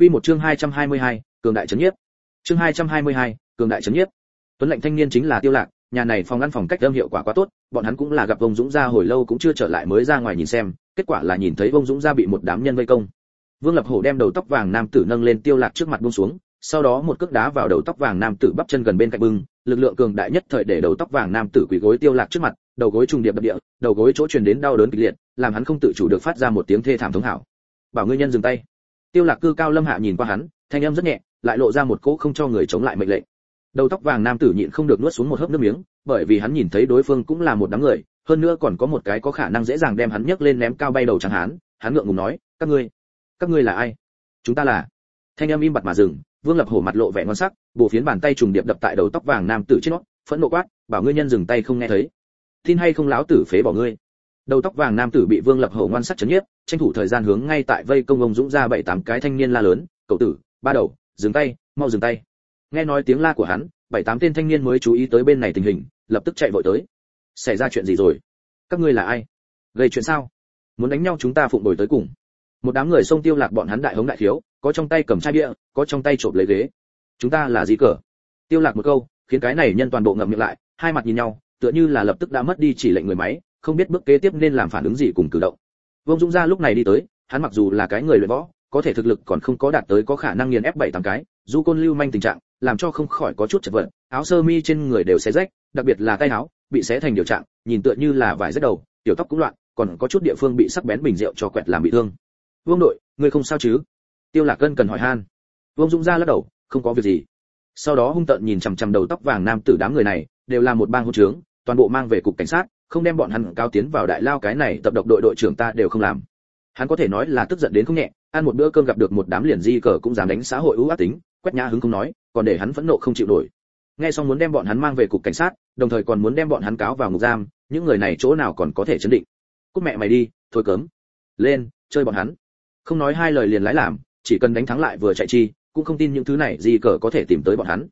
Quy một chương 222, cường đại chấn nhiếp. Chương 222, cường đại chấn nhiếp. Tuấn lệnh thanh niên chính là Tiêu Lạc, nhà này phòng ngăn phòng cách âm hiệu quả quá tốt, bọn hắn cũng là gặp Vong Dũng gia hồi lâu cũng chưa trở lại mới ra ngoài nhìn xem, kết quả là nhìn thấy Vong Dũng gia bị một đám nhân vây công. Vương Lập Hổ đem đầu tóc vàng nam tử nâng lên Tiêu Lạc trước mặt buông xuống, sau đó một cước đá vào đầu tóc vàng nam tử bắp chân gần bên cạnh bưng, lực lượng cường đại nhất thời để đầu tóc vàng nam tử quỳ gối Tiêu Lạc trước mặt, đầu gối trùng điệp đập địa, đầu gối chỗ truyền đến đau đớn kịch liệt, làm hắn không tự chủ được phát ra một tiếng thê thảm thống hảo. Bảo ngươi nhân dừng tay. Tiêu Lạc cư cao lâm hạ nhìn qua hắn, thanh âm rất nhẹ, lại lộ ra một cỗ không cho người chống lại mệnh lệnh. Đầu tóc vàng nam tử nhịn không được nuốt xuống một hớp nước miếng, bởi vì hắn nhìn thấy đối phương cũng là một đám người, hơn nữa còn có một cái có khả năng dễ dàng đem hắn nhấc lên ném cao bay đầu chẳng hắn, hắn ngượng ngùng nói, các ngươi, các ngươi là ai? Chúng ta là. Thanh âm im bặt mà dừng, Vương Lập Hổ mặt lộ vẻ ngon sắc, bổ phiến bàn tay trùng điệp đập tại đầu tóc vàng nam tử trên nó, phẫn nộ quát, bảo ngươi nhân dừng tay không nghe thấy. Tin hay không láo tử phế bỏ ngươi. Đầu tóc vàng nam tử bị Vương Lập Hổ ngoan sắc chấn nhiếp, tranh thủ thời gian hướng ngay tại vây công ông dũng ra bảy tám cái thanh niên la lớn, "Cậu tử, ba đầu, dừng tay, mau dừng tay." Nghe nói tiếng la của hắn, bảy tám tên thanh niên mới chú ý tới bên này tình hình, lập tức chạy vội tới. "Xảy ra chuyện gì rồi? Các ngươi là ai? Gây chuyện sao? Muốn đánh nhau chúng ta phụng đổi tới cùng." Một đám người xông tiêu lạc bọn hắn đại hống đại thiếu, có trong tay cầm chai bia, có trong tay trộm lấy ghế. "Chúng ta là gì cờ?" Tiêu lạc một câu, khiến cái này nhân toàn bộ ngậm miệng lại, hai mặt nhìn nhau, tựa như là lập tức đã mất đi chỉ lệnh người máy, không biết bước kế tiếp nên làm phản ứng gì cùng cử động. Vương Dũng gia lúc này đi tới, hắn mặc dù là cái người luyện võ, có thể thực lực còn không có đạt tới có khả năng nghiền ép bảy tám cái, du côn lưu manh tình trạng, làm cho không khỏi có chút chật vật, áo sơ mi trên người đều xé rách, đặc biệt là tay áo, bị xé thành điều trạng, nhìn tựa như là vải rách đầu, tiểu tóc cũng loạn, còn có chút địa phương bị sắc bén bình rượu cho quẹt làm bị thương. Vương đội, ngươi không sao chứ? Tiêu Lạc Cân cần hỏi han. Vương Dũng gia lắc đầu, không có việc gì. Sau đó hung tợn nhìn chằm chằm đầu tóc vàng nam tử đám người này, đều là một bang hỗn trướng, toàn bộ mang về cục cảnh sát, không đem bọn hắn cao tiến vào đại lao cái này tập độc đội đội trưởng ta đều không làm. Hắn có thể nói là tức giận đến không nhẹ, ăn một bữa cơm gặp được một đám liền di cờ cũng dám đánh xã hội ưu ác tính, quét nhã hứng không nói, còn để hắn phẫn nộ không chịu nổi. Nghe xong muốn đem bọn hắn mang về cục cảnh sát, đồng thời còn muốn đem bọn hắn cáo vào ngục giam, những người này chỗ nào còn có thể chấn định? Cút mẹ mày đi, thôi cấm. lên, chơi bọn hắn. Không nói hai lời liền lái làm, chỉ cần đánh thắng lại vừa chạy chi, cũng không tin những thứ này di cờ có thể tìm tới bọn hắn.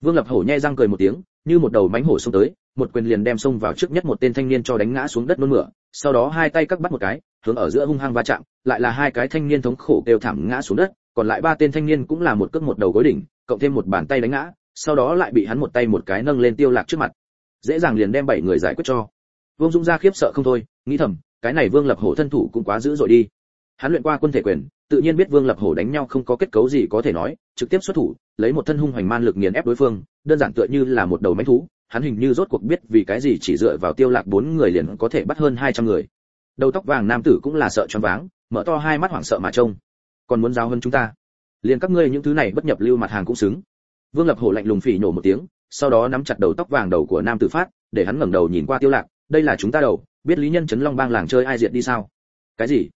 Vương lập hổ nhai răng cười một tiếng, như một đầu mánh hổ xông tới một quyền liền đem xông vào trước nhất một tên thanh niên cho đánh ngã xuống đất nôn mửa, sau đó hai tay cắt bắt một cái, hướng ở giữa hung hăng va chạm, lại là hai cái thanh niên thống khổ kêu thảm ngã xuống đất, còn lại ba tên thanh niên cũng là một cước một đầu gối đỉnh, cộng thêm một bàn tay đánh ngã, sau đó lại bị hắn một tay một cái nâng lên tiêu lạc trước mặt. Dễ dàng liền đem bảy người giải quyết cho. Vương dung gia khiếp sợ không thôi, nghĩ thầm, cái này vương lập hổ thân thủ cũng quá dữ dội đi. Hắn luyện qua quân thể quyền, tự nhiên biết vương lập hổ đánh nhau không có kết cấu gì có thể nói, trực tiếp xuất thủ, lấy một thân hung hoành man lực nghiền ép đối phương, đơn giản tựa như là một đầu mãnh thú hắn hình như rốt cuộc biết vì cái gì chỉ dựa vào tiêu lạc bốn người liền có thể bắt hơn 200 người. Đầu tóc vàng nam tử cũng là sợ choáng váng, mở to hai mắt hoảng sợ mà trông. Còn muốn giao hơn chúng ta? Liền các ngươi những thứ này bất nhập lưu mặt hàng cũng xứng. Vương Lập Hổ lạnh lùng phỉ nổ một tiếng, sau đó nắm chặt đầu tóc vàng đầu của nam tử phát, để hắn ngẩng đầu nhìn qua tiêu lạc, đây là chúng ta đầu, biết lý nhân chấn long bang làng chơi ai diệt đi sao? Cái gì?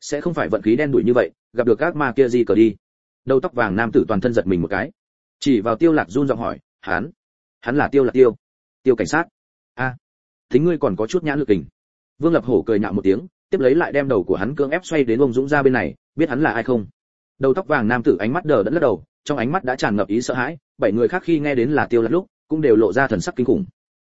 Sẽ không phải vận khí đen đuổi như vậy, gặp được các ma kia gì cờ đi. Đầu tóc vàng nam tử toàn thân giật mình một cái, chỉ vào tiêu lạc run giọng hỏi, hắn, hắn là tiêu là tiêu tiêu cảnh sát. A. À, thính ngươi còn có chút nhãn lực tình vương lập hổ cười nhạo một tiếng tiếp lấy lại đem đầu của hắn cưỡng ép xoay đến ông dũng ra bên này biết hắn là ai không? Đầu tóc vàng nam tử ánh mắt đờ đẫn lắc đầu trong ánh mắt đã tràn ngập ý sợ hãi bảy người khác khi nghe đến là tiêu lật lúc cũng đều lộ ra thần sắc kinh khủng.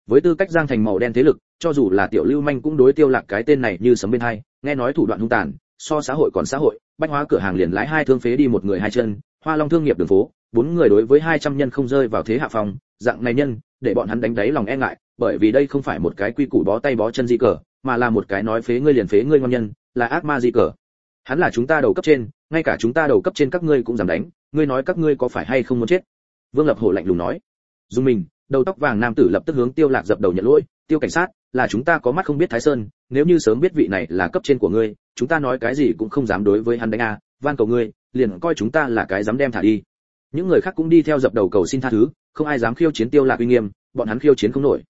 Với tư cách giang thành màu đen thế lực cho dù là tiểu lưu manh cũng đối tiêu lạc cái tên này như sấm bên hai nghe nói thủ đoạn hung tàn so xã hội còn xã hội bách hóa cửa hàng liền lái hai thương phế đi một người hai chân hoa long thương nghiệp đường phố bốn người đối với 200 nhân không rơi vào thế hạ phòng dạng này nhân để bọn hắn đánh đáy lòng e ngại, bởi vì đây không phải một cái quy củ bó tay bó chân di cờ, mà là một cái nói phế ngươi liền phế ngươi ngon nhân, là ác ma di cờ. Hắn là chúng ta đầu cấp trên, ngay cả chúng ta đầu cấp trên các ngươi cũng dám đánh, ngươi nói các ngươi có phải hay không muốn chết? Vương lập hổ lạnh lùng nói. Dùng mình, đầu tóc vàng nam tử lập tức hướng tiêu lạc dập đầu nhận lỗi, tiêu cảnh sát, là chúng ta có mắt không biết thái sơn, nếu như sớm biết vị này là cấp trên của ngươi, chúng ta nói cái gì cũng không dám đối với hắn đánh a, van cầu ngươi, liền coi chúng ta là cái dám đem thả đi những người khác cũng đi theo dập đầu cầu xin tha thứ, không ai dám khiêu chiến tiêu lạc uy nghiêm, bọn hắn khiêu chiến không nổi.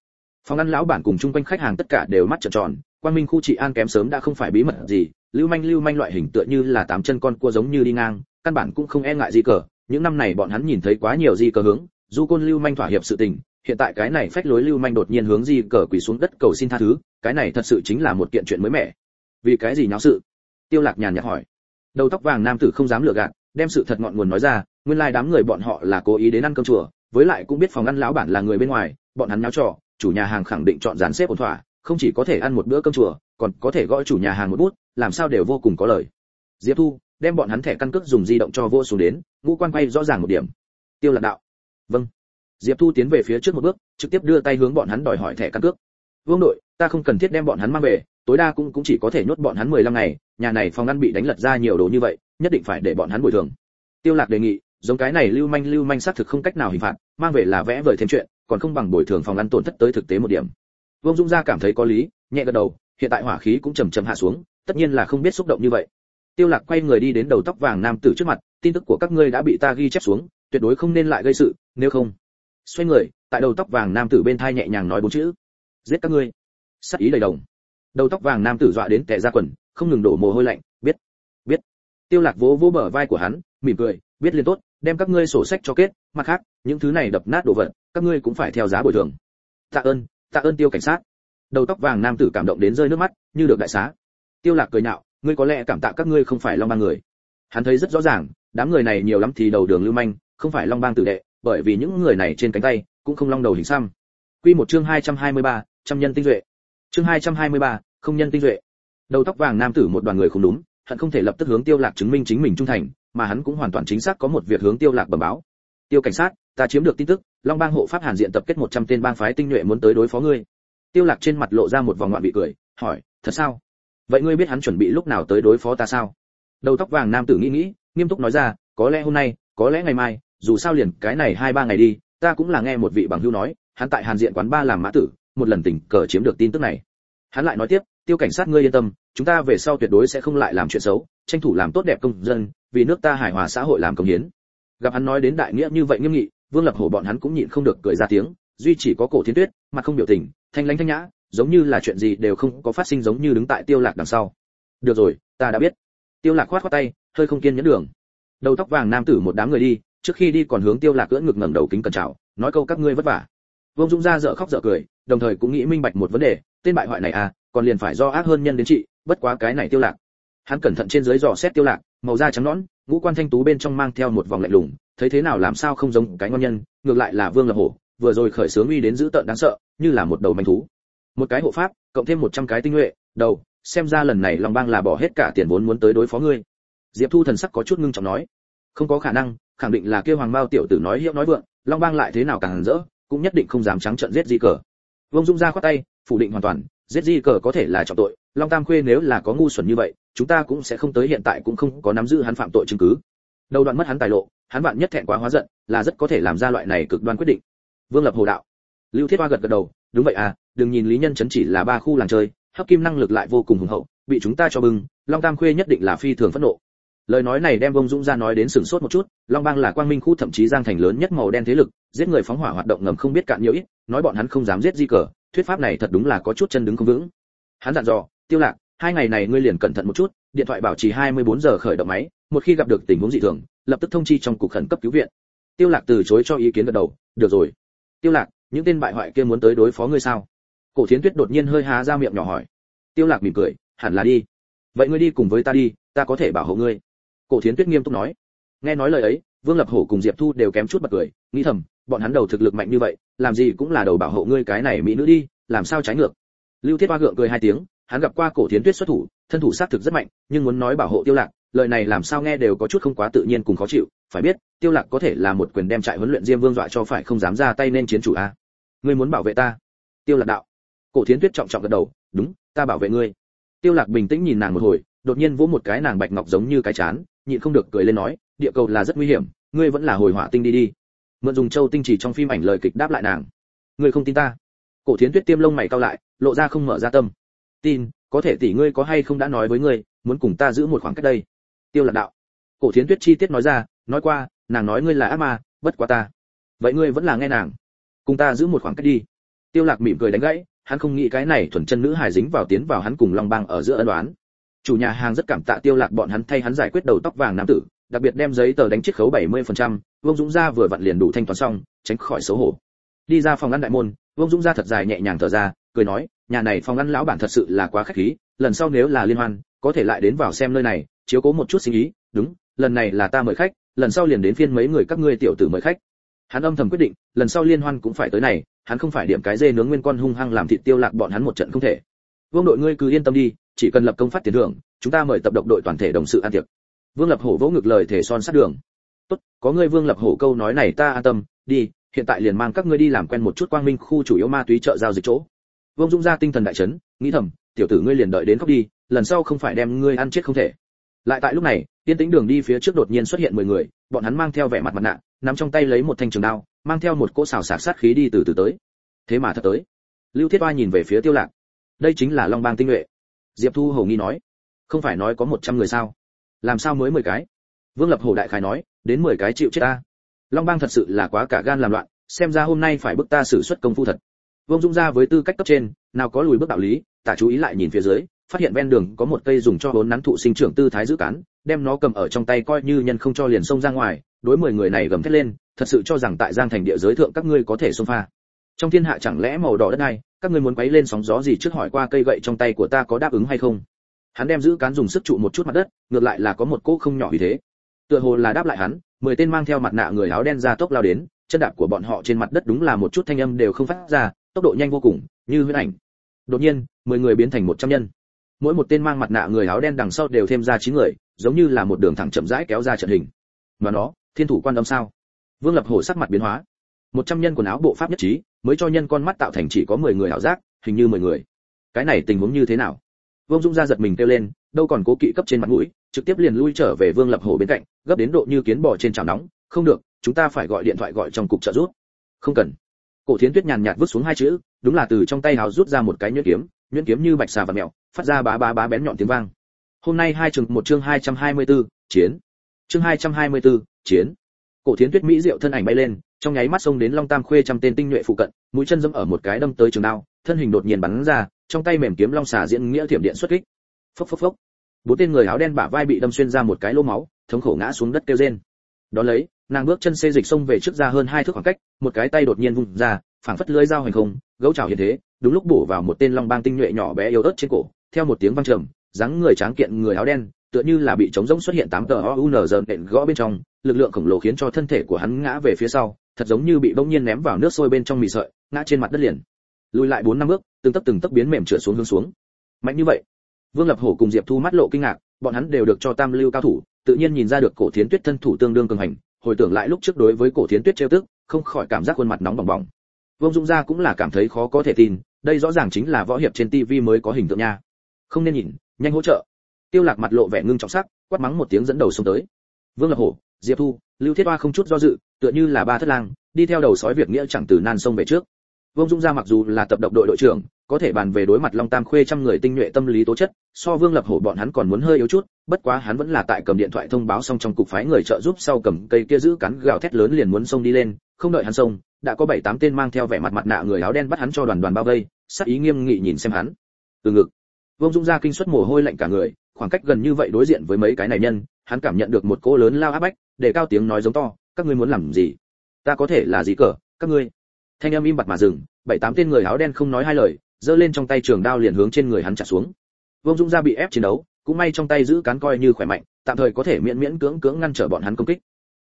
Phòng ăn lão bản cùng chung quanh khách hàng tất cả đều mắt trợn tròn quan minh khu trị an kém sớm đã không phải bí mật gì, lưu manh lưu manh loại hình tựa như là tám chân con cua giống như đi ngang, căn bản cũng không e ngại gì cờ. Những năm này bọn hắn nhìn thấy quá nhiều gì cờ hướng, du côn lưu manh thỏa hiệp sự tình, hiện tại cái này phách lối lưu manh đột nhiên hướng gì cờ quỳ xuống đất cầu xin tha thứ, cái này thật sự chính là một kiện chuyện mới mẻ. Vì cái gì nháo sự? Tiêu lạc nhàn nhạt hỏi. Đầu tóc vàng nam tử không dám lừa gạt, đem sự thật ngọn nguồn nói ra nguyên lai đám người bọn họ là cố ý đến ăn cơm chùa, với lại cũng biết phòng ăn lão bản là người bên ngoài, bọn hắn nháo trò, chủ nhà hàng khẳng định chọn dàn xếp ổn thỏa, không chỉ có thể ăn một bữa cơm chùa, còn có thể gọi chủ nhà hàng một bút, làm sao đều vô cùng có lời diệp thu đem bọn hắn thẻ căn cước dùng di động cho vô xuống đến, ngũ quan quay rõ ràng một điểm. Tiêu lạc đạo. Vâng. Diệp thu tiến về phía trước một bước, trực tiếp đưa tay hướng bọn hắn đòi hỏi thẻ căn cước. Vương đội, ta không cần thiết đem bọn hắn mang về, tối đa cũng cũng chỉ có thể nhốt bọn hắn 15 ngày, nhà này phòng ăn bị đánh lật ra nhiều đồ như vậy, nhất định phải để bọn hắn bồi thường. Tiêu lạc đề nghị giống cái này lưu manh lưu manh xác thực không cách nào hình phạt, mang về là vẽ vời thêm chuyện, còn không bằng bồi thường phòng ăn tổn thất tới thực tế một điểm. Vương dung gia cảm thấy có lý, nhẹ gật đầu, hiện tại hỏa khí cũng chầm chầm hạ xuống, tất nhiên là không biết xúc động như vậy. Tiêu lạc quay người đi đến đầu tóc vàng nam tử trước mặt, tin tức của các ngươi đã bị ta ghi chép xuống, tuyệt đối không nên lại gây sự, nếu không. Xoay người, tại đầu tóc vàng nam tử bên thai nhẹ nhàng nói bốn chữ. Giết các ngươi. Sắc ý đầy đồng. Đầu tóc vàng nam tử dọa đến tè ra quần, không ngừng đổ mồ hôi lạnh, biết biết. Tiêu lạc vỗ vỗ bờ vai của hắn, mỉm cười, biết liên tốt đem các ngươi sổ sách cho kết mặt khác những thứ này đập nát đồ vật các ngươi cũng phải theo giá bồi thường. Tạ ơn tạ ơn tiêu cảnh sát. Đầu tóc vàng nam tử cảm động đến rơi nước mắt như được đại xá. Tiêu lạc cười nhạo ngươi có lẽ cảm tạ các ngươi không phải long bang người. Hắn thấy rất rõ ràng đám người này nhiều lắm thì đầu đường lưu manh không phải long bang tử đệ bởi vì những người này trên cánh tay cũng không long đầu hình xăm. Quy một chương 223, trăm nhân tinh duệ. Chương 223, không nhân tinh duệ. Đầu tóc vàng nam tử một đoàn người không đúng hận không thể lập tức hướng tiêu lạc chứng minh chính mình trung thành mà hắn cũng hoàn toàn chính xác có một việc hướng tiêu lạc bẩm báo. Tiêu cảnh sát, ta chiếm được tin tức, long bang hộ pháp hàn diện tập kết 100 tên bang phái tinh nhuệ muốn tới đối phó ngươi. Tiêu lạc trên mặt lộ ra một vòng ngoạn vị cười, hỏi, thật sao? Vậy ngươi biết hắn chuẩn bị lúc nào tới đối phó ta sao? Đầu tóc vàng nam tử nghĩ nghĩ, nghiêm túc nói ra, có lẽ hôm nay, có lẽ ngày mai, dù sao liền cái này hai ba ngày đi, ta cũng là nghe một vị bằng hữu nói, hắn tại hàn diện quán ba làm mã tử, một lần tình cờ chiếm được tin tức này. Hắn lại nói tiếp, tiêu cảnh sát ngươi yên tâm, chúng ta về sau tuyệt đối sẽ không lại làm chuyện xấu tranh thủ làm tốt đẹp công dân, vì nước ta hài hòa xã hội làm công hiến. Gặp hắn nói đến đại nghĩa như vậy nghiêm nghị, vương lập hổ bọn hắn cũng nhịn không được cười ra tiếng, duy chỉ có cổ thiên tuyết, mặt không biểu tình, thanh lãnh thanh nhã, giống như là chuyện gì đều không có phát sinh giống như đứng tại tiêu lạc đằng sau. Được rồi, ta đã biết. Tiêu lạc khoát khoát tay, hơi không kiên nhẫn đường. Đầu tóc vàng nam tử một đám người đi, trước khi đi còn hướng tiêu lạc cưỡng ngực ngẩng đầu kính cẩn chào, nói câu các ngươi vất vả. Vương dung ra dở khóc dở cười, đồng thời cũng nghĩ minh bạch một vấn đề, tên bại hoại này à còn liền phải do ác hơn nhân đến trị, bất quá cái này tiêu lạc hắn cẩn thận trên dưới dò xét tiêu lạc, màu da trắng nõn, ngũ quan thanh tú bên trong mang theo một vòng lạnh lùng, thấy thế nào làm sao không giống cái ngon nhân, ngược lại là vương lập hổ, vừa rồi khởi sướng uy đến dữ tợn đáng sợ, như là một đầu manh thú. Một cái hộ pháp, cộng thêm một trăm cái tinh nhuệ, đầu, xem ra lần này long bang là bỏ hết cả tiền vốn muốn tới đối phó ngươi. Diệp thu thần sắc có chút ngưng trọng nói, không có khả năng, khẳng định là kêu hoàng bao tiểu tử nói hiệu nói vượng, long bang lại thế nào càng rỡ, cũng nhất định không dám trắng trợn giết di cờ. Vông dung ra khoát tay, phủ định hoàn toàn, giết di cờ có thể là trọng tội, long tam khuê nếu là có ngu xuẩn như vậy chúng ta cũng sẽ không tới hiện tại cũng không có nắm giữ hắn phạm tội chứng cứ. Đầu đoạn mất hắn tài lộ, hắn vạn nhất thẹn quá hóa giận, là rất có thể làm ra loại này cực đoan quyết định. Vương lập hồ đạo. Lưu thiết hoa gật gật đầu, đúng vậy à đừng nhìn lý nhân chấn chỉ là ba khu làng chơi, hấp kim năng lực lại vô cùng hùng hậu, bị chúng ta cho bưng, long tam khuê nhất định là phi thường phẫn nộ. Lời nói này đem vông dũng ra nói đến sừng sốt một chút, long bang là quang minh khu thậm chí giang thành lớn nhất màu đen thế lực, giết người phóng hỏa hoạt động ngầm không biết cạn nhiều ít, nói bọn hắn không dám giết di cờ, thuyết pháp này thật đúng là có chút chân đứng không vững. Hắn dặn dò, tiêu lạc hai ngày này ngươi liền cẩn thận một chút, điện thoại bảo trì 24 giờ khởi động máy, một khi gặp được tình huống dị thường, lập tức thông chi trong cục khẩn cấp cứu viện. Tiêu lạc từ chối cho ý kiến gật đầu, được rồi. Tiêu lạc, những tên bại hoại kia muốn tới đối phó ngươi sao? Cổ thiến tuyết đột nhiên hơi há ra miệng nhỏ hỏi. Tiêu lạc mỉm cười, hẳn là đi. Vậy ngươi đi cùng với ta đi, ta có thể bảo hộ ngươi. Cổ thiến tuyết nghiêm túc nói. Nghe nói lời ấy, vương lập hổ cùng diệp thu đều kém chút bật cười, nghĩ thầm, bọn hắn đầu thực lực mạnh như vậy, làm gì cũng là đầu bảo hộ ngươi cái này mỹ nữ đi, làm sao trái ngược? Lưu thiết hoa gượng cười hai tiếng hắn gặp qua cổ thiến tuyết xuất thủ, thân thủ xác thực rất mạnh, nhưng muốn nói bảo hộ tiêu lạc, lời này làm sao nghe đều có chút không quá tự nhiên cùng khó chịu, phải biết, tiêu lạc có thể là một quyền đem trại huấn luyện diêm vương dọa cho phải không dám ra tay nên chiến chủ a. Ngươi muốn bảo vệ ta? Tiêu lạc đạo. Cổ thiến tuyết trọng trọng gật đầu, đúng, ta bảo vệ ngươi. Tiêu lạc bình tĩnh nhìn nàng một hồi, đột nhiên vỗ một cái nàng bạch ngọc giống như cái chán, nhịn không được cười lên nói, địa cầu là rất nguy hiểm, ngươi vẫn là hồi hỏa tinh đi đi. Mượn dùng châu tinh chỉ trong phim ảnh lời kịch đáp lại nàng. Ngươi không tin ta? Cổ thiến tuyết tiêm lông mày cau lại, lộ ra không mở ra tâm tin có thể tỷ ngươi có hay không đã nói với ngươi muốn cùng ta giữ một khoảng cách đây. Tiêu lạc đạo. Cổ thiến tuyết chi tiết nói ra nói qua nàng nói ngươi là ác ma bất quá ta. Vậy ngươi vẫn là nghe nàng. Cùng ta giữ một khoảng cách đi. Tiêu lạc mỉm cười đánh gãy hắn không nghĩ cái này thuần chân nữ hài dính vào tiến vào hắn cùng long bang ở giữa ân đoán chủ nhà hàng rất cảm tạ tiêu lạc bọn hắn thay hắn giải quyết đầu tóc vàng nam tử đặc biệt đem giấy tờ đánh chiết khấu 70%, Vương Dũng gia vừa vặn liền đủ thanh toán xong, tránh khỏi xấu hổ. Đi ra phòng ăn đại môn, Vương Dũng gia thật dài nhẹ nhàng thở ra, cười nói, nhà này phòng ăn lão bản thật sự là quá khách khí, lần sau nếu là liên hoan, có thể lại đến vào xem nơi này, chiếu cố một chút suy ý, đúng, lần này là ta mời khách, lần sau liền đến phiên mấy người các ngươi tiểu tử mời khách. Hắn âm thầm quyết định, lần sau liên hoan cũng phải tới này, hắn không phải điểm cái dê nướng nguyên con hung hăng làm thịt tiêu lạc bọn hắn một trận không thể. Vương đội ngươi cứ yên tâm đi, chỉ cần lập công phát tiền thưởng, chúng ta mời tập độc đội toàn thể đồng sự ăn tiệc vương lập hổ vỗ ngực lời thể son sát đường tốt có ngươi vương lập hổ câu nói này ta an tâm đi hiện tại liền mang các ngươi đi làm quen một chút quang minh khu chủ yếu ma túy chợ giao dịch chỗ vương dung ra tinh thần đại chấn, nghĩ thầm, tiểu tử ngươi liền đợi đến khóc đi, lần sau không phải đem ngươi ăn chết không thể. Lại tại lúc này tiên tĩnh đường đi phía trước đột nhiên xuất hiện mười người, bọn hắn mang theo vẻ mặt mặt nạ, nắm trong tay lấy một thanh trường đao, mang theo một cỗ xào xạc sát khí đi từ từ tới. Thế mà thật tới. Lưu thiết oa nhìn về phía tiêu lạc. Đây chính là long bang tinh nhuệ. Diệp thu hầu nghi nói, không phải nói có một trăm người sao? Làm sao mới mười cái? Vương lập hổ đại khai nói, đến mười cái chịu chết ta. Long bang thật sự là quá cả gan làm loạn, xem ra hôm nay phải bức ta sử xuất công phu thật vương dung ra với tư cách cấp trên, nào có lùi bước đạo lý, tả chú ý lại nhìn phía dưới, phát hiện ven đường có một cây dùng cho vốn nắn thụ sinh trưởng tư thái giữ cán, đem nó cầm ở trong tay coi như nhân không cho liền xông ra ngoài, đối mười người này gầm thét lên, thật sự cho rằng tại giang thành địa giới thượng các ngươi có thể xông pha. Trong thiên hạ chẳng lẽ màu đỏ đất này, các ngươi muốn quấy lên sóng gió gì trước hỏi qua cây gậy trong tay của ta có đáp ứng hay không? Hắn đem giữ cán dùng sức trụ một chút mặt đất, ngược lại là có một cỗ không nhỏ như thế. Tựa hồ là đáp lại hắn, mười tên mang theo mặt nạ người áo đen ra tốc lao đến, chân đạp của bọn họ trên mặt đất đúng là một chút thanh âm đều không phát ra tốc độ nhanh vô cùng, như huyễn ảnh. Đột nhiên, mười người biến thành một trăm nhân. Mỗi một tên mang mặt nạ người áo đen đằng sau đều thêm ra chín người, giống như là một đường thẳng chậm rãi kéo ra trận hình. Và nó, thiên thủ quan âm sao? Vương lập hổ sắc mặt biến hóa. Một trăm nhân quần áo bộ pháp nhất trí, mới cho nhân con mắt tạo thành chỉ có mười người ảo giác, hình như mười người. Cái này tình huống như thế nào? Vương dung ra giật mình kêu lên, đâu còn cố kỵ cấp trên mặt mũi, trực tiếp liền lui trở về vương lập hổ bên cạnh, gấp đến độ như kiến bò trên chảo nóng. Không được, chúng ta phải gọi điện thoại gọi trong cục trợ giúp. Không cần cổ thiến tuyết nhàn nhạt vứt xuống hai chữ đúng là từ trong tay hào rút ra một cái nhuyễn kiếm nhuyễn kiếm như bạch xà và mèo phát ra bá bá bá bén nhọn tiếng vang. Hôm nay hai trường một chương 224, chiến. Chương 224, chiến. Cổ thiến tuyết mỹ diệu thân ảnh bay lên trong nháy mắt xông đến long tam khuê trăm tên tinh nhuệ phụ cận mũi chân dẫm ở một cái đâm tới trường đao thân hình đột nhiên bắn ra trong tay mềm kiếm long xà diễn nghĩa thiểm điện xuất kích. Phốc phốc phốc. Bốn tên người áo đen bả vai bị đâm xuyên ra một cái lỗ máu thống khổ ngã xuống đất kêu rên. Đó lấy nàng bước chân xê dịch xông về trước ra hơn hai thước khoảng cách một cái tay đột nhiên vung ra phảng phất lưỡi dao hành không gấu trào hiện thế đúng lúc bổ vào một tên long bang tinh nhuệ nhỏ bé yếu ớt trên cổ theo một tiếng vang trầm dáng người tráng kiện người áo đen tựa như là bị trống rỗng xuất hiện tám tờ OUNZ nện gõ bên trong, lực lượng khổng lồ khiến cho thân thể của hắn ngã về phía sau, thật giống như bị bỗng nhiên ném vào nước sôi bên trong mì sợi, ngã trên mặt đất liền. Lùi lại bốn năm bước, từng tấc từng tấc biến mềm trượt xuống hướng xuống. Mạnh như vậy. Vương Lập Hổ cùng Diệp Thu mắt lộ kinh ngạc, bọn hắn đều được cho tam lưu cao thủ, tự nhiên nhìn ra được Cổ Thiến Tuyết thân thủ tương đương cường hành, hồi tưởng lại lúc trước đối với Cổ Thiến Tuyết trêu tức, không khỏi cảm giác khuôn mặt nóng bỏng bỏng. Vương Dung gia cũng là cảm thấy khó có thể tin, đây rõ ràng chính là võ hiệp trên TV mới có hình tượng nha. Không nên nhìn, nhanh hỗ trợ. Tiêu Lạc mặt lộ vẻ ngưng trọng sắc, quát mắng một tiếng dẫn đầu xông tới. Vương Lập Hổ, Diệp Thu, Lưu Thiết Hoa không chút do dự, tựa như là ba thất lang, đi theo đầu sói việc nghĩa chẳng từ nan sông về trước. Vương Dung gia mặc dù là tập độc đội đội trưởng, có thể bàn về đối mặt Long Tam Khuê trăm người tinh nhuệ tâm lý tố chất, so Vương Lập Hổ bọn hắn còn muốn hơi yếu chút, bất quá hắn vẫn là tại cầm điện thoại thông báo xong trong cục phái người trợ giúp sau cầm cây kia giữ cắn gào thét lớn liền muốn xông đi lên, không đợi hắn xông, đã có bảy tám tên mang theo vẻ mặt mặt nạ người áo đen bắt hắn cho đoàn đoàn bao vây, sắc ý nghiêm nghị nhìn xem hắn. Từ ngực. Vương Dung ra kinh suất mồ hôi lạnh cả người, khoảng cách gần như vậy đối diện với mấy cái này nhân, hắn cảm nhận được một cỗ lớn lao áp bách, để cao tiếng nói giống to, các ngươi muốn làm gì? Ta có thể là gì cờ, các ngươi. Thanh âm im bặt mà dừng, bảy tám tên người áo đen không nói hai lời, giơ lên trong tay trường đao liền hướng trên người hắn chặt xuống. Vương Dung gia bị ép chiến đấu, cũng may trong tay giữ cán coi như khỏe mạnh, tạm thời có thể miễn miễn cưỡng cưỡng ngăn trở bọn hắn công kích.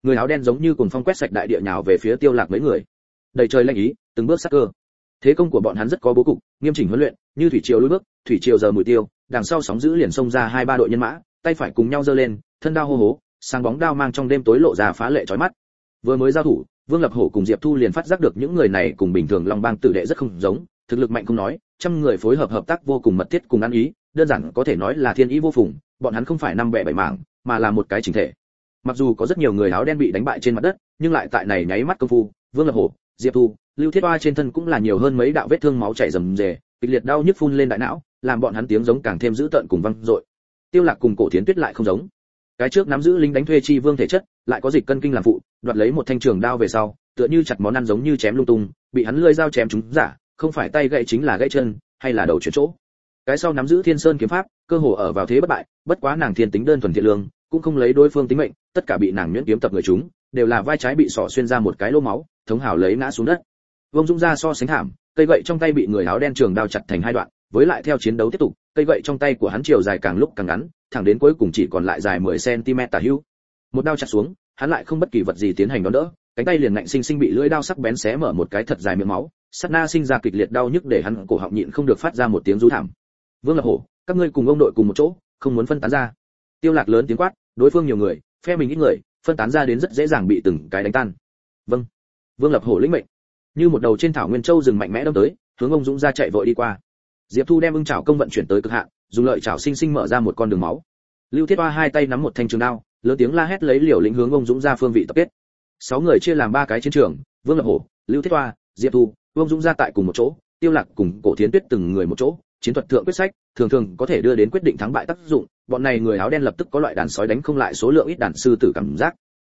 Người áo đen giống như cùng phong quét sạch đại địa nhào về phía Tiêu Lạc mấy người. Đầy trời lanh ý, từng bước sát cơ. Thế công của bọn hắn rất có bố cục, nghiêm chỉnh huấn luyện, như thủy triều lùi bước, thủy triều giờ mùi tiêu, đằng sau sóng giữ liền xông ra hai ba đội nhân mã, tay phải cùng nhau giơ lên, thân đao hô hố, sáng bóng đao mang trong đêm tối lộ ra phá lệ chói mắt. Vừa mới giao thủ, Vương Lập Hổ cùng Diệp Thu liền phát giác được những người này cùng bình thường Long Bang tử đệ rất không giống, thực lực mạnh không nói, trăm người phối hợp hợp tác vô cùng mật thiết cùng ăn ý, đơn giản có thể nói là thiên ý vô phùng, bọn hắn không phải năm bè bảy mảng, mà là một cái chỉnh thể. Mặc dù có rất nhiều người áo đen bị đánh bại trên mặt đất, nhưng lại tại này nháy mắt công phu, Vương Lập Hổ, Diệp Thu, Lưu Thiết Oa trên thân cũng là nhiều hơn mấy đạo vết thương máu chảy rầm rề, kịch liệt đau nhức phun lên đại não, làm bọn hắn tiếng giống càng thêm dữ tợn cùng vang dội. Tiêu Lạc cùng Cổ Thiến Tuyết lại không giống. Cái trước nắm giữ lính đánh thuê chi vương thể chất, lại có dịch cân kinh làm phụ, đoạt lấy một thanh trường đao về sau, tựa như chặt món ăn giống như chém lung tung, bị hắn lưỡi dao chém trúng giả, không phải tay gãy chính là gãy chân, hay là đầu chuyển chỗ. Cái sau nắm giữ Thiên Sơn kiếm pháp, cơ hồ ở vào thế bất bại, bất quá nàng thiên tính đơn thuần thiện lương, cũng không lấy đối phương tính mệnh, tất cả bị nàng nhuyễn kiếm tập người chúng, đều là vai trái bị sọ xuyên ra một cái lỗ máu, thống hào lấy ngã xuống đất. Vông Dung ra so sánh hàm cây gậy trong tay bị người áo đen trường đao chặt thành hai đoạn, với lại theo chiến đấu tiếp tục, cây gậy trong tay của hắn chiều dài càng lúc càng ngắn, thẳng đến cuối cùng chỉ còn lại dài 10 cm tả hữu. Một đao chặt xuống, hắn lại không bất kỳ vật gì tiến hành đón đỡ, cánh tay liền ngạnh sinh sinh bị lưỡi đao sắc bén xé mở một cái thật dài miệng máu, sát na sinh ra kịch liệt đau nhức để hắn cổ họng nhịn không được phát ra một tiếng rú thảm. Vương Lập Hổ, các ngươi cùng ông đội cùng một chỗ, không muốn phân tán ra. Tiêu Lạc lớn tiếng quát, đối phương nhiều người phe mình ít người phân tán ra đến rất dễ dàng bị từng cái đánh tan. Vâng. Vương lập hổ lĩnh mệnh. Như một đầu trên thảo nguyên châu rừng mạnh mẽ đâm tới hướng ông dũng ra chạy vội đi qua. Diệp thu đem ưng chảo công vận chuyển tới cực hạn dùng lợi chảo sinh sinh mở ra một con đường máu. Lưu thiết hoa hai tay nắm một thanh trường đao lớn tiếng la hét lấy liều lĩnh hướng ông dũng ra phương vị tập kết sáu người chia làm ba cái chiến trường, vương lập hổ, lưu thiết hoa, diệp thu, Vương dũng ra tại cùng một chỗ, tiêu lạc cùng cổ thiến tuyết từng người một chỗ, chiến thuật thượng quyết sách, thường thường có thể đưa đến quyết định thắng bại tác dụng, bọn này người áo đen lập tức có loại đàn sói đánh không lại số lượng ít đàn sư tử cảm giác.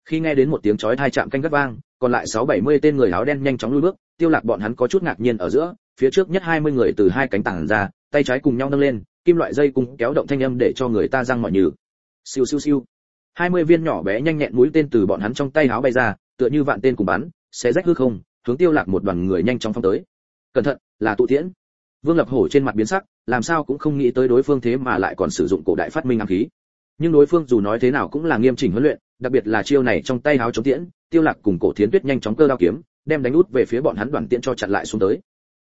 Khi nghe đến một tiếng chói tai chạm canh gắt vang, còn lại sáu bảy mươi tên người áo đen nhanh chóng lui bước, tiêu lạc bọn hắn có chút ngạc nhiên ở giữa, phía trước nhất 20 người từ hai cánh tảng ra, tay trái cùng nhau nâng lên, kim loại dây cùng kéo động thanh âm để cho người ta răng mọi nhừ. Siêu siêu siêu. 20 viên nhỏ bé nhanh nhẹn mũi tên từ bọn hắn trong tay áo bay ra, tựa như vạn tên cùng bắn sẽ rách hư không, hướng tiêu lạc một đoàn người nhanh chóng phóng tới. Cẩn thận, là tụ tiễn. Vương lập hổ trên mặt biến sắc, làm sao cũng không nghĩ tới đối phương thế mà lại còn sử dụng cổ đại phát minh ám khí. Nhưng đối phương dù nói thế nào cũng là nghiêm chỉnh huấn luyện, đặc biệt là chiêu này trong tay háo chống tiễn, tiêu lạc cùng cổ thiến tuyết nhanh chóng cơ đao kiếm, đem đánh út về phía bọn hắn đoàn tiễn cho chặn lại xuống tới.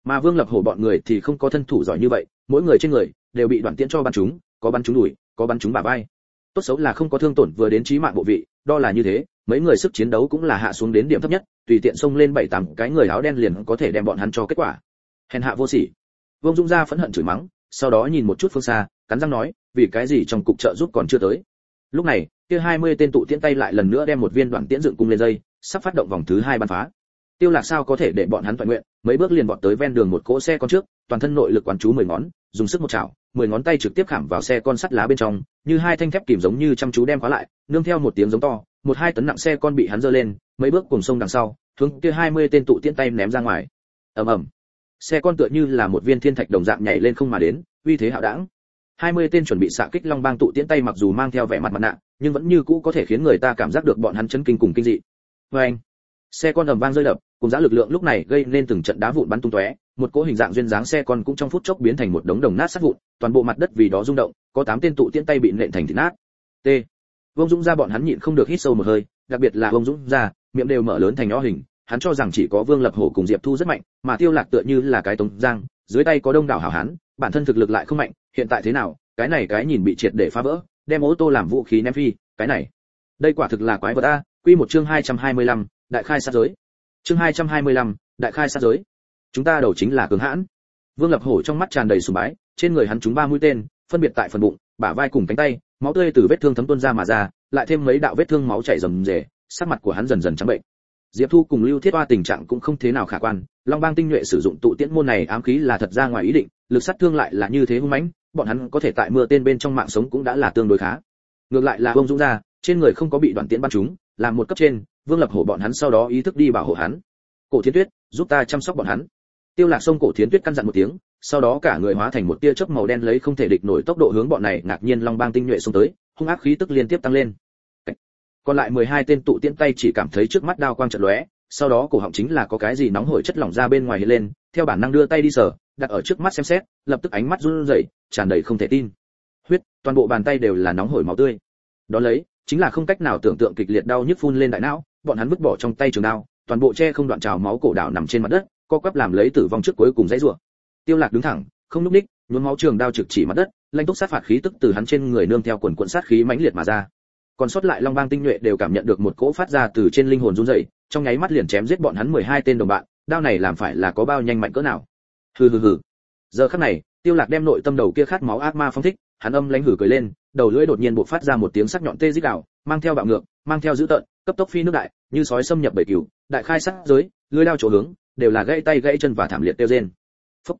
Mà vương lập hổ bọn người thì không có thân thủ giỏi như vậy, mỗi người trên người đều bị đoàn tiễn cho bắn trúng, có bắn trúng đùi, có bắn trúng bả vai tốt xấu là không có thương tổn vừa đến chí mạng bộ vị, đo là như thế, mấy người sức chiến đấu cũng là hạ xuống đến điểm thấp nhất, tùy tiện xông lên bảy tám cái người áo đen liền có thể đem bọn hắn cho kết quả. Hèn hạ vô sỉ. Vương dung ra phẫn hận chửi mắng, sau đó nhìn một chút phương xa, cắn răng nói, vì cái gì trong cục trợ giúp còn chưa tới. Lúc này, kia 20 tên tụ tiễn tay lại lần nữa đem một viên đoạn tiễn dựng cung lên dây, sắp phát động vòng thứ hai bắn phá. Tiêu lạc sao có thể để bọn hắn toàn nguyện, mấy bước liền bọn tới ven đường một cỗ xe con trước, toàn thân nội lực quán chú mười ngón, dùng sức một chảo mười ngón tay trực tiếp khảm vào xe con sắt lá bên trong, như hai thanh thép kìm giống như chăm chú đem khóa lại, nương theo một tiếng giống to, một hai tấn nặng xe con bị hắn giơ lên, mấy bước cùng sông đằng sau, hướng kia 20 tên tụ tiễn tay ném ra ngoài. Ầm ầm. Xe con tựa như là một viên thiên thạch đồng dạng nhảy lên không mà đến, uy thế hạo đảng 20 tên chuẩn bị xạ kích long bang tụ tiễn tay mặc dù mang theo vẻ mặt mặt nạ, nhưng vẫn như cũ có thể khiến người ta cảm giác được bọn hắn chấn kinh cùng kinh dị. Vê anh, xe con ầm vang rơi đập, cùng giá lực lượng lúc này gây nên từng trận đá vụn bắn tung tóe, một cỗ hình dạng duyên dáng xe con cũng trong phút chốc biến thành một đống đồng nát sát vụn toàn bộ mặt đất vì đó rung động có tám tên tụ tiễn tay bị nện thành thịt nát. T. Vương dũng ra bọn hắn nhịn không được hít sâu một hơi đặc biệt là Vương dũng ra miệng đều mở lớn thành nhỏ hình hắn cho rằng chỉ có vương lập hổ cùng diệp thu rất mạnh mà tiêu lạc tựa như là cái tống giang dưới tay có đông đảo hảo hán bản thân thực lực lại không mạnh hiện tại thế nào cái này cái nhìn bị triệt để phá vỡ đem ô tô làm vũ khí ném phi cái này. Đây quả thực là quái vật a quy một chương 225, đại khai sát giới. Chương 225, đại khai sát giới. Chúng ta đầu chính là cường hãn. Vương lập hổ trong mắt tràn đầy sùng bái trên người hắn trúng ba mũi tên, phân biệt tại phần bụng, bả vai cùng cánh tay, máu tươi từ vết thương thấm tuôn ra mà ra, lại thêm mấy đạo vết thương máu chảy rầm rề, sắc mặt của hắn dần dần trắng bệnh. Diệp thu cùng lưu thiết hoa tình trạng cũng không thế nào khả quan, long bang tinh nhuệ sử dụng tụ tiễn môn này ám khí là thật ra ngoài ý định, lực sát thương lại là như thế hung mãnh, bọn hắn có thể tại mưa tên bên trong mạng sống cũng đã là tương đối khá. Ngược lại là vương dũng ra trên người không có bị đoạn tiễn bắn trúng làm một cấp trên, vương lập hổ bọn hắn sau đó ý thức đi bảo hộ hắn. Cổ thiên tuyết, giúp ta chăm sóc bọn hắn tiêu lạc sông cổ thiên tuyết căn dặn một tiếng, sau đó cả người hóa thành một tia chớp màu đen lấy không thể địch nổi tốc độ hướng bọn này ngạc nhiên long bang tinh nhuệ xông tới, hung ác khí tức liên tiếp tăng lên. Còn lại 12 tên tụ tiễn tay chỉ cảm thấy trước mắt đao quang chợt lóe, sau đó cổ họng chính là có cái gì nóng hổi chất lỏng ra bên ngoài hiện lên, theo bản năng đưa tay đi sờ, đặt ở trước mắt xem xét, lập tức ánh mắt run rẩy, tràn đầy không thể tin. Huyết, toàn bộ bàn tay đều là nóng hổi máu tươi. Đó lấy, chính là không cách nào tưởng tượng kịch liệt đau nhức phun lên đại não, bọn hắn vứt bỏ trong tay trường đao, toàn bộ che không đoạn trào máu cổ đảo nằm trên mặt đất co quắp làm lấy tử vong trước cuối cùng dãy rủa. Tiêu lạc đứng thẳng, không lúc ních, nhuốm máu trường đao trực chỉ mặt đất, lanh túc sát phạt khí tức từ hắn trên người nương theo quần cuộn sát khí mãnh liệt mà ra. Còn sót lại long bang tinh nhuệ đều cảm nhận được một cỗ phát ra từ trên linh hồn run rẩy, trong nháy mắt liền chém giết bọn hắn 12 tên đồng bạn, đao này làm phải là có bao nhanh mạnh cỡ nào. Hừ hừ hừ. Giờ khắc này, tiêu lạc đem nội tâm đầu kia khát máu ác ma phong thích, hắn âm lãnh hừ cười lên, đầu lưỡi đột nhiên bộc phát ra một tiếng sắc nhọn tê rít gào, mang theo bạo ngược, mang theo dữ tợn, cấp tốc phi nước đại, như sói xâm nhập bầy cừu, đại khai sát giới lưỡi đao chỗ hướng đều là gãy tay gãy chân và thảm liệt tiêu rên. Phúc.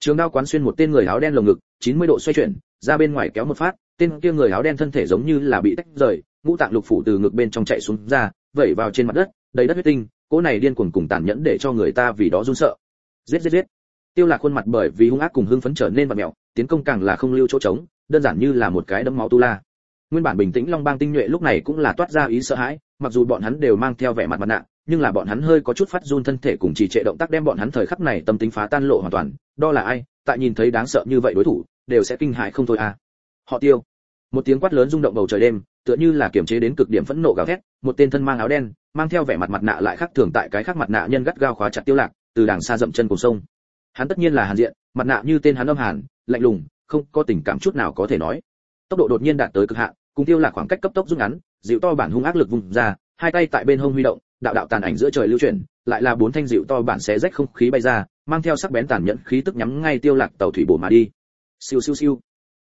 trường đao quán xuyên một tên người áo đen lồng ngực 90 độ xoay chuyển, ra bên ngoài kéo một phát, tên kia người áo đen thân thể giống như là bị tách rời, ngũ tạng lục phủ từ ngực bên trong chạy xuống ra, vẩy vào trên mặt đất, đầy đất huyết tinh, cỗ này điên cuồng cùng tàn nhẫn để cho người ta vì đó run sợ. Giết giết giết. Tiêu lạc khuôn mặt bởi vì hung ác cùng hưng phấn trở nên bặm mèo, tiến công càng là không lưu chỗ trống, đơn giản như là một cái đấm máu tu la. Nguyên bản bình tĩnh long bang tinh nhuệ lúc này cũng là toát ra ý sợ hãi, mặc dù bọn hắn đều mang theo vẻ mặt mặt nạ nhưng là bọn hắn hơi có chút phát run thân thể cùng trì trệ động tác đem bọn hắn thời khắc này tâm tính phá tan lộ hoàn toàn. Đó là ai? Tại nhìn thấy đáng sợ như vậy đối thủ, đều sẽ kinh hãi không thôi à. Họ tiêu. Một tiếng quát lớn rung động bầu trời đêm, tựa như là kiềm chế đến cực điểm phẫn nộ gào thét, một tên thân mang áo đen, mang theo vẻ mặt mặt nạ lại khác thường tại cái khác mặt nạ nhân gắt gao khóa chặt tiêu lạc, từ đằng xa dậm chân cùng sông. Hắn tất nhiên là hàn diện, mặt nạ như tên hắn âm hàn, lạnh lùng, không có tình cảm chút nào có thể nói. Tốc độ đột nhiên đạt tới cực hạn, cùng tiêu lạc khoảng cách cấp tốc rút ngắn, dịu to bản hung ác lực vùng ra, hai tay tại bên hông huy động đạo đạo tàn ảnh giữa trời lưu chuyển, lại là bốn thanh dịu to bản xé rách không khí bay ra, mang theo sắc bén tàn nhẫn khí tức nhắm ngay tiêu lạc tàu thủy bổ mà đi. Siêu siêu siêu.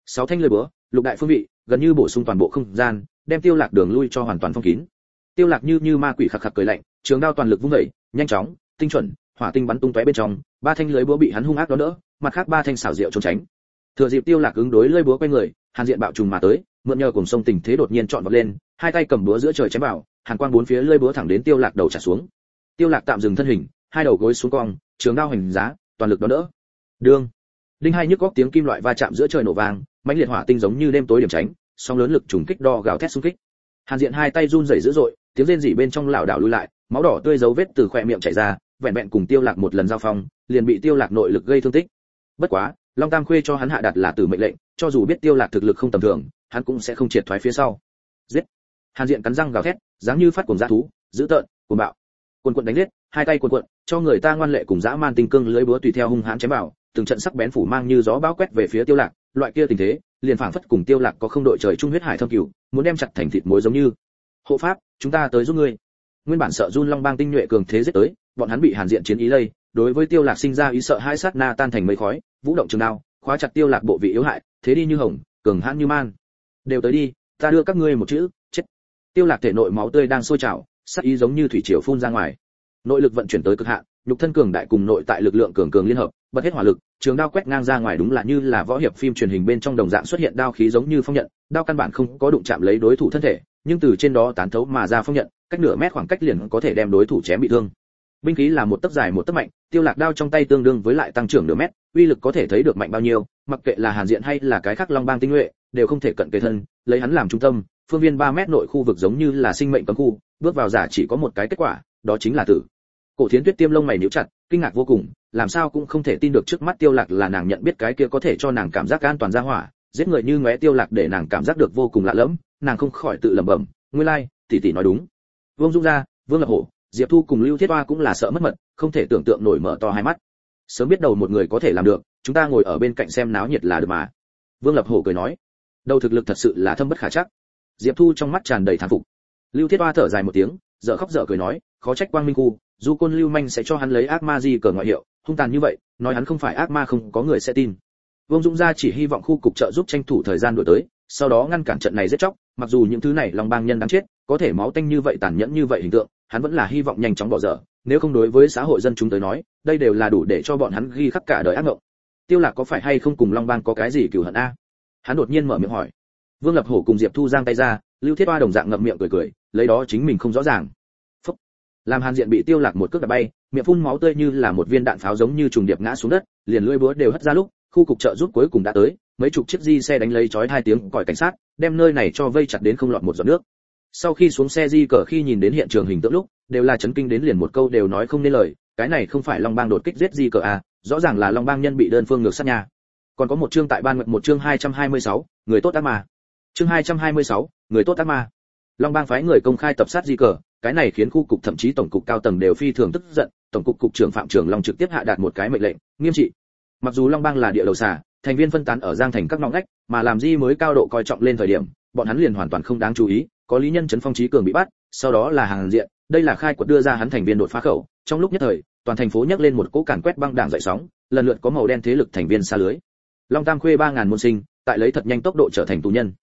Sáu thanh lưỡi búa, lục đại phương vị, gần như bổ sung toàn bộ không gian, đem tiêu lạc đường lui cho hoàn toàn phong kín. Tiêu lạc như như ma quỷ khạc khạc cười lạnh, trường đao toàn lực vung dậy, nhanh chóng, tinh chuẩn, hỏa tinh bắn tung tóe bên trong, ba thanh lưới búa bị hắn hung ác đó đỡ, mặt khác ba thanh xảo diệu trốn tránh. Thừa dịp tiêu lạc ứng đối lưỡi búa quay người, hàn diện bạo trùng mà tới, mượn nhờ cùng sông tình thế đột nhiên chọn vọt lên, hai tay cầm búa giữa trời chém vào hàn quang bốn phía lơi búa thẳng đến tiêu lạc đầu trả xuống. Tiêu lạc tạm dừng thân hình, hai đầu gối xuống cong, trường đao hành giá, toàn lực đón đỡ. Đương đinh hai nhức góc tiếng kim loại va chạm giữa trời nổ vang, mãnh liệt hỏa tinh giống như đêm tối điểm tránh, song lớn lực trùng kích đo gào thét xung kích. Hàn diện hai tay run rẩy dữ dội, tiếng rên rỉ bên trong lảo đảo lùi lại, máu đỏ tươi dấu vết từ khỏe miệng chảy ra, vẹn vẹn cùng tiêu lạc một lần giao phong, liền bị tiêu lạc nội lực gây thương tích. Bất quá, long tam khuê cho hắn hạ đặt là tử mệnh lệnh, cho dù biết tiêu lạc thực lực không tầm thường, hắn cũng sẽ không triệt thoái phía sau. Giết! Hàn diện cắn răng gào thét, dáng như phát cuồng dã thú, dữ tợn, cuồng bạo. Quân quận đánh liệt hai tay quân quận, cho người ta ngoan lệ cùng dã man tinh cương lưới búa tùy theo hung hãn chém vào, từng trận sắc bén phủ mang như gió bão quét về phía tiêu lạc, loại kia tình thế, liền phảng phất cùng tiêu lạc có không đội trời chung huyết hải thâm cửu muốn đem chặt thành thịt muối giống như. Hộ pháp, chúng ta tới giúp ngươi. Nguyên bản sợ run long bang tinh nhuệ cường thế giết tới, bọn hắn bị hàn diện chiến ý lây, đối với tiêu lạc sinh ra ý sợ hai sát na tan thành mây khói, vũ động trường đao, khóa chặt tiêu lạc bộ vị yếu hại, thế đi như hồng, cường hãn như man. Đều tới đi, ta đưa các ngươi một chữ tiêu lạc thể nội máu tươi đang sôi trào, sắc ý giống như thủy triều phun ra ngoài. Nội lực vận chuyển tới cực hạn, nhục thân cường đại cùng nội tại lực lượng cường cường liên hợp, bật hết hỏa lực, trường đao quét ngang ra ngoài đúng là như là võ hiệp phim truyền hình bên trong đồng dạng xuất hiện đao khí giống như phong nhận, đao căn bản không có đụng chạm lấy đối thủ thân thể, nhưng từ trên đó tán thấu mà ra phong nhận, cách nửa mét khoảng cách liền có thể đem đối thủ chém bị thương. Binh khí là một tấc dài một tấc mạnh, tiêu lạc đao trong tay tương đương với lại tăng trưởng nửa mét, uy lực có thể thấy được mạnh bao nhiêu, mặc kệ là hàn diện hay là cái khác long bang tinh nhuệ, đều không thể cận kề thân, lấy hắn làm trung tâm phương viên 3 mét nội khu vực giống như là sinh mệnh cấm khu bước vào giả chỉ có một cái kết quả đó chính là tử. Cổ thiến tuyết tiêm lông mày nhíu chặt kinh ngạc vô cùng làm sao cũng không thể tin được trước mắt tiêu lạc là nàng nhận biết cái kia có thể cho nàng cảm giác an toàn ra hỏa giết người như ngóe tiêu lạc để nàng cảm giác được vô cùng lạ lẫm nàng không khỏi tự lẩm bẩm nguyên lai like, tỷ tỷ nói đúng. Vương dung ra vương lập hổ diệp thu cùng lưu thiết hoa cũng là sợ mất mật không thể tưởng tượng nổi mở to hai mắt. Sớm biết đầu một người có thể làm được chúng ta ngồi ở bên cạnh xem náo nhiệt là được mà. Vương lập hổ cười nói. Đầu thực lực thật sự là thâm bất khả chắc diệp thu trong mắt tràn đầy thán phục. Lưu thiết hoa thở dài một tiếng, dở khóc dở cười nói, khó trách quang minh khu, dù côn lưu manh sẽ cho hắn lấy ác ma gì cờ ngoại hiệu, hung tàn như vậy, nói hắn không phải ác ma không có người sẽ tin. Vương dũng gia chỉ hy vọng khu cục trợ giúp tranh thủ thời gian đổi tới, sau đó ngăn cản trận này giết chóc, mặc dù những thứ này lòng bang nhân đáng chết, có thể máu tanh như vậy tàn nhẫn như vậy hình tượng, hắn vẫn là hy vọng nhanh chóng bỏ dở, nếu không đối với xã hội dân chúng tới nói, đây đều là đủ để cho bọn hắn ghi khắc cả đời ác mộng. Tiêu lạc có phải hay không cùng long bang có cái gì cừu hận a? Hắn đột nhiên mở miệng hỏi vương lập hổ cùng diệp thu giang tay ra lưu thiết oa đồng dạng ngậm miệng cười cười lấy đó chính mình không rõ ràng Phúc. làm hàn diện bị tiêu lạc một cước đạp bay miệng phun máu tươi như là một viên đạn pháo giống như trùng điệp ngã xuống đất liền lưỡi búa đều hất ra lúc khu cục trợ giúp cuối cùng đã tới mấy chục chiếc di xe đánh lấy chói hai tiếng còi cảnh sát đem nơi này cho vây chặt đến không lọt một giọt nước sau khi xuống xe di cờ khi nhìn đến hiện trường hình tượng lúc đều là chấn kinh đến liền một câu đều nói không nên lời cái này không phải long bang đột kích giết di cờ à rõ ràng là long bang nhân bị đơn phương ngược sát nhà còn có một chương tại ban nguyện một chương 226, người tốt ác mà chương 226, người tốt ác ma. Long bang phái người công khai tập sát di cờ cái này khiến khu cục thậm chí tổng cục cao tầng đều phi thường tức giận tổng cục cục trưởng phạm trường long trực tiếp hạ đạt một cái mệnh lệnh nghiêm trị. Mặc dù long bang là địa đầu xà thành viên phân tán ở giang thành các ngõ ngách mà làm di mới cao độ coi trọng lên thời điểm bọn hắn liền hoàn toàn không đáng chú ý có lý nhân chấn phong trí cường bị bắt sau đó là hàng diện đây là khai quật đưa ra hắn thành viên đột phá khẩu trong lúc nhất thời toàn thành phố nhấc lên một cỗ càn quét băng đảng dậy sóng lần lượt có màu đen thế lực thành viên xa lưới. Long tam khuê ba ngàn môn sinh tại lấy thật nhanh tốc độ trở thành tù nhân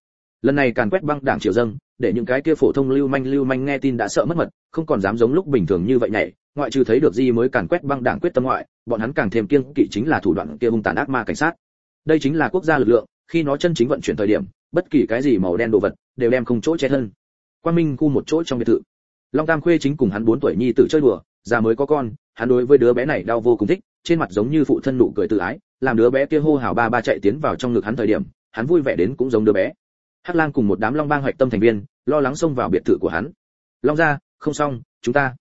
lần này càn quét băng đảng triều dâng, để những cái kia phổ thông lưu manh lưu manh nghe tin đã sợ mất mật, không còn dám giống lúc bình thường như vậy nhảy, ngoại trừ thấy được gì mới càn quét băng đảng quyết tâm ngoại, bọn hắn càng thêm kiêng kỵ chính là thủ đoạn kia hung tàn ác ma cảnh sát. Đây chính là quốc gia lực lượng, khi nó chân chính vận chuyển thời điểm, bất kỳ cái gì màu đen đồ vật đều đem không chỗ che thân. Quang minh khu một chỗ trong biệt thự. Long tam khuê chính cùng hắn 4 tuổi nhi tử chơi đùa, già mới có con, hắn đối với đứa bé này đau vô cùng thích, trên mặt giống như phụ thân nụ cười tự ái, làm đứa bé kia hô hào ba ba chạy tiến vào trong ngực hắn thời điểm, hắn vui vẻ đến cũng giống đứa bé hắc lang cùng một đám long bang hoạch tâm thành viên, lo lắng xông vào biệt thự của hắn. Long gia, không xong, chúng ta.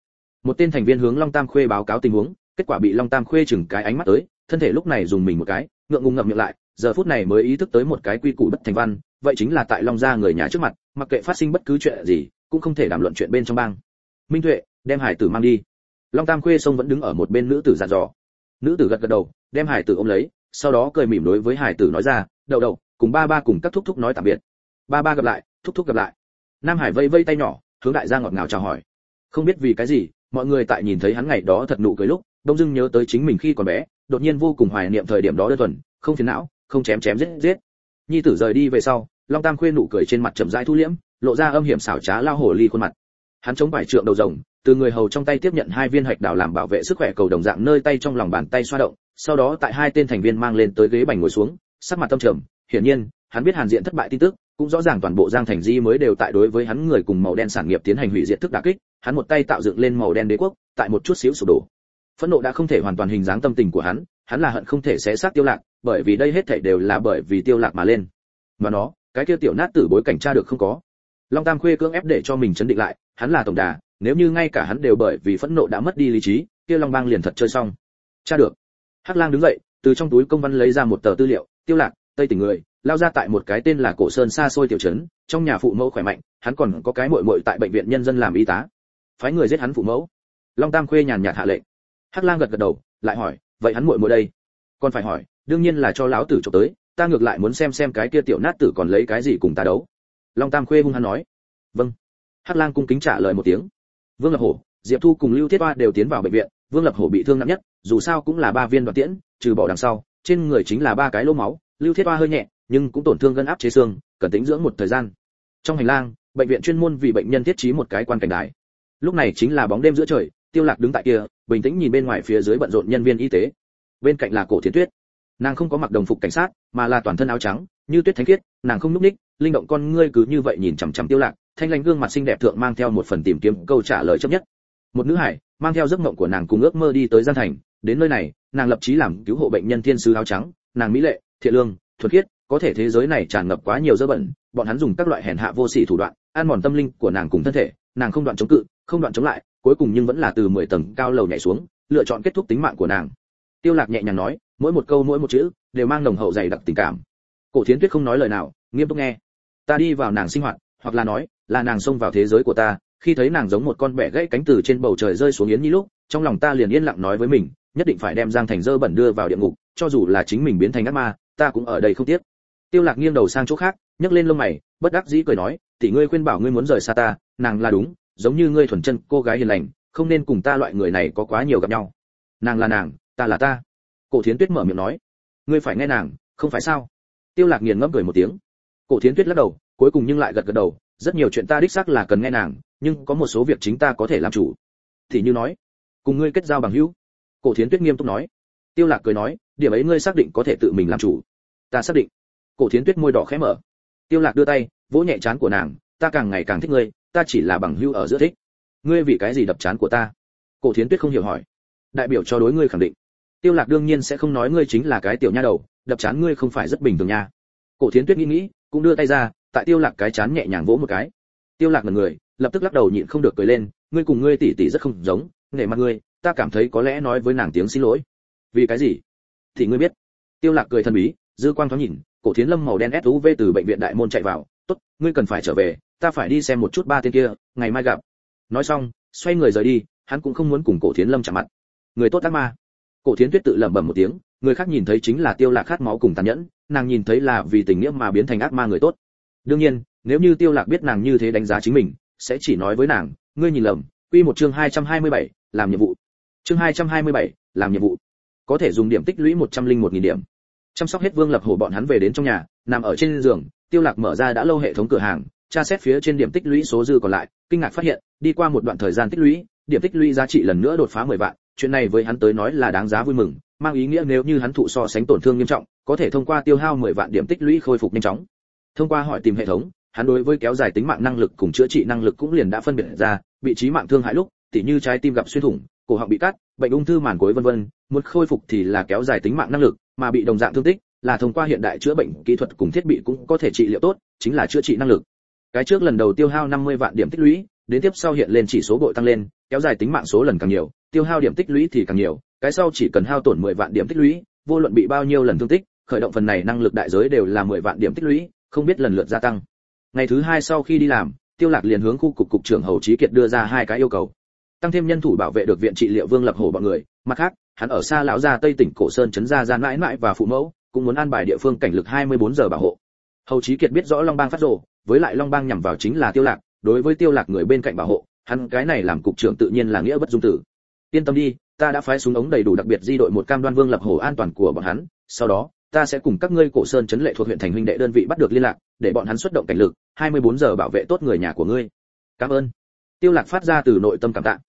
Một tên thành viên hướng long tam khuê báo cáo tình huống, kết quả bị long tam khuê chừng cái ánh mắt tới, thân thể lúc này dùng mình một cái, ngượng ngùng ngậm miệng lại, giờ phút này mới ý thức tới một cái quy củ bất thành văn, vậy chính là tại long gia người nhà trước mặt, mặc kệ phát sinh bất cứ chuyện gì, cũng không thể đàm luận chuyện bên trong bang. Minh tuệ, đem hải tử mang đi. Long tam khuê sông vẫn đứng ở một bên nữ tử dặn dò. Nữ tử gật gật đầu, đem hải tử ôm lấy, sau đó cười mỉm đối với hải tử nói ra, đậu đậu, cùng ba ba cùng các thúc thúc nói tạm biệt ba ba gặp lại, thúc thúc gặp lại. Nam hải vây vây tay nhỏ, hướng đại gia ngọt ngào chào hỏi. Không biết vì cái gì, mọi người tại nhìn thấy hắn ngày đó thật nụ cười lúc, đông dưng nhớ tới chính mình khi còn bé, đột nhiên vô cùng hoài niệm thời điểm đó đơn thuần, không phiền não, không chém chém giết giết. Nhi tử rời đi về sau, long tam khuê nụ cười trên mặt chậm rãi thu liễm, lộ ra âm hiểm xảo trá lao hổ ly khuôn mặt. Hắn chống vải trượng đầu rồng, từ người hầu trong tay tiếp nhận hai viên hạch đào làm bảo vệ sức khỏe cầu đồng dạng nơi tay trong lòng bàn tay xoa động, sau đó tại hai tên thành viên mang lên tới ghế bành ngồi xuống, sắc mặt tâm trầm, hiển nhiên, hắn biết hàn diện thất bại tin tức cũng rõ ràng toàn bộ giang thành di mới đều tại đối với hắn người cùng màu đen sản nghiệp tiến hành hủy diệt thức đả kích, hắn một tay tạo dựng lên màu đen đế quốc, tại một chút xíu sụp đổ. Phẫn nộ đã không thể hoàn toàn hình dáng tâm tình của hắn hắn là hận không thể xé xác tiêu lạc, bởi vì đây hết thảy đều là bởi vì tiêu lạc mà lên. Mà nó, cái kia tiểu nát tử bối cảnh tra được không có. Long tam khuê cưỡng ép để cho mình chấn định lại, hắn là tổng đà, nếu như ngay cả hắn đều bởi vì phẫn nộ đã mất đi lý trí, kia long bang liền thật chơi xong. Tra được. Hắc lang đứng dậy, từ trong túi công văn lấy ra một tờ tư liệu, tiêu lạc tây tỉnh người, lao ra tại một cái tên là cổ sơn xa xôi tiểu trấn, trong nhà phụ mẫu khỏe mạnh, hắn còn có cái muội muội tại bệnh viện nhân dân làm y tá. Phái người giết hắn phụ mẫu. Long tam khuê nhàn nhạt hạ lệnh. Hắc lang gật gật đầu, lại hỏi, vậy hắn muội muội đây? Còn phải hỏi, đương nhiên là cho lão tử trộm tới, ta ngược lại muốn xem xem cái kia tiểu nát tử còn lấy cái gì cùng ta đấu. Long tam khuê hung hăng nói. Vâng. Hắc lang cung kính trả lời một tiếng. Vương lập hổ, diệp thu cùng lưu thiết hoa đều tiến vào bệnh viện, vương lập hổ bị thương nặng nhất, dù sao cũng là ba viên đoạn tiễn, trừ bỏ đằng sau, trên người chính là ba cái lỗ máu lưu thiết hoa hơi nhẹ, nhưng cũng tổn thương gân áp chế xương, cần tính dưỡng một thời gian. Trong hành lang, bệnh viện chuyên môn vì bệnh nhân thiết trí một cái quan cảnh đài. Lúc này chính là bóng đêm giữa trời, tiêu lạc đứng tại kia, bình tĩnh nhìn bên ngoài phía dưới bận rộn nhân viên y tế. Bên cạnh là cổ thiến tuyết. Nàng không có mặc đồng phục cảnh sát, mà là toàn thân áo trắng, như tuyết thánh khiết, nàng không núp ních linh động con ngươi cứ như vậy nhìn chằm chằm tiêu lạc, thanh lãnh gương mặt xinh đẹp thượng mang theo một phần tìm kiếm câu trả lời chấp nhất. Một nữ hải, mang theo giấc mộng của nàng cùng ước mơ đi tới gian thành, đến nơi này, nàng lập chí làm cứu hộ bệnh nhân thiên sứ áo trắng, nàng mỹ lệ thiện lương thuật khiết, có thể thế giới này tràn ngập quá nhiều dơ bẩn, bọn hắn dùng các loại hèn hạ vô sỉ thủ đoạn, ăn mòn tâm linh của nàng cùng thân thể, nàng không đoạn chống cự, không đoạn chống lại, cuối cùng nhưng vẫn là từ 10 tầng cao lầu nhảy xuống, lựa chọn kết thúc tính mạng của nàng. Tiêu lạc nhẹ nhàng nói, mỗi một câu, mỗi một chữ, đều mang nồng hậu dày đặc tình cảm. Cổ thiến tuyết không nói lời nào, nghiêm túc nghe. Ta đi vào nàng sinh hoạt, hoặc là nói, là nàng xông vào thế giới của ta, khi thấy nàng giống một con bẻ gãy cánh từ trên bầu trời rơi xuống yến nhi lúc, trong lòng ta liền yên lặng nói với mình, nhất định phải đem giang thành dơ bẩn đưa vào địa ngục, cho dù là chính mình biến thành ác ma ta cũng ở đây không tiếc. Tiêu lạc nghiêng đầu sang chỗ khác, nhấc lên lông mày, bất đắc dĩ cười nói, tỷ ngươi khuyên bảo ngươi muốn rời xa ta, nàng là đúng, giống như ngươi thuần chân, cô gái hiền lành, không nên cùng ta loại người này có quá nhiều gặp nhau. Nàng là nàng, ta là ta. Cổ thiến tuyết mở miệng nói. Ngươi phải nghe nàng, không phải sao? Tiêu lạc nghiền ngẫm cười một tiếng. Cổ thiến tuyết lắc đầu, cuối cùng nhưng lại gật gật đầu, rất nhiều chuyện ta đích xác là cần nghe nàng, nhưng có một số việc chính ta có thể làm chủ. Thì như nói, cùng ngươi kết giao bằng hữu. Cổ thiến tuyết nghiêm túc nói. Tiêu lạc cười nói, điểm ấy ngươi xác định có thể tự mình làm chủ ta xác định. Cổ thiến tuyết môi đỏ khẽ mở. Tiêu lạc đưa tay, vỗ nhẹ chán của nàng, ta càng ngày càng thích ngươi, ta chỉ là bằng hữu ở giữa thích. Ngươi vì cái gì đập chán của ta? Cổ thiến tuyết không hiểu hỏi. Đại biểu cho đối ngươi khẳng định. Tiêu lạc đương nhiên sẽ không nói ngươi chính là cái tiểu nha đầu, đập chán ngươi không phải rất bình thường nha. Cổ thiến tuyết nghĩ nghĩ, cũng đưa tay ra, tại tiêu lạc cái chán nhẹ nhàng vỗ một cái. Tiêu lạc ngẩn người, lập tức lắc đầu nhịn không được cười lên, ngươi cùng ngươi tỷ tỷ rất không giống, nể mặt ngươi, ta cảm thấy có lẽ nói với nàng tiếng xin lỗi. Vì cái gì? Thì ngươi biết. Tiêu lạc cười thần bí dư quang thoáng nhìn cổ thiến lâm màu đen suv từ bệnh viện đại môn chạy vào tốt ngươi cần phải trở về ta phải đi xem một chút ba tên kia ngày mai gặp. Nói xong xoay người rời đi hắn cũng không muốn cùng cổ thiến lâm chạm mặt. Người tốt ác ma. Cổ thiến tuyết tự lẩm bẩm một tiếng người khác nhìn thấy chính là tiêu lạc khát máu cùng tàn nhẫn nàng nhìn thấy là vì tình nghĩa mà biến thành ác ma người tốt. Đương nhiên nếu như tiêu lạc biết nàng như thế đánh giá chính mình sẽ chỉ nói với nàng ngươi nhìn lầm quy một chương 227, làm nhiệm vụ. Chương 227, làm nhiệm vụ. Có thể dùng điểm tích lũy 101 nghìn điểm chăm sóc hết vương lập hổ bọn hắn về đến trong nhà, nằm ở trên giường, tiêu lạc mở ra đã lâu hệ thống cửa hàng, tra xét phía trên điểm tích lũy số dư còn lại, kinh ngạc phát hiện, đi qua một đoạn thời gian tích lũy, điểm tích lũy giá trị lần nữa đột phá 10 vạn, chuyện này với hắn tới nói là đáng giá vui mừng, mang ý nghĩa nếu như hắn thụ so sánh tổn thương nghiêm trọng, có thể thông qua tiêu hao 10 vạn điểm tích lũy khôi phục nhanh chóng. Thông qua hỏi tìm hệ thống, hắn đối với kéo dài tính mạng năng lực cùng chữa trị năng lực cũng liền đã phân biệt ra, vị trí mạng thương hại lúc, tỉ như trái tim gặp xuyên thủng cổ họng bị cắt, bệnh ung thư màn cuối vân vân, muốn khôi phục thì là kéo dài tính mạng năng lực, mà bị đồng dạng thương tích, là thông qua hiện đại chữa bệnh kỹ thuật cùng thiết bị cũng có thể trị liệu tốt, chính là chữa trị năng lực. Cái trước lần đầu tiêu hao 50 vạn điểm tích lũy, đến tiếp sau hiện lên chỉ số bội tăng lên, kéo dài tính mạng số lần càng nhiều, tiêu hao điểm tích lũy thì càng nhiều, cái sau chỉ cần hao tổn 10 vạn điểm tích lũy, vô luận bị bao nhiêu lần thương tích, khởi động phần này năng lực đại giới đều là 10 vạn điểm tích lũy, không biết lần lượt gia tăng. Ngày thứ hai sau khi đi làm, tiêu lạc liền hướng khu cục cục trưởng hầu trí kiệt đưa ra hai cái yêu cầu tăng thêm nhân thủ bảo vệ được viện trị liệu vương lập hổ bọn người. Mặt khác, hắn ở xa lão gia tây tỉnh cổ sơn chấn gia gian mãi mãi và phụ mẫu, cũng muốn an bài địa phương cảnh lực 24 giờ bảo hộ. Hầu chí kiệt biết rõ long bang phát rồ, với lại long bang nhằm vào chính là tiêu lạc, đối với tiêu lạc người bên cạnh bảo hộ, hắn cái này làm cục trưởng tự nhiên là nghĩa bất dung tử. Yên tâm đi, ta đã phái súng ống đầy đủ đặc biệt di đội một cam đoan vương lập hồ an toàn của bọn hắn, sau đó, ta sẽ cùng các ngươi cổ sơn chấn lệ thuộc huyện thành huynh đệ đơn vị bắt được liên lạc, để bọn hắn xuất động cảnh lực 24 giờ bảo vệ tốt người nhà của ngươi. Cảm ơn. Tiêu lạc phát ra từ nội tâm cảm tạ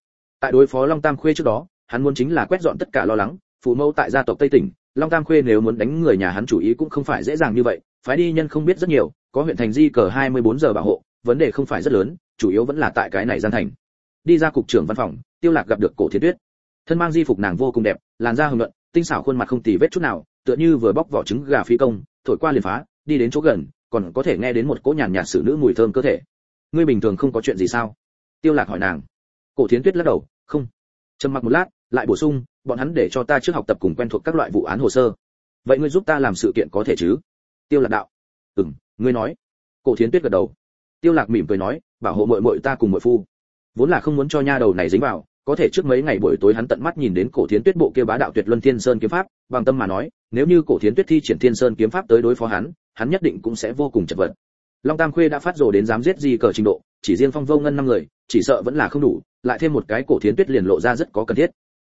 tại đối phó long tam khuê trước đó, hắn muốn chính là quét dọn tất cả lo lắng, phụ mẫu tại gia tộc tây tỉnh, long tam khuê nếu muốn đánh người nhà hắn chủ ý cũng không phải dễ dàng như vậy, phái đi nhân không biết rất nhiều, có huyện thành di cờ 24 giờ bảo hộ, vấn đề không phải rất lớn, chủ yếu vẫn là tại cái này gian thành. Đi ra cục trưởng văn phòng, tiêu lạc gặp được cổ thiên tuyết. Thân mang di phục nàng vô cùng đẹp, làn da hồng nhuận, tinh xảo khuôn mặt không tì vết chút nào, tựa như vừa bóc vỏ trứng gà phi công, thổi qua liền phá, đi đến chỗ gần, còn có thể nghe đến một cỗ nhàn nhạt sự nữ mùi thơm cơ thể. Ngươi bình thường không có chuyện gì sao? Tiêu lạc hỏi nàng. Cổ thiến tuyết lắc đầu không. Trầm mặc một lát, lại bổ sung, bọn hắn để cho ta trước học tập cùng quen thuộc các loại vụ án hồ sơ. Vậy ngươi giúp ta làm sự kiện có thể chứ? Tiêu lạc đạo. Ừm, ngươi nói. Cổ thiến tuyết gật đầu. Tiêu lạc mỉm cười nói, bảo hộ muội muội ta cùng muội phu. Vốn là không muốn cho nha đầu này dính vào, có thể trước mấy ngày buổi tối hắn tận mắt nhìn đến cổ thiến tuyết bộ kia bá đạo tuyệt luân thiên sơn kiếm pháp, bằng tâm mà nói, nếu như cổ thiến tuyết thi triển thiên sơn kiếm pháp tới đối phó hắn hắn nhất định cũng sẽ vô cùng chật vật. Long tam khuê đã phát rồ đến dám giết gì cờ trình độ chỉ riêng phong vô ngân năm người, chỉ sợ vẫn là không đủ, lại thêm một cái cổ thiến tuyết liền lộ ra rất có cần thiết.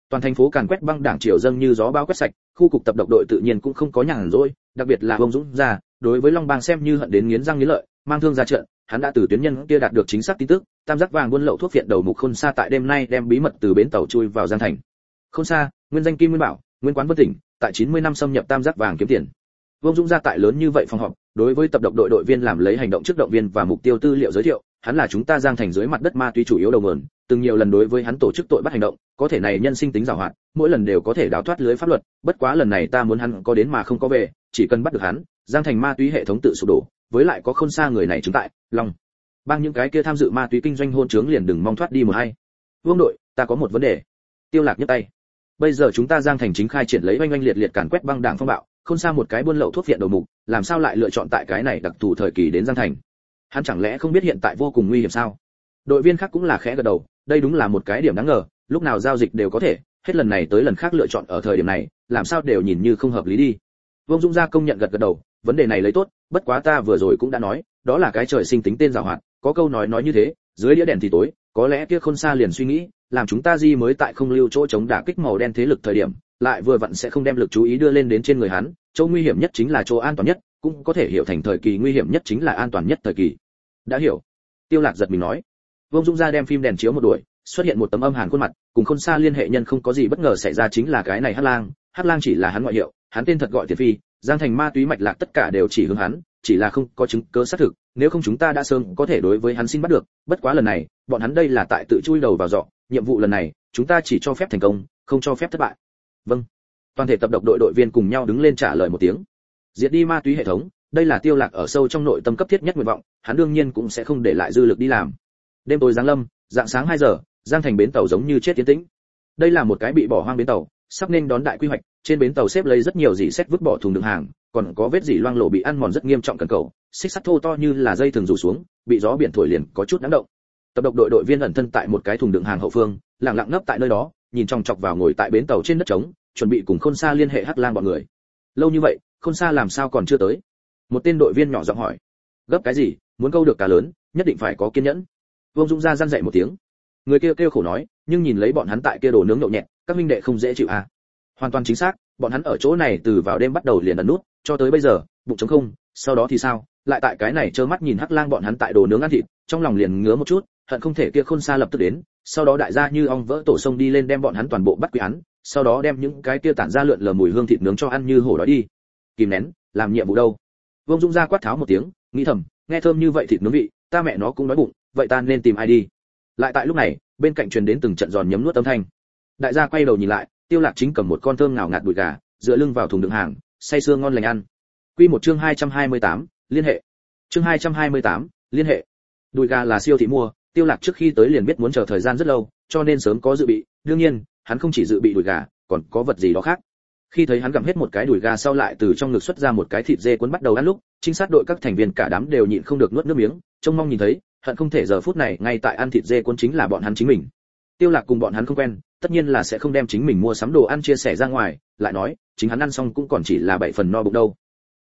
Toàn thành phố càn quét băng đảng triều dâng như gió bao quét sạch, khu cục tập độc đội tự nhiên cũng không có nhàn rỗi, đặc biệt là ông dũng ra, đối với long bang xem như hận đến nghiến răng nghiến lợi, mang thương ra trận, hắn đã từ tuyến nhân kia đạt được chính xác tin tức, tam giác vàng buôn lậu thuốc viện đầu mục khôn xa tại đêm nay đem bí mật từ bến tàu chui vào giang thành. Khôn xa nguyên danh kim nguyên bảo, nguyên quán vân tỉnh, tại 90 năm xâm nhập tam giác vàng kiếm tiền. Vương dũng ra tại lớn như vậy phòng họp, đối với tập độc đội đội viên làm lấy hành động trước động viên và mục tiêu tư liệu giới thiệu hắn là chúng ta giang thành dưới mặt đất ma túy chủ yếu đầu nguồn từng nhiều lần đối với hắn tổ chức tội bắt hành động, có thể này nhân sinh tính giàu hoạt, mỗi lần đều có thể đào thoát lưới pháp luật, bất quá lần này ta muốn hắn có đến mà không có về, chỉ cần bắt được hắn, giang thành ma túy hệ thống tự sụp đổ, với lại có khôn xa người này chứng tại long bang những cái kia tham dự ma túy kinh doanh hôn trướng liền đừng mong thoát đi một hay. Vương đội, ta có một vấn đề. Tiêu lạc nhấc tay. Bây giờ chúng ta giang thành chính khai triển lấy oanh oanh liệt liệt càn quét băng đảng phong bạo không xa một cái buôn lậu thuốc viện đầu mục, làm sao lại lựa chọn tại cái này đặc thù thời kỳ đến giang thành? Hắn chẳng lẽ không biết hiện tại vô cùng nguy hiểm sao? Đội viên khác cũng là khẽ gật đầu, đây đúng là một cái điểm đáng ngờ, lúc nào giao dịch đều có thể, hết lần này tới lần khác lựa chọn ở thời điểm này, làm sao đều nhìn như không hợp lý đi. Vương dung gia công nhận gật gật đầu, vấn đề này lấy tốt, bất quá ta vừa rồi cũng đã nói, đó là cái trời sinh tính tên giàu hoạt, có câu nói nói như thế, dưới đĩa đèn thì tối, có lẽ kia khôn xa liền suy nghĩ, làm chúng ta di mới tại không lưu chỗ chống đả kích màu đen thế lực thời điểm, lại vừa vặn sẽ không đem lực chú ý đưa lên đến trên người hắn, chỗ nguy hiểm nhất chính là chỗ an toàn nhất cũng có thể hiểu thành thời kỳ nguy hiểm nhất chính là an toàn nhất thời kỳ. Đã hiểu. Tiêu lạc giật mình nói. Vương dung ra đem phim đèn chiếu một đuổi, xuất hiện một tấm âm hàn khuôn mặt, cùng khôn xa liên hệ nhân không có gì bất ngờ xảy ra chính là cái này hắc lang. Hắc lang chỉ là hắn ngoại hiệu, hắn tên thật gọi tiền phi, giang thành ma túy mạch lạc tất cả đều chỉ hướng hắn, chỉ là không có chứng cứ xác thực, nếu không chúng ta đã sớm có thể đối với hắn xin bắt được, bất quá lần này, bọn hắn đây là tại tự chui đầu vào dọ, nhiệm vụ lần này, chúng ta chỉ cho phép thành công, không cho phép thất bại. Vâng. Toàn thể tập độc đội đội viên cùng nhau đứng lên trả lời một tiếng diệt đi ma túy hệ thống, đây là tiêu lạc ở sâu trong nội tâm cấp thiết nhất nguyện vọng, hắn đương nhiên cũng sẽ không để lại dư lực đi làm. Đêm tối giáng lâm, dạng sáng 2 giờ, giang thành bến tàu giống như chết tiến tĩnh. Đây là một cái bị bỏ hoang bến tàu, sắp nên đón đại quy hoạch, trên bến tàu xếp lấy rất nhiều dỉ xét vứt bỏ thùng đựng hàng, còn có vết dỉ loang lổ bị ăn mòn rất nghiêm trọng cần cầu, xích sắt thô to như là dây thường rủ xuống, bị gió biển thổi liền có chút nắng động. Tập độc đội đội viên ẩn thân tại một cái thùng đựng hàng hậu phương, lặng lặng nấp tại nơi đó, nhìn trong chọc vào ngồi tại bến tàu trên đất trống, chuẩn bị cùng khôn xa liên hệ hắc lang bọn người. Lâu như vậy khôn xa làm sao còn chưa tới. Một tên đội viên nhỏ giọng hỏi. Gấp cái gì, muốn câu được cá lớn, nhất định phải có kiên nhẫn. Vương dũng ra răn dậy một tiếng. Người kia kêu khổ nói, nhưng nhìn lấy bọn hắn tại kia đồ nướng nhậu nhẹt, các minh đệ không dễ chịu à. Hoàn toàn chính xác, bọn hắn ở chỗ này từ vào đêm bắt đầu liền ẩn nút, cho tới bây giờ, bụng trống không, sau đó thì sao? Lại tại cái này trơ mắt nhìn hắc lang bọn hắn tại đồ nướng ăn thịt, trong lòng liền ngứa một chút, hận không thể kia khôn xa lập tức đến, sau đó đại gia như ong vỡ tổ sông đi lên đem bọn hắn toàn bộ bắt quy án, sau đó đem những cái kia tản ra lượn lờ mùi hương thịt nướng cho ăn như hổ đói đi kìm nén làm nhiệm vụ đâu? Vương dung ra quát tháo một tiếng nghĩ thầm nghe thơm như vậy thịt nướng vị ta mẹ nó cũng đói bụng vậy ta nên tìm ai đi? Lại tại lúc này bên cạnh truyền đến từng trận giòn nhấm nuốt âm thanh. Đại gia quay đầu nhìn lại tiêu lạc chính cầm một con thơm ngào ngạt đùi gà dựa lưng vào thùng đựng hàng say sưa ngon lành ăn. Quy một chương 228, liên hệ. Chương 228, liên hệ. Đùi gà là siêu thị mua tiêu lạc trước khi tới liền biết muốn chờ thời gian rất lâu cho nên sớm có dự bị đương nhiên hắn không chỉ dự bị đùi gà còn có vật gì đó khác khi thấy hắn gặm hết một cái đùi gà sau lại từ trong ngực xuất ra một cái thịt dê cuốn bắt đầu ăn lúc, trinh sát đội các thành viên cả đám đều nhịn không được nuốt nước miếng, trông mong nhìn thấy, hận không thể giờ phút này ngay tại ăn thịt dê cuốn chính là bọn hắn chính mình. Tiêu lạc cùng bọn hắn không quen, tất nhiên là sẽ không đem chính mình mua sắm đồ ăn chia sẻ ra ngoài, lại nói, chính hắn ăn xong cũng còn chỉ là bảy phần no bụng đâu.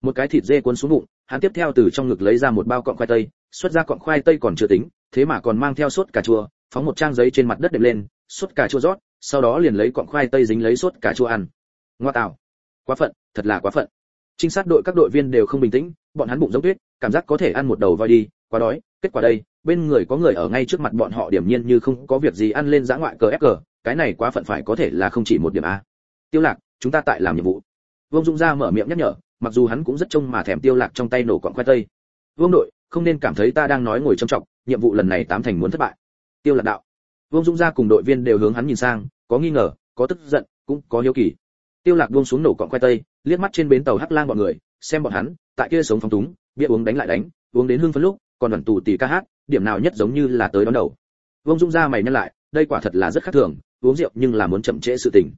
Một cái thịt dê cuốn xuống bụng, hắn tiếp theo từ trong ngực lấy ra một bao cọng khoai tây, xuất ra cọng khoai tây còn chưa tính, thế mà còn mang theo sốt cà chua, phóng một trang giấy trên mặt đất đệm lên, sốt cà chua rót, sau đó liền lấy cọng khoai tây dính lấy sốt cà chua ăn ngoa tạo quá phận, thật là quá phận. Trinh sát đội các đội viên đều không bình tĩnh, bọn hắn bụng giống tuyết, cảm giác có thể ăn một đầu voi đi, quá đói. Kết quả đây, bên người có người ở ngay trước mặt bọn họ điểm nhiên như không có việc gì ăn lên giã ngoại cờ ép cờ, cái này quá phận phải có thể là không chỉ một điểm a. Tiêu lạc, chúng ta tại làm nhiệm vụ. Vương dung ra mở miệng nhắc nhở, mặc dù hắn cũng rất trông mà thèm tiêu lạc trong tay nổ quặng khoai tây. Vương đội, không nên cảm thấy ta đang nói ngồi trầm trọng, nhiệm vụ lần này tám thành muốn thất bại. Tiêu lạc đạo. Vương dung ra cùng đội viên đều hướng hắn nhìn sang, có nghi ngờ, có tức giận, cũng có hiếu kỳ tiêu lạc buông xuống nổ cọng khoai tây, liếc mắt trên bến tàu hắc lang bọn người, xem bọn hắn, tại kia sống phóng túng, bia uống đánh lại đánh, uống đến hương phấn lúc, còn đoàn tù tỷ ca hát, điểm nào nhất giống như là tới đón đầu. Vương dung ra mày nhăn lại, đây quả thật là rất khác thường, uống rượu nhưng là muốn chậm trễ sự tình.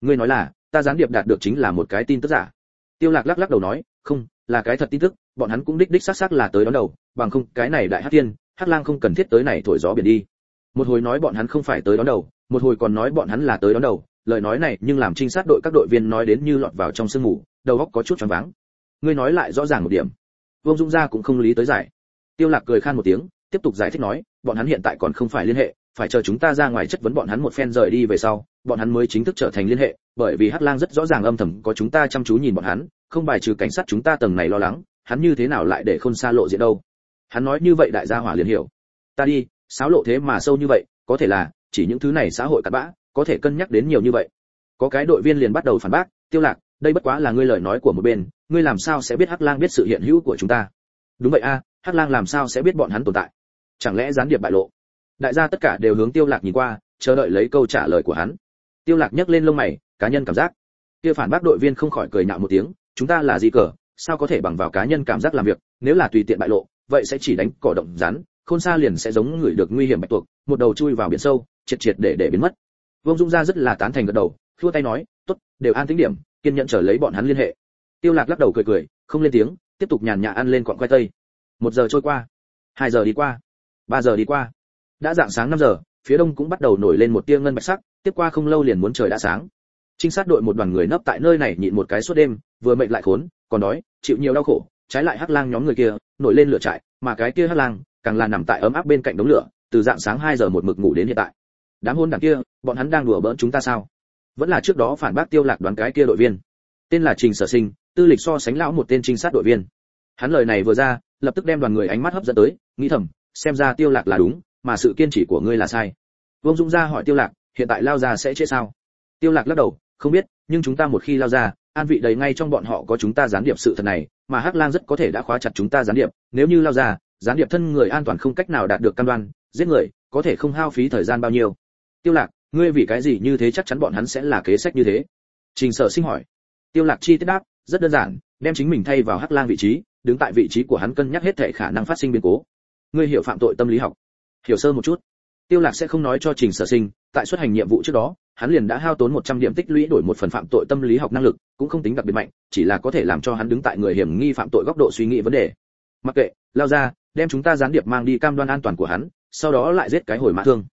Ngươi nói là, ta gián điệp đạt được chính là một cái tin tức giả. Tiêu lạc lắc lắc đầu nói, không, là cái thật tin tức, bọn hắn cũng đích đích xác xác là tới đón đầu, bằng không, cái này đại hắc tiên, hắc lang không cần thiết tới này thổi gió biển đi. Một hồi nói bọn hắn không phải tới đón đầu, một hồi còn nói bọn hắn là tới đón đầu lời nói này nhưng làm trinh sát đội các đội viên nói đến như lọt vào trong sương mù, đầu óc có chút choáng váng. Ngươi nói lại rõ ràng một điểm. Vương dung gia cũng không lý tới giải. Tiêu lạc cười khan một tiếng, tiếp tục giải thích nói, bọn hắn hiện tại còn không phải liên hệ, phải chờ chúng ta ra ngoài chất vấn bọn hắn một phen rời đi về sau, bọn hắn mới chính thức trở thành liên hệ, bởi vì hắc lang rất rõ ràng âm thầm có chúng ta chăm chú nhìn bọn hắn, không bài trừ cảnh sát chúng ta tầng này lo lắng, hắn như thế nào lại để khôn xa lộ diện đâu. Hắn nói như vậy đại gia hỏa liền hiểu. Ta đi sáo lộ thế mà sâu như vậy, có thể là, chỉ những thứ này xã hội cặn bã có thể cân nhắc đến nhiều như vậy. Có cái đội viên liền bắt đầu phản bác, tiêu lạc, đây bất quá là ngươi lời nói của một bên, ngươi làm sao sẽ biết hắc lang biết sự hiện hữu của chúng ta? Đúng vậy a, hắc lang làm sao sẽ biết bọn hắn tồn tại? Chẳng lẽ gián điệp bại lộ? Đại gia tất cả đều hướng tiêu lạc nhìn qua, chờ đợi lấy câu trả lời của hắn. Tiêu lạc nhấc lên lông mày, cá nhân cảm giác. Kia phản bác đội viên không khỏi cười nhạo một tiếng, chúng ta là gì cờ, sao có thể bằng vào cá nhân cảm giác làm việc? Nếu là tùy tiện bại lộ, vậy sẽ chỉ đánh cỏ động rắn, khôn xa liền sẽ giống người được nguy hiểm bạch tuộc, một đầu chui vào biển sâu, triệt triệt để để biến mất vương dung ra rất là tán thành gật đầu thua tay nói, tốt, đều an tính điểm, kiên nhẫn chờ lấy bọn hắn liên hệ. Tiêu lạc lắc đầu cười cười, không lên tiếng, tiếp tục nhàn nhã ăn lên quặng khoai tây. Một giờ trôi qua, hai giờ đi qua, ba giờ đi qua. Đã dạng sáng 5 giờ, phía đông cũng bắt đầu nổi lên một tia ngân bạch sắc, tiếp qua không lâu liền muốn trời đã sáng. Trinh sát đội một đoàn người nấp tại nơi này nhịn một cái suốt đêm, vừa mệt lại khốn, còn đói, chịu nhiều đau khổ, trái lại hắc lang nhóm người kia, nổi lên lửa trại, mà cái kia hắc lang, càng là nằm tại ấm áp bên cạnh đống lửa, từ dạng sáng 2 giờ một mực ngủ đến hiện tại đám hôn đảng kia, bọn hắn đang đùa bỡn chúng ta sao? Vẫn là trước đó phản bác tiêu lạc đoán cái kia đội viên. Tên là trình sở sinh, tư lịch so sánh lão một tên trinh sát đội viên. Hắn lời này vừa ra, lập tức đem đoàn người ánh mắt hấp dẫn tới, nghĩ thầm, xem ra tiêu lạc là đúng, mà sự kiên trì của ngươi là sai. Vương dung ra hỏi tiêu lạc, hiện tại lao ra sẽ chết sao? Tiêu lạc lắc đầu, không biết, nhưng chúng ta một khi lao ra an vị đầy ngay trong bọn họ có chúng ta gián điệp sự thật này, mà hắc lang rất có thể đã khóa chặt chúng ta gián điệp, nếu như lao ra gián điệp thân người an toàn không cách nào đạt được cam đoan, giết người, có thể không hao phí thời gian bao nhiêu tiêu lạc, ngươi vì cái gì như thế chắc chắn bọn hắn sẽ là kế sách như thế? Trình sở sinh hỏi. Tiêu lạc chi tiết đáp, rất đơn giản, đem chính mình thay vào hắc lang vị trí, đứng tại vị trí của hắn cân nhắc hết thảy khả năng phát sinh biến cố. Ngươi hiểu phạm tội tâm lý học. Hiểu sơ một chút. Tiêu lạc sẽ không nói cho trình sở sinh, tại xuất hành nhiệm vụ trước đó, hắn liền đã hao tốn 100 điểm tích lũy đổi một phần phạm tội tâm lý học năng lực, cũng không tính đặc biệt mạnh, chỉ là có thể làm cho hắn đứng tại người hiểm nghi phạm tội góc độ suy nghĩ vấn đề. Mặc kệ, lao ra, đem chúng ta gián điệp mang đi cam đoan an toàn của hắn, sau đó lại giết cái hồi mã thương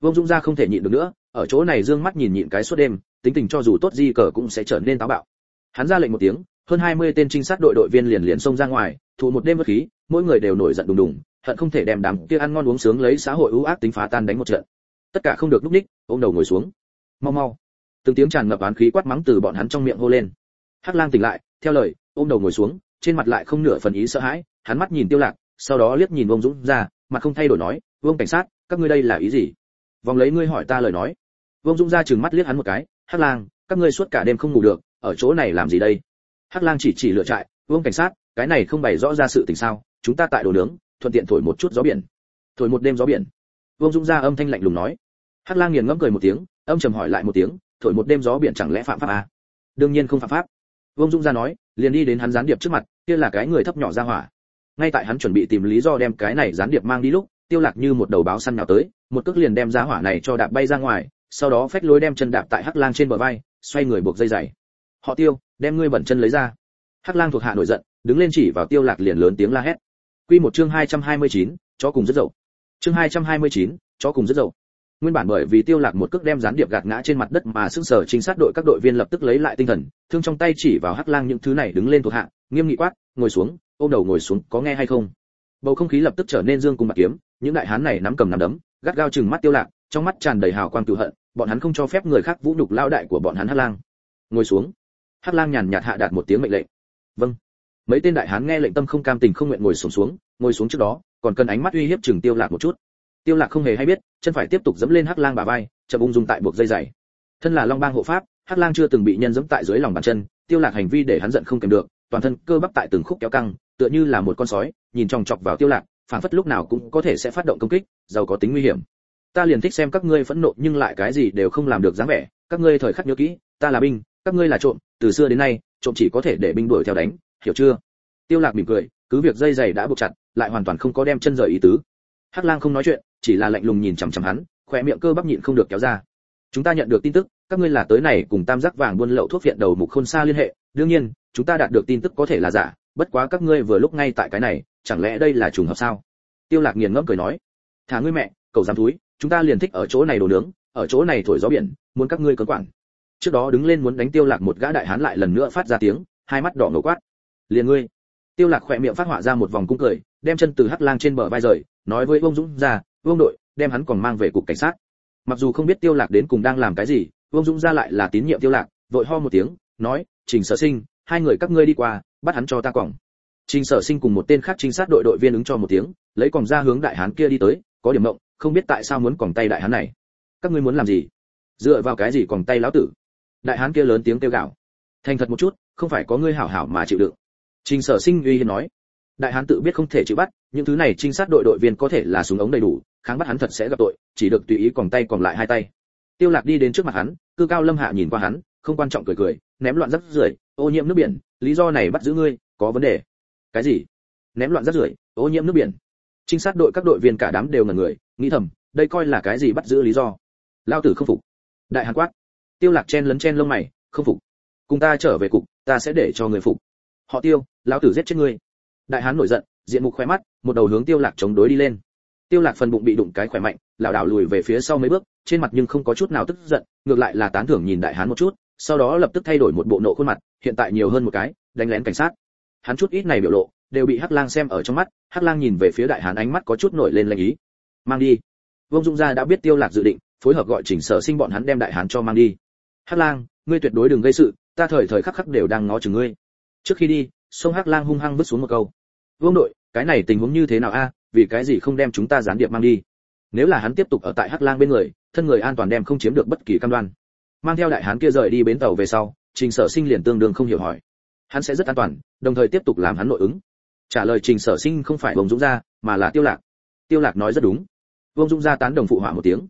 vương dung gia không thể nhịn được nữa, ở chỗ này dương mắt nhìn nhịn cái suốt đêm, tính tình cho dù tốt gì cờ cũng sẽ trở nên táo bạo. Hắn ra lệnh một tiếng, hơn 20 tên trinh sát đội đội viên liền liền xông ra ngoài, thụ một đêm bất khí, mỗi người đều nổi giận đùng đùng, hận không thể đem đám kia ăn ngon uống sướng lấy xã hội ưu ác tính phá tan đánh một trận. Tất cả không được lúc ních, ôm đầu ngồi xuống. Mau mau. Từng tiếng tràn ngập oán khí quát mắng từ bọn hắn trong miệng hô lên. Hắc lang tỉnh lại, theo lời, ôm đầu ngồi xuống, trên mặt lại không nửa phần ý sợ hãi, hắn mắt nhìn tiêu lạc, sau đó liếc nhìn vương dũng ra mặt không thay đổi nói, vương cảnh sát, các ngươi đây là ý gì? Vòng lấy ngươi hỏi ta lời nói. Vương dũng ra chừng mắt liếc hắn một cái, hắc lang, các ngươi suốt cả đêm không ngủ được, ở chỗ này làm gì đây? Hắc lang chỉ chỉ lựa trại, vương cảnh sát, cái này không bày rõ ra sự tình sao, chúng ta tại đồ nướng, thuận tiện thổi một chút gió biển. Thổi một đêm gió biển? Vương dũng ra âm thanh lạnh lùng nói. Hắc lang nghiền ngẫm cười một tiếng, âm trầm hỏi lại một tiếng, thổi một đêm gió biển chẳng lẽ phạm pháp à? đương nhiên không phạm pháp. Vương dũng ra nói, liền đi đến hắn gián điệp trước mặt, kia là cái người thấp nhỏ ra hỏa. Ngay tại hắn chuẩn bị tìm lý do đem cái này gián điệp mang đi lúc tiêu lạc như một đầu báo săn nhào tới một cước liền đem giá hỏa này cho đạp bay ra ngoài sau đó phách lối đem chân đạp tại hắc lang trên bờ vai xoay người buộc dây giày. họ tiêu đem ngươi bẩn chân lấy ra. Hắc lang thuộc hạ nổi giận đứng lên chỉ vào tiêu lạc liền lớn tiếng la hét. Quy một chương 229, chó cùng rất dậu. Chương 229, chó cùng rất dậu. Nguyên bản bởi vì tiêu lạc một cước đem gián điệp gạt ngã trên mặt đất mà sững sờ trinh sát đội các đội viên lập tức lấy lại tinh thần thương trong tay chỉ vào hắc lang những thứ này đứng lên thuộc hạ nghiêm nghị quát ngồi xuống ôm đầu ngồi xuống có nghe hay không? Bầu không khí lập tức trở nên dương cung bạc kiếm những đại hán này nắm cầm nắm đấm, gắt gao chừng mắt tiêu lạc, trong mắt tràn đầy hào quang tự hận, bọn hắn không cho phép người khác vũ nhục lao đại của bọn hắn hắc lang. Ngồi xuống. Hắc lang nhàn nhạt hạ đạt một tiếng mệnh lệnh. Vâng. Mấy tên đại hán nghe lệnh tâm không cam tình không nguyện ngồi xuống xuống, ngồi xuống trước đó, còn cần ánh mắt uy hiếp chừng tiêu lạc một chút. Tiêu lạc không hề hay biết, chân phải tiếp tục dẫm lên hắc lang bả vai, chậm ung dung tại buộc dây dày. Thân là long bang hộ pháp, hắc lang chưa từng bị nhân dẫm tại dưới lòng bàn chân, tiêu lạc hành vi để hắn giận không kềm được, toàn thân cơ bắp tại từng khúc kéo căng, tựa như là một con sói, nhìn chòng chọc vào tiêu lạc phản phất lúc nào cũng có thể sẽ phát động công kích, giàu có tính nguy hiểm. Ta liền thích xem các ngươi phẫn nộ nhưng lại cái gì đều không làm được dáng vẻ. Các ngươi thời khắc nhớ kỹ, ta là binh, các ngươi là trộm, từ xưa đến nay, trộm chỉ có thể để binh đuổi theo đánh, hiểu chưa? Tiêu lạc mỉm cười, cứ việc dây giày đã buộc chặt, lại hoàn toàn không có đem chân rời ý tứ. Hắc lang không nói chuyện, chỉ là lạnh lùng nhìn chằm chằm hắn khỏe miệng cơ bắp nhịn không được kéo ra. Chúng ta nhận được tin tức, các ngươi là tới này cùng tam giác vàng buôn lậu thuốc viện đầu mục khôn xa liên hệ, đương nhiên, chúng ta đạt được tin tức có thể là giả, bất quá các ngươi vừa lúc ngay tại cái này chẳng lẽ đây là trùng hợp sao? Tiêu lạc nghiền ngẫm cười nói, thả ngươi mẹ, cậu dám túi chúng ta liền thích ở chỗ này đồ nướng, ở chỗ này thổi gió biển, muốn các ngươi cấn quản. Trước đó đứng lên muốn đánh tiêu lạc một gã đại hán lại lần nữa phát ra tiếng, hai mắt đỏ ngầu quát, liền ngươi. Tiêu lạc khoe miệng phát họa ra một vòng cung cười, đem chân từ hắc lang trên bờ vai rời, nói với vương dũng ra, vương đội, đem hắn còn mang về cục cảnh sát. Mặc dù không biết tiêu lạc đến cùng đang làm cái gì, vương dũng ra lại là tín nhiệm tiêu lạc, vội ho một tiếng, nói, trình sở sinh, hai người các ngươi đi qua, bắt hắn cho ta quẳng trình sở sinh cùng một tên khác trinh sát đội đội viên ứng cho một tiếng, lấy còng ra hướng đại hán kia đi tới, có điểm mộng không biết tại sao muốn còng tay đại hán này. Các ngươi muốn làm gì? Dựa vào cái gì còng tay lão tử? Đại hán kia lớn tiếng kêu gào. Thành thật một chút, không phải có ngươi hảo hảo mà chịu đựng. Trình sở sinh uy hiên nói. Đại hán tự biết không thể chịu bắt, những thứ này trinh sát đội đội viên có thể là súng ống đầy đủ, kháng bắt hắn thật sẽ gặp tội, chỉ được tùy ý còng tay còn lại hai tay. Tiêu lạc đi đến trước mặt hắn, cư cao lâm hạ nhìn qua hắn, không quan trọng cười cười, ném loạn rất rưởi, ô nhiễm nước biển, lý do này bắt giữ ngươi, có vấn đề cái gì? Ném loạn rác rưởi, ô nhiễm nước biển. Trinh sát đội các đội viên cả đám đều ngẩn người, nghĩ thầm, đây coi là cái gì bắt giữ lý do? Lao tử không phục. Đại hàn quát. Tiêu lạc chen lấn chen lông mày, không phục. Cùng ta trở về cục, ta sẽ để cho người phục. Họ tiêu, lão tử giết chết ngươi. Đại hán nổi giận, diện mục khoe mắt, một đầu hướng tiêu lạc chống đối đi lên. Tiêu lạc phần bụng bị đụng cái khỏe mạnh, lảo đảo lùi về phía sau mấy bước, trên mặt nhưng không có chút nào tức giận, ngược lại là tán thưởng nhìn đại hán một chút, sau đó lập tức thay đổi một bộ nộ khuôn mặt, hiện tại nhiều hơn một cái, đánh lén cảnh sát hắn chút ít này biểu lộ, đều bị hắc lang xem ở trong mắt, hắc lang nhìn về phía đại hán ánh mắt có chút nổi lên lanh ý. Mang đi. Vương dung gia đã biết tiêu lạc dự định, phối hợp gọi chỉnh sở sinh bọn hắn đem đại hán cho mang đi. Hắc lang, ngươi tuyệt đối đừng gây sự, ta thời thời khắc khắc đều đang ngó chừng ngươi. Trước khi đi, sông hắc lang hung hăng vứt xuống một câu. Vương đội, cái này tình huống như thế nào a? Vì cái gì không đem chúng ta gián điệp mang đi? Nếu là hắn tiếp tục ở tại hắc lang bên người, thân người an toàn đem không chiếm được bất kỳ cam đoan. Mang theo đại hán kia rời đi bến tàu về sau trình sở sinh liền tương đương không hiểu hỏi hắn sẽ rất an toàn đồng thời tiếp tục làm hắn nội ứng. Trả lời trình sở sinh không phải vương dũng gia mà là tiêu lạc. Tiêu lạc nói rất đúng. Vương dũng gia tán đồng phụ họa một tiếng.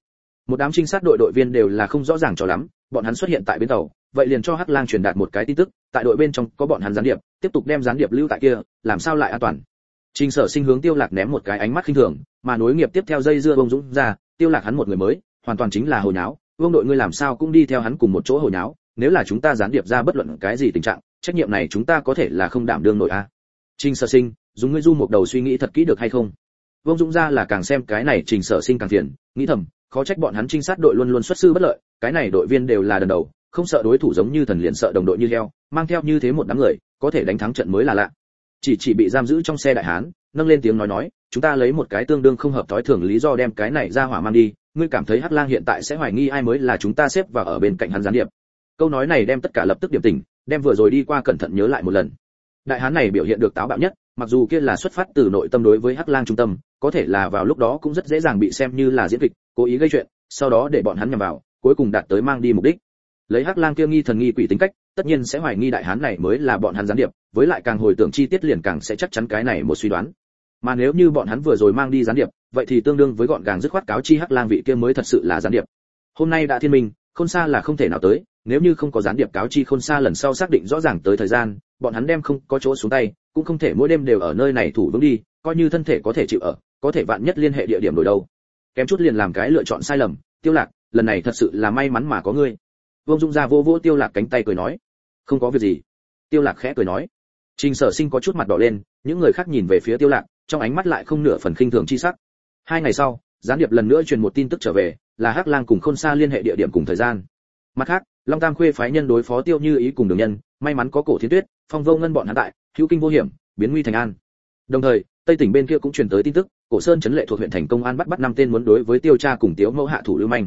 Một đám trinh sát đội đội viên đều là không rõ ràng cho lắm bọn hắn xuất hiện tại bến tàu vậy liền cho hắc lang truyền đạt một cái tin tức tại đội bên trong có bọn hắn gián điệp tiếp tục đem gián điệp lưu tại kia làm sao lại an toàn? Trình sở sinh hướng tiêu lạc ném một cái ánh mắt khinh thường mà nối nghiệp tiếp theo dây dưa vương dũng gia, tiêu lạc hắn một người mới hoàn toàn chính là hồi nháo. Vương đội ngươi làm sao cũng đi theo hắn cùng một chỗ hồi nháo nếu là chúng ta gián điệp ra bất luận cái gì tình trạng trách nhiệm này chúng ta có thể là không đảm đương nổi a. Trình sở sinh, dùng ngươi du một đầu suy nghĩ thật kỹ được hay không? Vương dũng ra là càng xem cái này trình sở sinh càng phiền, nghĩ thầm, khó trách bọn hắn trinh sát đội luôn luôn xuất sư bất lợi, cái này đội viên đều là lần đầu, không sợ đối thủ giống như thần liền sợ đồng đội như heo, mang theo như thế một đám người, có thể đánh thắng trận mới là lạ. Chỉ chỉ bị giam giữ trong xe đại hán, nâng lên tiếng nói nói, chúng ta lấy một cái tương đương không hợp thói thường lý do đem cái này ra hỏa mang đi, ngươi cảm thấy hắc lang hiện tại sẽ hoài nghi ai mới là chúng ta xếp và ở bên cạnh hắn gián điệp. Câu nói này đem tất cả lập tức điểm tỉnh đem vừa rồi đi qua cẩn thận nhớ lại một lần. Đại hán này biểu hiện được táo bạo nhất, mặc dù kia là xuất phát từ nội tâm đối với hắc lang trung tâm, có thể là vào lúc đó cũng rất dễ dàng bị xem như là diễn kịch, cố ý gây chuyện, sau đó để bọn hắn nhằm vào, cuối cùng đạt tới mang đi mục đích. Lấy hắc lang kia nghi thần nghi quỷ tính cách, tất nhiên sẽ hoài nghi đại hán này mới là bọn hắn gián điệp, với lại càng hồi tưởng chi tiết liền càng sẽ chắc chắn cái này một suy đoán. Mà nếu như bọn hắn vừa rồi mang đi gián điệp, vậy thì tương đương với gọn gàng dứt khoát cáo chi hắc lang vị kia mới thật sự là gián điệp. Hôm nay đã thiên minh khôn xa là không thể nào tới nếu như không có gián điệp cáo chi khôn xa lần sau xác định rõ ràng tới thời gian, bọn hắn đem không có chỗ xuống tay, cũng không thể mỗi đêm đều ở nơi này thủ vững đi, coi như thân thể có thể chịu ở, có thể vạn nhất liên hệ địa điểm đổi đâu. Kém chút liền làm cái lựa chọn sai lầm, tiêu lạc, lần này thật sự là may mắn mà có ngươi. Vương dung ra vô vỗ tiêu lạc cánh tay cười nói, không có việc gì. Tiêu lạc khẽ cười nói. Trình sở sinh có chút mặt đỏ lên, những người khác nhìn về phía tiêu lạc, trong ánh mắt lại không nửa phần khinh thường chi sắc. Hai ngày sau, gián điệp lần nữa truyền một tin tức trở về, là hắc lang cùng khôn xa liên hệ địa điểm cùng thời gian. Mặt khác long tam khuê phái nhân đối phó tiêu như ý cùng đường nhân, may mắn có cổ thiên tuyết, phong vô ngân bọn hắn tại, hữu kinh vô hiểm, biến nguy thành an. Đồng thời, tây tỉnh bên kia cũng truyền tới tin tức, cổ sơn chấn lệ thuộc huyện thành công an bắt bắt năm tên muốn đối với tiêu cha cùng tiếu mẫu hạ thủ lưu manh.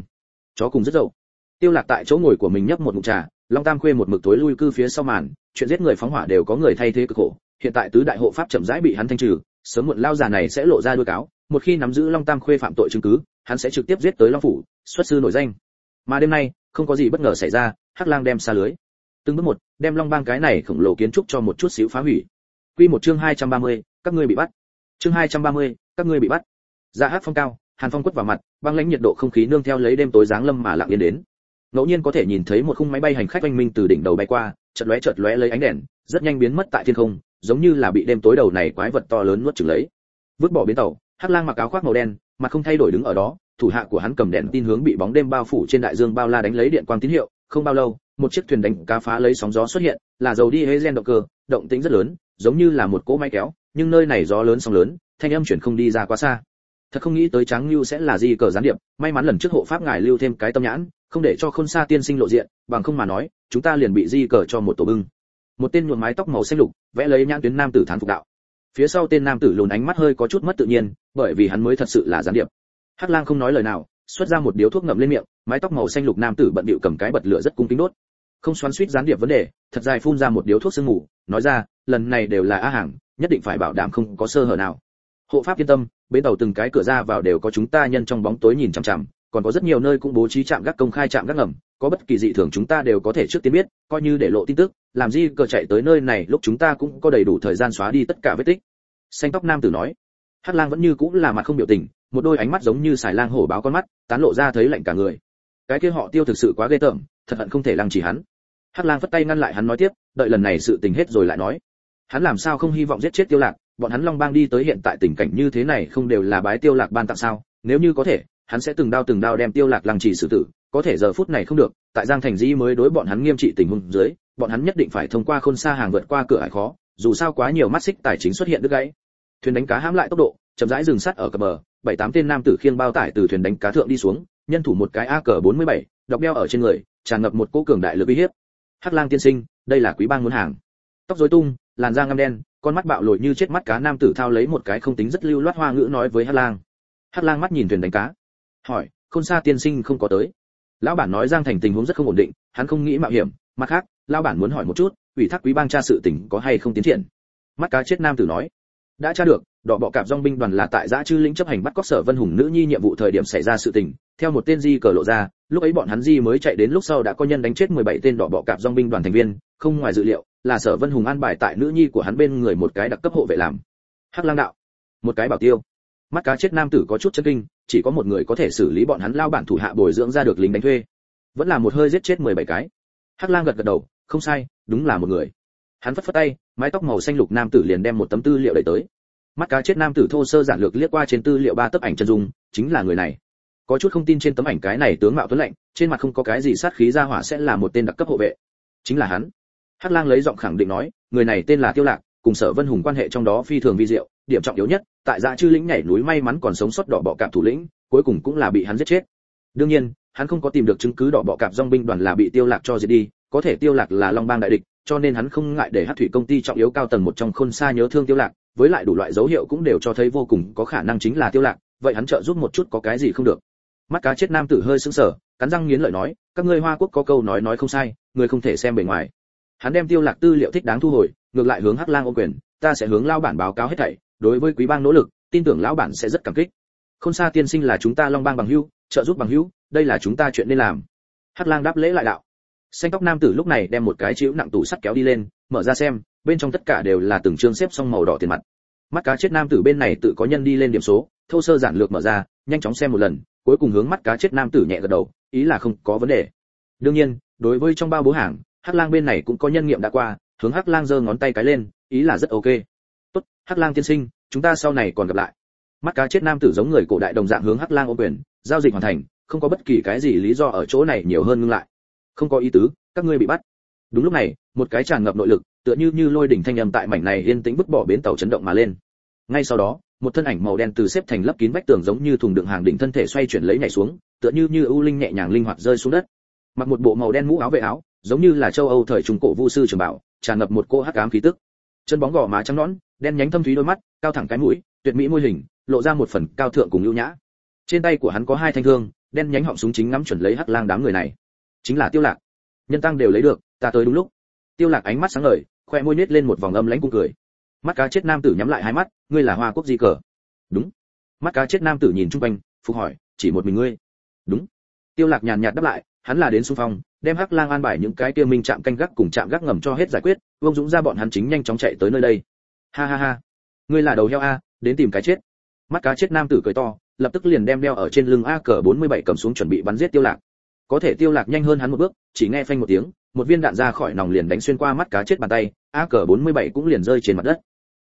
Chó cùng rất dậu. Tiêu lạc tại chỗ ngồi của mình nhấp một ngụm trà, long tam khuê một mực tối lui cư phía sau màn, chuyện giết người phóng hỏa đều có người thay thế cực khổ. Hiện tại tứ đại hộ pháp chậm rãi bị hắn thanh trừ, sớm muộn lao già này sẽ lộ ra đuôi cáo, một khi nắm giữ long tam khuê phạm tội chứng cứ, hắn sẽ trực tiếp giết tới long phủ, xuất sư nổi danh. Mà đêm nay không có gì bất ngờ xảy ra hắc lang đem xa lưới. Từng bước một đem long bang cái này khổng lồ kiến trúc cho một chút xíu phá hủy. Quy một chương 230, các ngươi bị bắt. Chương 230, các ngươi bị bắt. Dạ ra hát phong cao hàn phong quất vào mặt băng lãnh nhiệt độ không khí nương theo lấy đêm tối giáng lâm mà lặng yên đến. Ngẫu nhiên có thể nhìn thấy một khung máy bay hành khách oanh minh từ đỉnh đầu bay qua chợt lóe chợt lóe lấy ánh đèn rất nhanh biến mất tại thiên không giống như là bị đêm tối đầu này quái vật to lớn nuốt chửng lấy. Vứt bỏ bến tàu hắc lang mặc áo khoác màu đen mà không thay đổi đứng ở đó thủ hạ của hắn cầm đèn tin hướng bị bóng đêm bao phủ trên đại dương bao la đánh lấy điện quang tín hiệu, không bao lâu, một chiếc thuyền đánh cá phá lấy sóng gió xuất hiện, là dầu đi hê động cơ, động tĩnh rất lớn, giống như là một cỗ máy kéo, nhưng nơi này gió lớn sóng lớn, thanh âm chuyển không đi ra quá xa. Thật không nghĩ tới tráng lưu sẽ là gì cờ gián điệp, may mắn lần trước hộ pháp ngài lưu thêm cái tâm nhãn, không để cho khôn xa tiên sinh lộ diện, bằng không mà nói, chúng ta liền bị di cờ cho một tổ bưng. Một tên nhuộm mái tóc màu xanh lục, vẽ lấy nhãn tuyến nam tử thán phục đạo. Phía sau tên nam tử lùn ánh mắt hơi có chút mất tự nhiên, bởi vì hắn mới thật sự là gián điệp hắc lang không nói lời nào, xuất ra một điếu thuốc ngậm lên miệng, mái tóc màu xanh lục nam tử bận bịu cầm cái bật lửa rất cung kính đốt. Không xoắn suýt gián điệp vấn đề, thật dài phun ra một điếu thuốc sương mù, nói ra, lần này đều là a hàng, nhất định phải bảo đảm không có sơ hở nào. Hộ pháp yên tâm, bến tàu từng cái cửa ra vào đều có chúng ta nhân trong bóng tối nhìn chằm chằm, còn có rất nhiều nơi cũng bố trí trạm gác công khai trạm gác ngầm, có bất kỳ dị thường chúng ta đều có thể trước tiên biết, coi như để lộ tin tức, làm gì cờ chạy tới nơi này lúc chúng ta cũng có đầy đủ thời gian xóa đi tất cả vết tích. Xanh tóc nam tử nói. Hắc lang vẫn như cũng là mặt không biểu tình một đôi ánh mắt giống như xài lang hổ báo con mắt, tán lộ ra thấy lạnh cả người. Cái kia họ tiêu thực sự quá ghê tởm, thật hận không thể lăng chỉ hắn. Hắc lang vất tay ngăn lại hắn nói tiếp, đợi lần này sự tình hết rồi lại nói. Hắn làm sao không hy vọng giết chết tiêu lạc, bọn hắn long bang đi tới hiện tại tình cảnh như thế này không đều là bái tiêu lạc ban tặng sao? Nếu như có thể, hắn sẽ từng đao từng đao đem tiêu lạc lăng trì xử tử, có thể giờ phút này không được, tại giang thành di mới đối bọn hắn nghiêm trị tình huống dưới, bọn hắn nhất định phải thông qua khôn xa hàng vượt qua cửa ải khó, dù sao quá nhiều mắt xích tài chính xuất hiện đứt gãy. Thuyền đánh cá hãm lại tốc độ, chậm rãi dừng sát ở cập bờ bảy tám tên nam tử khiêng bao tải từ thuyền đánh cá thượng đi xuống nhân thủ một cái a cờ 47, đọc đeo ở trên người tràn ngập một cỗ cường đại lực uy hiếp. Hắc lang tiên sinh đây là quý bang muốn hàng. Tóc rối tung làn da ngăm đen con mắt bạo lồi như chết mắt cá nam tử thao lấy một cái không tính rất lưu loát hoa ngữ nói với hắc lang. Hắc lang mắt nhìn thuyền đánh cá. Hỏi khôn xa tiên sinh không có tới? Lão bản nói giang thành tình huống rất không ổn định hắn không nghĩ mạo hiểm. Mặt khác lão bản muốn hỏi một chút ủy thác quý bang tra sự tình có hay không tiến triển? Mắt cá chết nam tử nói đã tra được đỏ bọ cạp dòng binh đoàn là tại giã chư lĩnh chấp hành bắt cóc sở vân hùng nữ nhi nhiệm vụ thời điểm xảy ra sự tình. Theo một tên di cờ lộ ra, lúc ấy bọn hắn di mới chạy đến lúc sau đã có nhân đánh chết 17 tên đỏ bọ cạp dòng binh đoàn thành viên. Không ngoài dự liệu, là sở vân hùng an bài tại nữ nhi của hắn bên người một cái đặc cấp hộ vệ làm. Hắc lang đạo. Một cái bảo tiêu. Mắt cá chết nam tử có chút chân kinh, chỉ có một người có thể xử lý bọn hắn lao bản thủ hạ bồi dưỡng ra được lính đánh thuê. Vẫn là một hơi giết chết 17 cái. Hắc lang gật gật đầu, không sai, đúng là một người. Hắn phất phất tay, mái tóc màu xanh lục nam tử liền đem một tấm tư liệu đẩy tới mắt cá chết nam tử thô sơ giản lược liếc qua trên tư liệu ba tấm ảnh chân dung, chính là người này. Có chút không tin trên tấm ảnh cái này tướng mạo tuấn lạnh, trên mặt không có cái gì sát khí ra hỏa sẽ là một tên đặc cấp hộ vệ. Chính là hắn. Hắc lang lấy giọng khẳng định nói, người này tên là tiêu lạc, cùng sở vân hùng quan hệ trong đó phi thường vi diệu, điểm trọng yếu nhất, tại dạ chư lĩnh nhảy núi may mắn còn sống sót đỏ bọ cạp thủ lĩnh, cuối cùng cũng là bị hắn giết chết. Đương nhiên, hắn không có tìm được chứng cứ đỏ bọ cạp dòng binh đoàn là bị tiêu lạc cho giết đi, có thể tiêu lạc là long bang đại địch cho nên hắn không ngại để hát thủy công ty trọng yếu cao tầng một trong khôn xa nhớ thương tiêu lạc, với lại đủ loại dấu hiệu cũng đều cho thấy vô cùng có khả năng chính là tiêu lạc, vậy hắn trợ giúp một chút có cái gì không được. Mắt cá chết nam tử hơi sững sờ, cắn răng nghiến lợi nói, các ngươi hoa quốc có câu nói nói không sai, người không thể xem bề ngoài. Hắn đem tiêu lạc tư liệu thích đáng thu hồi, ngược lại hướng hắc lang ôm quyền, ta sẽ hướng lão bản báo cáo hết thảy, đối với quý bang nỗ lực, tin tưởng lão bản sẽ rất cảm kích. Khôn xa tiên sinh là chúng ta long bang bằng hữu, trợ giúp bằng hữu, đây là chúng ta chuyện nên làm. Hắc lang đáp lễ lại đạo xanh tóc nam tử lúc này đem một cái chiếu nặng tủ sắt kéo đi lên, mở ra xem, bên trong tất cả đều là từng chương xếp xong màu đỏ tiền mặt. Mắt cá chết nam tử bên này tự có nhân đi lên điểm số, thô sơ giản lược mở ra, nhanh chóng xem một lần, cuối cùng hướng mắt cá chết nam tử nhẹ gật đầu, ý là không có vấn đề. Đương nhiên, đối với trong bao bố hàng, hắc lang bên này cũng có nhân nghiệm đã qua, hướng hắc lang giơ ngón tay cái lên, ý là rất ok. Tốt, hắc lang tiên sinh, chúng ta sau này còn gặp lại. Mắt cá chết nam tử giống người cổ đại đồng dạng hướng hắc lang ô quyền, giao dịch hoàn thành, không có bất kỳ cái gì lý do ở chỗ này nhiều hơn ngưng lại không có ý tứ, các ngươi bị bắt. Đúng lúc này, một cái tràn ngập nội lực, tựa như như lôi đỉnh thanh âm tại mảnh này yên tĩnh bứt bỏ bến tàu chấn động mà lên. Ngay sau đó, một thân ảnh màu đen từ xếp thành lấp kín vách tường giống như thùng đựng hàng đỉnh thân thể xoay chuyển lấy nhảy xuống, tựa như như ưu linh nhẹ nhàng linh hoạt rơi xuống đất. Mặc một bộ màu đen mũ áo vệ áo, giống như là châu âu thời trung cổ vu sư trường bảo, tràn ngập một cô hắc ám khí tức. Chân bóng gò má trắng nõn, đen nhánh thâm thúy đôi mắt, cao thẳng cái mũi, tuyệt mỹ môi hình, lộ ra một phần cao thượng cùng ưu nhã. Trên tay của hắn có hai thanh thương, đen nhánh họng súng chính ngắm chuẩn lấy hắc lang đám người này chính là tiêu lạc. Nhân tăng đều lấy được, ta tới đúng lúc. Tiêu lạc ánh mắt sáng ngời, khoe môi nết lên một vòng âm lãnh cung cười. Mắt cá chết nam tử nhắm lại hai mắt, ngươi là hoa quốc di cờ. Đúng. Mắt cá chết nam tử nhìn trung quanh, phục hỏi, chỉ một mình ngươi? Đúng. Tiêu lạc nhàn nhạt đáp lại, hắn là đến xung phong, đem hắc lang an bài những cái kia minh chạm canh gác cùng chạm gác ngầm cho hết giải quyết, vương dũng ra bọn hắn chính nhanh chóng chạy tới nơi đây. Ha ha ha. Ngươi là đầu heo a, đến tìm cái chết. Mắt cá chết nam tử cười to, lập tức liền đem đeo ở trên lưng a cờ 47 cầm xuống chuẩn bị bắn giết tiêu lạc có thể tiêu lạc nhanh hơn hắn một bước, chỉ nghe phanh một tiếng, một viên đạn ra khỏi nòng liền đánh xuyên qua mắt cá chết bàn tay, a cờ 47 cũng liền rơi trên mặt đất.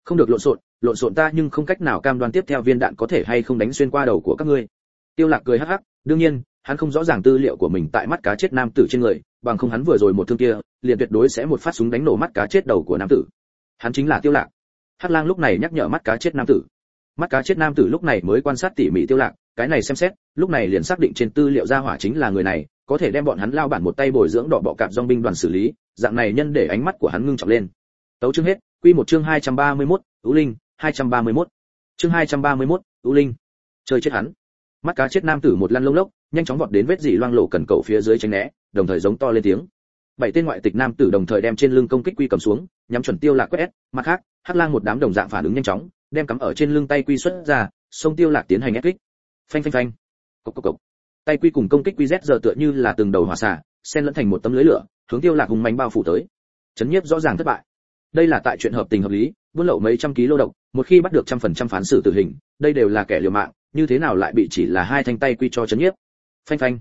Không được lộn xộn lộn xộn ta nhưng không cách nào cam đoan tiếp theo viên đạn có thể hay không đánh xuyên qua đầu của các ngươi. Tiêu lạc cười hắc hắc, đương nhiên, hắn không rõ ràng tư liệu của mình tại mắt cá chết nam tử trên người, bằng không hắn vừa rồi một thương kia, liền tuyệt đối sẽ một phát súng đánh nổ mắt cá chết đầu của nam tử. Hắn chính là tiêu lạc. Hắc lang lúc này nhắc nhở mắt cá chết nam tử. Mắt cá chết nam tử lúc này mới quan sát tỉ mỉ tiêu lạc cái này xem xét lúc này liền xác định trên tư liệu gia hỏa chính là người này có thể đem bọn hắn lao bản một tay bồi dưỡng đỏ bọ cạp dong binh đoàn xử lý dạng này nhân để ánh mắt của hắn ngưng trọng lên. Tấu chương hết quy một chương 231, ưu linh 231. chương 231, ưu linh. Chơi chết hắn. Mắt cá chết nam tử một lăn lông lốc nhanh chóng vọt đến vết dỉ loang lổ cần cầu phía dưới tránh né đồng thời giống to lên tiếng. Bảy tên ngoại tịch nam tử đồng thời đem trên lưng công kích quy cầm xuống nhắm chuẩn tiêu lạc quét mặt khác hắc lang một đám đồng dạng phản ứng nhanh chóng đem cắm ở trên lưng tay quy xuất ra xông tiêu lạc tiến hành ép kích phanh phanh phanh. Cộc cộc cộc. Tay quy cùng công kích quy z giờ tựa như là từng đầu hỏa xả xen lẫn thành một tấm lưới lửa, hướng tiêu lạc hùng mạnh bao phủ tới. Chấn nhiếp rõ ràng thất bại. Đây là tại chuyện hợp tình hợp lý, buôn lậu mấy trăm ký lô độc, một khi bắt được trăm phần trăm phán xử tử hình, đây đều là kẻ liều mạng, như thế nào lại bị chỉ là hai thanh tay quy cho chấn nhiếp? Phanh phanh.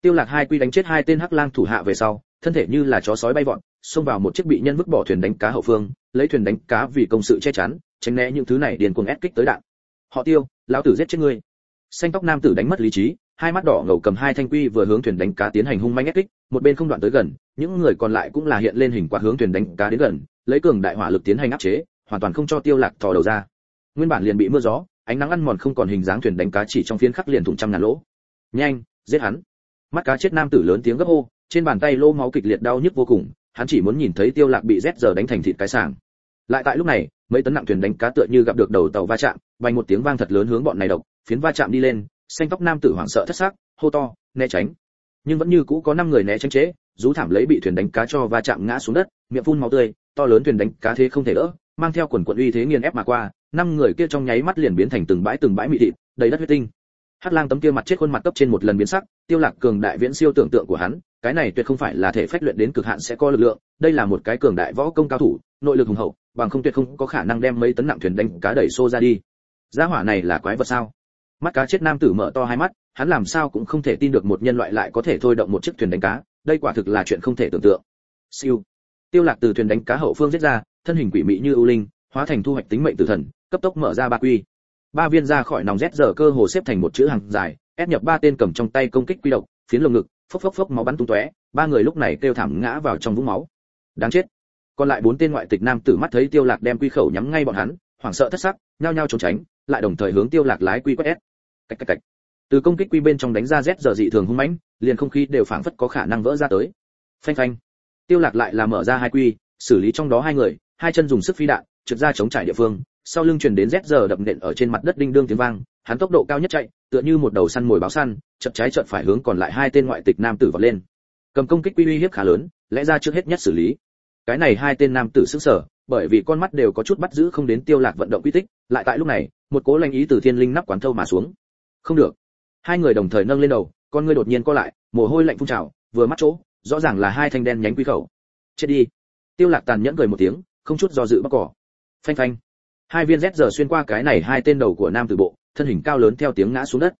Tiêu lạc hai quy đánh chết hai tên hắc lang thủ hạ về sau, thân thể như là chó sói bay vọt, xông vào một chiếc bị nhân vứt bỏ thuyền đánh cá hậu phương, lấy thuyền đánh cá vì công sự che chắn, tránh né những thứ này điền cuồng ép kích tới đạn. Họ tiêu, lão tử giết chết ngươi xanh tóc nam tử đánh mất lý trí, hai mắt đỏ ngầu cầm hai thanh quy vừa hướng thuyền đánh cá tiến hành hung manh ép kích, một bên không đoạn tới gần, những người còn lại cũng là hiện lên hình quạt hướng thuyền đánh cá đến gần, lấy cường đại hỏa lực tiến hành áp chế, hoàn toàn không cho tiêu lạc thò đầu ra. Nguyên bản liền bị mưa gió, ánh nắng ăn mòn không còn hình dáng thuyền đánh cá chỉ trong phiến khắc liền thủng trăm ngàn lỗ. Nhanh, giết hắn. Mắt cá chết nam tử lớn tiếng gấp hô, trên bàn tay lô máu kịch liệt đau nhức vô cùng, hắn chỉ muốn nhìn thấy tiêu lạc bị rét giờ đánh thành thịt cái sàng lại tại lúc này, mấy tấn nặng thuyền đánh cá tựa như gặp được đầu tàu va chạm, vang một tiếng vang thật lớn hướng bọn này độc phiến va chạm đi lên xanh tóc nam tử hoảng sợ thất sắc, hô to né tránh. Nhưng vẫn như cũ có năm người né tránh chế rú thảm lấy bị thuyền đánh cá cho va chạm ngã xuống đất miệng phun máu tươi to lớn thuyền đánh cá thế không thể đỡ mang theo quần quận uy thế nghiền ép mà qua năm người kia trong nháy mắt liền biến thành từng bãi từng bãi mị thịt đầy đất huyết tinh. Hắc lang tấm kia mặt chết khuôn mặt cấp trên một lần biến sắc tiêu lạc cường đại viễn siêu tưởng tượng của hắn cái này tuyệt không phải là thể phách luyện đến cực hạn sẽ có lực lượng đây là một cái cường đại võ công cao thủ nội lực hùng hậu bằng không tuyệt không có khả năng đem mấy tấn nặng thuyền đánh cá đẩy xô ra đi. Gia hỏa này là quái vật sao? Mắt cá chết nam tử mở to hai mắt, hắn làm sao cũng không thể tin được một nhân loại lại có thể thôi động một chiếc thuyền đánh cá, đây quả thực là chuyện không thể tưởng tượng. Siêu. Tiêu lạc từ thuyền đánh cá hậu phương giết ra, thân hình quỷ mị như ưu linh, hóa thành thu hoạch tính mệnh tử thần, cấp tốc mở ra ba quy. Ba viên ra khỏi nòng rét giờ cơ hồ xếp thành một chữ hàng dài, ép nhập ba tên cầm trong tay công kích quy độc, phiến lồng ngực, phốc phốc phốc máu bắn tung tóe, ba người lúc này kêu thảm ngã vào trong vũng máu. Đáng chết. Còn lại bốn tên ngoại tịch nam tử mắt thấy tiêu lạc đem quy khẩu nhắm ngay bọn hắn, hoảng sợ thất sắc, nhao nhao trốn tránh lại đồng thời hướng tiêu lạc lái quy quét ép. Cách cách cách. Từ công kích quy bên trong đánh ra rét giờ dị thường hung mãnh, liền không khí đều phảng phất có khả năng vỡ ra tới. Phanh phanh. Tiêu lạc lại là mở ra hai quy, xử lý trong đó hai người, hai chân dùng sức phi đạn trượt ra chống trải địa phương. Sau lưng truyền đến rét giờ đập nện ở trên mặt đất đinh đương tiếng vang, hắn tốc độ cao nhất chạy, tựa như một đầu săn mồi báo săn, chậm trái chợt phải hướng còn lại hai tên ngoại tịch nam tử vọt lên. Cầm công kích quy uy hiếp khá lớn, lẽ ra trước hết nhất xử lý. Cái này hai tên nam tử sức sở bởi vì con mắt đều có chút bắt giữ không đến tiêu lạc vận động quy tích, lại tại lúc này một cố lanh ý từ thiên linh nắp quán thâu mà xuống. Không được. Hai người đồng thời nâng lên đầu, con ngươi đột nhiên co lại, mồ hôi lạnh phun trào, vừa mắt chỗ, rõ ràng là hai thanh đen nhánh quy khẩu. Chết đi. Tiêu lạc tàn nhẫn cười một tiếng, không chút do dự bắt cỏ. Phanh phanh. Hai viên rét giờ xuyên qua cái này hai tên đầu của nam tử bộ, thân hình cao lớn theo tiếng ngã xuống đất.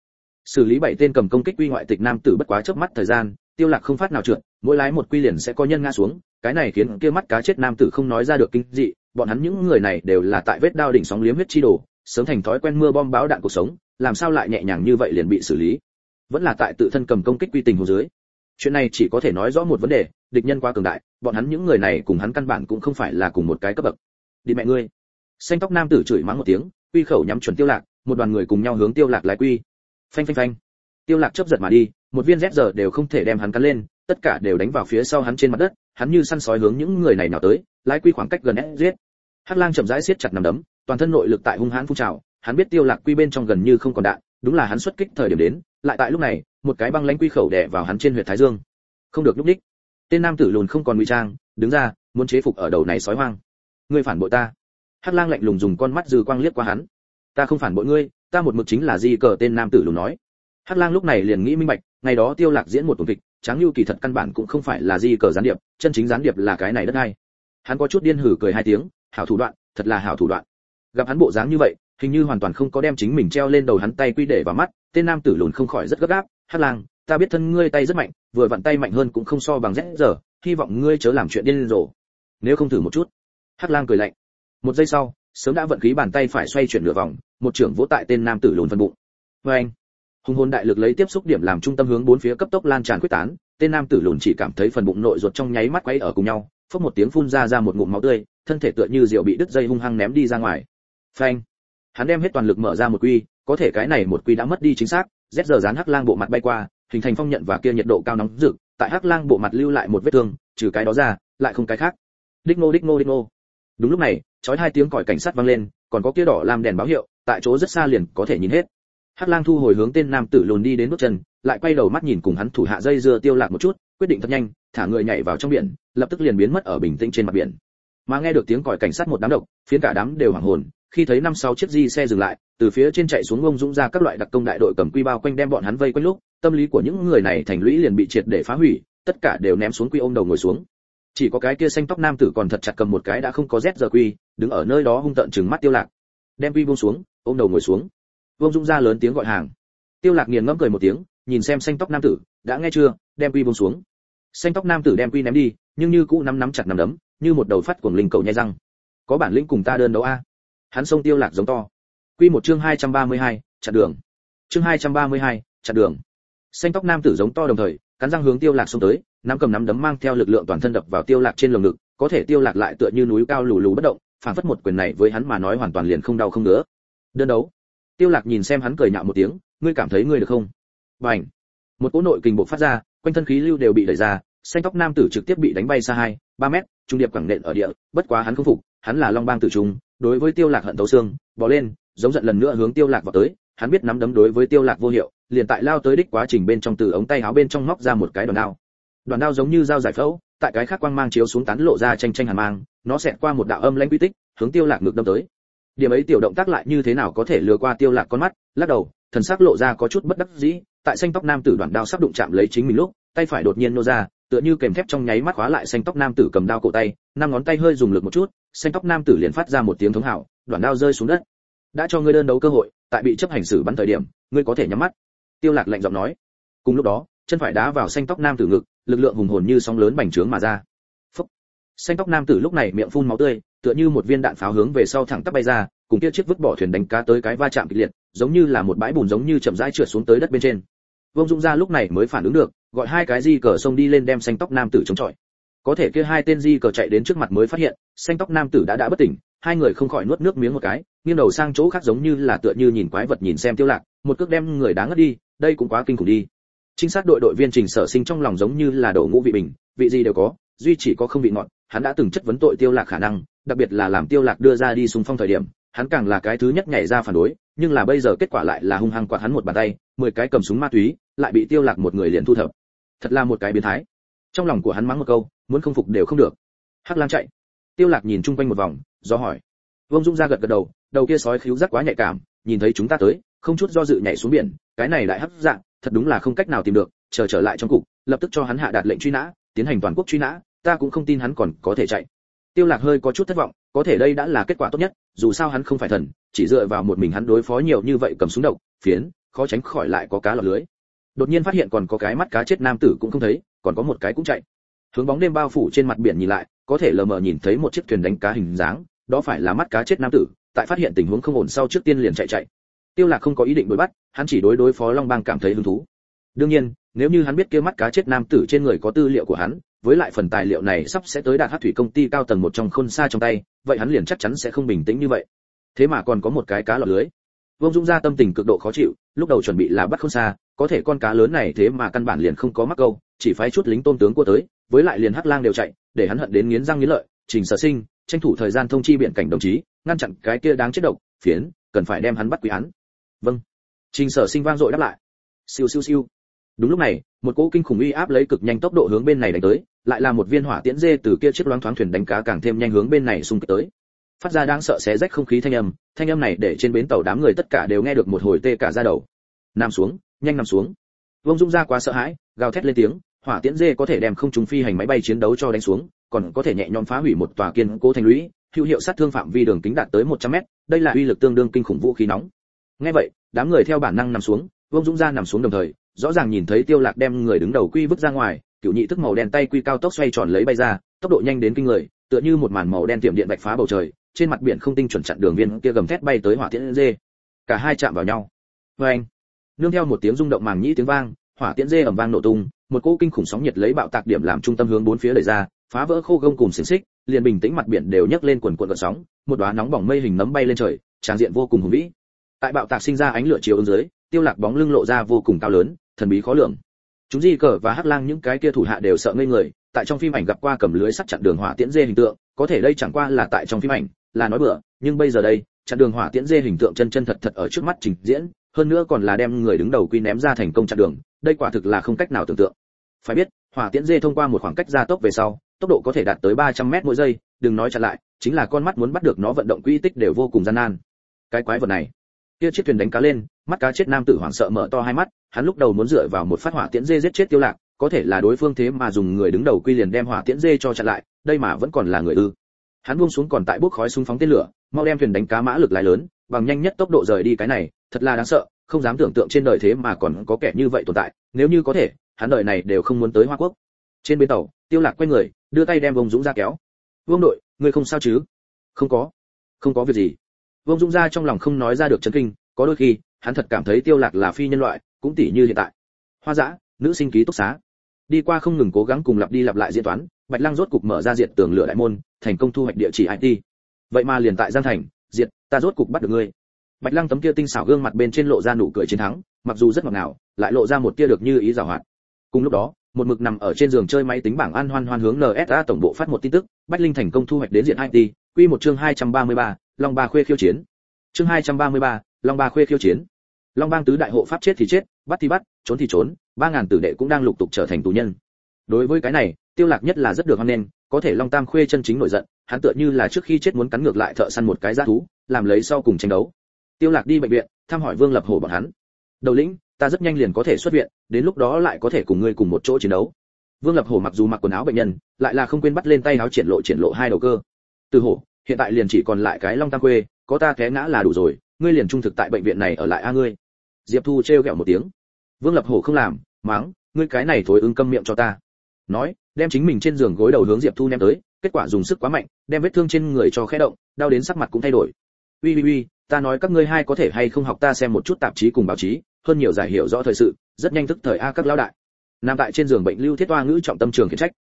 Xử lý bảy tên cầm công kích quy ngoại tịch nam tử bất quá chớp mắt thời gian, tiêu lạc không phát nào trượt, mỗi lái một quy liền sẽ có nhân ngã xuống, cái này khiến kia mắt cá chết nam tử không nói ra được kinh dị, bọn hắn những người này đều là tại vết đao đỉnh sóng liếm huyết chi đồ sớm thành thói quen mưa bom báo đạn cuộc sống, làm sao lại nhẹ nhàng như vậy liền bị xử lý? Vẫn là tại tự thân cầm công kích quy tình hồ dưới. Chuyện này chỉ có thể nói rõ một vấn đề, địch nhân quá cường đại, bọn hắn những người này cùng hắn căn bản cũng không phải là cùng một cái cấp bậc. Đi mẹ ngươi. Xanh tóc nam tử chửi mắng một tiếng, quy khẩu nhắm chuẩn tiêu lạc, một đoàn người cùng nhau hướng tiêu lạc lái quy. Phanh phanh phanh. Tiêu lạc chớp giật mà đi, một viên rét giờ đều không thể đem hắn cắn lên, tất cả đều đánh vào phía sau hắn trên mặt đất, hắn như săn sói hướng những người này nào tới, lái quy khoảng cách gần ép giết hắc lang chậm rãi siết chặt nắm đấm toàn thân nội lực tại hung hãn phun trào, hắn biết tiêu lạc quy bên trong gần như không còn đạn, đúng là hắn xuất kích thời điểm đến, lại tại lúc này, một cái băng lãnh quy khẩu đè vào hắn trên huyệt thái dương. Không được lúc đích. Tên nam tử lùn không còn nguy trang, đứng ra, muốn chế phục ở đầu này sói hoang. Ngươi phản bội ta. Hắc lang lạnh lùng dùng con mắt dư quang liếc qua hắn. Ta không phản bội ngươi, ta một mực chính là di cờ tên nam tử lùn nói. Hắc lang lúc này liền nghĩ minh bạch, ngày đó tiêu lạc diễn một tuần kịch, tráng lưu kỳ thật căn bản cũng không phải là di cờ gián điệp, chân chính gián điệp là cái này đất hay. Hắn có chút điên hử cười hai tiếng, hảo thủ đoạn, thật là hảo thủ đoạn gặp hắn bộ dáng như vậy, hình như hoàn toàn không có đem chính mình treo lên đầu hắn tay quy để vào mắt, tên nam tử lùn không khỏi rất gấp gáp, hắc lang, ta biết thân ngươi tay rất mạnh, vừa vặn tay mạnh hơn cũng không so bằng rẽ giờ, hy vọng ngươi chớ làm chuyện điên rồ. Nếu không thử một chút, hắc lang cười lạnh. Một giây sau, sớm đã vận khí bàn tay phải xoay chuyển nửa vòng, một trưởng vỗ tại tên nam tử lùn phân bụng. Vê anh, hùng hồn đại lực lấy tiếp xúc điểm làm trung tâm hướng bốn phía cấp tốc lan tràn quyết tán, tên nam tử lùn chỉ cảm thấy phần bụng nội ruột trong nháy mắt quay ở cùng nhau, phốc một tiếng phun ra ra một ngụm máu tươi, thân thể tựa như rượu bị đứt dây hung hăng ném đi ra ngoài phanh. Hắn đem hết toàn lực mở ra một quy có thể cái này một quy đã mất đi chính xác rét giờ dán hắc lang bộ mặt bay qua hình thành phong nhận và kia nhiệt độ cao nóng rực tại hắc lang bộ mặt lưu lại một vết thương trừ cái đó ra lại không cái khác. Đích Ngô, đích Ngô, đích Ngô. đúng lúc này chói hai tiếng còi cảnh sát vang lên còn có kia đỏ làm đèn báo hiệu tại chỗ rất xa liền có thể nhìn hết. Hắc lang thu hồi hướng tên nam tử lùn đi đến bước chân lại quay đầu mắt nhìn cùng hắn thủ hạ dây dưa tiêu lạc một chút quyết định thật nhanh thả người nhảy vào trong biển lập tức liền biến mất ở bình tĩnh trên mặt biển. Mà nghe được tiếng còi cảnh sát một đám độc phiến cả đám đều hoảng hồn khi thấy năm sáu chiếc di xe dừng lại, từ phía trên chạy xuống ông dũng ra các loại đặc công đại đội cầm quy bao quanh đem bọn hắn vây quanh lúc, tâm lý của những người này thành lũy liền bị triệt để phá hủy, tất cả đều ném xuống quy ôm đầu ngồi xuống. Chỉ có cái kia xanh tóc nam tử còn thật chặt cầm một cái đã không có rét giờ quy đứng ở nơi đó hung tợn chừng mắt tiêu lạc. Đem quy buông xuống ôm đầu ngồi xuống. Vương dũng ra lớn tiếng gọi hàng. Tiêu lạc nghiền ngẫm cười một tiếng, nhìn xem xanh tóc nam tử, đã nghe chưa? Đem quy buông xuống. Xanh tóc nam tử đem quy ném đi, nhưng như cũ nắm nắm chặt nắm đấm, như một đầu phát cuồng linh cầu nhai răng. Có bản lĩnh cùng ta đơn đấu a hắn xông tiêu lạc giống to. Quy một chương 232, chặn đường. Chương 232, chặn đường. Xanh tóc nam tử giống to đồng thời cắn răng hướng tiêu lạc xông tới nắm cầm nắm đấm mang theo lực lượng toàn thân đập vào tiêu lạc trên lồng ngực có thể tiêu lạc lại tựa như núi cao lù lù bất động phản phất một quyền này với hắn mà nói hoàn toàn liền không đau không ngứa. Đơn đấu. Tiêu lạc nhìn xem hắn cười nhạo một tiếng ngươi cảm thấy ngươi được không? Bành. Một cỗ nội kình bộc phát ra quanh thân khí lưu đều bị đẩy ra xanh tóc nam tử trực tiếp bị đánh bay xa hai ba mét trung điệp quẳng nện ở địa bất quá hắn không phục hắn là long bang tử trung đối với tiêu lạc hận tấu xương bò lên, giống giận lần nữa hướng tiêu lạc vào tới, hắn biết nắm đấm đối với tiêu lạc vô hiệu, liền tại lao tới đích quá trình bên trong từ ống tay áo bên trong móc ra một cái đoàn đao. Đoàn đao giống như dao giải phẫu, tại cái khác quang mang chiếu xuống tán lộ ra tranh tranh hàn mang, nó xẹt qua một đạo âm lãnh quy tích, hướng tiêu lạc ngược đâm tới. Điểm ấy tiểu động tác lại như thế nào có thể lừa qua tiêu lạc con mắt, lắc đầu, thần sắc lộ ra có chút bất đắc dĩ, tại xanh tóc nam tử đoàn đao sắp đụng chạm lấy chính mình lúc, tay phải đột nhiên nô ra, tựa như kèm thép trong nháy mắt khóa lại xanh tóc nam tử cầm đao cổ tay, năm ngón tay hơi dùng lực một chút xanh tóc nam tử liền phát ra một tiếng thống hào đoạn đao rơi xuống đất. Đã cho ngươi đơn đấu cơ hội, tại bị chấp hành xử bắn thời điểm, ngươi có thể nhắm mắt. Tiêu lạc lạnh giọng nói. Cùng lúc đó, chân phải đá vào xanh tóc nam tử ngực, lực lượng hùng hồn như sóng lớn bành trướng mà ra. Phúc. xanh tóc nam tử lúc này miệng phun máu tươi, tựa như một viên đạn pháo hướng về sau thẳng tắp bay ra, cùng kia chiếc vứt bỏ thuyền đánh cá tới cái va chạm kịch liệt, giống như là một bãi bùn giống như chậm rãi trượt xuống tới đất bên trên. Vương dung ra lúc này mới phản ứng được, gọi hai cái di cờ sông đi lên đem xanh tóc nam tử chống chọi có thể kia hai tên di cờ chạy đến trước mặt mới phát hiện, xanh tóc nam tử đã đã bất tỉnh, hai người không khỏi nuốt nước miếng một cái, nghiêng đầu sang chỗ khác giống như là tựa như nhìn quái vật nhìn xem tiêu lạc, một cước đem người đáng ngất đi, đây cũng quá kinh khủng đi. Trinh sát đội đội viên trình sở sinh trong lòng giống như là đổ ngũ vị bình, vị gì đều có, duy chỉ có không vị ngọt hắn đã từng chất vấn tội tiêu lạc khả năng, đặc biệt là làm tiêu lạc đưa ra đi xung phong thời điểm, hắn càng là cái thứ nhất nhảy ra phản đối, nhưng là bây giờ kết quả lại là hung hăng quạt hắn một bàn tay, mười cái cầm súng ma túy, lại bị tiêu lạc một người liền thu thập. Thật là một cái biến thái trong lòng của hắn mắng một câu, muốn không phục đều không được. Hắc lang chạy. Tiêu lạc nhìn chung quanh một vòng, do hỏi. Vương Dung ra gật gật đầu đầu kia sói khiếu rất quá nhạy cảm, nhìn thấy chúng ta tới, không chút do dự nhảy xuống biển, cái này lại hấp dạng, thật đúng là không cách nào tìm được, chờ trở lại trong cục, lập tức cho hắn hạ đạt lệnh truy nã, tiến hành toàn quốc truy nã, ta cũng không tin hắn còn có thể chạy. Tiêu lạc hơi có chút thất vọng, có thể đây đã là kết quả tốt nhất, dù sao hắn không phải thần, chỉ dựa vào một mình hắn đối phó nhiều như vậy cầm súng độc, phiến, khó tránh khỏi lại có cá lọt lưới. Đột nhiên phát hiện còn có cái mắt cá chết nam tử cũng không thấy còn có một cái cũng chạy. Hướng bóng đêm bao phủ trên mặt biển nhìn lại, có thể lờ mờ nhìn thấy một chiếc thuyền đánh cá hình dáng, đó phải là mắt cá chết nam tử, tại phát hiện tình huống không ổn sau trước tiên liền chạy chạy. Tiêu lạc không có ý định đuổi bắt, hắn chỉ đối đối phó long bang cảm thấy hứng thú. Đương nhiên, nếu như hắn biết kia mắt cá chết nam tử trên người có tư liệu của hắn, với lại phần tài liệu này sắp sẽ tới đạt hát thủy công ty cao tầng một trong khôn xa trong tay, vậy hắn liền chắc chắn sẽ không bình tĩnh như vậy. Thế mà còn có một cái cá lọt lưới. Vương Dung ra tâm tình cực độ khó chịu, lúc đầu chuẩn bị là bắt khôn xa, có thể con cá lớn này thế mà căn bản liền không có mắc câu chỉ phái chút lính tôn tướng cua tới, với lại liền hắc lang đều chạy, để hắn hận đến nghiến răng nghiến lợi, trình sở sinh, tranh thủ thời gian thông chi biện cảnh đồng chí, ngăn chặn cái kia đáng chết độc, phiến, cần phải đem hắn bắt quý án. Vâng. Trình sở sinh vang dội đáp lại. Siêu siêu siêu. Đúng lúc này, một cỗ kinh khủng uy áp lấy cực nhanh tốc độ hướng bên này đánh tới, lại là một viên hỏa tiễn dê từ kia chiếc loáng thoáng thuyền đánh cá càng thêm nhanh hướng bên này xung kích tới. Phát ra đang sợ xé rách không khí thanh âm thanh âm này để trên bến tàu đám người tất cả đều nghe được một hồi tê cả da đầu. Nằm xuống, nhanh nằm xuống. Vương dung ra quá sợ hãi, gào thét lên tiếng hỏa tiễn dê có thể đem không trùng phi hành máy bay chiến đấu cho đánh xuống, còn có thể nhẹ nhõm phá hủy một tòa kiên cố thành lũy, hữu hiệu sát thương phạm vi đường kính đạt tới 100 mét, đây là uy lực tương đương kinh khủng vũ khí nóng. Nghe vậy, đám người theo bản năng nằm xuống, Vương dũng ra nằm xuống đồng thời, rõ ràng nhìn thấy tiêu lạc đem người đứng đầu quy vứt ra ngoài, cựu nhị tức màu đen tay quy cao tốc xoay tròn lấy bay ra, tốc độ nhanh đến kinh người, tựa như một màn màu đen tiệm điện bạch phá bầu trời, trên mặt biển không tinh chuẩn chặn đường viên kia gầm thét bay tới hỏa tiễn dê. Cả hai chạm vào nhau. Với anh nương theo một tiếng rung động màng nhĩ tiếng vang hỏa tiễn dê ầm vang nổ tung, một cỗ kinh khủng sóng nhiệt lấy bạo tạc điểm làm trung tâm hướng bốn phía đẩy ra, phá vỡ khô gông cùng xiềng xích, liền bình tĩnh mặt biển đều nhấc lên quần quần gợn sóng, một đóa nóng bỏng mây hình nấm bay lên trời, tràn diện vô cùng hùng vĩ. Tại bạo tạc sinh ra ánh lửa chiếu ứng dưới, tiêu lạc bóng lưng lộ ra vô cùng cao lớn, thần bí khó lường. Chúng di cờ và hắc lang những cái kia thủ hạ đều sợ ngây người, tại trong phim ảnh gặp qua cầm lưới sắt chặn đường hỏa tiễn dê hình tượng, có thể đây chẳng qua là tại trong phim ảnh, là nói bừa, nhưng bây giờ đây, chặn đường hỏa tiễn dê hình tượng chân chân thật thật ở trước mắt trình diễn, hơn nữa còn là đem người đứng đầu quy ném ra thành công chặn đường đây quả thực là không cách nào tưởng tượng. Phải biết, hỏa tiễn dê thông qua một khoảng cách gia tốc về sau, tốc độ có thể đạt tới 300 mét mỗi giây, đừng nói chặn lại, chính là con mắt muốn bắt được nó vận động quỹ tích đều vô cùng gian nan. Cái quái vật này, kia chiếc thuyền đánh cá lên, mắt cá chết nam tử hoảng sợ mở to hai mắt, hắn lúc đầu muốn dựa vào một phát hỏa tiễn dê giết chết tiêu lạc, có thể là đối phương thế mà dùng người đứng đầu quy liền đem hỏa tiễn dê cho chặn lại, đây mà vẫn còn là người ư. Hắn buông xuống còn tại bốc khói súng phóng tên lửa, mau đem thuyền đánh cá mã lực lại lớn, bằng nhanh nhất tốc độ rời đi cái này, thật là đáng sợ không dám tưởng tượng trên đời thế mà còn có kẻ như vậy tồn tại, nếu như có thể, hắn đời này đều không muốn tới hoa quốc. Trên bến tàu, tiêu lạc quay người, đưa tay đem Vương dũng ra kéo. Vương đội, ngươi không sao chứ? Không có không có việc gì. Vương dũng ra trong lòng không nói ra được chấn kinh, có đôi khi, hắn thật cảm thấy tiêu lạc là phi nhân loại, cũng tỷ như hiện tại. Hoa dã, nữ sinh ký túc xá. Đi qua không ngừng cố gắng cùng lặp đi lặp lại diễn toán, bạch lăng rốt cục mở ra diện tường lửa đại môn, thành công thu hoạch địa chỉ it vậy mà liền tại giang thành, diệt, ta rốt cục bắt được ngươi bạch lăng tấm kia tinh xảo gương mặt bên trên lộ ra nụ cười chiến thắng mặc dù rất ngọt ngào lại lộ ra một tia được như ý giảo hoạt. Cùng lúc đó một mực nằm ở trên giường chơi máy tính bảng an hoan hoan hướng nsa tổng bộ phát một tin tức bách linh thành công thu hoạch đến diện it quy một chương 233, long ba khuê khiêu chiến. Chương 233, long ba khuê khiêu chiến. Long bang tứ đại hộ pháp chết thì chết bắt thì bắt trốn thì trốn ba ngàn tử đệ cũng đang lục tục trở thành tù nhân. Đối với cái này tiêu lạc nhất là rất được hoan nghênh có thể long tam khuê chân chính nổi giận hắn tựa như là trước khi chết muốn cắn ngược lại thợ săn một cái giá thú làm lấy sau cùng tranh đấu tiêu lạc đi bệnh viện, thăm hỏi vương lập hổ bọn hắn. Đầu lĩnh, ta rất nhanh liền có thể xuất viện, đến lúc đó lại có thể cùng ngươi cùng một chỗ chiến đấu. Vương lập hổ mặc dù mặc quần áo bệnh nhân, lại là không quên bắt lên tay áo triển lộ triển lộ hai đầu cơ. Từ hổ, hiện tại liền chỉ còn lại cái long tam khuê có ta té ngã là đủ rồi, ngươi liền trung thực tại bệnh viện này ở lại a ngươi. Diệp thu trêu ghẹo một tiếng. Vương lập hổ không làm, mắng, ngươi cái này thối ưng câm miệng cho ta. Nói, đem chính mình trên giường gối đầu hướng diệp thu ném tới, kết quả dùng sức quá mạnh, đem vết thương trên người cho khẽ động, đau đến sắc mặt cũng thay đổi. Uy uy uy ta nói các ngươi hai có thể hay không học ta xem một chút tạp chí cùng báo chí, hơn nhiều giải hiểu rõ thời sự, rất nhanh thức thời a các lão đại. Nằm tại trên giường bệnh lưu thiết toa ngữ trọng tâm trường khiển trách.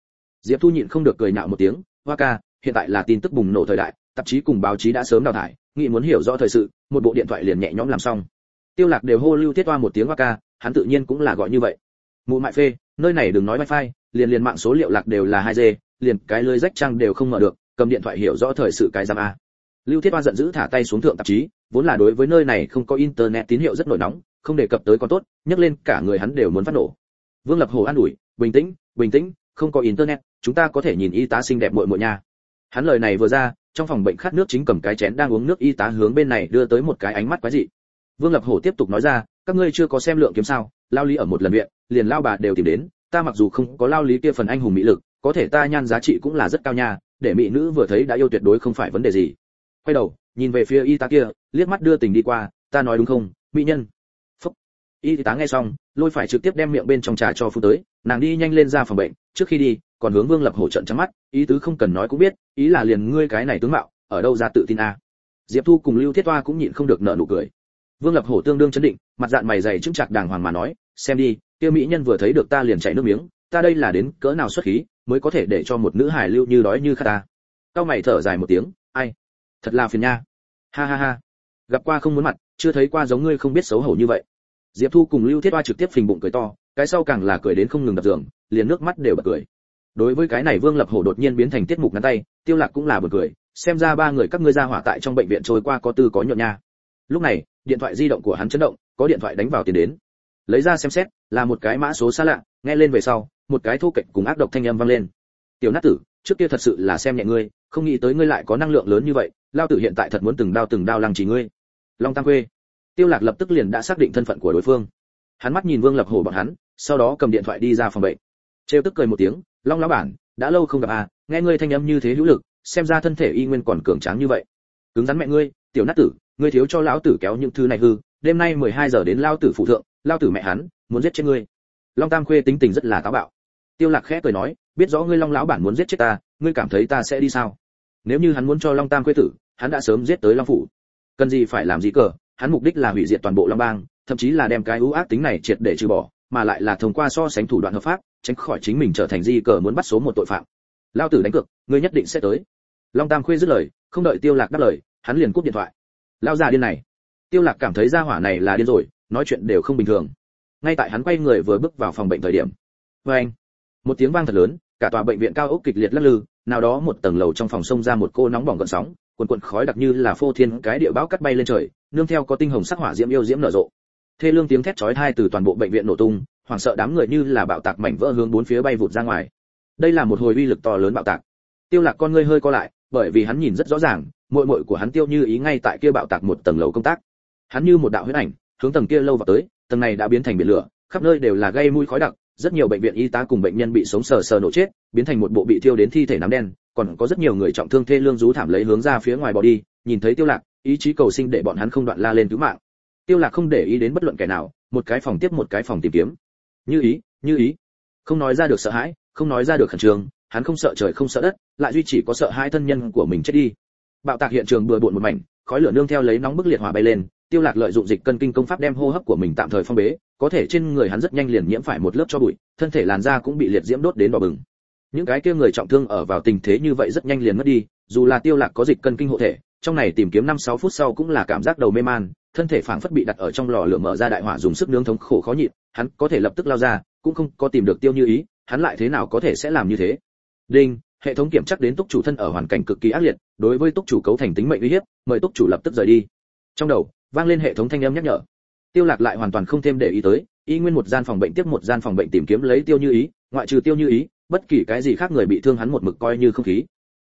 Diệp thu nhịn không được cười nạo một tiếng, hoa ca, hiện tại là tin tức bùng nổ thời đại, tạp chí cùng báo chí đã sớm đào thải, nghĩ muốn hiểu rõ thời sự, một bộ điện thoại liền nhẹ nhõm làm xong. Tiêu lạc đều hô lưu thiết toa một tiếng, hoa ca, hắn tự nhiên cũng là gọi như vậy. Mụ mại phê, nơi này đừng nói wifi, liền liền mạng số liệu lạc đều là 2 g, liền cái lưới rách trang đều không mở được, cầm điện thoại hiểu rõ thời sự cái giam a. Lưu thiết toa giận dữ thả tay xuống thượng tạp chí vốn là đối với nơi này không có internet tín hiệu rất nổi nóng, không đề cập tới còn tốt, nhắc lên cả người hắn đều muốn phát nổ. Vương lập hồ an ủi, bình tĩnh bình tĩnh, không có internet, chúng ta có thể nhìn y tá xinh đẹp muội muội nha. Hắn lời này vừa ra, trong phòng bệnh khát nước chính cầm cái chén đang uống nước y tá hướng bên này đưa tới một cái ánh mắt quái dị. Vương lập hổ tiếp tục nói ra, các ngươi chưa có xem lượng kiếm sao, lao lý ở một lần viện liền lao bà đều tìm đến, ta mặc dù không có lao lý kia phần anh hùng mỹ lực, có thể ta nhan giá trị cũng là rất cao nha, để mỹ nữ vừa thấy đã yêu tuyệt đối không phải vấn đề gì. Quay đầu nhìn về phía y tá kia, liếc mắt đưa tình đi qua, ta nói đúng không, mỹ nhân? Phúc. Y tá nghe xong, lôi phải trực tiếp đem miệng bên trong trà cho phu tới, nàng đi nhanh lên ra phòng bệnh, trước khi đi, còn hướng vương lập hổ trận trắng mắt, ý tứ không cần nói cũng biết, ý là liền ngươi cái này tướng mạo, ở đâu ra tự tin a? Diệp thu cùng lưu thiết toa cũng nhịn không được nở nụ cười. Vương lập hổ tương đương chấn định, mặt dạng mày dày chững chặt đàng hoàng mà nói, xem đi tiêu mỹ nhân vừa thấy được ta liền chảy nước miếng, ta đây là đến cỡ nào xuất khí, mới có thể để cho một nữ hài lưu như đói như khát ta? Cao mày thở dài một tiếng, ai thật là phiền nha. Ha ha ha. Gặp qua không muốn mặt, chưa thấy qua giống ngươi không biết xấu hổ như vậy. Diệp thu cùng lưu thiết oa trực tiếp phình bụng cười to, cái sau càng là cười đến không ngừng đập giường, liền nước mắt đều bật cười. Đối với cái này vương lập hổ đột nhiên biến thành tiết mục ngắn tay, tiêu lạc cũng là bật cười, xem ra ba người các ngươi ra hỏa tại trong bệnh viện trôi qua có tư có nhuận nha. Lúc này, điện thoại di động của hắn chấn động, có điện thoại đánh vào tiền đến. Lấy ra xem xét, là một cái mã số xa lạ, nghe lên về sau, một cái thô kệch cùng ác độc thanh âm vang lên. Tiểu nát tử, trước kia thật sự là xem nhẹ ngươi, không nghĩ tới ngươi lại có năng lượng lớn như vậy lao tử hiện tại thật muốn từng đao từng đao lăng trì ngươi. Long tam quê tiêu lạc lập tức liền đã xác định thân phận của đối phương. Hắn mắt nhìn vương lập hổ bọn hắn, sau đó cầm điện thoại đi ra phòng bệnh. Trêu tức cười một tiếng, long lão bản, đã lâu không gặp à nghe ngươi thanh âm như thế hữu lực, xem ra thân thể y nguyên còn cường tráng như vậy. Cứng rắn mẹ ngươi, tiểu nát tử, ngươi thiếu cho lão tử kéo những thứ này hư, đêm nay 12 giờ đến lao tử phụ thượng lao tử mẹ hắn, muốn giết chết ngươi. Long tam khuê tính tình rất là táo bạo. Tiêu lạc khẽ cười nói, biết rõ ngươi long lão bản muốn giết chết ta, ngươi cảm thấy ta sẽ đi sao? Nếu như hắn muốn cho long tam khuê tử, hắn đã sớm giết tới long phủ. Cần gì phải làm gì cờ, hắn mục đích là hủy diệt toàn bộ long bang, thậm chí là đem cái ưu ác tính này triệt để trừ bỏ, mà lại là thông qua so sánh thủ đoạn hợp pháp, tránh khỏi chính mình trở thành di cờ muốn bắt số một tội phạm. Lao tử đánh cược, ngươi nhất định sẽ tới. Long tam khuê dứt lời, không đợi tiêu lạc đáp lời, hắn liền cúp điện thoại. Lao già điên này. Tiêu lạc cảm thấy gia hỏa này là điên rồi, nói chuyện đều không bình thường. Ngay tại hắn quay người vừa bước vào phòng bệnh thời điểm. Với anh một tiếng vang thật lớn, cả tòa bệnh viện cao ốc kịch liệt lắc lư nào đó một tầng lầu trong phòng sông ra một cô nóng bỏng gợn sóng, cuồn cuộn khói đặc như là phô thiên cái địa bão cắt bay lên trời, nương theo có tinh hồng sắc hỏa diễm yêu diễm nở rộ. Thê lương tiếng thét chói tai từ toàn bộ bệnh viện nổ tung, hoảng sợ đám người như là bạo tạc mảnh vỡ hướng bốn phía bay vụt ra ngoài. Đây là một hồi uy lực to lớn bạo tạc. Tiêu lạc con ngươi hơi co lại, bởi vì hắn nhìn rất rõ ràng, muội muội của hắn tiêu như ý ngay tại kia bạo tạc một tầng lầu công tác. Hắn như một đạo huyết ảnh, hướng tầng kia lâu vào tới, tầng này đã biến thành biển lửa, khắp nơi đều là gây mũi khói đặc rất nhiều bệnh viện y tá cùng bệnh nhân bị sống sờ sờ nổ chết, biến thành một bộ bị thiêu đến thi thể nám đen, còn có rất nhiều người trọng thương thê lương rú thảm lấy hướng ra phía ngoài bỏ đi, nhìn thấy tiêu lạc, ý chí cầu sinh để bọn hắn không đoạn la lên cứu mạng. Tiêu lạc không để ý đến bất luận kẻ nào, một cái phòng tiếp một cái phòng tìm kiếm. Như ý như ý. Không nói ra được sợ hãi, không nói ra được khẩn trương, hắn không sợ trời không sợ đất, lại duy chỉ có sợ hai thân nhân của mình chết đi. Bạo tạc hiện trường bừa bộn một mảnh, khói lửa nương theo lấy nóng bức liệt hỏa bay lên tiêu lạc lợi dụng dịch cân kinh công pháp đem hô hấp của mình tạm thời phong bế, có thể trên người hắn rất nhanh liền nhiễm phải một lớp cho bụi, thân thể làn da cũng bị liệt diễm đốt đến đỏ bừng. Những cái kia người trọng thương ở vào tình thế như vậy rất nhanh liền mất đi, dù là tiêu lạc có dịch cân kinh hộ thể, trong này tìm kiếm năm sáu phút sau cũng là cảm giác đầu mê man, thân thể phảng phất bị đặt ở trong lò lửa mở ra đại hỏa dùng sức nướng thống khổ khó nhịn, hắn có thể lập tức lao ra, cũng không có tìm được tiêu như ý, hắn lại thế nào có thể sẽ làm như thế? Đinh, hệ thống kiểm chắc đến túc chủ thân ở hoàn cảnh cực kỳ ác liệt, đối với túc chủ cấu thành tính mệnh uy hiếp, mời túc chủ lập tức rời đi. Trong đầu vang lên hệ thống thanh âm nhắc nhở. Tiêu lạc lại hoàn toàn không thêm để ý tới, y nguyên một gian phòng bệnh tiếp một gian phòng bệnh tìm kiếm lấy tiêu như ý, ngoại trừ tiêu như ý, bất kỳ cái gì khác người bị thương hắn một mực coi như không khí.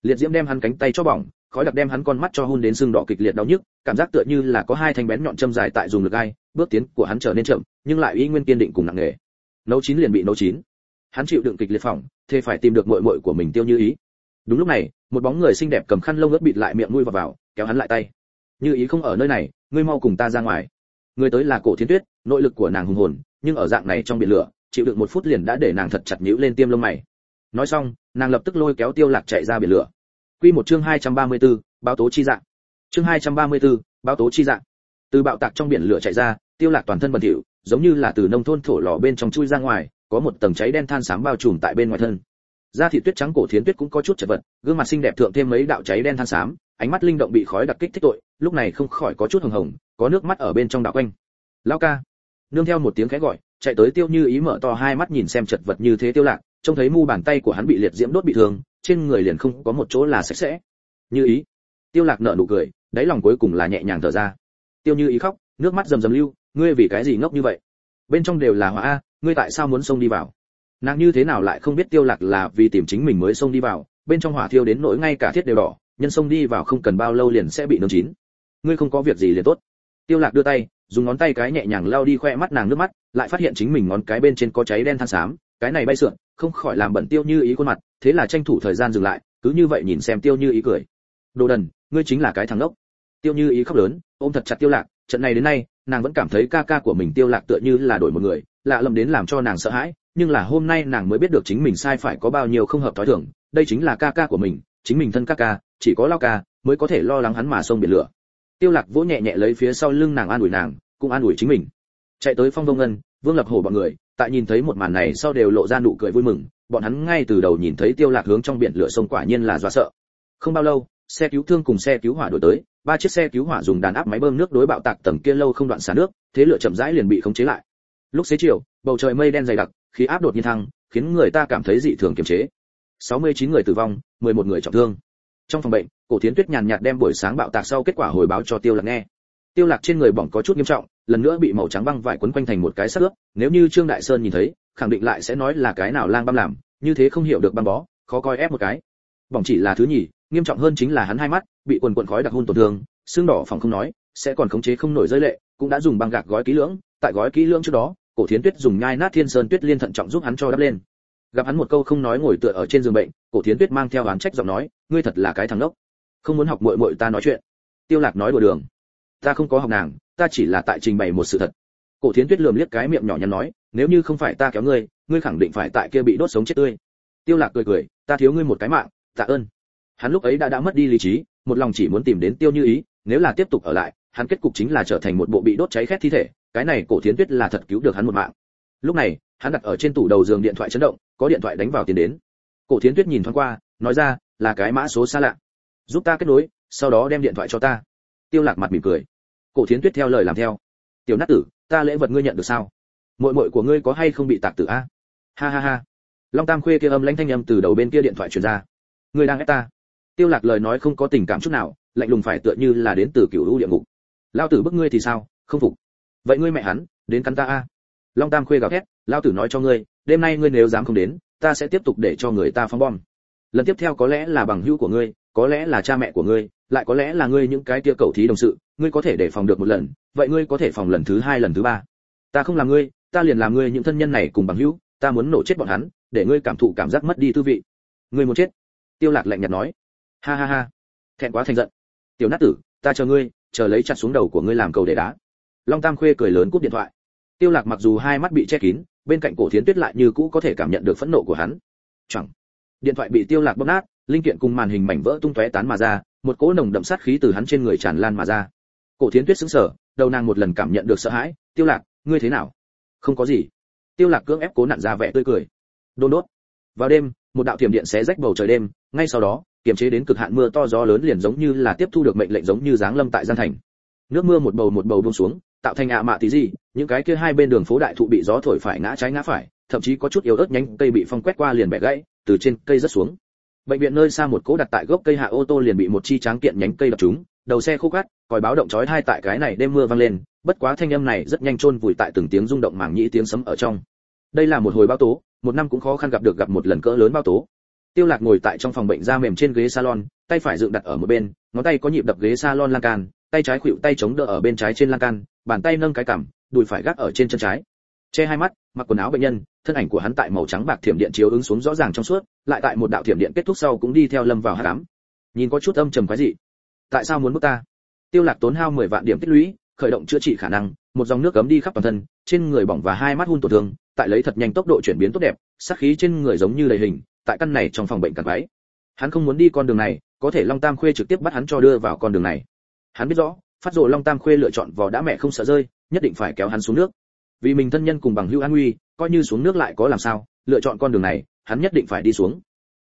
Liệt diễm đem hắn cánh tay cho bỏng, khói đặc đem hắn con mắt cho hôn đến sưng đỏ kịch liệt đau nhức, cảm giác tựa như là có hai thanh bén nhọn châm dài tại dùng lực ai, bước tiến của hắn trở nên chậm, nhưng lại y nguyên kiên định cùng nặng nề. Nấu chín liền bị nấu chín. Hắn chịu đựng kịch liệt phỏng, thế phải tìm được muội muội của mình tiêu như ý. Đúng lúc này, một bóng người xinh đẹp cầm khăn lông ướt bịt lại miệng nuôi vào vào, kéo hắn lại tay. Như ý không ở nơi này ngươi mau cùng ta ra ngoài. Người tới là cổ thiên tuyết nội lực của nàng hùng hồn nhưng ở dạng này trong biển lửa chịu đựng một phút liền đã để nàng thật chặt nhíu lên tiêm lông mày. Nói xong nàng lập tức lôi kéo tiêu lạc chạy ra biển lửa. Quy một chương 234, báo tố chi dạng. Chương 234, báo tố chi dạng. Từ bạo tạc trong biển lửa chạy ra tiêu lạc toàn thân bẩn thỉu giống như là từ nông thôn thổ lò bên trong chui ra ngoài có một tầng cháy đen than xám bao trùm tại bên ngoài thân. Da thịt tuyết trắng cổ thiến tuyết cũng có chút chật vật gương mặt xinh đẹp thượng thêm mấy đạo cháy đen than xám ánh mắt linh động bị khói đặc kích thích tội, lúc này không khỏi có chút hồng hồng, có nước mắt ở bên trong đạo quanh. Lao ca. Nương theo một tiếng khẽ gọi, chạy tới tiêu như ý mở to hai mắt nhìn xem chật vật như thế tiêu lạc, trông thấy mu bàn tay của hắn bị liệt diễm đốt bị thương, trên người liền không có một chỗ là sạch sẽ. Như ý. Tiêu lạc nở nụ cười, đáy lòng cuối cùng là nhẹ nhàng thở ra. Tiêu như ý khóc, nước mắt rầm rầm lưu, ngươi vì cái gì ngốc như vậy? Bên trong đều là hỏa a, ngươi tại sao muốn xông đi vào? Nàng như thế nào lại không biết tiêu lạc là vì tìm chính mình mới xông đi vào, bên trong hỏa thiêu đến nỗi ngay cả thiết đều đỏ nhân sông đi vào không cần bao lâu liền sẽ bị nướng chín. Ngươi không có việc gì liền tốt. Tiêu lạc đưa tay, dùng ngón tay cái nhẹ nhàng lau đi khoe mắt nàng nước mắt, lại phát hiện chính mình ngón cái bên trên có cháy đen than sám cái này bay sượn, không khỏi làm bận tiêu như ý khuôn mặt, thế là tranh thủ thời gian dừng lại, cứ như vậy nhìn xem tiêu như ý cười. Đồ đần, ngươi chính là cái thằng ngốc. Tiêu như ý khóc lớn, ôm thật chặt tiêu lạc, trận này đến nay, nàng vẫn cảm thấy ca ca của mình tiêu lạc tựa như là đổi một người, lạ lầm đến làm cho nàng sợ hãi, nhưng là hôm nay nàng mới biết được chính mình sai phải có bao nhiêu không hợp thói thường, đây chính là ca ca của mình, chính mình thân ca ca chỉ có lao ca mới có thể lo lắng hắn mà sông biển lửa. Tiêu lạc vỗ nhẹ nhẹ lấy phía sau lưng nàng an ủi nàng, cũng an ủi chính mình. Chạy tới phong vông ngân, vương lập hổ bọn người, tại nhìn thấy một màn này sau đều lộ ra nụ cười vui mừng, bọn hắn ngay từ đầu nhìn thấy tiêu lạc hướng trong biển lửa sông quả nhiên là dọa sợ. Không bao lâu, xe cứu thương cùng xe cứu hỏa đuổi tới, ba chiếc xe cứu hỏa dùng đàn áp máy bơm nước đối bạo tạc tầng kia lâu không đoạn xả nước, thế lửa chậm rãi liền bị khống chế lại. Lúc xế chiều, bầu trời mây đen dày đặc, khí áp đột nhiên thăng, khiến người ta cảm thấy dị thường kiềm chế. 69 người tử vong 11 người trọng thương trong phòng bệnh, cổ thiến tuyết nhàn nhạt đem buổi sáng bạo tạc sau kết quả hồi báo cho tiêu lạc nghe. Tiêu lạc trên người bỏng có chút nghiêm trọng, lần nữa bị màu trắng băng vải quấn quanh thành một cái sắc ướp, nếu như trương đại sơn nhìn thấy, khẳng định lại sẽ nói là cái nào lang băm làm, như thế không hiểu được băng bó, khó coi ép một cái. Bỏng chỉ là thứ nhì, nghiêm trọng hơn chính là hắn hai mắt, bị quần quần khói đặc hun tổn thương, xương đỏ phòng không nói, sẽ còn khống chế không nổi rơi lệ, cũng đã dùng băng gạc gói kỹ lưỡng. Tại gói kỹ lưỡng trước đó, cổ thiến tuyết dùng nhai nát thiên sơn tuyết liên thận trọng giúp hắn cho đắp lên gặp hắn một câu không nói ngồi tựa ở trên giường bệnh, cổ thiến tuyết mang theo oán trách giọng nói, ngươi thật là cái thằng đốc không muốn học muội muội ta nói chuyện. Tiêu lạc nói đùa đường, ta không có học nàng, ta chỉ là tại trình bày một sự thật. Cổ thiến tuyết lườm liếc cái miệng nhỏ nhắn nói, nếu như không phải ta kéo ngươi ngươi khẳng định phải tại kia bị đốt sống chết tươi. Tiêu lạc cười cười, ta thiếu ngươi một cái mạng, tạ ơn. Hắn lúc ấy đã đã mất đi lý trí, một lòng chỉ muốn tìm đến tiêu như ý, nếu là tiếp tục ở lại, hắn kết cục chính là trở thành một bộ bị đốt cháy khét thi thể, cái này cổ thiến tuyết là thật cứu được hắn một mạng. Lúc này, hắn đặt ở trên tủ đầu giường điện thoại chấn động có điện thoại đánh vào tiền đến. Cổ thiến tuyết nhìn thoáng qua, nói ra, là cái mã số xa lạ. Giúp ta kết nối, sau đó đem điện thoại cho ta. Tiêu lạc mặt mỉm cười. Cổ thiến tuyết theo lời làm theo. Tiểu nát tử, ta lễ vật ngươi nhận được sao? Muội muội của ngươi có hay không bị tạc tử a? Ha ha ha. Long tam khuê kia âm lãnh thanh âm từ đầu bên kia điện thoại truyền ra. Ngươi đang ép ta. Tiêu lạc lời nói không có tình cảm chút nào, lạnh lùng phải tựa như là đến từ cửu u địa ngục. Lao tử bức ngươi thì sao? Không phục. Vậy ngươi mẹ hắn, đến cắn ta a long tam khuê gào thét lao tử nói cho ngươi, đêm nay ngươi nếu dám không đến, ta sẽ tiếp tục để cho người ta phóng bom. Lần tiếp theo có lẽ là bằng hữu của ngươi, có lẽ là cha mẹ của ngươi, lại có lẽ là ngươi những cái tia cầu thí đồng sự, ngươi có thể để phòng được một lần, vậy ngươi có thể phòng lần thứ hai, lần thứ ba. Ta không làm ngươi, ta liền làm ngươi những thân nhân này cùng bằng hữu, ta muốn nổ chết bọn hắn, để ngươi cảm thụ cảm giác mất đi tư vị. Ngươi muốn chết? Tiêu lạc lạnh nhạt nói. Ha ha ha. Thẹn quá thành giận. Tiểu nát tử, ta chờ ngươi, chờ lấy chặt xuống đầu của ngươi làm cầu để đá. Long tam khuê cười lớn cúp điện thoại tiêu lạc mặc dù hai mắt bị che kín, bên cạnh cổ thiến tuyết lại như cũ có thể cảm nhận được phẫn nộ của hắn. Chẳng, điện thoại bị tiêu lạc bóp nát, linh kiện cùng màn hình mảnh vỡ tung tóe tán mà ra, một cỗ nồng đậm sát khí từ hắn trên người tràn lan mà ra. Cổ thiến tuyết sững sờ, đầu nàng một lần cảm nhận được sợ hãi, tiêu lạc, ngươi thế nào? Không có gì. Tiêu lạc cưỡng ép cố nặn ra vẻ tươi cười. Đôn đốt. Vào đêm, một đạo thiểm điện xé rách bầu trời đêm, ngay sau đó, kiềm chế đến cực hạn mưa to gió lớn liền giống như là tiếp thu được mệnh lệnh giống như giáng lâm tại gian thành. Nước mưa một bầu một bầu buông xuống tạo thành ạ mạ tí gì, những cái kia hai bên đường phố đại thụ bị gió thổi phải ngã trái ngã phải, thậm chí có chút yếu ớt nhánh cây bị phong quét qua liền bẻ gãy, từ trên cây rất xuống. Bệnh viện nơi xa một cỗ đặt tại gốc cây hạ ô tô liền bị một chi tráng kiện nhánh cây đập trúng, đầu xe khô cát, còi báo động chói tai tại cái này đêm mưa vang lên, bất quá thanh âm này rất nhanh chôn vùi tại từng tiếng rung động mảng nhĩ tiếng sấm ở trong. Đây là một hồi báo tố, một năm cũng khó khăn gặp được gặp một lần cỡ lớn báo tố. Tiêu lạc ngồi tại trong phòng bệnh da mềm trên ghế salon, tay phải dựng đặt ở một bên, ngón tay có nhịp đập ghế salon lan can, tay trái khuỵu tay chống đỡ ở bên trái trên lan can bàn tay nâng cái cằm, đùi phải gác ở trên chân trái. Che hai mắt, mặc quần áo bệnh nhân, thân ảnh của hắn tại màu trắng bạc thiểm điện chiếu ứng xuống rõ ràng trong suốt, lại tại một đạo thiểm điện kết thúc sau cũng đi theo lâm vào hắc ám. Nhìn có chút âm trầm quái dị. Tại sao muốn bước ta? Tiêu lạc tốn hao 10 vạn điểm tích lũy, khởi động chữa trị khả năng, một dòng nước cấm đi khắp toàn thân, trên người bỏng và hai mắt hun tổn thương, tại lấy thật nhanh tốc độ chuyển biến tốt đẹp, sát khí trên người giống như đầy hình, tại căn này trong phòng bệnh cản váy hắn không muốn đi con đường này, có thể long tam khuê trực tiếp bắt hắn cho đưa vào con đường này. Hắn biết rõ phát rồ long tam khuê lựa chọn vò đã mẹ không sợ rơi, nhất định phải kéo hắn xuống nước. Vì mình thân nhân cùng bằng hữu an nguy, coi như xuống nước lại có làm sao, lựa chọn con đường này, hắn nhất định phải đi xuống.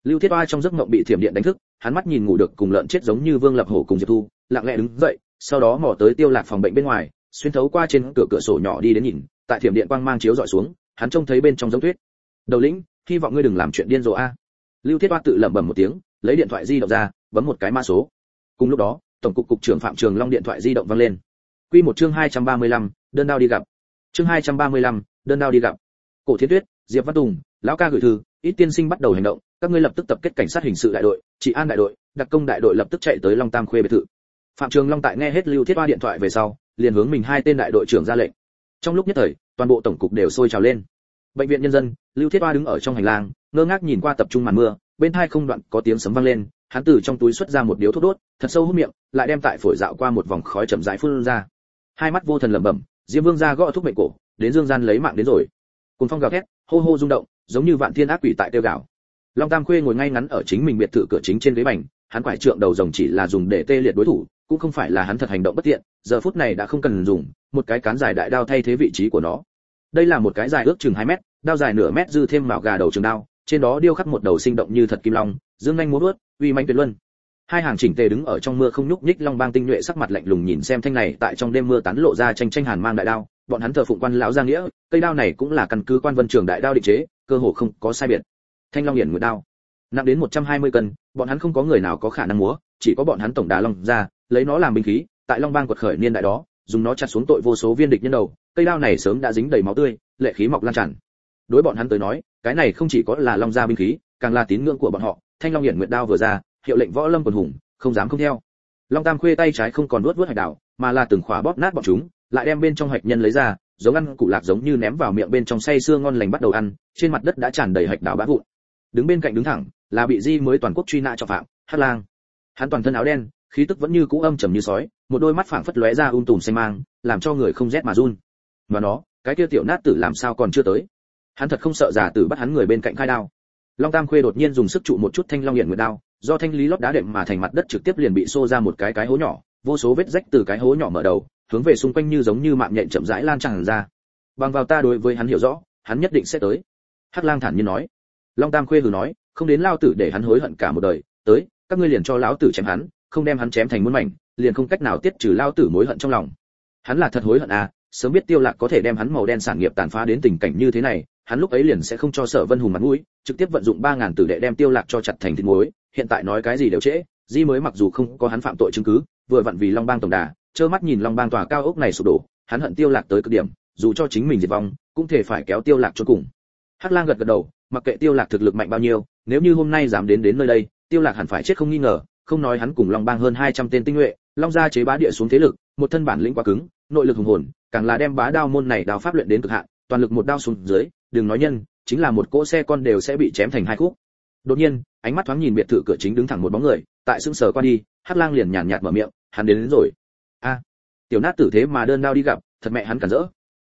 Lưu thiết oa trong giấc mộng bị thiểm điện đánh thức, hắn mắt nhìn ngủ được cùng lợn chết giống như vương lập hổ cùng diệp thu, lặng lẽ đứng dậy, sau đó mò tới tiêu lạc phòng bệnh bên ngoài, xuyên thấu qua trên cửa cửa sổ nhỏ đi đến nhìn, tại thiểm điện quang mang chiếu dọi xuống, hắn trông thấy bên trong giống tuyết. Đầu lĩnh, hy vọng ngươi đừng làm chuyện điên rồ a. Lưu thiết oa tự lẩm bẩm một tiếng, lấy điện thoại di động ra, bấm một cái mã số. Cùng lúc đó tổng cục cục trưởng phạm trường long điện thoại di động vang lên. Quy một chương 235, đơn đao đi gặp. Chương 235, đơn đao đi gặp. Cổ thiên tuyết diệp văn tùng lão ca gửi thư ít tiên sinh bắt đầu hành động các ngươi lập tức tập kết cảnh sát hình sự đại đội trị an đại đội đặc công đại đội lập tức chạy tới long tam khuê biệt thự. Phạm trường long tại nghe hết lưu thiết hoa điện thoại về sau liền hướng mình hai tên đại đội trưởng ra lệnh. Trong lúc nhất thời toàn bộ tổng cục đều sôi trào lên. Bệnh viện nhân dân lưu thiết hoa đứng ở trong hành lang ngơ ngác nhìn qua tập trung màn mưa bên hai không đoạn có tiếng sấm vang lên hắn từ trong túi xuất ra một điếu thuốc đốt, thật sâu hút miệng, lại đem tại phổi dạo qua một vòng khói chậm rãi phun ra. Hai mắt vô thần lẩm bẩm, diêm vương ra gõ thuốc mệnh cổ, đến dương gian lấy mạng đến rồi. Cùng phong gào thét, hô hô rung động, giống như vạn thiên ác quỷ tại tiêu gạo. Long tam khuê ngồi ngay ngắn ở chính mình biệt thự cửa chính trên ghế bành, hắn quải trượng đầu rồng chỉ là dùng để tê liệt đối thủ, cũng không phải là hắn thật hành động bất tiện, giờ phút này đã không cần dùng, một cái cán dài đại đao thay thế vị trí của nó. Đây là một cái dài ước chừng 2 mét, đao dài nửa mét dư thêm vào gà đầu trường đao trên đó điêu khắc một đầu sinh động như thật kim long, dương nhanh múa vớt, uy manh tuyệt luân. Hai hàng chỉnh tề đứng ở trong mưa không nhúc nhích long bang tinh nhuệ sắc mặt lạnh lùng nhìn xem thanh này, tại trong đêm mưa tán lộ ra tranh tranh hàn mang đại đao, bọn hắn thờ phụng quan lão gia nghĩa, cây đao này cũng là căn cứ quan vân trường đại đao định chế, cơ hồ không có sai biệt. Thanh long hiển nguyệt đao, nặng đến 120 cân, bọn hắn không có người nào có khả năng múa, chỉ có bọn hắn tổng đà long ra, lấy nó làm binh khí, tại long bang quật khởi niên đại đó, dùng nó chặt xuống tội vô số viên địch nhân đầu, cây đao này sớm đã dính đầy máu tươi, lệ khí mọc lan tràn đối bọn hắn tới nói, cái này không chỉ có là long gia binh khí, càng là tín ngưỡng của bọn họ. Thanh long hiển nguyệt đao vừa ra, hiệu lệnh võ lâm quần hùng, không dám không theo. Long tam khuê tay trái không còn nuốt vớt hạch đảo, mà là từng khóa bóp nát bọn chúng, lại đem bên trong hạch nhân lấy ra, giống ăn củ lạc giống như ném vào miệng bên trong say xương ngon lành bắt đầu ăn, trên mặt đất đã tràn đầy hạch đảo bã vụn. Đứng bên cạnh đứng thẳng, là bị di mới toàn quốc truy nã cho phạm, hắc lang. Hắn toàn thân áo đen, khí tức vẫn như cũ âm trầm như sói, một đôi mắt phảng phất lóe ra um tùm xanh mang, làm cho người không rét mà run. Và nó, cái kia tiểu nát tử làm sao còn chưa tới? Hắn thật không sợ giả tử bắt hắn người bên cạnh khai đao. Long tam khuê đột nhiên dùng sức trụ một chút thanh long hiển nguyệt đao, do thanh lý lót đá đệm mà thành mặt đất trực tiếp liền bị xô ra một cái cái hố nhỏ, vô số vết rách từ cái hố nhỏ mở đầu, hướng về xung quanh như giống như mạng nhện chậm rãi lan tràn ra. Bằng vào ta đối với hắn hiểu rõ, hắn nhất định sẽ tới. Hắc lang thản nhiên nói. Long tam khuê hừ nói, không đến lao tử để hắn hối hận cả một đời, tới, các ngươi liền cho lão tử chém hắn, không đem hắn chém thành muôn mảnh, liền không cách nào tiết trừ lao tử mối hận trong lòng. Hắn là thật hối hận à sớm biết tiêu lạc có thể đem hắn màu đen sản nghiệp tàn phá đến tình cảnh như thế này hắn lúc ấy liền sẽ không cho sở vân hùng mặt mũi, trực tiếp vận dụng ba ngàn tử đệ đem tiêu lạc cho chặt thành thịt muối, hiện tại nói cái gì đều trễ, di mới mặc dù không có hắn phạm tội chứng cứ, vừa vặn vì long bang tổng đà, trơ mắt nhìn long bang tòa cao ốc này sụp đổ, hắn hận tiêu lạc tới cực điểm, dù cho chính mình diệt vong, cũng thể phải kéo tiêu lạc cho cùng. Hắc lang gật gật đầu, mặc kệ tiêu lạc thực lực mạnh bao nhiêu, nếu như hôm nay dám đến đến nơi đây, tiêu lạc hẳn phải chết không nghi ngờ, không nói hắn cùng long bang hơn 200 tên tinh nhuệ, long gia chế bá địa xuống thế lực, một thân bản lĩnh quá cứng, nội lực hùng hồn, càng là đem bá đao môn này đao pháp luyện đến cực hạn, toàn lực một đao xuống dưới đừng nói nhân chính là một cỗ xe con đều sẽ bị chém thành hai khúc. Đột nhiên ánh mắt thoáng nhìn biệt thự cửa chính đứng thẳng một bóng người tại sững sờ qua đi hắc lang liền nhàn nhạt mở miệng hắn đến, đến rồi. A. Tiểu nát tử thế mà đơn đao đi gặp thật mẹ hắn cản rỡ.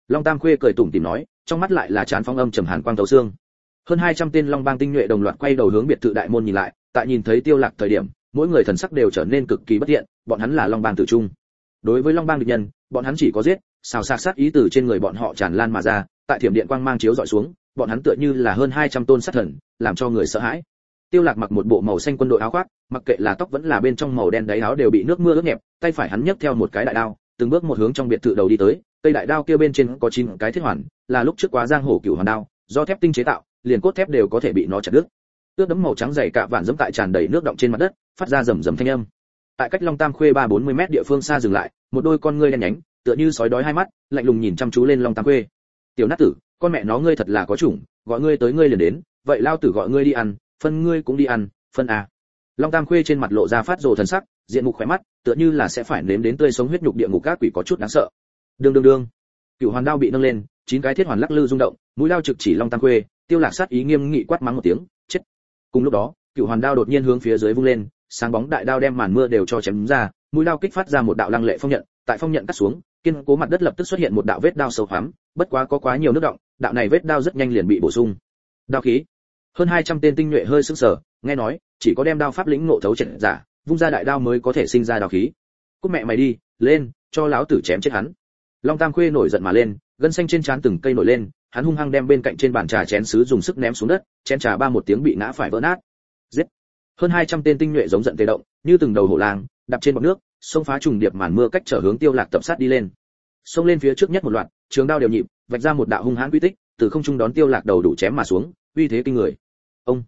Long tam khuê cười tủm tỉm nói trong mắt lại là chán phong âm trầm hàn quang tấu xương. Hơn 200 tên long bang tinh nhuệ đồng loạt quay đầu hướng biệt thự đại môn nhìn lại tại nhìn thấy tiêu lạc thời điểm mỗi người thần sắc đều trở nên cực kỳ bất thiện bọn hắn là long bang tử trung. Đối với long bang địch nhân bọn hắn chỉ có giết xào xạc sát ý từ trên người bọn họ tràn lan mà ra, tại thiểm điện quang mang chiếu dọi xuống, bọn hắn tựa như là hơn 200 tôn sát thần, làm cho người sợ hãi. Tiêu lạc mặc một bộ màu xanh quân đội áo khoác, mặc kệ là tóc vẫn là bên trong màu đen đáy áo đều bị nước mưa ướt nhẹp, tay phải hắn nhấc theo một cái đại đao, từng bước một hướng trong biệt thự đầu đi tới, cây đại đao kia bên trên có chín cái thiết hoàn, là lúc trước quá giang hồ cửu hoàn đao, do thép tinh chế tạo, liền cốt thép đều có thể bị nó chặt đứt. Tước đấm màu trắng dày cạ vạn dẫm tại tràn đầy nước động trên mặt đất, phát ra rầm rầm thanh âm. Tại cách long tam khuê ba bốn mươi mét địa phương xa dừng lại, một đôi con ngươi đen nhánh tựa như sói đói hai mắt, lạnh lùng nhìn chăm chú lên long tam khuê. Tiểu nát tử, con mẹ nó ngươi thật là có chủng, gọi ngươi tới ngươi liền đến, vậy lao tử gọi ngươi đi ăn, phân ngươi cũng đi ăn, phân à. long tam khuê trên mặt lộ ra phát rồ thần sắc, diện mục khỏe mắt, tựa như là sẽ phải nếm đến tươi sống huyết nhục địa ngục các quỷ có chút đáng sợ. Đương đương đương. Cựu hoàn đao bị nâng lên, chín cái thiết hoàn lắc lư rung động, mũi lao trực chỉ long tam khuê, tiêu lạc sát ý nghiêm nghị quát mắng một tiếng, chết. Cùng lúc đó, cựu hoàn đao đột nhiên hướng phía dưới vung lên, sáng bóng đại đao đem màn mưa đều cho chém ra, mũi đao kích phát ra một đạo lăng lệ phong nhận, tại phong nhận cắt xuống kiên cố mặt đất lập tức xuất hiện một đạo vết đao sâu hoắm, bất quá có quá nhiều nước động, đạo này vết đao rất nhanh liền bị bổ sung. Đao khí. Hơn 200 tên tinh nhuệ hơi sững sờ, nghe nói, chỉ có đem đao pháp lĩnh ngộ thấu trận giả, vung ra đại đao mới có thể sinh ra đao khí. Cút mẹ mày đi, lên, cho lão tử chém chết hắn. Long tam khuê nổi giận mà lên, gân xanh trên trán từng cây nổi lên, hắn hung hăng đem bên cạnh trên bàn trà chén sứ dùng sức ném xuống đất, chén trà ba một tiếng bị ngã phải vỡ nát. Giết. Hơn 200 tên tinh nhuệ giống giận tê động, như từng đầu hổ lang, đạp trên bọt nước xông phá trùng điệp màn mưa cách trở hướng tiêu lạc tập sát đi lên. Xông lên phía trước nhất một loạt, trường đao đều nhịp, vạch ra một đạo hung hãn quy tích, từ không trung đón tiêu lạc đầu đủ chém mà xuống, uy thế kinh người. Ông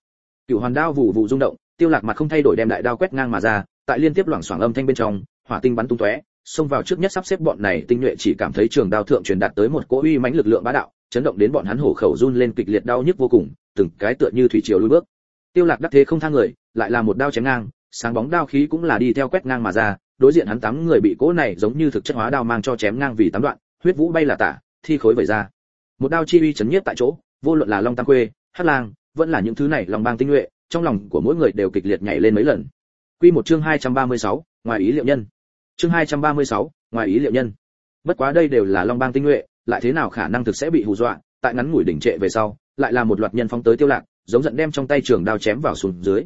cựu hoàn đao vụ vụ rung động, tiêu lạc mặt không thay đổi đem đại đao quét ngang mà ra, tại liên tiếp loảng xoảng âm thanh bên trong, hỏa tinh bắn tung tóe, xông vào trước nhất sắp xếp bọn này tinh nhuệ chỉ cảm thấy trường đao thượng truyền đạt tới một cỗ uy mãnh lực lượng bá đạo, chấn động đến bọn hắn hổ khẩu run lên kịch liệt đau nhức vô cùng, từng cái tựa như thủy triều lùi bước. Tiêu lạc đắc thế không thang người, lại là một đao chém ngang, sáng bóng đao khí cũng là đi theo quét ngang mà ra đối diện hắn tám người bị cỗ này giống như thực chất hóa đao mang cho chém ngang vì tám đoạn huyết vũ bay là tả thi khối vẩy ra. Một đao chi uy chấn nhiếp tại chỗ vô luận là long tam quê hắc lang vẫn là những thứ này lòng bang tinh nhuệ trong lòng của mỗi người đều kịch liệt nhảy lên mấy lần. Quy một chương 236, ngoài ý liệu nhân. Chương 236, ngoài ý liệu nhân. Bất quá đây đều là long bang tinh nhuệ lại thế nào khả năng thực sẽ bị hù dọa tại ngắn ngủi đỉnh trệ về sau lại là một loạt nhân phóng tới tiêu lạc giống giận đem trong tay trường đao chém vào xuống dưới.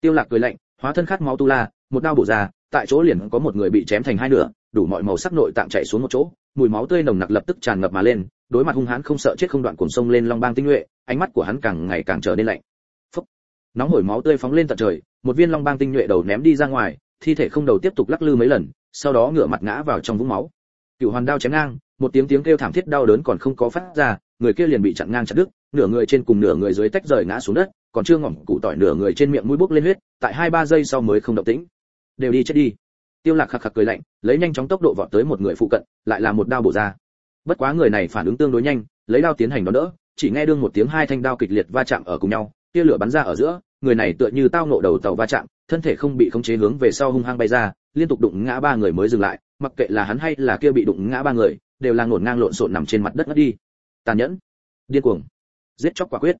Tiêu lạc cười lạnh hóa thân khát máu tu la một đao bổ ra tại chỗ liền có một người bị chém thành hai nửa, đủ mọi màu sắc nội tạng chảy xuống một chỗ, mùi máu tươi nồng nặc lập tức tràn ngập mà lên, đối mặt hung hãn không sợ chết không đoạn cuồn sông lên long bang tinh nhuệ, ánh mắt của hắn càng ngày càng trở nên lạnh. Phúc. nóng hổi máu tươi phóng lên tận trời, một viên long bang tinh nhuệ đầu ném đi ra ngoài, thi thể không đầu tiếp tục lắc lư mấy lần, sau đó ngửa mặt ngã vào trong vũng máu. Cửu hoàn đao chém ngang, một tiếng tiếng kêu thảm thiết đau đớn còn không có phát ra, người kia liền bị chặn ngang chặt đứt, nửa người trên cùng nửa người dưới tách rời ngã xuống đất, còn chưa ngỏm củ tỏi nửa người trên miệng mũi bốc lên huyết, tại hai ba giây sau mới không động tĩnh đều đi chết đi. Tiêu lạc khạc khạc cười lạnh, lấy nhanh chóng tốc độ vọt tới một người phụ cận, lại là một đao bổ ra. Bất quá người này phản ứng tương đối nhanh, lấy đao tiến hành đón đỡ, chỉ nghe đương một tiếng hai thanh đao kịch liệt va chạm ở cùng nhau, tia lửa bắn ra ở giữa, người này tựa như tao nộ đầu tàu va chạm, thân thể không bị khống chế hướng về sau hung hăng bay ra, liên tục đụng ngã ba người mới dừng lại, mặc kệ là hắn hay là kia bị đụng ngã ba người, đều là ngổn ngang lộn xộn nằm trên mặt đất ngất đi. Tàn nhẫn, điên cuồng, giết chóc quả quyết.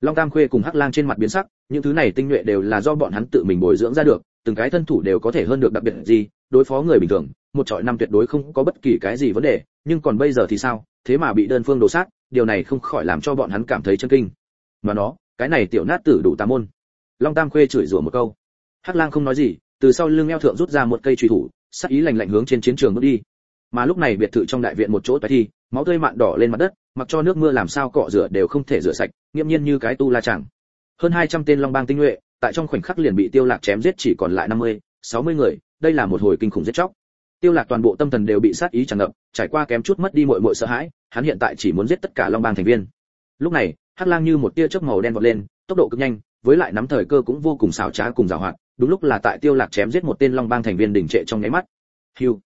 Long tam khuê cùng hắc lang trên mặt biến sắc, những thứ này tinh nhuệ đều là do bọn hắn tự mình bồi dưỡng ra được từng cái thân thủ đều có thể hơn được đặc biệt gì, đối phó người bình thường, một trọi năm tuyệt đối không có bất kỳ cái gì vấn đề, nhưng còn bây giờ thì sao? Thế mà bị đơn phương đổ sát, điều này không khỏi làm cho bọn hắn cảm thấy chân kinh. Mà nó, cái này tiểu nát tử đủ tà môn. Long tam khuê chửi rủa một câu. Hắc lang không nói gì, từ sau lưng eo thượng rút ra một cây truy thủ, sắc ý lạnh lạnh hướng trên chiến trường bước đi. Mà lúc này biệt thự trong đại viện một chỗ tái thi, máu tươi mạn đỏ lên mặt đất, mặc cho nước mưa làm sao cọ rửa đều không thể rửa sạch nghiêm nhiên như cái tu la chẳng hơn 200 tên long bang tinh nhuệ tại trong khoảnh khắc liền bị tiêu lạc chém giết chỉ còn lại 50, 60 người đây là một hồi kinh khủng giết chóc. Tiêu lạc toàn bộ tâm thần đều bị sát ý tràn ngập trải qua kém chút mất đi mọi mọi sợ hãi hắn hiện tại chỉ muốn giết tất cả long bang thành viên. Lúc này hắc lang như một tia chớp màu đen vọt lên tốc độ cực nhanh với lại nắm thời cơ cũng vô cùng xảo trá cùng giàu hoạt đúng lúc là tại tiêu lạc chém giết một tên long bang thành viên đỉnh trệ trong nháy mắt. Hiu!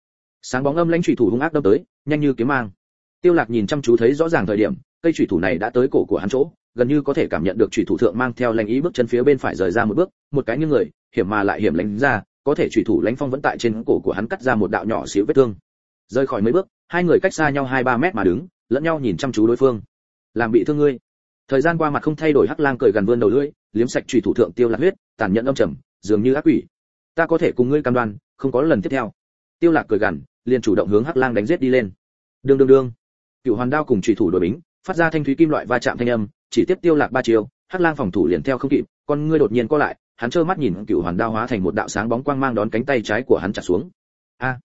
Sáng bóng âm lãnh chủy thủ hung ác đâm tới nhanh như kiếm mang. Tiêu lạc nhìn chăm chú thấy rõ ràng thời điểm cây chủy thủ này đã tới cổ của hắn chỗ gần như có thể cảm nhận được chủy thủ thượng mang theo lãnh ý bước chân phía bên phải rời ra một bước, một cái như người, hiểm mà lại hiểm lánh ra, có thể chủy thủ lãnh phong vẫn tại trên cổ của hắn cắt ra một đạo nhỏ xíu vết thương. Rời khỏi mấy bước, hai người cách xa nhau hai ba mét mà đứng, lẫn nhau nhìn chăm chú đối phương. Làm bị thương ngươi. Thời gian qua mặt không thay đổi hắc lang cười gần vươn đầu lưỡi, liếm sạch chủy thủ thượng tiêu lạc huyết, tàn nhẫn âm trầm, dường như ác quỷ. Ta có thể cùng ngươi cam đoan, không có lần tiếp theo. Tiêu lạc cười gằn, liền chủ động hướng hắc lang đánh giết đi lên. Đương đương đương. Cựu hoàn đao cùng chủy thủ đối bính, phát ra thanh thúy kim loại va chạm thanh âm chỉ tiếp tiêu lạc ba chiều hắc lang phòng thủ liền theo không kịp, con ngươi đột nhiên co lại, hắn trơ mắt nhìn cựu hoàn đao hóa thành một đạo sáng bóng quang mang đón cánh tay trái của hắn chặt xuống. A!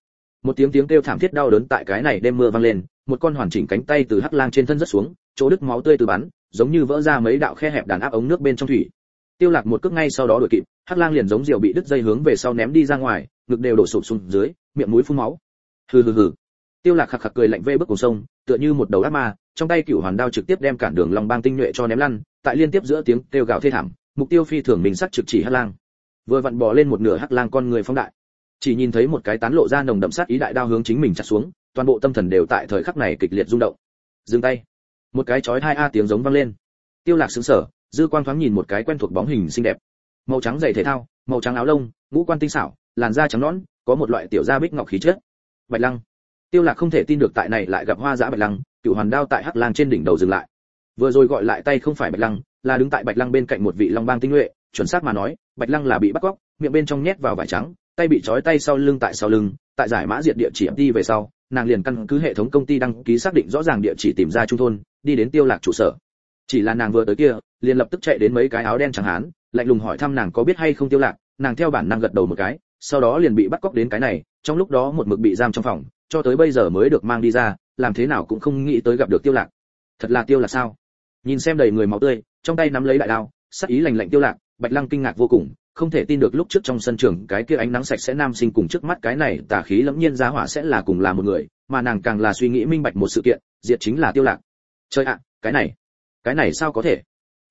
Một tiếng tiếng kêu thảm thiết đau đớn tại cái này đêm mưa vang lên, một con hoàn chỉnh cánh tay từ hắc lang trên thân rất xuống, chỗ đứt máu tươi từ bắn, giống như vỡ ra mấy đạo khe hẹp đàn áp ống nước bên trong thủy. Tiêu lạc một cước ngay sau đó đuổi kịp, hắc lang liền giống diều bị đứt dây hướng về sau ném đi ra ngoài, ngực đều đổ sụp xuống dưới, miệng mũi phun máu. Hừ hừ hừ. Tiêu lạc khạc khạc cười lạnh vê bước cùng sông, tựa như một đầu ác ma trong tay cửu hoàn đao trực tiếp đem cản đường long bang tinh nhuệ cho ném lăn, tại liên tiếp giữa tiếng kêu gào thê thảm, mục tiêu phi thường mình sắc trực chỉ hắc lang. Vừa vặn bò lên một nửa hắc lang con người phong đại. Chỉ nhìn thấy một cái tán lộ ra nồng đậm sát ý đại đao hướng chính mình chặt xuống, toàn bộ tâm thần đều tại thời khắc này kịch liệt rung động. Dừng tay. Một cái chói hai a tiếng giống vang lên. Tiêu lạc sững sờ, dư quan thoáng nhìn một cái quen thuộc bóng hình xinh đẹp. Màu trắng giày thể thao, màu trắng áo lông, ngũ quan tinh xảo, làn da trắng nõn, có một loại tiểu da bích ngọc khí chất. Bạch lăng. Tiêu lạc không thể tin được tại này lại gặp hoa dã bạch lăng cựu hoàn đao tại hắc lang trên đỉnh đầu dừng lại. Vừa rồi gọi lại tay không phải bạch lăng, là đứng tại bạch lăng bên cạnh một vị long bang tinh nhuệ, chuẩn xác mà nói, bạch lăng là bị bắt cóc, miệng bên trong nhét vào vải trắng, tay bị trói tay sau lưng tại sau lưng, tại giải mã diệt địa chỉ đi về sau, nàng liền căn cứ hệ thống công ty đăng ký xác định rõ ràng địa chỉ tìm ra trung thôn, đi đến tiêu lạc trụ sở. Chỉ là nàng vừa tới kia, liền lập tức chạy đến mấy cái áo đen chẳng hán, lạnh lùng hỏi thăm nàng có biết hay không tiêu lạc, nàng theo bản năng gật đầu một cái, sau đó liền bị bắt cóc đến cái này, trong lúc đó một mực bị giam trong phòng, cho tới bây giờ mới được mang đi ra làm thế nào cũng không nghĩ tới gặp được tiêu lạc. Thật là tiêu lạc sao? Nhìn xem đầy người máu tươi, trong tay nắm lấy đại đao, sắc ý lạnh lạnh tiêu lạc, bạch lăng kinh ngạc vô cùng, không thể tin được lúc trước trong sân trường cái kia ánh nắng sạch sẽ nam sinh cùng trước mắt cái này tà khí lẫm nhiên giá hỏa sẽ là cùng là một người, mà nàng càng là suy nghĩ minh bạch một sự kiện, diệt chính là tiêu lạc. Trời ạ à, cái này cái này sao có thể?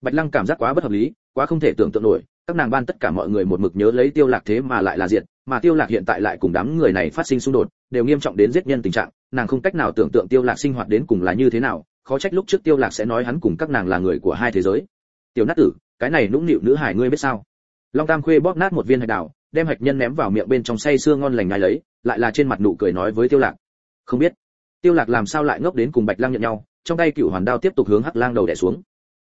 Bạch lăng cảm giác quá bất hợp lý, quá không thể tưởng tượng nổi, các nàng ban tất cả mọi người một mực nhớ lấy tiêu lạc thế mà lại là diệt, mà tiêu lạc hiện tại lại cùng đám người này phát sinh xung đột, đều nghiêm trọng đến giết nhân tình trạng nàng không cách nào tưởng tượng tiêu lạc sinh hoạt đến cùng là như thế nào, khó trách lúc trước tiêu lạc sẽ nói hắn cùng các nàng là người của hai thế giới. Tiểu nát tử, cái này nũng nịu nữ hải ngươi biết sao? Long tam khuê bóp nát một viên hạch đào, đem hạch nhân ném vào miệng bên trong say xương ngon lành ngay lấy, lại là trên mặt nụ cười nói với tiêu lạc. Không biết, tiêu lạc làm sao lại ngốc đến cùng bạch lang nhận nhau, trong tay cựu hoàn đao tiếp tục hướng hắc lang đầu đè xuống.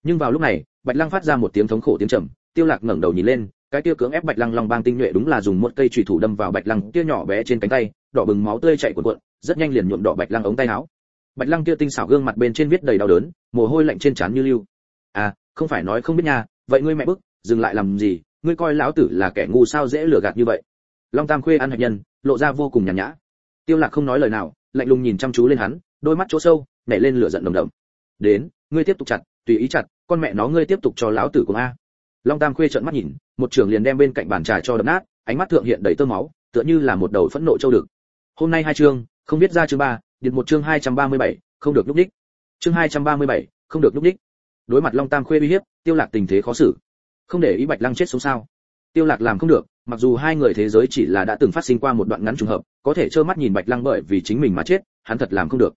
Nhưng vào lúc này, bạch lang phát ra một tiếng thống khổ tiếng trầm, tiêu lạc ngẩng đầu nhìn lên, cái kia cưỡng ép bạch lăng long bang tinh nhuệ đúng là dùng một cây chủy thủ đâm vào bạch lăng kia nhỏ bé trên cánh tay đỏ bừng máu tươi chảy cuộn cuộn, rất nhanh liền nhuộm đỏ bạch lăng ống tay áo. Bạch lăng kia tinh xảo gương mặt bên trên viết đầy đau đớn, mồ hôi lạnh trên trán như lưu. À không phải nói không biết nha, vậy ngươi mẹ bức, dừng lại làm gì, ngươi coi lão tử là kẻ ngu sao dễ lừa gạt như vậy. Long tam khuê ăn hạt nhân, lộ ra vô cùng nhàn nhã. Tiêu lạc không nói lời nào, lạnh lùng nhìn chăm chú lên hắn, đôi mắt chỗ sâu nảy lên lửa giận đồng đậm. Đến, ngươi tiếp tục chặt, tùy ý chặt, con mẹ nó ngươi tiếp tục cho lão tử cùng a. Long tam khuê trợn mắt nhìn, một trưởng liền đem bên cạnh bàn trà cho đập nát, ánh mắt thượng hiện đầy tơ máu, tựa như là một đầu phẫn nộ châu được hôm nay hai chương không biết ra chương ba điện một chương 237, không được lúc đích. Chương 237, không được lúc đích. Đối mặt long tam khuê uy hiếp tiêu lạc tình thế khó xử. Không để ý bạch lăng chết sống sao? Tiêu lạc làm không được mặc dù hai người thế giới chỉ là đã từng phát sinh qua một đoạn ngắn trùng hợp có thể trơ mắt nhìn bạch lăng bởi vì chính mình mà chết hắn thật làm không được.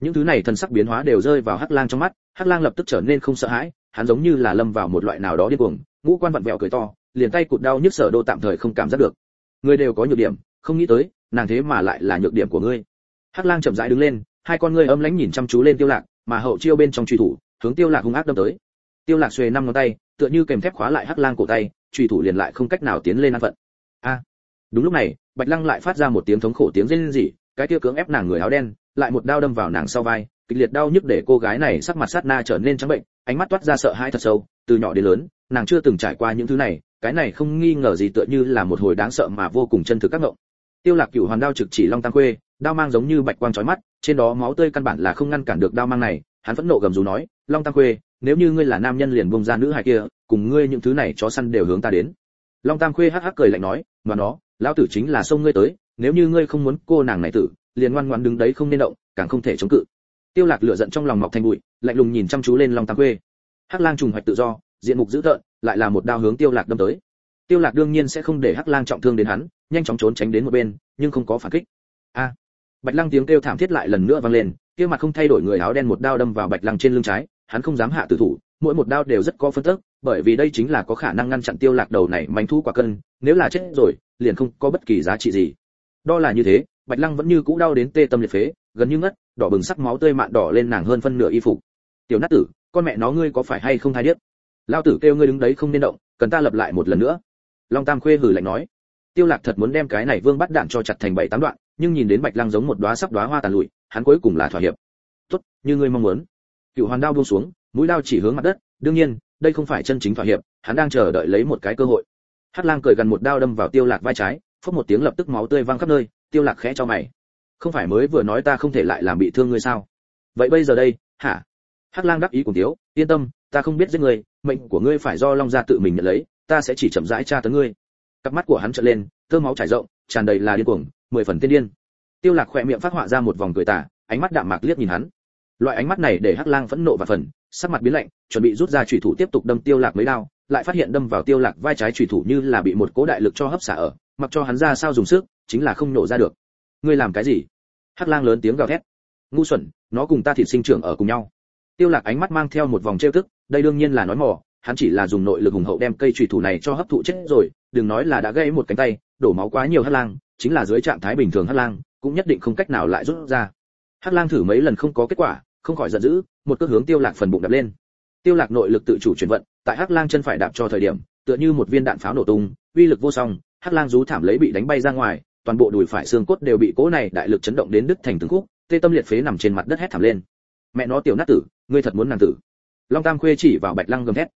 Những thứ này thần sắc biến hóa đều rơi vào hắc lang trong mắt hắc lang lập tức trở nên không sợ hãi hắn giống như là lâm vào một loại nào đó điên cuồng ngũ quan vặn vẹo cười to liền tay cụt đau nhức sở đô tạm thời không cảm giác được. Người đều có nhược điểm không nghĩ tới nàng thế mà lại là nhược điểm của ngươi. Hắc lang chậm rãi đứng lên, hai con ngươi âm lãnh nhìn chăm chú lên tiêu lạc, mà hậu chiêu bên trong truy thủ, hướng tiêu lạc hung ác đâm tới. Tiêu lạc xuề năm ngón tay, tựa như kèm thép khóa lại hắc lang cổ tay, truy thủ liền lại không cách nào tiến lên an phận. A! Đúng lúc này, bạch lăng lại phát ra một tiếng thống khổ tiếng rên rỉ, cái kia cưỡng ép nàng người áo đen, lại một đao đâm vào nàng sau vai, kịch liệt đau nhức để cô gái này sắc mặt sát na trở nên trắng bệnh, ánh mắt toát ra sợ hãi thật sâu, từ nhỏ đến lớn, nàng chưa từng trải qua những thứ này, cái này không nghi ngờ gì tựa như là một hồi đáng sợ mà vô cùng chân thực các ngộng tiêu lạc cửu hoàn đao trực chỉ long tam quê đao mang giống như bạch quang chói mắt, trên đó máu tươi căn bản là không ngăn cản được đao mang này, hắn vẫn nộ gầm rú nói, long tam quê nếu như ngươi là nam nhân liền bông ra nữ hài kia, cùng ngươi những thứ này chó săn đều hướng ta đến. Long tam khuê hắc hắc cười lạnh nói, mà nó, lão tử chính là xông ngươi tới, nếu như ngươi không muốn cô nàng này tử, liền ngoan ngoãn đứng đấy không nên động, càng không thể chống cự. Tiêu lạc lửa giận trong lòng mọc thành bụi, lạnh lùng nhìn chăm chú lên long tam khuê. Hắc lang trùng hoạch tự do, diện mục dữ tợn, lại là một đao hướng tiêu lạc đâm tới tiêu lạc đương nhiên sẽ không để hắc lang trọng thương đến hắn, nhanh chóng trốn tránh đến một bên, nhưng không có phản kích. A! Bạch Lang tiếng kêu thảm thiết lại lần nữa vang lên, kia mặt không thay đổi người áo đen một đao đâm vào bạch Lang trên lưng trái, hắn không dám hạ tử thủ, mỗi một đao đều rất có phân tức, bởi vì đây chính là có khả năng ngăn chặn tiêu lạc đầu này manh thu quả cân, nếu là chết rồi, liền không có bất kỳ giá trị gì. Đo là như thế, bạch lăng vẫn như cũ đau đến tê tâm liệt phế, gần như ngất, đỏ bừng sắc máu tươi mạn đỏ lên nàng hơn phân nửa y phục. Tiểu nát tử, con mẹ nó ngươi có phải hay không thay điếc? Lao tử kêu ngươi đứng đấy không nên động, cần ta lập lại một lần nữa long tam khuê hừ lạnh nói. Tiêu lạc thật muốn đem cái này vương bắt đạn cho chặt thành bảy tám đoạn, nhưng nhìn đến bạch lăng giống một đóa sắp đóa hoa tàn lụi, hắn cuối cùng là thỏa hiệp. Tốt, như ngươi mong muốn. Cựu hoàn đao buông xuống, mũi đao chỉ hướng mặt đất, đương nhiên, đây không phải chân chính thỏa hiệp, hắn đang chờ đợi lấy một cái cơ hội. Hắc lang cười gần một đao đâm vào tiêu lạc vai trái, phốc một tiếng lập tức máu tươi văng khắp nơi, tiêu lạc khẽ cho mày. Không phải mới vừa nói ta không thể lại làm bị thương ngươi sao? Vậy bây giờ đây, hả? Hắc lang đáp ý cùng tiếu, yên tâm, ta không biết giết ngươi, mệnh của ngươi phải do long gia tự mình nhận lấy ta sẽ chỉ chậm rãi tra tấn ngươi. Cặp mắt của hắn trợn lên thơ máu chảy rộng, tràn đầy là điên cuồng, mười phần tiên điên. Tiêu lạc khoe miệng phát họa ra một vòng cười tà, ánh mắt đạm mạc liếc nhìn hắn. Loại ánh mắt này để hắc lang phẫn nộ và phần, sắc mặt biến lạnh, chuẩn bị rút ra chủy thủ tiếp tục đâm tiêu lạc mấy đao, lại phát hiện đâm vào tiêu lạc vai trái chủy thủ như là bị một cố đại lực cho hấp xả ở, mặc cho hắn ra sao dùng sức, chính là không nổ ra được. Ngươi làm cái gì? Hắc lang lớn tiếng gào thét. Ngu xuẩn, nó cùng ta thịt sinh trưởng ở cùng nhau. Tiêu lạc ánh mắt mang theo một vòng trêu tức, đây đương nhiên là nói mỏ hắn chỉ là dùng nội lực hùng hậu đem cây chủy thủ này cho hấp thụ chết rồi, đừng nói là đã gây một cánh tay, đổ máu quá nhiều hắc lang, chính là dưới trạng thái bình thường hắc lang, cũng nhất định không cách nào lại rút ra. Hắc lang thử mấy lần không có kết quả, không khỏi giận dữ, một cước hướng tiêu lạc phần bụng đập lên. Tiêu lạc nội lực tự chủ chuyển vận, tại hắc lang chân phải đạp cho thời điểm, tựa như một viên đạn pháo nổ tung, uy lực vô song, hắc lang rú thảm lấy bị đánh bay ra ngoài, toàn bộ đùi phải xương cốt đều bị cỗ này đại lực chấn động đến đứt thành từng khúc, tê tâm liệt phế nằm trên mặt đất hét thảm lên. Mẹ nó tiểu nát tử, ngươi thật muốn nàng tử. Long tam khuê chỉ vào bạch lăng gầm thét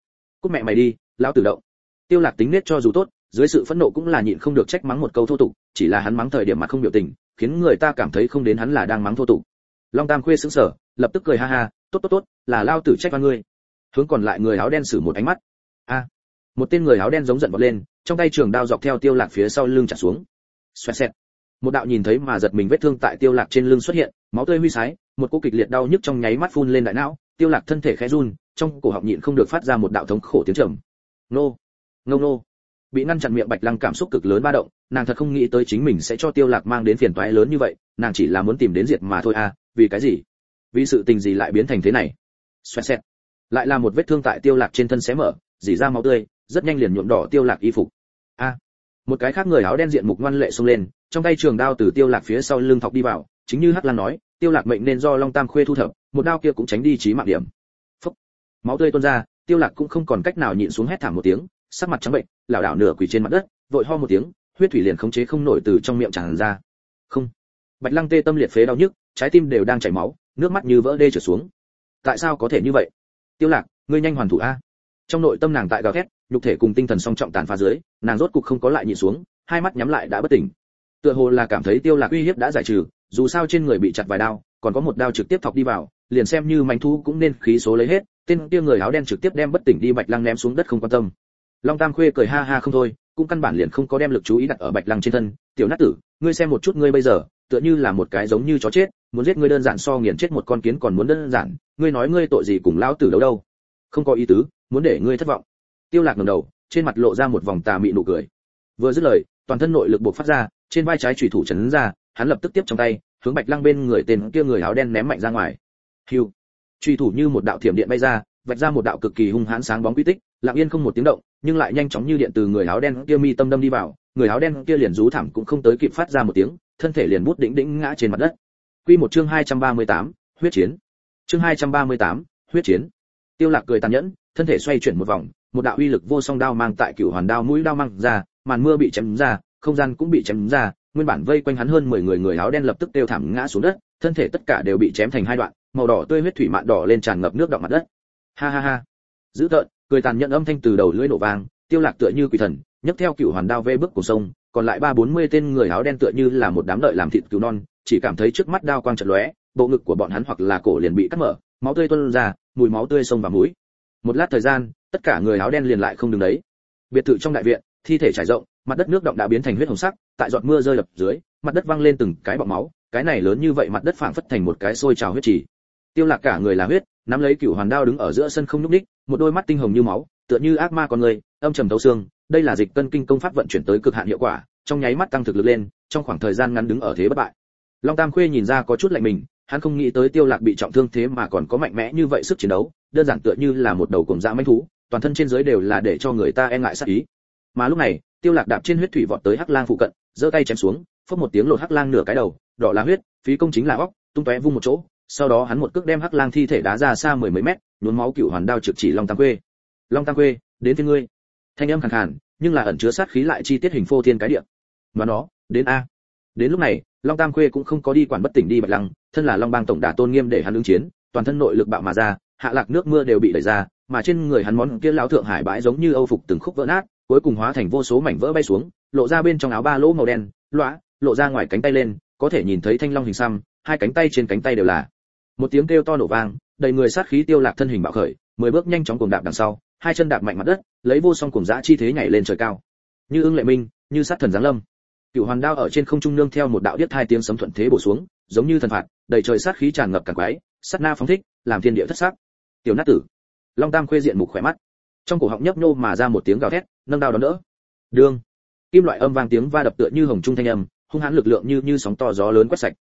cút mẹ mày đi, lão tử động. Tiêu lạc tính nết cho dù tốt, dưới sự phẫn nộ cũng là nhịn không được trách mắng một câu thô tục, chỉ là hắn mắng thời điểm mà không biểu tình, khiến người ta cảm thấy không đến hắn là đang mắng thô tục. Long tam khuê sững sờ, lập tức cười ha ha, tốt tốt tốt, là lao tử trách văn ngươi. Hướng còn lại người áo đen sử một ánh mắt. A. Một tên người áo đen giống giận vọt lên, trong tay trường đao dọc theo tiêu lạc phía sau lưng chặt xuống. Xoẹt xẹt. Một đạo nhìn thấy mà giật mình vết thương tại tiêu lạc trên lưng xuất hiện, máu tươi huy sái, một cú kịch liệt đau nhức trong nháy mắt phun lên đại não tiêu lạc thân thể khẽ run, trong cổ họng nhịn không được phát ra một đạo thống khổ tiếng trầm. Nô nô nô. Bị ngăn chặn miệng bạch lăng cảm xúc cực lớn ba động, nàng thật không nghĩ tới chính mình sẽ cho tiêu lạc mang đến phiền toái lớn như vậy, nàng chỉ là muốn tìm đến diệt mà thôi à vì cái gì? Vì sự tình gì lại biến thành thế này? Xoẹt xẹt. Lại là một vết thương tại tiêu lạc trên thân xé mở dỉ ra máu tươi, rất nhanh liền nhuộm đỏ tiêu lạc y phục. A. Một cái khác người áo đen diện mục ngoan lệ xông lên, trong tay trường đao từ tiêu lạc phía sau lưng thọc đi vào, chính như hắc lan nói tiêu lạc mệnh nên do long tam khuê thu thập, một đao kia cũng tránh đi chí mạng điểm. Phúc. máu tươi tuôn ra, tiêu lạc cũng không còn cách nào nhịn xuống hét thảm một tiếng, sắc mặt trắng bệnh, lảo đảo nửa quỳ trên mặt đất, vội ho một tiếng, huyết thủy liền khống chế không nổi từ trong miệng tràn ra. Không. Bạch lăng tê tâm liệt phế đau nhức, trái tim đều đang chảy máu, nước mắt như vỡ đê trở xuống. Tại sao có thể như vậy? Tiêu lạc, ngươi nhanh hoàn thủ a. Trong nội tâm nàng tại gào thét, nhục thể cùng tinh thần song trọng tàn phá dưới, nàng rốt cục không có lại nhịn xuống, hai mắt nhắm lại đã bất tỉnh. Tựa hồ là cảm thấy tiêu lạc uy hiếp đã giải trừ dù sao trên người bị chặt vài đao, còn có một đao trực tiếp thọc đi vào, liền xem như manh thu cũng nên khí số lấy hết, tên kia người áo đen trực tiếp đem bất tỉnh đi bạch lăng ném xuống đất không quan tâm. Long tam khuê cười ha ha không thôi, cũng căn bản liền không có đem lực chú ý đặt ở bạch lăng trên thân, tiểu nát tử, ngươi xem một chút ngươi bây giờ, tựa như là một cái giống như chó chết, muốn giết ngươi đơn giản so nghiền chết một con kiến còn muốn đơn giản, ngươi nói ngươi tội gì cùng lão tử đấu đâu? Không có ý tứ, muốn để ngươi thất vọng. Tiêu lạc ngẩng đầu, trên mặt lộ ra một vòng tà mị nụ cười. Vừa dứt lời, toàn thân nội lực bộc phát ra, trên vai trái chủy thủ chấn ra hắn lập tức tiếp trong tay hướng bạch lăng bên người tên kia người áo đen ném mạnh ra ngoài. Hiu. Truy thủ như một đạo thiểm điện bay ra vạch ra một đạo cực kỳ hung hãn sáng bóng quy tích lặng yên không một tiếng động nhưng lại nhanh chóng như điện từ người áo đen kia mi tâm đâm đi vào người áo đen kia liền rú thảm cũng không tới kịp phát ra một tiếng thân thể liền bút đỉnh đỉnh ngã trên mặt đất. Quy một chương 238, huyết chiến. Chương 238, huyết chiến. Tiêu lạc cười tàn nhẫn thân thể xoay chuyển một vòng một đạo uy lực vô song đao mang tại cửu hoàn đao mũi đao mang ra màn mưa bị chém ra không gian cũng bị chém ra nguyên bản vây quanh hắn hơn 10 người người áo đen lập tức tiêu thảm ngã xuống đất, thân thể tất cả đều bị chém thành hai đoạn, màu đỏ tươi huyết thủy mạn đỏ lên tràn ngập nước đọng mặt đất. Ha ha ha. Dữ tợn, cười tàn nhẫn âm thanh từ đầu lưỡi nổ vang, tiêu lạc tựa như quỷ thần, nhấc theo cựu hoàn đao vê bước của sông, còn lại ba bốn mươi tên người áo đen tựa như là một đám đợi làm thịt cứu non, chỉ cảm thấy trước mắt đao quang chợt lóe, bộ ngực của bọn hắn hoặc là cổ liền bị cắt mở, máu tươi tuôn ra, mùi máu tươi sông vào mũi một lát thời gian, tất cả người áo đen liền lại không đứng đấy. Biệt thự trong đại viện thi thể trải rộng, mặt đất nước động đã biến thành huyết hồng sắc, tại giọt mưa rơi lập dưới, mặt đất văng lên từng cái bọt máu, cái này lớn như vậy mặt đất phảng phất thành một cái sôi trào huyết trì. Tiêu lạc cả người là huyết, nắm lấy cửu hoàn đao đứng ở giữa sân không nhúc đích một đôi mắt tinh hồng như máu, tựa như ác ma con người, âm trầm thấu xương, đây là dịch cân kinh công pháp vận chuyển tới cực hạn hiệu quả, trong nháy mắt tăng thực lực lên, trong khoảng thời gian ngắn đứng ở thế bất bại. Long tam khuê nhìn ra có chút lạnh mình, hắn không nghĩ tới tiêu lạc bị trọng thương thế mà còn có mạnh mẽ như vậy sức chiến đấu, đơn giản tựa như là một đầu cuồng dã mãnh thú, toàn thân trên dưới đều là để cho người ta e ngại sát ý mà lúc này, tiêu lạc đạp trên huyết thủy vọt tới hắc lang phụ cận, giơ tay chém xuống phất một tiếng lột hắc lang nửa cái đầu, đỏ là huyết, phí công chính là óc, tung tóe vung một chỗ, sau đó hắn một cước đem hắc lang thi thể đá ra xa mười mấy mét, nhuốm máu cựu hoàn đao trực chỉ long tam quê long tam quê đến phía ngươi. Thanh âm khàn khàn, nhưng là ẩn chứa sát khí lại chi tiết hình phô thiên cái địa. Mà nó, đến a. Đến lúc này, long tam quê cũng không có đi quản bất tỉnh đi bạch lăng, thân là long bang tổng đả tôn nghiêm để hắn ứng chiến, toàn thân nội lực bạo mà ra, hạ lạc nước mưa đều bị đẩy ra, mà trên người hắn món kia lão thượng hải bãi giống như âu phục từng khúc vỡ nát cuối cùng hóa thành vô số mảnh vỡ bay xuống lộ ra bên trong áo ba lỗ màu đen lõa, lộ ra ngoài cánh tay lên có thể nhìn thấy thanh long hình xăm hai cánh tay trên cánh tay đều là. Một tiếng kêu to nổ vang đầy người sát khí tiêu lạc thân hình bạo khởi mười bước nhanh chóng cuồng đạp đằng sau hai chân đạp mạnh mặt đất lấy vô song cuồng dã chi thế nhảy lên trời cao. Như ưng lệ minh như sát thần giáng lâm. Cựu hoàn đao ở trên không trung nương theo một đạo điếc hai tiếng sấm thuận thế bổ xuống giống như thần phạt đầy trời sát khí tràn ngập cả quái sát na phóng thích làm thiên địa thất sắc. Tiểu nát tử. Long tam khuê diện mục khỏe mắt. Trong cổ họng nhấp nhô mà ra một tiếng gào thét nâng đao đón đỡ. Đương kim loại âm vang tiếng va đập tựa như hồng trung thanh âm hung hãn lực lượng như như sóng to gió lớn quét sạch.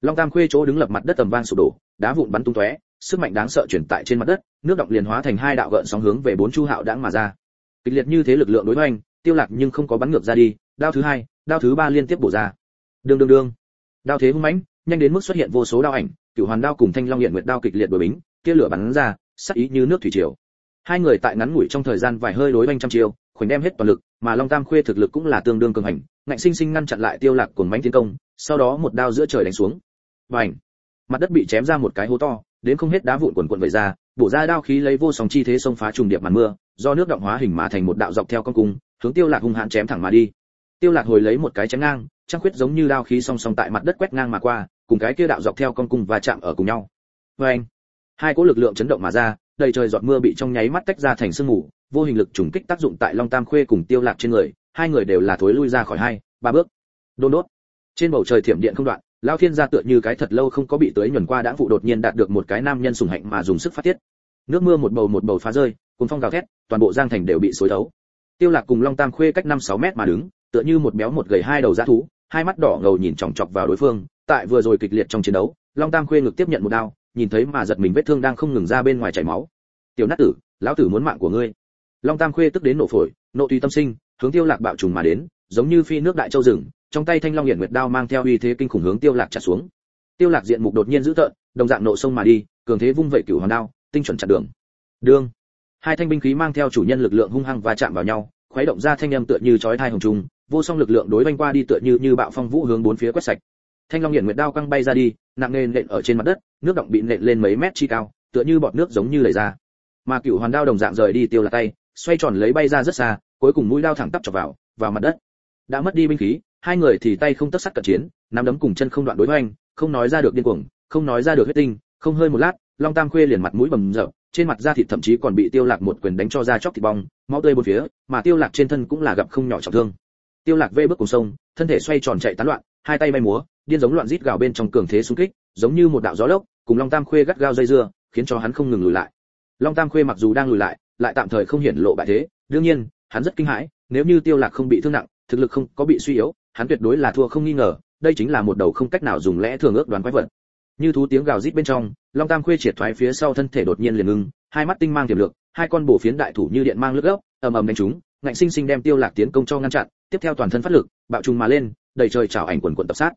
Long tam khuê chỗ đứng lập mặt đất tầm vang sụp đổ đá vụn bắn tung tóe sức mạnh đáng sợ chuyển tại trên mặt đất nước động liền hóa thành hai đạo gợn sóng hướng về bốn chu hạo đãng mà ra. Kịch liệt như thế lực lượng đối hoành, tiêu lạc nhưng không có bắn ngược ra đi đao thứ hai đao thứ ba liên tiếp bổ ra. Đương đương đương. Đao thế hung mãnh nhanh đến mức xuất hiện vô số đao ảnh cửu hoàn đao cùng thanh long hiện nguyệt đao kịch liệt đối bính kia lửa bắn ra sắc ý như nước thủy triều. Hai người tại ngắn ngủi trong thời gian vài hơi đối hoành trăm chiêu khoảnh đem hết toàn lực mà long tam khuê thực lực cũng là tương đương cường hành ngạnh sinh sinh ngăn chặn lại tiêu lạc cuồng mãnh tiến công sau đó một đao giữa trời đánh xuống Bành! Mặt đất bị chém ra một cái hố to, đến không hết đá vụn quần quần vẩy ra, bổ ra đao khí lấy vô song chi thế xông phá trùng điệp màn mưa, do nước động hóa hình mà thành một đạo dọc theo con cung, hướng Tiêu Lạc hung hãn chém thẳng mà đi. Tiêu Lạc hồi lấy một cái chém ngang, trang khuyết giống như đao khí song song tại mặt đất quét ngang mà qua, cùng cái kia đạo dọc theo con cung và chạm ở cùng nhau. Bành! Hai cỗ lực lượng chấn động mà ra, đầy trời giọt mưa bị trong nháy mắt tách ra thành sương mù, vô hình lực trùng kích tác dụng tại Long Tam Khuê cùng Tiêu Lạc trên người, hai người đều là thối lui ra khỏi hai, ba bước. Đôn đốt. Trên bầu trời thiểm điện không đoạn, lao thiên gia tựa như cái thật lâu không có bị tưới nhuần qua đã phụ đột nhiên đạt được một cái nam nhân sùng hạnh mà dùng sức phát tiết nước mưa một bầu một bầu phá rơi cùng phong gào thét toàn bộ giang thành đều bị xối thấu tiêu lạc cùng long tam khuê cách năm sáu mét mà đứng tựa như một béo một gầy hai đầu dã thú hai mắt đỏ ngầu nhìn chòng chọc vào đối phương tại vừa rồi kịch liệt trong chiến đấu long tam khuê ngực tiếp nhận một đao nhìn thấy mà giật mình vết thương đang không ngừng ra bên ngoài chảy máu tiểu nát tử lão tử muốn mạng của ngươi long tam khuê tức đến nổ phổi, nộ tùy tâm sinh, hướng tiêu lạc bạo trùng mà đến, giống như phi nước đại châu rừng, trong tay thanh long hiển nguyệt đao mang theo uy thế kinh khủng hướng tiêu lạc chặt xuống. Tiêu lạc diện mục đột nhiên dữ tợn, đồng dạng nộ sông mà đi, cường thế vung vậy cửu hoàn đao, tinh chuẩn chặn đường. Đương hai thanh binh khí mang theo chủ nhân lực lượng hung hăng và chạm vào nhau, khuấy động ra thanh âm tựa như chói tai hồng trùng, vô song lực lượng đối vanh qua đi tựa như như bạo phong vũ hướng bốn phía quét sạch. Thanh long hiển nguyệt đao căng bay ra đi, nặng nề nện ở trên mặt đất, nước động bị nện lên mấy mét chi cao, tựa như bọt nước giống như lầy ra. Mà cửu hoàn đao đồng dạng rời đi tiêu lạc tay xoay tròn lấy bay ra rất xa, cuối cùng mũi lao thẳng tắp chọc vào vào mặt đất. Đã mất đi binh khí, hai người thì tay không tất sắt cận chiến, nắm đấm cùng chân không đoạn đối hoành, không nói ra được điên cuồng, không nói ra được huyết tinh, không hơi một lát, long tam khuê liền mặt mũi bầm dập trên mặt da thịt thậm chí còn bị tiêu lạc một quyền đánh cho ra chóc thịt bong, máu tươi bốn phía, mà tiêu lạc trên thân cũng là gặp không nhỏ trọng thương. Tiêu lạc vê bước cùng sông, thân thể xoay tròn chạy tán loạn, hai tay bay múa, điên giống loạn rít gào bên trong cường thế xung kích, giống như một đạo gió lốc, cùng long tam khuê gắt gao dây dưa, khiến cho hắn không ngừng lùi lại. Long tam khuê mặc dù đang lùi lại lại tạm thời không hiển lộ bại thế. Đương nhiên, hắn rất kinh hãi, nếu như tiêu lạc không bị thương nặng, thực lực không có bị suy yếu, hắn tuyệt đối là thua không nghi ngờ, đây chính là một đầu không cách nào dùng lẽ thường ước đoán quái vật. Như thú tiếng gào rít bên trong, long tam khuê triệt thoái phía sau thân thể đột nhiên liền ngưng, hai mắt tinh mang tiềm lực, hai con bổ phiến đại thủ như điện mang lướt gốc ầm ầm đánh chúng ngạnh sinh sinh đem tiêu lạc tiến công cho ngăn chặn, tiếp theo toàn thân phát lực, bạo trùng mà lên, đầy trời chảo ảnh quần quần tập sát.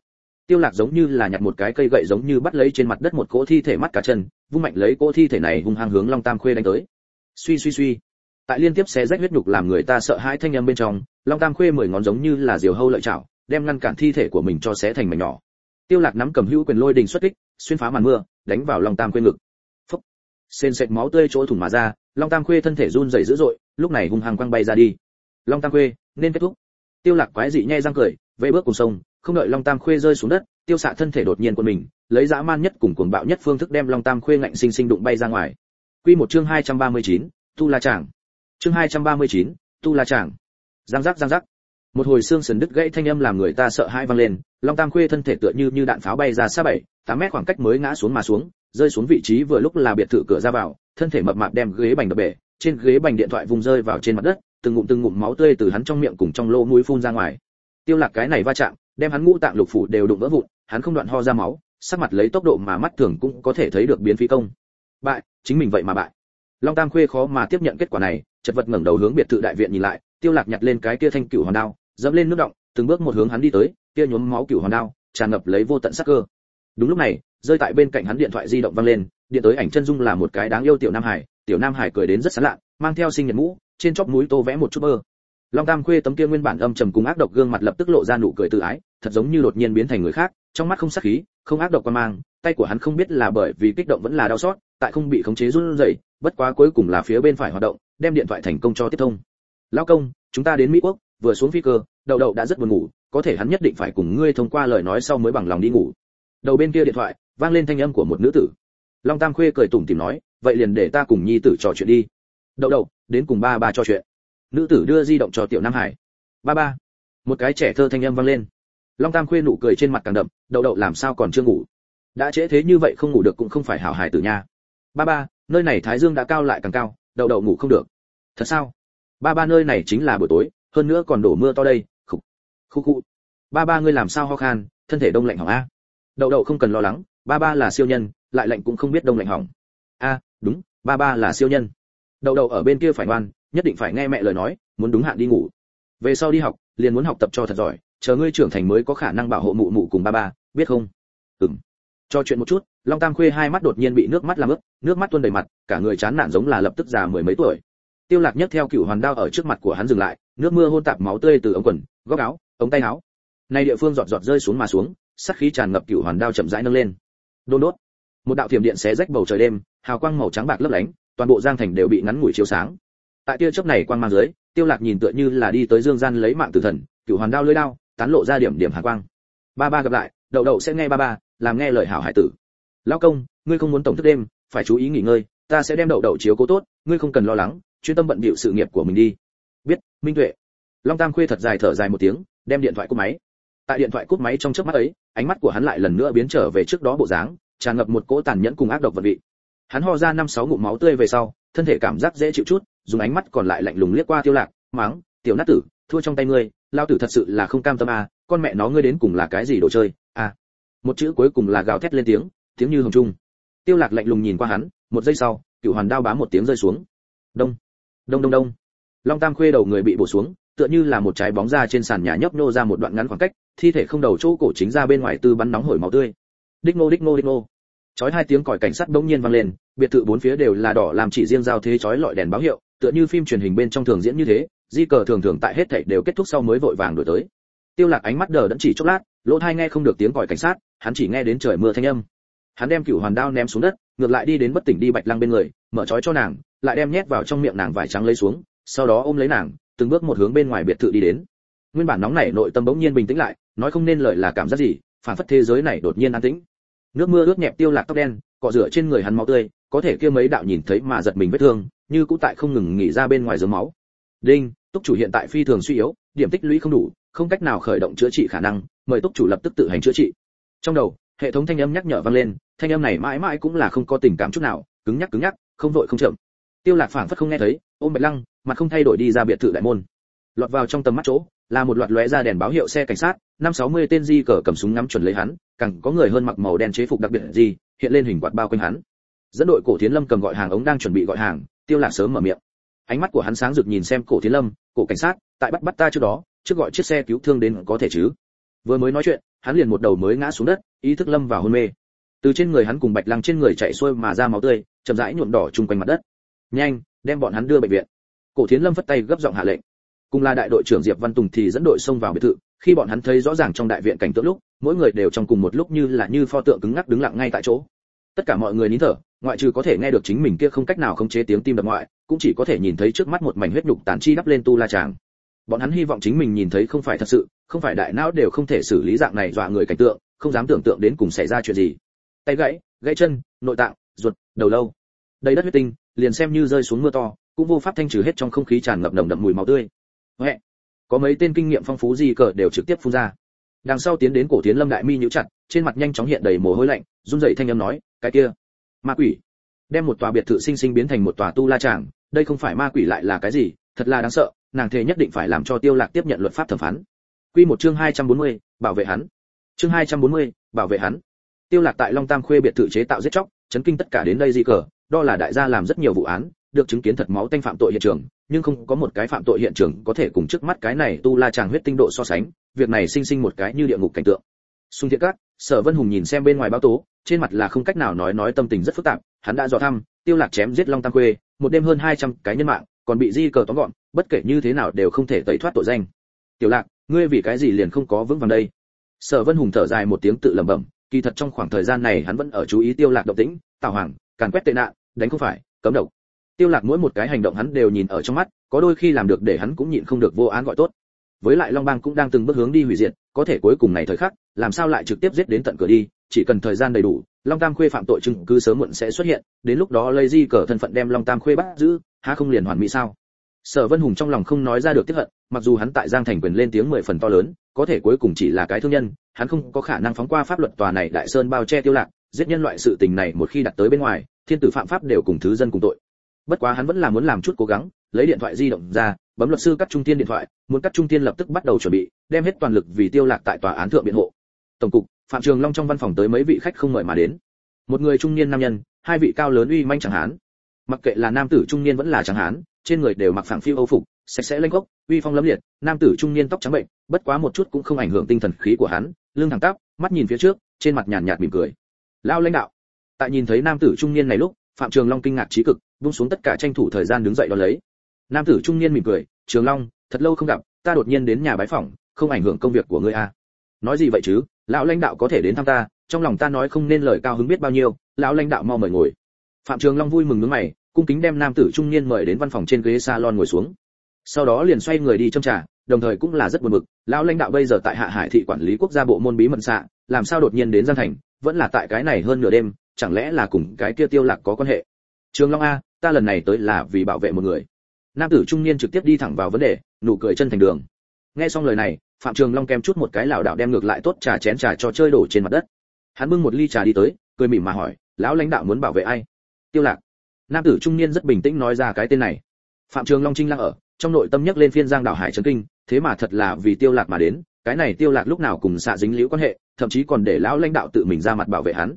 Tiêu lạc giống như là nhặt một cái cây gậy giống như bắt lấy trên mặt đất một cỗ thi thể mắt cả chân, vung mạnh lấy cỗ thi thể này hung hăng hướng long tam khuê đánh tới suy suy suy. Tại liên tiếp xé rách huyết nhục làm người ta sợ hãi thanh âm bên trong, long tam khuê mười ngón giống như là diều hâu lợi chảo, đem ngăn cản thi thể của mình cho xé thành mảnh nhỏ. Tiêu lạc nắm cầm hữu quyền lôi đình xuất kích, xuyên phá màn mưa, đánh vào long tam khuê ngực. Phúc. Xen sệt máu tươi chỗ thủng mà ra, long tam khuê thân thể run rẩy dữ dội, lúc này hung hăng quăng bay ra đi. Long tam khuê, nên kết thúc. Tiêu lạc quái dị nhai răng cười, vẫy bước cùng sông, không đợi long tam khuê rơi xuống đất, tiêu xạ thân thể đột nhiên của mình, lấy dã man nhất cùng cuồng bạo nhất phương thức đem long tam khuê ngạnh sinh sinh đụng bay ra ngoài quy một chương 239, tu la Tràng. chương 239, tu la Tràng. giang giác giang giác một hồi xương sườn đứt gãy thanh âm làm người ta sợ hãi vang lên long tam khuê thân thể tựa như như đạn pháo bay ra xa bảy tám mét khoảng cách mới ngã xuống mà xuống rơi xuống vị trí vừa lúc là biệt thự cửa ra vào thân thể mập mạp đem ghế bành đập bể trên ghế bành điện thoại vùng rơi vào trên mặt đất từng ngụm từng ngụm máu tươi từ hắn trong miệng cùng trong lỗ mũi phun ra ngoài tiêu lạc cái này va chạm đem hắn ngũ tạng lục phủ đều đụng vỡ vụn hắn không đoạn ho ra máu sắc mặt lấy tốc độ mà mắt thường cũng có thể thấy được biến phi công bại chính mình vậy mà bại. Long tam khuê khó mà tiếp nhận kết quả này, chật vật ngẩng đầu hướng biệt thự đại viện nhìn lại, tiêu lạc nhặt lên cái kia thanh cửu hoàn đao, dẫm lên nước động, từng bước một hướng hắn đi tới, kia nhuốm máu cửu hoàn đao, tràn ngập lấy vô tận sắc cơ. Đúng lúc này, rơi tại bên cạnh hắn điện thoại di động vang lên, điện tới ảnh chân dung là một cái đáng yêu tiểu nam hải, tiểu nam hải cười đến rất sán lạ, mang theo sinh nhật mũ, trên chóp mũi tô vẽ một chút bơ. Long tam khuê tấm kia nguyên bản âm trầm cùng ác độc gương mặt lập tức lộ ra nụ cười tự ái, thật giống như đột nhiên biến thành người khác, trong mắt không sắc khí, không ác độc quan mang, tay của hắn không biết là bởi vì kích động vẫn là đau xót tại không bị khống chế run rẩy, bất quá cuối cùng là phía bên phải hoạt động, đem điện thoại thành công cho tiếp thông. Lão công, chúng ta đến mỹ quốc, vừa xuống phi cơ, đậu đậu đã rất buồn ngủ, có thể hắn nhất định phải cùng ngươi thông qua lời nói sau mới bằng lòng đi ngủ. Đầu bên kia điện thoại, vang lên thanh âm của một nữ tử. Long tam khuê cười tủm tỉm nói, vậy liền để ta cùng nhi tử trò chuyện đi. Đậu đậu, đến cùng ba ba trò chuyện. Nữ tử đưa di động cho tiểu nam hải. Ba ba. Một cái trẻ thơ thanh âm vang lên. Long tam khuê nụ cười trên mặt càng đậm, đậu đậu làm sao còn chưa ngủ? Đã trễ thế như vậy không ngủ được cũng không phải hảo hài tử nha ba ba, nơi này thái dương đã cao lại càng cao, đậu đậu ngủ không được. Thật sao? Ba ba nơi này chính là buổi tối, hơn nữa còn đổ mưa to đây, khục khục khục ba ba ngươi làm sao ho khan, thân thể đông lạnh hỏng a? Đậu đậu không cần lo lắng, ba ba là siêu nhân, lại lạnh cũng không biết đông lạnh hỏng. A, đúng, ba ba là siêu nhân. Đậu đậu ở bên kia phải ngoan, nhất định phải nghe mẹ lời nói, muốn đúng hạn đi ngủ. Về sau đi học, liền muốn học tập cho thật giỏi, chờ ngươi trưởng thành mới có khả năng bảo hộ mụ mụ cùng ba ba, biết không? Ừm. Cho chuyện một chút long tam khuê hai mắt đột nhiên bị nước mắt làm ướt, nước mắt tuôn đầy mặt, cả người chán nản giống là lập tức già mười mấy tuổi. Tiêu lạc nhấc theo cựu hoàn đao ở trước mặt của hắn dừng lại, nước mưa hôn tạp máu tươi từ ống quần, góc áo, ống tay áo. Nay địa phương giọt giọt rơi xuống mà xuống, sát khí tràn ngập cựu hoàn đao chậm rãi nâng lên. Đôn đốt. Một đạo thiểm điện xé rách bầu trời đêm, hào quang màu trắng bạc lấp lánh, toàn bộ giang thành đều bị ngắn ngủi chiếu sáng. Tại tia chớp này quang mang dưới, tiêu lạc nhìn tựa như là đi tới dương gian lấy mạng tử thần, cựu hoàn đao lưỡi đao, tán lộ ra điểm điểm hàn quang. Ba ba gặp lại, đậu đậu sẽ nghe ba ba, làm nghe lời hảo hải tử lão công, ngươi không muốn tổng thức đêm, phải chú ý nghỉ ngơi, ta sẽ đem đậu đậu chiếu cố tốt, ngươi không cần lo lắng, chuyên tâm bận bịu sự nghiệp của mình đi. Biết, minh tuệ. Long tam khuê thật dài thở dài một tiếng, đem điện thoại cúp máy. Tại điện thoại cúp máy trong chớp mắt ấy, ánh mắt của hắn lại lần nữa biến trở về trước đó bộ dáng, tràn ngập một cỗ tàn nhẫn cùng ác độc vật vị. Hắn ho ra năm sáu ngụm máu tươi về sau, thân thể cảm giác dễ chịu chút, dùng ánh mắt còn lại lạnh lùng liếc qua tiêu lạc, mắng, tiểu nát tử, thua trong tay ngươi lao tử thật sự là không cam tâm à con mẹ nó ngươi đến cùng là cái gì đồ chơi à. Một chữ cuối cùng là gào thét lên tiếng tiếng như hồng trung. Tiêu lạc lạnh lùng nhìn qua hắn, một giây sau, cựu hoàn đao bá một tiếng rơi xuống. Đông đông đông đông. Long tam khuê đầu người bị bổ xuống, tựa như là một trái bóng ra trên sàn nhà nhấp nô ra một đoạn ngắn khoảng cách, thi thể không đầu chỗ cổ chính ra bên ngoài tư bắn nóng hổi máu tươi. Đích ngô đích ngô đích ngô. Chói hai tiếng còi cảnh sát bỗng nhiên vang lên, biệt thự bốn phía đều là đỏ làm chỉ riêng giao thế chói lọi đèn báo hiệu, tựa như phim truyền hình bên trong thường diễn như thế, di cờ thường thường tại hết thảy đều kết thúc sau mới vội vàng đuổi tới. Tiêu lạc ánh mắt đờ đẫn chỉ chốc lát, lỗ tai nghe không được tiếng còi cảnh sát, hắn chỉ nghe đến trời mưa thanh âm hắn đem cửu hoàn đao ném xuống đất, ngược lại đi đến bất tỉnh đi bạch lăng bên người, mở chói cho nàng, lại đem nhét vào trong miệng nàng vải trắng lấy xuống, sau đó ôm lấy nàng, từng bước một hướng bên ngoài biệt thự đi đến. Nguyên bản nóng nảy nội tâm bỗng nhiên bình tĩnh lại, nói không nên lời là cảm giác gì, phản phất thế giới này đột nhiên an tĩnh. Nước mưa ướt nhẹp tiêu lạc tóc đen, cọ rửa trên người hắn máu tươi, có thể kia mấy đạo nhìn thấy mà giật mình vết thương, như cũng tại không ngừng nghỉ ra bên ngoài giấm máu. Đinh, túc chủ hiện tại phi thường suy yếu, điểm tích lũy không đủ, không cách nào khởi động chữa trị khả năng, mời túc chủ lập tức tự hành chữa trị. Trong đầu, hệ thống thanh âm nhắc nhở vang lên thanh âm này mãi mãi cũng là không có tình cảm chút nào, cứng nhắc cứng nhắc, không vội không chậm. Tiêu lạc phảng phất không nghe thấy, ôm bạch lăng mặt không thay đổi đi ra biệt thự đại môn. Lọt vào trong tầm mắt chỗ, là một loạt lóe ra đèn báo hiệu xe cảnh sát, năm sáu mươi tên di cờ cầm súng ngắm chuẩn lấy hắn, càng có người hơn mặc màu đen chế phục đặc biệt gì, hiện lên hình quạt bao quanh hắn. Dẫn đội cổ thiến lâm cầm gọi hàng ống đang chuẩn bị gọi hàng, tiêu lạc sớm mở miệng. Ánh mắt của hắn sáng rực nhìn xem cổ thiến lâm, cổ cảnh sát, tại bắt bắt ta trước đó, trước gọi chiếc xe cứu thương đến có thể chứ? Vừa mới nói chuyện, hắn liền một đầu mới ngã xuống đất, ý thức lâm vào hôn mê từ trên người hắn cùng bạch lăng trên người chạy xuôi mà ra máu tươi, chậm rãi nhuộm đỏ chung quanh mặt đất. Nhanh, đem bọn hắn đưa bệnh viện. Cổ thiến lâm phất tay gấp giọng hạ lệnh. Cùng là đại đội trưởng diệp văn tùng thì dẫn đội xông vào biệt thự, khi bọn hắn thấy rõ ràng trong đại viện cảnh tượng lúc, mỗi người đều trong cùng một lúc như là như pho tượng cứng ngắc đứng lặng ngay tại chỗ. Tất cả mọi người nín thở, ngoại trừ có thể nghe được chính mình kia không cách nào khống chế tiếng tim đập ngoại, cũng chỉ có thể nhìn thấy trước mắt một mảnh huyết nhục tàn chi đắp lên tu la tràng. Bọn hắn hy vọng chính mình nhìn thấy không phải thật sự, không phải đại não đều không thể xử lý dạng này dọa người cảnh tượng, không dám tưởng tượng đến cùng xảy ra chuyện gì tay gãy gãy chân nội tạng ruột đầu lâu. Đầy đất huyết tinh liền xem như rơi xuống mưa to cũng vô pháp thanh trừ hết trong không khí tràn ngập nồng đậm mùi máu tươi. Huệ. có mấy tên kinh nghiệm phong phú gì cờ đều trực tiếp phun ra. Đằng sau tiến đến cổ tiến lâm đại mi nhíu chặt trên mặt nhanh chóng hiện đầy mồ hôi lạnh run rẩy thanh âm nói cái kia ma quỷ. Đem một tòa biệt thự sinh sinh biến thành một tòa tu la tràng đây không phải ma quỷ lại là cái gì thật là đáng sợ nàng thề nhất định phải làm cho tiêu lạc tiếp nhận luật pháp thẩm phán. Quy một chương 240, bảo vệ hắn. Chương 240, bảo vệ hắn tiêu lạc tại long tam khuê biệt thự chế tạo giết chóc, chấn kinh tất cả đến đây di cờ, đó là đại gia làm rất nhiều vụ án, được chứng kiến thật máu tanh phạm tội hiện trường, nhưng không có một cái phạm tội hiện trường có thể cùng trước mắt cái này tu la chàng huyết tinh độ so sánh, việc này sinh sinh một cái như địa ngục cảnh tượng. Xung thiện các, sở vân hùng nhìn xem bên ngoài báo tố, trên mặt là không cách nào nói nói tâm tình rất phức tạp, hắn đã dò thăm, tiêu lạc chém giết long tam khuê, một đêm hơn 200 cái nhân mạng, còn bị di cờ tóm gọn, bất kể như thế nào đều không thể tẩy thoát tội danh. Tiểu lạc, ngươi vì cái gì liền không có vững vàng đây? Sở vân hùng thở dài một tiếng tự lẩm bẩm kỳ thật trong khoảng thời gian này hắn vẫn ở chú ý tiêu lạc động tĩnh, tào hoàng, càn quét tệ nạn, đánh không phải, cấm độc. Tiêu lạc mỗi một cái hành động hắn đều nhìn ở trong mắt, có đôi khi làm được để hắn cũng nhịn không được vô án gọi tốt. Với lại long bang cũng đang từng bước hướng đi hủy diệt, có thể cuối cùng này thời khắc, làm sao lại trực tiếp giết đến tận cửa đi, chỉ cần thời gian đầy đủ, long tam khuê phạm tội chứng cứ sớm muộn sẽ xuất hiện, đến lúc đó lây di cờ thân phận đem long tam khuê bắt giữ, há không liền hoàn mỹ sao? Sở vân hùng trong lòng không nói ra được tiếc hận mặc dù hắn tại giang thành quyền lên tiếng mười phần to lớn, có thể cuối cùng chỉ là cái thương nhân, hắn không có khả năng phóng qua pháp luật tòa này đại sơn bao che tiêu lạc, giết nhân loại sự tình này một khi đặt tới bên ngoài, thiên tử phạm pháp đều cùng thứ dân cùng tội. Bất quá hắn vẫn là muốn làm chút cố gắng, lấy điện thoại di động ra, bấm luật sư cắt trung tiên điện thoại, muốn cắt trung tiên lập tức bắt đầu chuẩn bị, đem hết toàn lực vì tiêu lạc tại tòa án thượng biện hộ. Tổng cục, phạm trường long trong văn phòng tới mấy vị khách không mời mà đến. Một người trung niên nam nhân, hai vị cao lớn uy manh chẳng hán. Mặc kệ là nam tử trung niên vẫn là chẳng hán, trên người đều mặc phẳng phiêu âu phục sạch sẽ lanh gốc, uy phong lẫm liệt, nam tử trung niên tóc trắng bệnh, bất quá một chút cũng không ảnh hưởng tinh thần khí của hắn, lưng thẳng tắp, mắt nhìn phía trước, trên mặt nhàn nhạt mỉm cười. Lao lãnh đạo, tại nhìn thấy nam tử trung niên này lúc, phạm trường long kinh ngạc trí cực, buông xuống tất cả tranh thủ thời gian đứng dậy đón lấy. Nam tử trung niên mỉm cười, trường long, thật lâu không gặp, ta đột nhiên đến nhà bái phỏng, không ảnh hưởng công việc của ngươi à. Nói gì vậy chứ? Lão lãnh đạo có thể đến thăm ta, trong lòng ta nói không nên lời cao hứng biết bao nhiêu. Lão lãnh đạo mau mời ngồi. Phạm trường long vui mừng nước mày, cung kính đem nam tử trung niên mời đến văn phòng trên ghế salon ngồi xuống sau đó liền xoay người đi châm trà, đồng thời cũng là rất buồn bực. Lão lãnh đạo bây giờ tại hạ hải thị quản lý quốc gia bộ môn bí mật xạ, làm sao đột nhiên đến giang thành, vẫn là tại cái này hơn nửa đêm, chẳng lẽ là cùng cái kia tiêu lạc có quan hệ? Trường long a, ta lần này tới là vì bảo vệ một người. Nam tử trung niên trực tiếp đi thẳng vào vấn đề, nụ cười chân thành đường. Nghe xong lời này, phạm trường long kem chút một cái lảo đảo đem ngược lại tốt trà chén trà cho chơi đổ trên mặt đất. Hắn bưng một ly trà đi tới, cười mỉm mà hỏi, lão lãnh đạo muốn bảo vệ ai? Tiêu lạc. Nam tử trung niên rất bình tĩnh nói ra cái tên này. Phạm trường long trinh lăng ở trong nội tâm nhắc lên phiên giang đảo hải trấn kinh, thế mà thật là vì tiêu lạc mà đến, cái này tiêu lạc lúc nào cùng xạ dính liễu quan hệ, thậm chí còn để lão lãnh đạo tự mình ra mặt bảo vệ hắn.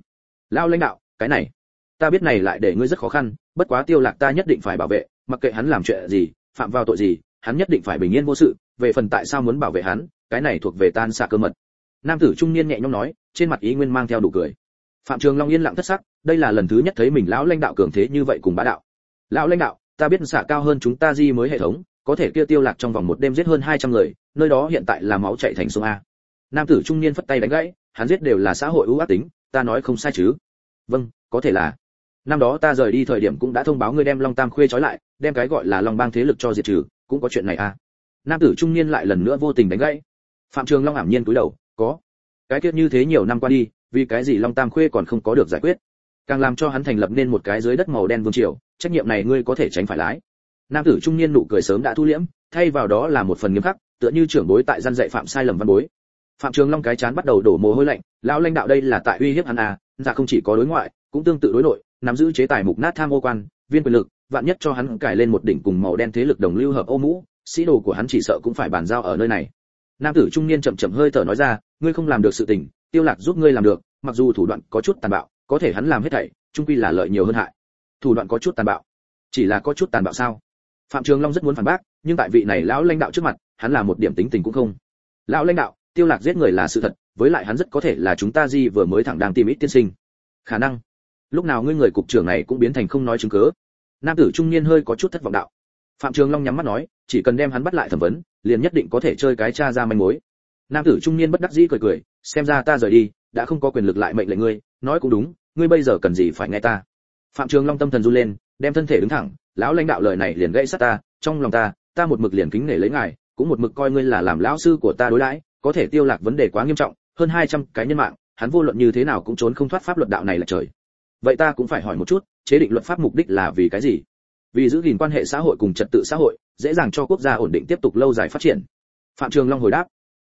Lão lãnh đạo, cái này, ta biết này lại để ngươi rất khó khăn, bất quá tiêu lạc ta nhất định phải bảo vệ, mặc kệ hắn làm chuyện gì, phạm vào tội gì, hắn nhất định phải bình yên vô sự, về phần tại sao muốn bảo vệ hắn, cái này thuộc về tan xạ cơ mật. Nam tử trung niên nhẹ nhõm nói, trên mặt ý nguyên mang theo đủ cười. Phạm trường long yên lặng thất sắc, đây là lần thứ nhất thấy mình lão lãnh đạo cường thế như vậy cùng bá đạo. Lão lãnh đạo, ta biết xạ cao hơn chúng ta di mới hệ thống có thể kia tiêu lạc trong vòng một đêm giết hơn 200 người, nơi đó hiện tại là máu chảy thành sông a. Nam tử trung niên phất tay đánh gãy, hắn giết đều là xã hội ưu ác tính, ta nói không sai chứ? Vâng có thể là. Năm đó ta rời đi thời điểm cũng đã thông báo ngươi đem long tam khuê trói lại, đem cái gọi là long bang thế lực cho diệt trừ, cũng có chuyện này a nam tử trung niên lại lần nữa vô tình đánh gãy. Phạm trường long ảm nhiên cúi đầu, có. Cái kiếp như thế nhiều năm qua đi, vì cái gì long tam khuê còn không có được giải quyết? Càng làm cho hắn thành lập nên một cái dưới đất màu đen vương triều, trách nhiệm này ngươi có thể tránh phải lái nam tử trung niên nụ cười sớm đã thu liễm, thay vào đó là một phần nghiêm khắc, tựa như trưởng bối tại gian dạy phạm sai lầm văn bối. Phạm trường long cái chán bắt đầu đổ mồ hôi lạnh, lão lãnh đạo đây là tại uy hiếp hắn à dạ không chỉ có đối ngoại, cũng tương tự đối nội, nắm giữ chế tài mục nát tham ô quan, viên quyền lực, vạn nhất cho hắn cải lên một đỉnh cùng màu đen thế lực đồng lưu hợp ô mũ, sĩ đồ của hắn chỉ sợ cũng phải bàn giao ở nơi này. Nam tử trung niên chậm chậm hơi thở nói ra, ngươi không làm được sự tình, tiêu lạc giúp ngươi làm được, mặc dù thủ đoạn có chút tàn bạo, có thể hắn làm hết thảy, trung quy là lợi nhiều hơn hại. Thủ đoạn có chút tàn bạo? Chỉ là có chút tàn bạo sao? Phạm trường long rất muốn phản bác, nhưng tại vị này lão lãnh đạo trước mặt, hắn là một điểm tính tình cũng không. Lão lãnh đạo, tiêu lạc giết người là sự thật, với lại hắn rất có thể là chúng ta di vừa mới thẳng đang tìm ít tiên sinh. Khả năng. Lúc nào ngươi người cục trưởng này cũng biến thành không nói chứng cứ. nam tử trung niên hơi có chút thất vọng đạo. Phạm trường long nhắm mắt nói, chỉ cần đem hắn bắt lại thẩm vấn, liền nhất định có thể chơi cái cha ra manh mối. Nam tử trung niên bất đắc dĩ cười cười, xem ra ta rời đi, đã không có quyền lực lại mệnh lệnh ngươi, nói cũng đúng, ngươi bây giờ cần gì phải nghe ta. Phạm trường long tâm thần run lên đem thân thể đứng thẳng, lão lãnh đạo lời này liền gây sát ta, trong lòng ta ta một mực liền kính nể lấy ngài, cũng một mực coi ngươi là làm lão sư của ta đối đãi, có thể tiêu lạc vấn đề quá nghiêm trọng, hơn 200 cái nhân mạng, hắn vô luận như thế nào cũng trốn không thoát pháp luật đạo này là trời. Vậy ta cũng phải hỏi một chút, chế định luật pháp mục đích là vì cái gì? Vì giữ gìn quan hệ xã hội cùng trật tự xã hội, dễ dàng cho quốc gia ổn định tiếp tục lâu dài phát triển. Phạm trường long hồi đáp.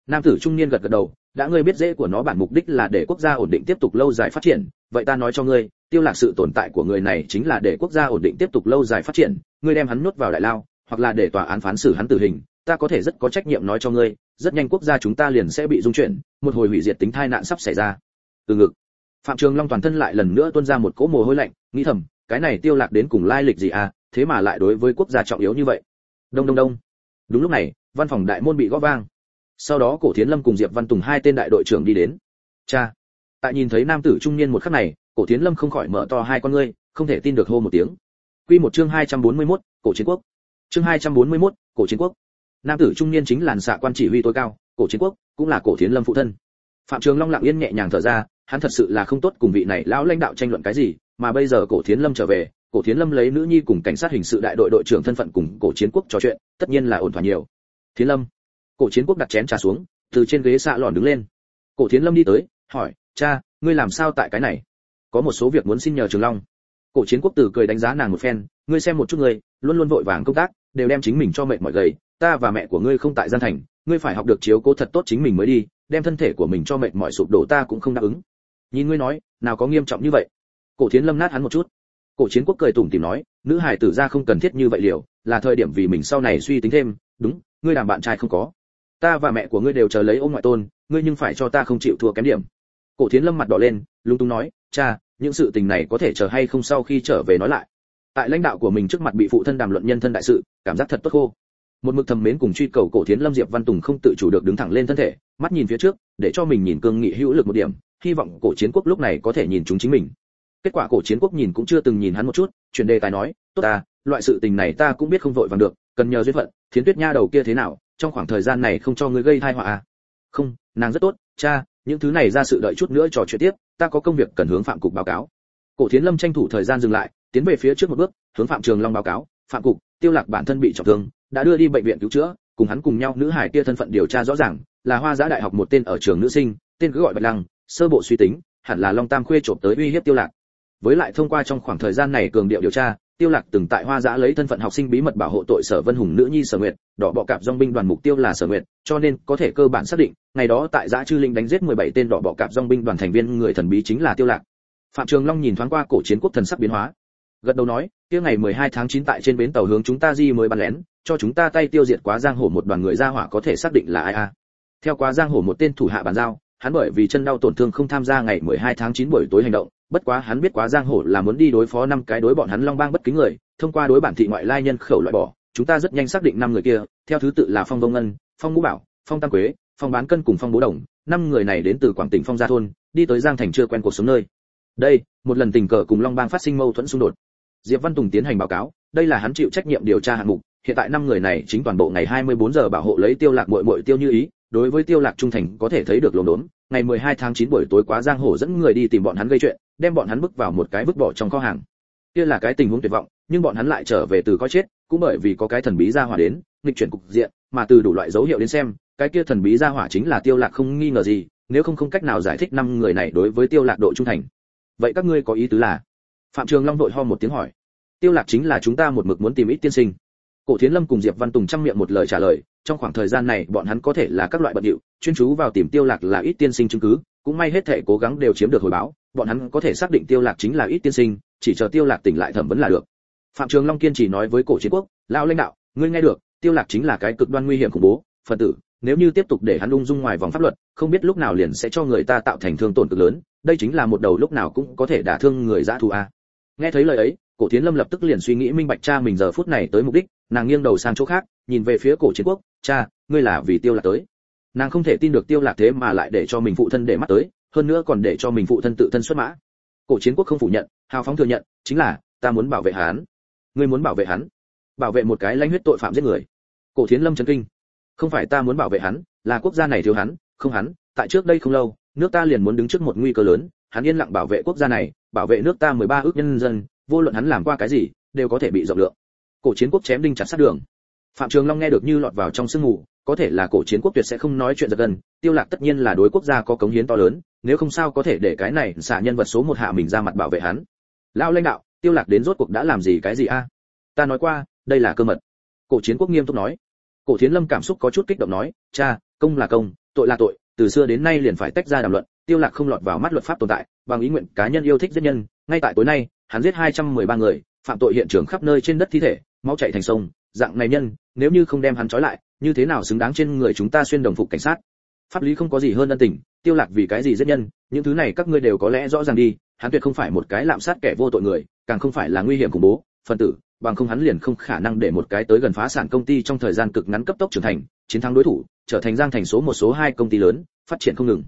Nam tử trung niên gật gật đầu, đã ngươi biết dễ của nó bản mục đích là để quốc gia ổn định tiếp tục lâu dài phát triển, vậy ta nói cho ngươi tiêu lạc sự tồn tại của người này chính là để quốc gia ổn định tiếp tục lâu dài phát triển, ngươi đem hắn nuốt vào đại lao, hoặc là để tòa án phán xử hắn tử hình, ta có thể rất có trách nhiệm nói cho ngươi, rất nhanh quốc gia chúng ta liền sẽ bị dung chuyển, một hồi hủy diệt tính tai nạn sắp xảy ra. Từ ngực. Phạm trường long toàn thân lại lần nữa tuôn ra một cỗ mồ hôi lạnh, nghĩ thầm, cái này tiêu lạc đến cùng lai lịch gì à thế mà lại đối với quốc gia trọng yếu như vậy. Đông đông đông. Đúng lúc này, văn phòng đại môn bị gõ vang. Sau đó cổ thiến lâm cùng diệp văn tùng hai tên đại đội trưởng đi đến. Cha. Tại nhìn thấy nam tử trung niên một khắc này cổ thiến lâm không khỏi mở to hai con ngươi không thể tin được hô một tiếng. Quy một chương 241, cổ chiến quốc. Chương 241, cổ chiến quốc. Nam tử trung niên chính làn xạ quan chỉ huy tối cao cổ chiến quốc cũng là cổ thiến lâm phụ thân. Phạm trường long lặng yên nhẹ nhàng thở ra hắn thật sự là không tốt cùng vị này lão lãnh đạo tranh luận cái gì mà bây giờ cổ thiến lâm trở về cổ thiến lâm lấy nữ nhi cùng cảnh sát hình sự đại đội đội trưởng thân phận cùng cổ chiến quốc trò chuyện tất nhiên là ổn thỏa nhiều. Thiến lâm. Cổ chiến quốc đặt chén trà xuống từ trên ghế xạ lòn đứng lên. Cổ thiến lâm đi tới hỏi cha ngươi làm sao tại cái này? Có một số việc muốn xin nhờ trường long. Cổ chiến quốc tử cười đánh giá nàng một phen ngươi xem một chút ngươi luôn luôn vội vàng công tác đều đem chính mình cho mệt mỏi gầy ta và mẹ của ngươi không tại gian thành ngươi phải học được chiếu cố thật tốt chính mình mới đi đem thân thể của mình cho mệt mỏi sụp đổ ta cũng không đáp ứng. Nhìn ngươi nói nào có nghiêm trọng như vậy? Cổ thiến lâm nát hắn một chút. Cổ chiến quốc cười tủm tỉm nói nữ hải tử ra không cần thiết như vậy liệu, là thời điểm vì mình sau này suy tính thêm đúng ngươi làm bạn trai không có. Ta và mẹ của ngươi đều chờ lấy ông ngoại tôn ngươi nhưng phải cho ta không chịu thua kém điểm cổ thiến lâm mặt đỏ lên lung tung nói, cha, những sự tình này có thể chờ hay không sau khi trở về nói lại? Tại lãnh đạo của mình trước mặt bị phụ thân đàm luận nhân thân đại sự, cảm giác thật tốt khô. Một mực thầm mến cùng truy cầu cổ thiến lâm diệp văn tùng không tự chủ được đứng thẳng lên thân thể, mắt nhìn phía trước, để cho mình nhìn cương nghị hữu lực một điểm, hy vọng cổ chiến quốc lúc này có thể nhìn chúng chính mình. Kết quả cổ chiến quốc nhìn cũng chưa từng nhìn hắn một chút, chuyển đề tài nói, tốt ta, loại sự tình này ta cũng biết không vội vàng được, cần nhờ duyên phận, thiến tuyết nha đầu kia thế nào, trong khoảng thời gian này không cho ngươi gây tai họa à? Không, nàng rất tốt, cha những thứ này ra sự đợi chút nữa trò chuyện tiếp, ta có công việc cần hướng phạm cục báo cáo. Cổ thiến lâm tranh thủ thời gian dừng lại, tiến về phía trước một bước, hướng phạm trường long báo cáo, phạm cục, tiêu lạc bản thân bị trọng thương, đã đưa đi bệnh viện cứu chữa, cùng hắn cùng nhau nữ hải kia thân phận điều tra rõ ràng, là hoa giã đại học một tên ở trường nữ sinh, tên cứ gọi bạch lăng, sơ bộ suy tính, hẳn là long tam khuê trộm tới uy hiếp tiêu lạc. Với lại thông qua trong khoảng thời gian này cường điệu điều tra tiêu lạc từng tại hoa giã lấy thân phận học sinh bí mật bảo hộ tội sở vân hùng nữ nhi sở nguyệt, đỏ bọ cạp dòng binh đoàn mục tiêu là sở nguyệt, cho nên có thể cơ bản xác định, ngày đó tại giã chư linh đánh giết 17 tên đỏ bọ cạp dòng binh đoàn thành viên người thần bí chính là tiêu lạc. Phạm trường long nhìn thoáng qua cổ chiến quốc thần sắc biến hóa, gật đầu nói, kia ngày 12 tháng 9 tại trên bến tàu hướng chúng ta di mới bắn lén, cho chúng ta tay tiêu diệt quá giang hồ một đoàn người ra hỏa có thể xác định là ai a. Theo quá giang hồ một tên thủ hạ bàn giao, hắn bởi vì chân đau tổn thương không tham gia ngày 12 tháng 9 buổi tối hành động bất quá hắn biết quá giang hồ là muốn đi đối phó năm cái đối bọn hắn long bang bất kính người, thông qua đối bản thị ngoại lai nhân khẩu loại bỏ, chúng ta rất nhanh xác định năm người kia, theo thứ tự là phong vông ngân, phong ngũ bảo, phong tam quế, phong bán cân cùng phong bố đồng. Năm người này đến từ quảng tỉnh phong gia thôn, đi tới giang thành chưa quen cuộc sống nơi. Đây, một lần tình cờ cùng long bang phát sinh mâu thuẫn xung đột. Diệp văn tùng tiến hành báo cáo, đây là hắn chịu trách nhiệm điều tra hạng mục, hiện tại năm người này chính toàn bộ ngày 24 giờ bảo hộ lấy tiêu lạc muội muội tiêu như ý đối với tiêu lạc trung thành có thể thấy được lồn đốn ngày 12 tháng 9 buổi tối quá giang hồ dẫn người đi tìm bọn hắn gây chuyện, đem bọn hắn bước vào một cái vứt bỏ trong kho hàng. Kia là cái tình huống tuyệt vọng, nhưng bọn hắn lại trở về từ có chết, cũng bởi vì có cái thần bí gia hỏa đến, nghịch chuyển cục diện, mà từ đủ loại dấu hiệu đến xem, cái kia thần bí gia hỏa chính là tiêu lạc không nghi ngờ gì, nếu không không cách nào giải thích năm người này đối với tiêu lạc độ trung thành. Vậy các ngươi có ý tứ là? Phạm trường long đội ho một tiếng hỏi. Tiêu lạc chính là chúng ta một mực muốn tìm ít tiên sinh. Cổ thiến lâm cùng diệp văn tùng trăm miệng một lời trả lời trong khoảng thời gian này bọn hắn có thể là các loại bận điệu, chuyên chú vào tìm tiêu lạc là ít tiên sinh chứng cứ, cũng may hết thể cố gắng đều chiếm được hồi báo, bọn hắn có thể xác định tiêu lạc chính là ít tiên sinh, chỉ chờ tiêu lạc tỉnh lại thẩm vấn là được. Phạm trường long kiên trì nói với cổ chiến quốc, lão lãnh đạo, ngươi nghe được, tiêu lạc chính là cái cực đoan nguy hiểm khủng bố phần tử, nếu như tiếp tục để hắn lung dung ngoài vòng pháp luật, không biết lúc nào liền sẽ cho người ta tạo thành thương tổn cực lớn, đây chính là một đầu lúc nào cũng có thể đả thương người dã thù a. Nghe thấy lời ấy, cổ tiến lâm lập tức liền suy nghĩ minh bạch cha mình giờ phút này tới mục đích, nàng nghiêng đầu sang chỗ khác, nhìn về phía cổ chiến quốc cha, ngươi là vì tiêu lạc tới. Nàng không thể tin được tiêu lạc thế mà lại để cho mình phụ thân để mắt tới, hơn nữa còn để cho mình phụ thân tự thân xuất mã. Cổ chiến quốc không phủ nhận, hào phóng thừa nhận, chính là, ta muốn bảo vệ hắn. Ngươi muốn bảo vệ hắn? Bảo vệ một cái lãnh huyết tội phạm giết người. Cổ thiến lâm chấn kinh. Không phải ta muốn bảo vệ hắn, là quốc gia này thiếu hắn, không hắn, tại trước đây không lâu, nước ta liền muốn đứng trước một nguy cơ lớn, hắn yên lặng bảo vệ quốc gia này, bảo vệ nước ta 13 ước nhân dân, vô luận hắn làm qua cái gì, đều có thể bị rộng lượng. Cổ chiến quốc chém đinh chặt sát đường phạm trường long nghe được như lọt vào trong sương mù, có thể là cổ chiến quốc tuyệt sẽ không nói chuyện giật gần tiêu lạc tất nhiên là đối quốc gia có cống hiến to lớn, nếu không sao có thể để cái này xả nhân vật số một hạ mình ra mặt bảo vệ hắn. Lão lãnh đạo, tiêu lạc đến rốt cuộc đã làm gì cái gì a? À? Ta nói qua, đây là cơ mật. Cổ chiến quốc nghiêm túc nói. Cổ thiến lâm cảm xúc có chút kích động nói, cha, công là công, tội là tội, từ xưa đến nay liền phải tách ra đàm luận. Tiêu lạc không lọt vào mắt luật pháp tồn tại, bằng ý nguyện cá nhân yêu thích giết nhân, ngay tại tối nay, hắn giết 213 người, phạm tội hiện trường khắp nơi trên đất thi thể, máu chảy thành sông, dạng này nhân nếu như không đem hắn trói lại, như thế nào xứng đáng trên người chúng ta xuyên đồng phục cảnh sát? Pháp lý không có gì hơn ân tình, tiêu lạc vì cái gì giết nhân, những thứ này các ngươi đều có lẽ rõ ràng đi, hắn tuyệt không phải một cái lạm sát kẻ vô tội người, càng không phải là nguy hiểm khủng bố phân tử, bằng không hắn liền không khả năng để một cái tới gần phá sản công ty trong thời gian cực ngắn cấp tốc trưởng thành, chiến thắng đối thủ, trở thành giang thành số một số hai công ty lớn, phát triển không ngừng.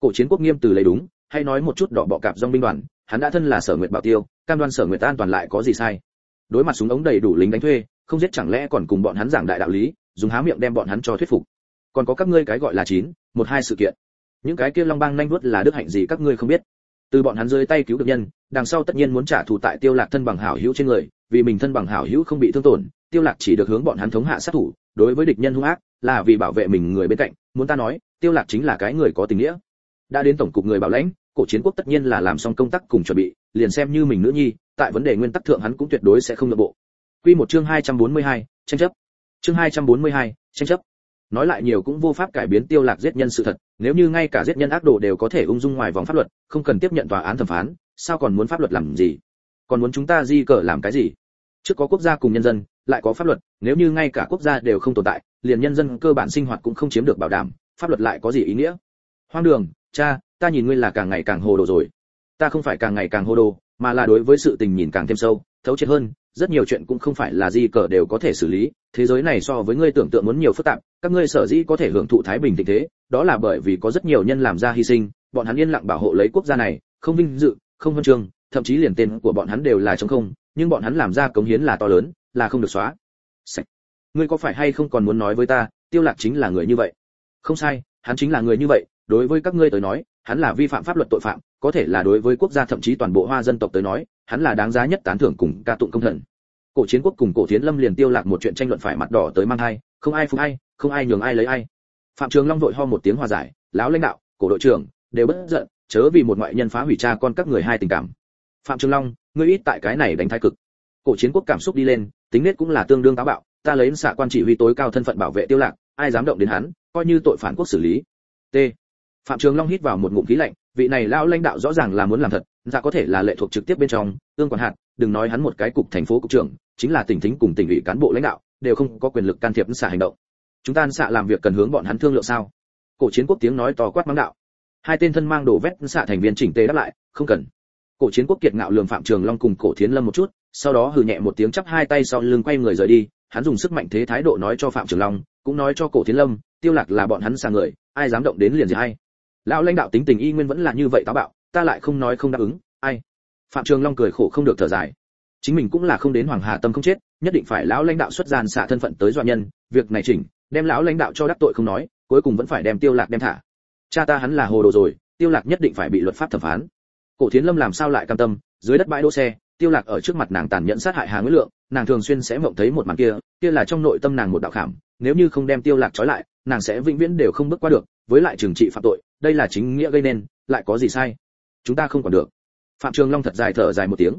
Cổ chiến quốc nghiêm từ lấy đúng, hay nói một chút đỏ bọ cạp dòng binh đoàn, hắn đã thân là sở nguyệt bảo tiêu, cam đoan sở nguyệt an toàn lại có gì sai. Đối mặt súng ống đầy đủ lính đánh thuê không giết chẳng lẽ còn cùng bọn hắn giảng đại đạo lý, dùng há miệng đem bọn hắn cho thuyết phục. Còn có các ngươi cái gọi là chín, một hai sự kiện. Những cái kia long bang nhanh vuốt là đức hạnh gì các ngươi không biết. Từ bọn hắn dưới tay cứu được nhân, đằng sau tất nhiên muốn trả thù tại tiêu lạc thân bằng hảo hữu trên người, vì mình thân bằng hảo hữu không bị thương tổn, tiêu lạc chỉ được hướng bọn hắn thống hạ sát thủ, đối với địch nhân hung ác, là vì bảo vệ mình người bên cạnh, muốn ta nói, tiêu lạc chính là cái người có tình nghĩa. Đã đến tổng cục người bảo lãnh, cổ chiến quốc tất nhiên là làm xong công tác cùng chuẩn bị, liền xem như mình nữ nhi, tại vấn đề nguyên tắc thượng hắn cũng tuyệt đối sẽ không nhượng bộ quy một chương 242, tranh chấp. Chương 242, tranh chấp. Nói lại nhiều cũng vô pháp cải biến tiêu lạc giết nhân sự thật nếu như ngay cả giết nhân ác đồ đều có thể ung dung ngoài vòng pháp luật không cần tiếp nhận tòa án thẩm phán sao còn muốn pháp luật làm gì? Còn muốn chúng ta di cờ làm cái gì? Trước có quốc gia cùng nhân dân lại có pháp luật nếu như ngay cả quốc gia đều không tồn tại liền nhân dân cơ bản sinh hoạt cũng không chiếm được bảo đảm pháp luật lại có gì ý nghĩa? Hoang đường cha ta nhìn ngươi là càng ngày càng hồ đồ rồi. Ta không phải càng ngày càng hồ đồ mà là đối với sự tình nhìn càng thêm sâu thấu triệt hơn, rất nhiều chuyện cũng không phải là di cờ đều có thể xử lý, thế giới này so với ngươi tưởng tượng muốn nhiều phức tạp, các ngươi sở dĩ có thể hưởng thụ thái bình tình thế, đó là bởi vì có rất nhiều nhân làm ra hy sinh, bọn hắn yên lặng bảo hộ lấy quốc gia này, không vinh dự, không huân chương, thậm chí liền tên của bọn hắn đều là trống không, nhưng bọn hắn làm ra cống hiến là to lớn, là không được xóa Sạch. ngươi có phải hay không còn muốn nói với ta, tiêu lạc chính là người như vậy không sai, hắn chính là người như vậy, đối với các ngươi tới nói, hắn là vi phạm pháp luật tội phạm có thể là đối với quốc gia thậm chí toàn bộ hoa dân tộc tới nói, hắn là đáng giá nhất tán thưởng cùng ca tụng công thần. Cổ chiến quốc cùng cổ thiến lâm liền tiêu lạc một chuyện tranh luận phải mặt đỏ tới mang hai không ai phục ai, không ai nhường ai lấy ai. Phạm trường long vội ho một tiếng hòa giải, lão lãnh đạo, cổ đội trưởng, đều bất giận, chớ vì một ngoại nhân phá hủy cha con các người hai tình cảm. Phạm trường long, ngươi ít tại cái này đánh thái cực. Cổ chiến quốc cảm xúc đi lên, tính nết cũng là tương đương táo bạo, ta lấy xạ quan chỉ huy tối cao thân phận bảo vệ tiêu lạc, ai dám động đến hắn, coi như tội phản quốc xử lý. T. Phạm trường long hít vào một ngụm khí lạnh vị này lão lãnh đạo rõ ràng là muốn làm thật ra có thể là lệ thuộc trực tiếp bên trong, tương quản hạt, đừng nói hắn một cái cục thành phố cục trưởng, chính là tỉnh thính cùng tỉnh ủy cán bộ lãnh đạo, đều không có quyền lực can thiệp xả hành động. Chúng ta xạ làm việc cần hướng bọn hắn thương lượng sao? Cổ chiến quốc tiếng nói to quát mắng đạo. Hai tên thân mang đồ vét xạ thành viên chỉnh tề đáp lại, không cần. Cổ chiến quốc kiệt ngạo lường phạm trường long cùng cổ thiến lâm một chút, sau đó hừ nhẹ một tiếng chắp hai tay sau lưng quay người rời đi, hắn dùng sức mạnh thế thái độ nói cho phạm trường long, cũng nói cho cổ thiến lâm, tiêu lạc là bọn hắn xa người, ai dám động đến liền gì hay lão lãnh đạo tính tình y nguyên vẫn là như vậy táo bạo, ta lại không nói không đáp ứng, ai? Phạm trường long cười khổ không được thở dài. Chính mình cũng là không đến hoàng hà tâm không chết, nhất định phải lão lãnh đạo xuất gian xả thân phận tới dọa nhân, việc này chỉnh, đem lão lãnh đạo cho đắc tội không nói, cuối cùng vẫn phải đem tiêu lạc đem thả. Cha ta hắn là hồ đồ rồi, tiêu lạc nhất định phải bị luật pháp thẩm phán. Cổ thiến lâm làm sao lại cam tâm, dưới đất bãi đỗ xe, tiêu lạc ở trước mặt nàng tàn nhẫn sát hại hà nguyễn lượng, nàng thường xuyên sẽ mộng thấy một màn kia kia là trong nội tâm nàng một đạo khảm, nếu như không đem tiêu lạc trói lại, nàng sẽ vĩnh viễn đều không bước qua được với lại trừng trị phạm tội, đây là chính nghĩa gây nên, lại có gì sai? Chúng ta không còn được. Phạm trường long thật dài thở dài một tiếng.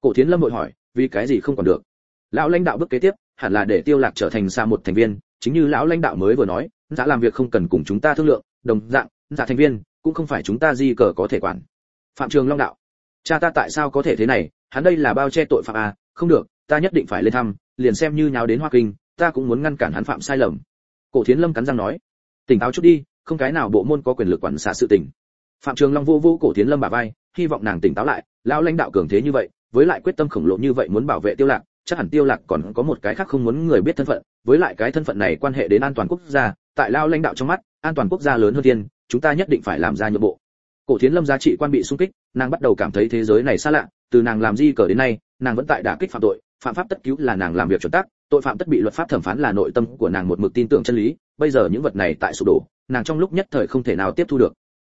Cổ thiến lâm vội hỏi, vì cái gì không còn được? Lão lãnh đạo bước kế tiếp, hẳn là để tiêu lạc trở thành xa một thành viên, chính như lão lãnh đạo mới vừa nói đã làm việc không cần cùng chúng ta thương lượng, đồng dạng giả thành viên, cũng không phải chúng ta di cờ có thể quản. Phạm trường long đạo, cha ta tại sao có thể thế này? Hắn đây là bao che tội phạm à? Không được, ta nhất định phải lên thăm, liền xem như nháo đến hoa kinh, ta cũng muốn ngăn cản hắn phạm sai lầm. Cổ thiến lâm cắn răng nói, tỉnh táo chút đi không cái nào bộ môn có quyền lực quản xạ sự tình. Phạm trường long vô vô cổ tiến lâm bà vai, hy vọng nàng tỉnh táo lại, lão lãnh đạo cường thế như vậy, với lại quyết tâm khổng lồ như vậy muốn bảo vệ tiêu lạc, chắc hẳn tiêu lạc còn có một cái khác không muốn người biết thân phận, với lại cái thân phận này quan hệ đến an toàn quốc gia, tại Lão lãnh đạo trong mắt, an toàn quốc gia lớn hơn thiên chúng ta nhất định phải làm ra nhượng bộ. Cổ thiến lâm giá trị quan bị xung kích, nàng bắt đầu cảm thấy thế giới này xa lạ, từ nàng làm di cờ đến nay, nàng vẫn tại đả kích phạm tội, phạm pháp tất cứu là nàng làm việc chuẩn tắc tội phạm tất bị luật pháp thẩm phán là nội tâm của nàng một mực tin tưởng chân lý, bây giờ những vật này tại sụp đổ, nàng trong lúc nhất thời không thể nào tiếp thu được.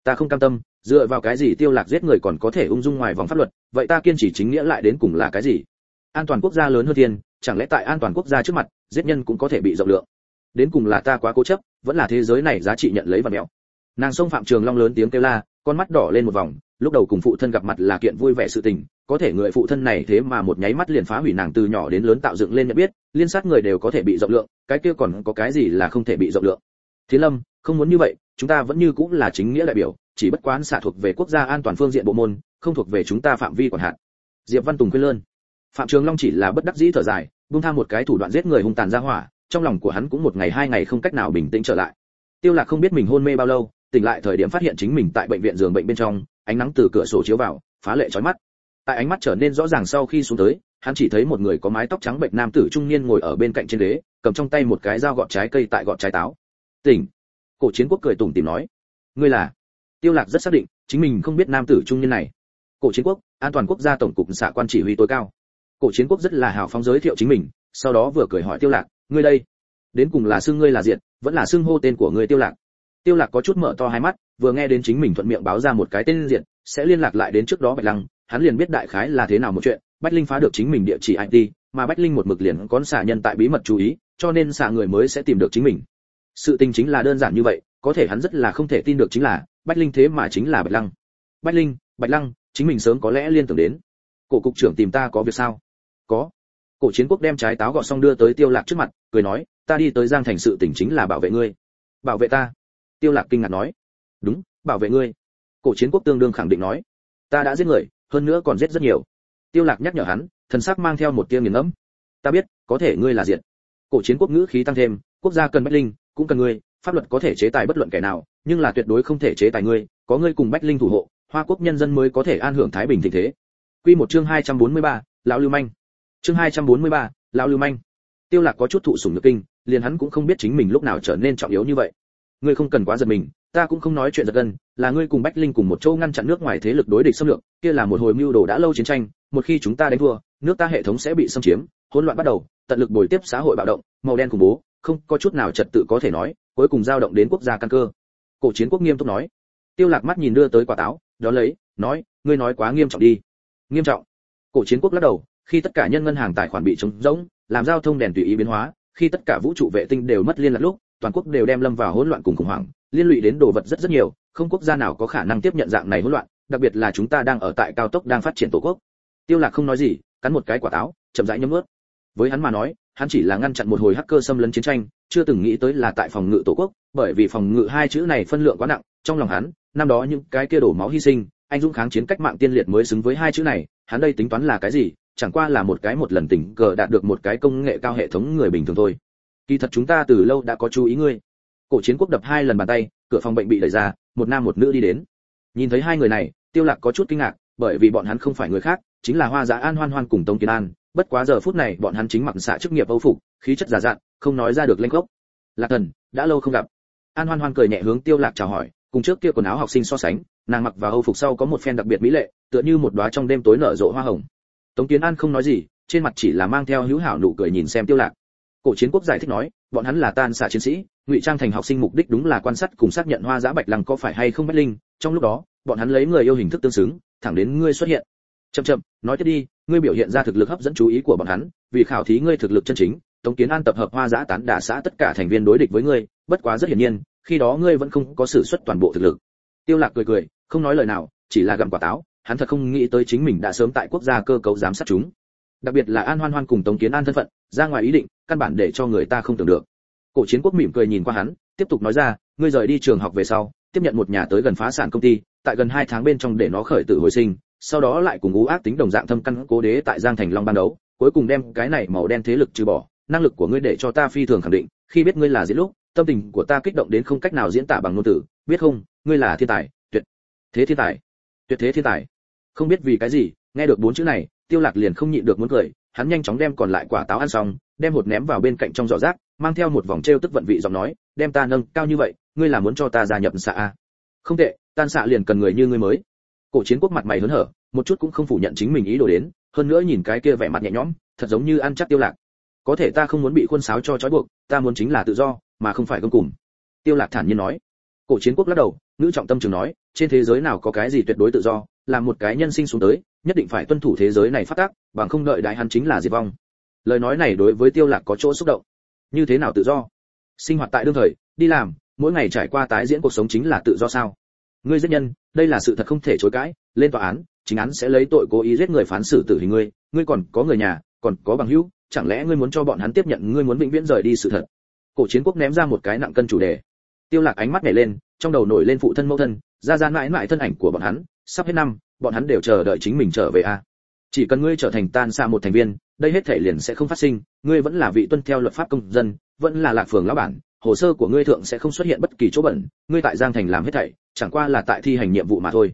Ta không cam tâm, dựa vào cái gì tiêu lạc giết người còn có thể ung dung ngoài vòng pháp luật, vậy ta kiên trì chính nghĩa lại đến cùng là cái gì? An toàn quốc gia lớn hơn thiên, chẳng lẽ tại an toàn quốc gia trước mặt, giết nhân cũng có thể bị rộng lượng? Đến cùng là ta quá cố chấp, vẫn là thế giới này giá trị nhận lấy và mẹo. Nàng xông phạm trường long lớn tiếng kêu la, con mắt đỏ lên một vòng lúc đầu cùng phụ thân gặp mặt là kiện vui vẻ sự tình, có thể người phụ thân này thế mà một nháy mắt liền phá hủy nàng từ nhỏ đến lớn tạo dựng lên nhận biết, liên sát người đều có thể bị rộng lượng, cái kia còn có cái gì là không thể bị rộng lượng. Thiên lâm, không muốn như vậy, chúng ta vẫn như cũng là chính nghĩa đại biểu, chỉ bất quán xạ thuộc về quốc gia an toàn phương diện bộ môn, không thuộc về chúng ta phạm vi còn hạn. Diệp văn tùng khuyên lơn. Phạm trường long chỉ là bất đắc dĩ thở dài, buông tha một cái thủ đoạn giết người hung tàn ra hỏa, trong lòng của hắn cũng một ngày hai ngày không cách nào bình tĩnh trở lại. Tiêu lạc không biết mình hôn mê bao lâu, tỉnh lại thời điểm phát hiện chính mình tại bệnh viện giường bệnh bên trong ánh nắng từ cửa sổ chiếu vào, phá lệ chói mắt. Tại ánh mắt trở nên rõ ràng sau khi xuống tới, hắn chỉ thấy một người có mái tóc trắng bệnh nam tử trung niên ngồi ở bên cạnh trên ghế, cầm trong tay một cái dao gọt trái cây tại gọt trái táo. Tỉnh. Cổ chiến quốc cười tủm tỉm nói. Ngươi là? Tiêu lạc rất xác định, chính mình không biết nam tử trung niên này. Cổ chiến quốc, an toàn quốc gia tổng cục xạ quan chỉ huy tối cao. Cổ chiến quốc rất là hào phóng giới thiệu chính mình, sau đó vừa cười hỏi tiêu lạc, ngươi đây, đến cùng là xưng ngươi là diện vẫn là xưng hô tên của ngươi tiêu lạc? Tiêu lạc có chút mở to hai mắt vừa nghe đến chính mình thuận miệng báo ra một cái tên diện sẽ liên lạc lại đến trước đó bạch lăng, hắn liền biết đại khái là thế nào một chuyện. Bách linh phá được chính mình địa chỉ it mà bách linh một mực liền có xả nhân tại bí mật chú ý, cho nên xả người mới sẽ tìm được chính mình. Sự tình chính là đơn giản như vậy, có thể hắn rất là không thể tin được chính là, bách linh thế mà chính là bạch lăng. Bách linh, bạch lăng, chính mình sớm có lẽ liên tưởng đến. Cổ cục trưởng tìm ta có việc sao? Có. Cổ chiến quốc đem trái táo gọt xong đưa tới tiêu lạc trước mặt, cười nói, ta đi tới giang thành sự tỉnh chính là bảo vệ ngươi. Bảo vệ ta. Tiêu lạc kinh ngạc nói đúng bảo vệ ngươi. Cổ chiến quốc tương đương khẳng định nói. Ta đã giết người hơn nữa còn giết rất nhiều. Tiêu lạc nhắc nhở hắn thần sắc mang theo một tia nghiền ngẫm. Ta biết có thể ngươi là diện cổ chiến quốc ngữ khí tăng thêm quốc gia cần bách linh cũng cần ngươi pháp luật có thể chế tài bất luận kẻ nào nhưng là tuyệt đối không thể chế tài ngươi có ngươi cùng bách linh thủ hộ hoa quốc nhân dân mới có thể an hưởng thái bình thịnh thế. Quy một chương 243, lão lưu manh. Chương 243, lão lưu manh. Tiêu lạc có chút thụ sủng nhược kinh liền hắn cũng không biết chính mình lúc nào trở nên trọng yếu như vậy. Ngươi không cần quá giật mình ta cũng không nói chuyện giật gân, là ngươi cùng bách linh cùng một châu ngăn chặn nước ngoài thế lực đối địch xâm lược, kia là một hồi mưu đồ đã lâu chiến tranh, một khi chúng ta đánh thua, nước ta hệ thống sẽ bị xâm chiếm, hỗn loạn bắt đầu, tận lực bồi tiếp xã hội bạo động, màu đen khủng bố, không có chút nào trật tự có thể nói, cuối cùng dao động đến quốc gia căn cơ. Cổ chiến quốc nghiêm túc nói. Tiêu lạc mắt nhìn đưa tới quả táo đó lấy, nói, ngươi nói quá nghiêm trọng đi. Nghiêm trọng? Cổ chiến quốc lắc đầu, khi tất cả nhân ngân hàng tài khoản bị trống rỗng, làm giao thông đèn tùy ý biến hóa, khi tất cả vũ trụ vệ tinh đều mất liên lạc lúc, toàn quốc đều đem lâm vào hỗn loạn cùng khủng hoảng liên lụy đến đồ vật rất rất nhiều, không quốc gia nào có khả năng tiếp nhận dạng này hỗn loạn, đặc biệt là chúng ta đang ở tại cao tốc đang phát triển tổ quốc. Tiêu lạc không nói gì, cắn một cái quả táo, chậm rãi nhấm nuốt. Với hắn mà nói, hắn chỉ là ngăn chặn một hồi hacker xâm lấn chiến tranh, chưa từng nghĩ tới là tại phòng ngự tổ quốc, bởi vì phòng ngự hai chữ này phân lượng quá nặng, trong lòng hắn, năm đó những cái kia đổ máu hy sinh, anh dũng kháng chiến cách mạng tiên liệt mới xứng với hai chữ này, hắn đây tính toán là cái gì, chẳng qua là một cái một lần tình cờ đạt được một cái công nghệ cao hệ thống người bình thường thôi. Kỳ thật chúng ta từ lâu đã có chú ý ngươi cổ chiến quốc đập hai lần bàn tay, cửa phòng bệnh bị đẩy ra, một nam một nữ đi đến. Nhìn thấy hai người này, tiêu lạc có chút kinh ngạc, bởi vì bọn hắn không phải người khác, chính là hoa giả an hoan hoan cùng tống kiến an. Bất quá giờ phút này, bọn hắn chính mặc xạ chức nghiệp âu phục, khí chất giả dặn không nói ra được lên gốc. Lạc thần, đã lâu không gặp. An hoan hoan cười nhẹ hướng tiêu lạc chào hỏi, cùng trước kia quần áo học sinh so sánh, nàng mặc và âu phục sau có một phen đặc biệt mỹ lệ, tựa như một đóa trong đêm tối nở rộ hoa hồng. Tống kiến an không nói gì, trên mặt chỉ là mang theo hữu hảo nụ cười nhìn xem tiêu lạc cổ chiến quốc giải thích nói, bọn hắn là tan xả chiến sĩ, ngụy trang thành học sinh mục đích đúng là quan sát cùng xác nhận hoa giã bạch lăng có phải hay không bách linh. Trong lúc đó, bọn hắn lấy người yêu hình thức tương xứng, thẳng đến ngươi xuất hiện. Chậm chậm, nói tiếp đi, ngươi biểu hiện ra thực lực hấp dẫn chú ý của bọn hắn, vì khảo thí ngươi thực lực chân chính, tống kiến an tập hợp hoa giã tán đả xã tất cả thành viên đối địch với ngươi, bất quá rất hiển nhiên, khi đó ngươi vẫn không có sự xuất toàn bộ thực lực. Tiêu lạc cười cười, không nói lời nào, chỉ là gặm quả táo, hắn thật không nghĩ tới chính mình đã sớm tại quốc gia cơ cấu giám sát chúng. Đặc biệt là an hoan hoan cùng tống kiến an thân phận, ra ngoài ý định căn bản để cho người ta không tưởng được. Cổ chiến quốc mỉm cười nhìn qua hắn, tiếp tục nói ra, ngươi rời đi trường học về sau, tiếp nhận một nhà tới gần phá sản công ty, tại gần hai tháng bên trong để nó khởi tử hồi sinh, sau đó lại cùng ú ác tính đồng dạng thâm căn cố đế tại giang thành long ban đấu cuối cùng đem cái này màu đen thế lực trừ bỏ, năng lực của ngươi để cho ta phi thường khẳng định, khi biết ngươi là diễn lúc, tâm tình của ta kích động đến không cách nào diễn tả bằng ngôn từ, biết không, ngươi là thiên tài, tuyệt, thế thiên tài, tuyệt thế thiên tài. Không biết vì cái gì, nghe được bốn chữ này, tiêu lạc liền không nhịn được muốn cười, hắn nhanh chóng đem còn lại quả táo ăn xong đem hột ném vào bên cạnh trong giỏ rác, mang theo một vòng treo tức vận vị giọng nói, đem ta nâng cao như vậy, ngươi là muốn cho ta gia nhập xạ a? Không tệ, tan xạ liền cần người như ngươi mới. Cổ chiến quốc mặt mày hớn hở, một chút cũng không phủ nhận chính mình ý đồ đến, hơn nữa nhìn cái kia vẻ mặt nhẹ nhõm, thật giống như ăn chắc tiêu lạc. Có thể ta không muốn bị khuôn sáo cho trói buộc, ta muốn chính là tự do, mà không phải gông cùm tiêu lạc thản nhiên nói. Cổ chiến quốc lắc đầu nữ trọng tâm trường nói, trên thế giới nào có cái gì tuyệt đối tự do là một cái nhân sinh xuống tới, nhất định phải tuân thủ thế giới này phát tác, bằng không đợi đại hắn chính là diệt vong lời nói này đối với tiêu lạc có chỗ xúc động. Như thế nào tự do? Sinh hoạt tại đương thời, đi làm, mỗi ngày trải qua tái diễn cuộc sống chính là tự do sao? Ngươi giết nhân, đây là sự thật không thể chối cãi, lên tòa án, chính án sẽ lấy tội cố ý giết người phán xử tử hình ngươi ngươi còn có người nhà, còn có bằng hữu, chẳng lẽ ngươi muốn cho bọn hắn tiếp nhận ngươi muốn vĩnh viễn rời đi sự thật? Cổ chiến quốc ném ra một cái nặng cân chủ đề. Tiêu lạc ánh mắt nhảy lên, trong đầu nổi lên phụ thân mẫu thân, ra ra mãi mãi thân ảnh của bọn hắn, sắp hết năm, bọn hắn đều chờ đợi chính mình trở về a. Chỉ cần ngươi trở thành tan xa một thành viên đây hết thể liền sẽ không phát sinh, ngươi vẫn là vị tuân theo luật pháp công dân, vẫn là lạc phường lão bản, hồ sơ của ngươi thượng sẽ không xuất hiện bất kỳ chỗ bẩn, ngươi tại giang thành làm hết thảy, chẳng qua là tại thi hành nhiệm vụ mà thôi.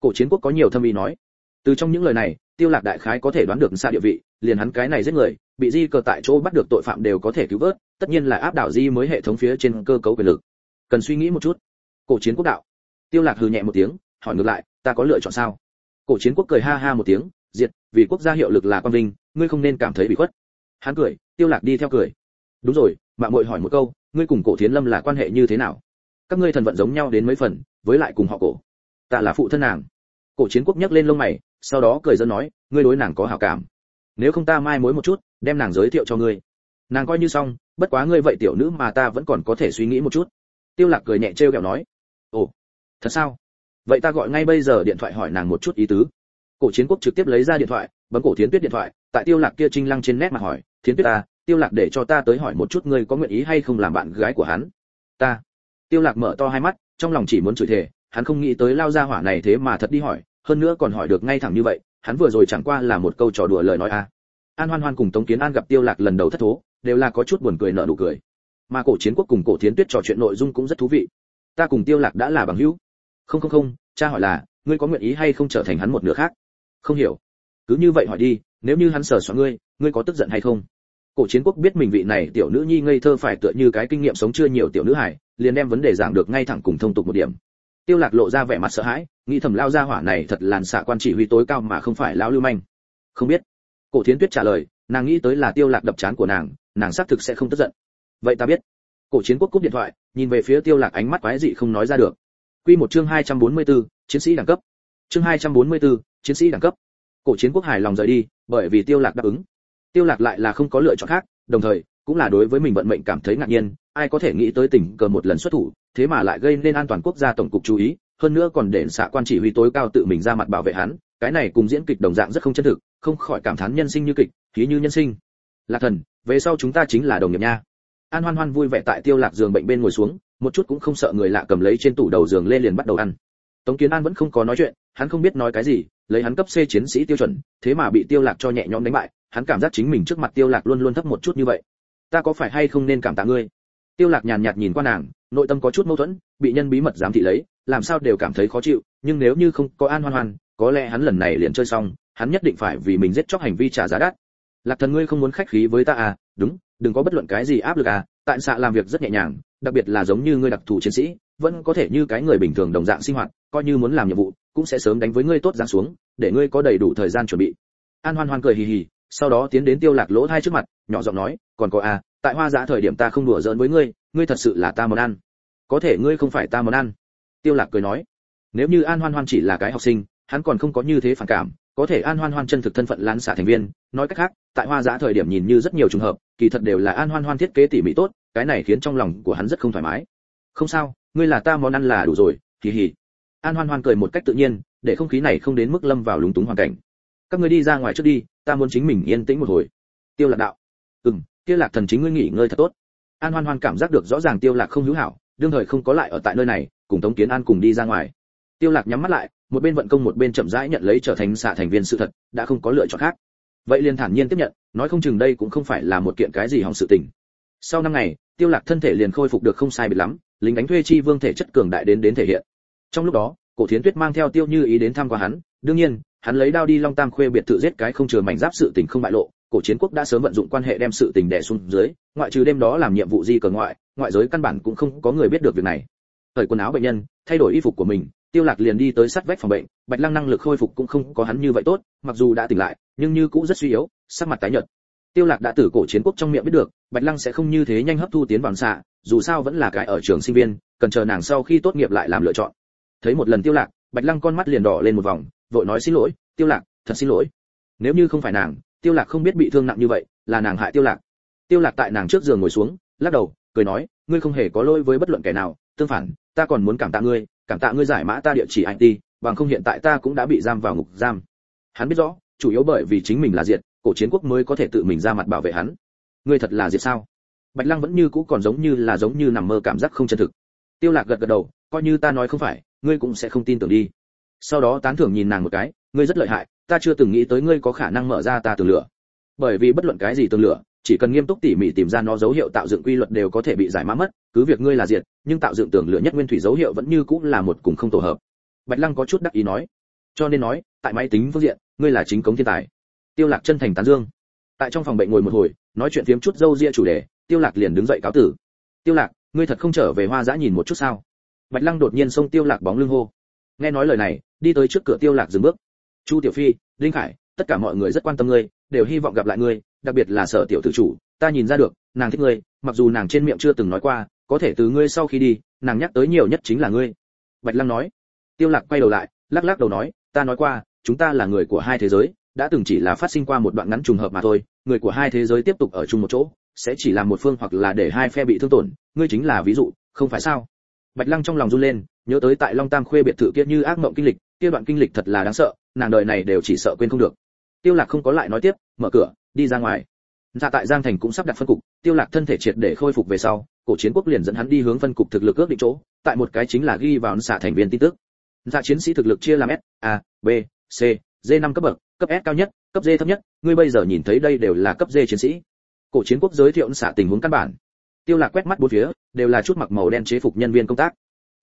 Cổ chiến quốc có nhiều thâm ý nói. Từ trong những lời này, tiêu lạc đại khái có thể đoán được xa địa vị, liền hắn cái này giết người, bị di cờ tại chỗ bắt được tội phạm đều có thể cứu vớt, tất nhiên là áp đảo di mới hệ thống phía trên cơ cấu quyền lực. Cần suy nghĩ một chút. Cổ chiến quốc đạo. Tiêu lạc hừ nhẹ một tiếng, hỏi ngược lại, ta có lựa chọn sao? Cổ chiến quốc cười ha ha một tiếng, diệt, vì quốc gia hiệu lực là quan vinh ngươi không nên cảm thấy bị khuất. Hắn cười, tiêu lạc đi theo cười. Đúng rồi mạng muội hỏi một câu, ngươi cùng cổ thiến lâm là quan hệ như thế nào? Các ngươi thần vận giống nhau đến mấy phần, với lại cùng họ cổ. Ta là phụ thân nàng. Cổ chiến quốc nhấc lên lông mày, sau đó cười dân nói, ngươi đối nàng có hảo cảm. Nếu không ta mai mối một chút, đem nàng giới thiệu cho ngươi. Nàng coi như xong, bất quá ngươi vậy tiểu nữ mà ta vẫn còn có thể suy nghĩ một chút. Tiêu lạc cười nhẹ trêu ghẹo nói, ồ, thật sao? Vậy ta gọi ngay bây giờ điện thoại hỏi nàng một chút ý tứ. Cổ chiến quốc trực tiếp lấy ra điện thoại, bấm cổ thiến tuyết điện thoại tại tiêu lạc kia trinh lăng trên nét mà hỏi, thiến tuyết ta tiêu lạc để cho ta tới hỏi một chút ngươi có nguyện ý hay không làm bạn gái của hắn? Ta. Tiêu lạc mở to hai mắt, trong lòng chỉ muốn chửi thề, hắn không nghĩ tới lao ra hỏa này thế mà thật đi hỏi, hơn nữa còn hỏi được ngay thẳng như vậy, hắn vừa rồi chẳng qua là một câu trò đùa lời nói a. An hoan hoan cùng tống kiến an gặp tiêu lạc lần đầu thất thố, đều là có chút buồn cười nở nụ cười. Mà cổ chiến quốc cùng cổ thiến tuyết trò chuyện nội dung cũng rất thú vị. Ta cùng tiêu lạc đã là bằng hữu. Không không không, cha hỏi là, ngươi có nguyện ý hay không trở thành hắn một nửa khác? Không hiểu cứ như vậy hỏi đi nếu như hắn sờ soạn ngươi ngươi có tức giận hay không? Cổ chiến quốc biết mình vị này tiểu nữ nhi ngây thơ phải tựa như cái kinh nghiệm sống chưa nhiều tiểu nữ hải liền đem vấn đề giảng được ngay thẳng cùng thông tục một điểm. Tiêu lạc lộ ra vẻ mặt sợ hãi nghĩ thầm lao gia hỏa này thật làn xạ quan chỉ huy tối cao mà không phải lão lưu manh. Không biết. Cổ thiến tuyết trả lời nàng nghĩ tới là tiêu lạc đập chán của nàng nàng xác thực sẽ không tức giận. Vậy ta biết. Cổ chiến quốc cúp điện thoại nhìn về phía tiêu lạc ánh mắt quái dị không nói ra được. Quy một chương 244, chiến sĩ đẳng cấp. Chương 244, chiến sĩ đẳng cấp cổ chiến quốc hài lòng rời đi, bởi vì tiêu lạc đáp ứng. Tiêu lạc lại là không có lựa chọn khác, đồng thời, cũng là đối với mình vận mệnh cảm thấy ngạc nhiên, ai có thể nghĩ tới tình cờ một lần xuất thủ, thế mà lại gây nên an toàn quốc gia tổng cục chú ý, hơn nữa còn để xạ quan chỉ huy tối cao tự mình ra mặt bảo vệ hắn, cái này cùng diễn kịch đồng dạng rất không chân thực, không khỏi cảm thán nhân sinh như kịch, khí như nhân sinh. Lạc thần, về sau chúng ta chính là đồng nghiệp nha. An hoan hoan vui vẻ tại tiêu lạc giường bệnh bên ngồi xuống, một chút cũng không sợ người lạ cầm lấy trên tủ đầu giường lên liền bắt đầu ăn. Tống kiến an vẫn không có nói chuyện, hắn không biết nói cái gì lấy hắn cấp c chiến sĩ tiêu chuẩn, thế mà bị tiêu lạc cho nhẹ nhõm đánh bại, hắn cảm giác chính mình trước mặt tiêu lạc luôn luôn thấp một chút như vậy. Ta có phải hay không nên cảm tạ ngươi? Tiêu lạc nhàn nhạt nhìn qua nàng, nội tâm có chút mâu thuẫn, bị nhân bí mật giám thị lấy, làm sao đều cảm thấy khó chịu, nhưng nếu như không có an hoan hoan, có lẽ hắn lần này liền chơi xong, hắn nhất định phải vì mình giết chóc hành vi trả giá đắt. Lạc thần ngươi không muốn khách khí với ta à đúng, đừng có bất luận cái gì áp lực à tại xạ làm việc rất nhẹ nhàng, đặc biệt là giống như ngươi đặc thù chiến sĩ vẫn có thể như cái người bình thường đồng dạng sinh hoạt, coi như muốn làm nhiệm vụ, cũng sẽ sớm đánh với ngươi tốt dáng xuống, để ngươi có đầy đủ thời gian chuẩn bị. An hoan hoan cười hì hì, sau đó tiến đến tiêu lạc lỗ hai trước mặt, nhỏ giọng nói, còn có à tại hoa giã thời điểm ta không đùa giỡn với ngươi ngươi thật sự là ta món ăn. Có thể ngươi không phải ta món ăn. Tiêu lạc cười nói, nếu như an hoan hoan chỉ là cái học sinh, hắn còn không có như thế phản cảm, có thể an hoan hoan chân thực thân phận lán xả thành viên, nói cách khác, tại hoa giã thời điểm nhìn như rất nhiều trùng hợp, kỳ thật đều là an hoan hoan thiết kế tỉ mỉ tốt, cái này khiến trong lòng của hắn rất không thoải mái. Không sao ngươi là ta món ăn là đủ rồi kỳ hỉ an hoan hoan cười một cách tự nhiên, để không khí này không đến mức lâm vào lúng túng hoàn cảnh. Các ngươi đi ra ngoài trước đi, ta muốn chính mình yên tĩnh một hồi. Tiêu lạc đạo. Ừm kia lạc thần chính ngươi nghỉ ngơi thật tốt. An hoan hoan cảm giác được rõ ràng tiêu lạc không hữu hảo, đương thời không có lại ở tại nơi này, cùng tống kiến an cùng đi ra ngoài. Tiêu lạc nhắm mắt lại, một bên vận công một bên chậm rãi nhận lấy trở thành xạ thành viên sự thật, đã không có lựa chọn khác. Vậy liền thản nhiên tiếp nhận, nói không chừng đây cũng không phải là một kiện cái gì hỏng sự tình. Sau năm ngày, tiêu lạc thân thể liền khôi phục được không sai biệt lắm lính đánh thuê chi vương thể chất cường đại đến đến thể hiện. Trong lúc đó, cổ thiến tuyết mang theo tiêu như ý đến thăm qua hắn. Đương nhiên, hắn lấy đao đi long tam khuê biệt thự giết cái không chừa mảnh giáp sự tình không bại lộ. Cổ chiến quốc đã sớm vận dụng quan hệ đem sự tình đè xuống dưới, ngoại trừ đêm đó làm nhiệm vụ di cờ ngoại ngoại giới căn bản cũng không có người biết được việc này. Thời quần áo bệnh nhân, thay đổi y phục của mình, tiêu lạc liền đi tới sát vách phòng bệnh, bạch lăng năng lực khôi phục cũng không có hắn như vậy tốt, mặc dù đã tỉnh lại, nhưng như cũng rất suy yếu, sắc mặt tái nhợt. Tiêu lạc đã từ cổ chiến quốc trong miệng biết được, bạch lăng sẽ không như thế nhanh hấp thu tiến vào xạ dù sao vẫn là cái ở trường sinh viên, cần chờ nàng sau khi tốt nghiệp lại làm lựa chọn. Thấy một lần tiêu lạc, bạch lăng con mắt liền đỏ lên một vòng, vội nói xin lỗi, tiêu lạc, thật xin lỗi. Nếu như không phải nàng, tiêu lạc không biết bị thương nặng như vậy, là nàng hại tiêu lạc. Tiêu lạc tại nàng trước giường ngồi xuống, lắc đầu, cười nói, ngươi không hề có lỗi với bất luận kẻ nào, tương phản, ta còn muốn cảm tạ ngươi, cảm tạ ngươi giải mã ta địa chỉ anh bằng không hiện tại ta cũng đã bị giam vào ngục giam. Hắn biết rõ, chủ yếu bởi vì chính mình là diệt, cổ chiến quốc mới có thể tự mình ra mặt bảo vệ hắn. Ngươi thật là diệt sao? Bạch lăng vẫn như cũ còn giống như là giống như nằm mơ cảm giác không chân thực. Tiêu lạc gật gật đầu, coi như ta nói không phải, ngươi cũng sẽ không tin tưởng đi. Sau đó tán thưởng nhìn nàng một cái, ngươi rất lợi hại, ta chưa từng nghĩ tới ngươi có khả năng mở ra ta từ lửa. Bởi vì bất luận cái gì tường lửa, chỉ cần nghiêm túc tỉ mỉ tìm ra nó dấu hiệu tạo dựng quy luật đều có thể bị giải mã mất, cứ việc ngươi là diệt, nhưng tạo dựng tường lửa nhất nguyên thủy dấu hiệu vẫn như cũng là một cùng không tổ hợp. Bạch lăng có chút đắc ý nói. Cho nên nói, tại máy tính phương diện, ngươi là chính cống thiên tài. Tiêu lạc chân thành tán dương. Tại trong phòng bệnh ngồi một hồi, nói chuyện phiếm chút dâu ria chủ đề tiêu lạc liền đứng dậy cáo tử. Tiêu lạc, ngươi thật không trở về hoa dã nhìn một chút sao? Bạch lăng đột nhiên xông tiêu lạc bóng lưng hô. Nghe nói lời này, đi tới trước cửa tiêu lạc dừng bước. Chu tiểu phi linh khải, tất cả mọi người rất quan tâm ngươi, đều hy vọng gặp lại ngươi, đặc biệt là sở tiểu tử chủ, ta nhìn ra được, nàng thích ngươi, mặc dù nàng trên miệng chưa từng nói qua, có thể từ ngươi sau khi đi, nàng nhắc tới nhiều nhất chính là ngươi. Bạch lăng nói. Tiêu lạc quay đầu lại, lắc lắc đầu nói, ta nói qua, chúng ta là người của hai thế giới, đã từng chỉ là phát sinh qua một đoạn ngắn trùng hợp mà thôi, người của hai thế giới tiếp tục ở chung một chỗ sẽ chỉ làm một phương hoặc là để hai phe bị thương tổn, ngươi chính là ví dụ, không phải sao? Bạch lăng trong lòng run lên, nhớ tới tại long tam khuê biệt thự kia như ác mộng kinh lịch, kia đoạn kinh lịch thật là đáng sợ, nàng đời này đều chỉ sợ quên không được. Tiêu lạc không có lại nói tiếp, mở cửa, đi ra ngoài. Dạ tại giang thành cũng sắp đặt phân cục, tiêu lạc thân thể triệt để khôi phục về sau, cổ chiến quốc liền dẫn hắn đi hướng phân cục thực lực ước định chỗ, tại một cái chính là ghi vào xạ thành viên tin tức. Dạ chiến sĩ thực lực chia làm s, a, b, c, d 5 cấp bậc, cấp s cao nhất, cấp d thấp nhất, ngươi bây giờ nhìn thấy đây đều là cấp d chiến sĩ cổ chiến quốc giới thiệu xạ tình huống căn bản. Tiêu lạc quét mắt bốn phía, đều là chút mặc màu đen chế phục nhân viên công tác.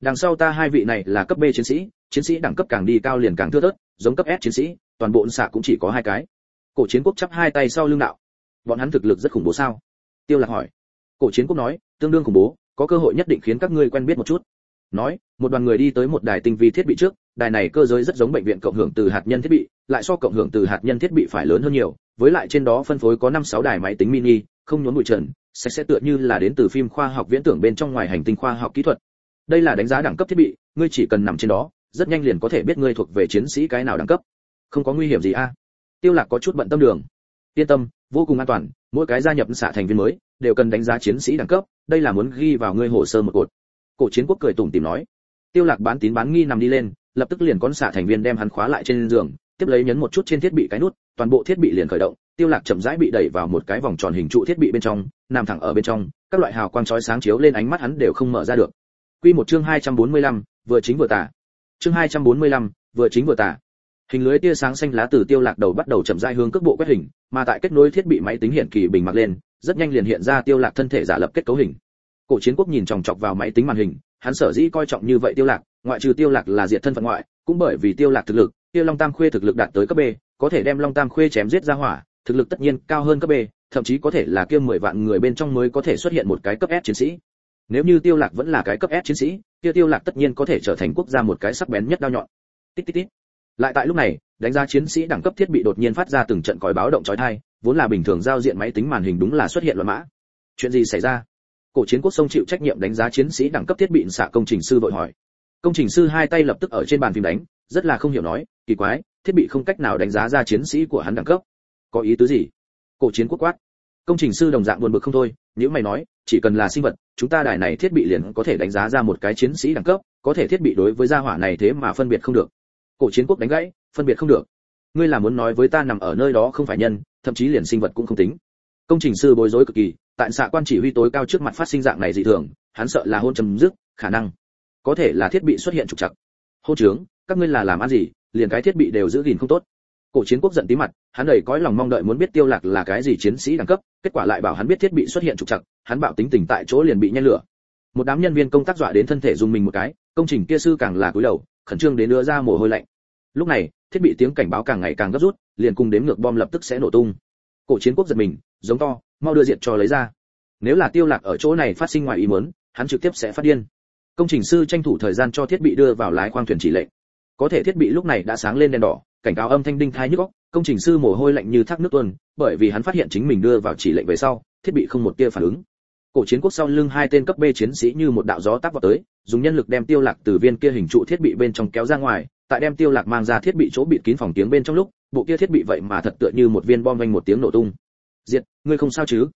Đằng sau ta hai vị này là cấp b chiến sĩ chiến sĩ đẳng cấp càng đi cao liền càng thưa thớt, giống cấp s chiến sĩ, toàn bộ xạ cũng chỉ có hai cái. Cổ chiến quốc chắp hai tay sau lưng đạo. Bọn hắn thực lực rất khủng bố sao? Tiêu lạc hỏi. Cổ chiến quốc nói, tương đương khủng bố, có cơ hội nhất định khiến các ngươi quen biết một chút. Nói, một đoàn người đi tới một đài tinh vi thiết bị trước, đài này cơ giới rất giống bệnh viện cộng hưởng từ hạt nhân thiết bị lại so cộng hưởng từ hạt nhân thiết bị phải lớn hơn nhiều, với lại trên đó phân phối có năm sáu đài máy tính mini, không nhốn bụi trần sạch sẽ tựa như là đến từ phim khoa học viễn tưởng bên trong ngoài hành tinh khoa học kỹ thuật. Đây là đánh giá đẳng cấp thiết bị, ngươi chỉ cần nằm trên đó, rất nhanh liền có thể biết ngươi thuộc về chiến sĩ cái nào đẳng cấp. Không có nguy hiểm gì a? Tiêu lạc có chút bận tâm đường. Yên tâm, vô cùng an toàn, mỗi cái gia nhập xã thành viên mới, đều cần đánh giá chiến sĩ đẳng cấp, đây là muốn ghi vào ngươi hồ sơ một cột. Cổ chiến quốc cười tủm tỉm nói. Tiêu lạc bán tín bán nghi nằm đi lên, lập tức liền con xã thành viên đem hắn khóa lại trên giường tiếp lấy nhấn một chút trên thiết bị cái nút toàn bộ thiết bị liền khởi động tiêu lạc chậm rãi bị đẩy vào một cái vòng tròn hình trụ thiết bị bên trong nằm thẳng ở bên trong các loại hào quang chói sáng chiếu lên ánh mắt hắn đều không mở ra được. Quy một chương 245, vừa chính vừa tả. Chương 245, vừa chính vừa tả. Hình lưới tia sáng xanh lá từ tiêu lạc đầu bắt đầu chậm rãi hướng cước bộ quét hình mà tại kết nối thiết bị máy tính hiện kỳ bình mặc lên rất nhanh liền hiện ra tiêu lạc thân thể giả lập kết cấu hình. Cổ chiến quốc nhìn chòng chọc vào máy tính màn hình hắn sở dĩ coi trọng như vậy tiêu lạc ngoại trừ tiêu lạc là diệt thân phận ngoại cũng bởi vì tiêu lạc thực lực tiêu long tam khuê thực lực đạt tới cấp b, có thể đem long tam khuê chém giết ra hỏa, thực lực tất nhiên cao hơn cấp b, thậm chí có thể là kia 10 vạn người bên trong mới có thể xuất hiện một cái cấp s chiến sĩ. Nếu như tiêu lạc vẫn là cái cấp s chiến sĩ, kia tiêu lạc tất nhiên có thể trở thành quốc gia một cái sắc bén nhất đao nhọn. Tít tít tít. Lại tại lúc này, đánh giá chiến sĩ đẳng cấp thiết bị đột nhiên phát ra từng trận còi báo động chói tai, vốn là bình thường giao diện máy tính màn hình đúng là xuất hiện loạn mã. Chuyện gì xảy ra? Cổ chiến quốc sông chịu trách nhiệm đánh giá chiến sĩ đẳng cấp thiết bị xạ công trình sư vội hỏi. Công trình sư hai tay lập tức ở trên bàn phím đánh rất là không hiểu nói, kỳ quái, thiết bị không cách nào đánh giá ra chiến sĩ của hắn đẳng cấp. Có ý tứ gì? Cổ chiến quốc quát. Công trình sư đồng dạng buồn bực không thôi, nếu mày nói, chỉ cần là sinh vật, chúng ta đài này thiết bị liền có thể đánh giá ra một cái chiến sĩ đẳng cấp, có thể thiết bị đối với gia hỏa này thế mà phân biệt không được. Cổ chiến quốc đánh gãy, phân biệt không được. Ngươi là muốn nói với ta nằm ở nơi đó không phải nhân, thậm chí liền sinh vật cũng không tính. Công trình sư bối rối cực kỳ, tại xạ quan chỉ huy tối cao trước mặt phát sinh dạng này dị thường, hắn sợ là hôn chấm dứt khả năng. Có thể là thiết bị xuất hiện trục trặc. Hô trướng các ngươi là làm ăn gì, liền cái thiết bị đều giữ gìn không tốt. Cổ chiến quốc giận tí mặt, hắn đầy cõi lòng mong đợi muốn biết tiêu lạc là cái gì chiến sĩ đẳng cấp, kết quả lại bảo hắn biết thiết bị xuất hiện trục trặc, hắn bạo tính tình tại chỗ liền bị nhen lửa. Một đám nhân viên công tác dọa đến thân thể dùng mình một cái, công trình kia sư càng là cúi đầu, khẩn trương đến đưa ra mồ hôi lạnh. Lúc này, thiết bị tiếng cảnh báo càng ngày càng gấp rút, liền cùng đếm ngược bom lập tức sẽ nổ tung. Cổ chiến quốc giật mình, giống to, mau đưa diện cho lấy ra. Nếu là tiêu lạc ở chỗ này phát sinh ngoài ý muốn, hắn trực tiếp sẽ phát điên. Công trình sư tranh thủ thời gian cho thiết bị đưa vào lái khoang thuyền chỉ lệnh có thể thiết bị lúc này đã sáng lên đèn đỏ cảnh cáo âm thanh đinh thai nhức óc công trình sư mồ hôi lạnh như thác nước tuôn bởi vì hắn phát hiện chính mình đưa vào chỉ lệnh về sau thiết bị không một tia phản ứng cổ chiến quốc sau lưng hai tên cấp B chiến sĩ như một đạo gió tác vào tới, dùng nhân lực đem tiêu lạc từ viên kia hình trụ thiết bị bên trong kéo ra ngoài, tại đem tiêu lạc mang ra thiết bị chỗ bịt kín phòng tiếng bên trong lúc, bộ kia thiết bị vậy mà thật tựa như một viên bom vang một tiếng nổ tung. Diệt, ngươi không sao chứ?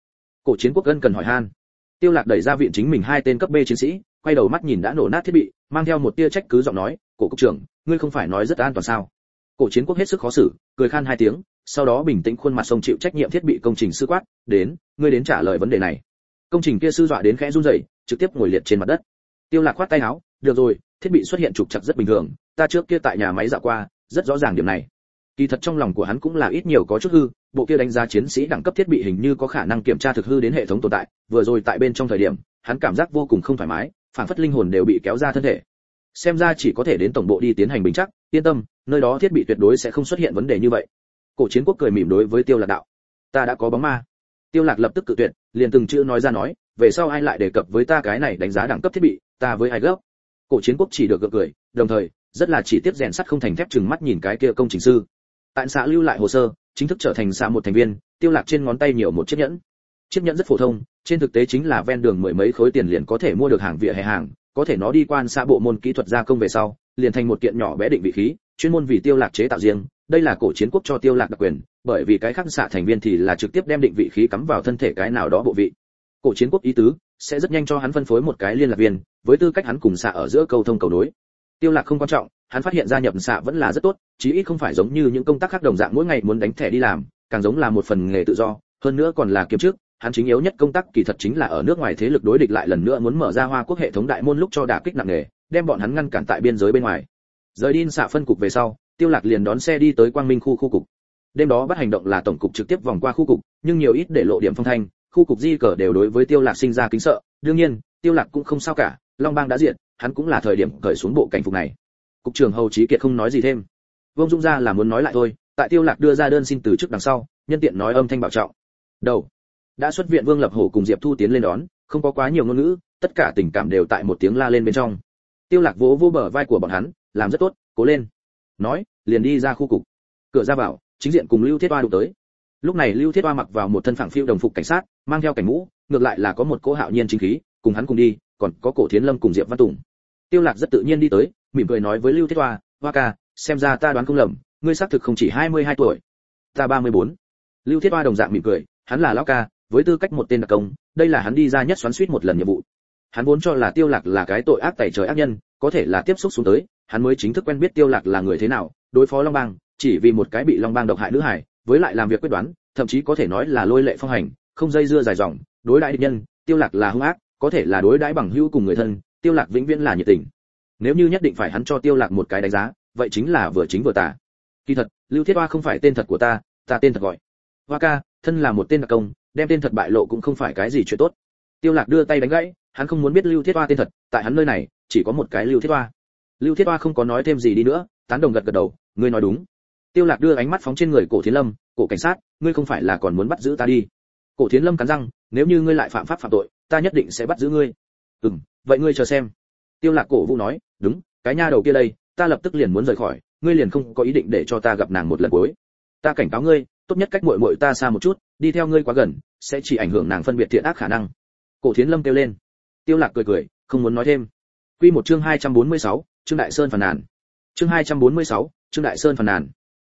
Cổ chiến quốc ân cần hỏi han. Tiêu lạc đẩy ra viện chính mình hai tên cấp B chiến sĩ, quay đầu mắt nhìn đã nổ nát thiết bị, mang theo một tia trách cứ giọng nói, "Cổ cục trưởng, ngươi không phải nói rất an toàn sao?" Cổ chiến quốc hết sức khó xử, cười khan hai tiếng, sau đó bình tĩnh khuôn mặt sông chịu trách nhiệm thiết bị công trình sư quát, "Đến, ngươi đến trả lời vấn đề này." công trình kia sư dọa đến khẽ run rẩy trực tiếp ngồi liệt trên mặt đất tiêu lạc khoát tay áo được rồi thiết bị xuất hiện trục trặc rất bình thường ta trước kia tại nhà máy dạo qua rất rõ ràng điểm này kỳ thật trong lòng của hắn cũng là ít nhiều có chút hư bộ kia đánh giá chiến sĩ đẳng cấp thiết bị hình như có khả năng kiểm tra thực hư đến hệ thống tồn tại vừa rồi tại bên trong thời điểm hắn cảm giác vô cùng không thoải mái phản phất linh hồn đều bị kéo ra thân thể xem ra chỉ có thể đến tổng bộ đi tiến hành bình chắc, yên tâm, nơi đó thiết bị tuyệt đối sẽ không xuất hiện vấn đề như vậy. Cổ chiến quốc cười mỉm đối với tiêu lạc đạo. Ta đã có bóng ma. Tiêu lạc lập tức cự tuyệt, liền từng chữ nói ra nói, về sau ai lại đề cập với ta cái này đánh giá đẳng cấp thiết bị, ta với ai gấp? Cổ chiến quốc chỉ được gượng cười, đồng thời, rất là chỉ tiếp rèn sắt không thành thép chừng mắt nhìn cái kia công trình sư. Tại xã lưu lại hồ sơ, chính thức trở thành xã một thành viên, tiêu lạc trên ngón tay nhiều một chiếc nhẫn. Chiếc nhẫn rất phổ thông, trên thực tế chính là ven đường mười mấy khối tiền liền có thể mua được hàng vỉa hè hàng có thể nó đi quan xã bộ môn kỹ thuật gia công về sau, liền thành một kiện nhỏ bé định vị khí, chuyên môn vì tiêu lạc chế tạo riêng. Đây là cổ chiến quốc cho tiêu lạc đặc quyền, bởi vì cái khác xạ thành viên thì là trực tiếp đem định vị khí cắm vào thân thể cái nào đó bộ vị. Cổ chiến quốc ý tứ sẽ rất nhanh cho hắn phân phối một cái liên lạc viên, với tư cách hắn cùng xạ ở giữa cầu thông cầu đối tiêu lạc không quan trọng, hắn phát hiện gia nhập xạ vẫn là rất tốt, chí ít không phải giống như những công tác khác đồng dạng mỗi ngày muốn đánh thẻ đi làm, càng giống là một phần nghề tự do, hơn nữa còn là kiếm trước hắn chính yếu nhất công tác kỳ thật chính là ở nước ngoài thế lực đối địch lại lần nữa muốn mở ra hoa quốc hệ thống đại môn lúc cho đả kích nặng nề, đem bọn hắn ngăn cản tại biên giới bên ngoài. Rời đi xạ phân cục về sau tiêu lạc liền đón xe đi tới quang minh khu khu cục. Đêm đó bắt hành động là tổng cục trực tiếp vòng qua khu cục nhưng nhiều ít để lộ điểm phong thanh khu cục di cờ đều đối với tiêu lạc sinh ra kính sợ. Đương nhiên tiêu lạc cũng không sao cả long bang đã diệt hắn cũng là thời điểm cởi xuống bộ cảnh phục này. Cục trưởng hầu trí kiệt không nói gì thêm. Vương dung ra là muốn nói lại thôi tại tiêu lạc đưa ra đơn xin từ chức đằng sau nhân tiện nói âm thanh bảo trọng. Đầu đã xuất viện vương lập hổ cùng diệp thu tiến lên đón, không có quá nhiều ngôn ngữ, tất cả tình cảm đều tại một tiếng la lên bên trong. Tiêu lạc vỗ vỗ bờ vai của bọn hắn, làm rất tốt, cố lên. Nói, liền đi ra khu cục. Cửa ra vào, chính diện cùng lưu thiết oa đụng tới. Lúc này lưu thiết oa mặc vào một thân phẳng phiêu đồng phục cảnh sát, mang theo cảnh mũ, ngược lại là có một cỗ hạo nhiên chính khí, cùng hắn cùng đi, còn có cổ thiến lâm cùng diệp văn tùng. Tiêu lạc rất tự nhiên đi tới, mỉm cười nói với lưu thiết oa hoa ca, xem ra ta đoán không lầm, ngươi xác thực không chỉ 22 tuổi, ta 34. lưu thiết oa đồng dạng mỉm cười, hắn là lão ca với tư cách một tên đặc công, đây là hắn đi ra nhất xoắn suýt một lần nhiệm vụ. Hắn vốn cho là tiêu lạc là cái tội ác tẩy trời ác nhân, có thể là tiếp xúc xuống tới, hắn mới chính thức quen biết tiêu lạc là người thế nào, đối phó long bang, chỉ vì một cái bị long bang độc hại nữ hải với lại làm việc quyết đoán, thậm chí có thể nói là lôi lệ phong hành, không dây dưa dài dòng, đối đãi địch nhân, tiêu lạc là hung ác, có thể là đối đãi bằng hữu cùng người thân, tiêu lạc vĩnh viễn là nhiệt tình. Nếu như nhất định phải hắn cho tiêu lạc một cái đánh giá, vậy chính là vừa chính vừa tà. Kỳ thật, lưu thiết hoa không phải tên thật của ta ta tên thật gọi. Hoa ca, thân là một tên đặc công đem tên thật bại lộ cũng không phải cái gì chuyện tốt. Tiêu lạc đưa tay đánh gãy, hắn không muốn biết lưu thiết hoa tên thật, tại hắn nơi này, chỉ có một cái lưu thiết hoa. Lưu thiết hoa không có nói thêm gì đi nữa, tán đồng gật gật đầu, ngươi nói đúng. Tiêu lạc đưa ánh mắt phóng trên người cổ thiến lâm, cổ cảnh sát, ngươi không phải là còn muốn bắt giữ ta đi. Cổ thiến lâm cắn răng, nếu như ngươi lại phạm pháp phạm tội, ta nhất định sẽ bắt giữ ngươi. Ừm, vậy ngươi chờ xem. Tiêu lạc cổ vũ nói, đúng, cái nha đầu kia đây, ta lập tức liền muốn rời khỏi, ngươi liền không có ý định để cho ta gặp nàng một lần cuối. Ta cảnh cáo ngươi tốt nhất cách muội muội ta xa một chút đi theo ngươi quá gần sẽ chỉ ảnh hưởng nàng phân biệt thiện ác khả năng. Cổ thiến lâm kêu lên. Tiêu lạc cười cười không muốn nói thêm. Quy một chương 246, trương đại sơn phàn nàn. Chương 246, trương đại sơn phàn nàn.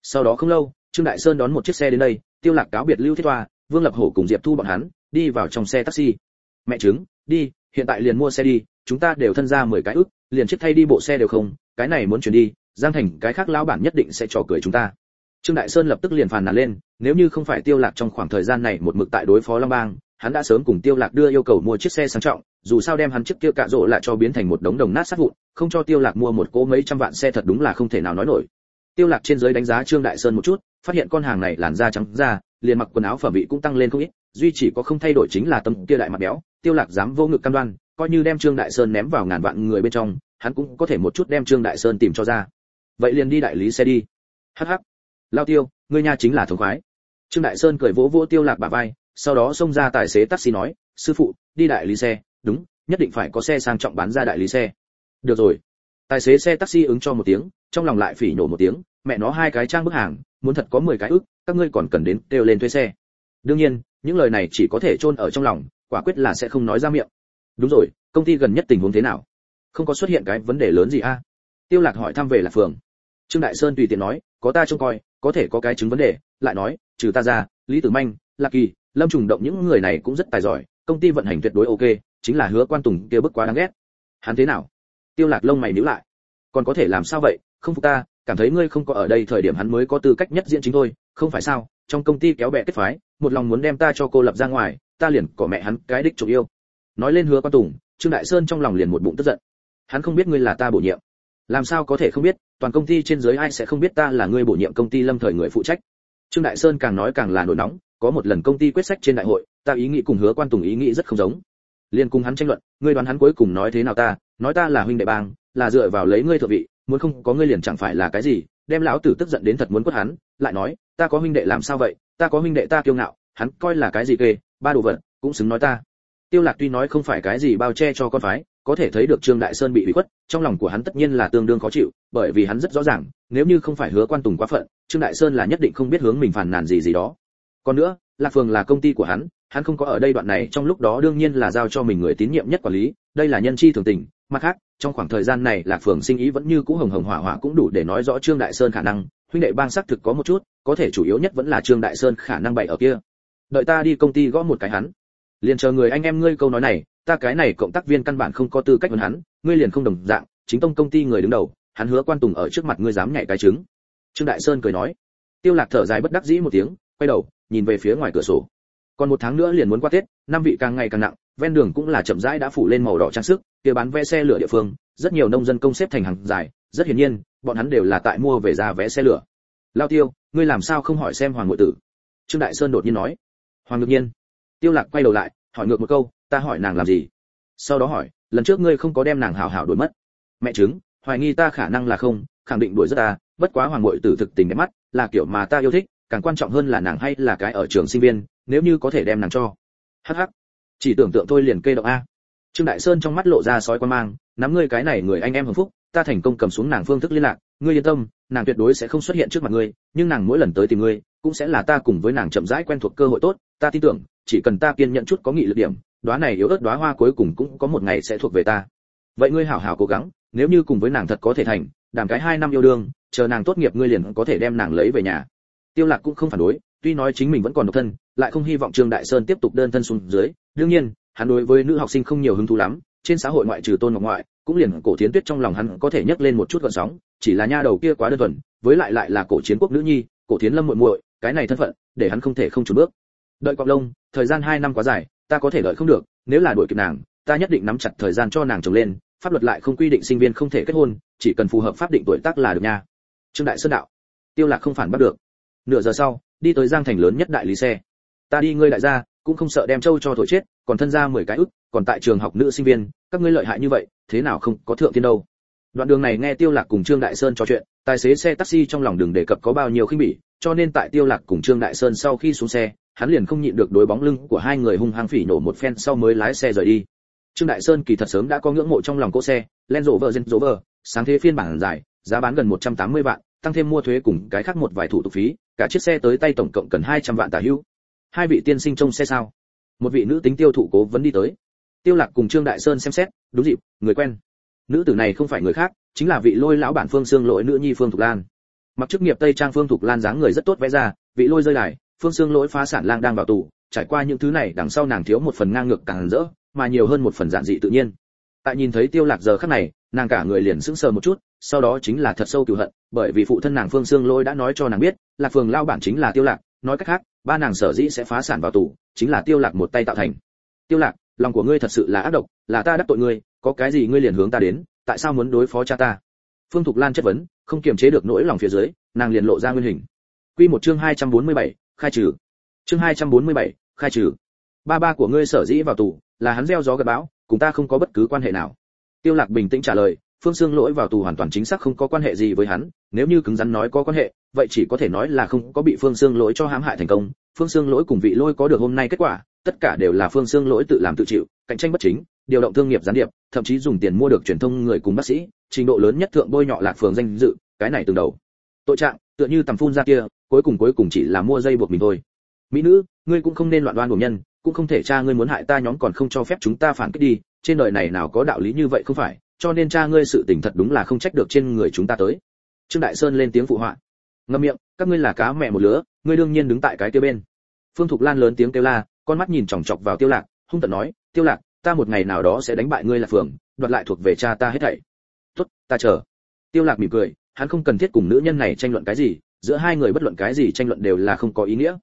Sau đó không lâu trương đại sơn đón một chiếc xe đến đây tiêu lạc cáo biệt lưu thiết hoa vương lập hổ cùng diệp thu bọn hắn đi vào trong xe taxi. Mẹ chứng đi hiện tại liền mua xe đi chúng ta đều thân ra 10 cái ức liền chiếc thay đi bộ xe đều không cái này muốn chuyển đi giang thành cái khác lão bản nhất định sẽ trò cười chúng ta trương đại sơn lập tức liền phàn nàn lên, nếu như không phải tiêu lạc trong khoảng thời gian này một mực tại đối phó long bang, hắn đã sớm cùng tiêu lạc đưa yêu cầu mua chiếc xe sang trọng, dù sao đem hắn chiếc kia cạ rỗ lại cho biến thành một đống đồng nát sát vụn, không cho tiêu lạc mua một cỗ mấy trăm vạn xe thật đúng là không thể nào nói nổi. Tiêu lạc trên dưới đánh giá trương đại sơn một chút, phát hiện con hàng này làn da trắng da, liền mặc quần áo phẩm vị cũng tăng lên không ít, duy chỉ có không thay đổi chính là tâm kia đại mặt béo, tiêu lạc dám vô ngực cam đoan, coi như đem trương đại sơn ném vào ngàn vạn người bên trong, hắn cũng có thể một chút đem trương đại sơn tìm cho ra. Vậy liền đi đại lý xe đi. Hắc hắc lao tiêu, ngươi nha chính là thống khoái. Trương đại sơn cười vỗ vỗ tiêu lạc bả vai, sau đó xông ra tài xế taxi nói, sư phụ, đi đại lý xe. Đúng, nhất định phải có xe sang trọng bán ra đại lý xe. Được rồi. Tài xế xe taxi ứng cho một tiếng, trong lòng lại phỉ nhổ một tiếng, mẹ nó, hai cái trang bức hàng, muốn thật có 10 cái ức, các ngươi còn cần đến kêu lên thuê xe. Đương nhiên, những lời này chỉ có thể chôn ở trong lòng, quả quyết là sẽ không nói ra miệng. Đúng rồi, công ty gần nhất tình huống thế nào? Không có xuất hiện cái vấn đề lớn gì a? Tiêu lạc hỏi thăm về là phường trương đại sơn tùy tiện nói, có ta trông coi, có thể có cái chứng vấn đề. Lại nói, trừ ta ra, lý tử manh, lạc kỳ, lâm trùng động những người này cũng rất tài giỏi, công ty vận hành tuyệt đối ok, chính là hứa quan tùng kia bức quá đáng ghét. Hắn thế nào? Tiêu lạc lông mày níu lại. Còn có thể làm sao vậy? Không phục ta, cảm thấy ngươi không có ở đây thời điểm hắn mới có tư cách nhất diễn chính thôi, không phải sao? Trong công ty kéo bè kết phái, một lòng muốn đem ta cho cô lập ra ngoài, ta liền cỏ mẹ hắn cái đích trục yêu. Nói lên hứa quan tùng, trương đại sơn trong lòng liền một bụng tức giận. Hắn không biết ngươi là ta bổ nhiệm làm sao có thể không biết, toàn công ty trên dưới ai sẽ không biết ta là người bổ nhiệm công ty lâm thời người phụ trách. Trương đại sơn càng nói càng là nổi nóng, có một lần công ty quyết sách trên đại hội, ta ý nghĩ cùng hứa quan tùng ý nghĩ rất không giống. Liên cùng hắn tranh luận ngươi đoán hắn cuối cùng nói thế nào ta, nói ta là huynh đệ bang, là dựa vào lấy ngươi thượng vị, muốn không có ngươi liền chẳng phải là cái gì, đem lão tử tức giận đến thật muốn quất hắn, lại nói, ta có huynh đệ làm sao vậy, ta có huynh đệ ta kiêu ngạo, hắn coi là cái gì kê, ba đồ vật, cũng xứng nói ta. Tiêu lạc tuy nói không phải cái gì bao che cho con phái có thể thấy được trương đại sơn bị bị khuất, trong lòng của hắn tất nhiên là tương đương khó chịu, bởi vì hắn rất rõ ràng, nếu như không phải hứa quan tùng quá phận, trương đại sơn là nhất định không biết hướng mình phản nàn gì gì đó. Còn nữa, lạc phường là công ty của hắn hắn không có ở đây đoạn này, trong lúc đó đương nhiên là giao cho mình người tín nhiệm nhất quản lý, đây là nhân chi thường tình. Mặt khác, trong khoảng thời gian này, lạc phường sinh ý vẫn như cũ hồng hồng hỏa hỏa cũng đủ để nói rõ trương đại sơn khả năng. Huynh đệ bang xác thực có một chút, có thể chủ yếu nhất vẫn là trương đại sơn khả năng bày ở kia. Đợi ta đi công ty gõ một cái hắn. Liền chờ người anh em ngươi câu nói này ta cái này cộng tác viên căn bản không có tư cách hơn hắn, ngươi liền không đồng dạng, chính tông công ty người đứng đầu, hắn hứa quan tùng ở trước mặt ngươi dám nhảy cái trứng. Trương đại sơn cười nói. Tiêu lạc thở dài bất đắc dĩ một tiếng, quay đầu, nhìn về phía ngoài cửa sổ. Còn một tháng nữa liền muốn qua tết, năm vị càng ngày càng nặng, ven đường cũng là chậm rãi đã phủ lên màu đỏ trang sức, kia bán vé xe lửa địa phương, rất nhiều nông dân công xếp thành hàng dài, rất hiển nhiên, bọn hắn đều là tại mua về ra vé xe lửa. Lao tiêu, ngươi làm sao không hỏi xem hoàng ngụy tử? Trương đại sơn đột nhiên nói. Hoàng ngược nhiên. Tiêu lạc quay đầu lại, hỏi ngược một câu ta hỏi nàng làm gì? Sau đó hỏi, lần trước ngươi không có đem nàng hảo hảo đuổi mất. Mẹ chứng hoài nghi ta khả năng là không, khẳng định đuổi rất ta, bất quá hoàng ngụy tử thực tình đẹp mắt, là kiểu mà ta yêu thích, càng quan trọng hơn là nàng hay là cái ở trường sinh viên, nếu như có thể đem nàng cho. Hắc hắc. Chỉ tưởng tượng thôi liền kê động a. Trương đại sơn trong mắt lộ ra sói quan mang, nắm ngươi cái này người anh em hưởng phúc, ta thành công cầm xuống nàng phương thức liên lạc, ngươi yên tâm, nàng tuyệt đối sẽ không xuất hiện trước mặt ngươi, nhưng nàng mỗi lần tới tìm ngươi, cũng sẽ là ta cùng với nàng chậm rãi quen thuộc cơ hội tốt, ta tin tưởng, chỉ cần ta kiên nhận chút có nghị lực điểm đóa này yếu ớt đóa hoa cuối cùng cũng có một ngày sẽ thuộc về ta. Vậy ngươi hảo hảo cố gắng, nếu như cùng với nàng thật có thể thành đàm cái hai năm yêu đương, chờ nàng tốt nghiệp ngươi liền có thể đem nàng lấy về nhà. Tiêu lạc cũng không phản đối, tuy nói chính mình vẫn còn độc thân, lại không hy vọng trương đại sơn tiếp tục đơn thân xuống dưới. Đương nhiên, hắn đối với nữ học sinh không nhiều hứng thú lắm, trên xã hội ngoại trừ tôn ngọc ngoại, cũng liền cổ thiến tuyết trong lòng hắn có thể nhấc lên một chút gợn sóng, chỉ là nha đầu kia quá đơn thuần, với lại lại là cổ chiến quốc nữ nhi, cổ thiến lâm muội muội, cái này thân phận, để hắn không thể không chùn bước. Đợi quạng lông, thời gian hai năm quá dài ta có thể đợi không được, nếu là đuổi kịp nàng, ta nhất định nắm chặt thời gian cho nàng chồng lên, pháp luật lại không quy định sinh viên không thể kết hôn, chỉ cần phù hợp pháp định tuổi tác là được nha. Trương đại sơn đạo, tiêu lạc không phản bắt được. Nửa giờ sau, đi tới giang thành lớn nhất đại lý xe. Ta đi ngươi đại gia, cũng không sợ đem châu cho thổi chết, còn thân ra mười cái ức, còn tại trường học nữ sinh viên, các ngươi lợi hại như vậy, thế nào không có thượng tiên đâu. Đoạn đường này nghe tiêu lạc cùng trương đại sơn trò chuyện, tài xế xe taxi trong lòng đường đề cập có bao nhiêu khinh bỉ, cho nên tại tiêu lạc cùng trương đại sơn sau khi xuống xe hắn liền không nhịn được đối bóng lưng của hai người hung hăng phỉ nổ một phen sau mới lái xe rời đi. Trương đại sơn kỳ thật sớm đã có ngưỡng mộ trong lòng cỗ xe Land Rover Range Rover sáng thế phiên bản dài giá bán gần 180 vạn, tăng thêm mua thuế cùng cái khác một vài thủ tục phí, cả chiếc xe tới tay tổng cộng cần 200 vạn tả hữu hai vị tiên sinh trông xe sao? Một vị nữ tính tiêu thụ cố vấn đi tới. Tiêu lạc cùng trương đại sơn xem xét, đúng dịp, người quen. Nữ tử này không phải người khác, chính là vị lôi lão bản phương xương lỗi nữ nhi phương thục lan. Mặc chức nghiệp tây trang phương thục lan dáng người rất tốt vẽ ra, vị lôi rơi đài phương xương lỗi phá sản lang đang vào tù trải qua những thứ này đằng sau nàng thiếu một phần ngang ngược càng rỡ mà nhiều hơn một phần giản dị tự nhiên. Tại nhìn thấy tiêu lạc giờ khắc này nàng cả người liền sững sờ một chút sau đó chính là thật sâu cựu hận bởi vì phụ thân nàng phương xương lỗi đã nói cho nàng biết lạc phường lao bản chính là tiêu lạc nói cách khác ba nàng sở dĩ sẽ phá sản vào tù chính là tiêu lạc một tay tạo thành. Tiêu lạc lòng của ngươi thật sự là ác độc là ta đắc tội ngươi có cái gì ngươi liền hướng ta đến tại sao muốn đối phó cha ta? Phương thục lan chất vấn không kiềm chế được nỗi lòng phía dưới nàng liền lộ ra nguyên hình. Quy một chương 247, khai trừ. Chương 247, khai trừ. Ba ba của ngươi sở dĩ vào tù, là hắn gieo gió gặt bão, cùng ta không có bất cứ quan hệ nào. Tiêu Lạc bình tĩnh trả lời, Phương xương Lỗi vào tù hoàn toàn chính xác không có quan hệ gì với hắn, nếu như cứng rắn nói có quan hệ, vậy chỉ có thể nói là không có bị Phương xương Lỗi cho hãm hại thành công. Phương xương Lỗi cùng vị Lôi có được hôm nay kết quả, tất cả đều là Phương xương Lỗi tự làm tự chịu, cạnh tranh bất chính, điều động thương nghiệp gián điệp, thậm chí dùng tiền mua được truyền thông người cùng bác sĩ, trình độ lớn nhất thượng bôi nhọ lạc phường danh dự, cái này từng đầu. Tội trạng, tựa như tầm phun ra kia, cuối cùng cuối cùng chỉ là mua dây buộc mình thôi. Mỹ nữ, ngươi cũng không nên loạn đoan của nhân, cũng không thể cha ngươi muốn hại ta nhóm còn không cho phép chúng ta phản kích đi, trên đời này nào có đạo lý như vậy không phải, cho nên cha ngươi sự tình thật đúng là không trách được trên người chúng ta tới. Trương Đại Sơn lên tiếng phụ họa. Ngậm miệng, các ngươi là cá mẹ một lứa, ngươi đương nhiên đứng tại cái kia bên. Phương Thục Lan lớn tiếng kêu la, con mắt nhìn chòng chọc vào Tiêu Lạc, hung tợn nói, "Tiêu Lạc, ta một ngày nào đó sẽ đánh bại ngươi là phường, đoạt lại thuộc về cha ta hết thảy." "Tốt, ta chờ." Tiêu Lạc mỉm cười, hắn không cần thiết cùng nữ nhân này tranh luận cái gì, giữa hai người bất luận cái gì tranh luận đều là không có ý nghĩa.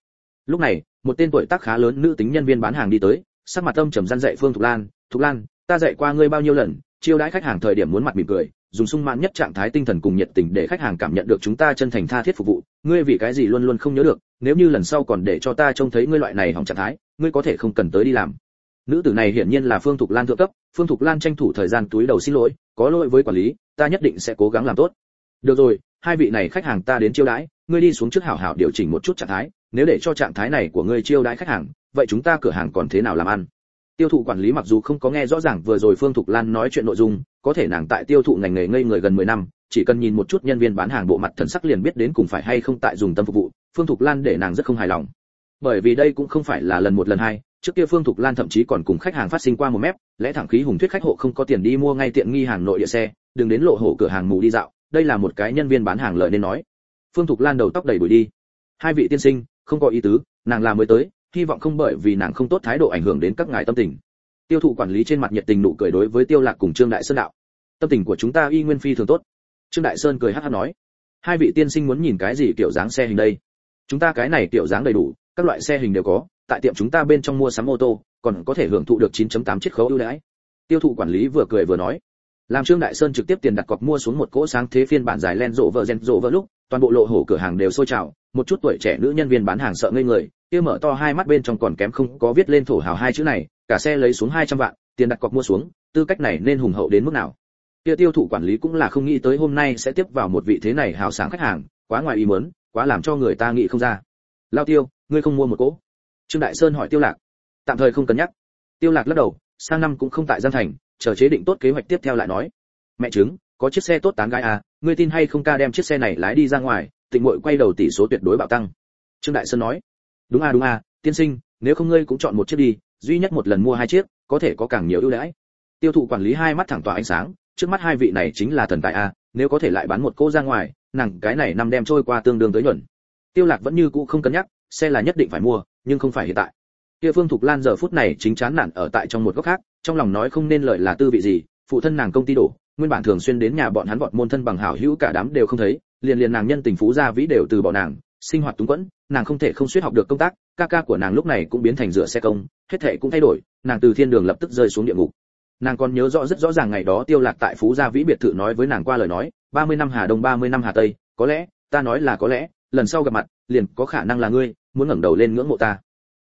Lúc này, một tên tuổi tác khá lớn nữ tính nhân viên bán hàng đi tới, sắc mặt âm trầm răn dạy Phương Thục Lan, "Thục Lan, ta dạy qua ngươi bao nhiêu lần, chiêu đãi khách hàng thời điểm muốn mặt mỉm cười, dùng sung mãn nhất trạng thái tinh thần cùng nhiệt tình để khách hàng cảm nhận được chúng ta chân thành tha thiết phục vụ, ngươi vì cái gì luôn luôn không nhớ được, nếu như lần sau còn để cho ta trông thấy ngươi loại này hỏng trạng thái, ngươi có thể không cần tới đi làm." Nữ tử này hiển nhiên là Phương Thục Lan thượng cấp, Phương Thục Lan tranh thủ thời gian túi đầu xin lỗi, có lỗi với quản lý, ta nhất định sẽ cố gắng làm tốt. Được rồi, hai vị này khách hàng ta đến chiêu đãi, ngươi đi xuống trước hảo hảo điều chỉnh một chút trạng thái, nếu để cho trạng thái này của ngươi chiêu đãi khách hàng, vậy chúng ta cửa hàng còn thế nào làm ăn? Tiêu thụ quản lý mặc dù không có nghe rõ ràng vừa rồi Phương Thục Lan nói chuyện nội dung, có thể nàng tại tiêu thụ ngành nghề ngây người gần 10 năm, chỉ cần nhìn một chút nhân viên bán hàng bộ mặt thần sắc liền biết đến cùng phải hay không tại dùng tâm phục vụ, Phương Thục Lan để nàng rất không hài lòng. Bởi vì đây cũng không phải là lần một lần hai, trước kia Phương Thục Lan thậm chí còn cùng khách hàng phát sinh qua một mép, lẽ thẳng khí hùng thuyết khách hộ không có tiền đi mua ngay tiện nghi hàng nội địa xe, đừng đến lộ hổ cửa hàng mù đi dạo, đây là một cái nhân viên bán hàng lợi nên nói. Phương Thục Lan đầu tóc đầy bụi đi. Hai vị tiên sinh, không có ý tứ, nàng là mới tới, hy vọng không bởi vì nàng không tốt thái độ ảnh hưởng đến các ngài tâm tình. Tiêu thụ quản lý trên mặt nhiệt tình nụ cười đối với tiêu lạc cùng trương đại sơn đạo. Tâm tình của chúng ta y nguyên phi thường tốt. Trương đại sơn cười hắt hắt nói. Hai vị tiên sinh muốn nhìn cái gì kiểu dáng xe hình đây? Chúng ta cái này kiểu dáng đầy đủ các loại xe hình đều có tại tiệm chúng ta bên trong mua sắm ô tô còn có thể hưởng thụ được 9.8 chiết khấu ưu đãi. Tiêu thụ quản lý vừa cười vừa nói làm trương đại sơn trực tiếp tiền đặt cọc mua xuống một cỗ sáng thế phiên bản dài len rộ vợ gen rộ vợ lúc, toàn bộ lộ hổ cửa hàng đều sôi trào, một chút tuổi trẻ nữ nhân viên bán hàng sợ ngây người, kia mở to hai mắt bên trong còn kém không có viết lên thổ hào hai chữ này, cả xe lấy xuống 200 vạn, tiền đặt cọc mua xuống, tư cách này nên hùng hậu đến mức nào? Kia tiêu thụ quản lý cũng là không nghĩ tới hôm nay sẽ tiếp vào một vị thế này hào sáng khách hàng, quá ngoài ý muốn, quá làm cho người ta nghĩ không ra. Lao tiêu, ngươi không mua một cỗ? Trương đại sơn hỏi tiêu lạc. Tạm thời không cần nhắc. Tiêu lạc lắc đầu, sang năm cũng không tại gian thành chờ chế định tốt kế hoạch tiếp theo lại nói. Mẹ chứng có chiếc xe tốt tán gái à ngươi tin hay không ca đem chiếc xe này lái đi ra ngoài, tịnh muội quay đầu tỷ số tuyệt đối bạo tăng. Trương đại sơn nói. Đúng à đúng à tiên sinh, nếu không ngươi cũng chọn một chiếc đi, duy nhất một lần mua hai chiếc, có thể có càng nhiều ưu đãi. Tiêu thụ quản lý hai mắt thẳng tỏa ánh sáng, trước mắt hai vị này chính là thần tài a nếu có thể lại bán một cô ra ngoài, nàng cái này năm đem trôi qua tương đương tới nhuận. Tiêu lạc vẫn như cũ không cân nhắc, xe là nhất định phải mua, nhưng không phải hiện tại. Kia phương thục lan giờ phút này chính chán nản ở tại trong một góc khác trong lòng nói không nên lời là tư vị gì, phụ thân nàng công ty đổ, nguyên bản thường xuyên đến nhà bọn hắn bọn môn thân bằng hảo hữu cả đám đều không thấy, liền liền nàng nhân tình phú gia vĩ đều từ bỏ nàng, sinh hoạt túng quẫn, nàng không thể không suýt học được công tác, ca ca của nàng lúc này cũng biến thành rửa xe công, hết thể cũng thay đổi, nàng từ thiên đường lập tức rơi xuống địa ngục. Nàng còn nhớ rõ rất rõ ràng ngày đó tiêu lạc tại phú gia vĩ biệt thự nói với nàng qua lời nói 30 năm hà đông 30 năm hà tây, có lẽ, ta nói là có lẽ, lần sau gặp mặt, liền có khả năng là ngươi, muốn ngẩng đầu lên ngưỡng mộ ta.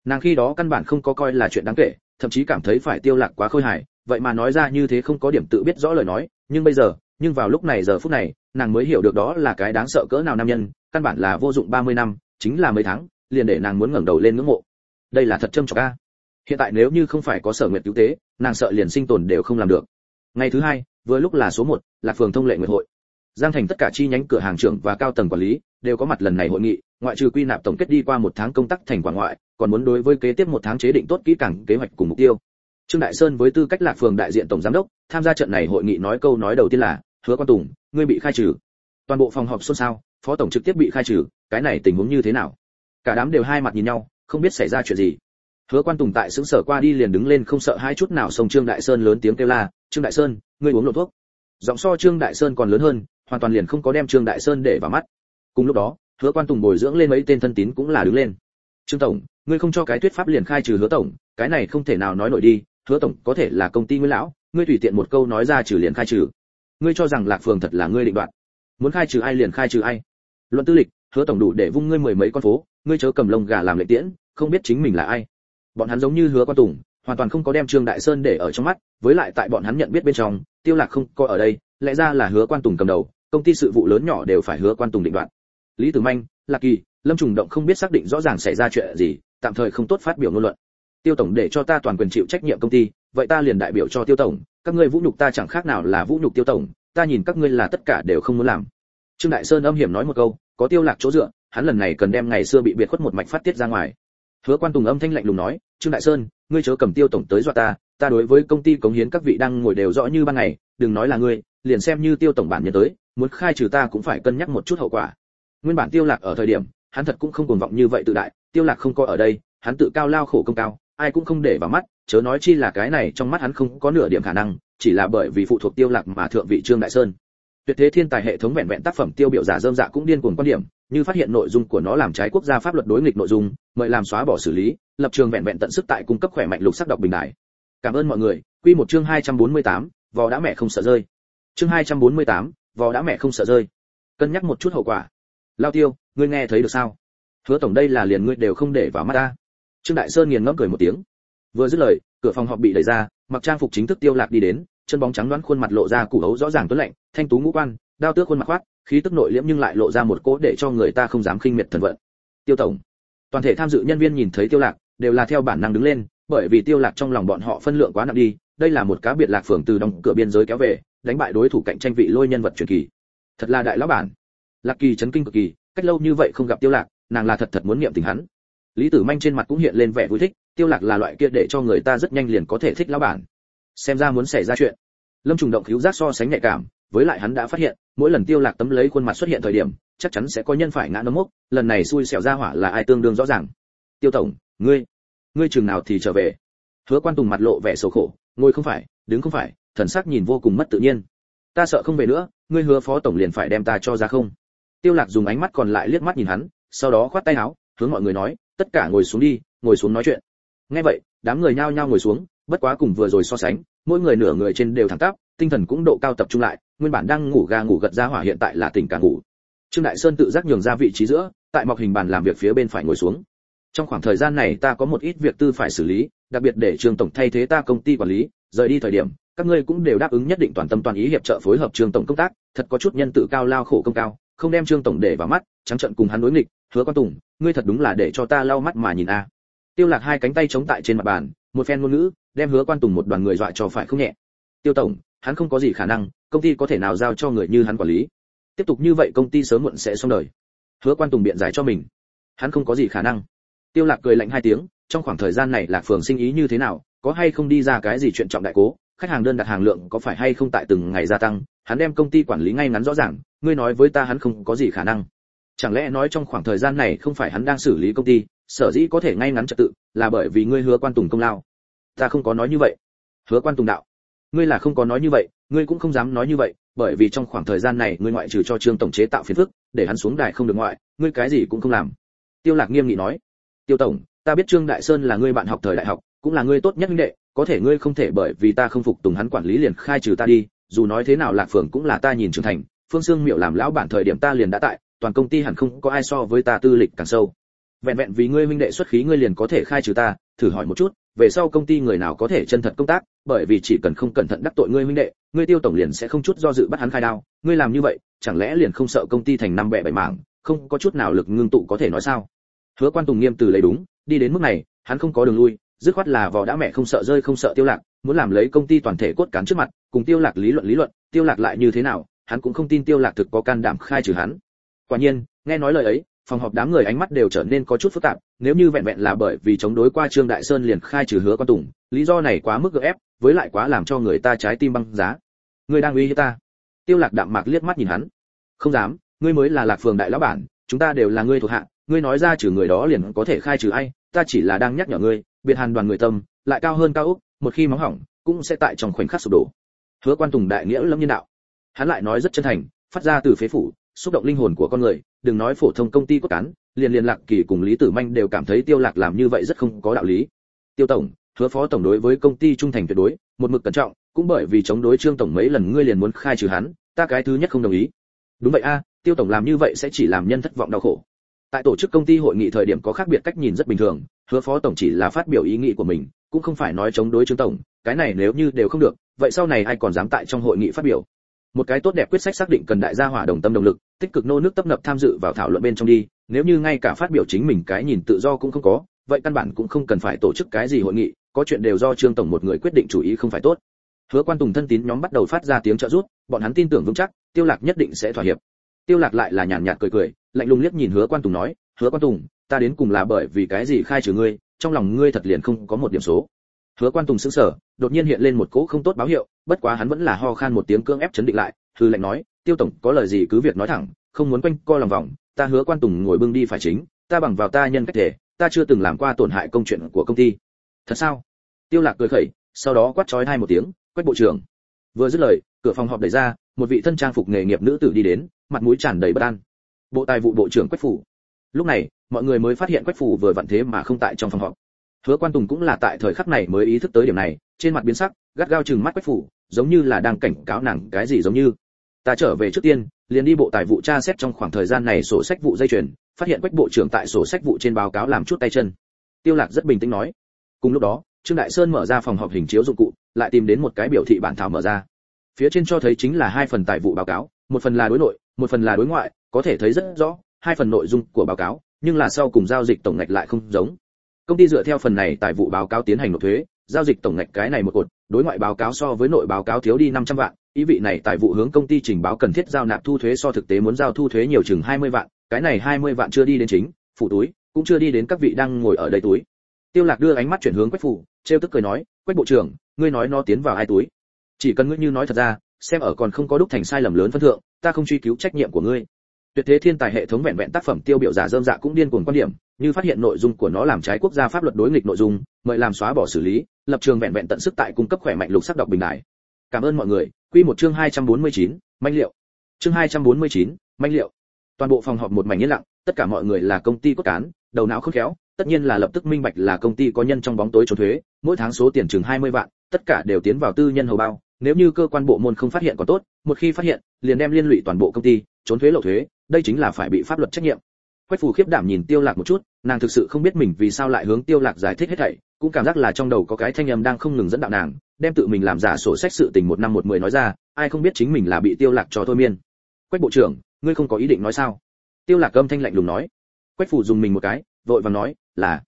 Nàng khi đó căn bản không có coi là chuyện đáng kể thậm chí cảm thấy phải tiêu lạc quá khôi hài. Vậy mà nói ra như thế không có điểm tự biết rõ lời nói. Nhưng bây giờ, nhưng vào lúc này giờ phút này, nàng mới hiểu được đó là cái đáng sợ cỡ nào nam nhân, căn bản là vô dụng 30 năm, chính là mấy tháng, liền để nàng muốn ngẩng đầu lên ngưỡng mộ. Đây là thật châm chọc a. Hiện tại nếu như không phải có sở nguyệt cứu tế, nàng sợ liền sinh tồn đều không làm được. Ngày thứ hai, vừa lúc là số một là phường thông lệ nguyệt hội. Giang thành tất cả chi nhánh cửa hàng trưởng và cao tầng quản lý đều có mặt lần này hội nghị ngoại trừ quy nạp tổng kết đi qua một tháng công tác thành quả ngoại, còn muốn đối với kế tiếp một tháng chế định tốt kỹ càng kế hoạch cùng mục tiêu. Trương đại sơn với tư cách lạc phường đại diện tổng giám đốc, tham gia trận này hội nghị nói câu nói đầu tiên là, hứa quan tùng, ngươi bị khai trừ. Toàn bộ phòng họp xôn xao, phó tổng trực tiếp bị khai trừ, cái này tình huống như thế nào? Cả đám đều hai mặt nhìn nhau, không biết xảy ra chuyện gì. Hứa quan tùng tại xứng sở qua đi liền đứng lên không sợ hai chút nào sông trương đại sơn lớn tiếng kêu la, trương đại sơn, ngươi uống lộn thuốc. Giọng so trương đại sơn còn lớn hơn, hoàn toàn liền không có đem trương đại sơn để vào mắt. Cùng lúc đó hứa quan tùng bồi dưỡng lên mấy tên thân tín cũng là đứng lên. Trương tổng, ngươi không cho cái thuyết pháp liền khai trừ hứa tổng, cái này không thể nào nói nổi đi, hứa tổng có thể là công ty nguyên lão, ngươi tùy tiện một câu nói ra trừ liền khai trừ. Ngươi cho rằng lạc phường thật là ngươi định đoạt. Muốn khai trừ ai liền khai trừ ai. Luận tư lịch, hứa tổng đủ để vung ngươi mười mấy con phố, ngươi chớ cầm lông gà làm lệ tiễn, không biết chính mình là ai. Bọn hắn giống như hứa quan tùng, hoàn toàn không có đem trương đại sơn để ở trong mắt, với lại tại bọn hắn nhận biết bên trong, tiêu lạc không có ở đây, lẽ ra là hứa quan tùng cầm đầu, công ty sự vụ lớn nhỏ đều phải hứa quan tùng định đoạt lý tử manh, lạc kỳ, lâm trùng động không biết xác định rõ ràng xảy ra chuyện gì, tạm thời không tốt phát biểu ngôn luận. Tiêu tổng để cho ta toàn quyền chịu trách nhiệm công ty, vậy ta liền đại biểu cho tiêu tổng, các ngươi vũ nhục ta chẳng khác nào là vũ nhục tiêu tổng, ta nhìn các ngươi là tất cả đều không muốn làm. Trương đại sơn âm hiểm nói một câu, có tiêu lạc chỗ dựa, hắn lần này cần đem ngày xưa bị biệt khuất một mạch phát tiết ra ngoài. Hứa quan tùng âm thanh lạnh lùng nói, trương đại sơn, ngươi chớ cầm tiêu tổng tới dọa ta ta đối với công ty cống hiến các vị đang ngồi đều rõ như ban ngày, đừng nói là ngươi, liền xem như tiêu tổng bản nhân tới, muốn khai trừ ta cũng phải cân nhắc một chút hậu quả nguyên bản tiêu lạc ở thời điểm hắn thật cũng không cuồng vọng như vậy tự đại tiêu lạc không có ở đây hắn tự cao lao khổ công cao ai cũng không để vào mắt chớ nói chi là cái này trong mắt hắn không có nửa điểm khả năng chỉ là bởi vì phụ thuộc tiêu lạc mà thượng vị trương đại sơn. Tuyệt thế thiên tài hệ thống vẹn vẹn tác phẩm tiêu biểu giả dơm dạ cũng điên cuồng quan điểm như phát hiện nội dung của nó làm trái quốc gia pháp luật đối nghịch nội dung mời làm xóa bỏ xử lý lập trường vẹn vẹn tận sức tại cung cấp khỏe mạnh lục sắc đọc bình đại. Cảm ơn mọi người. Quy một chương 248, vò đã mẹ không sợ rơi. Chương 248, vò đã mẹ không sợ rơi. Cân nhắc một chút hậu quả lao tiêu, ngươi nghe thấy được sao? Hứa tổng đây là liền ngươi đều không để vào mắt ta. Trương đại sơn nghiền ngẫm cười một tiếng. Vừa dứt lời, cửa phòng họp bị đẩy ra, mặc trang phục chính thức tiêu lạc đi đến, chân bóng trắng đoán khuôn mặt lộ ra củ hấu rõ ràng tuấn lạnh, thanh tú ngũ quan, đao tước khuôn mặt khoát khí tức nội liễm nhưng lại lộ ra một cỗ để cho người ta không dám khinh miệt thần vận. Tiêu tổng, toàn thể tham dự nhân viên nhìn thấy tiêu lạc, đều là theo bản năng đứng lên, bởi vì tiêu lạc trong lòng bọn họ phân lượng quá nặng đi, đây là một cá biệt lạc phường từ đóng cửa biên giới kéo về, đánh bại đối thủ cạnh tranh vị lôi nhân vật truyền kỳ. Thật là đại lão bản lạc kỳ chấn kinh cực kỳ, cách lâu như vậy không gặp tiêu lạc, nàng là thật thật muốn niệm tình hắn. Lý tử manh trên mặt cũng hiện lên vẻ vui thích, tiêu lạc là loại kia để cho người ta rất nhanh liền có thể thích lão bản. Xem ra muốn xảy ra chuyện. Lâm trùng động cứu giác so sánh nhạy cảm, với lại hắn đã phát hiện, mỗi lần tiêu lạc tấm lấy khuôn mặt xuất hiện thời điểm, chắc chắn sẽ có nhân phải ngã nấm mốc, lần này xui xẻo ra hỏa là ai tương đương rõ ràng. Tiêu tổng, ngươi ngươi trường nào thì trở về? Hứa quan tùng mặt lộ vẻ sầu khổ, ngồi không phải, đứng không phải, thần sắc nhìn vô cùng mất tự nhiên. Ta sợ không về nữa, ngươi hứa phó tổng liền phải đem ta cho ra không? Tiêu lạc dùng ánh mắt còn lại liếc mắt nhìn hắn, sau đó khoát tay áo, hướng mọi người nói, tất cả ngồi xuống đi, ngồi xuống nói chuyện. Nghe vậy, đám người nhao nhao ngồi xuống, bất quá cùng vừa rồi so sánh, mỗi người nửa người trên đều thẳng tắp, tinh thần cũng độ cao tập trung lại, nguyên bản đang ngủ ga ngủ gật ra hỏa hiện tại là tỉnh cả ngủ. Trương đại sơn tự giác nhường ra vị trí giữa, tại mọc hình bàn làm việc phía bên phải ngồi xuống. Trong khoảng thời gian này ta có một ít việc tư phải xử lý, đặc biệt để trương tổng thay thế ta công ty quản lý, rời đi thời điểm, các ngươi cũng đều đáp ứng nhất định toàn tâm toàn ý hiệp trợ phối hợp trương tổng công tác, thật có chút nhân tự cao lao khổ công cao không đem trương tổng để vào mắt, trắng trận cùng hắn đối nghịch, hứa quan tùng, ngươi thật đúng là để cho ta lau mắt mà nhìn a. Tiêu lạc hai cánh tay chống tại trên mặt bàn, một phen ngôn ngữ, đem hứa quan tùng một đoàn người dọa cho phải không nhẹ. Tiêu tổng, hắn không có gì khả năng, công ty có thể nào giao cho người như hắn quản lý? Tiếp tục như vậy công ty sớm muộn sẽ xong đời. Hứa quan tùng biện giải cho mình. Hắn không có gì khả năng. Tiêu lạc cười lạnh hai tiếng, trong khoảng thời gian này lạc phường sinh ý như thế nào, có hay không đi ra cái gì chuyện trọng đại cố? Khách hàng đơn đặt hàng lượng có phải hay không tại từng ngày gia tăng? Hắn đem công ty quản lý ngay ngắn rõ ràng ngươi nói với ta hắn không có gì khả năng. Chẳng lẽ nói trong khoảng thời gian này không phải hắn đang xử lý công ty, sở dĩ có thể ngay ngắn trật tự, là bởi vì ngươi hứa quan tùng công lao? Ta không có nói như vậy. Hứa quan tùng đạo. Ngươi là không có nói như vậy, ngươi cũng không dám nói như vậy, bởi vì trong khoảng thời gian này ngươi ngoại trừ cho trương tổng chế tạo phiền phức, để hắn xuống đài không được ngoại, ngươi cái gì cũng không làm. Tiêu lạc nghiêm nghị nói. Tiêu tổng, ta biết trương đại sơn là ngươi bạn học thời đại học, cũng là ngươi tốt nhất huynh đệ, có thể ngươi không thể bởi vì ta không phục tùng hắn quản lý liền khai trừ ta đi, dù nói thế nào lạc phường cũng là ta nhìn trưởng thành phương xương miệu làm lão bản thời điểm ta liền đã tại, toàn công ty hẳn không có ai so với ta tư lịch càng sâu. Vẹn vẹn vì ngươi huynh đệ xuất khí ngươi liền có thể khai trừ ta, thử hỏi một chút, về sau công ty người nào có thể chân thật công tác, bởi vì chỉ cần không cẩn thận đắc tội ngươi huynh đệ, ngươi tiêu tổng liền sẽ không chút do dự bắt hắn khai đao. Ngươi làm như vậy, chẳng lẽ liền không sợ công ty thành năm bẻ bảy mảng, không có chút nào lực ngưng tụ có thể nói sao? Hứa quan tùng nghiêm từ lấy đúng, đi đến mức này, hắn không có đường lui, dứt khoát là vò đã mẹ không sợ rơi không sợ tiêu lạc, muốn làm lấy công ty toàn thể cốt cán trước mặt, cùng tiêu lạc lý luận lý luận, tiêu lạc lại như thế nào hắn cũng không tin tiêu lạc thực có can đảm khai trừ hắn. Quả nhiên, nghe nói lời ấy, phòng họp đám người ánh mắt đều trở nên có chút phức tạp, nếu như vẹn vẹn là bởi vì chống đối qua trương đại sơn liền khai trừ hứa quan tùng, lý do này quá mức gượng ép, với lại quá làm cho người ta trái tim băng giá. Ngươi đang uy hiếp ta. Tiêu lạc đạm mạc liếc mắt nhìn hắn. Không dám, ngươi mới là lạc phường đại lão bản, chúng ta đều là ngươi thuộc hạ, ngươi nói ra trừ người đó liền có thể khai trừ ai, ta chỉ là đang nhắc nhở ngươi, biệt hàn đoàn người tâm, lại cao hơn cao úc, một khi móng hỏng, cũng sẽ tại trong khoảnh khắc sụp đổ. Hứa quan tùng đại nghĩa lâm nhân đạo hắn lại nói rất chân thành, phát ra từ phế phủ, xúc động linh hồn của con người, đừng nói phổ thông công ty cốt cán, liền liên lạc kỳ cùng lý tử manh đều cảm thấy tiêu lạc làm như vậy rất không có đạo lý. Tiêu tổng, hứa phó tổng đối với công ty trung thành tuyệt đối, một mực cẩn trọng, cũng bởi vì chống đối trương tổng mấy lần ngươi liền muốn khai trừ hắn, ta cái thứ nhất không đồng ý. Đúng vậy a, tiêu tổng làm như vậy sẽ chỉ làm nhân thất vọng đau khổ. Tại tổ chức công ty hội nghị thời điểm có khác biệt cách nhìn rất bình thường, hứa phó tổng chỉ là phát biểu ý nghĩ của mình, cũng không phải nói chống đối trương tổng, cái này nếu như đều không được, vậy sau này ai còn dám tại trong hội nghị phát biểu? Một cái tốt đẹp quyết sách xác định cần đại gia hỏa đồng tâm đồng lực, tích cực nô nước tấp nập tham dự vào thảo luận bên trong đi, nếu như ngay cả phát biểu chính mình cái nhìn tự do cũng không có, vậy căn bản cũng không cần phải tổ chức cái gì hội nghị, có chuyện đều do trương tổng một người quyết định chủ ý không phải tốt. Hứa quan tùng thân tín nhóm bắt đầu phát ra tiếng trợ giúp, bọn hắn tin tưởng vững chắc, tiêu lạc nhất định sẽ thỏa hiệp. Tiêu lạc lại là nhàn nhạt cười cười, lạnh lùng liếc nhìn hứa quan tùng nói, hứa quan tùng, ta đến cùng là bởi vì cái gì khai trừ ngươi, trong lòng ngươi thật liền không có một điểm số hứa quan tùng sững sờ, đột nhiên hiện lên một cỗ không tốt báo hiệu, bất quá hắn vẫn là ho khan một tiếng cưỡng ép chấn định lại hừ lệnh nói, tiêu tổng, có lời gì cứ việc nói thẳng, không muốn quanh co lòng vòng, ta hứa quan tùng ngồi bưng đi phải chính, ta bằng vào ta nhân cách thể, ta chưa từng làm qua tổn hại công chuyện của công ty. Thật sao? Tiêu lạc cười khẩy, sau đó quát chói hai một tiếng, quách bộ trưởng. Vừa dứt lời, cửa phòng họp đẩy ra, một vị thân trang phục nghề nghiệp nữ tử đi đến, mặt mũi tràn đầy bất an. Bộ tài vụ bộ trưởng quách phủ. Lúc này, mọi người mới phát hiện quách phủ vừa vặn thế mà không tại trong phòng họp hứa quan tùng cũng là tại thời khắc này mới ý thức tới điểm này, trên mặt biến sắc, gắt gao chừng mắt quách phủ, giống như là đang cảnh cáo nàng cái gì giống như. Ta trở về trước tiên, liền đi bộ tài vụ tra xét trong khoảng thời gian này sổ sách vụ dây chuyền, phát hiện quách bộ trưởng tại sổ sách vụ trên báo cáo làm chút tay chân. Tiêu lạc rất bình tĩnh nói. Cùng lúc đó, trương đại sơn mở ra phòng họp hình chiếu dụng cụ, lại tìm đến một cái biểu thị bản thảo mở ra. Phía trên cho thấy chính là hai phần tài vụ báo cáo, một phần là đối nội, một phần là đối ngoại, có thể thấy rất rõ, hai phần nội dung của báo cáo, nhưng là sau cùng giao dịch tổng ngạch lại không giống công ty dựa theo phần này tài vụ báo cáo tiến hành nộp thuế, giao dịch tổng ngạch cái này một cột, đối ngoại báo cáo so với nội báo cáo thiếu đi 500 vạn, ý vị này tài vụ hướng công ty trình báo cần thiết giao nạp thu thuế so thực tế muốn giao thu thuế nhiều chừng 20 vạn, cái này 20 vạn chưa đi đến chính, phụ túi, cũng chưa đi đến các vị đang ngồi ở đây túi. Tiêu lạc đưa ánh mắt chuyển hướng quách phủ treo tức cười nói, quách bộ trưởng, ngươi nói nó tiến vào hai túi? Chỉ cần ngươi như nói thật ra, xem ở còn không có đúc thành sai lầm lớn phân thượng, ta không truy cứu trách nhiệm của ngươi. Tuyệt thế thiên tài hệ thống vẹn vẹn tác phẩm tiêu biểu giả dơm dạ cũng điên cuồng quan điểm như phát hiện nội dung của nó làm trái quốc gia pháp luật đối nghịch nội dung mời làm xóa bỏ xử lý lập trường vẹn vẹn tận sức tại cung cấp khỏe mạnh lục sắc đọc bình đại. Cảm ơn mọi người. Quy một chương 249, manh liệu. Chương 249, manh liệu. Toàn bộ phòng họp một mảnh yên lặng tất cả mọi người là công ty cốt cán đầu não khôn khéo tất nhiên là lập tức minh bạch là công ty có nhân trong bóng tối trốn thuế mỗi tháng số tiền chừng 20 vạn tất cả đều tiến vào tư nhân hầu bao. Nếu như cơ quan bộ môn không phát hiện còn tốt một khi phát hiện liền đem liên lụy toàn bộ công ty trốn thuế lậu thuế đây chính là phải bị pháp luật trách nhiệm quách phù khiếp đảm nhìn tiêu lạc một chút, nàng thực sự không biết mình vì sao lại hướng tiêu lạc giải thích hết thảy, cũng cảm giác là trong đầu có cái thanh âm đang không ngừng dẫn đạo nàng, đem tự mình làm giả sổ sách sự tình một năm một mười nói ra, ai không biết chính mình là bị tiêu lạc cho thôi miên. Quách bộ trưởng, ngươi không có ý định nói sao? Tiêu lạc âm thanh lạnh lùng nói. Quách phủ dùng mình một cái, vội vàng nói, là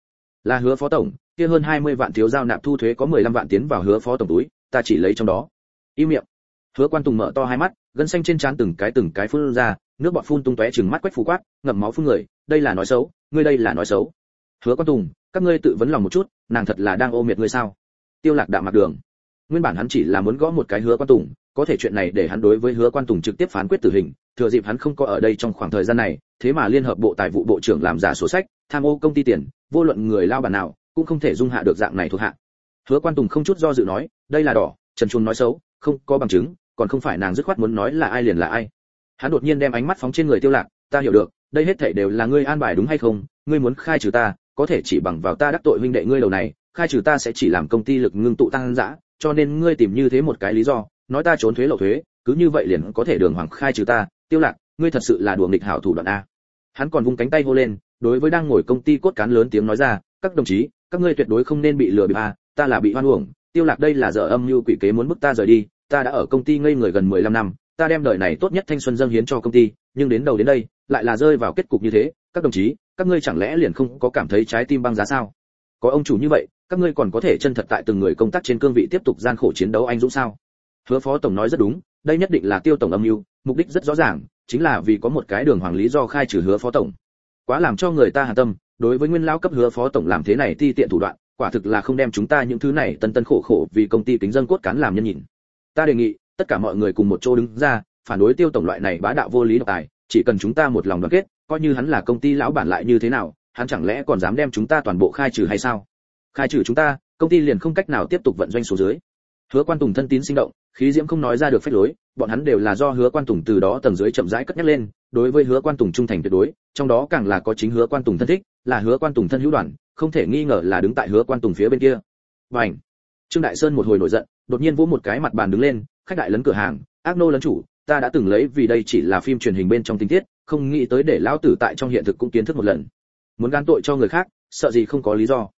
là hứa phó tổng, kia hơn 20 vạn thiếu giao nạp thu thuế có 15 vạn tiến vào hứa phó tổng túi, ta chỉ lấy trong đó. Im miệng. Hứa quan tùng mở to hai mắt, gân xanh trên trán từng cái từng cái phun ra nước bọt phun tung tóe trừng mắt quách phú quát, ngậm máu phun người, đây là nói xấu, ngươi đây là nói xấu. Hứa quan tùng, các ngươi tự vấn lòng một chút, nàng thật là đang ô miệt ngươi sao? Tiêu lạc đạm mặt đường. Nguyên bản hắn chỉ là muốn gõ một cái hứa quan tùng, có thể chuyện này để hắn đối với hứa quan tùng trực tiếp phán quyết tử hình, thừa dịp hắn không có ở đây trong khoảng thời gian này, thế mà liên hợp bộ tài vụ bộ trưởng làm giả sổ sách, tham ô công ty tiền, vô luận người lao bản nào, cũng không thể dung hạ được dạng này thuộc hạ. Hứa quan tùng không chút do dự nói, đây là đỏ, trần chuồn nói xấu, không có bằng chứng, còn không phải nàng dứt khoát muốn nói là ai liền là ai hắn đột nhiên đem ánh mắt phóng trên người tiêu lạc, ta hiểu được, đây hết thảy đều là ngươi an bài đúng hay không? Ngươi muốn khai trừ ta, có thể chỉ bằng vào ta đắc tội huynh đệ ngươi đầu này, khai trừ ta sẽ chỉ làm công ty lực ngưng tụ tăng dã, cho nên ngươi tìm như thế một cái lý do, nói ta trốn thuế lậu thuế, cứ như vậy liền có thể đường hoàng khai trừ ta. Tiêu lạc, ngươi thật sự là đùa nghịch hảo thủ đoạn a. Hắn còn vung cánh tay hô lên, đối với đang ngồi công ty cốt cán lớn tiếng nói ra, các đồng chí, các ngươi tuyệt đối không nên bị lừa bịp a, ta là bị hoan uổng. Tiêu lạc đây là giờ âm mưu quỷ kế muốn bức ta rời đi, ta đã ở công ty ngây người gần 15 năm ta đem đời này tốt nhất thanh xuân dâng hiến cho công ty, nhưng đến đầu đến đây, lại là rơi vào kết cục như thế, các đồng chí, các ngươi chẳng lẽ liền không có cảm thấy trái tim băng giá sao? Có ông chủ như vậy, các ngươi còn có thể chân thật tại từng người công tác trên cương vị tiếp tục gian khổ chiến đấu anh dũng sao? Hứa phó tổng nói rất đúng, đây nhất định là tiêu tổng âm mưu, mục đích rất rõ ràng, chính là vì có một cái đường hoàng lý do khai trừ hứa phó tổng. Quá làm cho người ta hà tâm, đối với nguyên lão cấp hứa phó tổng làm thế này ti tiện thủ đoạn, quả thực là không đem chúng ta những thứ này tân tân khổ khổ vì công ty tính dân cốt cán làm nhân nhìn. Ta đề nghị tất cả mọi người cùng một chỗ đứng ra, phản đối tiêu tổng loại này bá đạo vô lý độc tài, chỉ cần chúng ta một lòng đoàn kết, coi như hắn là công ty lão bản lại như thế nào, hắn chẳng lẽ còn dám đem chúng ta toàn bộ khai trừ hay sao? Khai trừ chúng ta, công ty liền không cách nào tiếp tục vận doanh số dưới. Hứa quan tùng thân tín sinh động, khí diễm không nói ra được phép lối, bọn hắn đều là do hứa quan tùng từ đó tầng dưới chậm rãi cất nhắc lên, đối với hứa quan tùng trung thành tuyệt đối, trong đó càng là có chính hứa quan tùng thân thích, là hứa quan tùng thân hữu đoàn, không thể nghi ngờ là đứng tại hứa quan tùng phía bên kia. Ảnh trương đại sơn một hồi nổi giận, đột nhiên vỗ một cái mặt bàn đứng lên khách đại lấn cửa hàng, ác nô lấn chủ, ta đã từng lấy vì đây chỉ là phim truyền hình bên trong tình tiết, không nghĩ tới để lão tử tại trong hiện thực cũng kiến thức một lần. Muốn gan tội cho người khác, sợ gì không có lý do.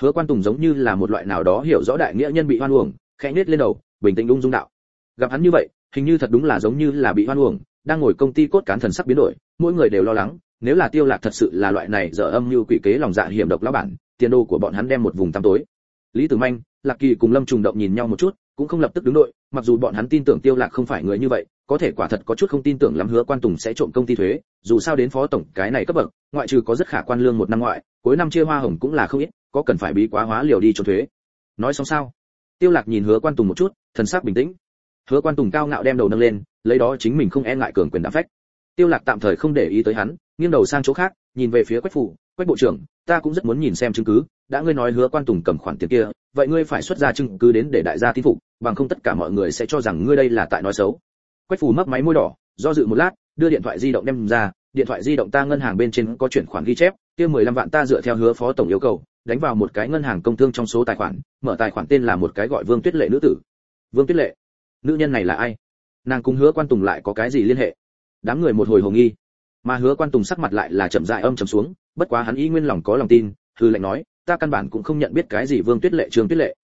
Hứa quan tùng giống như là một loại nào đó hiểu rõ đại nghĩa nhân bị hoan uổng, khẽ nhếch lên đầu, bình tĩnh ung dung đạo. Gặp hắn như vậy, hình như thật đúng là giống như là bị hoan uổng, đang ngồi công ty cốt cán thần sắc biến đổi, mỗi người đều lo lắng, nếu là tiêu lạc thật sự là loại này dở âm như quỷ kế lòng dạ hiểm độc lão bản, tiền đồ của bọn hắn đem một vùng tăm tối. Lý tử manh, lạc kỳ cùng lâm trùng động nhìn nhau một chút cũng không lập tức đứng đội, mặc dù bọn hắn tin tưởng tiêu lạc không phải người như vậy, có thể quả thật có chút không tin tưởng lắm hứa quan tùng sẽ trộm công ty thuế, dù sao đến phó tổng cái này cấp bậc, ngoại trừ có rất khả quan lương một năm ngoại, cuối năm chia hoa hồng cũng là không ít, có cần phải bí quá hóa liều đi trốn thuế. Nói xong sao? Tiêu lạc nhìn hứa quan tùng một chút, thần sắc bình tĩnh. Hứa quan tùng cao ngạo đem đầu nâng lên, lấy đó chính mình không e ngại cường quyền đã phách. Tiêu lạc tạm thời không để ý tới hắn nghiêng đầu sang chỗ khác, nhìn về phía quách phủ. Quách bộ trưởng, ta cũng rất muốn nhìn xem chứng cứ. Đã ngươi nói hứa quan tùng cầm khoản tiền kia, vậy ngươi phải xuất ra chứng cứ đến để đại gia tin phục, bằng không tất cả mọi người sẽ cho rằng ngươi đây là tại nói xấu. Quách phủ mấp máy môi đỏ, do dự một lát, đưa điện thoại di động đem ra. Điện thoại di động ta ngân hàng bên trên có chuyển khoản ghi chép, kia 15 vạn ta dựa theo hứa phó tổng yêu cầu, đánh vào một cái ngân hàng công thương trong số tài khoản, mở tài khoản tên là một cái gọi vương tuyết lệ nữ tử. Vương tuyết lệ, nữ nhân này là ai? Nàng cùng hứa quan tùng lại có cái gì liên hệ? Đám người một hồi hồ nghi mà hứa quan tùng sắc mặt lại là chậm rãi âm trầm xuống bất quá hắn y nguyên lòng có lòng tin hư lệnh nói ta căn bản cũng không nhận biết cái gì vương tuyết lệ trương tuyết lệ.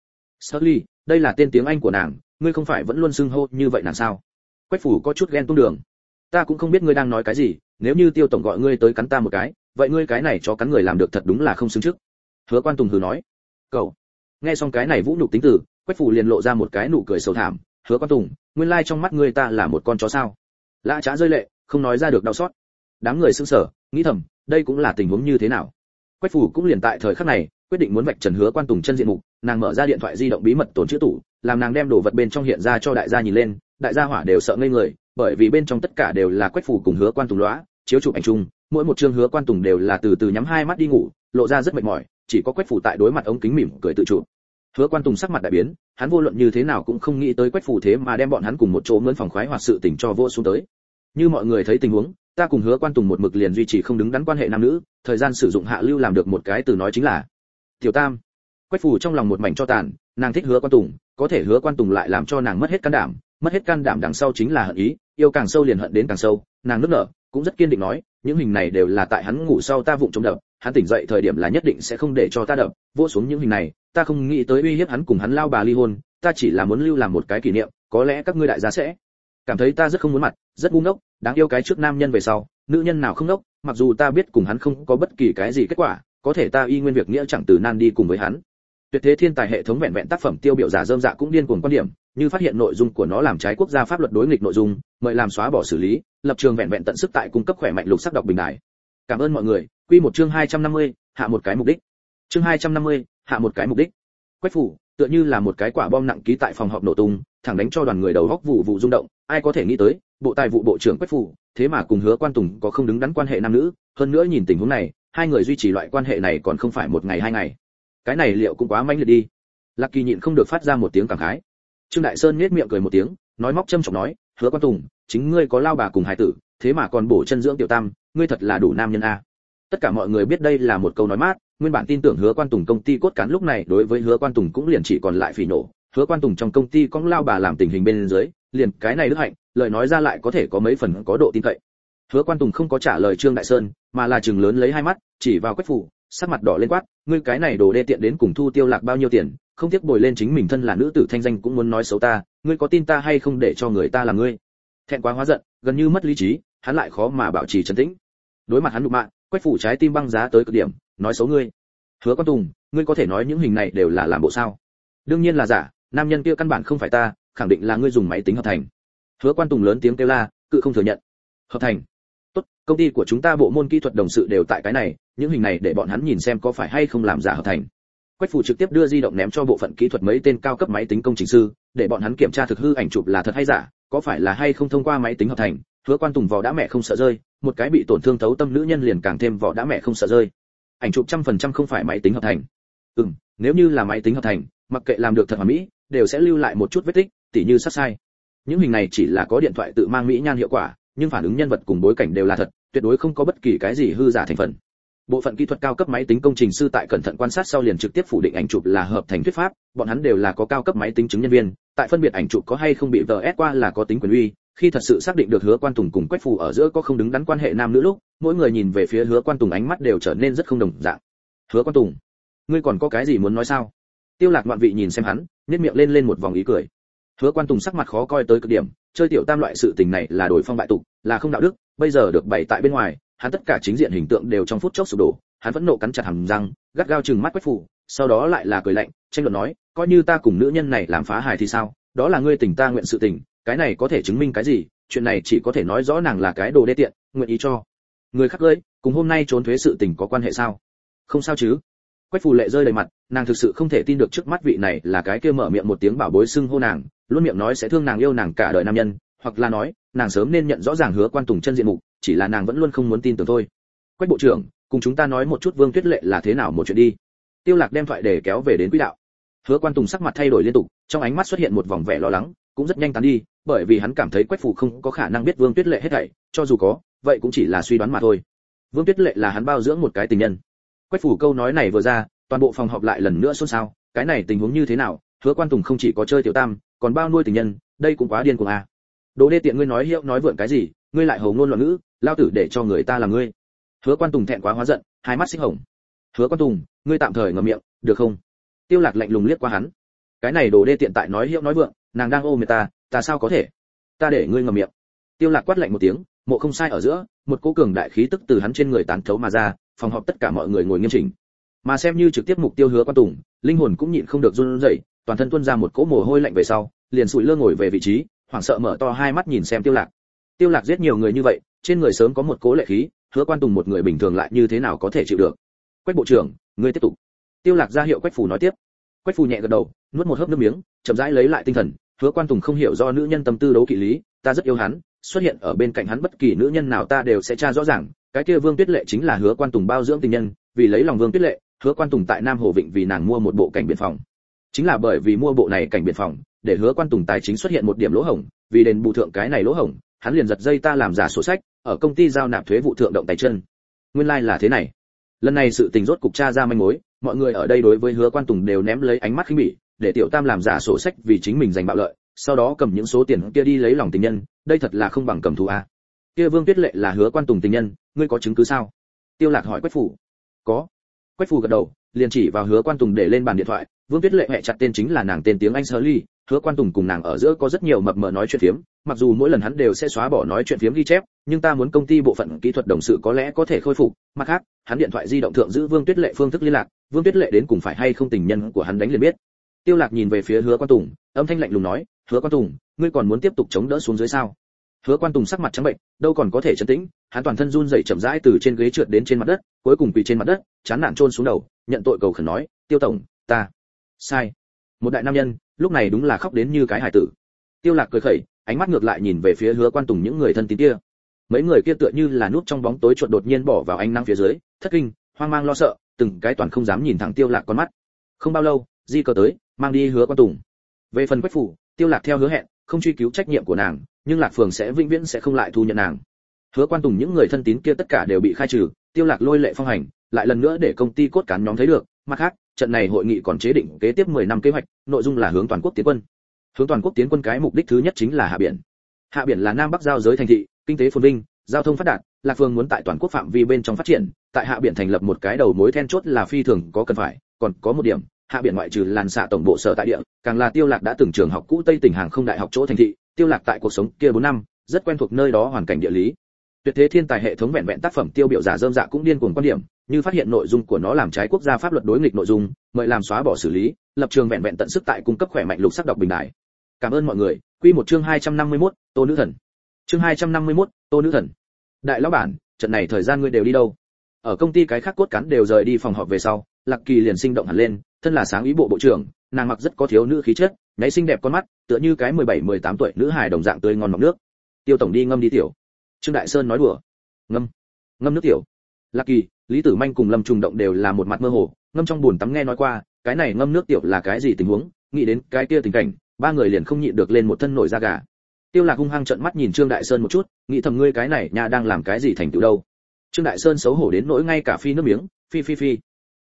Sully, đây là tên tiếng anh của nàng ngươi không phải vẫn luôn xưng hô như vậy nàng sao? Quách phủ có chút ghen tung đường. Ta cũng không biết ngươi đang nói cái gì nếu như tiêu tổng gọi ngươi tới cắn ta một cái vậy ngươi cái này cho cắn người làm được thật đúng là không xứng trước. Hứa quan tùng hừ nói. Cậu. Nghe xong cái này vũ nhục tính từ quách phủ liền lộ ra một cái nụ cười sầu thảm. Hứa quan tùng nguyên lai trong mắt ngươi ta là một con chó sao? Lã trá rơi lệ không nói ra được đau xót đám người sững sờ, nghĩ thầm, đây cũng là tình huống như thế nào. Quách phủ cũng liền tại thời khắc này, quyết định muốn vạch trần hứa quan tùng chân diện mục, nàng mở ra điện thoại di động bí mật tồn chữ tủ, làm nàng đem đồ vật bên trong hiện ra cho đại gia nhìn lên, đại gia hỏa đều sợ ngây người, bởi vì bên trong tất cả đều là quách phủ cùng hứa quan tùng lõa chiếu chụp ảnh chung, mỗi một chương hứa quan tùng đều là từ từ nhắm hai mắt đi ngủ, lộ ra rất mệt mỏi, chỉ có quách phủ tại đối mặt ống kính mỉm cười tự chụp hứa quan tùng sắc mặt đại biến, hắn vô luận như thế nào cũng không nghĩ tới quách phủ thế mà đem bọn hắn cùng một chỗ mướn phòng khoái hoạt sự tình cho vô xuống tới. Như mọi người thấy tình huống ta cùng hứa quan tùng một mực liền duy trì không đứng đắn quan hệ nam nữ, thời gian sử dụng hạ lưu làm được một cái từ nói chính là, tiểu tam. Quách phủ trong lòng một mảnh cho tàn, nàng thích hứa quan tùng, có thể hứa quan tùng lại làm cho nàng mất hết can đảm, mất hết can đảm đằng sau chính là hận ý, yêu càng sâu liền hận đến càng sâu, nàng nức nở, cũng rất kiên định nói, những hình này đều là tại hắn ngủ sau ta vụng trộm đập, hắn tỉnh dậy thời điểm là nhất định sẽ không để cho ta đập, vỗ xuống những hình này, ta không nghĩ tới uy hiếp hắn cùng hắn lao bà ly hôn, ta chỉ là muốn lưu làm một cái kỷ niệm, có lẽ các ngươi đại gia sẽ cảm thấy ta rất không muốn mặt rất ngu ngốc đáng yêu cái trước nam nhân về sau nữ nhân nào không ngốc mặc dù ta biết cùng hắn không có bất kỳ cái gì kết quả có thể ta y nguyên việc nghĩa chẳng từ nan đi cùng với hắn. Tuyệt thế thiên tài hệ thống vẹn vẹn tác phẩm tiêu biểu giả dơm dạ cũng điên cuồng quan điểm như phát hiện nội dung của nó làm trái quốc gia pháp luật đối nghịch nội dung mời làm xóa bỏ xử lý lập trường vẹn vẹn tận sức tại cung cấp khỏe mạnh lục sắc đọc bình đại cảm ơn mọi người. Quy một chương 250, hạ một cái mục đích. Chương 250, hạ một cái mục đích. Quách phủ tựa như là một cái quả bom nặng ký tại phòng họp nổ tung, thẳng đánh cho đoàn người đầu góc vụ vụ rung động, ai có thể nghĩ tới, bộ tài vụ bộ trưởng quách phủ thế mà cùng hứa quan tùng có không đứng đắn quan hệ nam nữ, hơn nữa nhìn tình huống này, hai người duy trì loại quan hệ này còn không phải một ngày hai ngày. Cái này liệu cũng quá manh liệt đi. Lạc kỳ nhịn không được phát ra một tiếng cảm khái. Trương đại sơn nhếch miệng cười một tiếng, nói móc châm chọc nói, hứa quan tùng, chính ngươi có lao bà cùng hải tử, thế mà còn bổ chân dưỡng tiểu tam, ngươi thật là đủ nam nhân a tất cả mọi người biết đây là một câu nói mát, nguyên bản tin tưởng hứa quan tùng công ty cốt cán lúc này đối với hứa quan tùng cũng liền chỉ còn lại phỉ nổ hứa quan tùng trong công ty cóng lao bà làm tình hình bên dưới, liền cái này đức hạnh, lời nói ra lại có thể có mấy phần có độ tin cậy. Hứa quan tùng không có trả lời trương đại sơn, mà là chừng lớn lấy hai mắt, chỉ vào quách phủ, sắc mặt đỏ lên quát, ngươi cái này đồ đê tiện đến cùng thu tiêu lạc bao nhiêu tiền, không tiếc bồi lên chính mình thân là nữ tử thanh danh cũng muốn nói xấu ta, ngươi có tin ta hay không để cho người ta làm ngươi? Thẹn quá hóa giận, gần như mất lý trí, hắn lại khó mà bảo trì trấn tĩnh. Đối mặt hắn đụng mạng quách phủ trái tim băng giá tới cực điểm, nói xấu ngươi. Hứa quan tùng, ngươi có thể nói những hình này đều là làm bộ sao? Đương nhiên là giả, nam nhân kia căn bản không phải ta, khẳng định là ngươi dùng máy tính hợp thành. Hứa quan tùng lớn tiếng kêu la, cự không thừa nhận. Hợp thành. Tốt, công ty của chúng ta bộ môn kỹ thuật đồng sự đều tại cái này, những hình này để bọn hắn nhìn xem có phải hay không làm giả hợp thành. Quách phủ trực tiếp đưa di động ném cho bộ phận kỹ thuật mấy tên cao cấp máy tính công trình sư, để bọn hắn kiểm tra thực hư ảnh chụp là thật hay giả, có phải là hay không thông qua máy tính hợp thành. Hứa quan tùng vò đã mẹ không sợ rơi một cái bị tổn thương thấu tâm nữ nhân liền càng thêm vỏ đã mẹ không sợ rơi. Ảnh chụp trăm phần trăm không phải máy tính hợp thành. Ừm, nếu như là máy tính hợp thành, mặc kệ làm được thật hoàn mỹ, đều sẽ lưu lại một chút vết tích, tỉ như sát sai. Những hình này chỉ là có điện thoại tự mang mỹ nhan hiệu quả, nhưng phản ứng nhân vật cùng bối cảnh đều là thật, tuyệt đối không có bất kỳ cái gì hư giả thành phần. Bộ phận kỹ thuật cao cấp máy tính công trình sư tại cẩn thận quan sát sau liền trực tiếp phủ định ảnh chụp là hợp thành thuyết pháp, bọn hắn đều là có cao cấp máy tính chứng nhân viên, tại phân biệt ảnh chụp có hay không bị vs qua là có tính quyền uy khi thật sự xác định được hứa quan tùng cùng quách phù ở giữa có không đứng đắn quan hệ nam nữ lúc, mỗi người nhìn về phía hứa quan tùng ánh mắt đều trở nên rất không đồng dạng. Hứa quan tùng, ngươi còn có cái gì muốn nói sao? Tiêu lạc ngoạn vị nhìn xem hắn, nhếch miệng lên lên một vòng ý cười. Hứa quan tùng sắc mặt khó coi tới cực điểm, chơi tiểu tam loại sự tình này là đổi phong bại tục, là không đạo đức, bây giờ được bày tại bên ngoài, hắn tất cả chính diện hình tượng đều trong phút chốc sụp đổ, hắn vẫn nộ cắn chặt hàm răng, gắt gao chừng mắt quách phủ sau đó lại là cười lạnh, tranh luận nói, coi như ta cùng nữ nhân này làm phá hài thì sao? Đó là ngươi tình ta nguyện sự tình cái này có thể chứng minh cái gì? Chuyện này chỉ có thể nói rõ nàng là cái đồ đê tiện, nguyện ý cho. Người khác ơi cùng hôm nay trốn thuế sự tình có quan hệ sao? Không sao chứ? Quách phù lệ rơi đầy mặt, nàng thực sự không thể tin được trước mắt vị này là cái kia mở miệng một tiếng bảo bối xưng hô nàng, luôn miệng nói sẽ thương nàng yêu nàng cả đời nam nhân, hoặc là nói, nàng sớm nên nhận rõ ràng hứa quan tùng chân diện mục, chỉ là nàng vẫn luôn không muốn tin tưởng thôi. Quách bộ trưởng, cùng chúng ta nói một chút vương tuyết lệ là thế nào một chuyện đi. Tiêu lạc đem thoại để kéo về đến quỹ đạo. Hứa quan tùng sắc mặt thay đổi liên tục, trong ánh mắt xuất hiện một vòng vẻ lo lắng cũng rất nhanh tán đi, bởi vì hắn cảm thấy quách phủ không có khả năng biết vương tuyết lệ hết thảy, cho dù có, vậy cũng chỉ là suy đoán mà thôi. Vương tuyết lệ là hắn bao dưỡng một cái tình nhân. Quách phủ câu nói này vừa ra, toàn bộ phòng họp lại lần nữa xôn xao, cái này tình huống như thế nào, hứa quan tùng không chỉ có chơi tiểu tam, còn bao nuôi tình nhân, đây cũng quá điên cuồng à. Đồ đê tiện ngươi nói hiệu nói vượn cái gì, ngươi lại hầu ngôn loạn ngữ, lao tử để cho người ta là ngươi. Hứa quan tùng thẹn quá hóa giận, hai mắt xích hồng. Hứa quan tùng, ngươi tạm thời ngậm miệng, được không? Tiêu lạc lạnh lùng liếc qua hắn. Cái này đồ đê tiện tại nói hiệu nói vượng nàng đang ôm người ta ta sao có thể? Ta để ngươi ngậm miệng. Tiêu lạc quát lạnh một tiếng, mộ không sai ở giữa, một cỗ cường đại khí tức từ hắn trên người tán thấu mà ra, phòng họp tất cả mọi người ngồi nghiêm chỉnh. Mà xem như trực tiếp mục tiêu hứa quan tùng, linh hồn cũng nhịn không được run rẩy, toàn thân tuôn ra một cỗ mồ hôi lạnh về sau, liền sụi lơ ngồi về vị trí, hoảng sợ mở to hai mắt nhìn xem tiêu lạc. Tiêu lạc giết nhiều người như vậy, trên người sớm có một cỗ lệ khí, hứa quan tùng một người bình thường lại như thế nào có thể chịu được? Quách bộ trưởng, ngươi tiếp tục. Tiêu lạc ra hiệu quách phù nói tiếp quách phù nhẹ gật đầu, nuốt một hớp nước miếng, chậm rãi lấy lại tinh thần. Hứa quan tùng không hiểu do nữ nhân tâm tư đấu kỵ lý, ta rất yêu hắn, xuất hiện ở bên cạnh hắn bất kỳ nữ nhân nào ta đều sẽ tra rõ ràng. Cái kia vương tuyết lệ chính là hứa quan tùng bao dưỡng tình nhân, vì lấy lòng vương tuyết lệ, hứa quan tùng tại nam hồ vịnh vì nàng mua một bộ cảnh biện phòng. Chính là bởi vì mua bộ này cảnh biện phòng, để hứa quan tùng tài chính xuất hiện một điểm lỗ hổng, vì đền bù thượng cái này lỗ hổng, hắn liền giật dây ta làm giả sổ sách, ở công ty giao nạp thuế vụ thượng động tay chân. Nguyên lai like là thế này. Lần này sự tình rốt cục tra ra manh mối mọi người ở đây đối với hứa quan tùng đều ném lấy ánh mắt khinh bỉ, để tiểu tam làm giả sổ sách vì chính mình giành bạo lợi, sau đó cầm những số tiền kia đi lấy lòng tình nhân, đây thật là không bằng cầm thù a. Kia vương tuyết lệ là hứa quan tùng tình nhân, ngươi có chứng cứ sao? Tiêu lạc hỏi quách phủ có. Quách phủ gật đầu, liền chỉ vào hứa quan tùng để lên bàn điện thoại, vương tuyết lệ hẹ chặt tên chính là nàng tên tiếng anh sơ ly hứa quan tùng cùng nàng ở giữa có rất nhiều mập mờ nói chuyện phiếm, mặc dù mỗi lần hắn đều sẽ xóa bỏ nói chuyện phiếm ghi chép, nhưng ta muốn công ty bộ phận kỹ thuật đồng sự có lẽ có thể khôi phục. Mặt khác, hắn điện thoại di động thượng giữ vương tuyết lệ phương thức liên lạc, vương tuyết lệ đến cùng phải hay không tình nhân của hắn đánh liền biết. Tiêu lạc nhìn về phía hứa quan tùng, âm thanh lạnh lùng nói, hứa quan tùng, ngươi còn muốn tiếp tục chống đỡ xuống dưới sao? Hứa quan tùng sắc mặt trắng bệnh, đâu còn có thể trấn tĩnh, hắn toàn thân run rẩy chậm rãi từ trên ghế trượt đến trên mặt đất, cuối cùng quỳ trên mặt đất, chán nản trôn xuống đầu, nhận tội cầu khẩn nói, tiêu tổng, ta, sai. Một đại nam nhân lúc này đúng là khóc đến như cái hải tử. Tiêu lạc cười khẩy, ánh mắt ngược lại nhìn về phía hứa quan tùng những người thân tín kia. Mấy người kia tựa như là núp trong bóng tối chuột đột nhiên bỏ vào ánh nắng phía dưới, thất kinh, hoang mang lo sợ, từng cái toàn không dám nhìn thẳng tiêu lạc con mắt. Không bao lâu, di cờ tới, mang đi hứa quan tùng. Về phần quách phủ, tiêu lạc theo hứa hẹn, không truy cứu trách nhiệm của nàng, nhưng lạc phường sẽ vĩnh viễn sẽ không lại thu nhận nàng. Hứa quan tùng những người thân tín kia tất cả đều bị khai trừ, tiêu lạc lôi lệ phong hành, lại lần nữa để công ty cốt cán nhóm thấy được, mặt khác trận này hội nghị còn chế định kế tiếp 10 năm kế hoạch, nội dung là hướng toàn quốc tiến quân. Hướng toàn quốc tiến quân cái mục đích thứ nhất chính là hạ biển. Hạ biển là nam bắc giao giới thành thị, kinh tế phồn vinh, giao thông phát đạt, lạc phương muốn tại toàn quốc phạm vi bên trong phát triển, tại hạ biển thành lập một cái đầu mối then chốt là phi thường có cần phải, còn có một điểm, hạ biển ngoại trừ làn xạ tổng bộ sở tại địa, càng là tiêu lạc đã từng trường học cũ tây tỉnh hàng không đại học chỗ thành thị, tiêu lạc tại cuộc sống kia 4 năm, rất quen thuộc nơi đó hoàn cảnh địa lý tuyệt thế thiên tài hệ thống vẹn vẹn tác phẩm tiêu biểu giả dơm dạ cũng điên cuồng quan điểm như phát hiện nội dung của nó làm trái quốc gia pháp luật đối nghịch nội dung mời làm xóa bỏ xử lý lập trường vẹn vẹn tận sức tại cung cấp khỏe mạnh lục sắc đọc bình đại. Cảm ơn mọi người. Quy một chương 251, tô nữ thần. Chương 251, tô nữ thần. Đại lão bản trận này thời gian ngươi đều đi đâu? Ở công ty cái khác cốt cán đều rời đi phòng họp về sau lạc kỳ liền sinh động hẳn lên thân là sáng ý bộ bộ trưởng nàng mặc rất có thiếu nữ khí chất nháy xinh đẹp con mắt tựa như cái 17, 18 tuổi nữ hài đồng dạng tươi ngon mọng nước. Tiêu tổng đi ngâm đi tiểu trương đại sơn nói đùa. Ngâm. Ngâm nước tiểu. Lạc kỳ, lý tử manh cùng lâm trùng động đều là một mặt mơ hồ, ngâm trong buồn tắm nghe nói qua, cái này ngâm nước tiểu là cái gì tình huống? Nghĩ đến cái kia tình cảnh, ba người liền không nhịn được lên một thân nổi da gà. Tiêu lạc hung hăng trợn mắt nhìn trương đại sơn một chút, nghĩ thầm ngươi cái này nhà đang làm cái gì thành tựu đâu. Trương đại sơn xấu hổ đến nỗi ngay cả phi nước miếng, phi phi phi.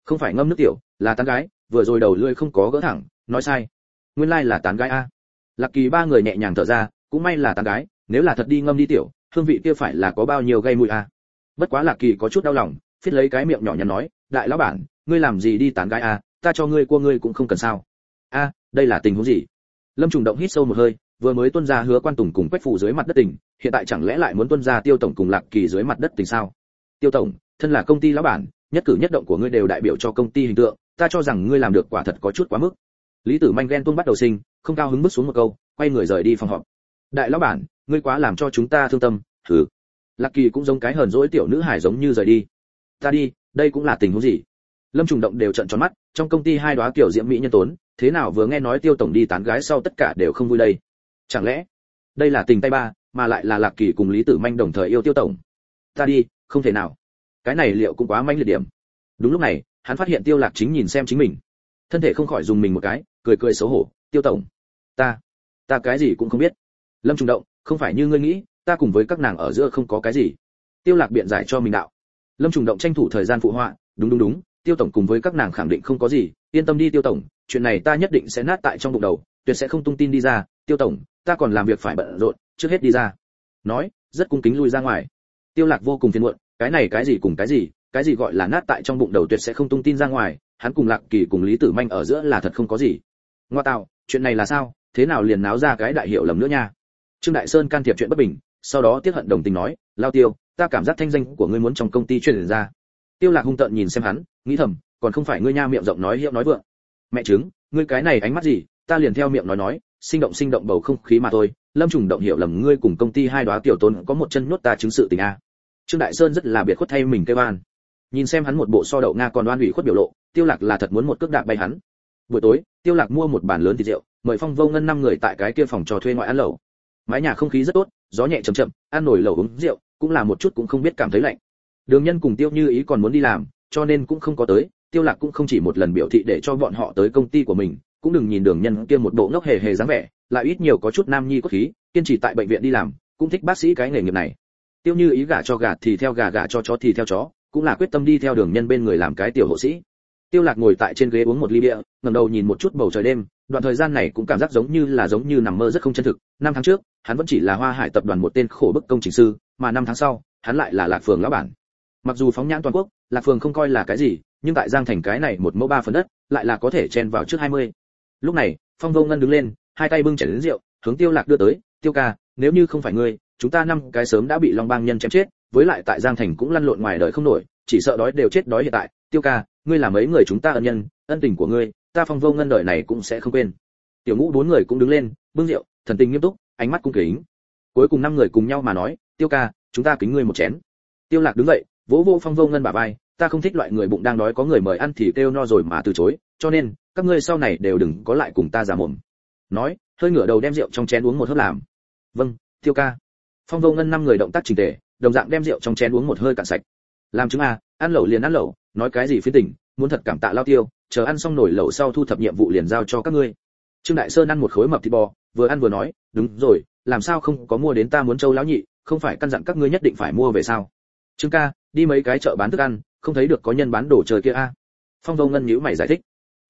Không phải ngâm nước tiểu, là tán gái, vừa rồi đầu lưỡi không có gỡ thẳng, nói sai. Nguyên lai là tán gái a. Lạc kỳ ba người nhẹ nhàng thở ra, cũng may là tán gái, nếu là thật đi ngâm đi tiểu hương vị kia phải là có bao nhiêu gây mùi à? Bất quá lạc kỳ có chút đau lòng, phiết lấy cái miệng nhỏ nhắn nói, đại lão bản, ngươi làm gì đi tán gái à? Ta cho ngươi cua ngươi cũng không cần sao. A, đây là tình huống gì? Lâm trùng động hít sâu một hơi, vừa mới tuân ra hứa quan tùng cùng quách phủ dưới mặt đất tỉnh hiện tại chẳng lẽ lại muốn tuân ra tiêu tổng cùng lạc kỳ dưới mặt đất tỉnh sao? Tiêu tổng, thân là công ty lão bản, nhất cử nhất động của ngươi đều đại biểu cho công ty hình tượng, ta cho rằng ngươi làm được quả thật có chút quá mức. Lý tử manh ghen tuông bắt đầu sinh, không cao hứng bước xuống một câu, quay người rời đi phòng họp. Đại lão bản ngươi quá làm cho chúng ta thương tâm thử lạc kỳ cũng giống cái hờn dỗi tiểu nữ hải giống như rời đi. Ta đi, đây cũng là tình huống gì? Lâm trùng động đều trận tròn mắt, trong công ty hai đóa kiểu diễm mỹ nhân tốn, thế nào vừa nghe nói tiêu tổng đi tán gái sau tất cả đều không vui đây? Chẳng lẽ, đây là tình tay ba, mà lại là lạc kỳ cùng lý tử manh đồng thời yêu tiêu tổng? Ta đi, không thể nào. Cái này liệu cũng quá manh liệt điểm. Đúng lúc này, hắn phát hiện tiêu lạc chính nhìn xem chính mình. Thân thể không khỏi dùng mình một cái, cười cười xấu hổ, tiêu tổng, ta ta cái gì cũng không biết. Lâm trùng động không phải như ngươi nghĩ, ta cùng với các nàng ở giữa không có cái gì. Tiêu lạc biện giải cho mình đạo. Lâm trùng động tranh thủ thời gian phụ họa, đúng đúng đúng, tiêu tổng cùng với các nàng khẳng định không có gì, yên tâm đi tiêu tổng, chuyện này ta nhất định sẽ nát tại trong bụng đầu, tuyệt sẽ không tung tin đi ra, tiêu tổng, ta còn làm việc phải bận rộn, trước hết đi ra. Nói, rất cung kính lui ra ngoài. Tiêu lạc vô cùng phiền muộn, cái này cái gì cùng cái gì cái gì gọi là nát tại trong bụng đầu tuyệt sẽ không tung tin ra ngoài, hắn cùng lạc kỳ cùng lý tử manh ở giữa là thật không có gì. Ngoa tạo, chuyện này là sao, thế nào liền náo ra cái đại hiệu lầm nữa nha trương đại sơn can thiệp chuyện bất bình, sau đó tiếc hận đồng tình nói, lao tiêu, ta cảm giác thanh danh của ngươi muốn trong công ty truyền ra. Tiêu lạc hung tợn nhìn xem hắn, nghĩ thầm, còn không phải ngươi nha miệng rộng nói hiệu nói vượng. Mẹ chứng ngươi cái này ánh mắt gì, ta liền theo miệng nói nói, sinh động sinh động bầu không khí mà thôi, lâm trùng động hiểu lầm ngươi cùng công ty hai đóa tiểu tôn có một chân nhốt ta chứng sự tình a. Trương đại sơn rất là biệt khuất thay mình kêu an. Nhìn xem hắn một bộ so đậu nga còn đoan ủy khuất biểu lộ, tiêu lạc là thật muốn một cước đạp bay hắn. Buổi tối, tiêu lạc mua một bàn lớn thịt rượu, mời phong vô ngân năm người tại cái kia phòng trò thuê ngoại ăn lẩu mái nhà không khí rất tốt, gió nhẹ chậm chậm, ăn nổi lẩu uống rượu, cũng là một chút cũng không biết cảm thấy lạnh. Đường nhân cùng tiêu như ý còn muốn đi làm, cho nên cũng không có tới, tiêu lạc cũng không chỉ một lần biểu thị để cho bọn họ tới công ty của mình, cũng đừng nhìn đường nhân kia một bộ ngốc hề hề dáng vẻ, lại ít nhiều có chút nam nhi cốt khí, kiên trì tại bệnh viện đi làm, cũng thích bác sĩ cái nghề nghiệp này. Tiêu như ý gả cho gà thì theo gà, gả cho chó thì theo chó, cũng là quyết tâm đi theo đường nhân bên người làm cái tiểu hộ sĩ tiêu lạc ngồi tại trên ghế uống một ly bia, ngẩng đầu nhìn một chút bầu trời đêm, đoạn thời gian này cũng cảm giác giống như là giống như nằm mơ rất không chân thực năm tháng trước, hắn vẫn chỉ là hoa hải tập đoàn một tên khổ bức công trình sư, mà năm tháng sau, hắn lại là lạc phường lão bản mặc dù phóng nhãn toàn quốc, lạc phường không coi là cái gì, nhưng tại giang thành cái này một mẫu ba phần đất, lại là có thể chen vào trước 20. lúc này, phong vô ngân đứng lên, hai tay bưng chén đến rượu, hướng tiêu lạc đưa tới, tiêu ca, nếu như không phải ngươi, chúng ta năm cái sớm đã bị long bang nhân chém chết, với lại tại giang thành cũng lăn lộn ngoài đời không nổi chỉ sợ đói đều chết đói hiện tại. Tiêu ca, ngươi là mấy người chúng ta ân nhân, ân tình của ngươi, ta phong vô ngân đời này cũng sẽ không quên. Tiểu ngũ bốn người cũng đứng lên, bưng rượu, thần tình nghiêm túc, ánh mắt cung kính. Cuối cùng năm người cùng nhau mà nói, tiêu ca, chúng ta kính ngươi một chén. Tiêu lạc đứng dậy, vỗ vỗ phong vô ngân bả vai, ta không thích loại người bụng đang đói có người mời ăn thì kêu no rồi mà từ chối, cho nên, các ngươi sau này đều đừng có lại cùng ta giả mồm. Nói, hơi ngửa đầu đem rượu trong chén uống một hớp làm. Vâng tiêu ca. Phong vô ngân năm người động tác trình tề, đồng dạng đem rượu trong chén uống một hơi cạn sạch làm chứng à ăn lẩu liền ăn lẩu, nói cái gì phiến tình, muốn thật cảm tạ lao tiêu, chờ ăn xong nổi lẩu sau thu thập nhiệm vụ liền giao cho các ngươi. Trương đại sơn ăn một khối mập thịt bò, vừa ăn vừa nói, đúng rồi, làm sao không có mua đến ta muốn châu lão nhị, không phải căn dặn các ngươi nhất định phải mua về sao? Trương ca, đi mấy cái chợ bán thức ăn, không thấy được có nhân bán đồ chơi kia a. À? phong vô ngân nhíu mày giải thích.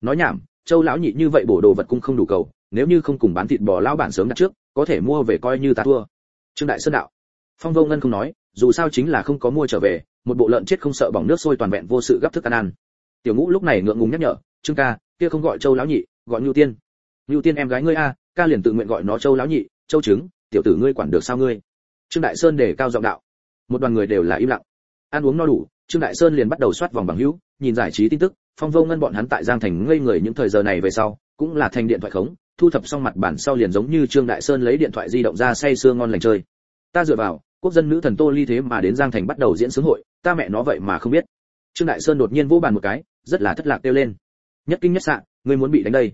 Nói nhảm, châu lão nhị như vậy bổ đồ vật cũng không đủ cầu, nếu như không cùng bán thịt bò lão bản sớm đặt trước, có thể mua về coi như ta thua. Trương đại sơn đạo. Phong vô ngân không nói, dù sao chính là không có mua trở về một bộ lợn chết không sợ bỏng nước sôi toàn vẹn vô sự gấp thức ăn ăn. Tiểu ngũ lúc này ngượng ngùng nhắc nhở, trương ca, kia không gọi châu lão nhị, gọi nhu tiên. Nhu tiên em gái ngươi a, ca liền tự nguyện gọi nó châu lão nhị, châu trứng, tiểu tử ngươi quản được sao ngươi? Trương đại sơn đề cao giọng đạo. Một đoàn người đều là im lặng. Ăn uống no đủ, trương đại sơn liền bắt đầu soát vòng bằng hữu, nhìn giải trí tin tức, phong vô ngân bọn hắn tại giang thành ngây người những thời giờ này về sau, cũng là thành điện thoại khống, thu thập xong mặt bản sau liền giống như trương đại sơn lấy điện thoại di động ra say sưa ngon lành chơi. Ta dựa vào quốc dân nữ thần tô ly thế mà đến giang thành bắt đầu diễn sướng hội, ta mẹ nó vậy mà không biết. Trương đại sơn đột nhiên vỗ bàn một cái, rất là thất lạc kêu lên. Nhất kinh nhất sạ, ngươi muốn bị đánh đây.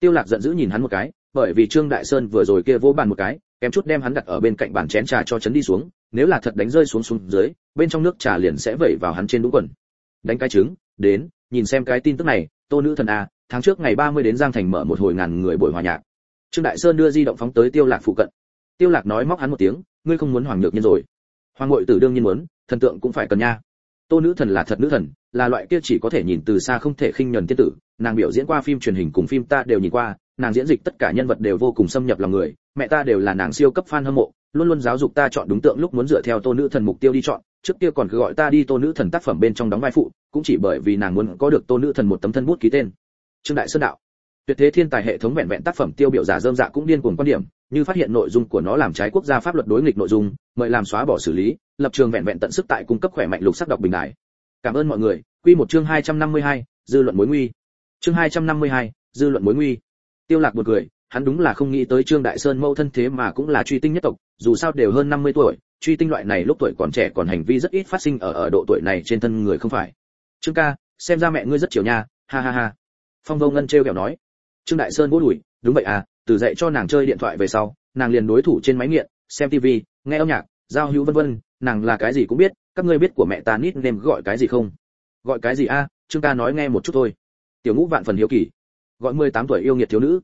Tiêu lạc giận dữ nhìn hắn một cái, bởi vì trương đại sơn vừa rồi kia vỗ bàn một cái, kém chút đem hắn đặt ở bên cạnh bàn chén trà cho chấn đi xuống, nếu là thật đánh rơi xuống xuống dưới, bên trong nước trà liền sẽ vẩy vào hắn trên đúng quần. Đánh cái trứng, đến, nhìn xem cái tin tức này, tô nữ thần a, tháng trước ngày 30 đến giang thành mở một hồi ngàn người buổi hòa nhạc. Trương đại sơn đưa di động phóng tới tiêu lạc phụ cận. Tiêu lạc nói móc hắn một tiếng ngươi không muốn hoàng nhược nhân rồi. Hoàng ngội tử đương nhiên muốn, thần tượng cũng phải cần nha. Tô nữ thần là thật nữ thần, là loại kia chỉ có thể nhìn từ xa không thể khinh nhẫn tiên tử. Nàng biểu diễn qua phim truyền hình cùng phim ta đều nhìn qua, nàng diễn dịch tất cả nhân vật đều vô cùng xâm nhập lòng người, mẹ ta đều là nàng siêu cấp fan hâm mộ, luôn luôn giáo dục ta chọn đúng tượng lúc muốn dựa theo tô nữ thần mục tiêu đi chọn, trước kia còn cứ gọi ta đi tô nữ thần tác phẩm bên trong đóng vai phụ, cũng chỉ bởi vì nàng muốn có được tô nữ thần một tấm thân bút ký tên. Trương đại sơn đạo. Tuyệt thế thiên tài hệ thống vẹn vẹn tác phẩm tiêu biểu giả dơm dạ cũng điên cuồng quan điểm như phát hiện nội dung của nó làm trái quốc gia pháp luật đối nghịch nội dung mời làm xóa bỏ xử lý lập trường vẹn vẹn tận sức tại cung cấp khỏe mạnh lục sắc đọc bình đại cảm ơn mọi người. Quy một chương 252, dư luận mối nguy. Chương 252, dư luận mối nguy. Tiêu lạc buồn cười hắn đúng là không nghĩ tới trương đại sơn mâu thân thế mà cũng là truy tinh nhất tộc dù sao đều hơn 50 tuổi truy tinh loại này lúc tuổi còn trẻ còn hành vi rất ít phát sinh ở ở độ tuổi này trên thân người không phải. Trương ca xem ra mẹ ngươi rất chiều nha ha ha ha. Phong vô ngân treo kẹo nói. Trương đại sơn bố đùi đúng vậy à từ dạy cho nàng chơi điện thoại về sau, nàng liền đối thủ trên máy nghiện, xem tivi nghe âm nhạc, giao hữu vân vân, nàng là cái gì cũng biết, các ngươi biết của mẹ ta nít nên gọi cái gì không? Gọi cái gì a? Trương ca nói nghe một chút thôi. Tiểu ngũ vạn phần hiếu kỳ. Gọi 18 tuổi yêu nghiệt thiếu nữ.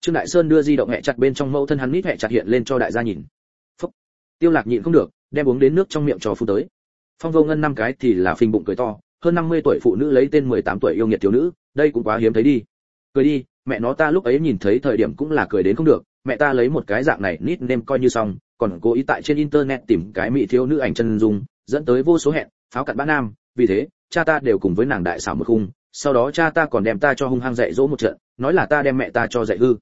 Trương đại sơn đưa di động hẹ chặt bên trong mẫu thân hắn nít hẹ chặt hiện lên cho đại gia nhìn. Phúc. tiêu lạc nhịn không được, đem uống đến nước trong miệng cho phun tới. Phong vô ngân năm cái thì là phình bụng cười to, hơn 50 tuổi phụ nữ lấy tên 18 tuổi yêu nghiệt thiếu nữ, đây cũng quá hiếm thấy đi. Cười đi mẹ nó ta lúc ấy nhìn thấy thời điểm cũng là cười đến không được, mẹ ta lấy một cái dạng này nít nem coi như xong, còn cố ý tại trên internet tìm cái mỹ thiếu nữ ảnh chân dung, dẫn tới vô số hẹn, pháo cặn bã nam, vì thế, cha ta đều cùng với nàng đại xảo một khung, sau đó cha ta còn đem ta cho hung hăng dạy dỗ một trận, nói là ta đem mẹ ta cho dạy hư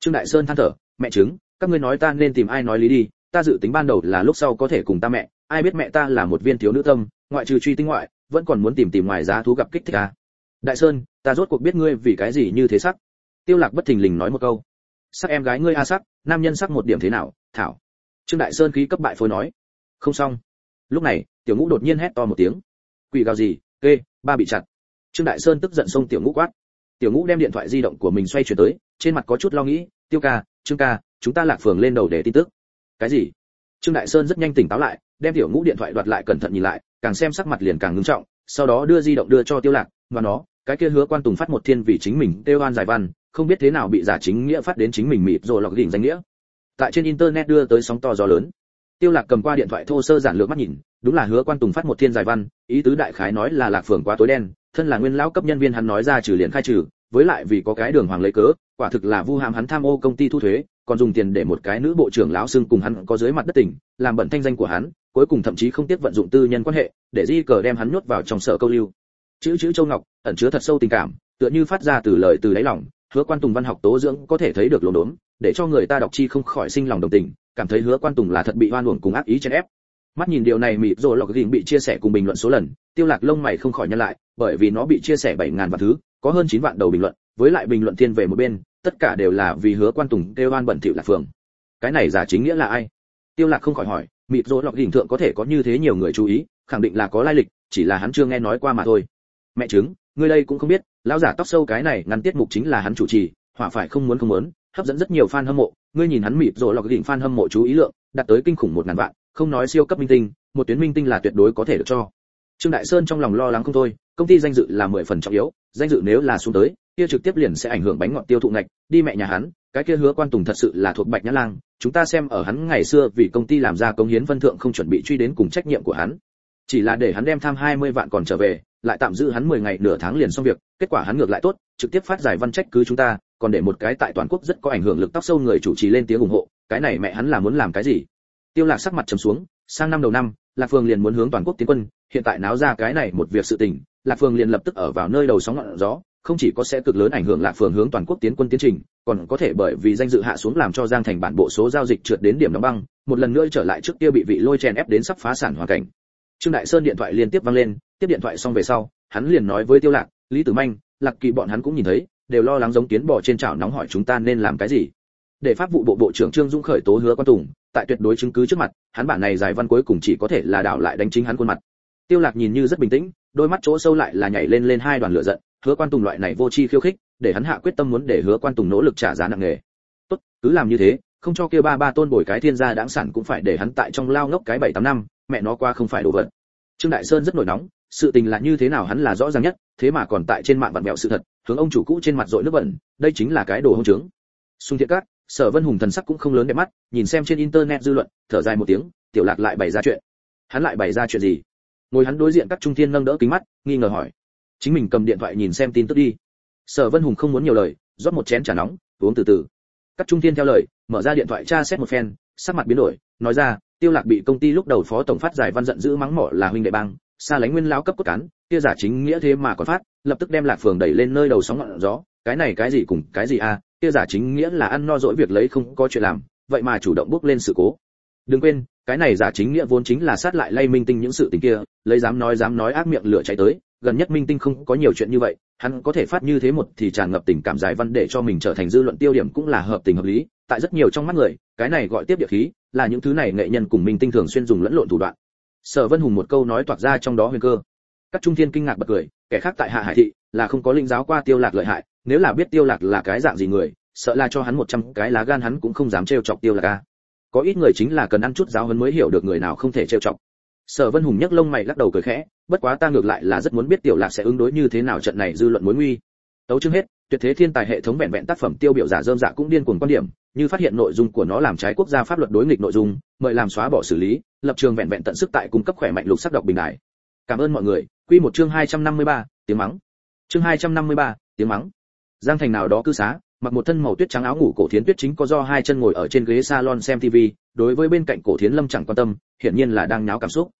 trương đại sơn than thở, mẹ chứng, các ngươi nói ta nên tìm ai nói lý đi, ta dự tính ban đầu là lúc sau có thể cùng ta mẹ, ai biết mẹ ta là một viên thiếu nữ tâm, ngoại trừ truy tinh ngoại, vẫn còn muốn tìm tìm ngoài giá thú gặp kích thích à. đại sơn, ta rốt cuộc biết ngươi vì cái gì như thế sắc tiêu lạc bất thình lình nói một câu. Sắc em gái ngươi a sắc, nam nhân sắc một điểm thế nào, thảo? Trương đại sơn khí cấp bại phôi nói. Không xong. Lúc này, tiểu ngũ đột nhiên hét to một tiếng. Quỷ gào gì, kê, ba bị chặt. Trương đại sơn tức giận xông tiểu ngũ quát. Tiểu ngũ đem điện thoại di động của mình xoay chuyển tới, trên mặt có chút lo nghĩ. Tiêu ca, trương ca, chúng ta lạc phường lên đầu để tin tức. Cái gì? Trương đại sơn rất nhanh tỉnh táo lại, đem tiểu ngũ điện thoại đoạt lại cẩn thận nhìn lại, càng xem sắc mặt liền càng ngưng trọng, sau đó đưa di động đưa cho tiêu lạc, và nó, cái kia hứa quan tùng phát một thiên vì chính mình tiêu oan giải văn không biết thế nào bị giả chính nghĩa phát đến chính mình mịt rồi lọc đỉnh danh nghĩa. Tại trên internet đưa tới sóng to gió lớn. Tiêu lạc cầm qua điện thoại thô sơ giản lược mắt nhìn, đúng là hứa quan tùng phát một thiên giải văn, ý tứ đại khái nói là lạc phường quá tối đen, thân là nguyên lão cấp nhân viên hắn nói ra trừ liền khai trừ, với lại vì có cái đường hoàng lấy cớ, quả thực là vu hàm hắn tham ô công ty thu thuế, còn dùng tiền để một cái nữ bộ trưởng lão xưng cùng hắn có dưới mặt đất tỉnh làm bẩn thanh danh của hắn, cuối cùng thậm chí không tiếc vận dụng tư nhân quan hệ, để di cờ đem hắn nhốt vào trong sở câu lưu. Chữ chữ châu ngọc, ẩn chứa thật sâu tình cảm, tựa như phát ra từ lời từ đáy lòng hứa quan tùng văn học tố dưỡng có thể thấy được lồn đốm, để cho người ta đọc chi không khỏi sinh lòng đồng tình, cảm thấy hứa quan tùng là thật bị oan uổng cùng ác ý chen ép. Mắt nhìn điều này mịt rồi lọc gỉnh bị chia sẻ cùng bình luận số lần, tiêu lạc lông mày không khỏi nhăn lại, bởi vì nó bị chia sẻ bảy ngàn vạn thứ, có hơn chín vạn đầu bình luận, với lại bình luận thiên về một bên, tất cả đều là vì hứa quan tùng kêu oan bẩn thỉu lạc phường cái này giả chính nghĩa là ai? Tiêu lạc không khỏi hỏi mịt rồi lọc gỉnh thượng có thể có như thế nhiều người chú ý, khẳng định là có lai lịch, chỉ là hắn chưa nghe nói qua mà thôi. Mẹ chứng ngươi đây cũng không biết, lão giả tóc sâu cái này ngăn tiết mục chính là hắn chủ trì, hỏa phải không muốn không muốn, hấp dẫn rất nhiều fan hâm mộ. Ngươi nhìn hắn mịt rồi lọc đỉnh fan hâm mộ chú ý lượng, đạt tới kinh khủng một ngàn vạn, không nói siêu cấp minh tinh, một tuyến minh tinh là tuyệt đối có thể được cho. Trương đại sơn trong lòng lo lắng không thôi, công ty danh dự là mười phần trọng yếu, danh dự nếu là xuống tới, kia trực tiếp liền sẽ ảnh hưởng bánh ngọt tiêu thụ ngạch, đi mẹ nhà hắn, cái kia hứa quan tùng thật sự là thuộc bạch nhã lang, chúng ta xem ở hắn ngày xưa vì công ty làm ra công hiến vân thượng không chuẩn bị truy đến cùng trách nhiệm của hắn. Chỉ là để hắn đem tham 20 vạn còn trở về lại tạm giữ hắn 10 ngày, nửa tháng liền xong việc, kết quả hắn ngược lại tốt, trực tiếp phát giải văn trách cứ chúng ta, còn để một cái tại toàn quốc rất có ảnh hưởng lực tóc sâu người chủ trì lên tiếng ủng hộ, cái này mẹ hắn là muốn làm cái gì? Tiêu lạc sắc mặt trầm xuống, sang năm đầu năm, lạc phương liền muốn hướng toàn quốc tiến quân, hiện tại náo ra cái này một việc sự tình, lạc phương liền lập tức ở vào nơi đầu sóng ngọn gió, không chỉ có sẽ cực lớn ảnh hưởng lạc phương hướng toàn quốc tiến quân tiến trình, còn có thể bởi vì danh dự hạ xuống làm cho giang thành bản bộ số giao dịch trượt đến điểm đóng băng, một lần nữa trở lại trước kia bị vị lôi chèn ép đến sắp phá sản hoàn cảnh. Trương đại sơn điện thoại liên tiếp vang lên tiếp điện thoại xong về sau, hắn liền nói với tiêu lạc, lý tử manh, lạc kỳ bọn hắn cũng nhìn thấy, đều lo lắng giống kiến bò trên chảo nóng hỏi chúng ta nên làm cái gì. Để pháp vụ bộ bộ trưởng trương dũng khởi tố hứa quan tùng, tại tuyệt đối chứng cứ trước mặt, hắn bản này giải văn cuối cùng chỉ có thể là đảo lại đánh chính hắn khuôn mặt. Tiêu lạc nhìn như rất bình tĩnh, đôi mắt chỗ sâu lại là nhảy lên lên hai đoàn lửa giận, hứa quan tùng loại này vô chi khiêu khích, để hắn hạ quyết tâm muốn để hứa quan tùng nỗ lực trả giá nặng nề. Tốt, cứ làm như thế, không cho kia ba ba tôn bồi cái thiên gia đáng sản cũng phải để hắn tại trong lao ngốc cái bảy tám năm, mẹ nó qua không phải đồ vật. Trương đại sơn rất nổi nóng sự tình là như thế nào hắn là rõ ràng nhất, thế mà còn tại trên mạng vặn vẹo sự thật, hướng ông chủ cũ trên mặt dội nước bẩn, đây chính là cái đồ hung trướng. Xung thiện cát sở vân hùng thần sắc cũng không lớn đẹp mắt, nhìn xem trên internet dư luận, thở dài một tiếng, tiểu lạc lại bày ra chuyện. Hắn lại bày ra chuyện gì? Ngồi hắn đối diện các trung thiên nâng đỡ kính mắt, nghi ngờ hỏi. Chính mình cầm điện thoại nhìn xem tin tức đi. Sở vân hùng không muốn nhiều lời, rót một chén trà nóng, uống từ từ. Các trung thiên theo lời, mở ra điện thoại tra xét một phen, sắc mặt biến đổi, nói ra, tiêu lạc bị công ty lúc đầu phó tổng phát giải văn giận dữ mắng mỏ là huynh đệ bang xa lánh nguyên lão cấp cốt cán kia giả chính nghĩa thế mà còn phát lập tức đem lạc phường đẩy lên nơi đầu sóng ngọn gió cái này cái gì cùng cái gì a à, kia giả chính nghĩa là ăn no dỗi việc lấy không có chuyện làm vậy mà chủ động bước lên sự cố. Đừng quên cái này giả chính nghĩa vốn chính là sát lại lay minh tinh những sự tình kia lấy dám nói dám nói ác miệng lửa cháy tới gần nhất minh tinh không có nhiều chuyện như vậy hắn có thể phát như thế một thì tràn ngập tình cảm giải văn để cho mình trở thành dư luận tiêu điểm cũng là hợp tình hợp lý tại rất nhiều trong mắt người cái này gọi tiếp địa khí là những thứ này nghệ nhân cùng minh tinh thường xuyên dùng lẫn lộn thủ đoạn sở vân hùng một câu nói toạc ra trong đó huyền cơ. Các trung thiên kinh ngạc bật cười, kẻ khác tại hạ hải thị là không có linh giáo qua tiêu lạc lợi hại, nếu là biết tiêu lạc là cái dạng gì người, sợ là cho hắn một trăm cái lá gan hắn cũng không dám trêu chọc tiêu lạc a. Có ít người chính là cần ăn chút giáo huấn mới hiểu được người nào không thể trêu chọc. Sở vân hùng nhấc lông mày lắc đầu cười khẽ, bất quá ta ngược lại là rất muốn biết tiểu lạc sẽ ứng đối như thế nào trận này dư luận mối nguy. Tấu chương hết, tuyệt thế thiên tài hệ thống vẹn vẹn tác phẩm tiêu biểu giả dơm dạ cũng điên cuồng quan điểm như phát hiện nội dung của nó làm trái quốc gia pháp luật đối nghịch nội dung mời làm xóa bỏ xử lý lập trường vẹn vẹn tận sức tại cung cấp khỏe mạnh lục sắc đọc bình đại. Cảm ơn mọi người. Quy một chương 253, tiếng mắng. Chương 253, tiếng mắng. Giang thành nào đó cư xá mặc một thân màu tuyết trắng áo ngủ cổ thiến tuyết chính có do hai chân ngồi ở trên ghế salon xem tv đối với bên cạnh cổ thiến lâm chẳng quan tâm hiển nhiên là đang nháo cảm xúc.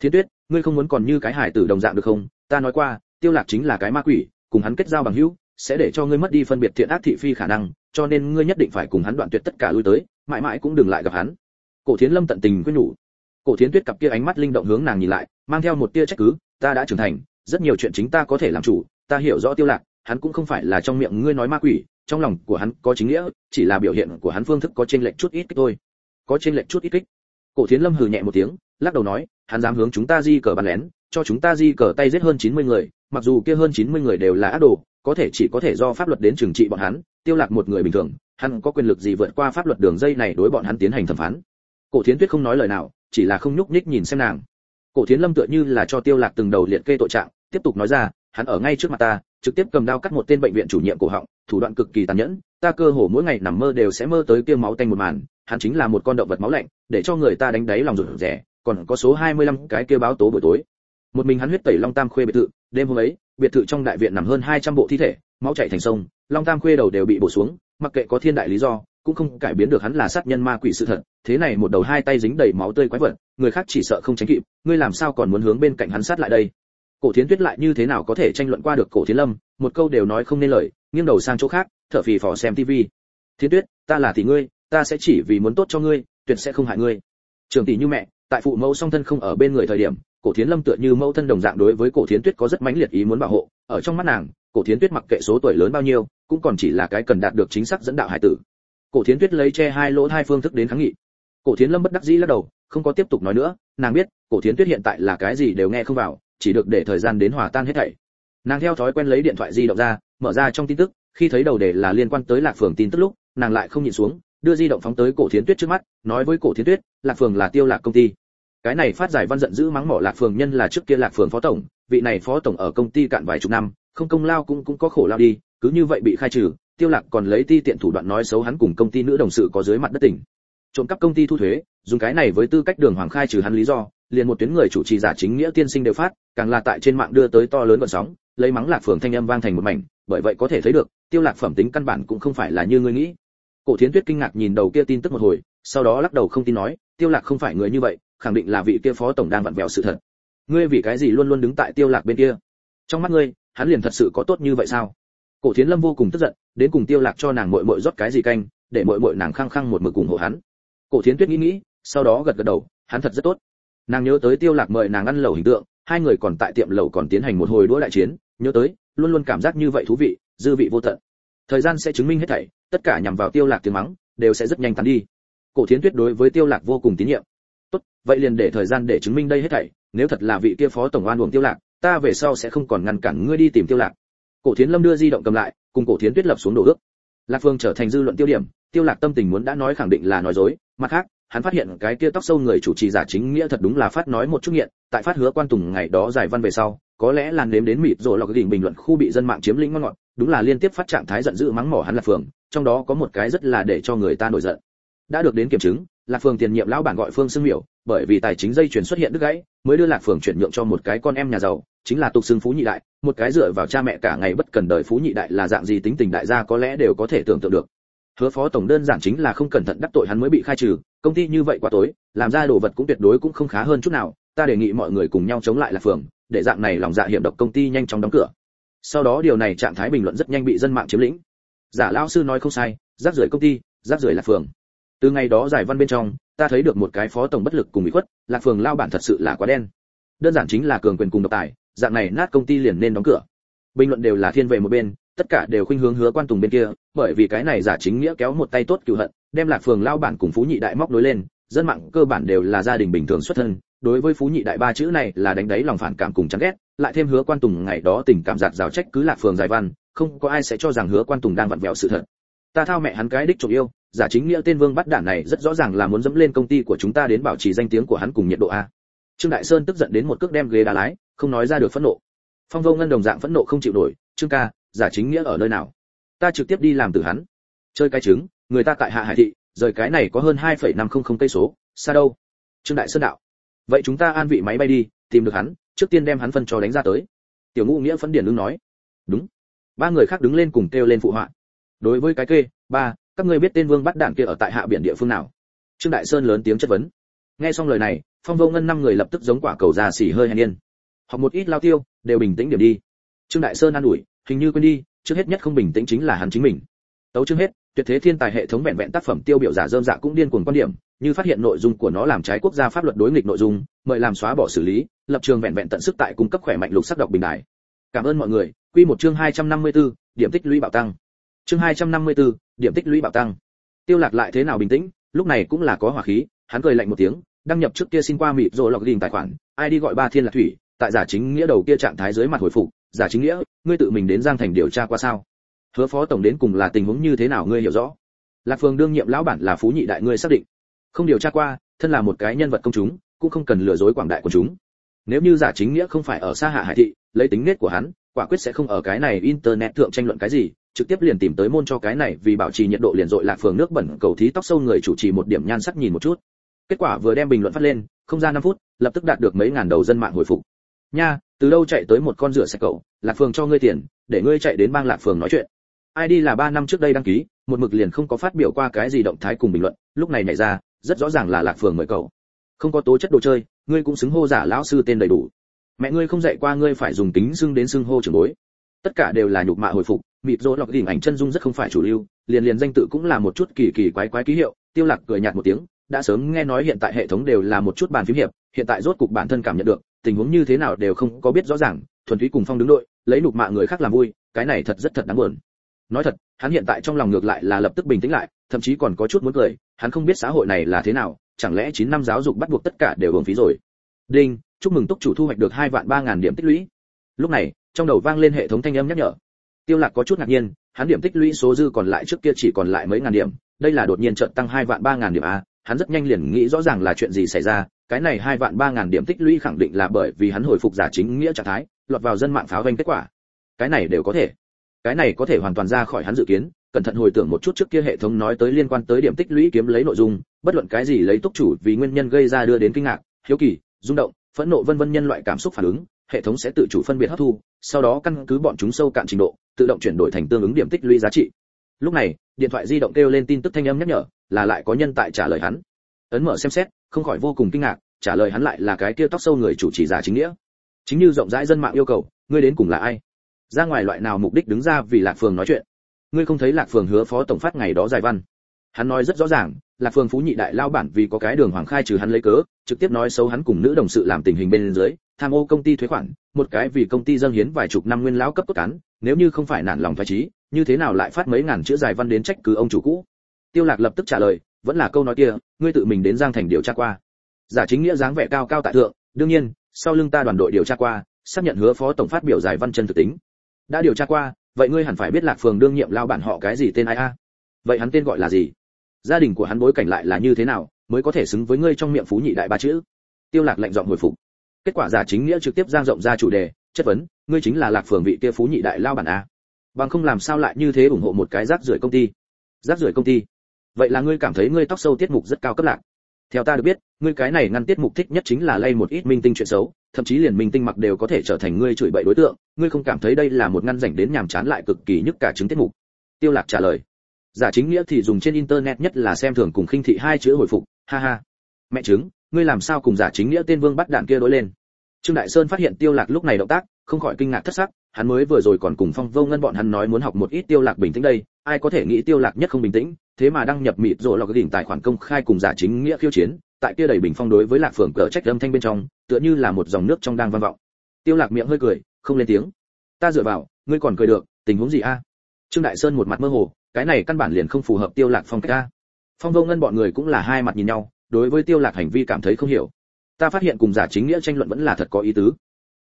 Thiến tuyết ngươi không muốn còn như cái hải tử đồng dạng được không? Ta nói qua tiêu lạc chính là cái ma quỷ cùng hắn kết giao bằng hữu sẽ để cho ngươi mất đi phân biệt thiện ác thị phi khả năng cho nên ngươi nhất định phải cùng hắn đoạn tuyệt tất cả lui tới, mãi mãi cũng đừng lại gặp hắn. Cổ thiến lâm tận tình khuyên nhủ. Cổ thiến tuyết cặp kia ánh mắt linh động hướng nàng nhìn lại, mang theo một tia trách cứ, ta đã trưởng thành, rất nhiều chuyện chính ta có thể làm chủ, ta hiểu rõ tiêu lạc, hắn cũng không phải là trong miệng ngươi nói ma quỷ, trong lòng của hắn có chính nghĩa, chỉ là biểu hiện của hắn phương thức có trên lệch chút ít kích thôi. Có trên lệch chút ít kích? Cổ thiến lâm hừ nhẹ một tiếng, lắc đầu nói, hắn dám hướng chúng ta di cờ bắn lén, cho chúng ta di cờ tay giết hơn 90 người, mặc dù kia hơn 90 người đều là ác đồ, có thể chỉ có thể do pháp luật đến trừng trị bọn hắn tiêu lạc một người bình thường, hắn có quyền lực gì vượt qua pháp luật đường dây này đối bọn hắn tiến hành thẩm phán? Cổ thiến tuyết không nói lời nào, chỉ là không nhúc nhích nhìn xem nàng. Cổ thiến lâm tựa như là cho tiêu lạc từng đầu liệt kê tội trạng, tiếp tục nói ra, hắn ở ngay trước mặt ta, trực tiếp cầm dao cắt một tên bệnh viện chủ nhiệm cổ họng, thủ đoạn cực kỳ tàn nhẫn, ta cơ hồ mỗi ngày nằm mơ đều sẽ mơ tới kia máu tanh một màn, hắn chính là một con động vật máu lạnh, để cho người ta đánh đáy lòng rụt rẻ còn có số 25 cái kia báo tố buổi tối. Một mình hắn huyết tẩy long tam khuê biệt thự, đêm hôm ấy biệt thự trong đại viện nằm hơn 200 bộ thi thể, máu chảy thành sông, long tam khuê đầu đều bị bổ xuống, mặc kệ có thiên đại lý do, cũng không cải biến được hắn là sát nhân ma quỷ sự thật, thế này một đầu hai tay dính đầy máu tươi quái vật, người khác chỉ sợ không tránh kịp, ngươi làm sao còn muốn hướng bên cạnh hắn sát lại đây? Cổ thiến tuyết lại như thế nào có thể tranh luận qua được cổ thiến lâm, một câu đều nói không nên lời, nghiêng đầu sang chỗ khác, thở phì phò xem tivi thiến tuyết, ta là tỷ ngươi, ta sẽ chỉ vì muốn tốt cho ngươi, tuyệt sẽ không hại ngươi. Trường tỷ như mẹ, tại phụ mẫu song thân không ở bên người thời điểm cổ thiến lâm tựa như mẫu thân đồng dạng đối với cổ thiến tuyết có rất mãnh liệt ý muốn bảo hộ, ở trong mắt nàng, cổ thiến tuyết mặc kệ số tuổi lớn bao nhiêu, cũng còn chỉ là cái cần đạt được chính xác dẫn đạo hải tử. Cổ thiến tuyết lấy che hai lỗ hai phương thức đến kháng nghị. Cổ thiến lâm bất đắc dĩ lắc đầu, không có tiếp tục nói nữa, nàng biết, cổ thiến tuyết hiện tại là cái gì đều nghe không vào, chỉ được để thời gian đến hòa tan hết thảy. Nàng theo thói quen lấy điện thoại di động ra, mở ra trong tin tức, khi thấy đầu đề là liên quan tới lạc phường tin tức lúc, nàng lại không nhìn xuống, đưa di động phóng tới cổ thiến tuyết trước mắt, nói với cổ thiến tuyết, lạc phường là tiêu lạc công ty cái này phát giải văn giận dữ mắng mỏ lạc phường nhân là trước kia lạc phường phó tổng, vị này phó tổng ở công ty cạn vài chục năm, không công lao cũng cũng có khổ lao đi, cứ như vậy bị khai trừ, tiêu lạc còn lấy ti tiện thủ đoạn nói xấu hắn cùng công ty nữ đồng sự có dưới mặt đất tỉnh. Trộm cắp công ty thu thuế, dùng cái này với tư cách đường hoàng khai trừ hắn lý do, liền một tuyến người chủ trì giả chính nghĩa tiên sinh đều phát, càng là tại trên mạng đưa tới to lớn gợn sóng, lấy mắng lạc phường thanh âm vang thành một mảnh, bởi vậy có thể thấy được, tiêu lạc phẩm tính căn bản cũng không phải là như ngươi nghĩ. Cổ thiến tuyết kinh ngạc nhìn đầu kia tin tức một hồi, sau đó lắc đầu không tin nói, tiêu lạc không phải người như vậy khẳng định là vị kia phó tổng đang vặn vẹo sự thật. Ngươi vì cái gì luôn luôn đứng tại tiêu lạc bên kia? Trong mắt ngươi, hắn liền thật sự có tốt như vậy sao? Cổ thiến lâm vô cùng tức giận, đến cùng tiêu lạc cho nàng muội muội rót cái gì canh, để muội muội nàng khăng khăng một mực cùng hộ hắn. Cổ thiến tuyết nghĩ nghĩ, sau đó gật gật đầu, hắn thật rất tốt. Nàng nhớ tới tiêu lạc mời nàng ăn lẩu hình tượng, hai người còn tại tiệm lẩu còn tiến hành một hồi đũa đại chiến, nhớ tới, luôn luôn cảm giác như vậy thú vị, dư vị vô tận. Thời gian sẽ chứng minh hết thảy, tất cả nhằm vào tiêu lạc tiếng mắng, đều sẽ rất nhanh tan đi. Cổ thiến tuyết đối với tiêu lạc vô cùng tín nhiệm tốt, vậy liền để thời gian để chứng minh đây hết thảy, nếu thật là vị kia phó tổng oan uổng tiêu lạc, ta về sau sẽ không còn ngăn cản ngươi đi tìm tiêu lạc. Cổ thiến lâm đưa di động cầm lại, cùng cổ thiến tuyết lập xuống đồ ước. Lạc phương trở thành dư luận tiêu điểm, tiêu lạc tâm tình muốn đã nói khẳng định là nói dối, mặt khác, hắn phát hiện cái kia tóc sâu người chủ trì giả chính nghĩa thật đúng là phát nói một chút nghiện, tại phát hứa quan tùng ngày đó giải văn về sau, có lẽ là nếm đến mịt rồi lọc đỉnh bình luận khu bị dân mạng chiếm lĩnh ngon ngọt, đúng là liên tiếp phát trạng thái giận dữ mắng mỏ hắn là phường trong đó có một cái rất là để cho người ta nổi giận. Đã được đến kiểm chứng lạc phường tiền nhiệm lão bản gọi phương xưng miểu, bởi vì tài chính dây chuyển xuất hiện đứt gãy, mới đưa lạc phường chuyển nhượng cho một cái con em nhà giàu, chính là tục xưng phú nhị đại, một cái dựa vào cha mẹ cả ngày bất cần đời phú nhị đại là dạng gì tính tình đại gia có lẽ đều có thể tưởng tượng được. Hứa phó tổng đơn giản chính là không cẩn thận đắc tội hắn mới bị khai trừ, công ty như vậy quá tối, làm ra đồ vật cũng tuyệt đối cũng không khá hơn chút nào, ta đề nghị mọi người cùng nhau chống lại Lạc phường, để dạng này lòng dạ hiểm độc công ty nhanh chóng đóng cửa. Sau đó điều này trạng thái bình luận rất nhanh bị dân mạng chiếm lĩnh. Giả lao sư nói không sai, rác rưởi công ty, rác rưởi là phường từ ngày đó giải văn bên trong, ta thấy được một cái phó tổng bất lực cùng bị khuất, lạc phường lao bản thật sự là quá đen. Đơn giản chính là cường quyền cùng độc tài, dạng này nát công ty liền nên đóng cửa. Bình luận đều là thiên về một bên, tất cả đều khuynh hướng hứa quan tùng bên kia, bởi vì cái này giả chính nghĩa kéo một tay tốt cựu hận, đem lạc phường lao bản cùng phú nhị đại móc nối lên, dân mạng cơ bản đều là gia đình bình thường xuất thân, đối với phú nhị đại ba chữ này là đánh đáy lòng phản cảm cùng chán ghét, lại thêm hứa quan tùng ngày đó tình cảm giạt rào trách cứ lạc phường giải văn, không có ai sẽ cho rằng hứa quan tùng đang vặn vẹo sự thật. Ta thao mẹ hắn cái đích trộm yêu giả chính nghĩa tên vương bắt đản này rất rõ ràng là muốn dẫm lên công ty của chúng ta đến bảo trì danh tiếng của hắn cùng nhiệt độ a. Trương đại sơn tức giận đến một cước đem ghế đá lái không nói ra được phẫn nộ. Phong vô ngân đồng dạng phẫn nộ không chịu nổi trương ca giả chính nghĩa ở nơi nào? Ta trực tiếp đi làm từ hắn. Chơi cái trứng người ta tại hạ hải thị rời cái này có hơn 2,500 cây số xa đâu? Trương đại sơn đạo. Vậy chúng ta an vị máy bay đi tìm được hắn trước tiên đem hắn phân cho đánh ra tới. Tiểu ngũ nghĩa phấn điển lương nói. Đúng. Ba người khác đứng lên cùng kêu lên phụ họa. Đối với cái kê ba các ngươi biết tên vương bắt đạn kia ở tại hạ biển địa phương nào? Trương đại sơn lớn tiếng chất vấn. Nghe xong lời này phong vô ngân năm người lập tức giống quả cầu già xỉ hơi hèn yên. Học một ít lao tiêu đều bình tĩnh điểm đi. Trương đại sơn an ủi hình như quên đi trước hết nhất không bình tĩnh chính là hắn chính mình. Tấu chương hết tuyệt thế thiên tài hệ thống vẹn vẹn tác phẩm tiêu biểu giả dơm dạ cũng điên cuồng quan điểm như phát hiện nội dung của nó làm trái quốc gia pháp luật đối nghịch nội dung mời làm xóa bỏ xử lý lập trường vẹn vẹn tận sức tại cung cấp khỏe mạnh lục sắc đọc bình đại cảm ơn mọi người. Quy một chương 254, điểm tích lũy bảo tăng chương 254, điểm tích lũy bạo tăng. Tiêu lạc lại thế nào bình tĩnh lúc này cũng là có hỏa khí hắn cười lạnh một tiếng đăng nhập trước kia xin qua mịt rồi lọc đình tài khoản ai đi gọi ba thiên lạc thủy tại giả chính nghĩa đầu kia trạng thái dưới mặt hồi phục giả chính nghĩa ngươi tự mình đến giang thành điều tra qua sao? Hứa phó tổng đến cùng là tình huống như thế nào ngươi hiểu rõ? Lạc phương đương nhiệm lão bản là phú nhị đại ngươi xác định. Không điều tra qua thân là một cái nhân vật công chúng cũng không cần lừa dối quảng đại của chúng. Nếu như giả chính nghĩa không phải ở xa hạ hải thị lấy tính nết của hắn quả quyết sẽ không ở cái này internet thượng tranh luận cái gì, trực tiếp liền tìm tới môn cho cái này vì bảo trì nhiệt độ liền dội lạc phường nước bẩn cầu thí tóc sâu người chủ trì một điểm nhan sắc nhìn một chút. Kết quả vừa đem bình luận phát lên, không ra 5 phút, lập tức đạt được mấy ngàn đầu dân mạng hồi phục. Nha, từ đâu chạy tới một con rửa sạch cậu, lạc phường cho ngươi tiền, để ngươi chạy đến bang lạc phường nói chuyện. Id là 3 năm trước đây đăng ký, một mực liền không có phát biểu qua cái gì động thái cùng bình luận, lúc này nhảy ra, rất rõ ràng là lạc phường mời cậu. Không có tố chất đồ chơi, ngươi cũng xứng hô giả lão sư tên đầy đủ mẹ ngươi không dạy qua ngươi phải dùng tính xưng đến xưng hô trưởng bối. Tất cả đều là nhục mạ hồi phục mịp rỗ lọc hình ảnh chân dung rất không phải chủ lưu, liền liền danh tự cũng là một chút kỳ kỳ quái quái ký hiệu, tiêu lạc cười nhạt một tiếng, đã sớm nghe nói hiện tại hệ thống đều là một chút bàn phím hiệp, hiện tại rốt cục bản thân cảm nhận được, tình huống như thế nào đều không có biết rõ ràng, thuần túy cùng phong đứng đội, lấy nhục mạ người khác làm vui, cái này thật rất thật đáng buồn. Nói thật, hắn hiện tại trong lòng ngược lại là lập tức bình tĩnh lại, thậm chí còn có chút muốn cười, hắn không biết xã hội này là thế nào, chẳng lẽ 9 năm giáo dục bắt buộc tất cả đều hưởng phí rồi. Đinh chúc mừng túc chủ thu hoạch được hai vạn ba ngàn điểm tích lũy. Lúc này, trong đầu vang lên hệ thống thanh âm nhắc nhở. Tiêu lạc có chút ngạc nhiên, hắn điểm tích lũy số dư còn lại trước kia chỉ còn lại mấy ngàn điểm, đây là đột nhiên chợt tăng hai vạn ba ngàn điểm a hắn rất nhanh liền nghĩ rõ ràng là chuyện gì xảy ra, cái này hai vạn ba ngàn điểm tích lũy khẳng định là bởi vì hắn hồi phục giả chính nghĩa trạng thái, lọt vào dân mạng pháo vanh kết quả. Cái này đều có thể. Cái này có thể hoàn toàn ra khỏi hắn dự kiến, cẩn thận hồi tưởng một chút trước kia hệ thống nói tới liên quan tới điểm tích lũy kiếm lấy nội dung, bất luận cái gì lấy túc chủ vì nguyên nhân gây ra đưa đến kinh ngạc, hiếu kỳ, rung động phẫn nộ vân vân nhân loại cảm xúc phản ứng, hệ thống sẽ tự chủ phân biệt hấp thu, sau đó căn cứ bọn chúng sâu cạn trình độ, tự động chuyển đổi thành tương ứng điểm tích lũy giá trị. Lúc này, điện thoại di động kêu lên tin tức thanh âm nhắc nhở, là lại có nhân tại trả lời hắn. Ấn mở xem xét, không khỏi vô cùng kinh ngạc, trả lời hắn lại là cái kia tóc sâu người chủ trì giả chính nghĩa. Chính như rộng rãi dân mạng yêu cầu, ngươi đến cùng là ai? Ra ngoài loại nào mục đích đứng ra vì lạc phường nói chuyện? Ngươi không thấy lạc phường hứa phó tổng phát ngày đó giải văn? Hắn nói rất rõ ràng là phường phú nhị đại lao bản vì có cái đường hoàng khai trừ hắn lấy cớ, trực tiếp nói xấu hắn cùng nữ đồng sự làm tình hình bên dưới, tham ô công ty thuế khoản, một cái vì công ty dâng hiến vài chục năm nguyên lão cấp cốt cán, nếu như không phải nản lòng thoái trí, như thế nào lại phát mấy ngàn chữ dài văn đến trách cứ ông chủ cũ? Tiêu lạc lập tức trả lời, vẫn là câu nói kia, ngươi tự mình đến giang thành điều tra qua. Giả chính nghĩa dáng vẻ cao cao tại thượng, đương nhiên, sau lưng ta đoàn đội điều tra qua, xác nhận hứa phó tổng phát biểu giải văn chân thực tính. Đã điều tra qua, vậy ngươi hẳn phải biết lạc phường đương nhiệm lao bản họ cái gì tên ai a? Vậy hắn tên gọi là gì? Gia đình của hắn bối cảnh lại là như thế nào, mới có thể xứng với ngươi trong miệng phú nhị đại ba chữ? Tiêu lạc lạnh giọng hồi phục. Kết quả giả chính nghĩa trực tiếp giang rộng ra chủ đề, chất vấn, ngươi chính là lạc phường vị kia phú nhị đại lao bản a. Bằng không làm sao lại như thế ủng hộ một cái rác rưởi công ty? Rác rưởi công ty? Vậy là ngươi cảm thấy ngươi tóc sâu tiết mục rất cao cấp lạc. Theo ta được biết, ngươi cái này ngăn tiết mục thích nhất chính là lay một ít minh tinh chuyện xấu, thậm chí liền minh tinh mặc đều có thể trở thành ngươi chửi bậy đối tượng, ngươi không cảm thấy đây là một ngăn rảnh đến nhàm chán lại cực kỳ nhức cả chứng tiết mục? Tiêu lạc trả lời giả chính nghĩa thì dùng trên internet nhất là xem thường cùng khinh thị hai chữ hồi phục. Ha ha. Mẹ chứng ngươi làm sao cùng giả chính nghĩa tên vương bắt đạn kia đối lên? Trương đại sơn phát hiện tiêu lạc lúc này động tác, không khỏi kinh ngạc thất sắc, hắn mới vừa rồi còn cùng phong vô ngân bọn hắn nói muốn học một ít tiêu lạc bình tĩnh đây, ai có thể nghĩ tiêu lạc nhất không bình tĩnh, thế mà đăng nhập mịt rồi lọc đỉnh tài khoản công khai cùng giả chính nghĩa khiêu chiến, tại kia đầy bình phong đối với lạc phượng cờ trách âm thanh bên trong, tựa như là một dòng nước trong đang vang vọng. Tiêu lạc miệng hơi cười, không lên tiếng. Ta dựa vào, ngươi còn cười được, tình huống gì a? Trương đại sơn một mặt mơ hồ cái này căn bản liền không phù hợp tiêu lạc phong cách a phong vô ngân bọn người cũng là hai mặt nhìn nhau, đối với tiêu lạc hành vi cảm thấy không hiểu. Ta phát hiện cùng giả chính nghĩa tranh luận vẫn là thật có ý tứ.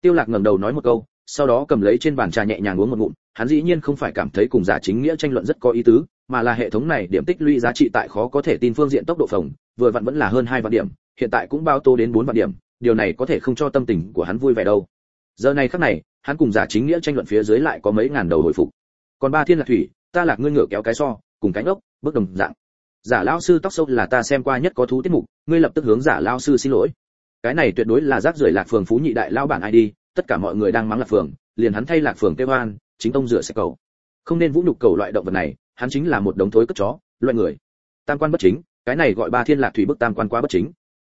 Tiêu lạc ngẩng đầu nói một câu, sau đó cầm lấy trên bàn trà nhẹ nhàng uống một ngụm, hắn dĩ nhiên không phải cảm thấy cùng giả chính nghĩa tranh luận rất có ý tứ, mà là hệ thống này điểm tích lũy giá trị tại khó có thể tin phương diện tốc độ phòng vừa vặn vẫn là hơn hai vạn điểm, hiện tại cũng bao tô đến bốn vạn điểm, điều này có thể không cho tâm tình của hắn vui vẻ đâu. Giờ này khắc này, hắn cùng giả chính nghĩa tranh luận phía dưới lại có mấy ngàn đầu hồi phục. Còn ba thiên lạc thủy ta lạc ngươi ngựa kéo cái so, cùng cánh ốc bước đồng dạng. Giả lão sư tóc sâu là ta xem qua nhất có thú tiết mục, ngươi lập tức hướng giả lão sư xin lỗi. Cái này tuyệt đối là rác rưởi lạc phường phú nhị đại lao bản ai đi, tất cả mọi người đang mắng lạc phường, liền hắn thay lạc phường kêu oan, chính tông rửa xe cầu. Không nên vũ nhục cầu loại động vật này, hắn chính là một đống thối cất chó, loại người. Tam quan bất chính, cái này gọi ba thiên lạc thủy bức tam quan quá bất chính.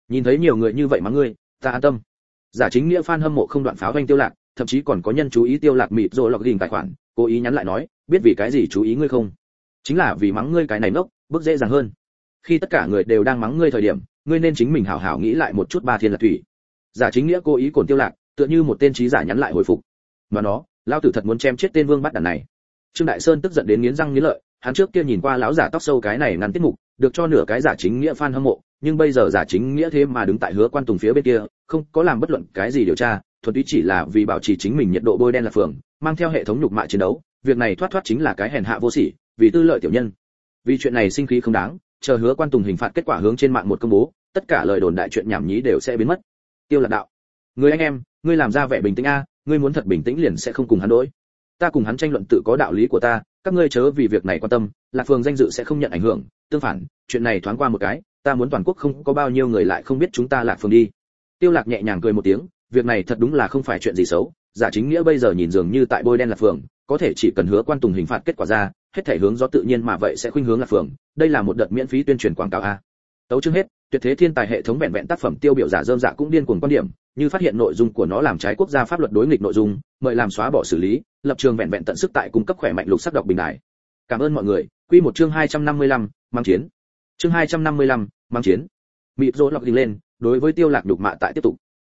Nhìn thấy nhiều người như vậy mắng ngươi, ta an tâm. Giả chính nghĩa fan hâm mộ không đoạn pháo vanh tiêu lạc, thậm chí còn có nhân chú ý tiêu lạc mịt rồi lọc gìn tài khoản cố ý nhắn lại nói, biết vì cái gì chú ý ngươi không? Chính là vì mắng ngươi cái này nốc bước dễ dàng hơn. Khi tất cả người đều đang mắng ngươi thời điểm, ngươi nên chính mình hảo hảo nghĩ lại một chút ba thiên là thủy. Giả chính nghĩa cố ý cồn tiêu lạc, tựa như một tên trí giả nhắn lại hồi phục. Mà nó, lão tử thật muốn chém chết tên vương bắt đàn này. Trương đại sơn tức giận đến nghiến răng nghiến lợi, hắn trước kia nhìn qua lão giả tóc sâu cái này ngăn tiết mục, được cho nửa cái giả chính nghĩa fan hâm mộ nhưng bây giờ giả chính nghĩa thế mà đứng tại hứa quan tùng phía bên kia, không có làm bất luận cái gì điều tra, thuần túy chỉ là vì bảo trì chính mình nhiệt độ bôi đen là phường, mang theo hệ thống nhục mạ chiến đấu, việc này thoát thoát chính là cái hèn hạ vô sỉ, vì tư lợi tiểu nhân. Vì chuyện này sinh khí không đáng, chờ hứa quan tùng hình phạt kết quả hướng trên mạng một công bố, tất cả lời đồn đại chuyện nhảm nhí đều sẽ biến mất. Tiêu lạc đạo, người anh em, ngươi làm ra vẻ bình tĩnh a, ngươi muốn thật bình tĩnh liền sẽ không cùng hắn đối. Ta cùng hắn tranh luận tự có đạo lý của ta, các ngươi chớ vì việc này quan tâm, lạc phường danh dự sẽ không nhận ảnh hưởng, tương phản, chuyện này thoáng qua một cái ta muốn toàn quốc không có bao nhiêu người lại không biết chúng ta lạc phường đi. Tiêu lạc nhẹ nhàng cười một tiếng việc này thật đúng là không phải chuyện gì xấu giả chính nghĩa bây giờ nhìn dường như tại bôi đen lạc phường có thể chỉ cần hứa quan tùng hình phạt kết quả ra hết thể hướng gió tự nhiên mà vậy sẽ khuynh hướng lạc phường đây là một đợt miễn phí tuyên truyền quảng cáo a. Tấu chương hết tuyệt thế thiên tài hệ thống vẹn vẹn tác phẩm tiêu biểu giả dơm dạ cũng điên cuồng quan điểm như phát hiện nội dung của nó làm trái quốc gia pháp luật đối nghịch nội dung mời làm xóa bỏ xử lý lập trường vẹn vẹn tận sức tại cung cấp khỏe mạnh lục sắc độc bình đại. Cảm ơn mọi người quy một chương 255, mang chiến chương 255, mang chiến. Mịp rô lọc đình lên đối với tiêu lạc đục mạ tại tiếp tục.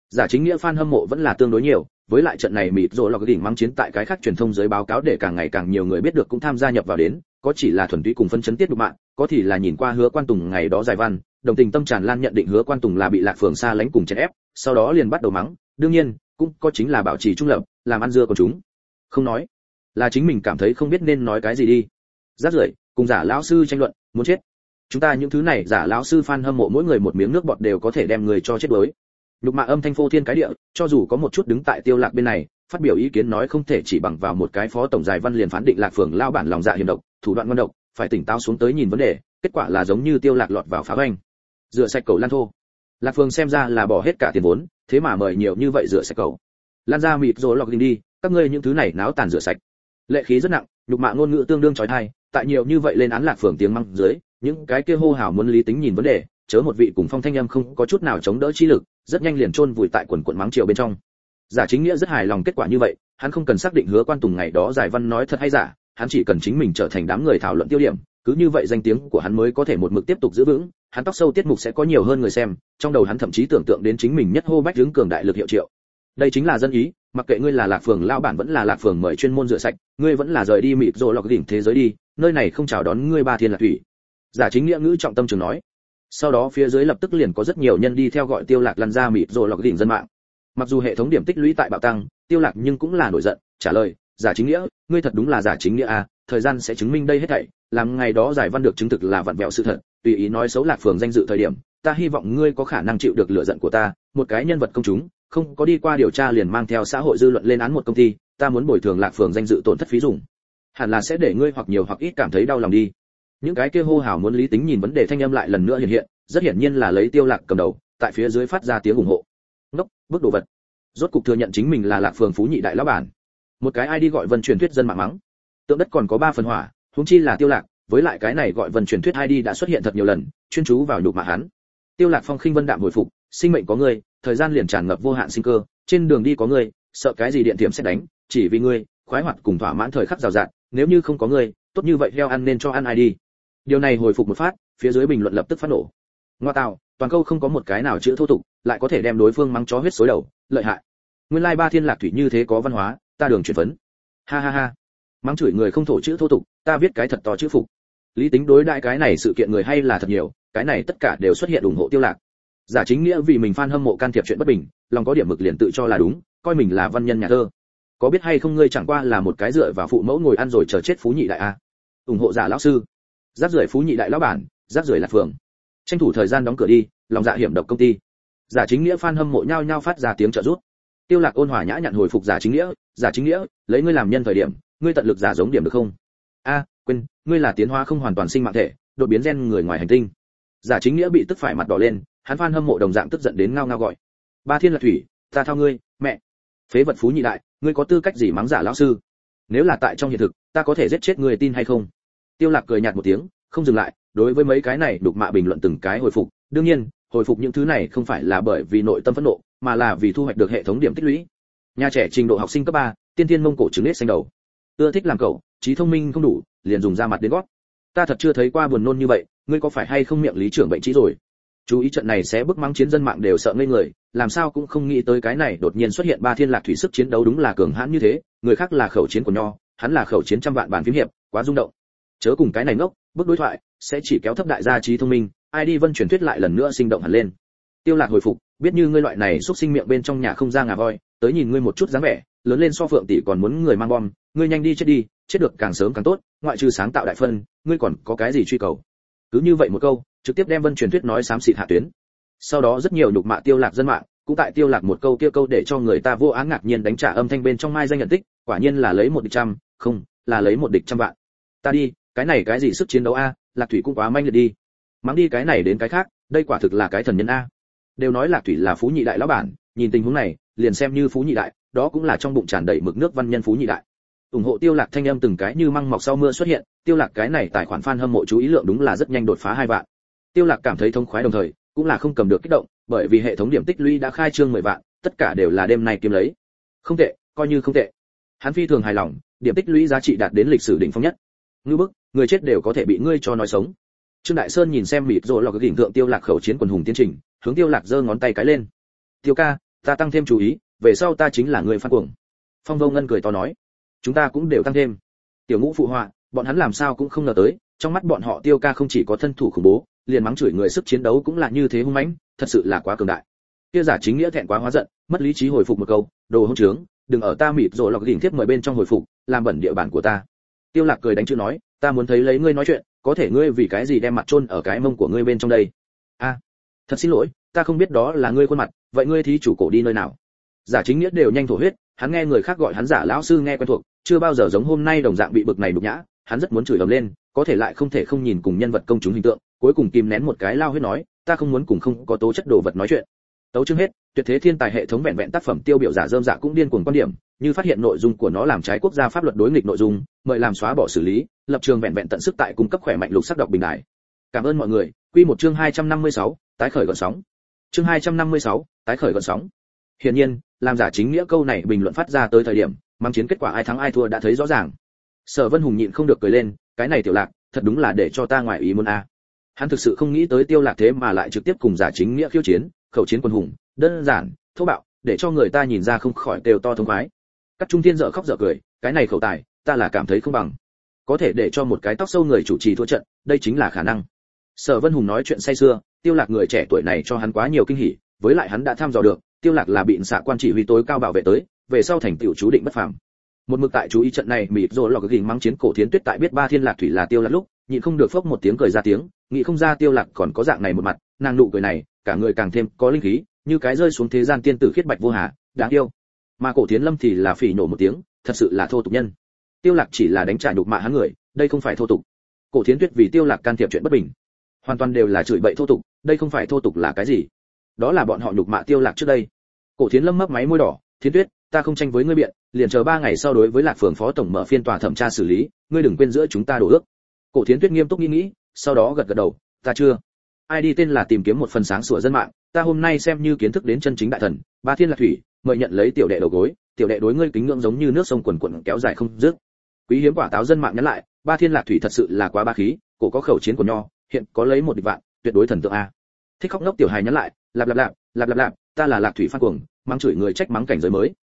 Giả chính nghĩa fan hâm mộ vẫn là tương đối nhiều với lại trận này mịp rô lọc đỉnh mang chiến tại cái khác truyền thông giới báo cáo để càng ngày càng nhiều người biết được cũng tham gia nhập vào đến có chỉ là thuần túy cùng phân chấn tiết đục mạ có thì là nhìn qua hứa quan tùng ngày đó dài văn đồng tình tâm tràn lan nhận định hứa quan tùng là bị lạc phường xa lánh cùng chèn ép sau đó liền bắt đầu mắng đương nhiên cũng có chính là bảo trì trung lập làm ăn dưa của chúng. Không nói là chính mình cảm thấy không biết nên nói cái gì đi. Rát rưởi cùng giả lão sư tranh luận muốn chết chúng ta những thứ này giả lão sư fan hâm mộ mỗi người một miếng nước bọt đều có thể đem người cho chết đuối. Nhục mạ âm thanh phô thiên cái địa, cho dù có một chút đứng tại tiêu lạc bên này, phát biểu ý kiến nói không thể chỉ bằng vào một cái phó tổng giải văn liền phán định lạc phường lao bản lòng dạ hiểm độc, thủ đoạn ngon độc, phải tỉnh táo xuống tới nhìn vấn đề, kết quả là giống như tiêu lạc lọt vào phá anh rửa sạch cầu lan thô. Lạc phường xem ra là bỏ hết cả tiền vốn, thế mà mời nhiều như vậy rửa sạch cầu. Lan ra mịt rồi lọc đi các ngươi những thứ này náo tàn rửa sạch. Lệ khí rất nặng, nhục mạ ngôn ngữ tương đương chói tai tại nhiều như vậy lên án lạc phường tiếng mắng dưới những cái kia hô hào muốn lý tính nhìn vấn đề, chớ một vị cùng phong thanh âm không có chút nào chống đỡ chi lực, rất nhanh liền chôn vùi tại quần quận mắng chiều bên trong. Giả chính nghĩa rất hài lòng kết quả như vậy, hắn không cần xác định hứa quan tùng ngày đó giải văn nói thật hay giả, hắn chỉ cần chính mình trở thành đám người thảo luận tiêu điểm, cứ như vậy danh tiếng của hắn mới có thể một mực tiếp tục giữ vững, hắn tóc sâu tiết mục sẽ có nhiều hơn người xem, trong đầu hắn thậm chí tưởng tượng đến chính mình nhất hô bách hướng cường đại lực hiệu triệu. Đây chính là dân ý, mặc kệ ngươi là lạc phường lao bản vẫn là lạc phường mời chuyên môn rửa sạch, ngươi vẫn là rời đi mịt rồi lọc đỉnh thế giới đi, nơi này không chào đón ngươi ba thiên lạc thủy giả chính nghĩa ngữ trọng tâm trường nói. Sau đó phía dưới lập tức liền có rất nhiều nhân đi theo gọi tiêu lạc lăn ra mịt rồi lọc đỉnh dân mạng. Mặc dù hệ thống điểm tích lũy tại bạo tăng, tiêu lạc nhưng cũng là nổi giận, trả lời, giả chính nghĩa, ngươi thật đúng là giả chính nghĩa à thời gian sẽ chứng minh đây hết thảy, làm ngày đó giải văn được chứng thực là vặn vẹo sự thật, tùy ý nói xấu lạc phường danh dự thời điểm, ta hy vọng ngươi có khả năng chịu được lửa giận của ta, một cái nhân vật công chúng, không có đi qua điều tra liền mang theo xã hội dư luận lên án một công ty, ta muốn bồi thường lạc phường danh dự tổn thất phí dùng. Hẳn là sẽ để ngươi hoặc nhiều hoặc ít cảm thấy đau lòng đi những cái kia hô hào muốn lý tính nhìn vấn đề thanh âm lại lần nữa hiện hiện, rất hiển nhiên là lấy tiêu lạc cầm đầu, tại phía dưới phát ra tiếng ủng hộ. Ngốc bước đồ vật. Rốt cục thừa nhận chính mình là lạc phường phú nhị đại lão bản. Một cái ai đi gọi vân truyền thuyết dân mạng mắng. Tượng đất còn có ba phần hỏa, huống chi là tiêu lạc, với lại cái này gọi vân truyền thuyết ai đi đã xuất hiện thật nhiều lần, chuyên chú vào nhục mạ hắn. Tiêu lạc phong khinh vân đạm hồi phục, sinh mệnh có ngươi, thời gian liền tràn ngập vô hạn sinh cơ, trên đường đi có ngươi, sợ cái gì điện tiệm sẽ đánh, chỉ vì ngươi, khoái hoạt cùng thỏa mãn thời khắc rào rạt, nếu như không có ngươi, tốt như vậy heo ăn nên cho ăn ai đi điều này hồi phục một phát, phía dưới bình luận lập tức phát nổ. Ngoa tạo, toàn câu không có một cái nào chữ thô tục, lại có thể đem đối phương mắng chó huyết xối đầu, lợi hại. Nguyên lai ba thiên lạc thủy như thế có văn hóa, ta đường chuyển phấn. Ha ha ha. Mắng chửi người không thổ chữ thô tục, ta viết cái thật to chữ phục. Lý tính đối đại cái này sự kiện người hay là thật nhiều, cái này tất cả đều xuất hiện ủng hộ tiêu lạc. Giả chính nghĩa vì mình fan hâm mộ can thiệp chuyện bất bình, lòng có điểm mực liền tự cho là đúng, coi mình là văn nhân nhà thơ. Có biết hay không ngươi chẳng qua là một cái dựa vào phụ mẫu ngồi ăn rồi chờ chết phú nhị đại a. Ủng hộ giả lão sư giáp rưởi phú nhị đại lão bản, giáp rưởi là phường. Tranh thủ thời gian đóng cửa đi, lòng dạ hiểm độc công ty. Giả chính nghĩa fan hâm mộ nhau nhau phát ra tiếng trợ giúp. Tiêu lạc ôn hòa nhã nhặn hồi phục giả chính nghĩa, giả chính nghĩa, lấy ngươi làm nhân thời điểm, ngươi tận lực giả giống điểm được không? A, quên, ngươi là tiến hóa không hoàn toàn sinh mạng thể, đột biến gen người ngoài hành tinh. Giả chính nghĩa bị tức phải mặt đỏ lên, hắn fan hâm mộ đồng dạng tức giận đến ngao ngao gọi. Ba thiên là thủy, ta thao ngươi, mẹ. Phế vật phú nhị đại, ngươi có tư cách gì mắng giả lão sư? Nếu là tại trong hiện thực, ta có thể giết chết ngươi tin hay không? Tiêu lạc cười nhạt một tiếng không dừng lại đối với mấy cái này đục mạ bình luận từng cái hồi phục. Đương nhiên hồi phục những thứ này không phải là bởi vì nội tâm phẫn nộ mà là vì thu hoạch được hệ thống điểm tích lũy. Nhà trẻ trình độ học sinh cấp 3, tiên tiên mông cổ trứng nết xanh đầu. Ưa thích làm cậu trí thông minh không đủ liền dùng ra mặt đến gót. Ta thật chưa thấy qua buồn nôn như vậy ngươi có phải hay không miệng lý trưởng bệnh trí rồi? Chú ý trận này sẽ bức mắng chiến dân mạng đều sợ ngây người làm sao cũng không nghĩ tới cái này đột nhiên xuất hiện ba thiên lạc thủy sức chiến đấu đúng là cường hãn như thế người khác là khẩu chiến của nho hắn là khẩu chiến trăm vạn bản phím hiệp quá rung động chớ cùng cái này ngốc bước đối thoại, sẽ chỉ kéo thấp đại gia trí thông minh, ai đi vân truyền thuyết lại lần nữa sinh động hẳn lên. Tiêu lạc hồi phục, biết như ngươi loại này xuất sinh miệng bên trong nhà không ra ngà voi, tới nhìn ngươi một chút dáng vẻ, lớn lên so phượng tỷ còn muốn người mang bom, ngươi nhanh đi chết đi, chết được càng sớm càng tốt, ngoại trừ sáng tạo đại phân, ngươi còn có cái gì truy cầu? Cứ như vậy một câu, trực tiếp đem vân truyền thuyết nói xám xịt hạ tuyến. Sau đó rất nhiều nhục mạ tiêu lạc dân mạng, cũng tại tiêu lạc một câu kia câu để cho người ta vô áng ngạc nhiên đánh trả âm thanh bên trong mai danh nhận tích, quả nhiên là lấy một địch trăm, không, là lấy một địch trăm vạn. Ta đi cái này cái gì sức chiến đấu a, lạc thủy cũng quá manh liệt đi. Mắng đi cái này đến cái khác, đây quả thực là cái thần nhân a. Đều nói lạc thủy là phú nhị đại lão bản, nhìn tình huống này, liền xem như phú nhị đại, đó cũng là trong bụng tràn đầy mực nước văn nhân phú nhị đại. Ủng hộ tiêu lạc thanh âm từng cái như măng mọc sau mưa xuất hiện, tiêu lạc cái này tài khoản fan hâm mộ chú ý lượng đúng là rất nhanh đột phá hai vạn. Tiêu lạc cảm thấy thông khoái đồng thời, cũng là không cầm được kích động, bởi vì hệ thống điểm tích lũy đã khai trương 10 vạn, tất cả đều là đêm nay kiếm lấy. Không tệ, coi như không tệ. Hắn phi thường hài lòng, điểm tích lũy giá trị đạt đến lịch sử đỉnh phong nhất. Ngưu bức người chết đều có thể bị ngươi cho nói sống. Trương đại sơn nhìn xem mịt rồi lọc đỉnh thượng tiêu lạc khẩu chiến quần hùng tiến trình, hướng tiêu lạc giơ ngón tay cái lên. Tiêu ca, ta tăng thêm chú ý, về sau ta chính là người phát cuồng. Phong vô ngân cười to nói. Chúng ta cũng đều tăng thêm. Tiểu ngũ phụ họa, bọn hắn làm sao cũng không ngờ tới, trong mắt bọn họ tiêu ca không chỉ có thân thủ khủng bố, liền mắng chửi người sức chiến đấu cũng là như thế hung mãnh, thật sự là quá cường đại. Kia giả chính nghĩa thẹn quá hóa giận, mất lý trí hồi phục một câu, đồ hỗn trướng, đừng ở ta mịt rồi lọc đỉnh tiếp mời bên trong hồi phục, làm bẩn địa bàn của ta tiêu lạc cười đánh chữ nói, ta muốn thấy lấy ngươi nói chuyện, có thể ngươi vì cái gì đem mặt chôn ở cái mông của ngươi bên trong đây? A, thật xin lỗi, ta không biết đó là ngươi khuôn mặt, vậy ngươi thí chủ cổ đi nơi nào? Giả chính nghĩa đều nhanh thổ huyết, hắn nghe người khác gọi hắn giả lão sư nghe quen thuộc, chưa bao giờ giống hôm nay đồng dạng bị bực này đục nhã, hắn rất muốn chửi ầm lên, có thể lại không thể không nhìn cùng nhân vật công chúng hình tượng, cuối cùng kìm nén một cái lao huyết nói, ta không muốn cùng không có tố chất đồ vật nói chuyện. Tấu chương hết, tuyệt thế thiên tài hệ thống vẹn vẹn tác phẩm tiêu biểu giả dơm dạ cũng điên cuồng quan điểm như phát hiện nội dung của nó làm trái quốc gia pháp luật đối nghịch nội dung mời làm xóa bỏ xử lý lập trường vẹn vẹn tận sức tại cung cấp khỏe mạnh lục sắc độc bình đại. Cảm ơn mọi người. Quy một chương 256, tái khởi gọn sóng. Chương 256, tái khởi gọn sóng. Hiển nhiên làm giả chính nghĩa câu này bình luận phát ra tới thời điểm mang chiến kết quả ai thắng ai thua đã thấy rõ ràng. Sở vân hùng nhịn không được cười lên cái này tiểu lạc thật đúng là để cho ta ngoài ý muốn a. Hắn thực sự không nghĩ tới tiêu lạc thế mà lại trực tiếp cùng giả chính nghĩa khiêu chiến khẩu chiến quân hùng đơn giản thô bạo để cho người ta nhìn ra không khỏi đều to thông khoái các trung thiên dở khóc dở cười, cái này khẩu tài, ta là cảm thấy không bằng. Có thể để cho một cái tóc sâu người chủ trì thua trận, đây chính là khả năng. Sở vân hùng nói chuyện say sưa, tiêu lạc người trẻ tuổi này cho hắn quá nhiều kinh hỉ, với lại hắn đã tham dò được, tiêu lạc là bị xạ quan chỉ huy tối cao bảo vệ tới, về sau thành tiểu chú định bất phàm. Một mực tại chú ý trận này, mịt rồi lọc gỉnh mắng chiến cổ thiến tuyết tại biết ba thiên lạc thủy là tiêu lạc lúc, nhịn không được phốc một tiếng cười ra tiếng, nghĩ không ra tiêu lạc còn có dạng này một mặt, nàng nụ cười này, cả người càng thêm có linh khí, như cái rơi xuống thế gian tiên tử khiết bạch vô hà, đáng yêu mà cổ thiến lâm thì là phỉ nổ một tiếng thật sự là thô tục nhân. Tiêu lạc chỉ là đánh trả nhục mạ hắn người đây không phải thô tục. Cổ thiến tuyết vì tiêu lạc can thiệp chuyện bất bình hoàn toàn đều là chửi bậy thô tục đây không phải thô tục là cái gì? Đó là bọn họ nhục mạ tiêu lạc trước đây. Cổ thiến lâm mấp máy môi đỏ thiến tuyết ta không tranh với ngươi biện liền chờ ba ngày sau đối với lạc phường phó tổng mở phiên tòa thẩm tra xử lý ngươi đừng quên giữa chúng ta đổ ước. Cổ thiến tuyết nghiêm túc nghĩ nghĩ sau đó gật gật đầu ta chưa. Ai đi tên là tìm kiếm một phần sáng sủa dân mạng, ta hôm nay xem như kiến thức đến chân chính đại thần, Ba Thiên Lạc Thủy, mời nhận lấy tiểu đệ đầu gối, tiểu đệ đối ngươi kính ngưỡng giống như nước sông quần quần kéo dài không dứt. Quý hiếm quả táo dân mạng nhắn lại, Ba Thiên Lạc Thủy thật sự là quá ba khí, cổ có khẩu chiến của nho, hiện có lấy một địch vạn, tuyệt đối thần tượng a. Thích khóc ngốc tiểu hài nhắn lại, lạp lạp lạp, lạp lạp lạp, ta là Lạc Thủy phan cuồng, mang chửi người trách mắng cảnh giới mới.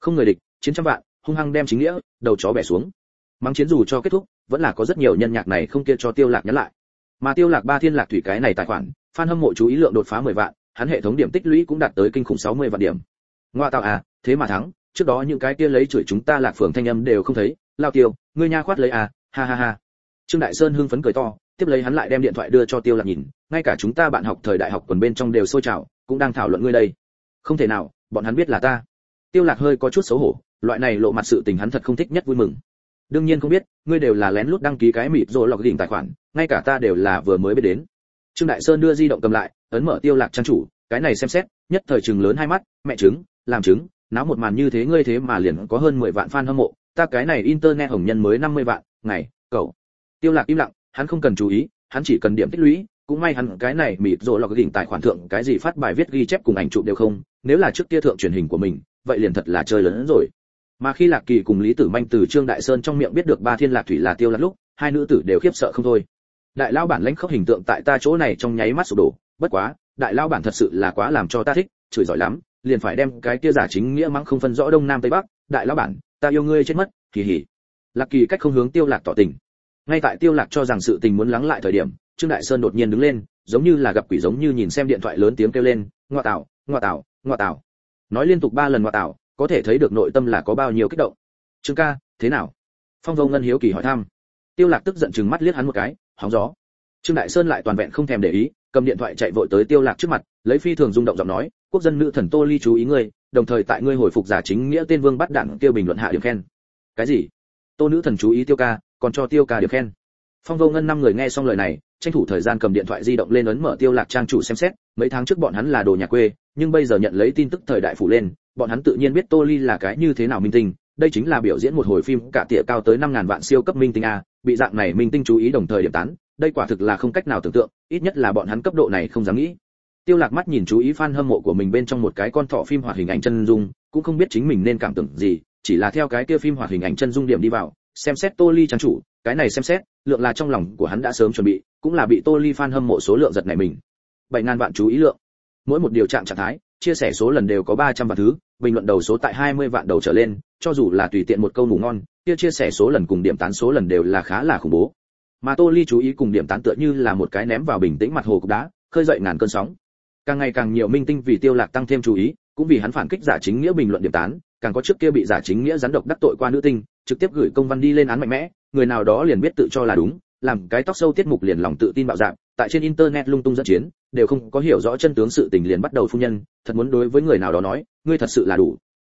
Không người địch, chiến trăm vạn, hung hăng đem chính nghĩa, đầu chó bẻ xuống. Mắng chiến dù cho kết thúc, vẫn là có rất nhiều nhân nhạc này không kia cho Tiêu Lạc nhắn lại. Mà Tiêu Lạc Ba Thiên Lạc Thủy cái này tài khoản, fan hâm mộ chú ý lượng đột phá 10 vạn, hắn hệ thống điểm tích lũy cũng đạt tới kinh khủng 60 vạn điểm. Ngoa tạo à, thế mà thắng, trước đó những cái kia lấy chửi chúng ta Lạc Phường thanh âm đều không thấy, lao tiêu, ngươi nha khoát lấy à, ha ha ha. Trương Đại Sơn hưng phấn cười to, tiếp lấy hắn lại đem điện thoại đưa cho Tiêu Lạc nhìn, ngay cả chúng ta bạn học thời đại học quần bên trong đều sôi trào, cũng đang thảo luận ngươi đây. Không thể nào, bọn hắn biết là ta. Tiêu Lạc hơi có chút xấu hổ, loại này lộ mặt sự tình hắn thật không thích nhất vui mừng. Đương nhiên không biết, ngươi đều là lén lút đăng ký cái mịt rồi lọc đỉnh tài khoản, ngay cả ta đều là vừa mới biết đến trương đại sơn đưa di động cầm lại ấn mở tiêu lạc trang chủ cái này xem xét nhất thời chừng lớn hai mắt mẹ trứng làm chứng, náo một màn như thế ngươi thế mà liền có hơn 10 vạn fan hâm mộ ta cái này internet hồng nhân mới 50 vạn ngày cậu. Tiêu lạc im lặng hắn không cần chú ý hắn chỉ cần điểm tích lũy cũng may hắn cái này mịt rồi lọc đỉnh tài khoản thượng cái gì phát bài viết ghi chép cùng ảnh chụp đều không nếu là trước kia thượng truyền hình của mình vậy liền thật là chơi lớn hơn rồi. Mà khi lạc kỳ cùng lý tử manh từ trương đại sơn trong miệng biết được ba thiên lạc thủy là tiêu lạc lúc hai nữ tử đều khiếp sợ không thôi. Đại Lão bản lãnh khốc hình tượng tại ta chỗ này trong nháy mắt sụp đổ bất quá đại Lão bản thật sự là quá làm cho ta thích chửi giỏi lắm liền phải đem cái kia giả chính nghĩa mắng không phân rõ đông nam tây bắc, đại lão bản, ta yêu ngươi chết mất kỳ hỉ lạc kỳ cách không hướng tiêu lạc tỏ tình. Ngay tại tiêu lạc cho rằng sự tình muốn lắng lại thời điểm, trương đại sơn đột nhiên đứng lên, giống như là gặp quỷ giống như nhìn xem điện thoại lớn tiếng kêu lên, ngoa tảo ngoa tảo ngoa tảo nói liên tục ba lần ngoa tảo có thể thấy được nội tâm là có bao nhiêu kích động. Trương ca, thế nào? Phong vô ngân hiếu kỳ hỏi thăm. Tiêu lạc tức giận chừng mắt liếc hắn một cái, hóng gió. Trương đại sơn lại toàn vẹn không thèm để ý, cầm điện thoại chạy vội tới tiêu lạc trước mặt, lấy phi thường rung động giọng nói quốc dân nữ thần tô ly chú ý ngươi, đồng thời tại ngươi hồi phục giả chính nghĩa tên vương bắt đạn tiêu bình luận hạ điểm khen. Cái gì? Tô nữ thần chú ý tiêu ca, còn cho tiêu ca điểm khen. Phong vô ngân năm người nghe xong lời này, tranh thủ thời gian cầm điện thoại di động lên ấn mở tiêu lạc trang chủ xem xét, mấy tháng trước bọn hắn là đồ nhà quê, nhưng bây giờ nhận lấy tin tức thời đại phủ lên, bọn hắn tự nhiên biết tô ly là cái như thế nào minh tinh, đây chính là biểu diễn một hồi phim cả tỉa cao tới 5.000 vạn siêu cấp minh tinh a, bị dạng này minh tinh chú ý đồng thời điểm tán, đây quả thực là không cách nào tưởng tượng, ít nhất là bọn hắn cấp độ này không dám nghĩ tiêu lạc mắt nhìn chú ý fan hâm mộ của mình bên trong một cái con thỏ phim hoạt hình ảnh chân dung, cũng không biết chính mình nên cảm tưởng gì, chỉ là theo cái kia phim hoạt hình ảnh chân dung điểm đi vào, xem xét tô ly trang chủ, cái này xem xét, lượng là trong lòng của hắn đã sớm chuẩn bị, cũng là bị tô ly fan hâm mộ số lượng giật này mình. Bảy ngàn vạn chú ý lượng. Mỗi một điều trạng trạng thái, chia sẻ số lần đều có 300 vạn thứ, bình luận đầu số tại 20 vạn đầu trở lên, cho dù là tùy tiện một câu ngủ ngon, kia chia sẻ số lần cùng điểm tán số lần đều là khá là khủng bố. Mà tô ly chú ý cùng điểm tán tựa như là một cái ném vào bình tĩnh mặt hồ cục đá, khơi dậy ngàn cơn sóng càng ngày càng nhiều minh tinh vì tiêu lạc tăng thêm chú ý, cũng vì hắn phản kích giả chính nghĩa bình luận điểm tán, càng có trước kia bị giả chính nghĩa rắn độc đắc tội qua nữ tinh, trực tiếp gửi công văn đi lên án mạnh mẽ, người nào đó liền biết tự cho là đúng, làm cái tóc sâu tiết mục liền lòng tự tin bạo dạng, tại trên internet lung tung dẫn chiến, đều không có hiểu rõ chân tướng sự tình liền bắt đầu phun nhân, thật muốn đối với người nào đó nói, ngươi thật sự là đủ.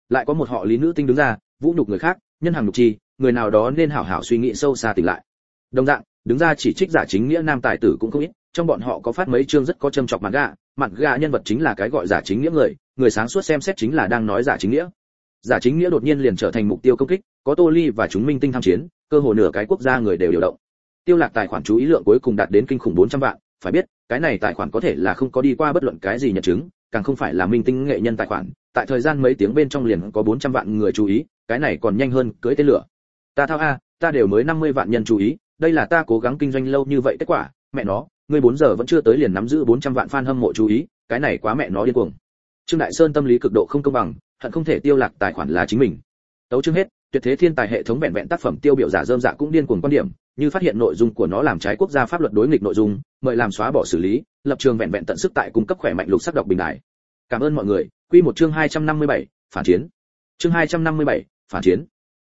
Lại có một họ lý nữ tinh đứng ra, vũ nhục người khác, nhân hàng nhục chi, người nào đó nên hảo hảo suy nghĩ sâu xa tỉnh lại. Đồng dạng, đứng ra chỉ trích giả chính nghĩa nam tài tử cũng không ít, trong bọn họ có phát mấy chương rất có châm chọc mặt gạ mặt gà nhân vật chính là cái gọi giả chính nghĩa người người sáng suốt xem xét chính là đang nói giả chính nghĩa. Giả chính nghĩa đột nhiên liền trở thành mục tiêu công kích, có tô ly và chúng minh tinh tham chiến, cơ hồ nửa cái quốc gia người đều điều động. Tiêu lạc tài khoản chú ý lượng cuối cùng đạt đến kinh khủng 400 vạn, phải biết, cái này tài khoản có thể là không có đi qua bất luận cái gì nhận chứng, càng không phải là minh tinh nghệ nhân tài khoản, tại thời gian mấy tiếng bên trong liền có 400 vạn người chú ý, cái này còn nhanh hơn cưới tên lửa. Ta thao a, ta đều mới 50 vạn nhân chú ý, đây là ta cố gắng kinh doanh lâu như vậy kết quả, mẹ nó ngươi 4 giờ vẫn chưa tới liền nắm giữ 400 vạn fan hâm mộ chú ý cái này quá mẹ nó điên cuồng. Trương đại sơn tâm lý cực độ không công bằng hận không thể tiêu lạc tài khoản là chính mình. Tấu chương hết tuyệt thế thiên tài hệ thống vẹn vẹn tác phẩm tiêu biểu giả dơm dạ cũng điên cuồng quan điểm như phát hiện nội dung của nó làm trái quốc gia pháp luật đối nghịch nội dung mời làm xóa bỏ xử lý lập trường vẹn vẹn tận sức tại cung cấp khỏe mạnh lục sắc độc bình đại. Cảm ơn mọi người quy một chương 257, phản chiến. Chương 257, phản chiến.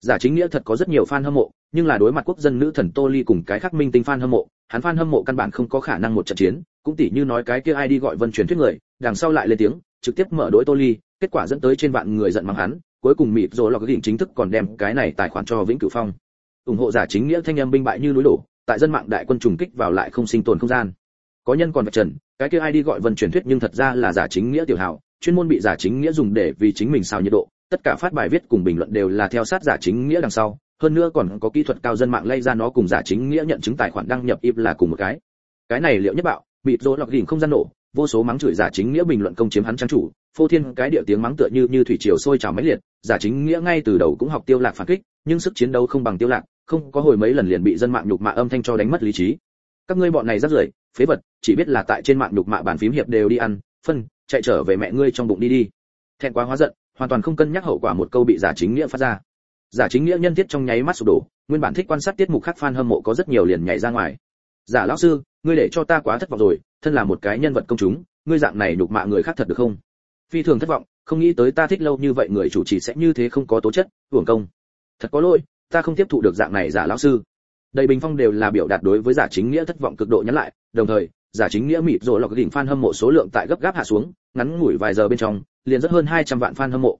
Giả chính nghĩa thật có rất nhiều fan hâm mộ nhưng là đối mặt quốc dân nữ thần tô ly cùng cái khác minh tinh fan hâm mộ, hắn fan hâm mộ căn bản không có khả năng một trận chiến, cũng tỉ như nói cái kia ai đi gọi vân truyền thuyết người, đằng sau lại lên tiếng, trực tiếp mở đối tô ly, kết quả dẫn tới trên vạn người giận mắng hắn, cuối cùng mịt rồi lọc đỉnh chính thức còn đem cái này tài khoản cho vĩnh cửu phong. Ủng hộ giả chính nghĩa thanh âm binh bại như núi đổ, tại dân mạng đại quân trùng kích vào lại không sinh tồn không gian. Có nhân còn vật trần, cái kia ai đi gọi vân truyền thuyết nhưng thật ra là giả chính nghĩa tiểu hảo chuyên môn bị giả chính nghĩa dùng để vì chính mình xào nhiệt độ, tất cả phát bài viết cùng bình luận đều là theo sát giả chính nghĩa đằng sau hơn nữa còn có kỹ thuật cao dân mạng lay ra nó cùng giả chính nghĩa nhận chứng tài khoản đăng nhập ip là cùng một cái. Cái này liệu nhất bạo, bị rỗ lọc đỉnh không gian nổ, vô số mắng chửi giả chính nghĩa bình luận công chiếm hắn trang chủ, phô thiên cái địa tiếng mắng tựa như như thủy triều sôi trào máy liệt, giả chính nghĩa ngay từ đầu cũng học tiêu lạc phản kích, nhưng sức chiến đấu không bằng tiêu lạc, không có hồi mấy lần liền bị dân mạng nhục mạ âm thanh cho đánh mất lý trí. Các ngươi bọn này rất rưởi, phế vật, chỉ biết là tại trên mạng nhục mạ bàn phím hiệp đều đi ăn, phân, chạy trở về mẹ ngươi trong bụng đi đi. Thẹn quá hóa giận, hoàn toàn không cân nhắc hậu quả một câu bị giả chính nghĩa phát ra giả chính nghĩa nhân thiết trong nháy mắt sụp đổ, nguyên bản thích quan sát tiết mục khác fan hâm mộ có rất nhiều liền nhảy ra ngoài. Giả lão sư, ngươi để cho ta quá thất vọng rồi, thân là một cái nhân vật công chúng, ngươi dạng này nhục mạ người khác thật được không? Phi thường thất vọng, không nghĩ tới ta thích lâu như vậy người chủ trì sẽ như thế không có tố chất, hưởng công. Thật có lỗi, ta không tiếp thụ được dạng này giả lão sư. Đầy bình phong đều là biểu đạt đối với giả chính nghĩa thất vọng cực độ nhắn lại, đồng thời, giả chính nghĩa mịt rồi lọc đỉnh fan hâm mộ số lượng tại gấp gáp hạ xuống, ngắn ngủi vài giờ bên trong, liền rất hơn 200 vạn fan hâm mộ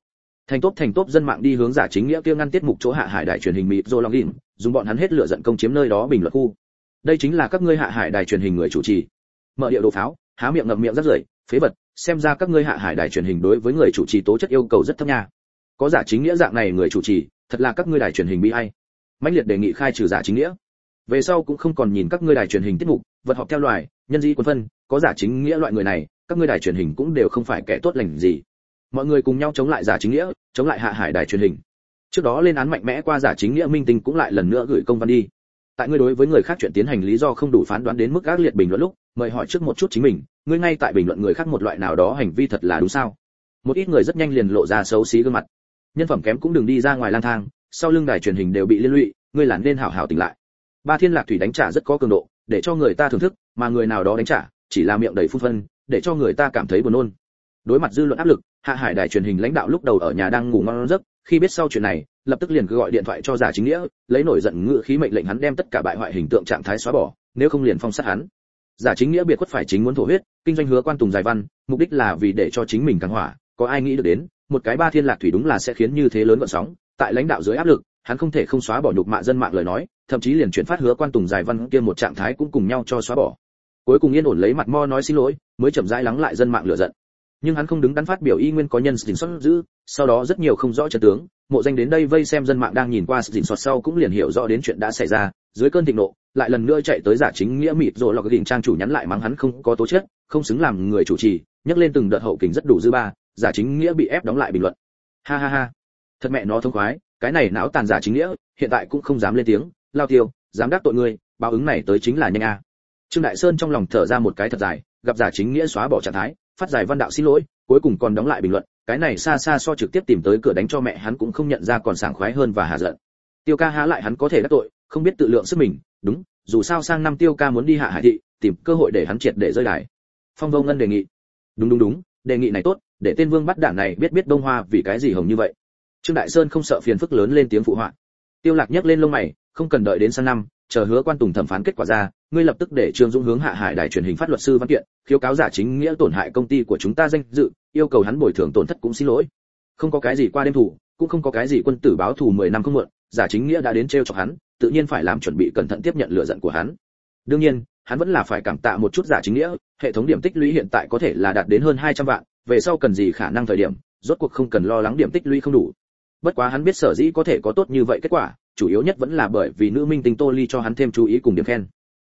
thành tốt thành tốt, dân mạng đi hướng giả chính nghĩa kia ngăn tiết mục chỗ hạ hải đài truyền hình mỹ rồi long đỉnh dùng bọn hắn hết lửa giận công chiếm nơi đó bình luận khu. Đây chính là các ngươi hạ hải đài truyền hình người chủ trì. Mở điệu đồ pháo, há miệng ngậm miệng rất rưởi, phế vật, xem ra các ngươi hạ hải đài truyền hình đối với người chủ trì tố chất yêu cầu rất thấp nha. Có giả chính nghĩa dạng này người chủ trì, thật là các ngươi đài truyền hình bi ai. Mãnh liệt đề nghị khai trừ giả chính nghĩa. Về sau cũng không còn nhìn các ngươi đài truyền hình tiết mục, vật họp theo loài, nhân dĩ quân phân, có giả chính nghĩa loại người này, các ngươi đài truyền hình cũng đều không phải kẻ tốt lành gì mọi người cùng nhau chống lại giả chính nghĩa, chống lại hạ hải đài truyền hình. Trước đó lên án mạnh mẽ qua giả chính nghĩa, minh tinh cũng lại lần nữa gửi công văn đi. Tại ngươi đối với người khác chuyện tiến hành lý do không đủ phán đoán đến mức ác liệt bình luận lúc, mời hỏi trước một chút chính mình, ngươi ngay tại bình luận người khác một loại nào đó hành vi thật là đúng sao? Một ít người rất nhanh liền lộ ra xấu xí gương mặt. Nhân phẩm kém cũng đừng đi ra ngoài lang thang, sau lưng đài truyền hình đều bị liên lụy, ngươi là nên hảo hảo tỉnh lại. Ba thiên lạc thủy đánh trả rất có cường độ, để cho người ta thưởng thức, mà người nào đó đánh trả, chỉ là miệng đầy phun phân, để cho người ta cảm thấy buồn nôn đối mặt dư luận áp lực, hạ hải đài truyền hình lãnh đạo lúc đầu ở nhà đang ngủ ngon giấc, khi biết sau chuyện này, lập tức liền cứ gọi điện thoại cho giả chính nghĩa, lấy nổi giận ngự khí mệnh lệnh hắn đem tất cả bại hoại hình tượng trạng thái xóa bỏ, nếu không liền phong sát hắn. Giả chính nghĩa biệt khuất phải chính muốn thổ huyết, kinh doanh hứa quan tùng giải văn, mục đích là vì để cho chính mình càng hỏa, có ai nghĩ được đến, một cái ba thiên lạc thủy đúng là sẽ khiến như thế lớn gợn sóng, tại lãnh đạo dưới áp lực, hắn không thể không xóa bỏ nhục mạ dân mạng lời nói, thậm chí liền chuyển phát hứa quan tùng giải văn kia một trạng thái cũng cùng nhau cho xóa bỏ. Cuối cùng yên ổn lấy mặt mo nói xin lỗi, mới chậm rãi lắng lại dân mạng lửa giận nhưng hắn không đứng đắn phát biểu y nguyên có nhân dình xuất giữ, sau đó rất nhiều không rõ trận tướng, mộ danh đến đây vây xem dân mạng đang nhìn qua dình xuất sau cũng liền hiểu rõ đến chuyện đã xảy ra, dưới cơn thịnh nộ, lại lần nữa chạy tới giả chính nghĩa mịt rồi lọc cái trang chủ nhắn lại mắng hắn không có tố chất, không xứng làm người chủ trì, nhắc lên từng đợt hậu kình rất đủ dư ba, giả chính nghĩa bị ép đóng lại bình luận. Ha ha ha. Thật mẹ nó thông khoái, cái này não tàn giả chính nghĩa, hiện tại cũng không dám lên tiếng, lao tiêu, dám đắc tội ngươi, báo ứng này tới chính là nhanh a. Trương đại sơn trong lòng thở ra một cái thật dài, gặp giả chính nghĩa xóa bỏ trạng thái phát giải văn đạo xin lỗi, cuối cùng còn đóng lại bình luận, cái này xa xa so trực tiếp tìm tới cửa đánh cho mẹ hắn cũng không nhận ra còn sảng khoái hơn và hà giận. Tiêu ca há lại hắn có thể đắc tội, không biết tự lượng sức mình, đúng, dù sao sang năm tiêu ca muốn đi hạ hải thị, tìm cơ hội để hắn triệt để rơi đài. Phong vô ngân đề nghị. Đúng đúng đúng, đề nghị này tốt, để tên vương bắt đảng này biết biết đông hoa vì cái gì hồng như vậy. Trương đại sơn không sợ phiền phức lớn lên tiếng phụ họa. Tiêu lạc nhấc lên lông mày, không cần đợi đến sang năm chờ hứa quan tùng thẩm phán kết quả ra, ngươi lập tức để trương dũng hướng hạ hải đài truyền hình phát luật sư văn kiện, khiếu cáo giả chính nghĩa tổn hại công ty của chúng ta danh dự, yêu cầu hắn bồi thường tổn thất cũng xin lỗi. Không có cái gì qua đêm thủ, cũng không có cái gì quân tử báo thù 10 năm không muộn, giả chính nghĩa đã đến treo chọc hắn, tự nhiên phải làm chuẩn bị cẩn thận tiếp nhận lựa giận của hắn. Đương nhiên, hắn vẫn là phải cảm tạ một chút giả chính nghĩa, hệ thống điểm tích lũy hiện tại có thể là đạt đến hơn 200 vạn, về sau cần gì khả năng thời điểm, rốt cuộc không cần lo lắng điểm tích lũy không đủ bất quá hắn biết sở dĩ có thể có tốt như vậy kết quả, chủ yếu nhất vẫn là bởi vì nữ minh tinh tô ly cho hắn thêm chú ý cùng điểm khen.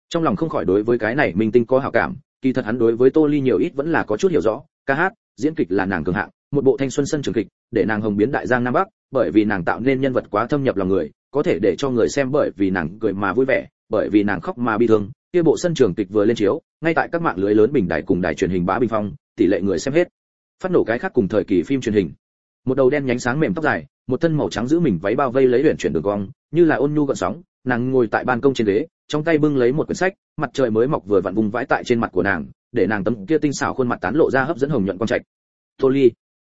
Trong lòng không khỏi đối với cái này minh tinh có hảo cảm, kỳ thật hắn đối với tô ly nhiều ít vẫn là có chút hiểu rõ, ca hát, diễn kịch là nàng cường hạng, một bộ thanh xuân sân trường kịch, để nàng hồng biến đại giang nam bắc, bởi vì nàng tạo nên nhân vật quá thâm nhập lòng người, có thể để cho người xem bởi vì nàng cười mà vui vẻ, bởi vì nàng khóc mà bi thương, kia bộ sân trường kịch vừa lên chiếu, ngay tại các mạng lưới lớn bình đài cùng đài truyền hình bá bình phong, tỷ lệ người xem hết. Phát nổ cái khác cùng thời kỳ phim truyền hình. Một đầu đen nhánh sáng mềm tóc dài một thân màu trắng giữ mình váy bao vây lấy luyện chuyển đường cong, như là ôn nhu gợn sóng, nàng ngồi tại ban công trên ghế, trong tay bưng lấy một quyển sách, mặt trời mới mọc vừa vặn vùng vãi tại trên mặt của nàng, để nàng tấm kia tinh xảo khuôn mặt tán lộ ra hấp dẫn hồng nhuận quang trạch. Tô ly,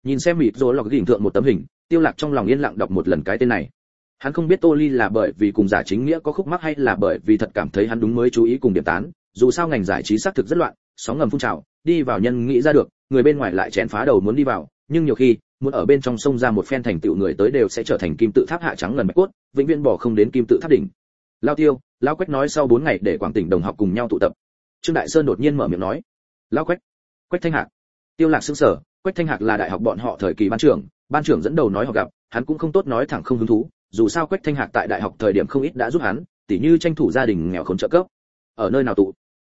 nhìn xem mịt rồi lọc hình tượng một tấm hình, tiêu lạc trong lòng yên lặng đọc một lần cái tên này. Hắn không biết tô ly là bởi vì cùng giả chính nghĩa có khúc mắc hay là bởi vì thật cảm thấy hắn đúng mới chú ý cùng điểm tán, dù sao ngành giải trí xác thực rất loạn, sóng ngầm phun trào, đi vào nhân nghĩ ra được, người bên ngoài lại chén phá đầu muốn đi vào, nhưng nhiều khi muốn ở bên trong sông ra một phen thành tựu người tới đều sẽ trở thành kim tự tháp hạ trắng ngần mạch cốt, vĩnh viễn bỏ không đến kim tự tháp đỉnh. Lao tiêu, lao quách nói sau 4 ngày để quảng tỉnh đồng học cùng nhau tụ tập. Trương đại sơn đột nhiên mở miệng nói, lao quách quách thanh hạc. Tiêu lạc sững sờ, quách thanh hạc là đại học bọn họ thời kỳ ban trưởng ban trưởng dẫn đầu nói họ gặp, hắn cũng không tốt nói thẳng không hứng thú, dù sao quách thanh hạc tại đại học thời điểm không ít đã giúp hắn, tỉ như tranh thủ gia đình nghèo khốn trợ cấp. Ở nơi nào tụ?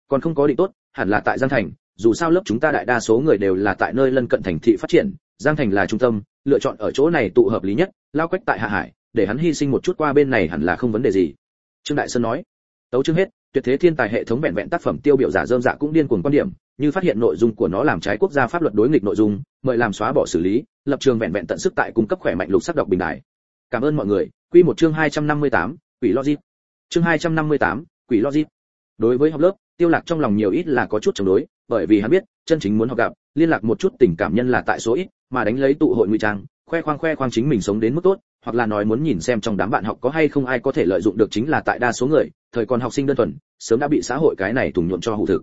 Còn không có định tốt, hẳn là tại giang thành, dù sao lớp chúng ta đại đa số người đều là tại nơi lân cận thành thị phát triển giang thành là trung tâm lựa chọn ở chỗ này tụ hợp lý nhất lao quách tại hạ hải để hắn hy sinh một chút qua bên này hẳn là không vấn đề gì. Trương đại sơn nói tấu chương hết tuyệt thế thiên tài hệ thống vẹn vẹn tác phẩm tiêu biểu giả dơm dạ cũng điên cuồng quan điểm như phát hiện nội dung của nó làm trái quốc gia pháp luật đối nghịch nội dung mời làm xóa bỏ xử lý lập trường vẹn vẹn tận sức tại cung cấp khỏe mạnh lục sắc độc bình đại. Cảm ơn mọi người. Quy một chương 258, quỷ logic. Chương 258, quỷ logic. Đối với học lớp tiêu lạc trong lòng nhiều ít là có chút chống đối bởi vì hắn biết chân chính muốn học gặp liên lạc một chút tình cảm nhân là tại số ít mà đánh lấy tụ hội ngụy trang, khoe khoang khoe khoang chính mình sống đến mức tốt, hoặc là nói muốn nhìn xem trong đám bạn học có hay không ai có thể lợi dụng được chính là tại đa số người, thời còn học sinh đơn thuần, sớm đã bị xã hội cái này tùng nhuộm cho hụ thực.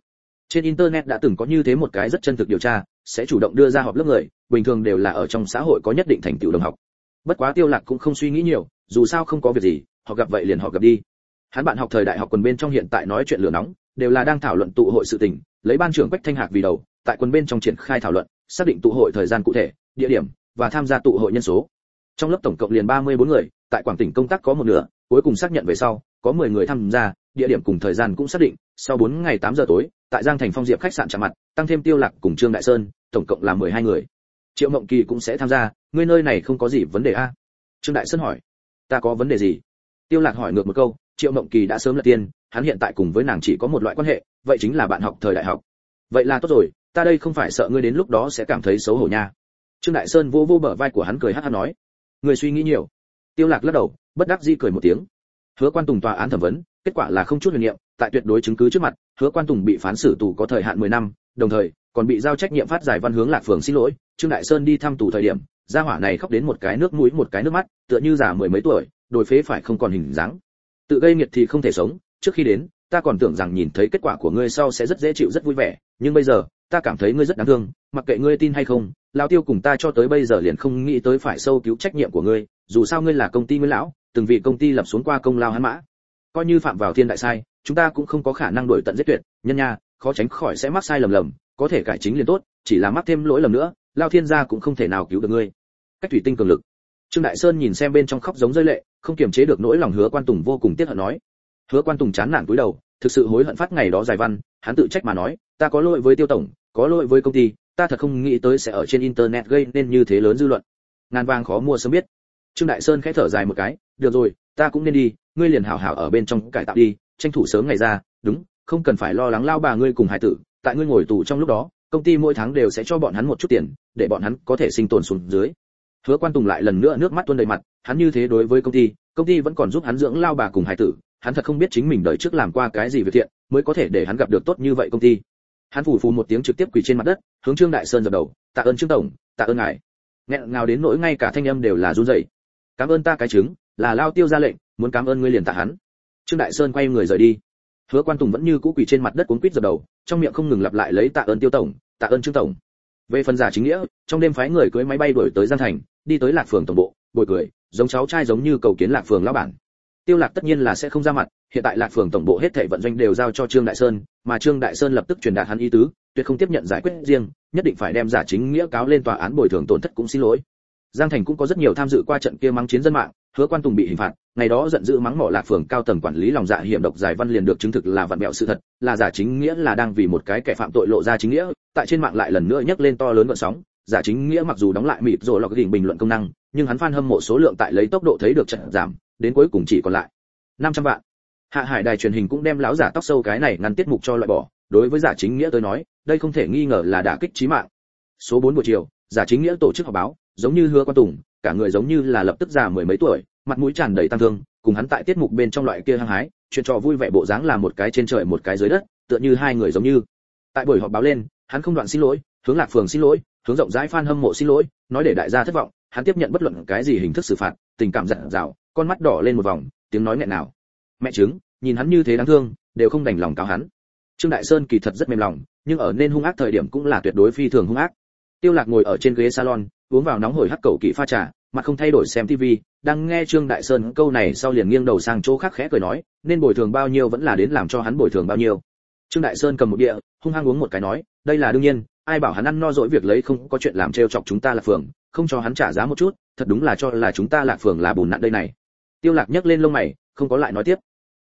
Trên internet đã từng có như thế một cái rất chân thực điều tra, sẽ chủ động đưa ra họp lớp người, bình thường đều là ở trong xã hội có nhất định thành tựu đồng học. Bất quá tiêu lạc cũng không suy nghĩ nhiều, dù sao không có việc gì, họ gặp vậy liền họ gặp đi. Hắn bạn học thời đại học quần bên trong hiện tại nói chuyện lửa nóng, đều là đang thảo luận tụ hội sự tình, lấy ban trưởng quách thanh hạc vì đầu, tại quần bên trong triển khai thảo luận xác định tụ hội thời gian cụ thể, địa điểm, và tham gia tụ hội nhân số. Trong lớp tổng cộng liền 34 người, tại quảng tỉnh công tác có một nửa, cuối cùng xác nhận về sau, có 10 người tham gia, địa điểm cùng thời gian cũng xác định, sau 4 ngày 8 giờ tối, tại giang thành phong diệp khách sạn chạm mặt, tăng thêm tiêu lạc cùng trương đại sơn, tổng cộng là 12 người. Triệu mộng kỳ cũng sẽ tham gia, ngươi nơi này không có gì vấn đề a? Trương đại sơn hỏi. Ta có vấn đề gì? Tiêu lạc hỏi ngược một câu, triệu mộng kỳ đã sớm lật tiên, hắn hiện tại cùng với nàng chỉ có một loại quan hệ, vậy chính là bạn học thời đại học. Vậy là tốt rồi ta đây không phải sợ ngươi đến lúc đó sẽ cảm thấy xấu hổ nha. Trương đại sơn vô vô bờ vai của hắn cười hắt hắt nói. Người suy nghĩ nhiều. Tiêu lạc lắc đầu, bất đắc dĩ cười một tiếng. Hứa quan tùng tòa án thẩm vấn, kết quả là không chút huyền niệm, tại tuyệt đối chứng cứ trước mặt, hứa quan tùng bị phán xử tù có thời hạn 10 năm, đồng thời còn bị giao trách nhiệm phát giải văn hướng lạc phường xin lỗi. Trương đại sơn đi thăm tù thời điểm, gia hỏa này khóc đến một cái nước mũi, một cái nước mắt, tựa như già mười mấy tuổi đổi phế phải không còn hình dáng. Tự gây nghiệt thì không thể sống. Trước khi đến, ta còn tưởng rằng nhìn thấy kết quả của ngươi sau sẽ rất dễ chịu, rất vui vẻ. Nhưng bây giờ ta cảm thấy ngươi rất đáng thương, mặc kệ ngươi tin hay không, lão tiêu cùng ta cho tới bây giờ liền không nghĩ tới phải sâu cứu trách nhiệm của ngươi, dù sao ngươi là công ty nguyễn lão, từng vị công ty lập xuống qua công lao hắn mã. Coi như phạm vào thiên đại sai, chúng ta cũng không có khả năng đổi tận giết tuyệt, nhân nha, khó tránh khỏi sẽ mắc sai lầm lầm, có thể cải chính liền tốt, chỉ là mắc thêm lỗi lầm nữa lao thiên gia cũng không thể nào cứu được ngươi. Cách thủy tinh cường lực. Trương đại sơn nhìn xem bên trong khóc giống rơi lệ, không kiềm chế được nỗi lòng hứa quan tùng vô cùng tiếc hận nói. Hứa quan tùng chán nản cúi đầu, thực sự hối hận phát ngày đó dài văn, hắn tự trách mà nói, ta có lỗi với tiêu tổng có lỗi với công ty, ta thật không nghĩ tới sẽ ở trên internet gây nên như thế lớn dư luận. Ngàn vàng khó mua sớm biết. Trương đại sơn khẽ thở dài một cái, được rồi, ta cũng nên đi, ngươi liền hảo hảo ở bên trong cải tạo đi, tranh thủ sớm ngày ra, đúng, không cần phải lo lắng lao bà ngươi cùng hải tử, tại ngươi ngồi tù trong lúc đó, công ty mỗi tháng đều sẽ cho bọn hắn một chút tiền, để bọn hắn có thể sinh tồn xuống dưới. Hứa quan tùng lại lần nữa nước mắt tuôn đầy mặt, hắn như thế đối với công ty công ty vẫn còn giúp hắn dưỡng lao bà cùng hải tử, hắn thật không biết chính mình đời trước làm qua cái gì việc thiện, mới có thể để hắn gặp được tốt như vậy công ty hắn phủ phù một tiếng trực tiếp quỳ trên mặt đất, hướng trương đại sơn dập đầu, tạ ơn trương tổng, tạ ơn ngài. Nghẹn ngào đến nỗi ngay cả thanh âm đều là run rẩy. Cảm ơn ta cái trứng, là lao tiêu ra lệnh, muốn cảm ơn ngươi liền tạ hắn. Trương đại sơn quay người rời đi. Hứa quan tùng vẫn như cũ quỳ trên mặt đất cuốn quýt dập đầu, trong miệng không ngừng lặp lại lấy tạ ơn tiêu tổng, tạ ơn trương tổng. Về phần giả chính nghĩa, trong đêm phái người cưới máy bay đuổi tới giang thành, đi tới lạc phường tổng bộ, bồi cười, giống cháu trai giống như cầu kiến lạc phường lão bản tiêu lạc tất nhiên là sẽ không ra mặt, hiện tại lạc phường tổng bộ hết thảy vận doanh đều giao cho trương đại sơn, mà trương đại sơn lập tức truyền đạt hắn ý tứ, tuyệt không tiếp nhận giải quyết riêng, nhất định phải đem giả chính nghĩa cáo lên tòa án bồi thường tổn thất cũng xin lỗi. Giang thành cũng có rất nhiều tham dự qua trận kia mắng chiến dân mạng, hứa quan tùng bị hình phạt, ngày đó giận dữ mắng mỏ lạc phường cao tầng quản lý lòng dạ hiểm độc giải văn liền được chứng thực là vặn mẹo sự thật, là giả chính nghĩa là đang vì một cái kẻ phạm tội lộ ra chính nghĩa, tại trên mạng lại lần nữa nhấc lên to lớn gợn sóng. Giả chính nghĩa mặc dù đóng lại mịt rồi lọc đỉnh bình luận công năng, nhưng hắn fan hâm mộ số lượng tại lấy tốc độ thấy được trận giảm đến cuối cùng chỉ còn lại 500 vạn. Hạ hải đài truyền hình cũng đem lão giả tóc sâu cái này ngăn tiết mục cho loại bỏ, đối với giả chính nghĩa tôi nói, đây không thể nghi ngờ là đả kích chí mạng. Số 4 buổi chiều, giả chính nghĩa tổ chức họp báo, giống như hứa quan tùng, cả người giống như là lập tức già mười mấy tuổi, mặt mũi tràn đầy tăng thương, cùng hắn tại tiết mục bên trong loại kia hăng hái, chuyện trò vui vẻ bộ dáng là một cái trên trời một cái dưới đất, tựa như hai người giống như. Tại buổi họp báo lên, hắn không đoạn xin lỗi, hướng lạc phường xin lỗi, hướng rộng rãi fan hâm mộ xin lỗi, nói để đại gia thất vọng, hắn tiếp nhận bất luận cái gì hình thức xử phạt, tình cảm giận dào con mắt đỏ lên một vòng, tiếng nói nghẹn nào mẹ chứng nhìn hắn như thế đáng thương, đều không đành lòng cáo hắn. Trương đại sơn kỳ thật rất mềm lòng, nhưng ở nên hung ác thời điểm cũng là tuyệt đối phi thường hung ác. Tiêu lạc ngồi ở trên ghế salon, uống vào nóng hổi hắc cầu kỳ pha trà, mặt không thay đổi xem tivi đang nghe trương đại sơn câu này sau liền nghiêng đầu sang chỗ khác khẽ cười nói, nên bồi thường bao nhiêu vẫn là đến làm cho hắn bồi thường bao nhiêu. Trương đại sơn cầm một địa hung hăng uống một cái nói, đây là đương nhiên, ai bảo hắn ăn no dỗi việc lấy không có chuyện làm trêu chọc chúng ta là phường, không cho hắn trả giá một chút, thật đúng là cho là chúng ta là phường là bùn nặn đây này tiêu lạc nhấc lên lông mày, không có lại nói tiếp.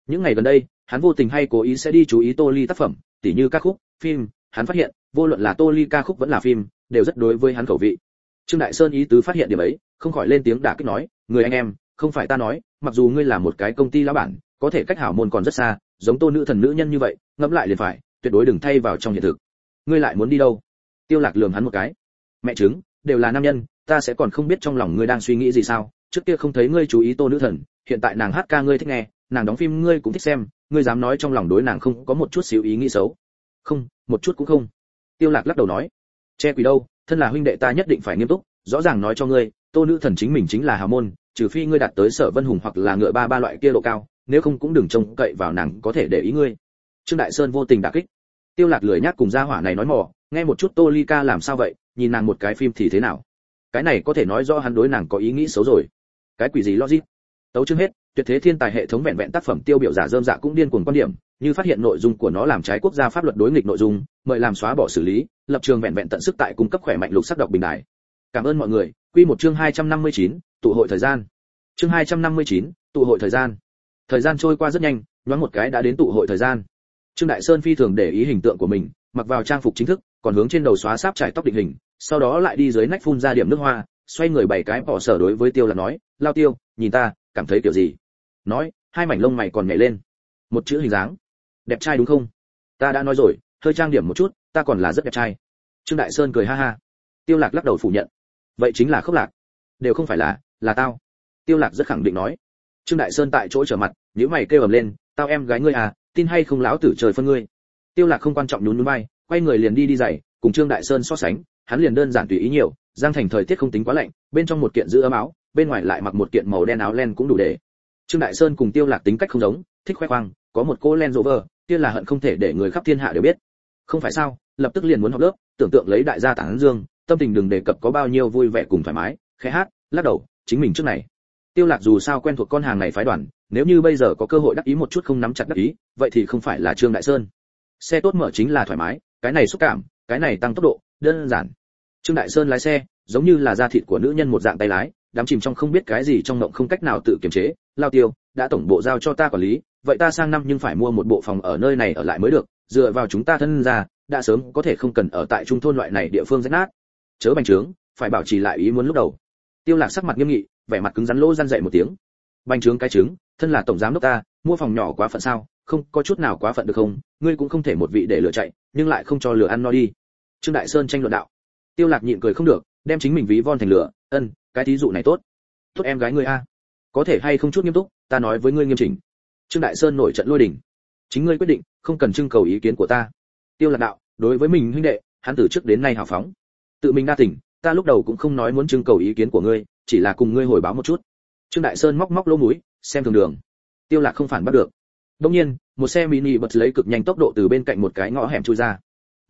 Những ngày gần đây, hắn vô tình hay cố ý sẽ đi chú ý tô ly tác phẩm, tỉ như các khúc, phim, hắn phát hiện, vô luận là tô ly ca khúc vẫn là phim, đều rất đối với hắn khẩu vị. Trương đại sơn ý tứ phát hiện điểm ấy, không khỏi lên tiếng đả kích nói, người anh em, không phải ta nói, mặc dù ngươi là một cái công ty lão bản, có thể cách hảo môn còn rất xa, giống tô nữ thần nữ nhân như vậy, ngẫm lại liền phải, tuyệt đối đừng thay vào trong hiện thực. Ngươi lại muốn đi đâu? Tiêu lạc lườm hắn một cái. Mẹ chứng đều là nam nhân, ta sẽ còn không biết trong lòng ngươi đang suy nghĩ gì sao? Trước kia không thấy ngươi chú ý tô nữ thần, hiện tại nàng hát ca ngươi thích nghe, nàng đóng phim ngươi cũng thích xem, ngươi dám nói trong lòng đối nàng không có một chút xíu ý nghĩ xấu. Không, một chút cũng không. Tiêu lạc lắc đầu nói, che quỷ đâu, thân là huynh đệ ta nhất định phải nghiêm túc, rõ ràng nói cho ngươi, tô nữ thần chính mình chính là hào môn, trừ phi ngươi đạt tới sở vân hùng hoặc là ngựa ba ba loại kia độ cao, nếu không cũng đừng trông cậy vào nàng có thể để ý ngươi. Trương đại sơn vô tình đả kích. Tiêu lạc lười nhác cùng gia hỏa này nói mỏ nghe một chút tô ly ca làm sao vậy, nhìn nàng một cái phim thì thế nào? Cái này có thể nói rõ hắn đối nàng có ý nghĩ xấu rồi cái quỷ gì logic? Tấu chương hết tuyệt thế thiên tài hệ thống vẹn vẹn tác phẩm tiêu biểu giả dơm dạ cũng điên cuồng quan điểm như phát hiện nội dung của nó làm trái quốc gia pháp luật đối nghịch nội dung mời làm xóa bỏ xử lý lập trường vẹn vẹn tận sức tại cung cấp khỏe mạnh lục sắc đọc bình đại cảm ơn mọi người. Quy một chương 259, tụ hội thời gian. Chương 259, tụ hội thời gian. Thời gian trôi qua rất nhanh nhoáng một cái đã đến tụ hội thời gian. Trương đại sơn phi thường để ý hình tượng của mình mặc vào trang phục chính thức còn hướng trên đầu xóa sáp trải tóc định hình sau đó lại đi dưới nách phun ra điểm nước hoa xoay người bảy cái bỏ sở đối với tiêu là nói lao tiêu, nhìn ta, cảm thấy kiểu gì? Nói, hai mảnh lông mày còn nhảy lên. Một chữ hình dáng. Đẹp trai đúng không? Ta đã nói rồi, hơi trang điểm một chút, ta còn là rất đẹp trai. Trương đại sơn cười ha ha. Tiêu lạc lắc đầu phủ nhận. Vậy chính là khốc lạc. Đều không phải là là tao. Tiêu lạc rất khẳng định nói. Trương đại sơn tại chỗ trở mặt nếu mày kêu ầm lên, tao em gái ngươi à tin hay không láo tử trời phân ngươi? Tiêu lạc không quan trọng nhún nhún vai, quay người liền đi đi giày, cùng trương đại sơn so sánh, hắn liền đơn giản tùy ý nhiều, giang thành thời tiết không tính quá lạnh, bên trong một kiện giữ ấm áo bên ngoài lại mặc một kiện màu đen áo len cũng đủ để. Trương đại sơn cùng tiêu lạc tính cách không giống, thích khoe khoang, có một cô len rover, kia là hận không thể để người khắp thiên hạ đều biết. Không phải sao, lập tức liền muốn học lớp, tưởng tượng lấy đại gia tán dương, tâm tình đừng đề cập có bao nhiêu vui vẻ cùng thoải mái, khẽ hát, lắc đầu, chính mình trước này. Tiêu lạc dù sao quen thuộc con hàng này phái đoàn, nếu như bây giờ có cơ hội đắc ý một chút không nắm chặt đắc ý, vậy thì không phải là trương đại sơn. Xe tốt mở chính là thoải mái, cái này xúc cảm, cái này tăng tốc độ, đơn giản. Trương đại sơn lái xe, giống như là da thịt của nữ nhân một dạng tay lái đám chìm trong không biết cái gì trong mộng không cách nào tự kiềm chế, lao tiêu, đã tổng bộ giao cho ta quản lý, vậy ta sang năm nhưng phải mua một bộ phòng ở nơi này ở lại mới được, dựa vào chúng ta thân ra, đã sớm có thể không cần ở tại trung thôn loại này địa phương rách nát. Chớ bành trướng, phải bảo trì lại ý muốn lúc đầu. Tiêu lạc sắc mặt nghiêm nghị, vẻ mặt cứng rắn lỗ răn dậy một tiếng. Bành trướng cái trứng, thân là tổng giám đốc ta, mua phòng nhỏ quá phận sao, không, có chút nào quá phận được không? Ngươi cũng không thể một vị để lừa chạy, nhưng lại không cho lừa ăn no đi. Trương đại sơn tranh luận đạo. Tiêu lạc nhịn cười không được, đem chính mình ví von thành lửa, ân cái thí dụ này tốt. Tốt em gái ngươi a. Có thể hay không chút nghiêm túc, ta nói với ngươi nghiêm chỉnh. Trương đại sơn nổi trận lôi đình. Chính ngươi quyết định, không cần trưng cầu ý kiến của ta. Tiêu lạc đạo, đối với mình huynh đệ, hắn từ trước đến nay hào phóng. Tự mình đa tình, ta lúc đầu cũng không nói muốn trưng cầu ý kiến của ngươi, chỉ là cùng ngươi hồi báo một chút. Trương đại sơn móc móc lỗ mũi, xem thường đường. Tiêu lạc không phản bắt được. Đung nhiên, một xe mini bật lấy cực nhanh tốc độ từ bên cạnh một cái ngõ hẻm chui ra.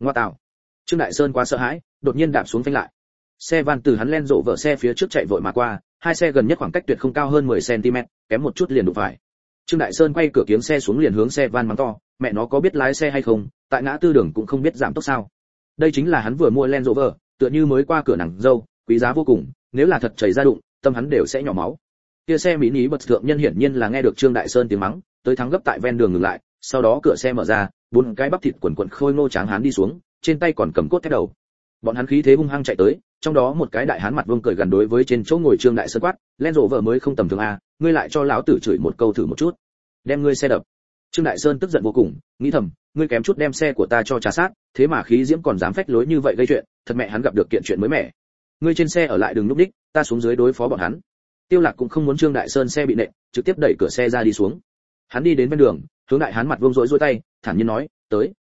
Ngoa tạo. Trương đại sơn quá sợ hãi, đột nhiên đạp xuống phanh lại xe van từ hắn len rộ vợ xe phía trước chạy vội mà qua, hai xe gần nhất khoảng cách tuyệt không cao hơn 10 cm, kém một chút liền đụng phải. Trương đại sơn quay cửa kiếng xe xuống liền hướng xe van mắng to, mẹ nó có biết lái xe hay không? Tại ngã tư đường cũng không biết giảm tốc sao? Đây chính là hắn vừa mua len rộ vợ, tựa như mới qua cửa nàng dâu, quý giá vô cùng, nếu là thật chảy ra đụng, tâm hắn đều sẽ nhỏ máu. Kia xe mỹ ní bật thượng nhân hiển nhiên là nghe được trương đại sơn tiếng mắng, tới thắng gấp tại ven đường ngừng lại, sau đó cửa xe mở ra, bốn cái bắp thịt quần quần khôi ngô tráng hán đi xuống, trên tay còn cầm cốt thép đầu. Bọn hắn khí thế hung hăng chạy tới trong đó một cái đại hán mặt vương cười gần đối với trên chỗ ngồi trương đại sơn quát, len rộ vợ mới không tầm thường a ngươi lại cho lão tử chửi một câu thử một chút. Đem ngươi xe đập. Trương đại sơn tức giận vô cùng, nghĩ thầm, ngươi kém chút đem xe của ta cho trà sát, thế mà khí diễm còn dám phách lối như vậy gây chuyện, thật mẹ hắn gặp được kiện chuyện mới mẻ. Ngươi trên xe ở lại đừng núp đích, ta xuống dưới đối phó bọn hắn. Tiêu lạc cũng không muốn trương đại sơn xe bị nện, trực tiếp đẩy cửa xe ra đi xuống. Hắn đi đến bên đường, hướng đại hán mặt vương rối rối tay, thản nhiên nói, tới.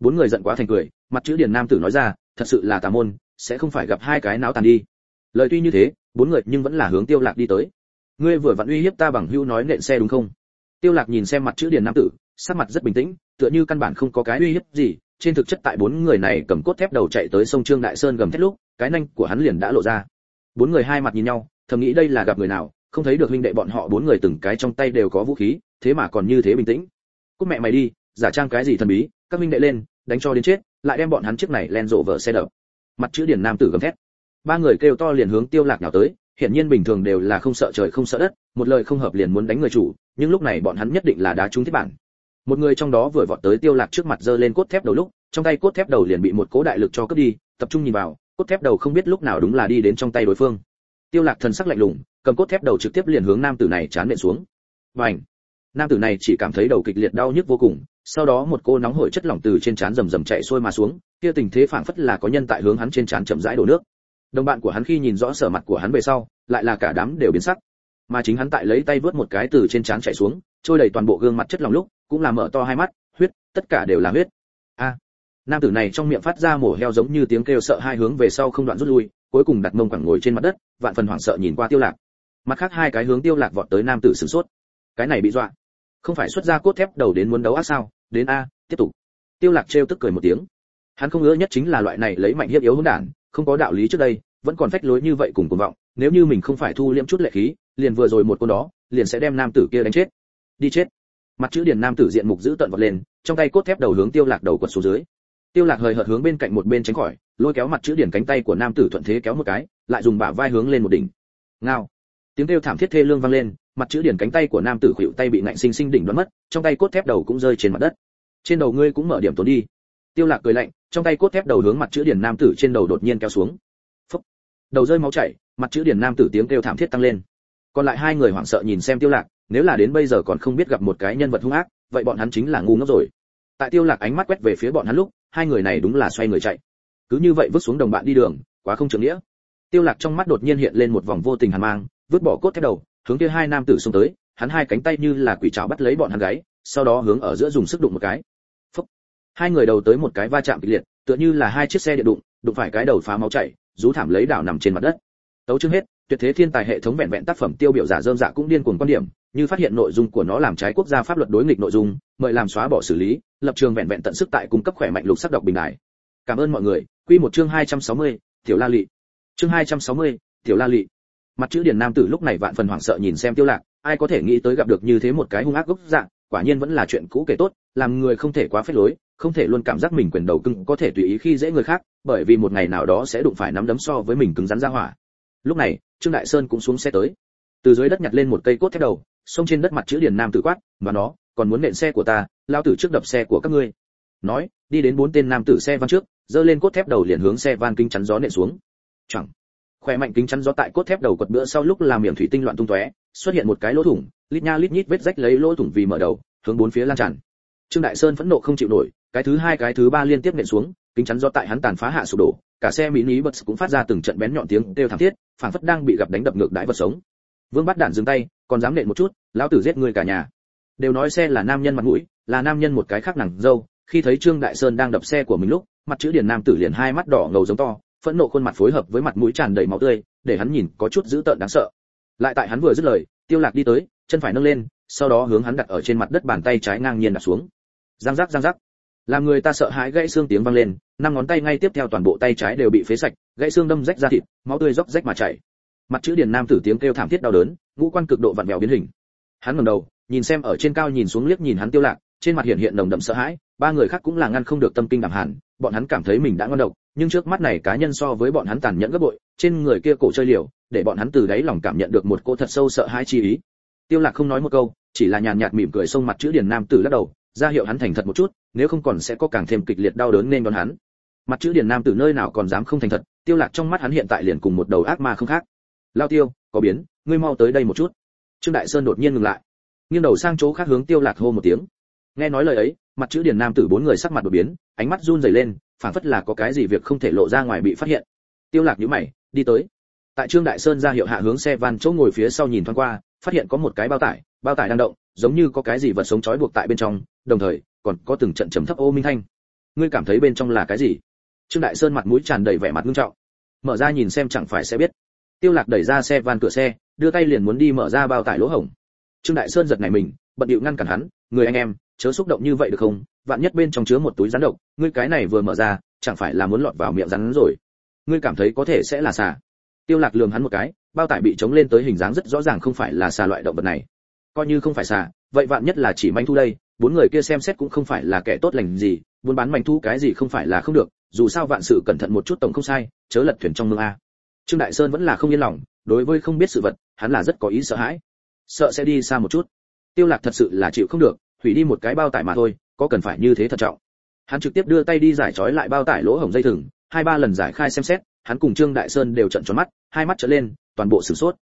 Bốn người giận quá thành cười, mặt chữ điền nam tử nói ra, thật sự là tà môn sẽ không phải gặp hai cái náo tàn đi. Lời tuy như thế, bốn người nhưng vẫn là hướng tiêu lạc đi tới. Ngươi vừa vặn uy hiếp ta bằng hưu nói nện xe đúng không? Tiêu lạc nhìn xem mặt chữ điền nam tử, sắc mặt rất bình tĩnh, tựa như căn bản không có cái uy hiếp gì, trên thực chất tại bốn người này cầm cốt thép đầu chạy tới sông trương đại sơn gầm thét lúc, cái nhanh của hắn liền đã lộ ra. Bốn người hai mặt nhìn nhau, thầm nghĩ đây là gặp người nào, không thấy được huynh đệ bọn họ bốn người từng cái trong tay đều có vũ khí, thế mà còn như thế bình tĩnh. Cút mẹ mày đi, giả trang cái gì thần bí, các huynh đệ lên, đánh cho đến chết, lại đem bọn hắn chiếc này len rộ vợ xe đập mặt chữ điển nam tử gầm thét. Ba người kêu to liền hướng tiêu lạc nhào tới hiện nhiên bình thường đều là không sợ trời không sợ đất, một lời không hợp liền muốn đánh người chủ, nhưng lúc này bọn hắn nhất định là đá trúng thiết bản. Một người trong đó vừa vọt tới tiêu lạc trước mặt giơ lên cốt thép đầu lúc, trong tay cốt thép đầu liền bị một cố đại lực cho cướp đi, tập trung nhìn vào, cốt thép đầu không biết lúc nào đúng là đi đến trong tay đối phương. Tiêu lạc thần sắc lạnh lùng, cầm cốt thép đầu trực tiếp liền hướng nam tử này chán nện xuống. Bành! Nam tử này chỉ cảm thấy đầu kịch liệt đau nhức vô cùng, sau đó một cô nóng hổi chất lỏng từ trên trán rầm rầm chạy xuôi mà xuống kia tình thế phảng phất là có nhân tại hướng hắn trên trán chậm rãi đổ nước. Đồng bạn của hắn khi nhìn rõ sở mặt của hắn về sau, lại là cả đám đều biến sắc. Mà chính hắn tại lấy tay vớt một cái từ trên trán chảy xuống, trôi đầy toàn bộ gương mặt chất lỏng lúc, cũng là mở to hai mắt, huyết, tất cả đều là huyết. A! Nam tử này trong miệng phát ra mổ heo giống như tiếng kêu sợ hai hướng về sau không đoạn rút lui, cuối cùng đặt mông quẳng ngồi trên mặt đất, vạn phần hoảng sợ nhìn qua tiêu lạc. Mặt khác hai cái hướng tiêu lạc vọt tới nam tử sửng sốt. Cái này bị dọa. Không phải xuất ra cốt thép đầu đến muốn đấu ác sao? Đến a, tiếp tục. Tiêu lạc trêu tức cười một tiếng hắn không ngỡ nhất chính là loại này lấy mạnh hiếp yếu hỗn đản, không có đạo lý trước đây, vẫn còn phách lối như vậy cùng cuồng vọng, nếu như mình không phải thu liễm chút lệ khí, liền vừa rồi một con đó, liền sẽ đem nam tử kia đánh chết. Đi chết. Mặt chữ điền nam tử diện mục giữ tận vọt lên, trong tay cốt thép đầu hướng tiêu lạc đầu quật xuống dưới. Tiêu lạc hơi hợt hướng bên cạnh một bên tránh khỏi, lôi kéo mặt chữ điền cánh tay của nam tử thuận thế kéo một cái, lại dùng bả vai hướng lên một đỉnh. Ngao. Tiếng kêu thảm thiết thê lương vang lên, mặt chữ điền cánh tay của nam tử khuỵu tay bị nạnh sinh sinh đỉnh đoán mất, trong tay cốt thép đầu cũng rơi trên mặt đất. Trên đầu ngươi cũng mở điểm tốn đi. Tiêu lạc cười lạnh trong tay cốt thép đầu hướng mặt chữ điển nam tử trên đầu đột nhiên kéo xuống. Phúc. đầu rơi máu chảy, mặt chữ điển nam tử tiếng kêu thảm thiết tăng lên. Còn lại hai người hoảng sợ nhìn xem tiêu lạc, nếu là đến bây giờ còn không biết gặp một cái nhân vật hung ác, vậy bọn hắn chính là ngu ngốc rồi. Tại tiêu lạc ánh mắt quét về phía bọn hắn lúc, hai người này đúng là xoay người chạy. Cứ như vậy vứt xuống đồng bạn đi đường, quá không trưởng nghĩa. Tiêu lạc trong mắt đột nhiên hiện lên một vòng vô tình hàn mang, vứt bỏ cốt thép đầu, hướng kia hai nam tử xông tới, hắn hai cánh tay như là quỷ chảo bắt lấy bọn hắn gáy sau đó hướng ở giữa dùng sức đụng một cái hai người đầu tới một cái va chạm kịch liệt tựa như là hai chiếc xe điện đụng đụng phải cái đầu phá máu chảy rú thảm lấy đảo nằm trên mặt đất. Tấu chương hết tuyệt thế thiên tài hệ thống vẹn vẹn tác phẩm tiêu biểu giả dơm dạ cũng điên cuồng quan điểm như phát hiện nội dung của nó làm trái quốc gia pháp luật đối nghịch nội dung mời làm xóa bỏ xử lý lập trường vẹn vẹn tận sức tại cung cấp khỏe mạnh lục sắc độc bình đại. Cảm ơn mọi người. Quy một chương 260, tiểu la lị. Chương 260, tiểu la lị. Mặt chữ điển nam tử lúc này vạn phần hoảng sợ nhìn xem tiêu lạc ai có thể nghĩ tới gặp được như thế một cái hung ác gốc dạng quả nhiên vẫn là chuyện cũ kể tốt làm người không thể quá phép lối không thể luôn cảm giác mình quyền đầu cưng có thể tùy ý khi dễ người khác, bởi vì một ngày nào đó sẽ đụng phải nắm đấm so với mình cứng rắn ra hỏa. Lúc này, trương đại sơn cũng xuống xe tới. Từ dưới đất nhặt lên một cây cốt thép đầu, xông trên đất mặt chữ điền nam tử quát và nó, còn muốn nện xe của ta, lao tử trước đập xe của các ngươi. Nói, đi đến bốn tên nam tử xe van trước, giơ lên cốt thép đầu liền hướng xe van kính chắn gió nện xuống. Chẳng khỏe mạnh kính chắn gió tại cốt thép đầu quật bữa sau lúc làm miệng thủy tinh loạn tung tóe, xuất hiện một cái lỗ thủng, lít nha lít nhít vết rách lấy lỗ thủng vì mở đầu, hướng bốn phía lan tràn. Trương đại sơn phẫn nộ không chịu nổi cái thứ hai cái thứ ba liên tiếp nện xuống, kính chắn do tại hắn tàn phá hạ sụp đổ, cả xe mỹ ní bật cũng phát ra từng trận bén nhọn tiếng kêu thảm thiết, phảng phất đang bị gặp đánh đập ngược đãi vật sống. Vương bắt đạn dừng tay, còn dám nện một chút, lão tử giết người cả nhà. Đều nói xe là nam nhân mặt mũi, là nam nhân một cái khác nàng dâu, khi thấy trương đại sơn đang đập xe của mình lúc, mặt chữ điền nam tử liền hai mắt đỏ ngầu giống to, phẫn nộ khuôn mặt phối hợp với mặt mũi tràn đầy máu tươi, để hắn nhìn có chút dữ tợn đáng sợ. Lại tại hắn vừa dứt lời, tiêu lạc đi tới, chân phải nâng lên, sau đó hướng hắn đặt ở trên mặt đất bàn tay trái ngang nhiên đặt xuống. Giang giác giang giác làm người ta sợ hãi gãy xương tiếng vang lên, năm ngón tay ngay tiếp theo toàn bộ tay trái đều bị phế sạch, gãy xương đâm rách ra thịt, máu tươi róc rách mà chảy. Mặt chữ điền nam tử tiếng kêu thảm thiết đau đớn, ngũ quan cực độ vặn vẹo biến hình. Hắn ngẩng đầu, nhìn xem ở trên cao nhìn xuống liếc nhìn hắn tiêu lạc, trên mặt hiện hiện nồng đậm sợ hãi, ba người khác cũng là ngăn không được tâm kinh đảm hàn bọn hắn cảm thấy mình đã ngon độc, nhưng trước mắt này cá nhân so với bọn hắn tàn nhẫn gấp bội, trên người kia cổ chơi liều, để bọn hắn từ đáy lòng cảm nhận được một cô thật sâu sợ hãi chi ý. Tiêu lạc không nói một câu, chỉ là nhàn nhạt mỉm cười xông mặt chữ điền nam tử lắc đầu ra hiệu hắn thành thật một chút, nếu không còn sẽ có càng thêm kịch liệt đau đớn nên đón hắn. Mặt chữ điền nam tử nơi nào còn dám không thành thật, tiêu lạc trong mắt hắn hiện tại liền cùng một đầu ác ma không khác. Lao tiêu, có biến, ngươi mau tới đây một chút. Trương đại sơn đột nhiên ngừng lại. Nghiêng đầu sang chỗ khác hướng tiêu lạc hô một tiếng. Nghe nói lời ấy, mặt chữ điền nam tử bốn người sắc mặt đột biến, ánh mắt run rẩy lên phảng phất là có cái gì việc không thể lộ ra ngoài bị phát hiện. Tiêu lạc nhíu mày, đi tới. Tại trương đại sơn ra hiệu hạ hướng xe van chỗ ngồi phía sau nhìn thoáng qua, phát hiện có một cái bao tải bao tải đang động giống như có cái gì vật sống trói buộc tại bên trong, đồng thời, còn có từng trận trầm thấp ô minh thanh. Ngươi cảm thấy bên trong là cái gì? Trương đại sơn mặt mũi tràn đầy vẻ mặt nghiêm trọng. Mở ra nhìn xem chẳng phải sẽ biết. Tiêu lạc đẩy ra xe van cửa xe, đưa tay liền muốn đi mở ra bao tải lỗ hổng. Trương đại sơn giật nảy mình, bận điệu ngăn cản hắn, người anh em, chớ xúc động như vậy được không? Vạn nhất bên trong chứa một túi rắn độc, ngươi cái này vừa mở ra, chẳng phải là muốn lọt vào miệng rắn rồi? Ngươi cảm thấy có thể sẽ là xà? Tiêu lạc lườm hắn một cái, bao tải bị chống lên tới hình dáng rất rõ ràng không phải là xà loại động vật này coi như không phải xà, vậy vạn nhất là chỉ manh thu đây, bốn người kia xem xét cũng không phải là kẻ tốt lành gì, buôn bán manh thu cái gì không phải là không được, dù sao vạn sự cẩn thận một chút tổng không sai, chớ lật thuyền trong mương a. Trương đại sơn vẫn là không yên lòng, đối với không biết sự vật, hắn là rất có ý sợ hãi. Sợ sẽ đi xa một chút. Tiêu lạc thật sự là chịu không được, hủy đi một cái bao tải mà thôi, có cần phải như thế thật trọng. Hắn trực tiếp đưa tay đi giải trói lại bao tải lỗ hổng dây thừng, hai ba lần giải khai xem xét, hắn cùng trương đại sơn đều trợn tròn mắt, hai mắt trợn lên, toàn bộ sửng sốt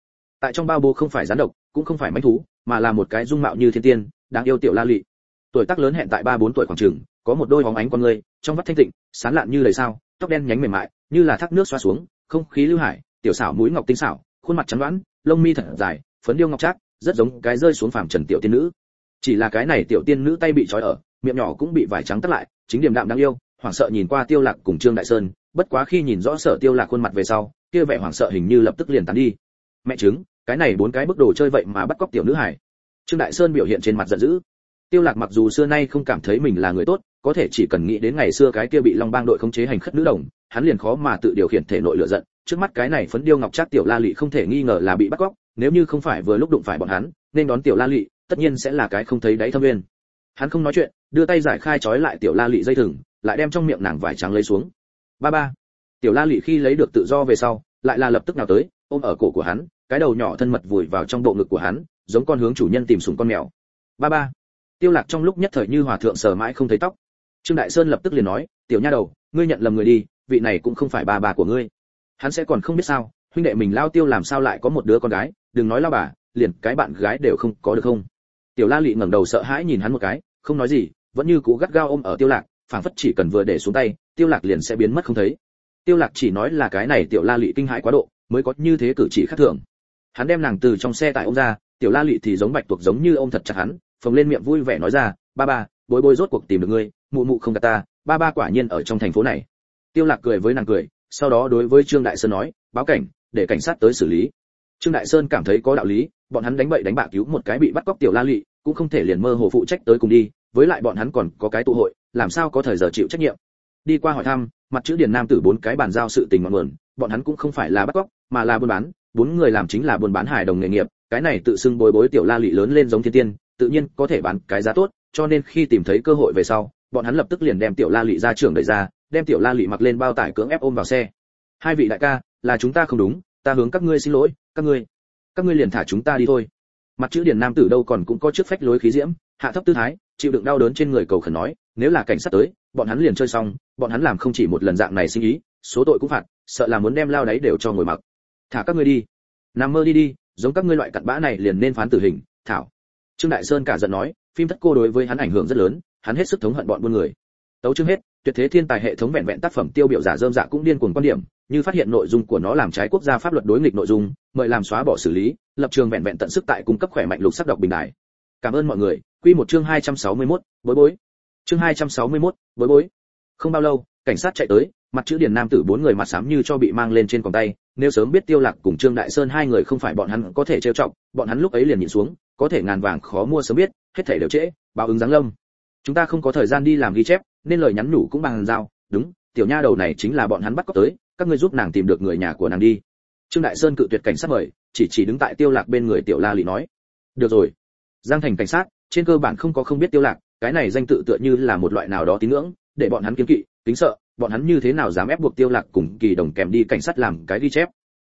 tại trong bao bố không phải rắn độc, cũng không phải mánh thú, mà là một cái dung mạo như thiên tiên, đáng yêu tiểu la lị tuổi tác lớn hẹn tại ba bốn tuổi khoảng trường có một đôi bóng ánh con người, trong vắt thanh tịnh, sán lạn như lời sao, tóc đen nhánh mềm mại, như là thác nước xoa xuống, không khí lưu hải, tiểu xảo mũi ngọc tinh xảo, khuôn mặt trắng đoán lông mi thật dài, phấn điêu ngọc trác, rất giống cái rơi xuống phàm trần tiểu tiên nữ. Chỉ là cái này tiểu tiên nữ tay bị trói ở, miệng nhỏ cũng bị vải trắng tắt lại, chính điểm đạm đáng yêu, hoảng sợ nhìn qua tiêu lạc cùng trương đại sơn, bất quá khi nhìn rõ sở tiêu lạc khuôn mặt về sau, kia vẻ hoảng sợ hình như lập tức liền tán đi. Mẹ chứng cái này bốn cái bức đồ chơi vậy mà bắt cóc tiểu nữ hải trương đại sơn biểu hiện trên mặt giận dữ. Tiêu lạc mặc dù xưa nay không cảm thấy mình là người tốt, có thể chỉ cần nghĩ đến ngày xưa cái kia bị long bang đội khống chế hành khất nữ đồng, hắn liền khó mà tự điều khiển thể nội lửa giận. Trước mắt cái này phấn điêu ngọc trác tiểu la lị không thể nghi ngờ là bị bắt cóc, nếu như không phải vừa lúc đụng phải bọn hắn, nên đón tiểu la lị, tất nhiên sẽ là cái không thấy đáy thâm nguyên. Hắn không nói chuyện, đưa tay giải khai trói lại tiểu la lị dây thừng, lại đem trong miệng nàng vải trắng lấy xuống. Ba ba. Tiểu la lị khi lấy được tự do về sau, lại là lập tức nào tới, ôm ở cổ của hắn cái đầu nhỏ thân mật vùi vào trong bộ ngực của hắn, giống con hướng chủ nhân tìm sủng con mèo. Ba ba, tiêu lạc trong lúc nhất thời như hòa thượng sờ mãi không thấy tóc. Trương đại sơn lập tức liền nói, tiểu nha đầu, ngươi nhận lầm người đi, vị này cũng không phải bà bà của ngươi. Hắn sẽ còn không biết sao, huynh đệ mình lao tiêu làm sao lại có một đứa con gái, đừng nói lao bà, liền cái bạn gái đều không có được không? Tiểu la lị ngẩng đầu sợ hãi nhìn hắn một cái, không nói gì, vẫn như cú gắt gao ôm ở tiêu lạc, phảng phất chỉ cần vừa để xuống tay, tiêu lạc liền sẽ biến mất không thấy. Tiêu lạc chỉ nói là cái này tiểu la lị kinh hãi quá độ, mới có như thế cử chỉ khác thường hắn đem nàng từ trong xe tại ông ra, tiểu la lị thì giống bạch tuộc giống như ông thật chặt hắn, phồng lên miệng vui vẻ nói ra, ba ba, bối bối rốt cuộc tìm được ngươi, mụ mụ không gạt ta, ba ba quả nhiên ở trong thành phố này. Tiêu lạc cười với nàng cười, sau đó đối với trương đại sơn nói, báo cảnh, để cảnh sát tới xử lý. Trương đại sơn cảm thấy có đạo lý, bọn hắn đánh bậy đánh bạ cứu một cái bị bắt cóc tiểu la lị cũng không thể liền mơ hồ phụ trách tới cùng đi, với lại bọn hắn còn có cái tụ hội, làm sao có thời giờ chịu trách nhiệm? Đi qua hỏi thăm, mặt chữ điển nam tử bốn cái bàn giao sự tình ngọn nguồn, bọn hắn cũng không phải là bắt cóc, mà là buôn bán bốn người làm chính là buôn bán hài đồng nghề nghiệp, cái này tự xưng bồi bối tiểu la lị lớn lên giống thiên tiên, tự nhiên có thể bán cái giá tốt, cho nên khi tìm thấy cơ hội về sau, bọn hắn lập tức liền đem tiểu la lị ra trưởng đẩy ra, đem tiểu la lị mặc lên bao tải cưỡng ép ôm vào xe. Hai vị đại ca, là chúng ta không đúng, ta hướng các ngươi xin lỗi, các ngươi các ngươi liền thả chúng ta đi thôi. Mặt chữ điển nam tử đâu còn cũng có trước phách lối khí diễm, hạ thấp tư thái, chịu đựng đau đớn trên người cầu khẩn nói, nếu là cảnh sát tới, bọn hắn liền chơi xong, bọn hắn làm không chỉ một lần dạng này sinh ý, số tội cũng phạt, sợ là muốn đem lao đáy đều cho ngồi mặc thả các ngươi đi. Nằm mơ đi đi giống các ngươi loại cặn bã này liền nên phán tử hình thảo. Trương đại sơn cả giận nói phim thất cô đối với hắn ảnh hưởng rất lớn hắn hết sức thống hận bọn buôn người. Tấu chương hết tuyệt thế thiên tài hệ thống vẹn vẹn tác phẩm tiêu biểu giả dơm dạ cũng điên cuồng quan điểm như phát hiện nội dung của nó làm trái quốc gia pháp luật đối nghịch nội dung mời làm xóa bỏ xử lý lập trường vẹn vẹn tận sức tại cung cấp khỏe mạnh lục sắc đọc bình đại cảm ơn mọi người. Quy một chương 261, bối bối. Chương 261, bối bối. Không bao lâu cảnh sát chạy tới mặt chữ điển nam tử bốn người mặt xám như cho bị mang lên trên còng tay nếu sớm biết tiêu lạc cùng trương đại sơn hai người không phải bọn hắn có thể trêu chọc, bọn hắn lúc ấy liền nhìn xuống, có thể ngàn vàng khó mua sớm biết, hết thảy đều trễ, báo ứng giáng lâm. Chúng ta không có thời gian đi làm ghi chép, nên lời nhắn nhủ cũng bằng giao, đúng, tiểu nha đầu này chính là bọn hắn bắt cóc tới, các ngươi giúp nàng tìm được người nhà của nàng đi. Trương đại sơn cự tuyệt cảnh sát mời, chỉ chỉ đứng tại tiêu lạc bên người tiểu la lị nói, được rồi. Giang thành cảnh sát, trên cơ bản không có không biết tiêu lạc, cái này danh tự tựa như là một loại nào đó tín ngưỡng, để bọn hắn kiêng kỵ, kính sợ bọn hắn như thế nào dám ép buộc tiêu lạc cùng kỳ đồng kèm đi cảnh sát làm cái ghi chép?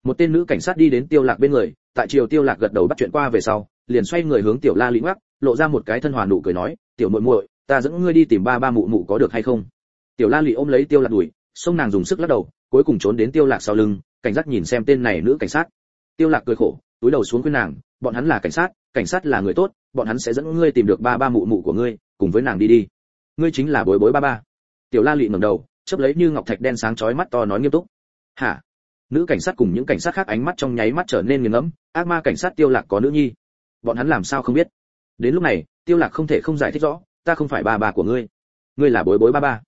Một tên nữ cảnh sát đi đến tiêu lạc bên người, tại chiều tiêu lạc gật đầu bắt chuyện qua về sau, liền xoay người hướng tiểu la lị ngoắc, lộ ra một cái thân hòa nụ cười nói, tiểu muội muội, ta dẫn ngươi đi tìm ba ba mụ mụ có được hay không? Tiểu la lị ôm lấy tiêu lạc đuổi xong nàng dùng sức lắc đầu, cuối cùng trốn đến tiêu lạc sau lưng, cảnh giác nhìn xem tên này nữ cảnh sát. Tiêu lạc cười khổ, túi đầu xuống khuyên nàng, bọn hắn là cảnh sát cảnh sát là người tốt, bọn hắn sẽ dẫn ngươi tìm được ba ba mụ mụ của ngươi, cùng với nàng đi đi. Ngươi chính là bối bối ba ba. Tiểu la lị ngẩng đầu chớp lấy như ngọc thạch đen sáng chói mắt to nói nghiêm túc. Hả? Nữ cảnh sát cùng những cảnh sát khác ánh mắt trong nháy mắt trở nên nghiền ngẫm, ác ma cảnh sát tiêu lạc có nữ nhi. Bọn hắn làm sao không biết? Đến lúc này, tiêu lạc không thể không giải thích rõ, ta không phải ba ba của ngươi. Ngươi là bối bối ba ba.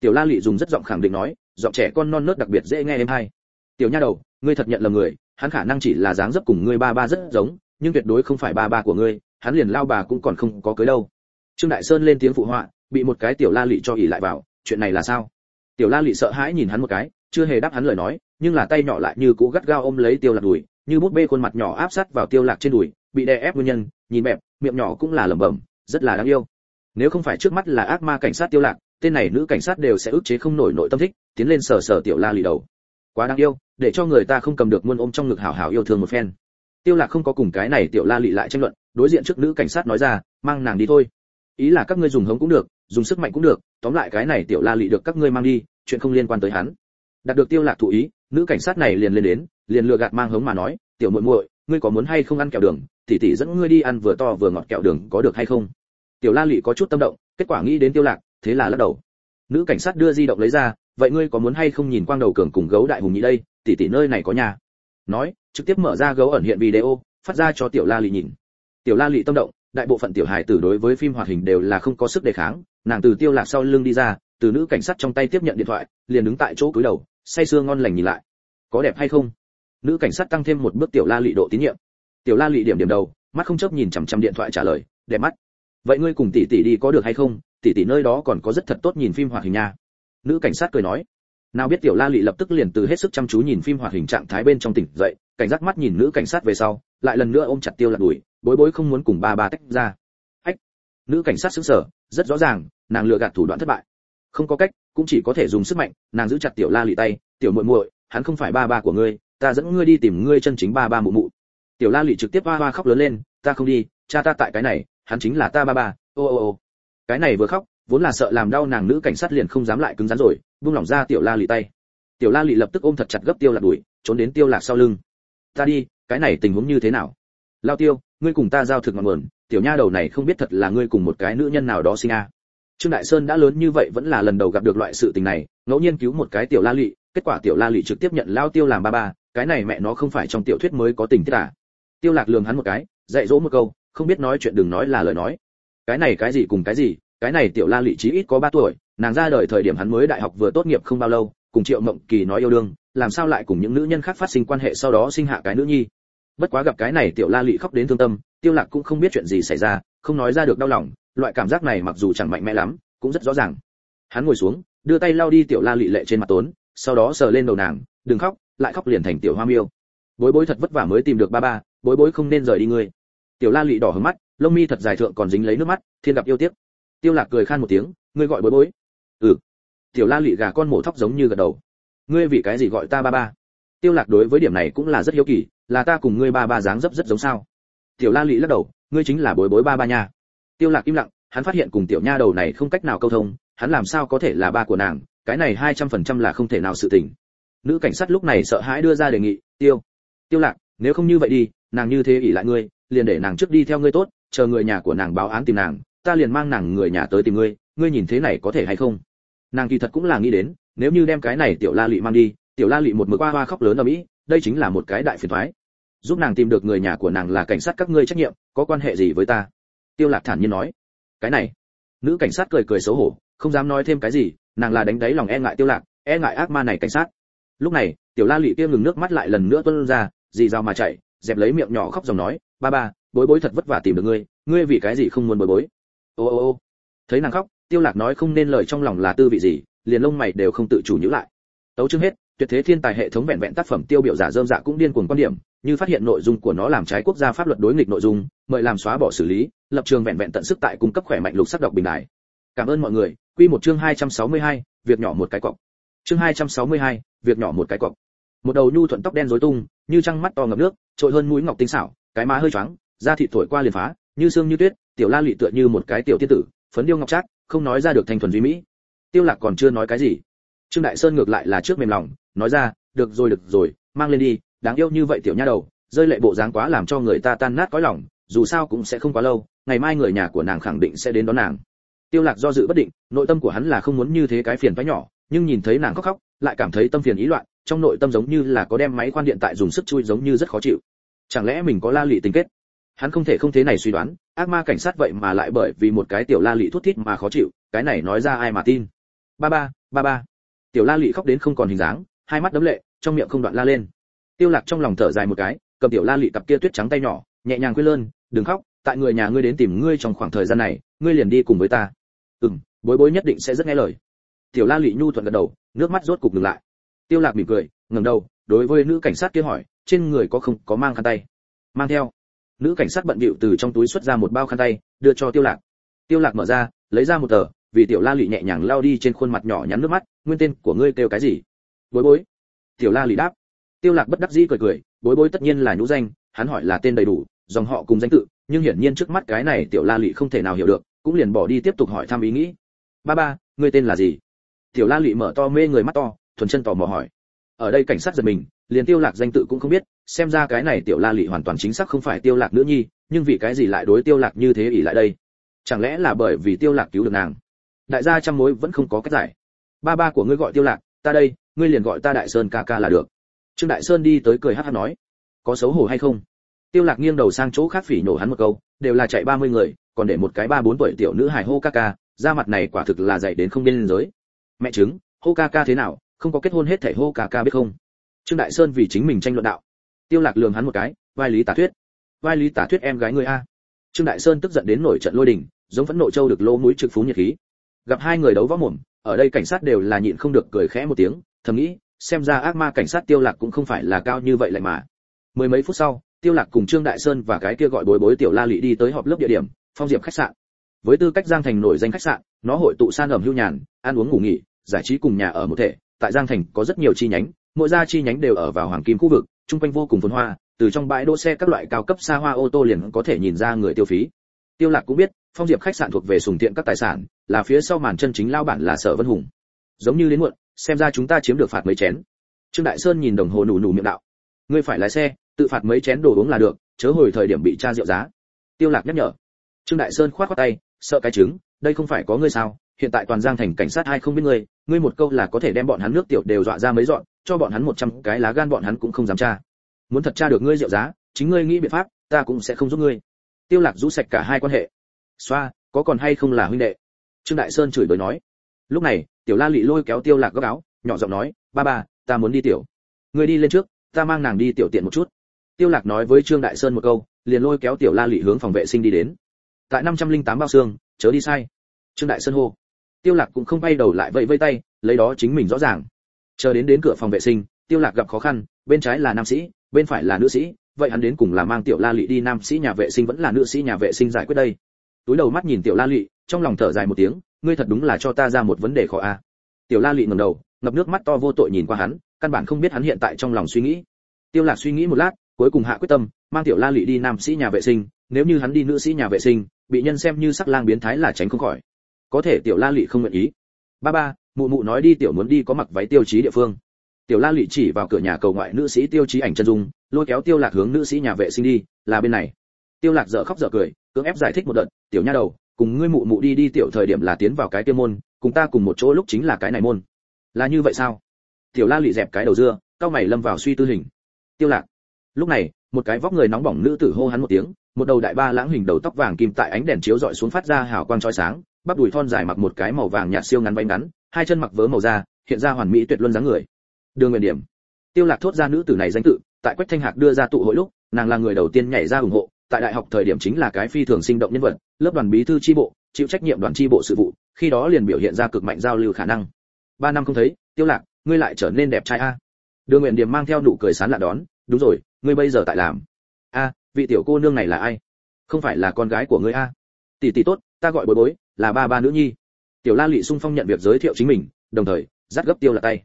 Tiểu la lị dùng rất giọng khẳng định nói, giọng trẻ con non nớt đặc biệt dễ nghe êm hay. Tiểu nha đầu, ngươi thật nhận là người, hắn khả năng chỉ là dáng dấp cùng ngươi ba ba rất giống, nhưng tuyệt đối không phải ba ba của ngươi, hắn liền lao bà cũng còn không có cưới đâu. Trương đại sơn lên tiếng phụ họa, bị một cái tiểu la lị cho ỉ lại vào, chuyện này là sao? Tiểu la lị sợ hãi nhìn hắn một cái, chưa hề đáp hắn lời nói, nhưng là tay nhỏ lại như cũ gắt gao ôm lấy tiêu lạc đùi, như bút bê khuôn mặt nhỏ áp sát vào tiêu lạc trên đùi, bị đè ép nguyên nhân, nhìn bẹp miệng nhỏ cũng là lẩm bẩm, rất là đáng yêu. Nếu không phải trước mắt là ác ma cảnh sát tiêu lạc, tên này nữ cảnh sát đều sẽ ức chế không nổi nội tâm thích, tiến lên sờ sờ tiểu la lì đầu. Quá đáng yêu, để cho người ta không cầm được muôn ôm trong ngực hảo hảo yêu thương một phen. Tiêu lạc không có cùng cái này tiểu la lị lại tranh luận, đối diện trước nữ cảnh sát nói ra, mang nàng đi thôi. Ý là các ngươi dùng hống cũng được dùng sức mạnh cũng được, tóm lại cái này tiểu la lị được các ngươi mang đi, chuyện không liên quan tới hắn. Đạt được tiêu lạc thụ ý, nữ cảnh sát này liền lên đến, liền lừa gạt mang hống mà nói, tiểu muội muội, ngươi có muốn hay không ăn kẹo đường? Tỷ tỷ dẫn ngươi đi ăn vừa to vừa ngọt kẹo đường có được hay không? Tiểu la lị có chút tâm động, kết quả nghĩ đến tiêu lạc, thế là lắc đầu. Nữ cảnh sát đưa di động lấy ra, vậy ngươi có muốn hay không nhìn quang đầu cường cùng gấu đại hùng nhị đây? Tỷ tỷ nơi này có nhà. Nói, trực tiếp mở ra gấu ẩn hiện video, phát ra cho tiểu la lị nhìn. Tiểu la lị tâm động, đại bộ phận tiểu hài tử đối với phim hoạt hình đều là không có sức đề kháng nàng từ tiêu lạc sau lưng đi ra, từ nữ cảnh sát trong tay tiếp nhận điện thoại, liền đứng tại chỗ cúi đầu, say sưa ngon lành nhìn lại. Có đẹp hay không? Nữ cảnh sát tăng thêm một bước tiểu la lị độ tín nhiệm. Tiểu la lị điểm điểm đầu, mắt không chớp nhìn chằm chằm điện thoại trả lời, đẹp mắt. Vậy ngươi cùng tỷ tỷ đi có được hay không? Tỷ tỷ nơi đó còn có rất thật tốt nhìn phim hoạt hình nha. Nữ cảnh sát cười nói. Nào biết tiểu la lị lập tức liền từ hết sức chăm chú nhìn phim hoạt hình trạng thái bên trong tỉnh dậy, cảnh giác mắt nhìn nữ cảnh sát về sau, lại lần nữa ôm chặt tiêu lạc đuổi bối bối không muốn cùng ba ba tách ra nữ cảnh sát sững sờ rất rõ ràng, nàng lừa gạt thủ đoạn thất bại. Không có cách, cũng chỉ có thể dùng sức mạnh, nàng giữ chặt tiểu la lì tay, tiểu muội muội, hắn không phải ba ba của ngươi, ta dẫn ngươi đi tìm ngươi chân chính ba ba mụ mụ. Tiểu la lì trực tiếp hoa hoa khóc lớn lên, ta không đi, cha ta tại cái này, hắn chính là ta ba ba, ô ô ô. Cái này vừa khóc, vốn là sợ làm đau nàng nữ cảnh sát liền không dám lại cứng rắn rồi, buông lỏng ra tiểu la lì tay. Tiểu la lì lập tức ôm thật chặt gấp tiêu lạc đuổi, trốn đến tiêu lạc sau lưng. Ta đi, cái này tình huống như thế nào? Lao tiêu ngươi cùng ta giao thực ngọn nguồn tiểu nha đầu này không biết thật là ngươi cùng một cái nữ nhân nào đó sinh a. Trương đại sơn đã lớn như vậy vẫn là lần đầu gặp được loại sự tình này ngẫu nhiên cứu một cái tiểu la Lệ, kết quả tiểu la Lệ trực tiếp nhận lao tiêu làm ba ba cái này mẹ nó không phải trong tiểu thuyết mới có tình tiết à. Tiêu lạc lườm hắn một cái dạy dỗ một câu không biết nói chuyện đừng nói là lời nói. Cái này cái gì cùng cái gì cái này tiểu la Lệ chí ít có 3 tuổi nàng ra đời thời điểm hắn mới đại học vừa tốt nghiệp không bao lâu cùng triệu mộng kỳ nói yêu đương làm sao lại cùng những nữ nhân khác phát sinh quan hệ sau đó sinh hạ cái nữ nhi bất quá gặp cái này tiểu la lị khóc đến thương tâm, tiêu lạc cũng không biết chuyện gì xảy ra, không nói ra được đau lòng, loại cảm giác này mặc dù chẳng mạnh mẽ lắm, cũng rất rõ ràng. Hắn ngồi xuống, đưa tay lau đi tiểu la lị lệ trên mặt tốn, sau đó sờ lên đầu nàng, đừng khóc, lại khóc liền thành tiểu hoa miêu. Bối bối thật vất vả mới tìm được ba ba, bối bối không nên rời đi ngươi. Tiểu la lị đỏ hứng mắt, lông mi thật dài thượng còn dính lấy nước mắt, thiên gặp yêu tiếc. Tiêu lạc cười khan một tiếng, ngươi gọi bối bối. Ừ. Tiểu la lị gà con mổ thóc giống như gật đầu. Ngươi vì cái gì gọi ta ba ba? Tiêu lạc đối với điểm này cũng là rất hiếu kỳ, là ta cùng ngươi ba ba dáng dấp rất giống sao? Tiểu la lị lắc đầu, ngươi chính là bối bối ba ba nha. Tiêu lạc im lặng, hắn phát hiện cùng tiểu nha đầu này không cách nào câu thông, hắn làm sao có thể là ba của nàng, cái này hai trăm phần trăm là không thể nào sự tình. Nữ cảnh sát lúc này sợ hãi đưa ra đề nghị, tiêu tiêu lạc, nếu không như vậy đi, nàng như thế ỷ lại ngươi, liền để nàng trước đi theo ngươi tốt, chờ người nhà của nàng báo án tìm nàng, ta liền mang nàng người nhà tới tìm ngươi ngươi nhìn thế này có thể hay không? Nàng kỳ thật cũng là nghĩ đến, nếu như đem cái này tiểu la lị mang đi tiểu la lị một mực qua hoa khóc lớn ở mỹ, đây chính là một cái đại phiền thoái. giúp nàng tìm được người nhà của nàng là cảnh sát các ngươi trách nhiệm, có quan hệ gì với ta? tiêu lạc thản nhiên nói. cái này. nữ cảnh sát cười cười xấu hổ, không dám nói thêm cái gì, nàng là đánh đáy lòng e ngại tiêu lạc e ngại ác ma này cảnh sát. lúc này, tiểu la lị kia ngừng nước mắt lại lần nữa tuôn ra, dì rào mà chạy, dẹp lấy miệng nhỏ khóc dòng nói, ba ba, bối bối thật vất vả tìm được ngươi ngươi vì cái gì không muốn bối bối? ô ô ô. thấy nàng khóc, tiêu lạc nói không nên lời trong lòng là tư vị gì, liền lông mày đều không tự chủ nhíu lại. tấu chương hết tuyệt thế thiên tài hệ thống vẹn vẹn tác phẩm tiêu biểu giả dơm dạ cũng điên cuồng quan điểm như phát hiện nội dung của nó làm trái quốc gia pháp luật đối nghịch nội dung mời làm xóa bỏ xử lý lập trường vẹn vẹn tận sức tại cung cấp khỏe mạnh lục sắc độc bình đại. Cảm ơn mọi người. Quy một chương 262, việc nhỏ một cái cọc. Chương 262, việc nhỏ một cái cọc. Một đầu nhu thuận tóc đen rối tung như trăng mắt to ngập nước trội hơn mũi ngọc tinh xảo cái má hơi choáng da thịt thổi qua liền phá như xương như tuyết tiểu la lụy tựa như một cái tiểu tiên tử phấn điêu ngọc trác không nói ra được thanh thuần duy mỹ. Tiêu lạc còn chưa nói cái gì. Trương đại sơn ngược lại là trước mềm lòng nói ra, được rồi được rồi, mang lên đi, đáng yêu như vậy tiểu nha đầu, rơi lệ bộ dáng quá làm cho người ta tan nát cõi lòng, dù sao cũng sẽ không quá lâu, ngày mai người nhà của nàng khẳng định sẽ đến đón nàng. Tiêu lạc do dự bất định, nội tâm của hắn là không muốn như thế cái phiền vãi nhỏ, nhưng nhìn thấy nàng khóc khóc, lại cảm thấy tâm phiền ý loạn, trong nội tâm giống như là có đem máy khoan điện tại dùng sức chui giống như rất khó chịu. Chẳng lẽ mình có la lị tình kết? Hắn không thể không thế này suy đoán, ác ma cảnh sát vậy mà lại bởi vì một cái tiểu la lị thút thít mà khó chịu, cái này nói ra ai mà tin? Ba ba ba ba. Tiểu la lị khóc đến không còn hình dáng hai mắt đấm lệ, trong miệng không đoạn la lên. Tiêu lạc trong lòng thở dài một cái, cầm tiểu la lị cặp kia tuyết trắng tay nhỏ, nhẹ nhàng quy lơn, đừng khóc, tại người nhà ngươi đến tìm ngươi trong khoảng thời gian này, ngươi liền đi cùng với ta. Ừm, bối bối nhất định sẽ rất nghe lời. Tiểu la lị nhu thuận gật đầu, nước mắt rốt cục ngừng lại. Tiêu lạc mỉm cười, ngẩng đầu, đối với nữ cảnh sát kia hỏi, trên người có không, có mang khăn tay? Mang theo. Nữ cảnh sát bận bịu từ trong túi xuất ra một bao khăn tay, đưa cho tiêu lạc. Tiêu lạc mở ra, lấy ra một tờ, vì tiểu la lị nhẹ nhàng lao đi trên khuôn mặt nhỏ nhắn nước mắt, nguyên tên của ngươi kêu cái gì? Bối bối. Tiểu la lì đáp. Tiêu lạc bất đắc dĩ cười cười, bối bối tất nhiên là nhũ danh, hắn hỏi là tên đầy đủ, dòng họ cùng danh tự, nhưng hiển nhiên trước mắt cái này tiểu la lị không thể nào hiểu được, cũng liền bỏ đi tiếp tục hỏi thăm ý nghĩ. Ba ba, ngươi tên là gì? Tiểu la lị mở to mê người mắt to, thuần chân tò mò hỏi. Ở đây cảnh sát giật mình, liền tiêu lạc danh tự cũng không biết, xem ra cái này tiểu la lị hoàn toàn chính xác không phải tiêu lạc nữ nhi, nhưng vì cái gì lại đối tiêu lạc như thế ỷ lại đây? Chẳng lẽ là bởi vì tiêu lạc cứu được nàng? Đại gia trăm mối vẫn không có cách giải. Ba ba của ngươi gọi tiêu lạc ta đây, ngươi liền gọi ta đại sơn ca ca là được. Trương đại sơn đi tới cười hát hát nói, có xấu hổ hay không? Tiêu lạc nghiêng đầu sang chỗ khác phỉ nổ hắn một câu, đều là chạy 30 người, còn để một cái ba bốn tuổi tiểu nữ hài hô ca ca da mặt này quả thực là dạy đến không biên giới. Mẹ chứng hô ca ca thế nào, không có kết hôn hết thảy hô ca ca biết không? Trương đại sơn vì chính mình tranh luận đạo. Tiêu lạc lườm hắn một cái, vai lý tả thuyết. Vai lý tả thuyết em gái ngươi a. Trương đại sơn tức giận đến nổi trận lôi đình, giống phẫn nộ châu được lô mũi trực phú nhiệt khí. Gặp hai người đấu võ mồm ở đây cảnh sát đều là nhịn không được cười khẽ một tiếng, thầm nghĩ, xem ra ác ma cảnh sát tiêu lạc cũng không phải là cao như vậy lại mà. Mười mấy phút sau, tiêu lạc cùng trương đại sơn và cái kia gọi bối bối tiểu la lị đi tới họp lớp địa điểm, phong diệp khách sạn. Với tư cách giang thành nổi danh khách sạn, nó hội tụ san ẩm hưu nhàn, ăn uống ngủ nghỉ, giải trí cùng nhà ở một thể. Tại giang thành có rất nhiều chi nhánh, mỗi gia chi nhánh đều ở vào hoàng kim khu vực trung quanh vô cùng phồn hoa, từ trong bãi đỗ xe các loại cao cấp xa hoa ô tô liền có thể nhìn ra người tiêu phí. Tiêu lạc cũng biết, phong diệp khách sạn thuộc về sùng tiện các tài sản là phía sau màn chân chính lao bản là sở vân hùng. Giống như đến muộn, xem ra chúng ta chiếm được phạt mấy chén. Trương đại sơn nhìn đồng hồ nủ nủ miệng đạo. Ngươi phải lái xe, tự phạt mấy chén đồ uống là được, chớ hồi thời điểm bị tra rượu giá. Tiêu lạc nhắc nhở. Trương đại sơn khoát khoát tay, sợ cái trứng đây không phải có ngươi sao, hiện tại toàn giang thành cảnh sát ai không biết ngươi ngươi một câu là có thể đem bọn hắn nước tiểu đều dọa ra mấy dọn, cho bọn hắn một trăm cái lá gan bọn hắn cũng không dám tra. Muốn thật tra được ngươi rượu giá, chính ngươi nghĩ biện pháp, ta cũng sẽ không giúp ngươi. Tiêu lạc rũ sạch cả hai quan hệ. Xoa, có còn hay không là huynh đệ? Trương đại sơn chửi bới nói. Lúc này, tiểu la lị lôi kéo tiêu lạc góc áo, nhỏ giọng nói, ba ba, ta muốn đi tiểu. Ngươi đi lên trước, ta mang nàng đi tiểu tiện một chút. Tiêu lạc nói với trương đại sơn một câu, liền lôi kéo tiểu la lị hướng phòng vệ sinh đi đến. Tại 508 bao xương, chớ đi sai. Trương đại sơn hô. Tiêu lạc cũng không bay đầu lại vẫy vẫy tay, lấy đó chính mình rõ ràng. Chờ đến đến cửa phòng vệ sinh, tiêu lạc gặp khó khăn, bên trái là nam sĩ, bên phải là nữ sĩ, vậy hắn đến cùng là mang tiểu la lị đi nam sĩ nhà vệ sinh vẫn là nữ sĩ nhà vệ sinh giải quyết đây túi đầu mắt nhìn tiểu la lụy, trong lòng thở dài một tiếng, ngươi thật đúng là cho ta ra một vấn đề khó a. Tiểu la lụy ngẩng đầu, ngập nước mắt to vô tội nhìn qua hắn, căn bản không biết hắn hiện tại trong lòng suy nghĩ. Tiêu lạc suy nghĩ một lát, cuối cùng hạ quyết tâm, mang tiểu la lụy đi nam sĩ nhà vệ sinh, nếu như hắn đi nữ sĩ nhà vệ sinh, bị nhân xem như sắc lang biến thái là tránh không khỏi. Có thể tiểu la lụy không nguyện ý. Ba ba, mụ mụ nói đi tiểu muốn đi có mặc váy tiêu chí địa phương. Tiểu la lụy chỉ vào cửa nhà cầu ngoại nữ sĩ tiêu chí ảnh chân dung, lôi kéo tiêu lạc hướng nữ sĩ nhà vệ sinh đi, là bên này. Tiêu lạc dở khóc dở cười cưỡng ép giải thích một đợt, tiểu nha đầu, cùng ngươi mụ mụ đi đi, tiểu thời điểm là tiến vào cái kia môn, cùng ta cùng một chỗ lúc chính là cái này môn. Là như vậy sao? Tiểu la lụy dẹp cái đầu dưa cao mày lâm vào suy tư hình. Tiêu lạc. Lúc này, một cái vóc người nóng bỏng nữ tử hô hắn một tiếng, một đầu đại ba lãng hình đầu tóc vàng kim tại ánh đèn chiếu dọi xuống phát ra hào quang chói sáng, bắp đùi thon dài mặc một cái màu vàng nhạt siêu ngắn váy ngắn, hai chân mặc vớ màu da, hiện ra hoàn mỹ tuyệt luân dáng người. Đường nguyện điểm. Tiêu lạc thốt ra nữ tử này danh tự, tại quách thanh hạc đưa ra tụ hội lúc, nàng là người đầu tiên nhảy ra ủng hộ tại đại học thời điểm chính là cái phi thường sinh động nhân vật, lớp đoàn bí thư chi bộ, chịu trách nhiệm đoàn chi bộ sự vụ, khi đó liền biểu hiện ra cực mạnh giao lưu khả năng. Ba năm không thấy, tiêu lạc, ngươi lại trở nên đẹp trai a. Đường nguyễn điểm mang theo nụ cười sán lạ đón, đúng rồi, ngươi bây giờ tại làm? A, vị tiểu cô nương này là ai? Không phải là con gái của ngươi a. Tỷ tỷ tốt, ta gọi bối bối, là ba ba nữ nhi. Tiểu la Lệ sung phong nhận việc giới thiệu chính mình, đồng thời, dắt gấp tiêu là tay.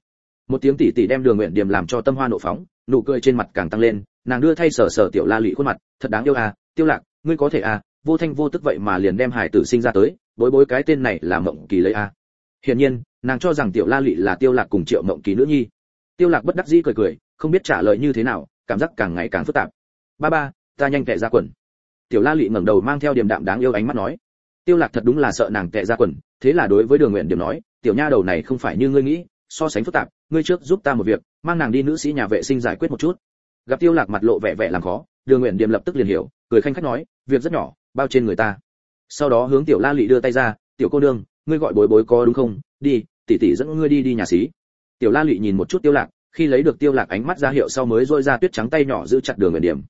Một tiếng tỷ tỷ đem đường nguyễn điểm làm cho tâm hoa nộ phóng, nụ cười trên mặt càng tăng lên nàng đưa thay sở sở tiểu la lị khuôn mặt, thật đáng yêu à tiêu lạc, ngươi có thể à vô thanh vô tức vậy mà liền đem hải tử sinh ra tới, bối bối cái tên này là mộng kỳ lấy à. Hiển nhiên, nàng cho rằng tiểu la lị là tiêu lạc cùng triệu mộng kỳ nữ nhi. Tiêu lạc bất đắc dĩ cười cười, không biết trả lời như thế nào, cảm giác càng ngày càng phức tạp. Ba ba, ta nhanh tệ ra quần. Tiểu la lị ngẩng đầu mang theo điềm đạm đáng yêu ánh mắt nói. Tiêu lạc thật đúng là sợ nàng tệ ra quần, thế là đối với đường nguyện điểm nói, tiểu nha đầu này không phải như ngươi nghĩ, so sánh phức tạp, ngươi trước giúp ta một việc, mang nàng đi nữ sĩ nhà vệ sinh giải quyết một chút gặp tiêu lạc mặt lộ vẻ vẻ làm khó đường nguyện điểm lập tức liền hiểu cười khanh khách nói việc rất nhỏ bao trên người ta. Sau đó hướng tiểu la lị đưa tay ra tiểu cô đương, ngươi gọi bối bối có đúng không? Đi tỷ tỷ dẫn ngươi đi đi nhà xí. Tiểu la lị nhìn một chút tiêu lạc khi lấy được tiêu lạc ánh mắt ra hiệu sau mới rôi ra tuyết trắng tay nhỏ giữ chặt đường nguyện điểm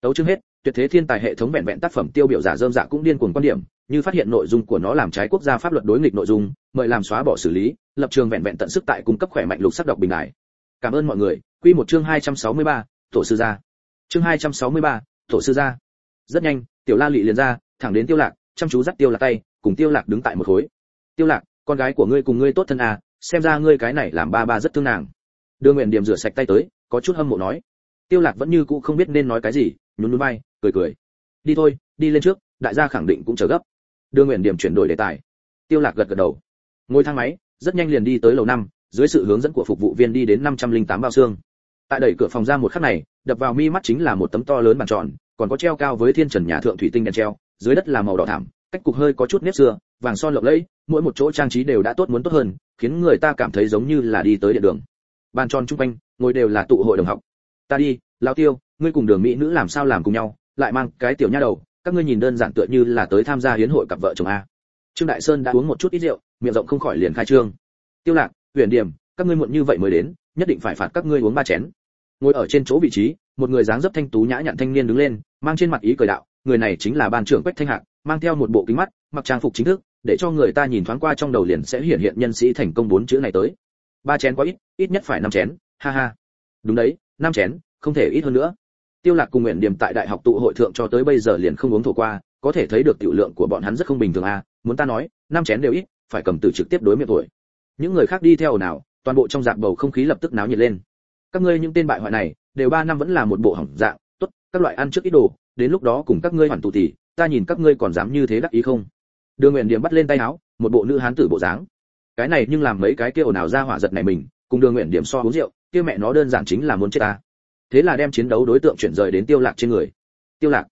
tấu chương hết tuyệt thế thiên tài hệ thống vẹn vẹn tác phẩm tiêu biểu giả dơm dạ cũng điên cuồng quan điểm như phát hiện nội dung của nó làm trái quốc gia pháp luật đối nghịch nội dung mời làm xóa bỏ xử lý lập trường vẹn vẹn tận sức tại cung cấp khỏe mạnh lục sắc độc bình đại. Cảm ơn mọi người. Quy một chương 263, tổ sư gia. Chương 263, tổ sư gia. Rất nhanh tiểu la lị liền ra thẳng đến tiêu lạc chăm chú dắt tiêu lạc tay cùng tiêu lạc đứng tại một khối. Tiêu lạc con gái của ngươi cùng ngươi tốt thân à xem ra ngươi cái này làm ba ba rất thương nàng. Đưa nguyện điểm rửa sạch tay tới có chút hâm mộ nói. Tiêu lạc vẫn như cũ không biết nên nói cái gì nhún nhún vai cười cười. Đi thôi đi lên trước đại gia khẳng định cũng chờ gấp. Đưa nguyện điểm chuyển đổi đề tài. Tiêu lạc gật gật đầu. Ngồi thang máy rất nhanh liền đi tới lầu năm dưới sự hướng dẫn của phục vụ viên đi đến 508 bao xương tại đẩy cửa phòng ra một khắc này, đập vào mi mắt chính là một tấm to lớn bàn tròn, còn có treo cao với thiên trần nhà thượng thủy tinh đèn treo, dưới đất là màu đỏ thảm, cách cục hơi có chút nếp xưa, vàng son lộng lẫy, mỗi một chỗ trang trí đều đã tốt muốn tốt hơn, khiến người ta cảm thấy giống như là đi tới địa đường. Bàn tròn trung quanh, ngồi đều là tụ hội đồng học. Ta đi, lão tiêu, ngươi cùng đường mỹ nữ làm sao làm cùng nhau, lại mang cái tiểu nha đầu, các ngươi nhìn đơn giản tựa như là tới tham gia hiến hội cặp vợ chồng a. Trương đại sơn đã uống một chút ít rượu, miệng rộng không khỏi liền khai trương. Tiêu lạc huyền điểm các ngươi muộn như vậy mới đến, nhất định phải phạt các ngươi uống ba chén ngồi ở trên chỗ vị trí, một người dáng dấp thanh tú nhã nhặn thanh niên đứng lên, mang trên mặt ý cười đạo, người này chính là ban trưởng quách thanh hạc, mang theo một bộ kính mắt, mặc trang phục chính thức, để cho người ta nhìn thoáng qua trong đầu liền sẽ hiện hiện nhân sĩ thành công bốn chữ này tới. Ba chén quá ít ít nhất phải năm chén, ha ha. Đúng đấy, năm chén, không thể ít hơn nữa. Tiêu lạc cùng nguyện điểm tại đại học tụ hội thượng cho tới bây giờ liền không uống thổ qua, có thể thấy được tiểu lượng của bọn hắn rất không bình thường à muốn ta nói, năm chén đều ít, phải cầm từ trực tiếp đối miệng tuổi. Những người khác đi theo nào, toàn bộ trong dạng bầu không khí lập tức náo nhiệt lên các ngươi những tên bại hoại này, đều ba năm vẫn là một bộ hỏng dạng, tốt, các loại ăn trước ít đồ, đến lúc đó cùng các ngươi hoàn tụ thì, ta nhìn các ngươi còn dám như thế đắc ý không? Đường nguyện điểm bắt lên tay áo, một bộ nữ hán tử bộ dáng. Cái này nhưng làm mấy cái kia ồn ào ra hỏa giật này mình, cùng đường nguyện điểm so uống rượu, kia mẹ nó đơn giản chính là muốn chết ta. Thế là đem chiến đấu đối tượng chuyển rời đến tiêu lạc trên người. Tiêu lạc,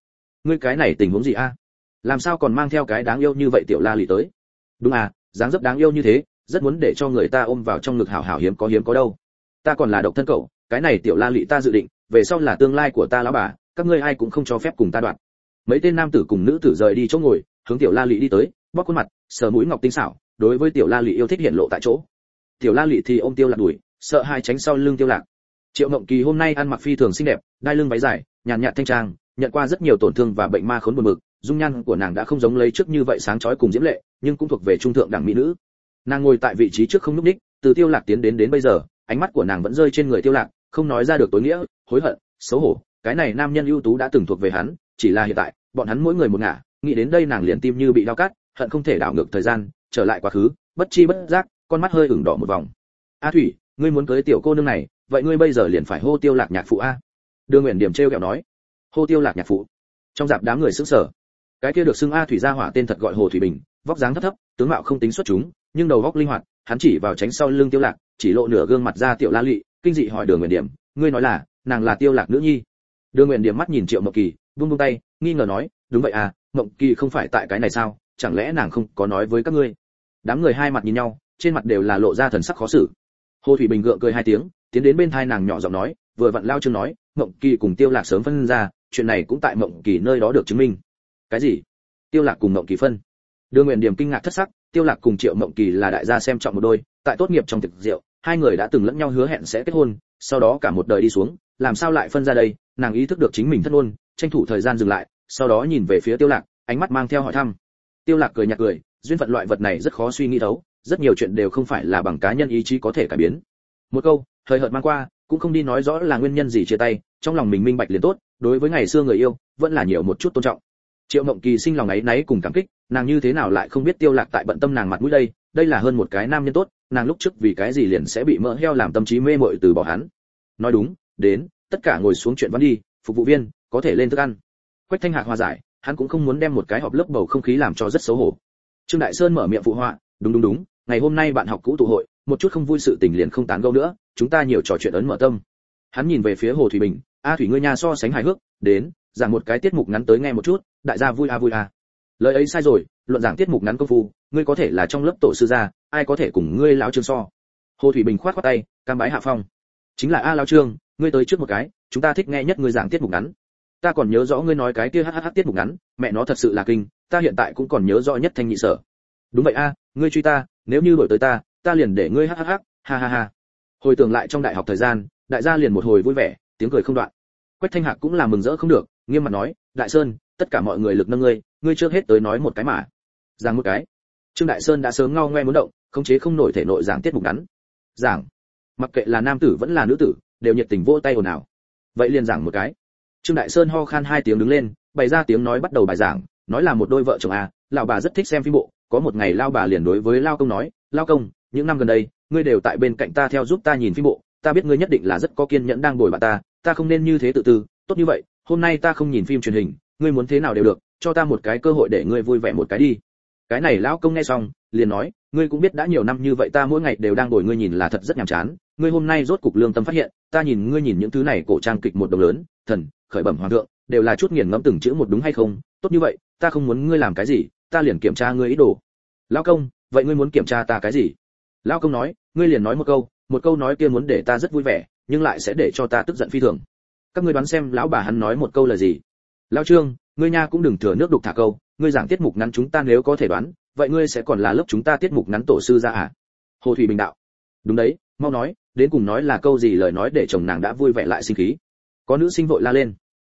ngươi cái này tình huống gì a? Làm sao còn mang theo cái đáng yêu như vậy tiểu la lì tới? Đúng à dáng dấp đáng yêu như thế, rất muốn để cho người ta ôm vào trong ngực hảo hảo hiếm có hiếm có đâu ta còn là độc thân cậu cái này tiểu la lị ta dự định về sau là tương lai của ta lão bà các ngươi ai cũng không cho phép cùng ta đoạn. Mấy tên nam tử cùng nữ tử rời đi chỗ ngồi hướng tiểu la lị đi tới bóc khuôn mặt sờ mũi ngọc tinh xảo đối với tiểu la lị yêu thích hiện lộ tại chỗ. Tiểu la lị thì ôm tiêu lạc đuổi sợ hai tránh sau lưng tiêu lạc. Triệu mộng kỳ hôm nay ăn mặc phi thường xinh đẹp đai lưng váy dài nhàn nhạt thanh trang nhận qua rất nhiều tổn thương và bệnh ma khốn buồn bực dung nhan của nàng đã không giống lấy trước như vậy sáng chói cùng diễm lệ nhưng cũng thuộc về trung thượng đẳng mỹ nữ. Nàng ngồi tại vị trí trước không núp ních, từ tiêu lạc tiến đến đến bây giờ ánh mắt của nàng vẫn rơi trên người tiêu lạc, không nói ra được tối nghĩa, hối hận, xấu hổ. Cái này nam nhân ưu tú đã từng thuộc về hắn, chỉ là hiện tại, bọn hắn mỗi người một ngả, nghĩ đến đây nàng liền tim như bị đau cắt, hận không thể đảo ngược thời gian, trở lại quá khứ, bất chi bất giác, con mắt hơi ửng đỏ một vòng. A thủy, ngươi muốn cưới tiểu cô nương này, vậy ngươi bây giờ liền phải hô tiêu lạc nhạc phụ a. Đưa nguyện điểm treo kẹo nói. Hô tiêu lạc nhạc phụ. Trong dạp đám người sững sờ. Cái kia được xưng a thủy gia hỏa tên thật gọi hồ thủy bình, vóc dáng thấp thấp, tướng mạo không tính xuất chúng, nhưng đầu góc linh hoạt, hắn chỉ vào tránh sau lưng tiêu lạc chỉ lộ nửa gương mặt ra tiểu la lị, kinh dị hỏi đường nguyện điểm, ngươi nói là, nàng là tiêu lạc nữ nhi? Đường nguyện điểm mắt nhìn triệu mộng kỳ buông buông tay, nghi ngờ nói, đúng vậy à mộng kỳ không phải tại cái này sao? Chẳng lẽ nàng không có nói với các ngươi? Đám người hai mặt nhìn nhau, trên mặt đều là lộ ra thần sắc khó xử. Hồ thủy bình gượng cười hai tiếng, tiến đến bên thai nàng nhỏ giọng nói, vừa vặn lao chương nói, mộng kỳ cùng tiêu lạc sớm phân ra, chuyện này cũng tại mộng kỳ nơi đó được chứng minh. Cái gì? Tiêu lạc cùng mộng kỳ phân. Đường nguyện điểm kinh ngạc thất sắc, tiêu lạc cùng triệu mộng kỳ là đại gia xem trọng một đôi, tại tốt nghiệp trong thực rượu hai người đã từng lẫn nhau hứa hẹn sẽ kết hôn, sau đó cả một đời đi xuống, làm sao lại phân ra đây? Nàng ý thức được chính mình thất hôn, tranh thủ thời gian dừng lại, sau đó nhìn về phía tiêu lạc, ánh mắt mang theo hỏi thăm. Tiêu lạc cười nhạt cười, duyên phận loại vật này rất khó suy nghĩ thấu, rất nhiều chuyện đều không phải là bằng cá nhân ý chí có thể cải biến. Một câu thời hợt mang qua, cũng không đi nói rõ là nguyên nhân gì chia tay, trong lòng mình minh bạch liền tốt, đối với ngày xưa người yêu, vẫn là nhiều một chút tôn trọng. Triệu mộng kỳ sinh lòng ấy náy cùng cảm kích, nàng như thế nào lại không biết tiêu lạc tại bận tâm nàng mặt mũi đây đây là hơn một cái nam nhân tốt nàng lúc trước vì cái gì liền sẽ bị mỡ heo làm tâm trí mê mội từ bỏ hắn. Nói đúng, đến, tất cả ngồi xuống chuyện văn đi, phục vụ viên, có thể lên thức ăn. Quách thanh hạc hòa giải, hắn cũng không muốn đem một cái họp lớp bầu không khí làm cho rất xấu hổ. Trương đại sơn mở miệng phụ họa, đúng đúng đúng, ngày hôm nay bạn học cũ tụ hội, một chút không vui sự tình liền không tán gẫu nữa, chúng ta nhiều trò chuyện ấn mở tâm. Hắn nhìn về phía hồ thủy bình, a thủy ngươi nhà so sánh hài hước, đến, giảng một cái tiết mục ngắn tới nghe một chút, đại gia vui a vui a. Lời ấy sai rồi, luận giảng tiết mục ngắn công phu, ngươi có thể là trong lớp tổ sư gia ai có thể cùng ngươi lão trương so? Hồ thủy bình khoát khoát tay, cam bái hạ phong. Chính là a lão trương, ngươi tới trước một cái, chúng ta thích nghe nhất ngươi giảng tiết mục ngắn. Ta còn nhớ rõ ngươi nói cái kia hhh tiết mục ngắn, mẹ nó thật sự là kinh, ta hiện tại cũng còn nhớ rõ nhất thanh nhị sở. Đúng vậy a, ngươi truy ta, nếu như đổi tới ta ta liền để ngươi hhh ha ha ha. Hồi tưởng lại trong đại học thời gian, đại gia liền một hồi vui vẻ, tiếng cười không đoạn. Quách thanh hạc cũng là mừng rỡ không được, nghiêm mặt nói, đại sơn, tất cả mọi người lực nâng ngươi ngươi trước hết tới nói một cái mà. Giảng một cái trương đại sơn đã sớm ngao ngoe muốn động, khống chế không nổi thể nội giảng tiết mục ngắn. Giảng. Mặc kệ là nam tử vẫn là nữ tử, đều nhiệt tình vỗ tay ồn ào. Vậy liền giảng một cái. Trương đại sơn ho khan hai tiếng đứng lên, bày ra tiếng nói bắt đầu bài giảng, nói là một đôi vợ chồng à lão bà rất thích xem phim bộ, có một ngày lao bà liền đối với lao công nói, lao công, những năm gần đây, ngươi đều tại bên cạnh ta theo giúp ta nhìn phim bộ, ta biết ngươi nhất định là rất có kiên nhẫn đang bồi bạn ta ta không nên như thế tự tư, tốt như vậy, hôm nay ta không nhìn phim truyền hình, ngươi muốn thế nào đều được, cho ta một cái cơ hội để ngươi vui vẻ một cái đi cái này lão công nghe xong, liền nói, ngươi cũng biết đã nhiều năm như vậy ta mỗi ngày đều đang ngồi ngươi nhìn là thật rất nhàm chán. Ngươi hôm nay rốt cục lương tâm phát hiện, ta nhìn ngươi nhìn những thứ này cổ trang kịch một đồng lớn, thần, khởi bẩm hoàng thượng, đều là chút nghiền ngẫm từng chữ một đúng hay không? Tốt như vậy, ta không muốn ngươi làm cái gì, ta liền kiểm tra ngươi ý đồ. Lão công, vậy ngươi muốn kiểm tra ta cái gì? Lão công nói, ngươi liền nói một câu một câu nói kia muốn để ta rất vui vẻ, nhưng lại sẽ để cho ta tức giận phi thường. Các ngươi đoán xem lão bà hắn nói một câu là gì? Lão trương, ngươi nha cũng đừng thừa nước đục thả câu ngươi giảng tiết mục ngắn chúng ta nếu có thể đoán, vậy ngươi sẽ còn là lớp chúng ta tiết mục ngắn tổ sư ra à? Hồ thủy bình đạo. Đúng đấy, mau nói, đến cùng nói là câu gì lời nói để chồng nàng đã vui vẻ lại sinh khí. Có nữ sinh vội la lên.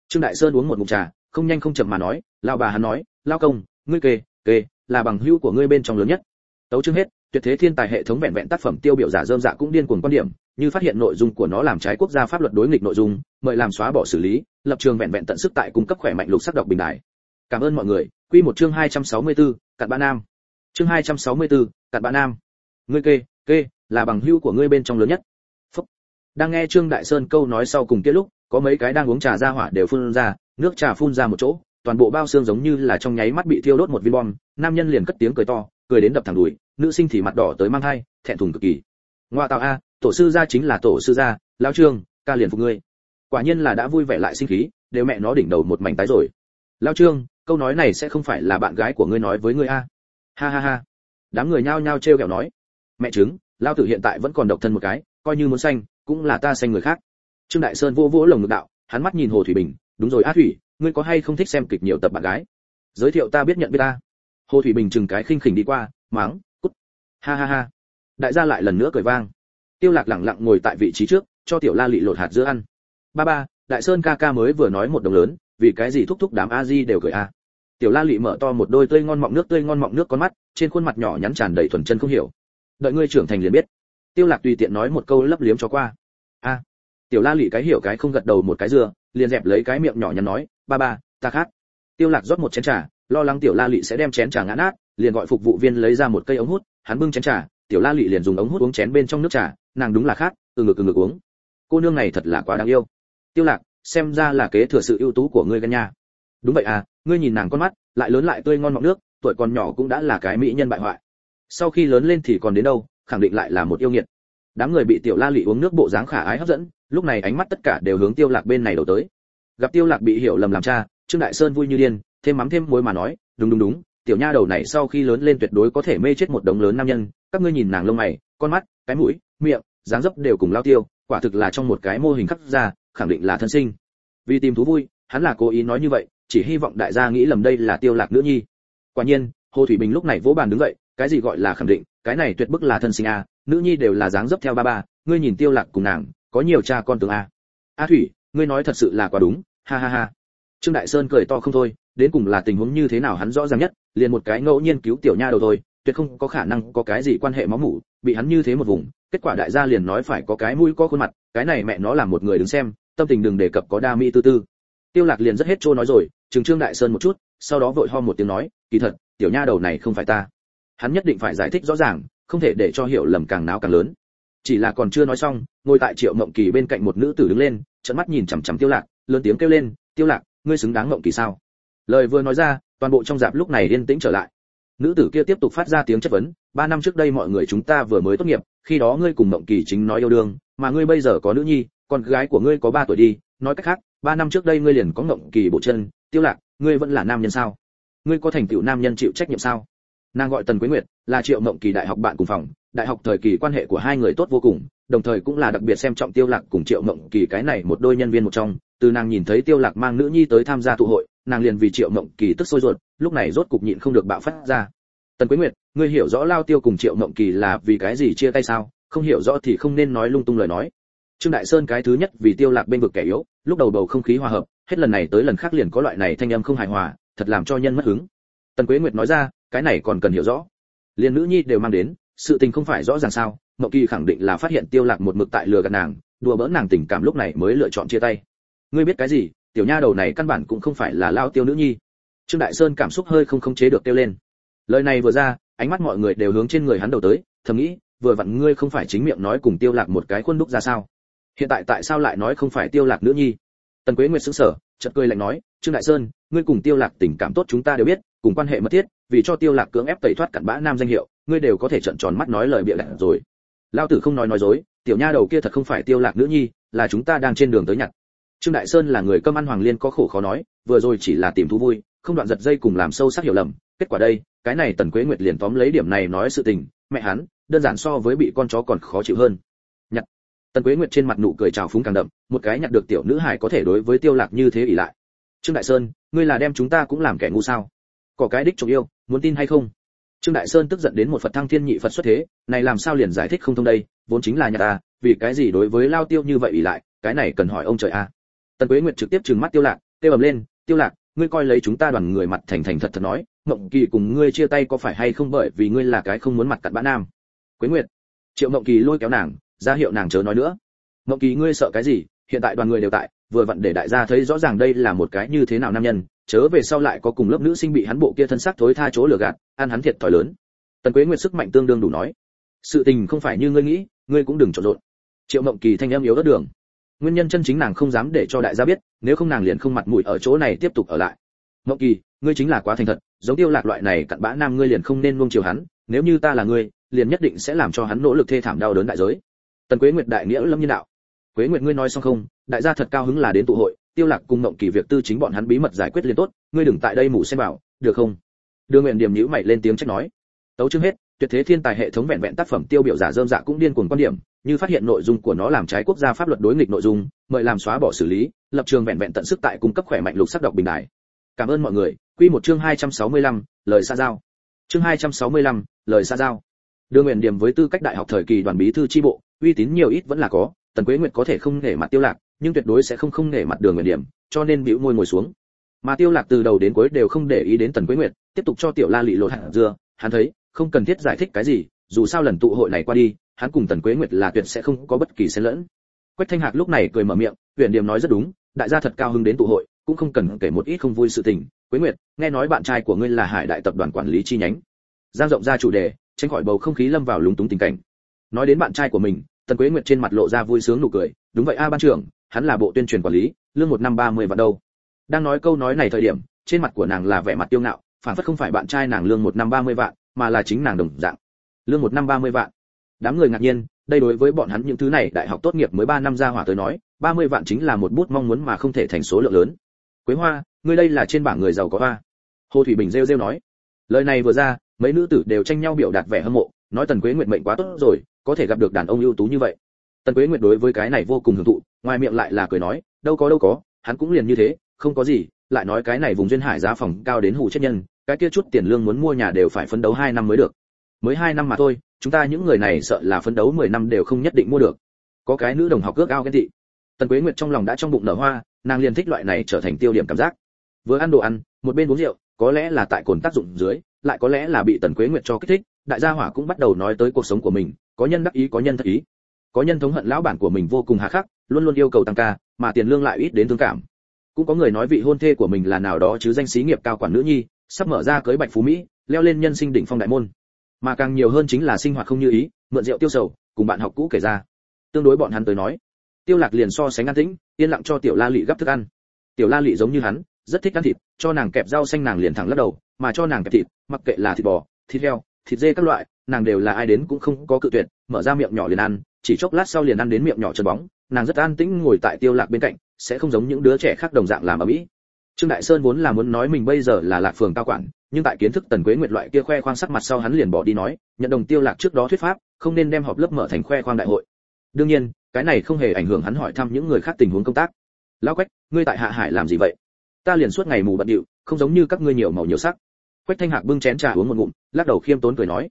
Trương đại sơn uống một ngụm trà, không nhanh không chậm mà nói, lão bà hắn nói lao công, ngươi kê kê là bằng hữu của ngươi bên trong lớn nhất. Tấu chương hết, tuyệt thế thiên tài hệ thống vẹn vẹn tác phẩm tiêu biểu giả dơm dạ cũng điên cuồng quan điểm, như phát hiện nội dung của nó làm trái quốc gia pháp luật đối nghịch nội dung, mời làm xóa bỏ xử lý, lập trường vẹn vẹn tận sức tại cung cấp khỏe mạnh lục sắc đọc bình đại cảm ơn mọi người quy một chương 264, cặn bã nam. Chương 264, cặn bã nam. Ngươi kê kê là bằng hữu của ngươi bên trong lớn nhất. Phúc. đang nghe trương đại sơn câu nói sau cùng kia lúc có mấy cái đang uống trà ra hỏa đều phun ra nước trà phun ra một chỗ toàn bộ bao xương giống như là trong nháy mắt bị thiêu đốt một viên bom nam nhân liền cất tiếng cười to cười đến đập thẳng đùi nữ sinh thì mặt đỏ tới mang hai thẹn thùng cực kỳ. Ngoa tạo a tổ sư gia chính là tổ sư gia lão trương ca liền phục ngươi. Quả nhiên là đã vui vẻ lại sinh khí đều mẹ nó đỉnh đầu một mảnh tái rồi. Lão trương câu nói này sẽ không phải là bạn gái của ngươi nói với ngươi a. Ha ha ha. Đám người nhao nhao trêu ghẹo nói. Mẹ chứng lao tử hiện tại vẫn còn độc thân một cái, coi như muốn xanh cũng là ta xanh người khác. Trương đại sơn vô vỗ lồng ngực đạo, hắn mắt nhìn hồ thủy bình, đúng rồi á thủy, ngươi có hay không thích xem kịch nhiều tập bạn gái? Giới thiệu ta biết nhận biết ta. Hồ thủy bình chừng cái khinh khỉnh đi qua máng cút. Ha ha ha. Đại gia lại lần nữa cười vang. Tiêu lạc lặng lặng ngồi tại vị trí trước, cho tiểu la lị lột hạt giữa ăn. Ba ba, đại sơn ca ca mới vừa nói một đồng lớn, vì cái gì thúc thúc đám a di đều cười a tiểu la lị mở to một đôi tươi ngon mọng nước tươi ngon mọng nước con mắt, trên khuôn mặt nhỏ nhắn tràn đầy thuần chân không hiểu. Đợi ngươi trưởng thành liền biết. Tiêu lạc tùy tiện nói một câu lấp liếm cho qua. A. Tiểu la lị cái hiểu cái không gật đầu một cái dừa liền dẹp lấy cái miệng nhỏ nhắn nói, ba ba, ta khát tiêu lạc rót một chén trà, lo lắng tiểu la lị sẽ đem chén trà ngã nát, liền gọi phục vụ viên lấy ra một cây ống hút, hắn bưng chén trà, tiểu la lị liền dùng ống hút uống chén bên trong nước trà, nàng đúng là khát từ ngực từ ngực uống. Cô nương này thật là quá đáng yêu. Tiêu lạc, xem ra là kế thừa sự ưu tú của ngươi gan nha đúng vậy à ngươi nhìn nàng con mắt, lại lớn lại tươi ngon mọng nước, tuổi còn nhỏ cũng đã là cái mỹ nhân bại hoại. Sau khi lớn lên thì còn đến đâu, khẳng định lại là một yêu nghiệt. Đám người bị tiểu la lị uống nước bộ dáng khả ái hấp dẫn, lúc này ánh mắt tất cả đều hướng tiêu lạc bên này đổ tới. Gặp tiêu lạc bị hiểu lầm làm cha, trương đại sơn vui như điên, thêm mắm thêm muối mà nói, đúng đúng đúng, tiểu nha đầu này sau khi lớn lên tuyệt đối có thể mê chết một đống lớn nam nhân, các ngươi nhìn nàng lông mày, con mắt, cái mũi, miệng, dáng dấp đều cùng lao tiêu, quả thực là trong một cái mô hình khắc ra, khẳng định là thân sinh. Vì tìm thú vui, hắn là cố ý nói như vậy chỉ hy vọng đại gia nghĩ lầm đây là tiêu lạc nữ nhi. Quả nhiên, hồ thủy bình lúc này vỗ bàn đứng dậy, cái gì gọi là khẳng định, cái này tuyệt bức là thân sinh a, nữ nhi đều là dáng dấp theo ba ba, ngươi nhìn tiêu lạc cùng nàng, có nhiều cha con tướng a. A thủy, ngươi nói thật sự là quá đúng, ha ha ha. Trương đại sơn cười to không thôi, đến cùng là tình huống như thế nào hắn rõ ràng nhất, liền một cái ngẫu nhiên cứu tiểu nha đầu thôi, tuyệt không có khả năng có cái gì quan hệ máu mủ, bị hắn như thế một vùng, kết quả đại gia liền nói phải có cái mũi có khuôn mặt, cái này mẹ nó là một người đứng xem, tâm tình đừng đề cập có đa mỹ tư tư. Tiêu lạc liền rất hết trôi nói rồi trừng trương đại sơn một chút, sau đó vội ho một tiếng nói, kỳ thật, tiểu nha đầu này không phải ta. Hắn nhất định phải giải thích rõ ràng, không thể để cho hiểu lầm càng náo càng lớn. Chỉ là còn chưa nói xong, ngồi tại triệu mộng kỳ bên cạnh một nữ tử đứng lên, trợn mắt nhìn chằm chằm tiêu lạc, lớn tiếng kêu lên, tiêu lạc, ngươi xứng đáng mộng kỳ sao? Lời vừa nói ra, toàn bộ trong dạp lúc này yên tĩnh trở lại. Nữ tử kia tiếp tục phát ra tiếng chất vấn, ba năm trước đây mọi người chúng ta vừa mới tốt nghiệp, khi đó ngươi cùng mộng kỳ chính nói yêu đương, mà ngươi bây giờ có nữ nhi, con gái của ngươi có ba tuổi đi, nói cách khác, ba năm trước đây ngươi liền có mộng kỳ bộ chân tiêu lạc, ngươi vẫn là nam nhân sao? Ngươi có thành tựu nam nhân chịu trách nhiệm sao? Nàng gọi tần quế nguyệt, là triệu mộng kỳ đại học bạn cùng phòng, đại học thời kỳ quan hệ của hai người tốt vô cùng, đồng thời cũng là đặc biệt xem trọng tiêu lạc cùng triệu mộng kỳ cái này một đôi nhân viên một trong. Từ nàng nhìn thấy tiêu lạc mang nữ nhi tới tham gia tụ hội, nàng liền vì triệu mộng kỳ tức sôi ruột, lúc này rốt cục nhịn không được bạo phát ra. Tần quế nguyệt, ngươi hiểu rõ lao tiêu cùng triệu mộng kỳ là vì cái gì chia tay sao? Không hiểu rõ thì không nên nói lung tung lời nói. Trương đại sơn cái thứ nhất vì tiêu lạc bên vực kẻ yếu, lúc đầu bầu không khí hòa hợp hết lần này tới lần khác liền có loại này thanh âm không hài hòa, thật làm cho nhân mất hứng. Tần quế nguyệt nói ra, cái này còn cần hiểu rõ. Liền nữ nhi đều mang đến, sự tình không phải rõ ràng sao, mậu kỳ khẳng định là phát hiện tiêu lạc một mực tại lừa gạt nàng, đùa bỡn nàng tình cảm lúc này mới lựa chọn chia tay. Ngươi biết cái gì, tiểu nha đầu này căn bản cũng không phải là lao tiêu nữ nhi. Trương đại sơn cảm xúc hơi không khống chế được tiêu lên. Lời này vừa ra, ánh mắt mọi người đều hướng trên người hắn đầu tới, thầm nghĩ, vừa vặn ngươi không phải chính miệng nói cùng tiêu lạc một cái khuôn đúc ra sao? Hiện tại tại sao lại nói không phải tiêu lạc nữ nhi? Tần quế nguyệt sững sờ, chợt cười lạnh nói, trương đại sơn, ngươi cùng tiêu lạc tình cảm tốt chúng ta đều biết, cùng quan hệ mật thiết, vì cho tiêu lạc cưỡng ép tẩy thoát cặn bã nam danh hiệu, ngươi đều có thể trợn tròn mắt nói lời bịa đặt rồi. Lao tử không nói nói dối, tiểu nha đầu kia thật không phải tiêu lạc nữ nhi, là chúng ta đang trên đường tới nhặt. Trương đại sơn là người cơm ăn hoàng liên có khổ khó nói, vừa rồi chỉ là tìm thú vui, không đoạn giật dây cùng làm sâu sắc hiểu lầm, kết quả đây, cái này tần quế nguyệt liền tóm lấy điểm này nói sự tình, mẹ hắn, đơn giản so với bị con chó còn khó chịu hơn tần quế nguyệt trên mặt nụ cười trào phúng càng đậm, một cái nhặt được tiểu nữ hải có thể đối với tiêu lạc như thế ỷ lại. Trương đại sơn, ngươi là đem chúng ta cũng làm kẻ ngu sao? Có cái đích trọng yêu, muốn tin hay không? Trương đại sơn tức giận đến một phật thăng thiên nhị phật xuất thế, này làm sao liền giải thích không thông đây, vốn chính là nhà ta, vì cái gì đối với lao tiêu như vậy ỷ lại, cái này cần hỏi ông trời a. Tần quế nguyệt trực tiếp trừng mắt tiêu lạc tiêu ầm lên, tiêu lạc, ngươi coi lấy chúng ta đoàn người mặt thành thành thật thật nói, mộng kỳ cùng ngươi chia tay có phải hay không bởi vì ngươi là cái không muốn mặt cặn bã nam? Quế nguyệt, triệu mộng kỳ lôi kéo nàng ra hiệu nàng chớ nói nữa. Mộng kỳ, ngươi sợ cái gì? Hiện tại đoàn người đều tại, vừa vặn để đại gia thấy rõ ràng đây là một cái như thế nào nam nhân, chớ về sau lại có cùng lớp nữ sinh bị hắn bộ kia thân xác thối tha chỗ lừa gạt, ăn hắn thiệt thòi lớn. Tần quế nguyệt sức mạnh tương đương đủ nói. Sự tình không phải như ngươi nghĩ, ngươi cũng đừng trộn rộn triệu mộng kỳ thanh âm yếu đất đường. Nguyên nhân chân chính nàng không dám để cho đại gia biết, nếu không nàng liền không mặt mũi ở chỗ này tiếp tục ở lại. Mộng kỳ, ngươi chính là quá thành thật, giống tiêu lạc loại này cặn bã nam ngươi liền không nên nuông chiều hắn, nếu như ta là ngươi, liền nhất định sẽ làm cho hắn nỗ lực thê thảm đau đớn đại giới tần quế nguyệt đại nghĩa lâm nhân đạo. Quế nguyệt ngươi nói xong không đại gia thật cao hứng là đến tụ hội tiêu lạc cùng ngậm kỳ việc tư chính bọn hắn bí mật giải quyết liền tốt ngươi đừng tại đây mù xem bảo được không? Đưa nguyện điểm nhíu mày lên tiếng trách nói. Tấu chương hết tuyệt thế thiên tài hệ thống vẹn vẹn tác phẩm tiêu biểu giả dơm dạ cũng điên cuồng quan điểm như phát hiện nội dung của nó làm trái quốc gia pháp luật đối nghịch nội dung mời làm xóa bỏ xử lý lập trường vẹn vẹn tận sức tại cung cấp khỏe mạnh lục sắc đọc bình đại cảm ơn mọi người. Quy một chương 265, lời xa giao. Chương 265, lời xa giao. Đưa nguyện điểm với tư cách đại học thời kỳ đoàn bí thư tri bộ uy tín nhiều ít vẫn là có, tần quế nguyệt có thể không nể mặt tiêu lạc, nhưng tuyệt đối sẽ không không nể mặt đường nguyện điểm, cho nên bĩu môi ngồi xuống. Mà tiêu lạc từ đầu đến cuối đều không để ý đến tần quế nguyệt, tiếp tục cho tiểu la lị lột hạt dưa, hắn thấy, không cần thiết giải thích cái gì, dù sao lần tụ hội này qua đi, hắn cùng tần quế nguyệt là tuyệt sẽ không có bất kỳ xen lẫn. Quách thanh hạc lúc này cười mở miệng huyền điểm nói rất đúng, đại gia thật cao hứng đến tụ hội, cũng không cần kể một ít không vui sự tình. Quế nguyệt, nghe nói bạn trai của ngươi là hải đại tập đoàn quản lý chi nhánh. Giang rộng ra chủ đề, tránh khỏi bầu không khí lâm vào lúng túng tình cảnh. Nói đến bạn trai của mình tần quế nguyệt trên mặt lộ ra vui sướng nụ cười, đúng vậy a ban trưởng, hắn là bộ tuyên truyền quản lý, lương một năm ba mươi vạn đâu. Đang nói câu nói này thời điểm, trên mặt của nàng là vẻ mặt tiêu ngạo, phản phất không phải bạn trai nàng lương một năm ba mươi vạn, mà là chính nàng đồng dạng. Lương một năm ba mươi vạn. Đám người ngạc nhiên, đây đối với bọn hắn những thứ này, đại học tốt nghiệp mới ba năm ra hỏa tới nói, ba mươi vạn chính là một bút mong muốn mà không thể thành số lượng lớn. Quế hoa, ngươi đây là trên bảng người giàu có hoa hồ thủy bình rêu rêu nói. Lời này vừa ra, mấy nữ tử đều tranh nhau biểu đạt vẻ hâm mộ, nói tần quế nguyệt mệnh quá tốt rồi có thể gặp được đàn ông ưu tú như vậy. Tần quế nguyệt đối với cái này vô cùng hưởng thụ, ngoài miệng lại là cười nói, đâu có đâu có, hắn cũng liền như thế, không có gì, lại nói cái này vùng duyên hải giá phòng cao đến hủ chết nhân, cái kia chút tiền lương muốn mua nhà đều phải phấn đấu hai năm mới được. Mới hai năm mà thôi, chúng ta những người này sợ là phấn đấu 10 năm đều không nhất định mua được. Có cái nữ đồng học ước ao cái thị tần quế nguyệt trong lòng đã trong bụng nở hoa, nàng liền thích loại này trở thành tiêu điểm cảm giác. Vừa ăn đồ ăn, một bên uống rượu, có lẽ là tại cồn tác dụng dưới, lại có lẽ là bị tần quế nguyệt cho kích thích, đại gia hỏa cũng bắt đầu nói tới cuộc sống của mình có nhân đắc ý, có nhân thất ý. Có nhân thống hận lão bản của mình vô cùng hà khắc, luôn luôn yêu cầu tăng ca, mà tiền lương lại ít đến thương cảm. Cũng có người nói vị hôn thê của mình là nào đó chứ danh xí nghiệp cao quản nữ nhi, sắp mở ra cưới bạch phú mỹ, leo lên nhân sinh đỉnh phong đại môn. Mà càng nhiều hơn chính là sinh hoạt không như ý, mượn rượu tiêu sầu, cùng bạn học cũ kể ra. Tương đối bọn hắn tới nói, tiêu lạc liền so sánh an tĩnh, yên lặng cho tiểu la lị gấp thức ăn. Tiểu la lị giống như hắn, rất thích ăn thịt, cho nàng kẹp rau xanh nàng liền thẳng lắc đầu, mà cho nàng kẹp thịt, mặc kệ là thịt bò, thịt heo thịt dê các loại, nàng đều là ai đến cũng không có cự tuyệt, mở ra miệng nhỏ liền ăn, chỉ chốc lát sau liền ăn đến miệng nhỏ trơn bóng, nàng rất an tĩnh ngồi tại tiêu lạc bên cạnh, sẽ không giống những đứa trẻ khác đồng dạng làm ở mỹ. Trương đại sơn vốn là muốn nói mình bây giờ là lạc phường cao quản, nhưng tại kiến thức tần quế nguyệt loại kia khoe khoang sắc mặt sau hắn liền bỏ đi nói, nhận đồng tiêu lạc trước đó thuyết pháp, không nên đem họp lớp mở thành khoe khoang đại hội. Đương nhiên, cái này không hề ảnh hưởng hắn hỏi thăm những người khác tình huống công tác. Lão quách, ngươi tại hạ hải làm gì vậy? Ta liền suốt ngày mù bận điệu, không giống như các ngươi nhiều màu nhiều sắc quách thanh hạc bưng chén trà uống một ngụm, lắc đầu khiêm tốn cười nói.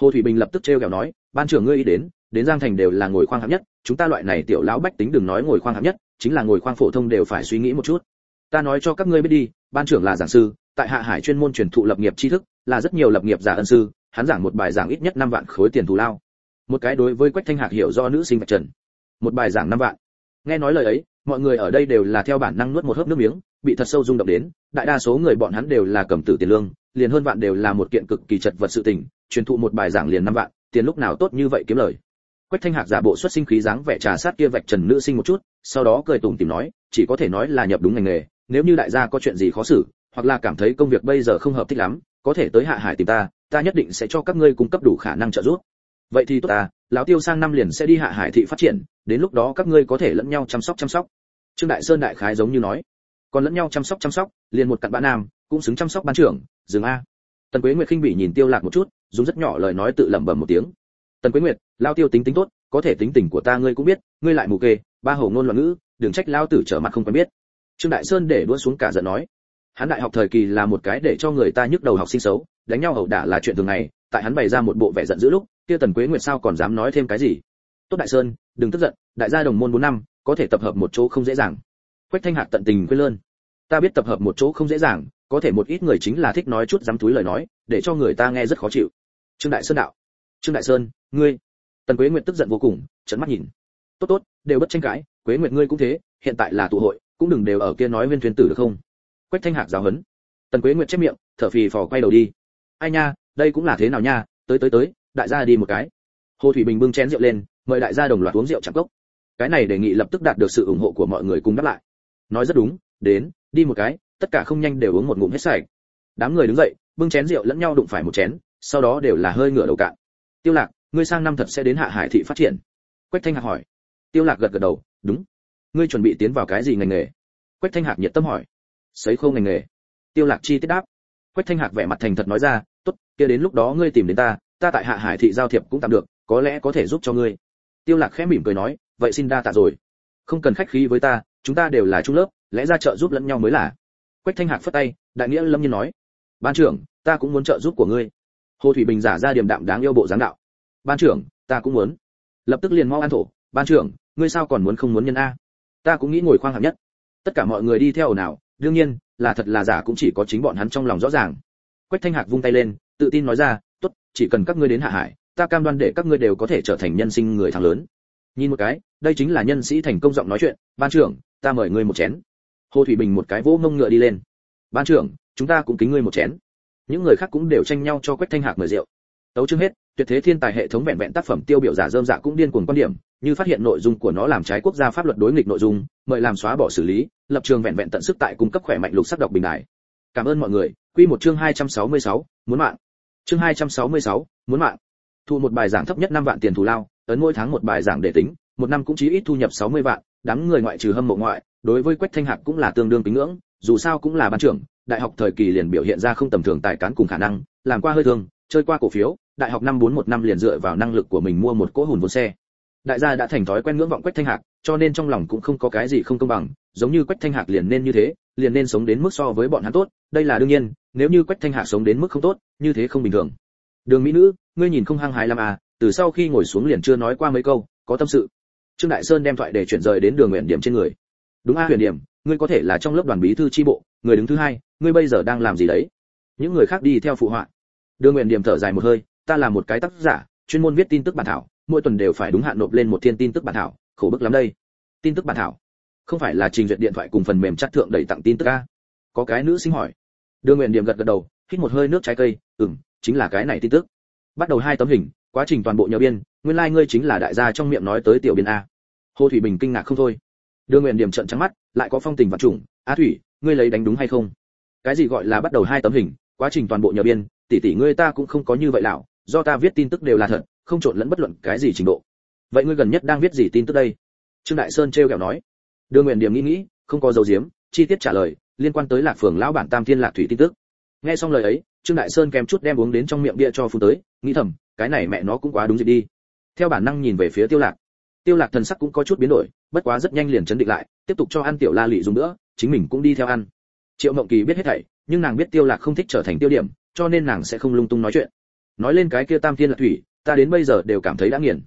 Hồ thủy bình lập tức trêu ghẹo nói, ban trưởng ngươi ý đến đến giang thành đều là ngồi khoang hạng nhất, chúng ta loại này tiểu lão bách tính đừng nói ngồi khoang hạng nhất, chính là ngồi khoang phổ thông đều phải suy nghĩ một chút. Ta nói cho các ngươi biết đi, ban trưởng là giảng sư, tại hạ hải chuyên môn truyền thụ lập nghiệp tri thức, là rất nhiều lập nghiệp giả ân sư, hắn giảng một bài giảng ít nhất năm vạn khối tiền thù lao. Một cái đối với quách thanh hạc hiểu do nữ sinh bạch trần. Một bài giảng năm vạn. Nghe nói lời ấy, mọi người ở đây đều là theo bản năng nuốt một hớp nước miếng, bị thật sâu rung động đến, đại đa số người bọn hắn đều là cầm tử tiền lương liền hơn vạn đều là một kiện cực kỳ chật vật sự tình, truyền thụ một bài giảng liền năm vạn, tiền lúc nào tốt như vậy kiếm lời. Quách thanh hạc giả bộ xuất sinh khí dáng vẻ trà sát kia vạch trần nữ sinh một chút, sau đó cười tủm tỉm nói, chỉ có thể nói là nhập đúng ngành nghề, nếu như đại gia có chuyện gì khó xử, hoặc là cảm thấy công việc bây giờ không hợp thích lắm, có thể tới hạ hải tìm ta ta nhất định sẽ cho các ngươi cung cấp đủ khả năng trợ giúp. Vậy thì tốt ta, lão tiêu sang năm liền sẽ đi hạ hải thị phát triển, đến lúc đó các ngươi có thể lẫn nhau chăm sóc chăm sóc. Trương đại sơn đại khái giống như nói, còn lẫn nhau chăm sóc chăm sóc, liền một cặn bạn nam, cũng xứng chăm sóc ban trưởng dừng a. Tần quế nguyệt khinh bị nhìn tiêu lạc một chút, dùng rất nhỏ lời nói tự lẩm bẩm một tiếng. Tần quế nguyệt, lao tiêu tính tính tốt, có thể tính tình của ta ngươi cũng biết, ngươi lại mù kê, ba hồ ngôn loạn ngữ, đừng trách lao tử trở mặt không quen biết. Trương đại sơn để đua xuống cả giận nói. Hắn đại học thời kỳ là một cái để cho người ta nhức đầu học sinh xấu, đánh nhau ẩu đả là chuyện thường ngày, tại hắn bày ra một bộ vẻ giận dữ lúc, kia tần quế nguyệt sao còn dám nói thêm cái gì? Tốt đại sơn, đừng tức giận, đại gia đồng môn bốn năm, có thể tập hợp một chỗ không dễ dàng. Quách thanh hạc tận tình quên lơn. Ta biết tập hợp một chỗ không dễ dàng có thể một ít người chính là thích nói chút dám túi lời nói, để cho người ta nghe rất khó chịu. Trương đại sơn đạo, trương đại sơn, ngươi. Tần quế nguyệt tức giận vô cùng trấn mắt nhìn. Tốt tốt, đều bất tranh cãi, quế nguyệt ngươi cũng thế, hiện tại là tụ hội, cũng đừng đều ở kia nói viên thuyền tử được không? Quách thanh hạc giáo hấn. Tần quế nguyệt chép miệng, thở phì phò quay đầu đi. Ai nha, đây cũng là thế nào nha, tới tới tới, đại gia đi một cái. Hồ thủy bình bưng chén rượu lên, mời đại gia đồng loạt uống rượu chạm cốc. Cái này đề nghị lập tức đạt được sự ủng hộ của mọi người cùng đáp lại. Nói rất đúng, đến, đi một cái tất cả không nhanh đều uống một ngụm hết sạch. Đám người đứng dậy, bưng chén rượu lẫn nhau đụng phải một chén, sau đó đều là hơi ngửa đầu cạn. Tiêu lạc, ngươi sang năm thật sẽ đến hạ hải thị phát triển. Quách thanh hạc hỏi. Tiêu lạc gật gật đầu, đúng. Ngươi chuẩn bị tiến vào cái gì ngành nghề? Quách thanh hạc nhiệt tâm hỏi. Sấy khô ngành nghề. Tiêu lạc chi tiết đáp. Quách thanh hạc vẻ mặt thành thật nói ra, tốt, kia đến lúc đó ngươi tìm đến ta ta tại hạ hải thị giao thiệp cũng tạm được, có lẽ có thể giúp cho ngươi. Tiêu lạc khẽ mỉm cười nói, vậy xin đa tạ rồi. Không cần khách khí với ta, chúng ta đều là trung lớp, lẽ ra trợ giúp lẫn nhau mới là quách thanh hạc phất tay, đại nghĩa lâm nhiên nói, ban trưởng, ta cũng muốn trợ giúp của ngươi. Hồ thủy bình giả ra điềm đạm đáng yêu bộ dáng đạo, ban trưởng, ta cũng muốn. Lập tức liền mau ăn thổ, ban trưởng, ngươi sao còn muốn không muốn nhân a? Ta cũng nghĩ ngồi khoang hạng nhất. Tất cả mọi người đi theo nào đương nhiên, là thật là giả cũng chỉ có chính bọn hắn trong lòng rõ ràng. Quách thanh hạc vung tay lên, tự tin nói ra, tốt, chỉ cần các ngươi đến hạ hải, ta cam đoan để các ngươi đều có thể trở thành nhân sinh người thắng lớn. Nhìn một cái, đây chính là nhân sĩ thành công giọng nói chuyện, ban trưởng, ta mời ngươi một chén hồ thủy bình một cái vỗ mông ngựa đi lên. Ban trưởng chúng ta cũng kính ngươi một chén. Những người khác cũng đều tranh nhau cho quách thanh hạc mời rượu. Tấu chương hết tuyệt thế thiên tài hệ thống vẹn vẹn tác phẩm tiêu biểu giả dơm dạ cũng điên cuồng quan điểm như phát hiện nội dung của nó làm trái quốc gia pháp luật đối nghịch nội dung mời làm xóa bỏ xử lý lập trường vẹn vẹn tận sức tại cung cấp khỏe mạnh lục sắc đọc bình đại cảm ơn mọi người. Quy một chương 266, muốn mạng. Chương 266, muốn mạng. Thu một bài giảng thấp nhất 5 vạn tiền thù lao ấn mỗi tháng một bài giảng để tính một năm cũng chỉ ít thu nhập 60 vạn đám người ngoại trừ hâm mộ ngoại đối với quách thanh hạc cũng là tương đương kính ngưỡng, dù sao cũng là ban trưởng, đại học thời kỳ liền biểu hiện ra không tầm thường tài cán cùng khả năng, làm qua hơi thương, chơi qua cổ phiếu, đại học năm bốn một năm liền dựa vào năng lực của mình mua một cỗ hùn vốn xe. Đại gia đã thành thói quen ngưỡng vọng quách thanh hạc, cho nên trong lòng cũng không có cái gì không công bằng, giống như quách thanh hạc liền nên như thế, liền nên sống đến mức so với bọn hắn tốt, đây là đương nhiên, nếu như quách thanh hạc sống đến mức không tốt, như thế không bình thường. Đường mỹ nữ, ngươi nhìn không hăng hái làm à từ sau khi ngồi xuống liền chưa nói qua mấy câu, có tâm sự. Trương đại sơn đem thoại để chuyển rời đến đường nguyện điểm trên người đúng a, huyền điểm, ngươi có thể là trong lớp đoàn bí thư tri bộ, người đứng thứ hai, ngươi bây giờ đang làm gì đấy? Những người khác đi theo phụ họa. Đưa nguyện điểm thở dài một hơi, ta là một cái tác giả, chuyên môn viết tin tức bản thảo, mỗi tuần đều phải đúng hạn nộp lên một thiên tin tức bản thảo, khổ bức lắm đây. Tin tức bản thảo? Không phải là trình duyệt điện thoại cùng phần mềm chat thượng đẩy tặng tin tức a? Có cái nữ sinh hỏi. Đưa nguyện điểm gật gật đầu, hít một hơi nước trái cây, ừm, chính là cái này tin tức. Bắt đầu hai tấm hình, quá trình toàn bộ nhờ biên, nguyên lai like ngươi chính là đại gia trong miệng nói tới tiểu biên a. Hồ thủy bình kinh ngạc không thôi đường nguyện điểm trận trắng mắt, lại có phong tình vật chủng a thủy, ngươi lấy đánh đúng hay không? Cái gì gọi là bắt đầu hai tấm hình, quá trình toàn bộ nhờ biên, tỷ tỷ ngươi ta cũng không có như vậy lão, do ta viết tin tức đều là thật, không trộn lẫn bất luận cái gì trình độ. Vậy ngươi gần nhất đang viết gì tin tức đây? Trương đại sơn trêu ghẹo nói. Đường nguyện điểm nghĩ nghĩ, không có dấu diếm, chi tiết trả lời, liên quan tới lạc phường lão bản tam thiên lạc thủy tin tức. Nghe xong lời ấy, trương đại sơn kèm chút đem uống đến trong miệng bia cho phun tới, nghĩ thầm, cái này mẹ nó cũng quá đúng dịp đi. Theo bản năng nhìn về phía tiêu lạc tiêu lạc thần sắc cũng có chút biến đổi, bất quá rất nhanh liền chấn định lại, tiếp tục cho ăn tiểu la lị dùng nữa, chính mình cũng đi theo ăn. Triệu mộng kỳ biết hết thảy, nhưng nàng biết tiêu lạc không thích trở thành tiêu điểm, cho nên nàng sẽ không lung tung nói chuyện. Nói lên cái kia tam thiên lạc thủy, ta đến bây giờ đều cảm thấy đã nghiền.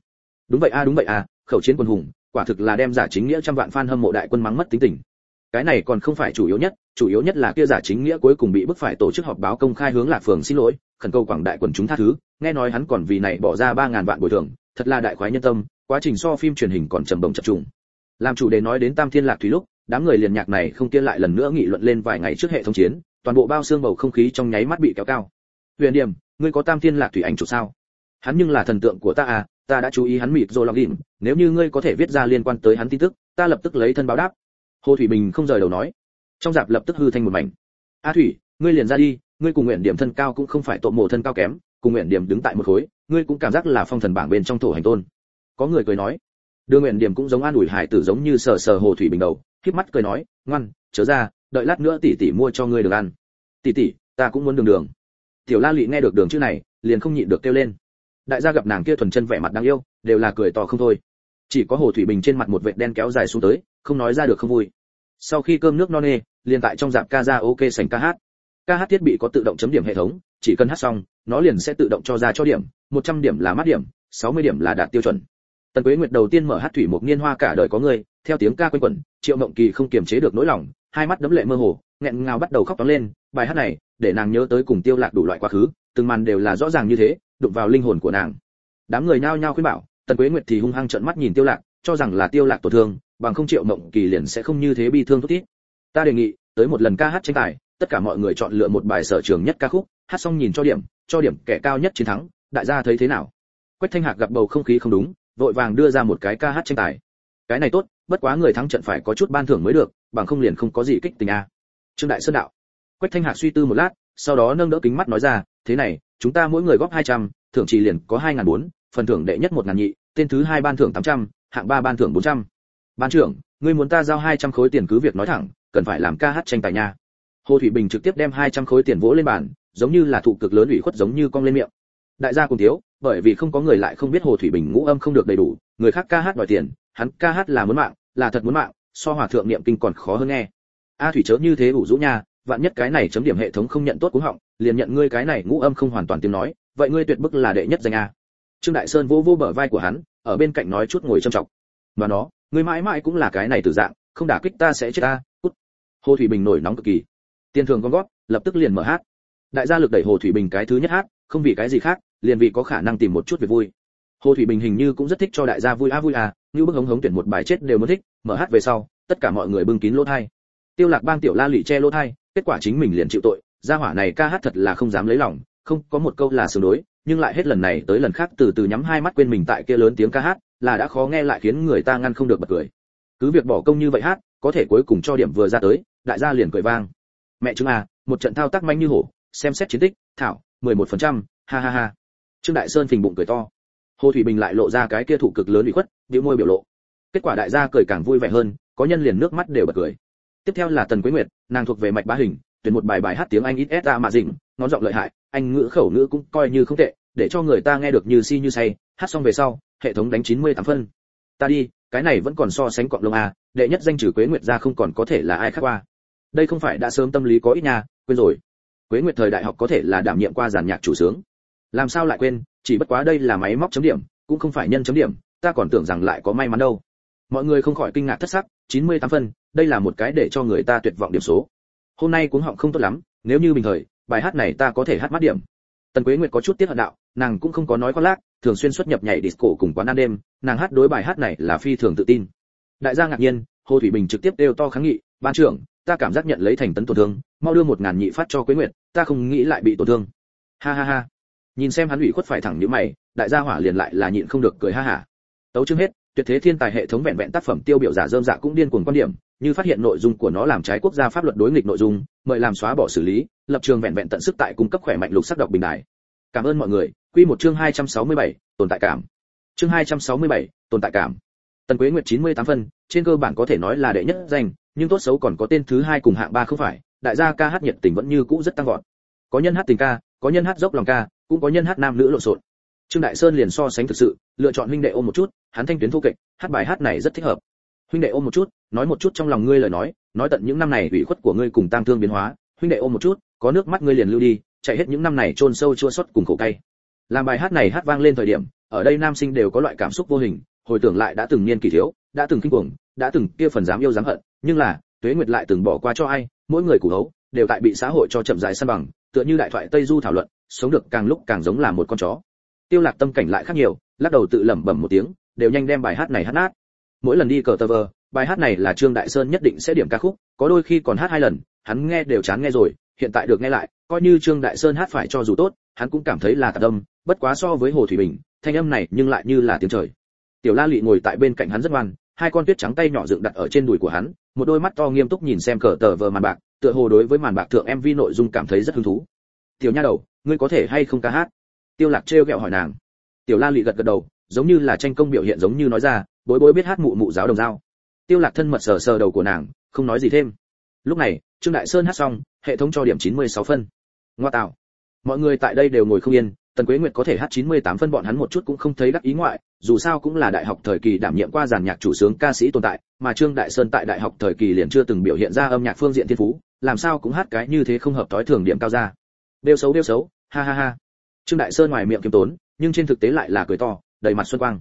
Đúng vậy a, đúng vậy a, khẩu chiến quân hùng, quả thực là đem giả chính nghĩa trăm vạn fan hâm mộ đại quân mắng mất tính tình. Cái này còn không phải chủ yếu nhất, chủ yếu nhất là kia giả chính nghĩa cuối cùng bị bức phải tổ chức họp báo công khai hướng lạc phường xin lỗi, khẩn cầu quảng đại quần chúng tha thứ, nghe nói hắn còn vì này bỏ ra ba ngàn vạn bồi thường, thật là đại khoái nhân tâm quá trình so phim truyền hình còn trầm bồng chập trùng. Làm chủ đề nói đến tam thiên lạc thủy lúc, đám người liền nhạc này không kia lại lần nữa nghị luận lên vài ngày trước hệ thống chiến, toàn bộ bao xương bầu không khí trong nháy mắt bị kéo cao. Huyền điểm, ngươi có tam thiên lạc thủy ảnh chụp sao? Hắn nhưng là thần tượng của ta à ta đã chú ý hắn mịt rồi lòng đỉnh nếu như ngươi có thể viết ra liên quan tới hắn tin tức, ta lập tức lấy thân báo đáp. Hồ thủy bình không rời đầu nói. Trong dạp lập tức hư thành một mảnh. A thủy, ngươi liền ra đi, ngươi cùng nguyện điểm thân cao cũng không phải tội mộ thân cao kém, cùng nguyện điểm đứng tại một khối, ngươi cũng cảm giác là phong thần bảng bên trong thổ hành tôn có người cười nói. Đưa nguyện điểm cũng giống an ủi hải tử giống như sờ sờ hồ thủy bình đầu khép mắt cười nói, ngoan, chớ ra, đợi lát nữa tỷ tỷ mua cho ngươi được ăn. Tỷ tỷ, ta cũng muốn đường đường. Tiểu la lị nghe được đường chữ này, liền không nhịn được kêu lên. Đại gia gặp nàng kia thuần chân vẻ mặt đáng yêu, đều là cười to không thôi. Chỉ có hồ thủy bình trên mặt một vệt đen kéo dài xuống tới, không nói ra được không vui. Sau khi cơm nước no nê, liền tại trong dạp ca ra ok sành ca hát. Ca hát thiết bị có tự động chấm điểm hệ thống, chỉ cần hát xong, nó liền sẽ tự động cho ra cho điểm 100 điểm là mát điểm 60 điểm là đạt tiêu chuẩn tần quế nguyệt đầu tiên mở hát thủy một niên hoa cả đời có người, theo tiếng ca quanh quẩn, triệu mộng kỳ không kiềm chế được nỗi lòng, hai mắt đấm lệ mơ hồ, nghẹn ngào bắt đầu khóc toáng lên, bài hát này, để nàng nhớ tới cùng tiêu lạc đủ loại quá khứ, từng màn đều là rõ ràng như thế, đụng vào linh hồn của nàng. Đám người nhao nhao khuyên bảo, tần quế nguyệt thì hung hăng trợn mắt nhìn tiêu lạc, cho rằng là tiêu lạc tổn thương, bằng không triệu mộng kỳ liền sẽ không như thế bi thương thút thít. Ta đề nghị, tới một lần ca hát tranh tài, tất cả mọi người chọn lựa một bài sở trường nhất ca khúc, hát xong nhìn cho điểm cho điểm kẻ cao nhất chiến thắng, đại gia thấy thế nào? Quách thanh hạc gặp bầu không khí không đúng vội vàng đưa ra một cái ca hát tranh tài. Cái này tốt bất quá người thắng trận phải có chút ban thưởng mới được bằng không liền không có gì kích tình a. Trương đại sơn đạo. Quách thanh hạc suy tư một lát sau đó nâng đỡ kính mắt nói ra thế này chúng ta mỗi người góp 200, thưởng chỉ liền có 2.400, phần thưởng đệ nhất một ngàn nhị tên thứ hai ban thưởng 800, hạng ba ban thưởng 400. ban trưởng ngươi muốn ta giao 200 khối tiền cứ việc nói thẳng cần phải làm ca hát tranh tài nha. Hồ thủy bình trực tiếp đem 200 khối tiền vỗ lên bàn giống như là thụ cực lớn ủy khuất giống như cong lên miệng đại gia cùng thiếu, bởi vì không có người lại không biết hồ thủy bình ngũ âm không được đầy đủ, người khác ca hát đòi tiền, hắn ca hát là muốn mạng, là thật muốn mạng, so hòa thượng niệm kinh còn khó hơn nghe. A thủy chớ như thế ủ rũ nha, vạn nhất cái này chấm điểm hệ thống không nhận tốt cú họng, liền nhận ngươi cái này ngũ âm không hoàn toàn tiếng nói, vậy ngươi tuyệt bức là đệ nhất danh a. Trương đại sơn vô vô bờ vai của hắn, ở bên cạnh nói chút ngồi trầm trọng mà nó, ngươi mãi mãi cũng là cái này từ dạng, không đả kích ta sẽ chết ta, cút. Hồ thủy bình nổi nóng cực kỳ. Tiền thường con gót lập tức liền mở hát. Đại gia lực đẩy hồ thủy bình cái thứ nhất hát, không vì cái gì khác liền vì có khả năng tìm một chút việc vui. Hồ thủy bình hình như cũng rất thích cho đại gia vui a vui à như bức hống hống tuyển một bài chết đều muốn thích mở hát về sau tất cả mọi người bưng kín lỗ thai. Tiêu lạc bang tiểu la lụy che lỗ thai kết quả chính mình liền chịu tội gia hỏa này ca hát thật là không dám lấy lòng không có một câu là sướng đối nhưng lại hết lần này tới lần khác từ từ nhắm hai mắt quên mình tại kia lớn tiếng ca hát là đã khó nghe lại khiến người ta ngăn không được bật cười. Cứ việc bỏ công như vậy hát có thể cuối cùng cho điểm vừa ra tới đại gia liền cười vang. Mẹ chứng à một trận thao tác manh như hổ xem xét chiến tích thảo 11%, ha ha ha trương đại sơn phình bụng cười to. Hồ thủy bình lại lộ ra cái kia thủ cực lớn bị khuất, bĩu môi biểu lộ. Kết quả đại gia cười càng vui vẻ hơn, có nhân liền nước mắt đều bật cười. Tiếp theo là tần quế nguyệt, nàng thuộc về mạch bá hình, tuyển một bài bài hát tiếng anh ít ra mà dình ngón giọng lợi hại, anh ngữ khẩu ngữ cũng coi như không tệ, để cho người ta nghe được như si như say. Hát xong về sau, hệ thống đánh 98 phân. Ta đi, cái này vẫn còn so sánh cọng lông à đệ nhất danh trừ quế nguyệt ra không còn có thể là ai khác qua. Đây không phải đã sớm tâm lý có ít nhà quên rồi. Quế nguyệt thời đại học có thể là đảm nhiệm qua giàn nhạc chủ sướng làm sao lại quên, chỉ bất quá đây là máy móc chấm điểm, cũng không phải nhân chấm điểm, ta còn tưởng rằng lại có may mắn đâu. Mọi người không khỏi kinh ngạc thất sắc 98 phân, đây là một cái để cho người ta tuyệt vọng điểm số. Hôm nay cuống họng không tốt lắm, nếu như bình thời, bài hát này ta có thể hát mát điểm. Tần quế nguyệt có chút tiếc hận đạo, nàng cũng không có nói khoác lác, thường xuyên xuất nhập nhảy disco cùng quán ăn đêm, nàng hát đối bài hát này là phi thường tự tin. Đại gia ngạc nhiên, hồ thủy bình trực tiếp đều to kháng nghị, ban trưởng, ta cảm giác nhận lấy thành tấn tổn thương, mau đưa một ngàn nhị phát cho quế nguyệt, ta không nghĩ lại bị tổn thương. Ha ha ha nhìn xem hắn ủy khuất phải thẳng như mày đại gia hỏa liền lại là nhịn không được cười ha hả. Tấu chương hết tuyệt thế thiên tài hệ thống vẹn vẹn tác phẩm tiêu biểu giả dơm dạ cũng điên cuồng quan điểm như phát hiện nội dung của nó làm trái quốc gia pháp luật đối nghịch nội dung mời làm xóa bỏ xử lý lập trường vẹn vẹn tận sức tại cung cấp khỏe mạnh lục sắc độc bình đại cảm ơn mọi người quy một chương 267, tồn tại cảm. Chương 267, tồn tại cảm. Tần quế nguyệt 98 phân trên cơ bản có thể nói là đệ nhất danh nhưng tốt xấu còn có tên thứ hai cùng hạng ba không phải đại gia ca hát nhiệt tình vẫn như cũ rất tăng vọt. Có nhân hát tình ca có nhân hát dốc lòng ca cũng có nhân hát nam nữ lộn xộn. Trương đại sơn liền so sánh thực sự, lựa chọn huynh đệ ôm một chút, hắn thanh tuyến thu kịch hát bài hát này rất thích hợp. Huynh đệ ôm một chút, nói một chút trong lòng ngươi lời nói nói tận những năm này ủy khuất của ngươi cùng tang thương biến hóa, huynh đệ ôm một chút, có nước mắt ngươi liền lưu đi, chạy hết những năm này chôn sâu chua xót cùng khổ cay. Làm bài hát này hát vang lên thời điểm, ở đây nam sinh đều có loại cảm xúc vô hình, hồi tưởng lại đã từng niên kỳ thiếu, đã từng kinh cuồng, đã từng kia phần dám yêu dám hận, nhưng là, tuế nguyệt lại từng bỏ qua cho ai, mỗi người củ hấu đều tại bị xã hội cho chậm rãi san bằng tựa như đại thoại tây du thảo luận sống được càng lúc càng giống là một con chó. Tiêu lạc tâm cảnh lại khác nhiều lắc đầu tự lẩm bẩm một tiếng đều nhanh đem bài hát này hát nát. Mỗi lần đi cờ tơ vơ, bài hát này là trương đại sơn nhất định sẽ điểm ca khúc có đôi khi còn hát hai lần hắn nghe đều chán nghe rồi hiện tại được nghe lại coi như trương đại sơn hát phải cho dù tốt hắn cũng cảm thấy là tạc âm bất quá so với hồ thủy bình thanh âm này nhưng lại như là tiếng trời. Tiểu la lị ngồi tại bên cạnh hắn rất ngoan hai con tuyết trắng tay nhỏ dựng đặt ở trên đùi của hắn một đôi mắt to nghiêm túc nhìn xem cờ tờ vờ màn bạc tựa hồ đối với màn bạc thượng mv nội dung cảm thấy rất hứng thú. Tiểu nha đầu, ngươi có thể hay không ca hát? Tiêu lạc treo gẹo hỏi nàng. Tiểu la lị gật gật đầu, giống như là tranh công biểu hiện giống như nói ra, bối bối biết hát mụ mụ giáo đồng dao tiêu lạc thân mật sờ sờ đầu của nàng, không nói gì thêm. Lúc này, trương đại sơn hát xong, hệ thống cho điểm 96 phân. Ngoa tạo. Mọi người tại đây đều ngồi không yên, tần quế nguyệt có thể hát 98 phân, bọn hắn một chút cũng không thấy đắc ý ngoại dù sao cũng là đại học thời kỳ đảm nhiệm qua giàn nhạc chủ sướng ca sĩ tồn tại mà trương đại sơn tại đại học thời kỳ liền chưa từng biểu hiện ra âm nhạc phương diện thiên phú làm sao cũng hát cái như thế không hợp tối thường điểm cao ra. Đeo xấu đeo xấu ha ha ha. Trương đại sơn ngoài miệng kiêm tốn nhưng trên thực tế lại là cười to đầy mặt xuân quang.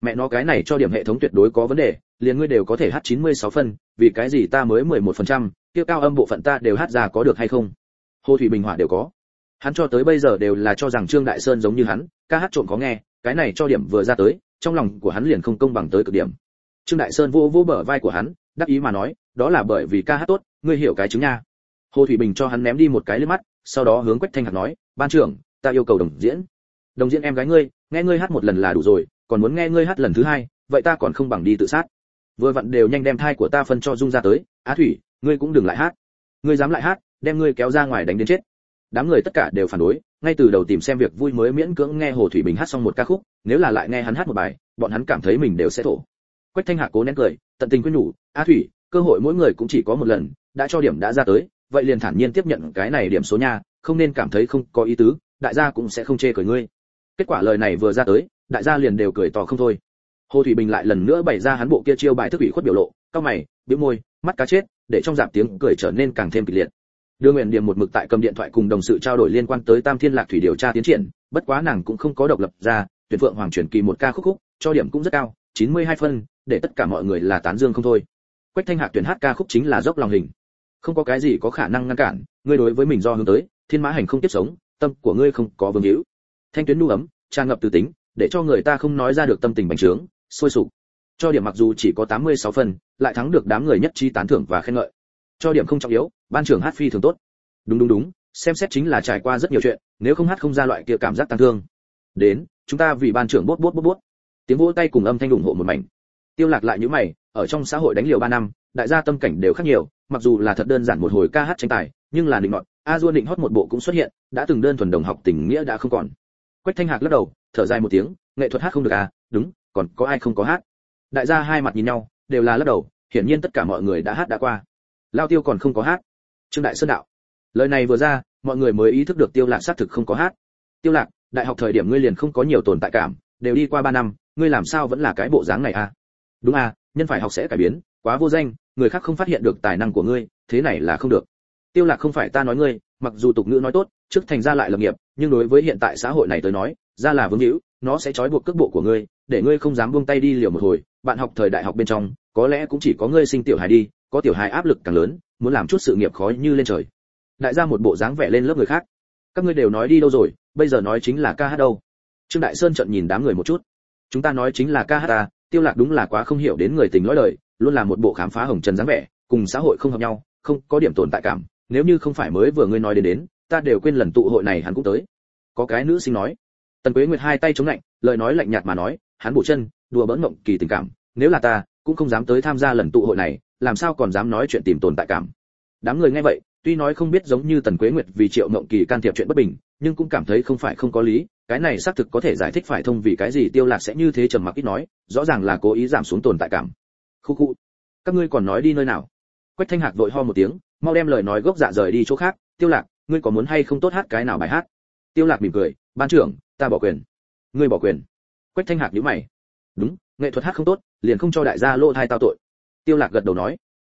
Mẹ nó cái này cho điểm hệ thống tuyệt đối có vấn đề liền ngươi đều có thể hát 96 phân vì cái gì ta mới 11%, kia cao âm bộ phận ta đều hát ra có được hay không? Hồ thủy bình hỏa đều có. Hắn cho tới bây giờ đều là cho rằng trương đại sơn giống như hắn ca hát trộm có nghe cái này cho điểm vừa ra tới, trong lòng của hắn liền không công bằng tới cực điểm. Trương đại sơn vô vô bờ vai của hắn, đắc ý mà nói, đó là bởi vì ca hát tốt, ngươi hiểu cái chứng nha. Hồ thủy bình cho hắn ném đi một cái lên mắt, sau đó hướng quách thanh hạt nói, ban trưởng, ta yêu cầu đồng diễn. Đồng diễn em gái ngươi, nghe ngươi hát một lần là đủ rồi, còn muốn nghe ngươi hát lần thứ hai, vậy ta còn không bằng đi tự sát. Vừa vặn đều nhanh đem thai của ta phân cho dung ra tới, á thủy, ngươi cũng đừng lại hát. Ngươi dám lại hát, đem ngươi kéo ra ngoài đánh đến chết. Đám người tất cả đều phản đối ngay từ đầu tìm xem việc vui mới miễn cưỡng nghe hồ thủy bình hát xong một ca khúc, nếu là lại nghe hắn hát một bài, bọn hắn cảm thấy mình đều sẽ thổ. Quách thanh hạ cố nén cười, tận tình quyết nhủ, a thủy, cơ hội mỗi người cũng chỉ có một lần, đã cho điểm đã ra tới, vậy liền thản nhiên tiếp nhận cái này điểm số nha, không nên cảm thấy không có ý tứ, đại gia cũng sẽ không chê cười ngươi. Kết quả lời này vừa ra tới, đại gia liền đều cười tỏ không thôi. Hồ thủy bình lại lần nữa bày ra hắn bộ kia chiêu bài thức ủy khuất biểu lộ cao mày, bĩu môi, mắt cá chết, để trong giảm tiếng cười trở nên càng thêm kịch liệt đưa nguyện điểm một mực tại cầm điện thoại cùng đồng sự trao đổi liên quan tới tam thiên lạc thủy điều tra tiến triển, bất quá nàng cũng không có độc lập ra tuyển phượng hoàng chuyển kỳ một ca khúc khúc, cho điểm cũng rất cao 92 phân, để tất cả mọi người là tán dương không thôi. Quách thanh hạc tuyển hát ca khúc chính là dốc lòng hình. Không có cái gì có khả năng ngăn cản, ngươi đối với mình do hướng tới, thiên mã hành không tiếp sống, tâm của ngươi không có vương hữu. Thanh tuyến nu ấm, tràn ngập từ tính, để cho người ta không nói ra được tâm tình bành trướng, sôi sục. Cho điểm mặc dù chỉ có 86 phần lại thắng được đám người nhất chi tán thưởng và khen ngợi. Cho điểm không trọng yếu ban trưởng hát phi thường tốt. Đúng đúng đúng, xem xét chính là trải qua rất nhiều chuyện, nếu không hát không ra loại kia cảm giác tăng thương. Đến, chúng ta vì ban trưởng bốt bốt bốt bốt. Tiếng vỗ tay cùng âm thanh ủng hộ một mảnh. Tiêu lạc lại như mày, ở trong xã hội đánh liều ba năm, đại gia tâm cảnh đều khác nhiều, mặc dù là thật đơn giản một hồi ca hát tranh tài, nhưng là định nọt, a duôn định hót một bộ cũng xuất hiện, đã từng đơn thuần đồng học tình nghĩa đã không còn. Quách thanh hạc lắc đầu, thở dài một tiếng, nghệ thuật hát không được à đúng, còn có ai không có hát? Đại gia hai mặt nhìn nhau, đều là lắc đầu, hiển nhiên tất cả mọi người đã hát đã qua. Lao tiêu còn không có hát trương đại sơn đạo. Lời này vừa ra, mọi người mới ý thức được tiêu lạc xác thực không có hát. Tiêu lạc, đại học thời điểm ngươi liền không có nhiều tồn tại cảm, đều đi qua 3 năm, ngươi làm sao vẫn là cái bộ dáng này à? Đúng à nhân phải học sẽ cải biến, quá vô danh, người khác không phát hiện được tài năng của ngươi, thế này là không được. Tiêu lạc không phải ta nói ngươi, mặc dù tục ngữ nói tốt, trước thành ra lại lập nghiệp, nhưng đối với hiện tại xã hội này tới nói, ra là vương hữu, nó sẽ trói buộc cước bộ của ngươi, để ngươi không dám buông tay đi liều một hồi. Bạn học thời đại học bên trong, có lẽ cũng chỉ có ngươi sinh tiểu hài đi có tiểu hài áp lực càng lớn, muốn làm chút sự nghiệp khó như lên trời. Đại gia một bộ dáng vẻ lên lớp người khác. Các ngươi đều nói đi đâu rồi, bây giờ nói chính là ca hát đâu. Trương đại sơn trận nhìn đám người một chút. Chúng ta nói chính là ca hát ta tiêu lạc đúng là quá không hiểu đến người tình nói lời luôn là một bộ khám phá hồng trần dáng vẻ, cùng xã hội không hợp nhau, không có điểm tồn tại cảm. Nếu như không phải mới vừa ngươi nói đến đến, ta đều quên lần tụ hội này hắn cũng tới. Có cái nữ sinh nói, tần quế nguyệt hai tay chống lạnh, lời nói lạnh nhạt mà nói, hắn bổ chân, đùa bỡn mộng kỳ tình cảm, nếu là ta, cũng không dám tới tham gia lần tụ hội này làm sao còn dám nói chuyện tìm tồn tại cảm? Đám người nghe vậy, tuy nói không biết giống như tần quế nguyệt vì triệu mộng kỳ can thiệp chuyện bất bình, nhưng cũng cảm thấy không phải không có lý, cái này xác thực có thể giải thích phải thông vì cái gì tiêu lạc sẽ như thế trầm mặc ít nói, rõ ràng là cố ý giảm xuống tồn tại cảm. Khu khu, các ngươi còn nói đi nơi nào? Quách thanh hạc vội ho một tiếng, mau đem lời nói gốc dạ rời đi chỗ khác, tiêu lạc, ngươi có muốn hay không tốt hát cái nào bài hát? Tiêu lạc mỉm cười, ban trưởng, ta bỏ quyền. Ngươi bỏ quyền. Quách thanh hạc nhíu mày. Đúng, nghệ thuật hát không tốt, liền không cho đại gia lô thai tao tội tiêu lạc gật đầu nói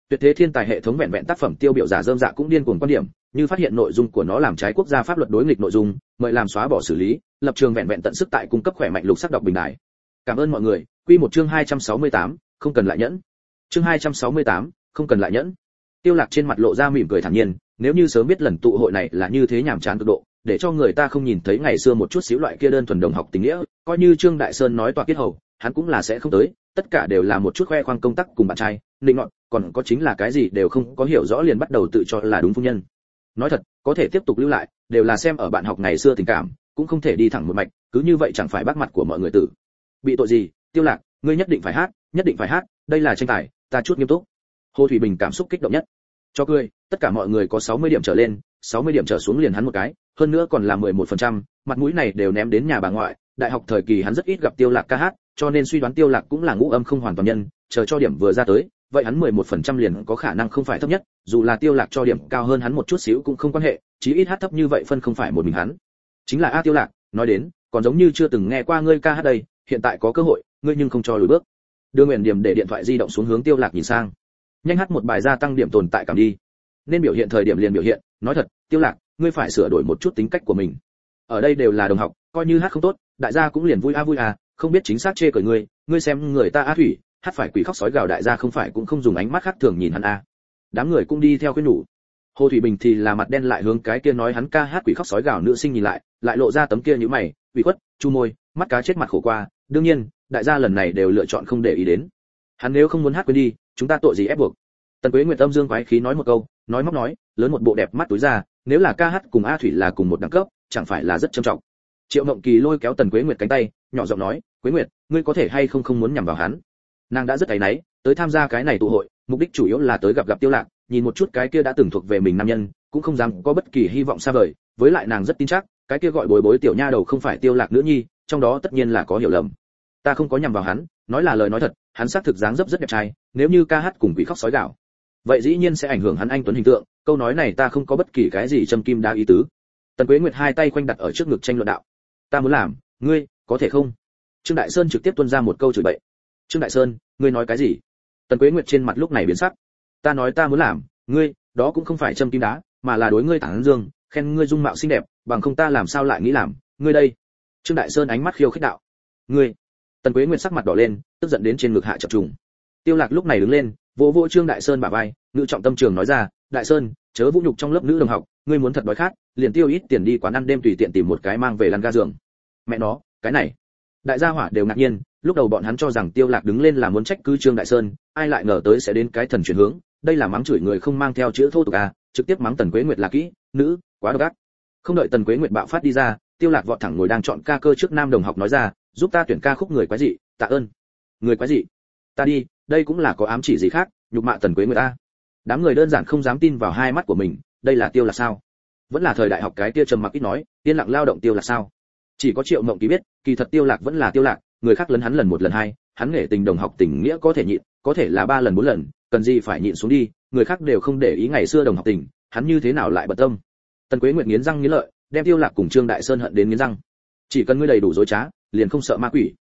tuyệt thế thiên tài hệ thống vẹn vẹn tác phẩm tiêu biểu giả dơm dạ cũng điên cuồng quan điểm như phát hiện nội dung của nó làm trái quốc gia pháp luật đối nghịch nội dung mời làm xóa bỏ xử lý lập trường vẹn vẹn tận sức tại cung cấp khỏe mạnh lục sắc đọc bình đại. Cảm ơn mọi người. Quy một chương 268, không cần lại nhẫn. Chương 268, không cần lại nhẫn. Tiêu lạc trên mặt lộ ra mỉm cười thản nhiên nếu như sớm biết lần tụ hội này là như thế nhảm chán cực độ để cho người ta không nhìn thấy ngày xưa một chút xíu loại kia đơn thuần đồng học tình nghĩa coi như trương đại sơn nói toạc kết hầu hắn cũng là sẽ không tới tất cả đều là một chút khoe khoang công tác cùng bạn trai nịnh ngọn còn có chính là cái gì đều không có hiểu rõ liền bắt đầu tự cho là đúng phu nhân. Nói thật có thể tiếp tục lưu lại đều là xem ở bạn học ngày xưa tình cảm cũng không thể đi thẳng một mạch cứ như vậy chẳng phải bắt mặt của mọi người tử. Bị tội gì tiêu lạc ngươi nhất định phải hát nhất định phải hát đây là tranh tài ta chút nghiêm túc. Hồ thủy bình cảm xúc kích động nhất. Cho cười tất cả mọi người có 60 điểm trở lên 60 điểm trở xuống liền hắn một cái hơn nữa còn là 11%, mặt mũi này đều ném đến nhà bà ngoại đại học thời kỳ hắn rất ít gặp tiêu lạc ca hát cho nên suy đoán tiêu lạc cũng là ngũ âm không hoàn toàn nhân, chờ cho điểm vừa ra tới, vậy hắn 11% liền có khả năng không phải thấp nhất, dù là tiêu lạc cho điểm cao hơn hắn một chút xíu cũng không quan hệ, chí ít hát thấp như vậy phân không phải một mình hắn. Chính là, a tiêu lạc, nói đến, còn giống như chưa từng nghe qua ngươi ca hát đây, hiện tại có cơ hội, ngươi nhưng không cho lùi bước. Đưa nguyện điểm để điện thoại di động xuống hướng tiêu lạc nhìn sang. Nhanh hát một bài gia tăng điểm tồn tại cảm đi. Nên biểu hiện thời điểm liền biểu hiện, nói thật, tiêu lạc, ngươi phải sửa đổi một chút tính cách của mình. Ở đây đều là đồng học, coi như hát không tốt, đại gia cũng liền vui a vui à không biết chính xác chê cười ngươi ngươi xem người ta a thủy, hát phải quỷ khóc sói gào đại gia không phải cũng không dùng ánh mắt khác thường nhìn hắn a đám người cũng đi theo khuyên nhủ. Hồ thủy bình thì là mặt đen lại hướng cái kia nói hắn ca hát quỷ khóc sói gào nữ sinh nhìn lại lại lộ ra tấm kia như mày, ủy khuất, chu môi, mắt cá chết mặt khổ qua. Đương nhiên, đại gia lần này đều lựa chọn không để ý đến. Hắn nếu không muốn hát quên đi, chúng ta tội gì ép buộc? Tần quế nguyệt tâm dương quái khí nói một câu, nói móc nói, lớn một bộ đẹp mắt túi ra, nếu là ca hát cùng a thủy là cùng một đẳng cấp, chẳng phải là rất trầm trọng triệu mộng kỳ lôi kéo tần quế nguyệt cánh tay, nhỏ giọng nói, quế nguyệt, ngươi có thể hay không không muốn nhằm vào hắn? Nàng đã rất áy náy, tới tham gia cái này tụ hội, mục đích chủ yếu là tới gặp gặp tiêu lạc, nhìn một chút cái kia đã từng thuộc về mình nam nhân, cũng không dám có bất kỳ hy vọng xa vời, với lại nàng rất tin chắc, cái kia gọi bối bối tiểu nha đầu không phải tiêu lạc nữ nhi, trong đó tất nhiên là có hiểu lầm. Ta không có nhằm vào hắn, nói là lời nói thật, hắn xác thực dáng dấp rất đẹp trai, nếu như ca hát cùng quỷ khóc sói gạo, vậy dĩ nhiên sẽ ảnh hưởng hắn anh tuấn hình tượng, câu nói này ta không có bất kỳ cái gì châm kim đa ý tứ. Tần quế nguyệt hai tay quanh đặt ở trước ngực tranh luận đạo ta muốn làm, ngươi, có thể không? Trương đại sơn trực tiếp tuôn ra một câu chửi bậy. Trương đại sơn, ngươi nói cái gì? Tần quế nguyệt trên mặt lúc này biến sắc. Ta nói ta muốn làm, ngươi, đó cũng không phải châm kim đá, mà là đối ngươi tản dương, khen ngươi dung mạo xinh đẹp, bằng không ta làm sao lại nghĩ làm, ngươi đây. Trương đại sơn ánh mắt khiêu khích đạo. Ngươi. Tần quế nguyệt sắc mặt đỏ lên, tức giận đến trên ngực hạ chập trùng. Tiêu lạc lúc này đứng lên, vỗ vỗ trương đại sơn bả vai, ngự trọng tâm trường nói ra, đại sơn, chớ vũ nhục trong lớp nữ đồng học, ngươi muốn thật đói khát liền tiêu ít tiền đi quán ăn đêm tùy tiện tìm một cái mang về lăn ga giường. Mẹ nó, cái này. Đại gia hỏa đều ngạc nhiên, lúc đầu bọn hắn cho rằng tiêu lạc đứng lên là muốn trách cứ trương đại sơn, ai lại ngờ tới sẽ đến cái thần chuyển hướng, đây là mắng chửi người không mang theo chữ thô tục à trực tiếp mắng tần quế nguyệt là kỹ, nữ, quá độc ác. Không đợi tần quế nguyệt bạo phát đi ra, tiêu lạc vọt thẳng ngồi đang chọn ca cơ trước nam đồng học nói ra, giúp ta tuyển ca khúc người quái dị, tạ ơn. Người quái dị? Ta đi, đây cũng là có ám chỉ gì khác, nhục mạ tần quế nguyệt ta đám người đơn giản không dám tin vào hai mắt của mình, đây là tiêu là sao? Vẫn là thời đại học cái tiêu trầm mặc ít nói, yên lặng lao động tiêu là sao? Chỉ có triệu mộng ký biết, kỳ thật tiêu lạc vẫn là tiêu lạc, người khác lấn hắn lần một lần hai, hắn nghệ tình đồng học tình nghĩa có thể nhịn, có thể là ba lần bốn lần, cần gì phải nhịn xuống đi, người khác đều không để ý ngày xưa đồng học tình, hắn như thế nào lại bận tâm? Tần quế nguyệt nghiến răng nghiến lợi, đem tiêu lạc cùng trương đại sơn hận đến nghiến răng. Chỉ cần ngươi đầy đủ dối trá, liền không sợ ma quỷ.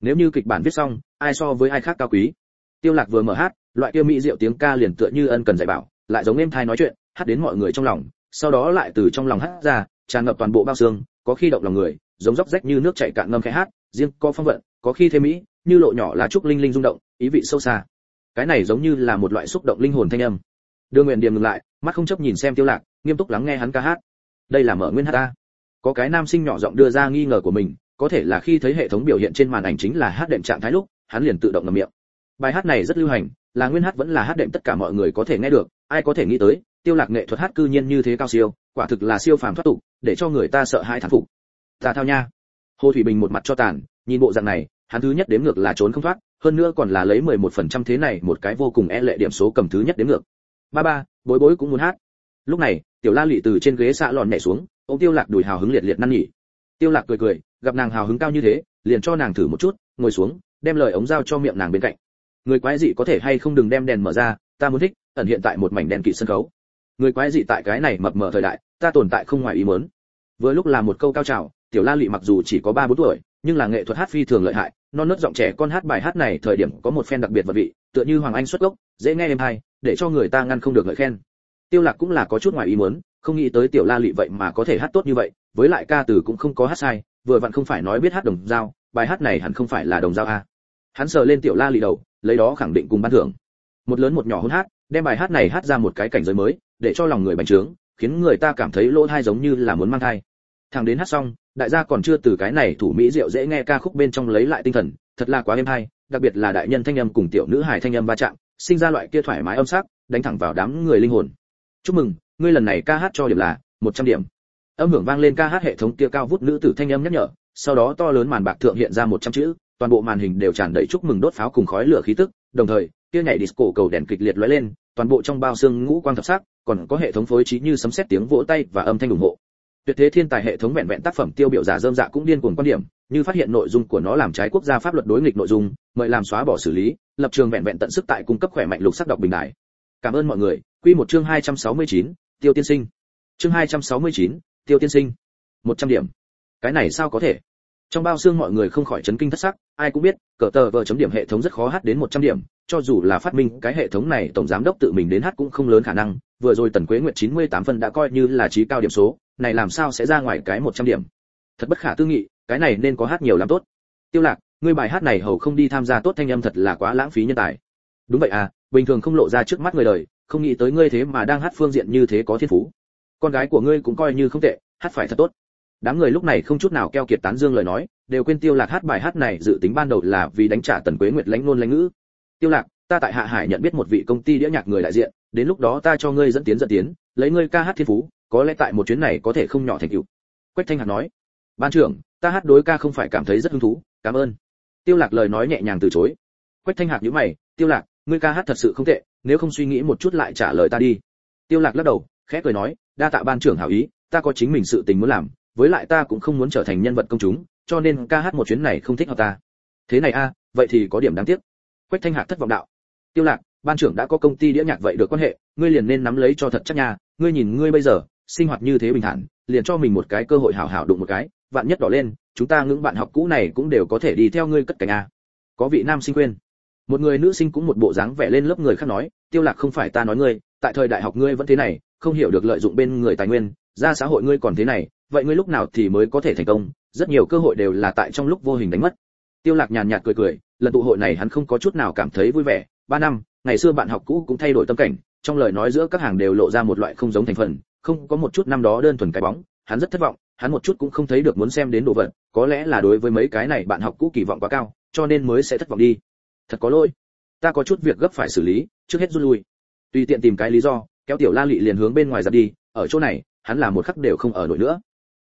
Nếu như kịch bản viết xong, ai so với ai khác cao quý? Tiêu lạc vừa mở hát, loại kia mỹ diệu tiếng ca liền tựa như ân cần dạy bảo, lại giống em thai nói chuyện, hát đến mọi người trong lòng sau đó lại từ trong lòng hát ra, tràn ngập toàn bộ bao xương, có khi động lòng người, giống róc rách như nước chảy cạn ngâm khẽ hát, riêng có phong vận, có khi thêm mỹ, như lộ nhỏ lá trúc linh linh rung động, ý vị sâu xa. Cái này giống như là một loại xúc động linh hồn thanh âm. Đưa nguyện điểm ngừng lại, mắt không chấp nhìn xem tiêu lạc, nghiêm túc lắng nghe hắn ca hát. Đây là mở nguyên hát ta. Có cái nam sinh nhỏ giọng đưa ra nghi ngờ của mình, có thể là khi thấy hệ thống biểu hiện trên màn ảnh chính là hát đệm trạng thái lúc, hắn liền tự động ngậm miệng. Bài hát này rất lưu hành, là nguyên hát vẫn là hát đệm tất cả mọi người có thể nghe được, ai có thể nghĩ tới tiêu lạc nghệ thuật hát cư nhiên như thế cao siêu, quả thực là siêu phàm thoát tục, để cho người ta sợ hãi thán phục. Ta thao nha. Hồ thủy bình một mặt cho tàn, nhìn bộ dạng này, hắn thứ nhất đến ngược là trốn không thoát, hơn nữa còn là lấy 11% thế này một cái vô cùng e lệ điểm số cầm thứ nhất đến ngược. Ba ba, bối bối cũng muốn hát. Lúc này, tiểu la lị từ trên ghế xạ lòn nhảy xuống ông tiêu lạc đùi hào hứng liệt liệt năn nhỉ tiêu lạc cười cười, gặp nàng hào hứng cao như thế, liền cho nàng thử một chút, ngồi xuống, đem lời ống dao cho miệng nàng bên cạnh. Người quái dị có thể hay không đừng đem đèn mở ra, ta muốn thích, ẩn hiện tại một mảnh đèn kỵ sân khấu người quái dị tại cái này mập mờ thời đại, ta tồn tại không ngoài ý muốn. Vừa lúc là một câu cao trào, tiểu la lị mặc dù chỉ có ba bốn tuổi, nhưng là nghệ thuật hát phi thường lợi hại, non nớt giọng trẻ con hát bài hát này thời điểm có một phen đặc biệt vật vị, tựa như hoàng anh xuất gốc, dễ nghe em hay, để cho người ta ngăn không được ngợi khen. Tiêu lạc cũng là có chút ngoài ý muốn, không nghĩ tới tiểu la lị vậy mà có thể hát tốt như vậy, với lại ca từ cũng không có hát sai, vừa vặn không phải nói biết hát đồng dao bài hát này hẳn không phải là đồng dao a. Hắn sờ lên tiểu la lị đầu, lấy đó khẳng định cùng ban thưởng. Một lớn một nhỏ hôn hát đem bài hát này hát ra một cái cảnh giới mới, để cho lòng người bành trướng, khiến người ta cảm thấy lỗ thai giống như là muốn mang thai. Thằng đến hát xong, đại gia còn chưa từ cái này thủ mỹ diệu dễ nghe ca khúc bên trong lấy lại tinh thần, thật là quá êm hay, đặc biệt là đại nhân thanh âm cùng tiểu nữ hài thanh âm va chạm, sinh ra loại kia thoải mái âm sắc, đánh thẳng vào đám người linh hồn. Chúc mừng, ngươi lần này ca hát cho điểm là 100 điểm. Âm hưởng vang lên ca hát hệ thống kia cao vút nữ tử thanh âm nhắc nhở, sau đó to lớn màn bạc thượng hiện ra 100 chữ, toàn bộ màn hình đều tràn đầy chúc mừng đốt pháo cùng khói lửa khí tức, đồng thời kia nhảy disco cầu đèn kịch liệt lóe lên toàn bộ trong bao xương ngũ quang thập sắc còn có hệ thống phối trí như sấm sét tiếng vỗ tay và âm thanh ủng hộ. Tuyệt thế thiên tài hệ thống vẹn vẹn tác phẩm tiêu biểu giả dơm dạ cũng điên cuồng quan điểm như phát hiện nội dung của nó làm trái quốc gia pháp luật đối nghịch nội dung mời làm xóa bỏ xử lý lập trường vẹn vẹn tận sức tại cung cấp khỏe mạnh lục sắc đọc bình đại. Cảm ơn mọi người. Quy một chương 269, tiêu tiên sinh. Chương 269, tiêu tiên sinh. 100 điểm. Cái này sao có thể? Trong bao xương mọi người không khỏi chấn kinh thất sắc, ai cũng biết, cờ tờ vợ chấm điểm hệ thống rất khó hát đến 100 điểm, cho dù là phát minh cái hệ thống này, tổng giám đốc tự mình đến hát cũng không lớn khả năng, vừa rồi tần quế nguyệt 98 phân đã coi như là trí cao điểm số, này làm sao sẽ ra ngoài cái 100 điểm? Thật bất khả tư nghị, cái này nên có hát nhiều lắm tốt. Tiêu lạc, ngươi bài hát này hầu không đi tham gia tốt thanh âm thật là quá lãng phí nhân tài. Đúng vậy à bình thường không lộ ra trước mắt người đời, không nghĩ tới ngươi thế mà đang hát phương diện như thế có thiên phú. Con gái của ngươi cũng coi như không tệ, hát phải thật tốt đám người lúc này không chút nào keo kiệt tán dương lời nói, đều quên tiêu lạc hát bài hát này dự tính ban đầu là vì đánh trả tần quế nguyệt lãnh nôn lãnh ngữ. Tiêu lạc, ta tại hạ hải nhận biết một vị công ty đĩa nhạc người đại diện, đến lúc đó ta cho ngươi dẫn tiến dẫn tiến, lấy ngươi ca hát thiên phú, có lẽ tại một chuyến này có thể không nhỏ thành tựu. Quách thanh hạc nói, ban trưởng, ta hát đối ca không phải cảm thấy rất hứng thú, cảm ơn. Tiêu lạc lời nói nhẹ nhàng từ chối. Quách thanh hạc nhíu mày, tiêu lạc, ngươi ca hát thật sự không tệ, nếu không suy nghĩ một chút lại trả lời ta đi. Tiêu lạc lắc đầu, khẽ cười nói, đa tạ ban trưởng hảo ý, ta có chính mình sự tình muốn làm với lại ta cũng không muốn trở thành nhân vật công chúng, cho nên ca hát một chuyến này không thích hợp ta. Thế này a à, vậy thì có điểm đáng tiếc. Quách thanh hạc thất vọng đạo. Tiêu lạc, ban trưởng đã có công ty đĩa nhạc vậy được quan hệ, ngươi liền nên nắm lấy cho thật chắc nha, ngươi nhìn ngươi bây giờ, sinh hoạt như thế bình thản, liền cho mình một cái cơ hội hảo hảo đụng một cái, vạn nhất đỏ lên, chúng ta những bạn học cũ này cũng đều có thể đi theo ngươi cất cánh a. Có vị nam sinh quên một người nữ sinh cũng một bộ dáng vẻ lên lớp người khác nói, tiêu lạc không phải ta nói ngươi, tại thời đại học ngươi vẫn thế này, không hiểu được lợi dụng bên người tài nguyên, ra xã hội ngươi còn thế này vậy ngươi lúc nào thì mới có thể thành công? Rất nhiều cơ hội đều là tại trong lúc vô hình đánh mất. Tiêu lạc nhàn nhạt cười cười, lần tụ hội này hắn không có chút nào cảm thấy vui vẻ. Ba năm, ngày xưa bạn học cũ cũng thay đổi tâm cảnh, trong lời nói giữa các hàng đều lộ ra một loại không giống thành phần, không có một chút năm đó đơn thuần cái bóng. Hắn rất thất vọng, hắn một chút cũng không thấy được muốn xem đến đồ vật, có lẽ là đối với mấy cái này bạn học cũ kỳ vọng quá cao, cho nên mới sẽ thất vọng đi. Thật có lỗi. Ta có chút việc gấp phải xử lý, trước hết rút lui. Tùy tiện tìm cái lý do, kéo tiểu la lị liền hướng bên ngoài ra đi, ở chỗ này, hắn là một khắc đều không ở nổi nữa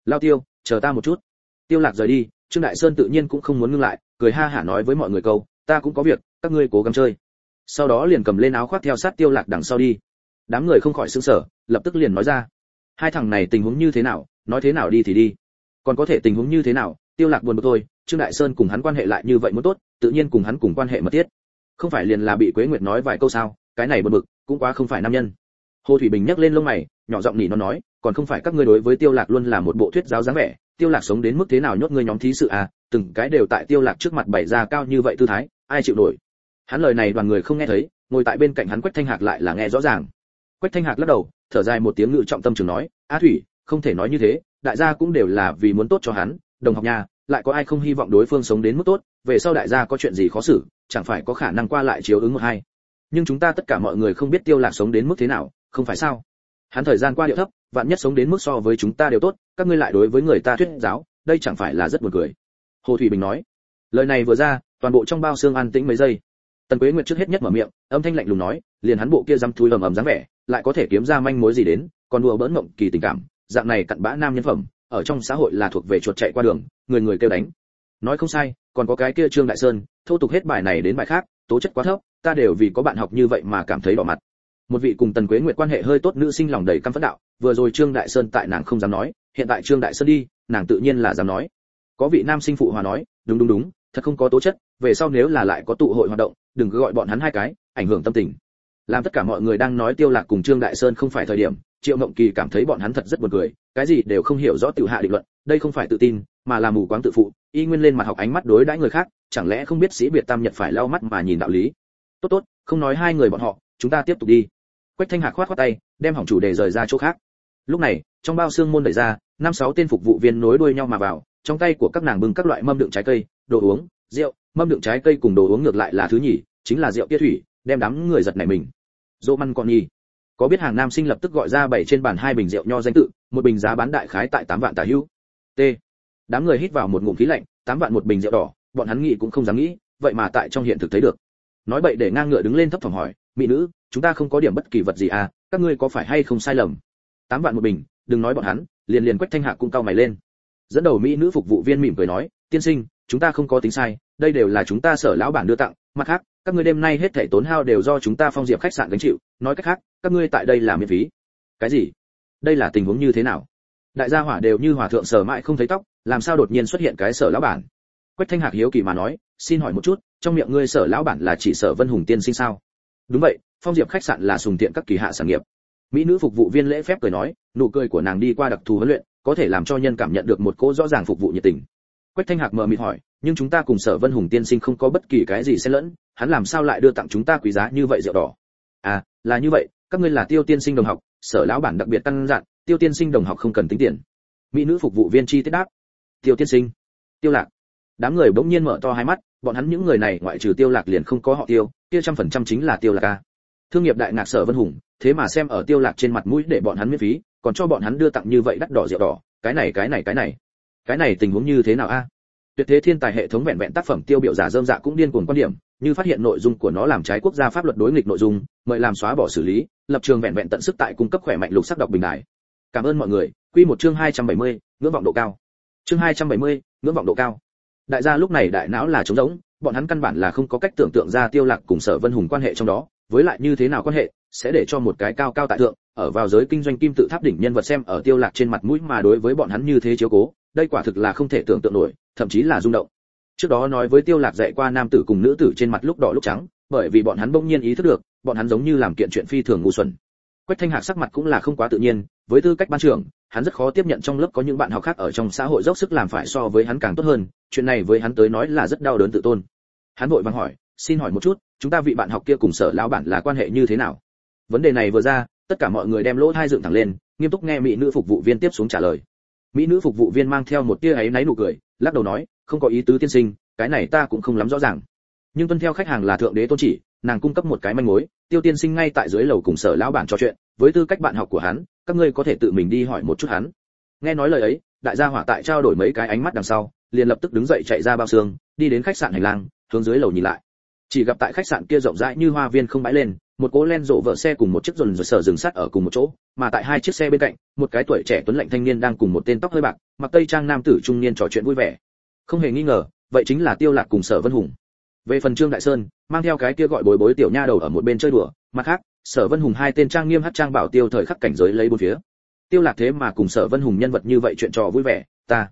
lao tiêu, chờ ta một chút. Tiêu lạc rời đi, trương đại sơn tự nhiên cũng không muốn ngưng lại, cười ha hả nói với mọi người câu, ta cũng có việc, các ngươi cố gắng chơi. Sau đó liền cầm lên áo khoác theo sát tiêu lạc đằng sau đi. Đám người không khỏi sững sờ, lập tức liền nói ra, hai thằng này tình huống như thế nào, nói thế nào đi thì đi. Còn có thể tình huống như thế nào, tiêu lạc buồn bực thôi, trương đại sơn cùng hắn quan hệ lại như vậy muốn tốt, tự nhiên cùng hắn cùng quan hệ mật thiết. Không phải liền là bị quế nguyệt nói vài câu sao, cái này buồn bực, cũng quá không phải nam nhân. Hồ thủy bình nhấc lên lông mày, nhỏ giọng nỉ nó nói còn không phải các ngươi đối với tiêu lạc luôn là một bộ thuyết giáo dáng vẻ, tiêu lạc sống đến mức thế nào nhốt ngươi nhóm thí sự à từng cái đều tại tiêu lạc trước mặt bày ra cao như vậy tư thái, ai chịu nổi? Hắn lời này đoàn người không nghe thấy, ngồi tại bên cạnh hắn quách thanh hạc lại là nghe rõ ràng. Quách thanh hạc lắc đầu, thở dài một tiếng ngự trọng tâm trường nói, a thủy, không thể nói như thế, đại gia cũng đều là vì muốn tốt cho hắn, đồng học nhà, lại có ai không hy vọng đối phương sống đến mức tốt, về sau đại gia có chuyện gì khó xử, chẳng phải có khả năng qua lại chiếu ứng một hai. Nhưng chúng ta tất cả mọi người không biết tiêu lạc sống đến mức thế nào, không phải sao? Hắn thời gian qua điệu thấp vạn nhất sống đến mức so với chúng ta đều tốt, các ngươi lại đối với người ta thuyết giáo, đây chẳng phải là rất buồn cười. Hồ thủy bình nói. Lời này vừa ra, toàn bộ trong bao xương an tĩnh mấy giây. Tần quế nguyệt trước hết nhất mở miệng, âm thanh lạnh lùng nói, liền hắn bộ kia dăm thui ầm ầm dáng vẻ, lại có thể kiếm ra manh mối gì đến, còn đùa bỡn mộng kỳ tình cảm, dạng này cặn bã nam nhân phẩm, ở trong xã hội là thuộc về chuột chạy qua đường, người người kêu đánh. Nói không sai, còn có cái kia trương đại sơn, thô tục hết bài này đến bài khác, tố chất quá thấp, ta đều vì có bạn học như vậy mà cảm thấy đỏ mặt. Một vị cùng tần quế nguyệt quan hệ hơi tốt nữ sinh lòng đầy căm phẫn đạo vừa rồi trương đại sơn tại nàng không dám nói, hiện tại trương đại sơn đi, nàng tự nhiên là dám nói. Có vị nam sinh phụ hòa nói, đúng đúng đúng, thật không có tố chất, về sau nếu là lại có tụ hội hoạt động, đừng cứ gọi bọn hắn hai cái, ảnh hưởng tâm tình. Làm tất cả mọi người đang nói tiêu lạc cùng trương đại sơn không phải thời điểm, triệu mộng kỳ cảm thấy bọn hắn thật rất buồn cười, cái gì đều không hiểu rõ tiểu hạ định luận, đây không phải tự tin, mà là mù quáng tự phụ, y nguyên lên mặt học ánh mắt đối đãi người khác, chẳng lẽ không biết sĩ biệt tam nhật phải lau mắt mà nhìn đạo lý. Tốt tốt, không nói hai người bọn họ, chúng ta tiếp tục đi. Quách thanh hạc khoát khoát tay, đem hỏng chủ đề rời ra chỗ khác lúc này, trong bao xương môn đẩy ra, năm sáu tên phục vụ viên nối đuôi nhau mà vào, trong tay của các nàng bưng các loại mâm đựng trái cây, đồ uống, rượu. Mâm đựng trái cây cùng đồ uống ngược lại là thứ nhỉ chính là rượu kia thủy, đem đám người giật này mình. Dỗ măn con nhi có biết hàng nam sinh lập tức gọi ra bảy trên bàn hai bình rượu nho danh tự, một bình giá bán đại khái tại tám vạn tà hữu t. Đám người hít vào một ngụm khí lạnh, tám vạn một bình rượu đỏ, bọn hắn nghĩ cũng không dám nghĩ, vậy mà tại trong hiện thực thấy được. Nói bậy để ngang ngựa đứng lên thấp thỏm hỏi, mỹ nữ, chúng ta không có điểm bất kỳ vật gì à? Các ngươi có phải hay không sai lầm? Tám vạn một bình, đừng nói bọn hắn, liền liền quách thanh hạ cung cao mày lên. Dẫn đầu mỹ nữ phục vụ viên mỉm cười nói, tiên sinh, chúng ta không có tính sai, đây đều là chúng ta sở lão bản đưa tặng, mặt khác, các ngươi đêm nay hết thảy tốn hao đều do chúng ta phong diệp khách sạn gánh chịu, nói cách khác, các ngươi tại đây là miễn phí. Cái gì? Đây là tình huống như thế nào? Đại gia hỏa đều như hòa thượng sở mãi không thấy tóc, làm sao đột nhiên xuất hiện cái sở lão bản? Quách thanh hạc hiếu kỳ mà nói, xin hỏi một chút, trong miệng ngươi sở lão bản là chỉ sở vân hùng tiên sinh sao? Đúng vậy, phong diệp khách sạn là sùng tiện các kỳ hạ sản nghiệp mỹ nữ phục vụ viên lễ phép cười nói, nụ cười của nàng đi qua đặc thù huấn luyện, có thể làm cho nhân cảm nhận được một cô rõ ràng phục vụ nhiệt tình. Quách thanh hạc mờ mịt hỏi, nhưng chúng ta cùng sở vân hùng tiên sinh không có bất kỳ cái gì xen lẫn, hắn làm sao lại đưa tặng chúng ta quý giá như vậy rượu đỏ? À là như vậy, các ngươi là tiêu tiên sinh đồng học, sở lão bản đặc biệt căn dặn, tiêu tiên sinh đồng học không cần tính tiền. Mỹ nữ phục vụ viên chi tiết đáp, tiêu tiên sinh, tiêu lạc. Đám người bỗng nhiên mở to hai mắt, bọn hắn những người này ngoại trừ tiêu lạc liền không có họ tiêu, kia trăm phần trăm chính là tiêu lạc ca thương nghiệp đại ngạc sở vân hùng thế mà xem ở tiêu lạc trên mặt mũi để bọn hắn miễn phí còn cho bọn hắn đưa tặng như vậy đắt đỏ rượu đỏ cái này cái này cái này. Cái này tình huống như thế nào a? À? Tuyệt thế thiên tài hệ thống vẹn vẹn tác phẩm tiêu biểu giả dơm dạ cũng điên cuồng quan điểm như phát hiện nội dung của nó làm trái quốc gia pháp luật đối nghịch nội dung mời làm xóa bỏ xử lý lập trường vẹn vẹn tận sức tại cung cấp khỏe mạnh lục sắc đọc bình đại cảm ơn mọi người. Quy một chương 270, ngưỡng vọng độ cao. Chương 270, ngưỡng vọng độ cao. Đại gia lúc này đại não là trống rỗng bọn hắn căn bản là không có cách tưởng tượng ra tiêu lạc cùng sở vân hùng quan hệ trong đó với lại như thế nào quan hệ, sẽ để cho một cái cao cao tại thượng, ở vào giới kinh doanh kim tự tháp đỉnh nhân vật xem ở tiêu lạc trên mặt mũi mà đối với bọn hắn như thế chiếu cố, đây quả thực là không thể tưởng tượng nổi, thậm chí là rung động. Trước đó nói với tiêu lạc dạy qua nam tử cùng nữ tử trên mặt lúc đỏ lúc trắng, bởi vì bọn hắn bỗng nhiên ý thức được, bọn hắn giống như làm kiện chuyện phi thường ngu xuẩn. Quách thanh hạc sắc mặt cũng là không quá tự nhiên, với tư cách ban trưởng, hắn rất khó tiếp nhận trong lớp có những bạn học khác ở trong xã hội dốc sức làm phải so với hắn càng tốt hơn, chuyện này với hắn tới nói là rất đau đớn tự tôn. Hắn vội vàng hỏi xin hỏi một chút, chúng ta vị bạn học kia cùng sở lão bản là quan hệ như thế nào? Vấn đề này vừa ra, tất cả mọi người đem lỗ thai dựng thẳng lên, nghiêm túc nghe mỹ nữ phục vụ viên tiếp xuống trả lời. Mỹ nữ phục vụ viên mang theo một tia ấy náy nụ cười, lắc đầu nói, không có ý tứ tiên sinh, cái này ta cũng không lắm rõ ràng. Nhưng tuân theo khách hàng là thượng đế tôn chỉ, nàng cung cấp một cái manh mối, tiêu tiên sinh ngay tại dưới lầu cùng sở lão bản trò chuyện, với tư cách bạn học của hắn, các ngươi có thể tự mình đi hỏi một chút hắn. Nghe nói lời ấy, đại gia hỏa tại trao đổi mấy cái ánh mắt đằng sau, liền lập tức đứng dậy chạy ra bao xương, đi đến khách sạn hành lang, hướng dưới lầu nhìn lại chỉ gặp tại khách sạn kia rộng rãi như hoa viên không bãi lên, một cố len rộ vợ xe cùng một chiếc dồn rồi sở dừng sắt ở cùng một chỗ, mà tại hai chiếc xe bên cạnh, một cái tuổi trẻ tuấn lạnh thanh niên đang cùng một tên tóc hơi bạc, mặc tây trang nam tử trung niên trò chuyện vui vẻ. Không hề nghi ngờ, vậy chính là tiêu lạc cùng sở vân hùng. Về phần trương đại sơn, mang theo cái kia gọi bối bối tiểu nha đầu ở một bên chơi đùa, mặt khác, sở vân hùng hai tên trang nghiêm hất trang bảo tiêu thời khắc cảnh giới lấy bốn phía. Tiêu lạc thế mà cùng sở vân hùng nhân vật như vậy chuyện trò vui vẻ, ta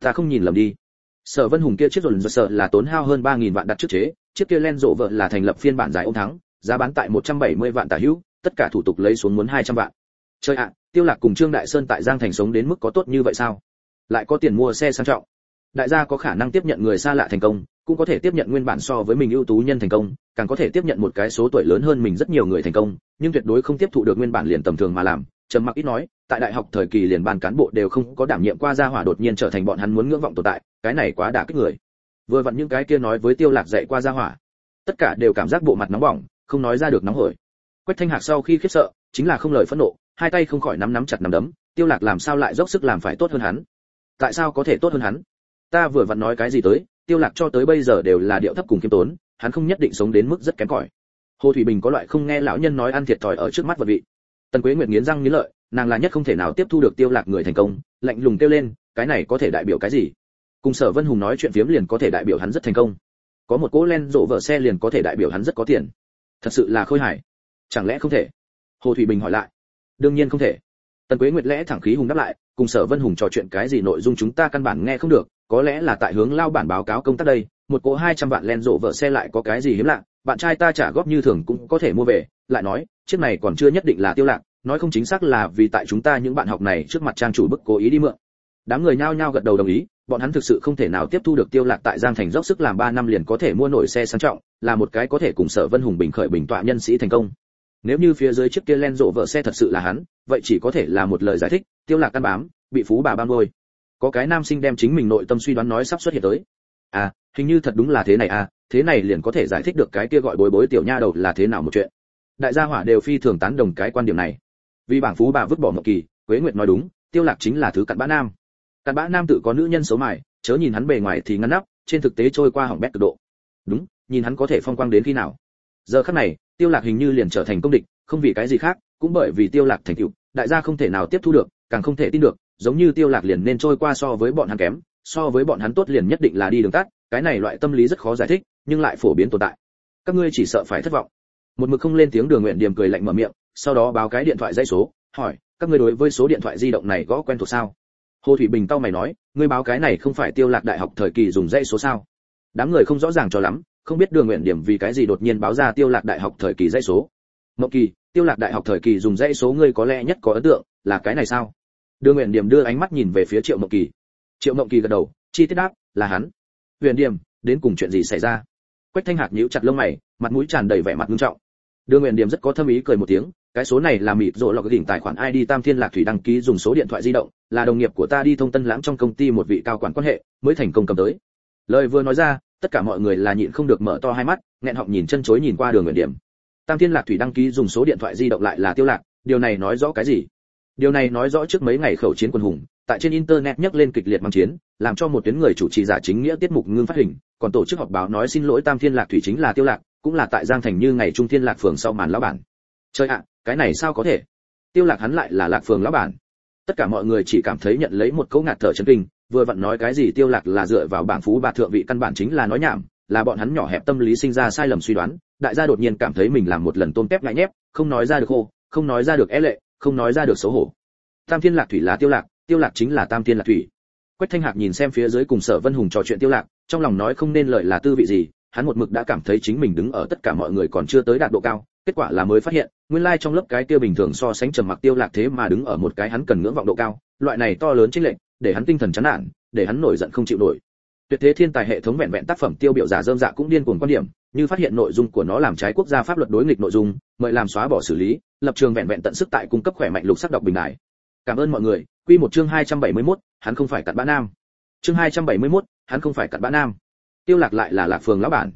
ta không nhìn lầm đi sở vân hùng kia chiếc dồn dồn sợ là tốn hao hơn ba nghìn vạn đặt trước chế chiếc kia len rộ vợ là thành lập phiên bản dài ôm thắng giá bán tại 170 vạn tả hữu, tất cả thủ tục lấy xuống muốn 200 vạn. Chơi ạ, Tiêu Lạc cùng Trương Đại Sơn tại Giang Thành sống đến mức có tốt như vậy sao? Lại có tiền mua xe sang trọng. Đại gia có khả năng tiếp nhận người xa lạ thành công, cũng có thể tiếp nhận nguyên bản so với mình ưu tú nhân thành công, càng có thể tiếp nhận một cái số tuổi lớn hơn mình rất nhiều người thành công, nhưng tuyệt đối không tiếp thụ được nguyên bản liền tầm thường mà làm. Trầm Mặc ít nói, tại đại học thời kỳ liền ban cán bộ đều không có đảm nhiệm qua gia hỏa đột nhiên trở thành bọn hắn muốn ngưỡng vọng tồn tại, cái này quá đả kích người. Vừa vặn những cái kia nói với Tiêu Lạc dạy qua gia hỏa, tất cả đều cảm giác bộ mặt nóng bỏng, không nói ra được nóng hổi. Quách thanh hạc sau khi khiếp sợ chính là không lời phẫn nộ hai tay không khỏi nắm nắm chặt nắm đấm tiêu lạc làm sao lại dốc sức làm phải tốt hơn hắn? Tại sao có thể tốt hơn hắn? Ta vừa vặn nói cái gì tới tiêu lạc cho tới bây giờ đều là điệu thấp cùng kiêm tốn hắn không nhất định sống đến mức rất kém cỏi. Hồ thủy bình có loại không nghe lão nhân nói ăn thiệt thòi ở trước mắt vật vị tần quế nguyệt nghiến răng nghiến lợi, nàng là nhất không thể nào tiếp thu được tiêu lạc người thành công, lạnh lùng kêu lên, cái này có thể đại biểu cái gì? Cùng sở vân hùng nói chuyện phiếm liền có thể đại biểu hắn rất thành công. Có một cỗ len rộ vợ xe liền có thể đại biểu hắn rất có tiền. Thật sự là khôi hài. Chẳng lẽ không thể? Hồ thủy bình hỏi lại. Đương nhiên không thể. Tần quế nguyệt lẽ thẳng khí hùng đáp lại, cùng sở vân hùng trò chuyện cái gì nội dung chúng ta căn bản nghe không được, có lẽ là tại hướng lao bản báo cáo công tác đây, một cỗ hai trăm vạn len rộ vợ xe lại có cái gì hiếm lạ bạn trai ta trả góp như thường cũng có thể mua về, lại nói, chiếc này còn chưa nhất định là tiêu lạc, nói không chính xác là vì tại chúng ta những bạn học này trước mặt trang chủ bức cố ý đi mượn. Đám người nhao nhao gật đầu đồng ý, bọn hắn thực sự không thể nào tiếp thu được tiêu lạc tại giang thành dốc sức làm 3 năm liền có thể mua nổi xe sang trọng, là một cái có thể cùng sở vân hùng bình khởi bình tọa nhân sĩ thành công. Nếu như phía dưới chiếc kia len rộ vợ xe thật sự là hắn, vậy chỉ có thể là một lời giải thích, tiêu lạc căn bám, bị phú bà ban ngôi có cái nam sinh đem chính mình nội tâm suy đoán nói sắp xuất hiện tới. À hình như thật đúng là thế này à thế này liền có thể giải thích được cái kia gọi bối bối tiểu nha đầu là thế nào một chuyện. Đại gia hỏa đều phi thường tán đồng cái quan điểm này. Vì bảng phú bà vứt bỏ một kỳ, quế nguyệt nói đúng, tiêu lạc chính là thứ cặn bã nam. Cặn bã nam tự có nữ nhân xấu mài, chớ nhìn hắn bề ngoài thì ngăn nắp, trên thực tế trôi qua hỏng bét cực độ. Đúng, nhìn hắn có thể phong quang đến khi nào. Giờ khắc này, tiêu lạc hình như liền trở thành công địch, không vì cái gì khác, cũng bởi vì tiêu lạc thành tựu, đại gia không thể nào tiếp thu được, càng không thể tin được, giống như tiêu lạc liền nên trôi qua so với bọn hắn kém, so với bọn hắn tốt liền nhất định là đi đường tắt, cái này loại tâm lý rất khó giải thích nhưng lại phổ biến tồn tại. Các ngươi chỉ sợ phải thất vọng. Một mực không lên tiếng đường nguyện điểm cười lạnh mở miệng, sau đó báo cái điện thoại dây số, hỏi, các ngươi đối với số điện thoại di động này gõ quen thuộc sao? Hồ thủy bình tao mày nói, ngươi báo cái này không phải tiêu lạc đại học thời kỳ dùng dây số sao? Đám người không rõ ràng cho lắm, không biết đường nguyện điểm vì cái gì đột nhiên báo ra tiêu lạc đại học thời kỳ dây số. Mộng kỳ, tiêu lạc đại học thời kỳ dùng dây số ngươi có lẽ nhất có ấn tượng, là cái này sao? Đường nguyện điểm đưa ánh mắt nhìn về phía triệu Mộng kỳ. Triệu Mộng kỳ gật đầu, chi tiết đáp, là hắn. Huyền điểm đến cùng chuyện gì xảy ra? Quách thanh hạc nhíu chặt lông mày, mặt mũi tràn đầy vẻ mặt nghiêm trọng. Đường nguyện điểm rất có thâm ý cười một tiếng, cái số này là mịt rộ lọc đỉnh tài khoản id tam thiên lạc thủy đăng ký dùng số điện thoại di động, là đồng nghiệp của ta đi thông tân lãng trong công ty một vị cao quản quan hệ, mới thành công cầm tới. Lời vừa nói ra, tất cả mọi người là nhịn không được mở to hai mắt, nghẹn họng nhìn chân chối nhìn qua đường nguyện điểm. Tam thiên lạc thủy đăng ký dùng số điện thoại di động lại là tiêu lạc, điều này nói rõ cái gì? Điều này nói rõ trước mấy ngày khẩu chiến quân hùng tại trên internet nhắc lên kịch liệt mang chiến, làm cho một tuyến người chủ trì giả chính nghĩa tiết mục ngưng phát hình, còn tổ chức họp báo nói xin lỗi tam thiên lạc thủy chính là tiêu lạc, cũng là tại giang thành như ngày trung thiên lạc phường sau màn lão bản. Trời ạ, cái này sao có thể? Tiêu lạc hắn lại là lạc phường lão bản. Tất cả mọi người chỉ cảm thấy nhận lấy một câu ngạt thở chấn kinh, vừa vặn nói cái gì tiêu lạc là dựa vào bảng phú bà thượng vị căn bản chính là nói nhảm, là bọn hắn nhỏ hẹp tâm lý sinh ra sai lầm suy đoán, đại gia đột nhiên cảm thấy mình làm một lần tôm tép ngại nhép, không nói ra được khô, không nói ra được é lệ, không nói ra được xấu hổ. Tam thiên lạc thủy là tiêu lạc tiêu lạc chính là tam thiên lạc thủy. Quách thanh hạc nhìn xem phía dưới cùng sở vân hùng trò chuyện tiêu lạc, trong lòng nói không nên lợi là tư vị gì, hắn một mực đã cảm thấy chính mình đứng ở tất cả mọi người còn chưa tới đạt độ cao, kết quả là mới phát hiện, nguyên lai like trong lớp cái tiêu bình thường so sánh trầm mặc tiêu lạc thế mà đứng ở một cái hắn cần ngưỡng vọng độ cao, loại này to lớn chính lệnh để hắn tinh thần chán nản, để hắn nổi giận không chịu nổi. Tuyệt thế thiên tài hệ thống vẹn vẹn tác phẩm tiêu biểu giả dơm dạ cũng điên cuồng quan điểm, như phát hiện nội dung của nó làm trái quốc gia pháp luật đối nghịch nội dung, mời làm xóa bỏ xử lý, lập trường vẹn vẹn tận sức tại cung cấp khỏe mạnh lục sắc đọc bình đại cảm ơn mọi người. Quy một chương 271, hắn không phải cặn bã nam. Chương 271, hắn không phải cặn bã nam. Tiêu lạc lại là lạc phường lão bản.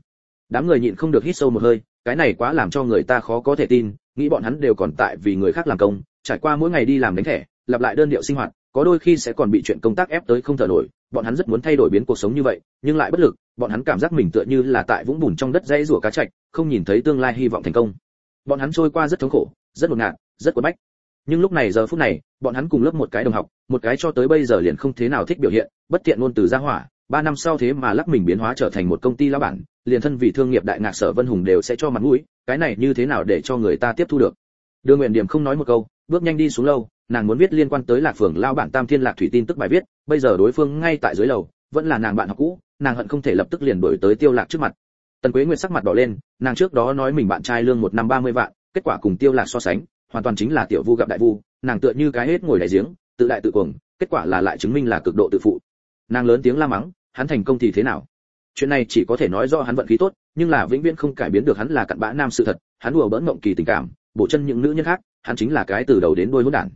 Đám người nhịn không được hít sâu một hơi cái này quá làm cho người ta khó có thể tin nghĩ bọn hắn đều còn tại vì người khác làm công trải qua mỗi ngày đi làm đánh thẻ lặp lại đơn điệu sinh hoạt có đôi khi sẽ còn bị chuyện công tác ép tới không thở nổi bọn hắn rất muốn thay đổi biến cuộc sống như vậy nhưng lại bất lực bọn hắn cảm giác mình tựa như là tại vũng bùn trong đất dãy rủa cá trạch, không nhìn thấy tương lai hy vọng thành công. Bọn hắn trôi qua rất thống khổ rất ngột ngạt rất cuốn bách nhưng lúc này giờ phút này, bọn hắn cùng lớp một cái đồng học, một cái cho tới bây giờ liền không thế nào thích biểu hiện, bất tiện ngôn từ ra hỏa. Ba năm sau thế mà lắc mình biến hóa trở thành một công ty lão bản, liền thân vì thương nghiệp đại ngạc sở vân hùng đều sẽ cho mặt mũi, cái này như thế nào để cho người ta tiếp thu được? Đưa nguyện điểm không nói một câu, bước nhanh đi xuống lâu nàng muốn viết liên quan tới lạc phường lao bản tam thiên lạc thủy tin tức bài viết, bây giờ đối phương ngay tại dưới lầu, vẫn là nàng bạn học cũ, nàng hận không thể lập tức liền đổi tới tiêu lạc trước mặt. Tần quế nguyệt sắc mặt đỏ lên, nàng trước đó nói mình bạn trai lương một năm ba mươi vạn, kết quả cùng tiêu lạc so sánh hoàn toàn chính là tiểu vu gặp đại vu, nàng tựa như cái hết ngồi đại giếng, tự đại tự cuồng, kết quả là lại chứng minh là cực độ tự phụ. Nàng lớn tiếng la mắng, hắn thành công thì thế nào? Chuyện này chỉ có thể nói do hắn vận khí tốt, nhưng là vĩnh viễn không cải biến được hắn là cặn bã nam sự thật, hắn đùa bỡn mộng kỳ tình cảm, bổ chân những nữ nhân khác, hắn chính là cái từ đầu đến đuôi hỗn đản.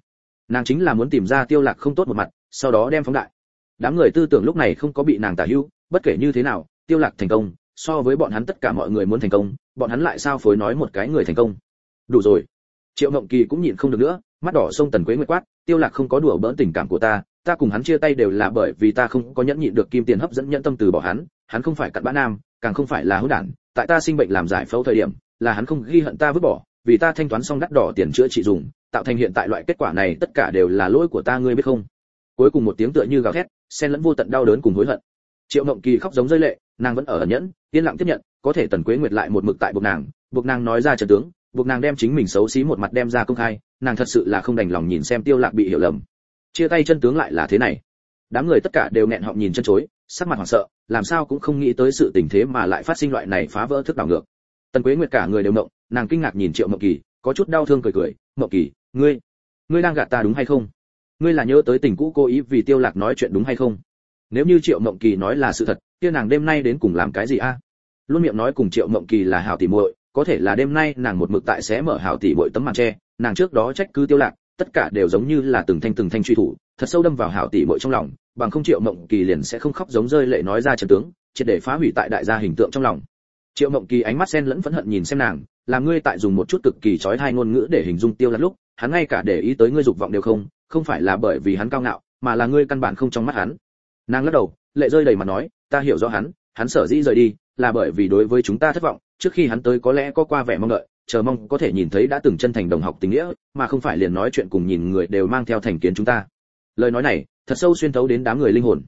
Nàng chính là muốn tìm ra tiêu lạc không tốt một mặt, sau đó đem phóng đại. Đám người tư tưởng lúc này không có bị nàng tả hữu, bất kể như thế nào, tiêu lạc thành công, so với bọn hắn tất cả mọi người muốn thành công, bọn hắn lại sao phối nói một cái người thành công? Đủ rồi triệu ngộng kỳ cũng nhịn không được nữa, mắt đỏ sông tần quế nguyệt quát, tiêu lạc không có đùa bỡn tình cảm của ta ta cùng hắn chia tay đều là bởi vì ta không có nhẫn nhịn được kim tiền hấp dẫn nhẫn tâm từ bỏ hắn hắn không phải cặn bã nam, càng không phải là hữu đản, tại ta sinh bệnh làm giải phẫu thời điểm, là hắn không ghi hận ta vứt bỏ, vì ta thanh toán xong đắt đỏ tiền chữa trị dùng, tạo thành hiện tại loại kết quả này tất cả đều là lỗi của ta, ngươi biết không? Cuối cùng một tiếng tựa như gào thét, xen lẫn vô tận đau đớn cùng hối hận. Triệu Mộng kỳ khóc giống rơi lệ, nàng vẫn ở ẩn nhẫn, yên lặng tiếp nhận, có thể tần quế nguyệt lại một mực tại buộc nàng buộc nàng nói ra trận tướng buộc nàng đem chính mình xấu xí một mặt đem ra công khai, nàng thật sự là không đành lòng nhìn xem tiêu lạc bị hiểu lầm. Chia tay chân tướng lại là thế này. Đám người tất cả đều nghẹn họng nhìn chân chối, sắc mặt hoảng sợ, làm sao cũng không nghĩ tới sự tình thế mà lại phát sinh loại này phá vỡ thức đảo ngược. Tần quế nguyệt cả người đều động nàng kinh ngạc nhìn triệu mộng kỳ, có chút đau thương cười cười, mộng kỳ, ngươi ngươi đang gạt ta đúng hay không? Ngươi là nhớ tới tình cũ cố ý vì tiêu lạc nói chuyện đúng hay không? Nếu như triệu mộng kỳ nói là sự thật, kia nàng đêm nay đến cùng làm cái gì a? Luôn miệng nói cùng triệu mộng kỳ là hảo tỷ muội có thể là đêm nay nàng một mực tại sẽ mở hảo tỷ bội tấm màn che nàng trước đó trách cứ tiêu lạc, tất cả đều giống như là từng thanh từng thanh truy thủ, thật sâu đâm vào hảo tỷ bội trong lòng, bằng không triệu mộng kỳ liền sẽ không khóc giống rơi lệ nói ra trận tướng, triệt để phá hủy tại đại gia hình tượng trong lòng. Triệu mộng kỳ ánh mắt xen lẫn phẫn hận nhìn xem nàng, là ngươi tại dùng một chút cực kỳ chói tai ngôn ngữ để hình dung tiêu lạc lúc, hắn ngay cả để ý tới ngươi dục vọng đều không không phải là bởi vì hắn cao ngạo, mà là ngươi căn bản không trong mắt hắn. Nàng lắc đầu, lệ rơi đầy mặt nói, ta hiểu rõ hắn hắn sở dĩ rời đi là bởi vì đối với chúng ta thất vọng, trước khi hắn tới có lẽ có qua vẻ mong đợi, chờ mong có thể nhìn thấy đã từng chân thành đồng học tình nghĩa, mà không phải liền nói chuyện cùng nhìn người đều mang theo thành kiến chúng ta. Lời nói này, thật sâu xuyên thấu đến đám người linh hồn.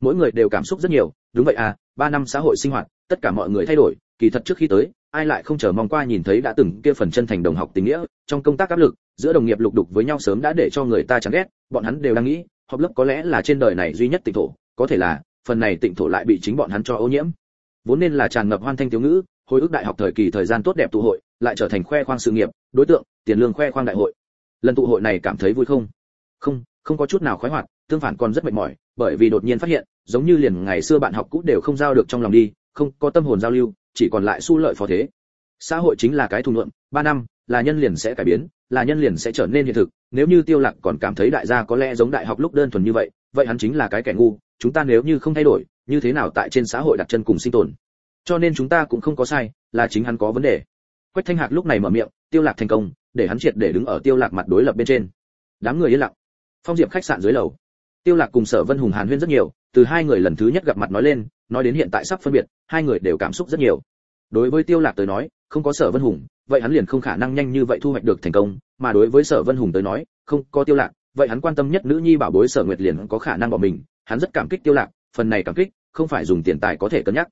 Mỗi người đều cảm xúc rất nhiều, đúng vậy à ba năm xã hội sinh hoạt, tất cả mọi người thay đổi, kỳ thật trước khi tới, ai lại không chờ mong qua nhìn thấy đã từng kia phần chân thành đồng học tình nghĩa, trong công tác áp lực, giữa đồng nghiệp lục đục với nhau sớm đã để cho người ta chán ghét, bọn hắn đều đang nghĩ học lớp có lẽ là trên đời này duy nhất tịnh thổ, có thể là, phần này tịnh thổ lại bị chính bọn hắn cho ô nhiễm vốn nên là tràn ngập hoan thanh thiếu ngữ, hồi ức đại học thời kỳ thời gian tốt đẹp tụ hội, lại trở thành khoe khoang sự nghiệp, đối tượng, tiền lương khoe khoang đại hội. Lần tụ hội này cảm thấy vui không? Không không có chút nào khoái hoạt, tương phản còn rất mệt mỏi, bởi vì đột nhiên phát hiện, giống như liền ngày xưa bạn học cũ đều không giao được trong lòng đi, không có tâm hồn giao lưu, chỉ còn lại su lợi phó thế. Xã hội chính là cái thù luận ba năm, là nhân liền sẽ cải biến, là nhân liền sẽ trở nên hiện thực, nếu như tiêu lạc còn cảm thấy đại gia có lẽ giống đại học lúc đơn thuần như vậy vậy hắn chính là cái kẻ ngu chúng ta nếu như không thay đổi, như thế nào tại trên xã hội đặt chân cùng sinh tồn? Cho nên chúng ta cũng không có sai, là chính hắn có vấn đề. Quách thanh hạc lúc này mở miệng, tiêu lạc thành công, để hắn triệt để đứng ở tiêu lạc mặt đối lập bên trên. Đám người yên lặng. Phong diệp khách sạn dưới lầu. Tiêu lạc cùng sở vân hùng hàn huyên rất nhiều, từ hai người lần thứ nhất gặp mặt nói lên, nói đến hiện tại sắp phân biệt, hai người đều cảm xúc rất nhiều. Đối với tiêu lạc tới nói, không có sở vân hùng, vậy hắn liền không khả năng nhanh như vậy thu hoạch được thành công, mà đối với sở vân hùng tới nói, không có tiêu lạc, vậy hắn quan tâm nhất nữ nhi bảo bối sở nguyệt liền có khả năng bỏ mình hắn rất cảm kích tiêu lạc, phần này cảm kích, không phải dùng tiền tài có thể cân nhắc.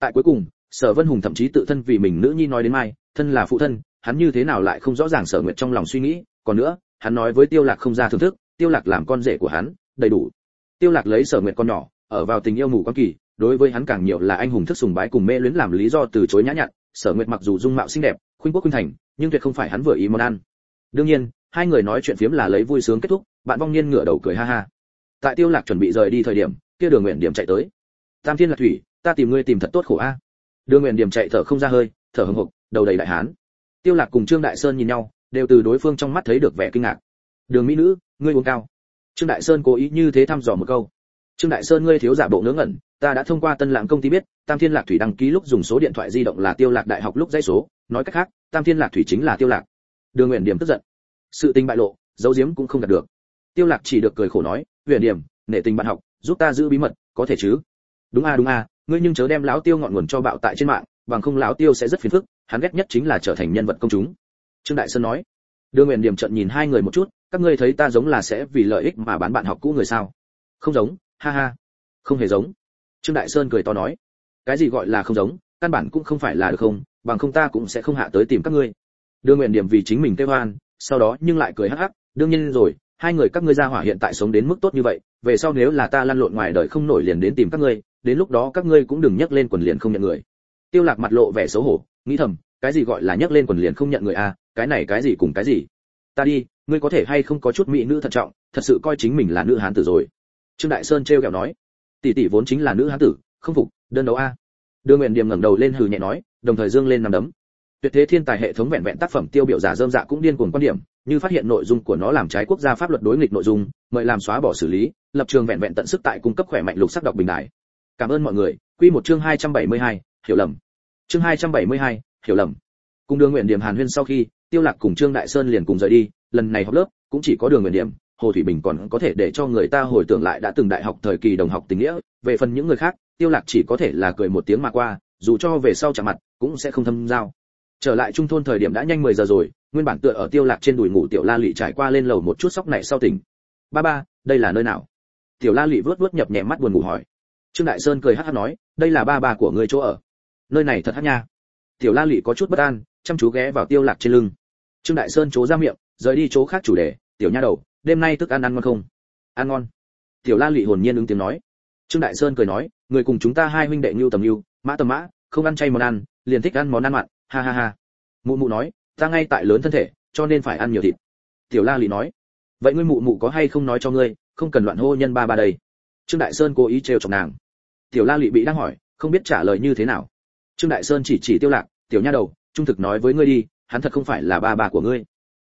Tại cuối cùng, sở vân hùng thậm chí tự thân vì mình nữ nhi nói đến mai, thân là phụ thân, hắn như thế nào lại không rõ ràng sở nguyệt trong lòng suy nghĩ, còn nữa, hắn nói với tiêu lạc không ra thưởng thức, tiêu lạc làm con rể của hắn, đầy đủ. Tiêu lạc lấy sở nguyệt con nhỏ, ở vào tình yêu mù con kỳ, đối với hắn càng nhiều là anh hùng thức sùng bái cùng mê luyến làm lý do từ chối nhã nhặn, sở nguyệt mặc dù dung mạo xinh đẹp, khuynh quốc khuynh thành, nhưng tuyệt không phải hắn vừa ý món ăn. Đương nhiên, hai người nói chuyện phiếm là lấy vui sướng kết thúc, bạn vong niên ngửa đầu cười ha ha tại tiêu lạc chuẩn bị rời đi thời điểm, kia đường nguyện điểm chạy tới. Tam thiên lạc thủy, ta tìm ngươi tìm thật tốt khổ a. Đường nguyện điểm chạy thở không ra hơi, thở hững hộc đầu đầy đại hán. Tiêu lạc cùng trương đại sơn nhìn nhau, đều từ đối phương trong mắt thấy được vẻ kinh ngạc. Đường mỹ nữ, ngươi uống cao. Trương đại sơn cố ý như thế thăm dò một câu. Trương đại sơn ngươi thiếu giả bộ ngớ ngẩn, ta đã thông qua tân lãng công ty biết, tam thiên lạc thủy đăng ký lúc dùng số điện thoại di động là tiêu lạc đại học lúc dây số, nói cách khác, tam thiên lạc thủy chính là tiêu lạc. Đường nguyện điểm tức giận. Sự tình bại lộ dấu diếm cũng không đạt được tiêu lạc chỉ được cười khổ nói, huyền điểm, nể tình bạn học, giúp ta giữ bí mật, có thể chứ? Đúng a đúng a ngươi nhưng chớ đem lão tiêu ngọn nguồn cho bạo tại trên mạng, bằng không lão tiêu sẽ rất phiền phức, hắn ghét nhất chính là trở thành nhân vật công chúng. Trương đại sơn nói, đưa nguyện điểm trận nhìn hai người một chút, các ngươi thấy ta giống là sẽ vì lợi ích mà bán bạn học cũ người sao? Không giống, ha ha, không hề giống. Trương đại sơn cười to nói, cái gì gọi là không giống, căn bản cũng không phải là được không, bằng không ta cũng sẽ không hạ tới tìm các ngươi. Đưa nguyện điểm vì chính mình tê hoan sau đó nhưng lại cười hắc hắc, đương nhiên rồi hai người các ngươi gia hỏa hiện tại sống đến mức tốt như vậy về sau nếu là ta lăn lộn ngoài đời không nổi liền đến tìm các ngươi đến lúc đó các ngươi cũng đừng nhắc lên quần liền không nhận người. Tiêu lạc mặt lộ vẻ xấu hổ nghĩ thầm cái gì gọi là nhắc lên quần liền không nhận người a à, cái này cái gì cùng cái gì? Ta đi ngươi có thể hay không có chút mỹ nữ thận trọng thật sự coi chính mình là nữ hán tử rồi. Trương đại sơn treo kẹo nói tỷ tỷ vốn chính là nữ hán tử không phục đơn đấu a. Đưa nguyện điểm ngẩng đầu lên hừ nhẹ nói đồng thời dương lên nằm đấm. Tuyệt thế thiên tài hệ thống vẹn vẹn tác phẩm tiêu biểu giả dơm dạ cũng điên cuồng quan điểm như phát hiện nội dung của nó làm trái quốc gia pháp luật đối nghịch nội dung mời làm xóa bỏ xử lý lập trường vẹn vẹn tận sức tại cung cấp khỏe mạnh lục sắc đọc bình đại cảm ơn mọi người. Quy một chương 272, hiểu lầm. Chương 272, hiểu lầm. Cùng đường nguyện điểm hàn huyên sau khi tiêu lạc cùng trương đại sơn liền cùng rời đi lần này học lớp cũng chỉ có đường nguyện điểm hồ thủy bình còn có thể để cho người ta hồi tưởng lại đã từng đại học thời kỳ đồng học tình nghĩa về phần những người khác tiêu lạc chỉ có thể là cười một tiếng mà qua dù cho về sau chạm mặt cũng sẽ không thâm giao. Trở lại trung thôn thời điểm đã nhanh 10 giờ rồi nguyên bản tựa ở tiêu lạc trên đùi ngủ tiểu la lị trải qua lên lầu một chút sóc này sau tỉnh. Ba ba, đây là nơi nào? Tiểu la lị vớt vớt nhập nhẹ mắt buồn ngủ hỏi. Trương đại sơn cười hắt hắt nói, đây là ba ba của ngươi chỗ ở. Nơi này thật hắt nha. Tiểu la lị có chút bất an, chăm chú ghé vào tiêu lạc trên lưng. Trương đại sơn chố ra miệng, rời đi chỗ khác chủ đề, tiểu nha đầu, đêm nay thức ăn ăn ngon không? Ăn ngon. Tiểu la lị hồn nhiên ứng tiếng nói. Trương đại sơn cười nói, người cùng chúng ta hai huynh đệ lưu tầm lưu mã tầm mã, không ăn chay món ăn, liền thích ăn món ăn mặn, ha ha ha. Mụ mụ nói ta ngay tại lớn thân thể, cho nên phải ăn nhiều thịt. Tiểu la lị nói. Vậy ngươi mụ mụ có hay không nói cho ngươi, không cần loạn hô nhân ba ba đây. Trương đại sơn cố ý trêu chọc nàng. Tiểu la lị bị đang hỏi, không biết trả lời như thế nào. Trương đại sơn chỉ chỉ tiêu lạc, tiểu nha đầu, trung thực nói với ngươi đi, hắn thật không phải là ba ba của ngươi.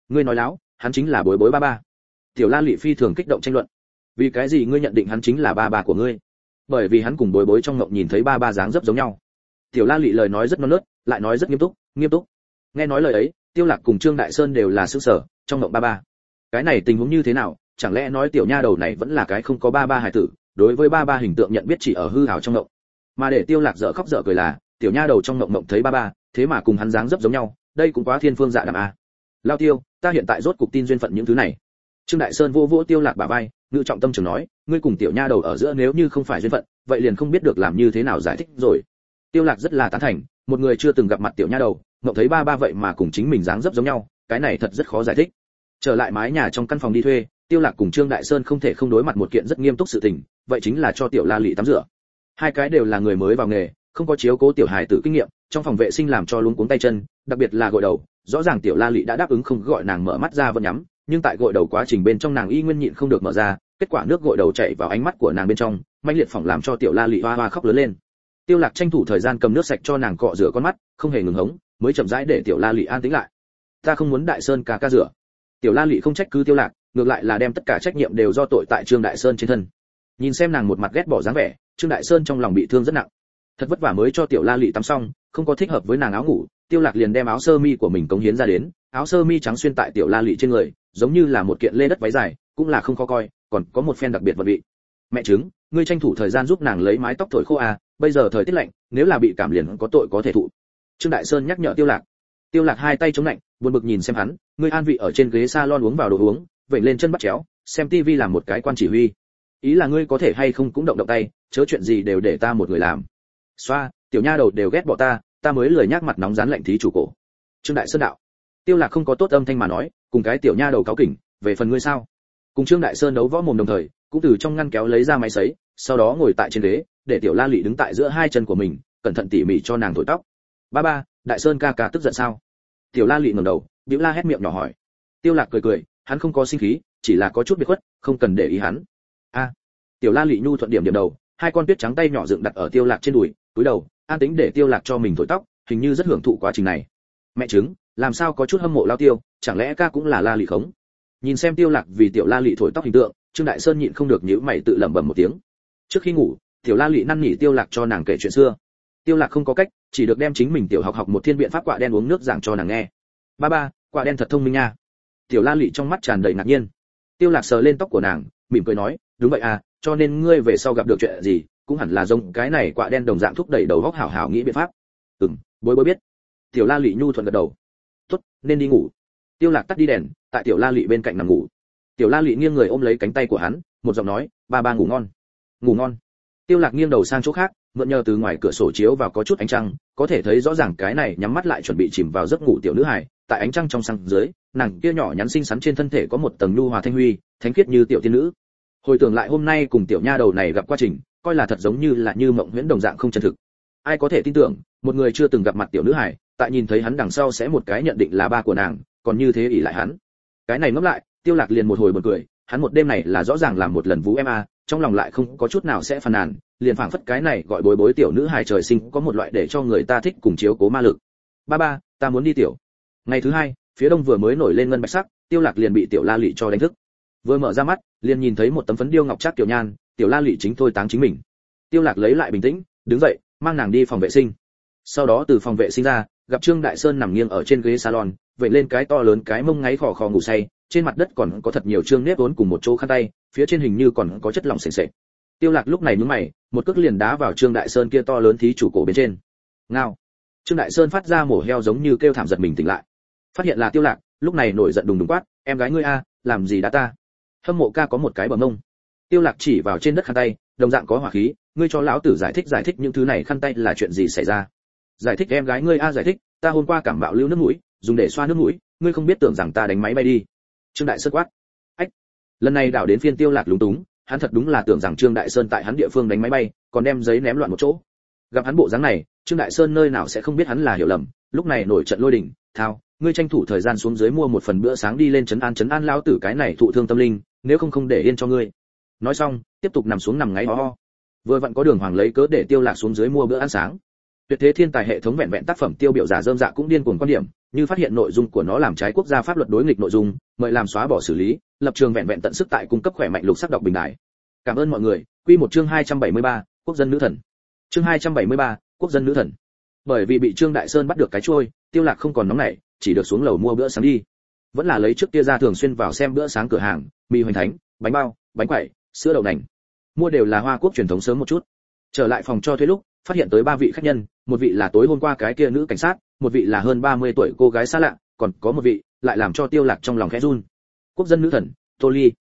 Ngươi nói láo, hắn chính là bối bối ba ba. Tiểu la lị phi thường kích động tranh luận. Vì cái gì ngươi nhận định hắn chính là ba ba của ngươi? Bởi vì hắn cùng bối bối trong ngộng nhìn thấy ba ba dáng dấp giống nhau. Tiểu la lị lời nói rất non nớt, lại nói rất nghiêm túc nghiêm túc. Nghe nói lời ấy tiêu lạc cùng trương đại sơn đều là sư sở trong động ba ba. Cái này tình huống như thế nào, chẳng lẽ nói tiểu nha đầu này vẫn là cái không có ba ba hài tử, đối với ba ba hình tượng nhận biết chỉ ở hư ảo trong động mà để tiêu lạc dở khóc dở cười là, tiểu nha đầu trong động động thấy ba ba, thế mà cùng hắn dáng dấp giống nhau, đây cũng quá thiên phương dạ đàm a à. lao tiêu, ta hiện tại rốt cục tin duyên phận những thứ này. Trương đại sơn vô vỗ tiêu lạc bả vai ngự trọng tâm trường nói, ngươi cùng tiểu nha đầu ở giữa nếu như không phải duyên phận, vậy liền không biết được làm như thế nào giải thích rồi. Tiêu lạc rất là tán thành, một người chưa từng gặp mặt tiểu nha đầu mộng thấy ba ba vậy mà cùng chính mình dáng dấp giống nhau, cái này thật rất khó giải thích. Trở lại mái nhà trong căn phòng đi thuê, tiêu lạc cùng trương đại sơn không thể không đối mặt một kiện rất nghiêm túc sự tình, vậy chính là cho tiểu la lị tắm rửa. Hai cái đều là người mới vào nghề, không có chiếu cố tiểu hài tử kinh nghiệm, trong phòng vệ sinh làm cho luống cuống tay chân, đặc biệt là gội đầu, rõ ràng tiểu la lị đã đáp ứng không gọi nàng mở mắt ra vẫn nhắm, nhưng tại gội đầu quá trình bên trong nàng y nguyên nhịn không được mở ra, kết quả nước gội đầu chảy vào ánh mắt của nàng bên trong manh liệt phỏng làm cho tiểu la lị hoa hoa khóc lớn lên. Tiêu lạc tranh thủ thời gian cầm nước sạch cho nàng cọ rửa con mắt, không hề ngừng hống mới chậm rãi để tiểu la lị an tĩnh lại. Ta không muốn đại sơn ca ca rửa. Tiểu la lị không trách cứ tiêu lạc, ngược lại là đem tất cả trách nhiệm đều do tội tại trương đại sơn trên thân. Nhìn xem nàng một mặt ghét bỏ dáng vẻ, trương đại sơn trong lòng bị thương rất nặng. Thật vất vả mới cho tiểu la lị tắm xong, không có thích hợp với nàng áo ngủ, tiêu lạc liền đem áo sơ mi của mình cống hiến ra đến, áo sơ mi trắng xuyên tại tiểu la lị trên người, giống như là một kiện lê đất váy dài, cũng là không khó coi, còn có một phen đặc biệt vật vị. Mẹ chứng ngươi tranh thủ thời gian giúp nàng lấy mái tóc thổi khô à bây giờ thời tiết lạnh, nếu là bị cảm liền có tội có thể thụ trương đại sơn nhắc nhở tiêu lạc. Tiêu lạc hai tay chống lạnh, buồn bực nhìn xem hắn ngươi an vị ở trên ghế salon uống vào đồ uống vậy lên chân bắt chéo, xem tivi làm một cái quan chỉ huy. Ý là ngươi có thể hay không cũng động động tay, chớ chuyện gì đều để ta một người làm. Xoa, tiểu nha đầu đều ghét bỏ ta ta mới lười nhác mặt nóng rán lạnh thí chủ cổ. Trương đại sơn đạo. Tiêu lạc không có tốt âm thanh mà nói, cùng cái tiểu nha đầu cáo kỉnh, về phần ngươi sao? Cùng trương đại sơn đấu võ mồm đồng thời, cũng từ trong ngăn kéo lấy ra máy sấy, sau đó ngồi tại trên ghế, để tiểu la lị đứng tại giữa hai chân của mình, cẩn thận tỉ mỉ cho nàng thổi tóc ba ba, đại sơn ca ca tức giận sao? Tiểu la lị ngẩng đầu biểu la hét miệng nhỏ hỏi. Tiêu lạc cười cười, hắn không có sinh khí, chỉ là có chút biệt khuất, không cần để ý hắn. A. Tiểu la lị nhu thuận điểm điểm đầu, hai con tuyết trắng tay nhỏ dựng đặt ở tiêu lạc trên đùi cúi đầu, an tĩnh để tiêu lạc cho mình thổi tóc, hình như rất hưởng thụ quá trình này. Mẹ chứng làm sao có chút hâm mộ lao tiêu, chẳng lẽ ca cũng là la lị khống? Nhìn xem tiêu lạc vì tiểu la lị thổi tóc hình tượng, trương đại sơn nhịn không được nhíu mày tự lẩm bẩm một tiếng. Trước khi ngủ, tiểu la lị năn nỉ tiêu lạc cho nàng kể chuyện xưa tiêu lạc không có cách, chỉ được đem chính mình tiểu học học một thiên biện pháp quả đen uống nước giảng cho nàng nghe. Ba ba quả đen thật thông minh nha. Tiểu la lị trong mắt tràn đầy ngạc nhiên. Tiêu lạc sờ lên tóc của nàng, mỉm cười nói, đúng vậy à cho nên ngươi về sau gặp được chuyện gì, cũng hẳn là giống cái này quả đen đồng dạng thúc đẩy đầu góc hảo hảo nghĩ biện pháp. Ừm, bối bối biết. Tiểu la lị nhu thuận gật đầu. Tốt, nên đi ngủ. Tiêu lạc tắt đi đèn, tại tiểu la lị bên cạnh nằm ngủ. Tiểu la lị nghiêng người ôm lấy cánh tay của hắn, một giọng nói, ba ba ngủ ngon. Ngủ ngon. Tiêu lạc nghiêng đầu sang chỗ khác mượn nhờ từ ngoài cửa sổ chiếu vào có chút ánh trăng, có thể thấy rõ ràng cái này nhắm mắt lại chuẩn bị chìm vào giấc ngủ tiểu nữ hài. Tại ánh trăng trong sáng dưới, nàng kia nhỏ nhắn xinh xắn trên thân thể có một tầng nhu hòa thanh huy, thánh khiết như tiểu tiên nữ. Hồi tưởng lại hôm nay cùng tiểu nha đầu này gặp quá trình, coi là thật giống như là như mộng huyễn đồng dạng không chân thực. Ai có thể tin tưởng, một người chưa từng gặp mặt tiểu nữ hài, tại nhìn thấy hắn đằng sau sẽ một cái nhận định là ba của nàng, còn như thế ỷ lại hắn. Cái này ngẫm lại, tiêu lạc liền một hồi buồn cười, hắn một đêm này là rõ ràng làm một lần vũ em a trong lòng lại không có chút nào sẽ phàn nàn, liền phảng phất cái này gọi bối bối tiểu nữ hài trời sinh có một loại để cho người ta thích cùng chiếu cố ma lực. Ba ba, ta muốn đi tiểu. Ngày thứ hai, phía đông vừa mới nổi lên ngân bạch sắc, tiêu lạc liền bị tiểu la lị cho đánh thức. Vừa mở ra mắt, liền nhìn thấy một tấm phấn điêu ngọc trác tiểu nhan, tiểu la lị chính thôi táng chính mình. Tiêu lạc lấy lại bình tĩnh, đứng dậy, mang nàng đi phòng vệ sinh. Sau đó từ phòng vệ sinh ra, gặp trương đại sơn nằm nghiêng ở trên ghế salon vậy lên cái to lớn cái mông ngáy khò khò ngủ say trên mặt đất còn có thật nhiều trương nếp vốn cùng một chỗ khăn tay, phía trên hình như còn có chất lỏng sền sệt. Tiêu lạc lúc này nhướng mày, một cước liền đá vào trương đại sơn kia to lớn thí chủ cổ bên trên. Ngao. Trương đại sơn phát ra mổ heo giống như kêu thảm giật mình tỉnh lại. Phát hiện là tiêu lạc, lúc này nổi giận đùng đùng quát, em gái ngươi a, làm gì đã ta? Hâm mộ ca có một cái bờ mông. Tiêu lạc chỉ vào trên đất khăn tay, đồng dạng có hỏa khí, ngươi cho lão tử giải thích giải thích những thứ này khăn tay là chuyện gì xảy ra? Giải thích em gái ngươi a, giải thích, ta hôm qua cảm bạo lưu nước mũi, dùng để xoa nước mũi, ngươi không biết tưởng rằng ta đánh máy bay đi trương đại sơn quát. Ách, lần này đảo đến phiên tiêu lạc lúng túng, hắn thật đúng là tưởng rằng trương đại sơn tại hắn địa phương đánh máy bay, còn đem giấy ném loạn một chỗ. Gặp hắn bộ dáng này, trương đại sơn nơi nào sẽ không biết hắn là hiểu lầm, lúc này nổi trận lôi đình, thao, ngươi tranh thủ thời gian xuống dưới mua một phần bữa sáng đi lên trấn an trấn an lao tử cái này thụ thương tâm linh, nếu không không để yên cho ngươi. Nói xong, tiếp tục nằm xuống nằm ngáy ho ho. Vừa vặn có đường hoàng lấy cớ để tiêu lạc xuống dưới mua bữa ăn sáng. Tuyệt thế thiên tài hệ thống vẹn vẹn tác phẩm tiêu biểu giả dơm dạ cũng điên cuồng quan điểm như phát hiện nội dung của nó làm trái quốc gia pháp luật đối nghịch nội dung mời làm xóa bỏ xử lý lập trường vẹn vẹn tận sức tại cung cấp khỏe mạnh lục sắc đọc bình đại cảm ơn mọi người. Quy một chương 273, quốc dân nữ thần. Chương 273, quốc dân nữ thần. Bởi vì bị trương đại sơn bắt được cái trôi tiêu lạc không còn nóng nảy chỉ được xuống lầu mua bữa sáng đi. Vẫn là lấy trước kia ra thường xuyên vào xem bữa sáng cửa hàng mì hoành thánh bánh bao bánh quẩy sữa đậu nành. Mua đều là hoa quốc truyền thống sớm một chút. Trở lại phòng cho thuê lúc phát hiện tới ba vị khách nhân một vị là tối hôm qua cái kia nữ cảnh sát một vị là hơn 30 tuổi cô gái xa lạ, còn có một vị lại làm cho tiêu lạc trong lòng khẽ run. Quốc dân nữ thần, tô ly.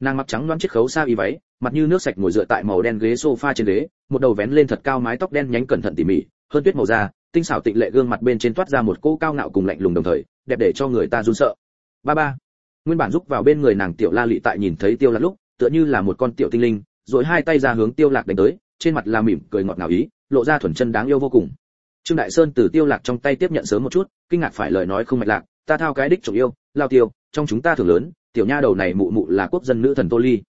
Nàng mặc trắng loáng chiếc khấu sa y váy, mặt như nước sạch ngồi dựa tại màu đen ghế sofa trên ghế, một đầu vén lên thật cao mái tóc đen nhánh cẩn thận tỉ mỉ, hơn tuyết màu da, tinh xảo tịnh lệ gương mặt bên trên toát ra một cô cao ngạo cùng lạnh lùng đồng thời, đẹp để cho người ta run sợ. Ba ba. Nguyên bản giúp vào bên người nàng tiểu la Lệ tại nhìn thấy tiêu lạc lúc, tựa như là một con tiểu tinh linh, rồi hai tay ra hướng tiêu lạc đánh tới, trên mặt là mỉm cười ngọt ngào ý, lộ ra thuần chân đáng yêu vô cùng trương đại sơn từ tiêu lạc trong tay tiếp nhận sớm một chút kinh ngạc phải lời nói không mạch lạc ta thao cái đích trọng yêu lao tiêu trong chúng ta thường lớn tiểu nha đầu này mụ mụ là quốc dân nữ thần tô ly.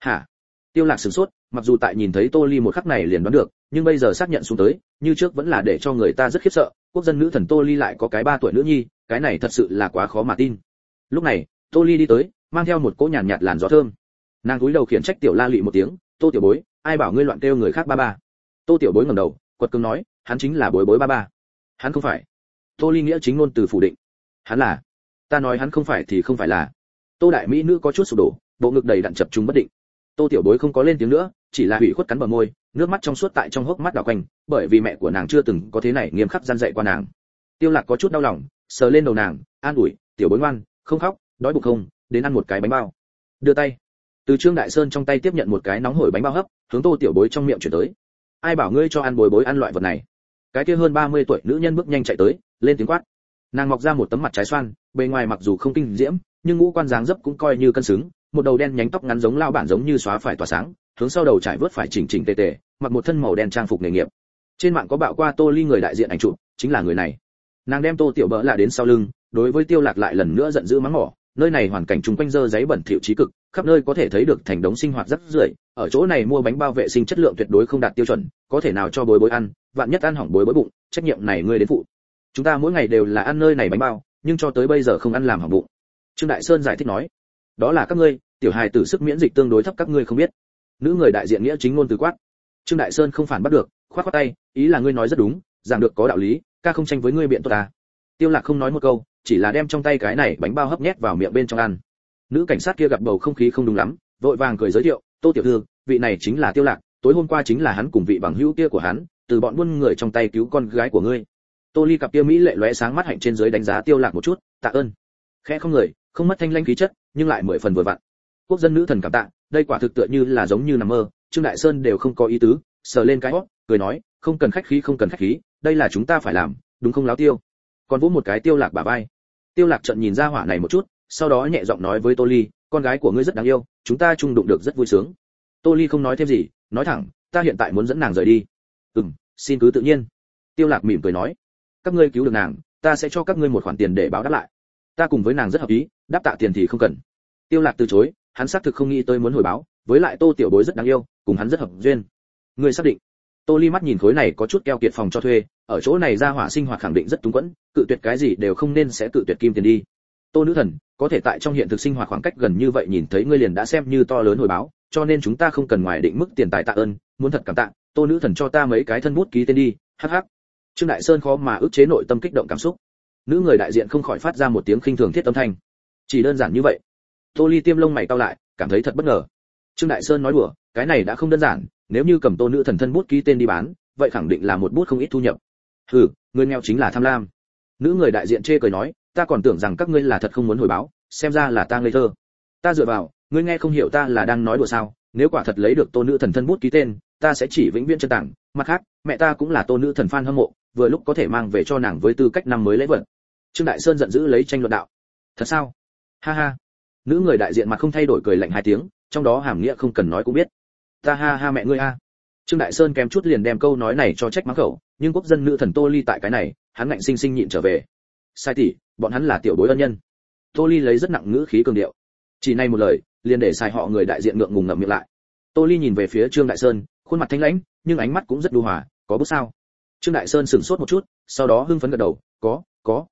Hả? Tiêu lạc sửng sốt mặc dù tại nhìn thấy tô ly một khắc này liền đoán được nhưng bây giờ xác nhận xuống tới như trước vẫn là để cho người ta rất khiếp sợ quốc dân nữ thần tô ly lại có cái ba tuổi nữ nhi cái này thật sự là quá khó mà tin. Lúc này tô ly đi tới mang theo một cỗ nhàn nhạt, nhạt làn gió thơm. Nàng cúi đầu khiển trách tiểu la lị một tiếng tô tiểu bối ai bảo ngươi loạn kêu người khác ba ba? Tô tiểu bối ngẩng đầu quật cứng nói hắn chính là bối bối ba ba. Hắn không phải. Tô ly nghĩa chính ngôn từ phủ định. Hắn là. Ta nói hắn không phải thì không phải là. Tô đại mỹ nữ có chút sụp đổ, bộ ngực đầy đặn chập chúng bất định. Tô tiểu bối không có lên tiếng nữa, chỉ là hủy khuất cắn bờ môi, nước mắt trong suốt tại trong hốc mắt đảo quanh, bởi vì mẹ của nàng chưa từng có thế này nghiêm khắc gian dạy qua nàng. Tiêu lạc có chút đau lòng, sờ lên đầu nàng, an ủi, tiểu bối ngoan, không khóc, đói bụng không, đến ăn một cái bánh bao. Đưa tay. Từ trương đại sơn trong tay tiếp nhận một cái nóng hổi bánh bao hấp, hướng tô tiểu bối trong miệng chuyển tới. Ai bảo ngươi cho ăn bồi bối ăn loại vật này? Cái kia hơn 30 tuổi nữ nhân bước nhanh chạy tới, lên tiếng quát. Nàng mọc ra một tấm mặt trái xoan, bề ngoài mặc dù không kinh diễm, nhưng ngũ quan dáng dấp cũng coi như cân xứng, một đầu đen nhánh tóc ngắn giống lao bản giống như xóa phải tỏa sáng, hướng sau đầu trải vớt phải chỉnh chỉnh tề tề, mặc một thân màu đen trang phục nghề nghiệp. Trên mạng có bạo qua tô ly người đại diện ảnh chụp, chính là người này. Nàng đem tô tiểu bỡ là đến sau lưng, đối với tiêu lạc lại lần nữa giận dữ mắng mỏ, nơi này hoàn cảnh chung quanh dơ giấy bẩn thỉu trí cực, khắp nơi có thể thấy được thành đống sinh hoạt rất rưởi, ở chỗ này mua bánh bao vệ sinh chất lượng tuyệt đối không đạt tiêu chuẩn, có thể nào cho bối bối ăn vạn nhất ăn hỏng bối bối bụng, trách nhiệm này ngươi đến phụ. Chúng ta mỗi ngày đều là ăn nơi này bánh bao, nhưng cho tới bây giờ không ăn làm hỏng bụng. Trương đại sơn giải thích nói, đó là các ngươi, tiểu hài tử sức miễn dịch tương đối thấp các ngươi không biết. Nữ người đại diện nghĩa chính ngôn từ quát. Trương đại sơn không phản bắt được, khoát khoát tay, ý là ngươi nói rất đúng, giảng được có đạo lý, ca không tranh với ngươi biện tốt ta à. tiêu lạc không nói một câu, chỉ là đem trong tay cái này bánh bao hấp nhét vào miệng bên trong ăn. Nữ cảnh sát kia gặp bầu không khí không đúng lắm, vội vàng cười giới thiệu, tô tiểu thư, vị này chính là tiêu lạc, tối hôm qua chính là hắn cùng vị bằng hữu kia của hắn từ bọn buôn người trong tay cứu con gái của ngươi. Tô ly cặp kia mỹ lệ lóe sáng mắt hạnh trên dưới đánh giá tiêu lạc một chút, tạ ơn. Khẽ không người, không mất thanh lãnh khí chất, nhưng lại mười phần vừa vặn. Quốc dân nữ thần cảm tạ, đây quả thực tựa như là giống như nằm mơ, trương đại sơn đều không có ý tứ, sờ lên cái hót cười nói, không cần khách khí, không cần khách khí, đây là chúng ta phải làm, đúng không láo tiêu? Còn vỗ một cái tiêu lạc bả vai. Tiêu lạc trận nhìn ra hỏa này một chút, sau đó nhẹ giọng nói với tô ly, con gái của ngươi rất đáng yêu, chúng ta chung đụng được rất vui sướng. Tô ly không nói thêm gì, nói thẳng, ta hiện tại muốn dẫn nàng rời đi ừm, xin cứ tự nhiên. Tiêu lạc mỉm cười nói, các ngươi cứu được nàng, ta sẽ cho các ngươi một khoản tiền để báo đáp lại. Ta cùng với nàng rất hợp ý, đáp tạ tiền thì không cần. Tiêu lạc từ chối, hắn xác thực không nghĩ tới muốn hồi báo, với lại tô tiểu bối rất đáng yêu, cùng hắn rất hợp duyên. Ngươi xác định. Tô ly mắt nhìn khối này có chút keo kiệt phòng cho thuê, ở chỗ này ra hỏa sinh hoạt khẳng định rất túng quẫn, cự tuyệt cái gì đều không nên sẽ cự tuyệt kim tiền đi. Tô nữ thần, có thể tại trong hiện thực sinh hoạt khoảng cách gần như vậy nhìn thấy ngươi liền đã xem như to lớn hồi báo cho nên chúng ta không cần ngoài định mức tiền tài tạ ơn, muốn thật cảm tạ, tô nữ thần cho ta mấy cái thân bút ký tên đi, hắc hắc. Trương đại sơn khó mà ức chế nội tâm kích động cảm xúc. Nữ người đại diện không khỏi phát ra một tiếng khinh thường thiết âm thanh. Chỉ đơn giản như vậy. Tô ly tiêm lông mày cau lại, cảm thấy thật bất ngờ. Trương đại sơn nói đùa, cái này đã không đơn giản, nếu như cầm tô nữ thần thân bút ký tên đi bán, vậy khẳng định là một bút không ít thu nhập. Hừ, người nghèo chính là tham lam. Nữ người đại diện chê cười nói, ta còn tưởng rằng các ngươi là thật không muốn hồi báo, xem ra là ta ngây thơ. Ta dựa vào ngươi nghe không hiểu ta là đang nói đùa sao? Nếu quả thật lấy được tô nữ thần thân bút ký tên, ta sẽ chỉ vĩnh viễn chân tặng mặt khác, mẹ ta cũng là tô nữ thần fan hâm mộ, vừa lúc có thể mang về cho nàng với tư cách năm mới lễ vật. Trương đại sơn giận dữ lấy tranh luận đạo. Thật sao? Ha ha. Nữ người đại diện mặt không thay đổi cười lạnh hai tiếng, trong đó hàm nghĩa không cần nói cũng biết. Ta ha ha mẹ ngươi a. Trương đại sơn kém chút liền đem câu nói này cho trách mắng khẩu, nhưng quốc dân nữ thần tô ly tại cái này, hắn ngạnh sinh sinh nhịn trở về. Sai tỷ, bọn hắn là tiểu bối ân nhân. Tô ly lấy rất nặng ngữ khí cường điệu. Chỉ này một lời liền để sai họ người đại diện ngượng ngùng ngậm miệng lại. Tô ly nhìn về phía trương đại sơn, khuôn mặt thanh lãnh, nhưng ánh mắt cũng rất đu hòa, có bước sao? Trương đại sơn sửng sốt một chút, sau đó hưng phấn gật đầu, có có.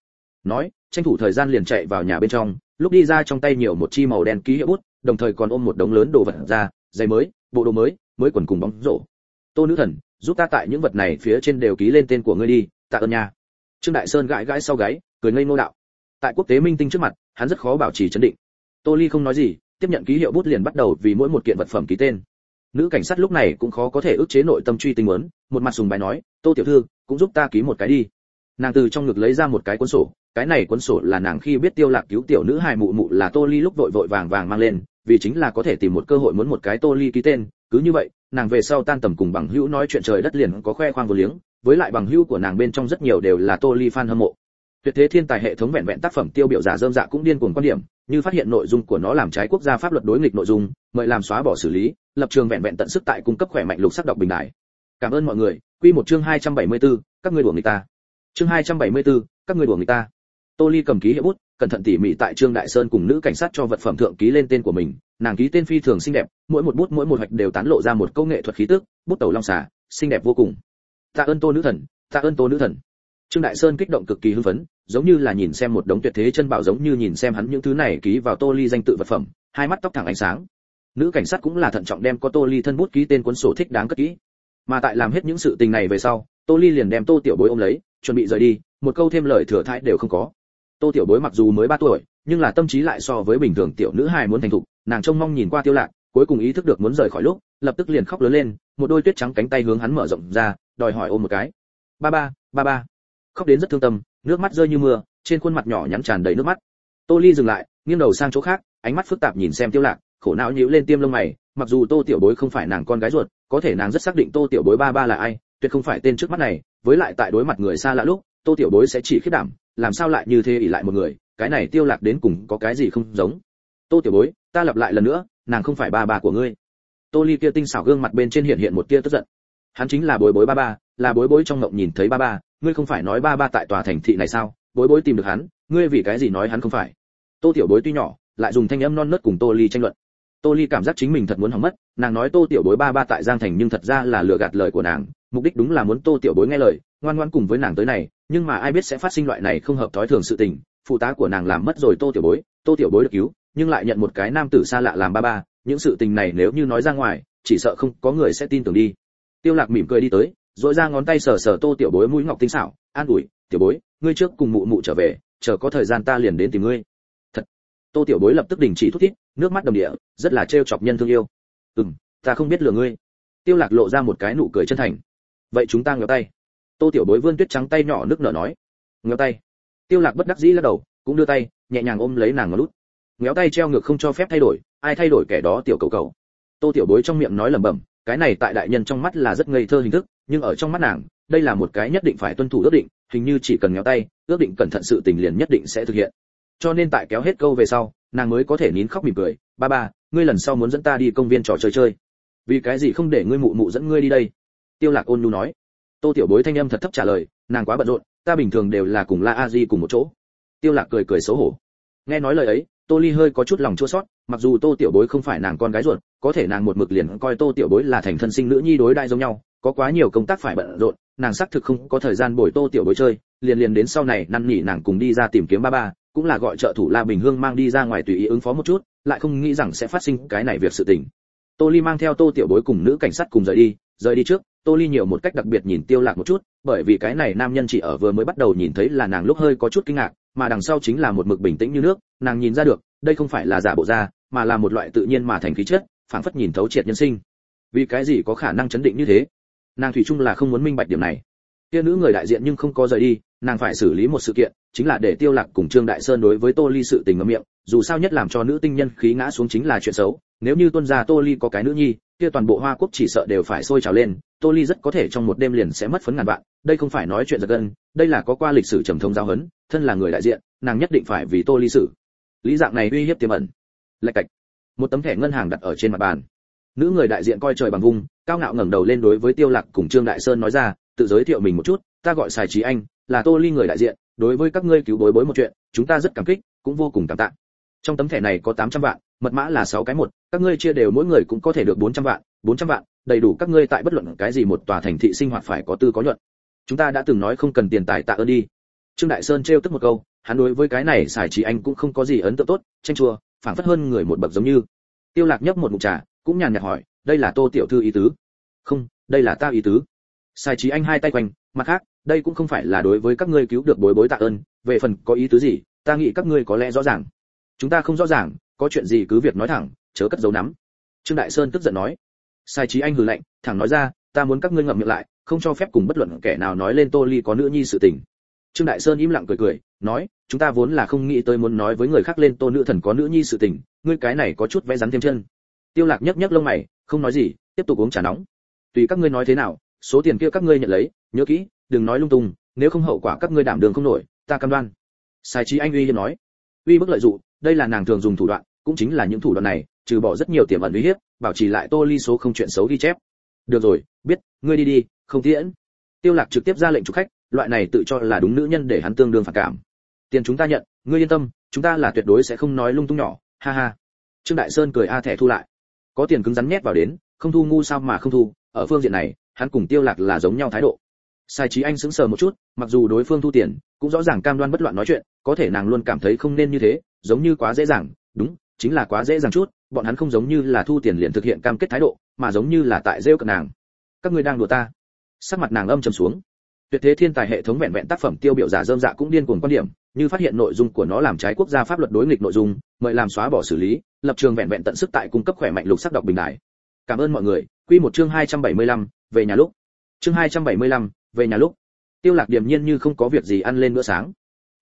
Nói, tranh thủ thời gian liền chạy vào nhà bên trong, lúc đi ra trong tay nhiều một chi màu đen ký hiệu bút, đồng thời còn ôm một đống lớn đồ vật ra, giày mới, bộ đồ mới mới quần cùng bóng rổ. Tô nữ thần, giúp ta tại những vật này phía trên đều ký lên tên của ngươi đi, tạ ơn nha. Trương đại sơn gãi gãi sau gáy, cười ngây ngô đạo. Tại quốc tế minh tinh trước mặt, hắn rất khó bảo trì chấn định. Tô ly không nói gì tiếp nhận ký hiệu bút liền bắt đầu vì mỗi một kiện vật phẩm ký tên. Nữ cảnh sát lúc này cũng khó có thể ức chế nội tâm truy tình muốn, một mặt sùng bài nói, tô tiểu thư, cũng giúp ta ký một cái đi. Nàng từ trong ngực lấy ra một cái cuốn sổ, cái này cuốn sổ là nàng khi biết tiêu lạc cứu tiểu nữ hài mụ mụ là tô ly lúc vội vội vàng vàng mang lên, vì chính là có thể tìm một cơ hội muốn một cái tô ly ký tên. Cứ như vậy, nàng về sau tan tầm cùng bằng hữu nói chuyện trời đất liền có khoe khoang vô liếng, với lại bằng hữu của nàng bên trong rất nhiều đều là tô ly fan hâm mộ tuyệt thế thiên tài hệ thống vẹn vẹn tác phẩm tiêu biểu giả dơm dạ cũng điên cuồng quan điểm như phát hiện nội dung của nó làm trái quốc gia pháp luật đối nghịch nội dung mời làm xóa bỏ xử lý lập trường vẹn vẹn tận sức tại cung cấp khỏe mạnh lục sắc đọc bình đại. Cảm ơn mọi người. Quy một chương 274, các ngươi đùa người ta. Chương 274, các ngươi đùa người ta. Tô ly cầm ký hiệu bút cẩn thận tỉ mỉ tại trương đại sơn cùng nữ cảnh sát cho vật phẩm thượng ký lên tên của mình. Nàng ký tên phi thường xinh đẹp mỗi một bút mỗi một hoạch đều tán lộ ra một câu nghệ thuật khí tức bút tẩu long xà xinh đẹp vô cùng. Tạ ơn tô nữ thần tạ ơn tô nữ thần. Trương đại sơn kích động cực kỳ hưng phấn giống như là nhìn xem một đống tuyệt thế chân bảo giống như nhìn xem hắn những thứ này ký vào tô ly danh tự vật phẩm, hai mắt tóc thẳng ánh sáng. Nữ cảnh sát cũng là thận trọng đem có tô ly thân bút ký tên cuốn sổ thích đáng cất kỹ. Mà tại làm hết những sự tình này về sau, tô ly liền đem tô tiểu bối ôm lấy, chuẩn bị rời đi, một câu thêm lời thừa thãi đều không có. Tô tiểu bối mặc dù mới ba tuổi, nhưng là tâm trí lại so với bình thường tiểu nữ hài muốn thành thục, nàng trông mong nhìn qua tiêu lạc, cuối cùng ý thức được muốn rời khỏi lúc, lập tức liền khóc lớn lên, một đôi tuyết trắng cánh tay hướng hắn mở rộng ra, đòi hỏi ôm một cái. Ba ba ba ba khóc đến rất thương tâm, nước mắt rơi như mưa, trên khuôn mặt nhỏ nhắn tràn đầy nước mắt. Tô ly dừng lại, nghiêng đầu sang chỗ khác, ánh mắt phức tạp nhìn xem tiêu lạc, khổ não nhíu lên tiêm lông mày, mặc dù tô tiểu bối không phải nàng con gái ruột, có thể nàng rất xác định tô tiểu bối ba ba là ai, tuyệt không phải tên trước mắt này, với lại tại đối mặt người xa lạ lúc, tô tiểu bối sẽ chỉ khiết đảm, làm sao lại như thế ỷ lại một người, cái này tiêu lạc đến cùng có cái gì không giống. Tô tiểu bối, ta lặp lại lần nữa, nàng không phải ba ba của ngươi. Tô ly kia tinh xảo gương mặt bên trên hiện hiện một tia tức giận. Hắn chính là bối bối ba ba, là bối bối trong ngộng nhìn thấy ba ba ngươi không phải nói ba ba tại tòa thành thị này sao? Bối bối tìm được hắn, ngươi vì cái gì nói hắn không phải? Tô tiểu bối tuy nhỏ, lại dùng thanh âm non nớt cùng tô ly tranh luận. Tô ly cảm giác chính mình thật muốn hỏng mất, nàng nói tô tiểu bối ba ba tại giang thành nhưng thật ra là lừa gạt lời của nàng, mục đích đúng là muốn tô tiểu bối nghe lời, ngoan ngoãn cùng với nàng tới này, nhưng mà ai biết sẽ phát sinh loại này không hợp thói thường sự tình, phụ tá của nàng làm mất rồi tô tiểu bối, tô tiểu bối được cứu, nhưng lại nhận một cái nam tử xa lạ làm ba ba, những sự tình này nếu như nói ra ngoài, chỉ sợ không có người sẽ tin tưởng đi. Tiêu lạc mỉm cười đi tới dội ra ngón tay sờ sờ tô tiểu bối mũi ngọc tinh xảo an ủi tiểu bối ngươi trước cùng mụ mụ trở về chờ có thời gian ta liền đến tìm ngươi. Thật. Tô tiểu bối lập tức đình chỉ thúc thiết, nước mắt đầm địa rất là trêu chọc nhân thương yêu. Ừm ta không biết lừa ngươi. Tiêu lạc lộ ra một cái nụ cười chân thành. Vậy chúng ta ngửa tay. Tô tiểu bối vươn tuyết trắng tay nhỏ nước nở nói. Ngửa tay. Tiêu lạc bất đắc dĩ lắc đầu cũng đưa tay nhẹ nhàng ôm lấy nàng ngó lút ngéo tay treo ngược không cho phép thay đổi ai thay đổi kẻ đó tiểu cầu cầu. Tô tiểu bối trong miệng nói lẩm bẩm cái này tại đại nhân trong mắt là rất ngây thơ hình thức nhưng ở trong mắt nàng, đây là một cái nhất định phải tuân thủ ước định, hình như chỉ cần ngéo tay, ước định cẩn thận sự tình liền nhất định sẽ thực hiện. Cho nên tại kéo hết câu về sau, nàng mới có thể nín khóc mỉm cười, ba ba, ngươi lần sau muốn dẫn ta đi công viên trò chơi chơi. Vì cái gì không để ngươi mụ mụ dẫn ngươi đi đây? Tiêu lạc ôn nhu nói. Tô tiểu bối thanh âm thật thấp trả lời, nàng quá bận rộn, ta bình thường đều là cùng la a di cùng một chỗ. Tiêu lạc cười cười xấu hổ. Nghe nói lời ấy, tô ly hơi có chút lòng chua xót, mặc dù tô tiểu bối không phải nàng con gái ruột, có thể nàng một mực liền coi tô tiểu bối là thành thân sinh nữ nhi đối đại giống nhau có quá nhiều công tác phải bận rộn, nàng xác thực không có thời gian bồi tô tiểu bối chơi, liền liền đến sau này năn nỉ nàng cùng đi ra tìm kiếm ba ba, cũng là gọi trợ thủ la bình hương mang đi ra ngoài tùy ý ứng phó một chút, lại không nghĩ rằng sẽ phát sinh cái này việc sự tình. Tô ly mang theo tô tiểu bối cùng nữ cảnh sát cùng rời đi rời đi trước, tô ly nhiều một cách đặc biệt nhìn tiêu lạc một chút, bởi vì cái này nam nhân chỉ ở vừa mới bắt đầu nhìn thấy là nàng lúc hơi có chút kinh ngạc, mà đằng sau chính là một mực bình tĩnh như nước, nàng nhìn ra được, đây không phải là giả bộ ra mà là một loại tự nhiên mà thành khí chất, phảng phất nhìn thấu triệt nhân sinh. Vì cái gì có khả năng chấn định như thế? Nàng thủy chung là không muốn minh bạch điểm này. Kia nữ người đại diện nhưng không có rời đi, nàng phải xử lý một sự kiện, chính là để tiêu lạc cùng trương đại sơn đối với tô ly sự tình ngậm miệng, dù sao nhất làm cho nữ tinh nhân khí ngã xuống chính là chuyện xấu. Nếu như tuân gia tô ly có cái nữ nhi, kia toàn bộ hoa quốc chỉ sợ đều phải sôi trào lên, tô ly rất có thể trong một đêm liền sẽ mất phấn ngàn vạn. Đây không phải nói chuyện giật gân, đây là có qua lịch sử trầm thông giáo huấn, thân là người đại diện, nàng nhất định phải vì tô ly xử. Lý dạng này uy hiếp tiềm ẩn. Lạch cạch. Một tấm thẻ ngân hàng đặt ở trên mặt bàn. Nữ người đại diện coi trời bằng vung cao ngạo ngẩng đầu lên đối với tiêu lạc cùng trương đại sơn nói ra, tự giới thiệu mình một chút, ta gọi xài trí anh, là tô ly người đại diện, đối với các ngươi cứu bối bối một chuyện, chúng ta rất cảm kích, cũng vô cùng cảm tạ. Trong tấm thẻ này có 800 vạn, mật mã là 6 cái một, các ngươi chia đều mỗi người cũng có thể được 400 vạn 400 vạn, đầy đủ các ngươi tại bất luận cái gì một tòa thành thị sinh hoạt phải có tư có nhuận. Chúng ta đã từng nói không cần tiền tài tạ ơn đi. Trương đại sơn trêu tức một câu, hắn đối với cái này xài trí anh cũng không có gì ấn tượng tốt, tranh chua, phảng phất hơn người một bậc giống như. Tiêu lạc nhấp một ngụm trà, cũng nhàn nhạt hỏi đây là tô tiểu thư ý tứ. Không, đây là ta ý tứ. Sai trí anh hai tay quanh, mặt khác, đây cũng không phải là đối với các ngươi cứu được bối bối tạ ơn, về phần có ý tứ gì, ta nghĩ các ngươi có lẽ rõ ràng. Chúng ta không rõ ràng, có chuyện gì cứ việc nói thẳng, chớ cất giấu nắm. Trương đại sơn tức giận nói. Sai trí anh hừ lạnh, thẳng nói ra, ta muốn các ngươi ngậm miệng lại, không cho phép cùng bất luận kẻ nào nói lên tô ly có nữ nhi sự tình. Trương đại sơn im lặng cười cười, nói, chúng ta vốn là không nghĩ tới muốn nói với người khác lên tô nữ thần có nữ nhi sự tình, ngươi cái này có chút vẽ rắn thêm chân tiêu lạc nhấc nhấc lông mày, không nói gì, tiếp tục uống trà nóng. Tùy các ngươi nói thế nào, số tiền kia các ngươi nhận lấy, nhớ kỹ, đừng nói lung tung, nếu không hậu quả các ngươi đảm đường không nổi, ta cam đoan. Sai trí anh uy hiếp nói. Uy bức lợi dụng đây là nàng thường dùng thủ đoạn, cũng chính là những thủ đoạn này, trừ bỏ rất nhiều tiềm ẩn uy hiếp, bảo trì lại tô ly số không chuyện xấu ghi chép. Được rồi, biết, ngươi đi đi, không tiễn. Tiêu lạc trực tiếp ra lệnh chủ khách, loại này tự cho là đúng nữ nhân để hắn tương đương phản cảm. Tiền chúng ta nhận, ngươi yên tâm, chúng ta là tuyệt đối sẽ không nói lung tung nhỏ, ha ha. Trương đại sơn cười a thẻ thu lại có tiền cứng rắn nhét vào đến, không thu ngu sao mà không thu, ở phương diện này, hắn cùng tiêu lạc là giống nhau thái độ. Sai trí anh sững sờ một chút, mặc dù đối phương thu tiền, cũng rõ ràng cam đoan bất loạn nói chuyện, có thể nàng luôn cảm thấy không nên như thế, giống như quá dễ dàng, đúng, chính là quá dễ dàng chút, bọn hắn không giống như là thu tiền liền thực hiện cam kết thái độ, mà giống như là tại rêu cận nàng. Các ngươi đang đùa ta. Sắc mặt nàng âm trầm xuống. Tuyệt thế thiên tài hệ thống vẹn vẹn tác phẩm tiêu biểu giả dơm dạ cũng điên cuồng quan điểm như phát hiện nội dung của nó làm trái quốc gia pháp luật đối nghịch nội dung mời làm xóa bỏ xử lý lập trường vẹn vẹn tận sức tại cung cấp khỏe mạnh lục sắc đọc bình đại cảm ơn mọi người. Quy một chương 275, về nhà lúc. Chương 275, về nhà lúc. Tiêu lạc điềm nhiên như không có việc gì ăn lên bữa sáng.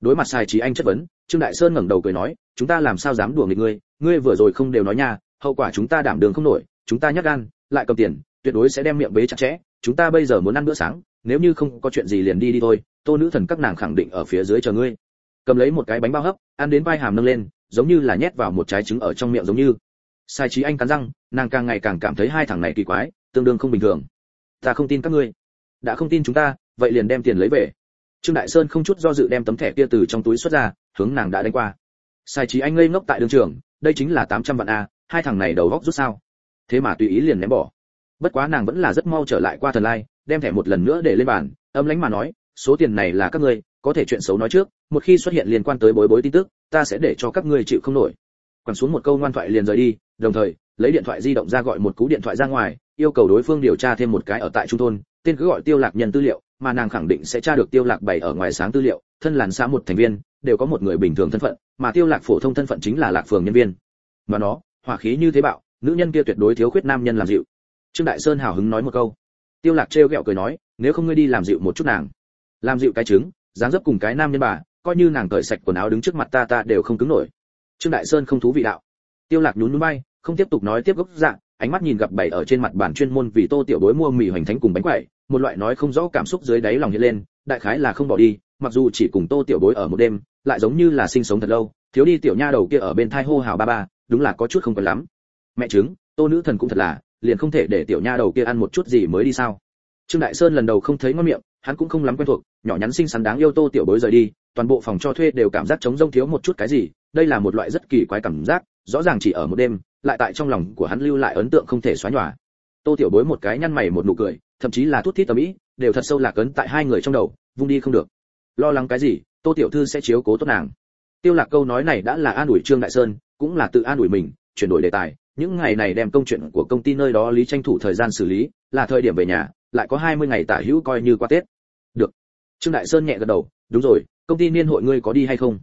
Đối mặt sai trí anh chất vấn trương đại sơn ngẩng đầu cười nói chúng ta làm sao dám đùa nghịch ngươi? Ngươi vừa rồi không đều nói nha hậu quả chúng ta đảm đường không nổi chúng ta nhát gan lại cầm tiền tuyệt đối sẽ đem miệng bế chặt chẽ. Chúng ta bây giờ muốn ăn bữa sáng nếu như không có chuyện gì liền đi đi thôi tô nữ thần các nàng khẳng định ở phía dưới chờ ngươi cầm lấy một cái bánh bao hấp, ăn đến vai hàm nâng lên, giống như là nhét vào một trái trứng ở trong miệng giống như. Sai trí anh cắn răng, nàng càng ngày càng cảm thấy hai thằng này kỳ quái, tương đương không bình thường. Ta không tin các ngươi. Đã không tin chúng ta, vậy liền đem tiền lấy về. Trương đại sơn không chút do dự đem tấm thẻ kia từ trong túi xuất ra, hướng nàng đã đánh qua. Sai trí anh ngây ngốc tại đường trường, đây chính là 800 vạn a, hai thằng này đầu góc rút sao? Thế mà tùy ý liền ném bỏ. Bất quá nàng vẫn là rất mau trở lại qua thần lai, đem thẻ một lần nữa để lên bàn, âm lãnh mà nói, số tiền này là các ngươi có thể chuyện xấu nói trước, một khi xuất hiện liên quan tới bối bối tin tức, ta sẽ để cho các ngươi chịu không nổi. Quẳng xuống một câu ngoan thoại liền rời đi, đồng thời, lấy điện thoại di động ra gọi một cú điện thoại ra ngoài, yêu cầu đối phương điều tra thêm một cái ở tại trung thôn, tên cứ gọi tiêu lạc nhân tư liệu, mà nàng khẳng định sẽ tra được tiêu lạc bày ở ngoài sáng tư liệu, thân làn xã một thành viên, đều có một người bình thường thân phận, mà tiêu lạc phổ thông thân phận chính là lạc phường nhân viên. Mà nó, hỏa khí như thế bạo, nữ nhân kia tuyệt đối thiếu khuyết nam nhân làm dịu. Trương đại sơn hào hứng nói một câu. Tiêu lạc treo gẹo cười nói, nếu không ngươi đi làm dịu một chút nàng. Làm dịu cái trứng dáng dấp cùng cái nam nhân bà, coi như nàng cởi sạch quần áo đứng trước mặt ta ta đều không cứng nổi. Trương đại sơn không thú vị đạo. Tiêu lạc nhún nhún bay không tiếp tục nói tiếp gốc dạng ánh mắt nhìn gặp bảy ở trên mặt bàn chuyên môn vì tô tiểu bối mua mì hoành thánh cùng bánh quẩy, một loại nói không rõ cảm xúc dưới đáy lòng hiện lên, đại khái là không bỏ đi, mặc dù chỉ cùng tô tiểu bối ở một đêm, lại giống như là sinh sống thật lâu, thiếu đi tiểu nha đầu kia ở bên thai hô hào ba ba, đúng là có chút không cần lắm. Mẹ chứng, tô nữ thần cũng thật là, liền không thể để tiểu nha đầu kia ăn một chút gì mới đi sao? Trương đại sơn lần đầu không thấy ngon miệng hắn cũng không lắm quen thuộc, nhỏ nhắn xinh xắn đáng yêu tô tiểu bối rời đi, toàn bộ phòng cho thuê đều cảm giác trống rông thiếu một chút cái gì, đây là một loại rất kỳ quái cảm giác, rõ ràng chỉ ở một đêm, lại tại trong lòng của hắn lưu lại ấn tượng không thể xóa nhòa. Tô tiểu bối một cái nhăn mày một nụ cười, thậm chí là thút thít tầm ý, đều thật sâu lạc ấn tại hai người trong đầu, vung đi không được. Lo lắng cái gì, tô tiểu thư sẽ chiếu cố tốt nàng. Tiêu lạc câu nói này đã là an ủi trương đại sơn, cũng là tự an ủi mình, chuyển đổi đề tài, những ngày này đem công chuyện của công ty nơi đó lý tranh thủ thời gian xử lý, là thời điểm về nhà, lại có 20 ngày tả hữu coi như qua tết trương đại sơn nhẹ gật đầu, đúng rồi, công ty niên hội ngươi có đi hay không?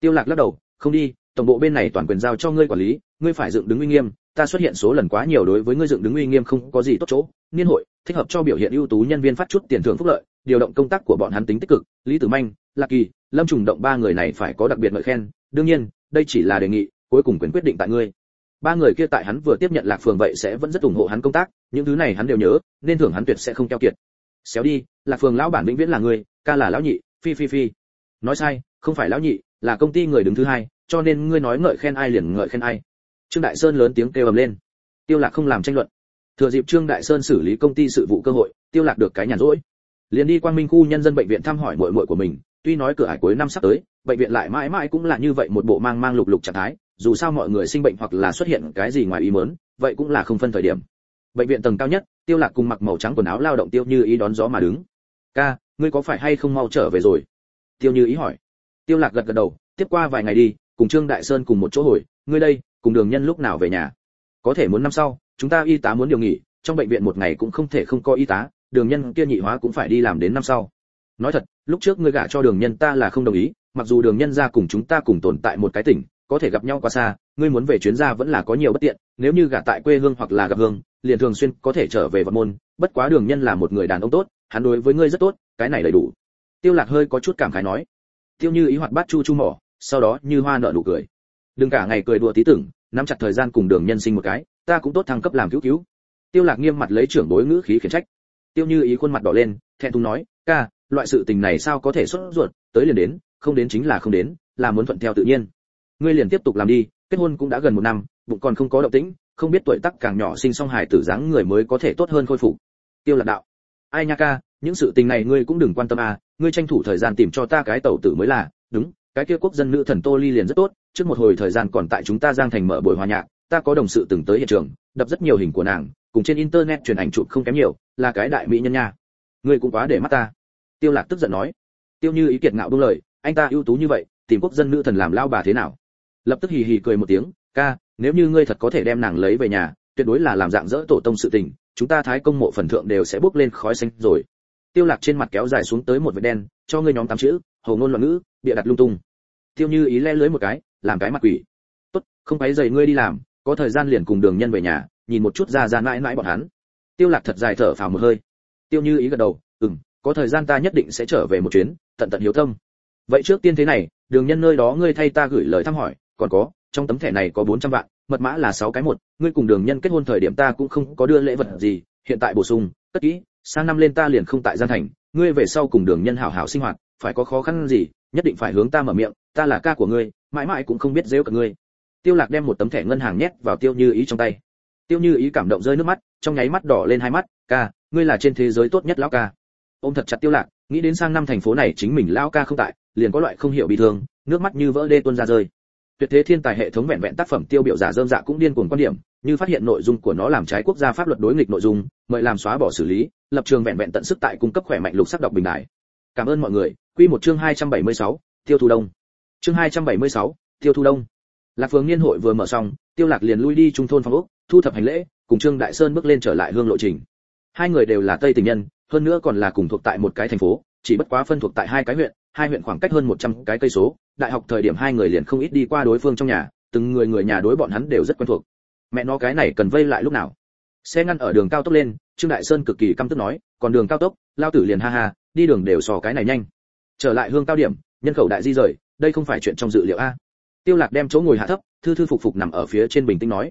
Tiêu lạc lắc đầu, không đi, tổng bộ bên này toàn quyền giao cho ngươi quản lý, ngươi phải dựng đứng uy nghiêm, ta xuất hiện số lần quá nhiều đối với ngươi dựng đứng uy nghiêm không có gì tốt chỗ. Niên hội, thích hợp cho biểu hiện ưu tú nhân viên phát chút tiền thưởng phúc lợi, điều động công tác của bọn hắn tính tích cực. Lý tử manh, lạc kỳ, lâm trùng động ba người này phải có đặc biệt ngợi khen. Đương nhiên, đây chỉ là đề nghị, cuối cùng quyền quyết định tại ngươi. Ba người kia tại hắn vừa tiếp nhận lạc phường vậy sẽ vẫn rất ủng hộ hắn công tác, những thứ này hắn đều nhớ, nên thưởng hắn tuyệt sẽ không keo kiệt. Xéo đi, lạc phường lão bản vĩnh viễn là ngươi ca là lão nhị, phi phi phi. Nói sai, không phải lão nhị, là công ty người đứng thứ hai, cho nên ngươi nói ngợi khen ai liền ngợi khen ai. Trương đại sơn lớn tiếng kêu ầm lên. Tiêu lạc không làm tranh luận. Thừa dịp trương đại sơn xử lý công ty sự vụ cơ hội, tiêu lạc được cái nhàn rỗi. Liền đi quang minh khu nhân dân bệnh viện thăm hỏi muội muội của mình, tuy nói cửa hải cuối năm sắp tới, bệnh viện lại mãi mãi cũng là như vậy một bộ mang mang lục lục trạng thái, dù sao mọi người sinh bệnh hoặc là xuất hiện cái gì ngoài ý muốn, vậy cũng là không phân thời điểm. Bệnh viện tầng cao nhất, tiêu lạc cùng mặc màu trắng quần áo lao động tiêu như ý đón gió mà đứng. Ca ngươi có phải hay không mau trở về rồi? Tiêu như ý hỏi. Tiêu lạc gật gật đầu, tiếp qua vài ngày đi, cùng trương đại sơn cùng một chỗ hồi, ngươi đây, cùng đường nhân lúc nào về nhà? Có thể muốn năm sau, chúng ta y tá muốn điều nghỉ, trong bệnh viện một ngày cũng không thể không có y tá, đường nhân kia nhị hóa cũng phải đi làm đến năm sau. Nói thật, lúc trước ngươi gả cho đường nhân ta là không đồng ý, mặc dù đường nhân ra cùng chúng ta cùng tồn tại một cái tỉnh, có thể gặp nhau quá xa, ngươi muốn về chuyến ra vẫn là có nhiều bất tiện, nếu như gả tại quê hương hoặc là gặp hương, liền thường xuyên có thể trở về vật môn, bất quá đường nhân là một người đàn ông tốt, hắn đối với ngươi rất tốt cái này đầy đủ. Tiêu lạc hơi có chút cảm khái nói. Tiêu như ý hoạt bát chu chu mỏ, sau đó như hoa nở nụ cười. Đừng cả ngày cười đùa tí tưởng, nắm chặt thời gian cùng đường nhân sinh một cái, ta cũng tốt thăng cấp làm cứu cứu. Tiêu lạc nghiêm mặt lấy trưởng bối ngữ khí khiển trách. Tiêu như ý khuôn mặt đỏ lên, thẹn thùng nói, ca, loại sự tình này sao có thể xuất ruột, tới liền đến, không đến chính là không đến, là muốn thuận theo tự nhiên. Ngươi liền tiếp tục làm đi, kết hôn cũng đã gần một năm, bụng còn không có động tĩnh, không biết tuổi tác càng nhỏ sinh song hài tử dáng người mới có thể tốt hơn khôi phục. Tiêu lạc đạo, ai nha ca những sự tình này ngươi cũng đừng quan tâm à ngươi tranh thủ thời gian tìm cho ta cái tẩu tử mới là, đúng, cái kia quốc dân nữ thần tô ly liền rất tốt, trước một hồi thời gian còn tại chúng ta giang thành mở buổi hòa nhạc, ta có đồng sự từng tới hiện trường, đập rất nhiều hình của nàng, cùng trên internet truyền ảnh chụp không kém nhiều, là cái đại mỹ nhân nha. Ngươi cũng quá để mắt ta. Tiêu lạc tức giận nói. Tiêu như ý kiệt ngạo buông lời, anh ta ưu tú như vậy, tìm quốc dân nữ thần làm lao bà thế nào? Lập tức hì hì cười một tiếng, ca, nếu như ngươi thật có thể đem nàng lấy về nhà, tuyệt đối là làm dạng dỡ tổ tông sự tình, chúng ta thái công mộ phần thượng đều sẽ bốc lên khói xanh rồi tiêu lạc trên mặt kéo dài xuống tới một vệt đen, cho ngươi nhóm tám chữ, hồ ngôn loạn ngữ, bịa đặt lung tung. Tiêu như ý le lưới một cái, làm cái mặt quỷ. Tốt, không phải dày ngươi đi làm, có thời gian liền cùng đường nhân về nhà, nhìn một chút ra ra mãi mãi bọn hắn. Tiêu lạc thật dài thở phào một hơi. Tiêu như ý gật đầu, ừm, có thời gian ta nhất định sẽ trở về một chuyến, tận tận hiếu tâm. Vậy trước tiên thế này, đường nhân nơi đó ngươi thay ta gửi lời thăm hỏi, còn có, trong tấm thẻ này có 400 vạn, mật mã là 6 cái một, ngươi cùng đường nhân kết hôn thời điểm ta cũng không có đưa lễ vật gì, hiện tại bổ sung tất kỹ sang năm lên ta liền không tại gian thành, ngươi về sau cùng đường nhân hảo hảo sinh hoạt, phải có khó khăn gì, nhất định phải hướng ta mở miệng, ta là ca của ngươi, mãi mãi cũng không biết dễ cả ngươi. Tiêu lạc đem một tấm thẻ ngân hàng nhét vào tiêu như ý trong tay. Tiêu như ý cảm động rơi nước mắt, trong nháy mắt đỏ lên hai mắt, ca, ngươi là trên thế giới tốt nhất lão ca. Ôm thật chặt tiêu lạc, nghĩ đến sang năm thành phố này chính mình lão ca không tại, liền có loại không hiểu bị thương, nước mắt như vỡ đê tuôn ra rơi. Tuyệt thế thiên tài hệ thống vẹn vẹn tác phẩm tiêu biểu giả dơm dạ cũng điên cuồng quan điểm, như phát hiện nội dung của nó làm trái quốc gia pháp luật đối nghịch nội dung, mời làm xóa bỏ xử lý lập trường vẹn vẹn tận sức tại cung cấp khỏe mạnh lục sắc đọc bình đại cảm ơn mọi người. Quy một chương 276, tiêu thu đông. Chương 276, tiêu thu đông. Lạc phường niên hội vừa mở xong tiêu lạc liền lui đi trung thôn phòng ốc thu thập hành lễ cùng trương đại sơn bước lên trở lại hương lộ trình. Hai người đều là tây tình nhân hơn nữa còn là cùng thuộc tại một cái thành phố chỉ bất quá phân thuộc tại hai cái huyện hai huyện khoảng cách hơn 100 cái cây số. Đại học thời điểm hai người liền không ít đi qua đối phương trong nhà từng người người nhà đối bọn hắn đều rất quen thuộc. Mẹ nó cái này cần vây lại lúc nào? Xe ngăn ở đường cao tốc lên trương đại sơn cực kỳ căm tức nói, còn đường cao tốc, lao tử liền ha ha, đi đường đều sò cái này nhanh. Trở lại hương cao điểm, nhân khẩu đại di rời, đây không phải chuyện trong dự liệu a? Tiêu lạc đem chỗ ngồi hạ thấp, thư thư phục phục nằm ở phía trên bình tĩnh nói,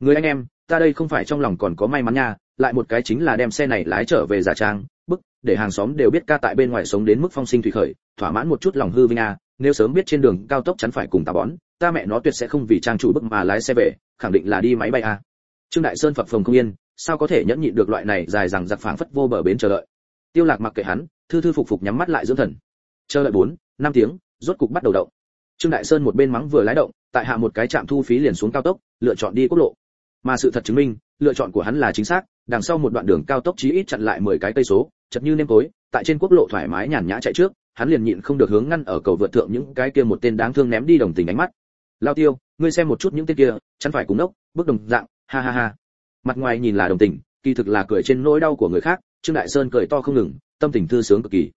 người anh em, ta đây không phải trong lòng còn có may mắn nha, lại một cái chính là đem xe này lái trở về giả trang, bức, để hàng xóm đều biết ca tại bên ngoài sống đến mức phong sinh thủy khởi, thỏa mãn một chút lòng hư vinh a, nếu sớm biết trên đường cao tốc chắn phải cùng tà bón, ta mẹ nó tuyệt sẽ không vì trang chủ bức mà lái xe về, khẳng định là đi máy bay a. Trương đại sơn phập phồng không yên sao có thể nhẫn nhịn được loại này dài rằng giặc phảng phất vô bờ bến chờ đợi? Tiêu lạc mặc kệ hắn, thư thư phục phục nhắm mắt lại dưỡng thần. Chờ đợi bốn, năm tiếng, rốt cục bắt đầu động. Trương đại sơn một bên mắng vừa lái động, tại hạ một cái trạm thu phí liền xuống cao tốc, lựa chọn đi quốc lộ. Mà sự thật chứng minh, lựa chọn của hắn là chính xác, đằng sau một đoạn đường cao tốc chí ít chặn lại 10 cái cây số, chật như nêm tối tại trên quốc lộ thoải mái nhàn nhã chạy trước, hắn liền nhịn không được hướng ngăn ở cầu vượt thượng những cái kia một tên đáng thương ném đi đồng tình ánh mắt. Lao tiêu, ngươi xem một chút những tên kia, chắn phải cùng nốc? bước đồng dạng, ha ha ha mặt ngoài nhìn là đồng tình, kỳ thực là cười trên nỗi đau của người khác, trương đại sơn cười to không ngừng, tâm tình thư sướng cực kỳ.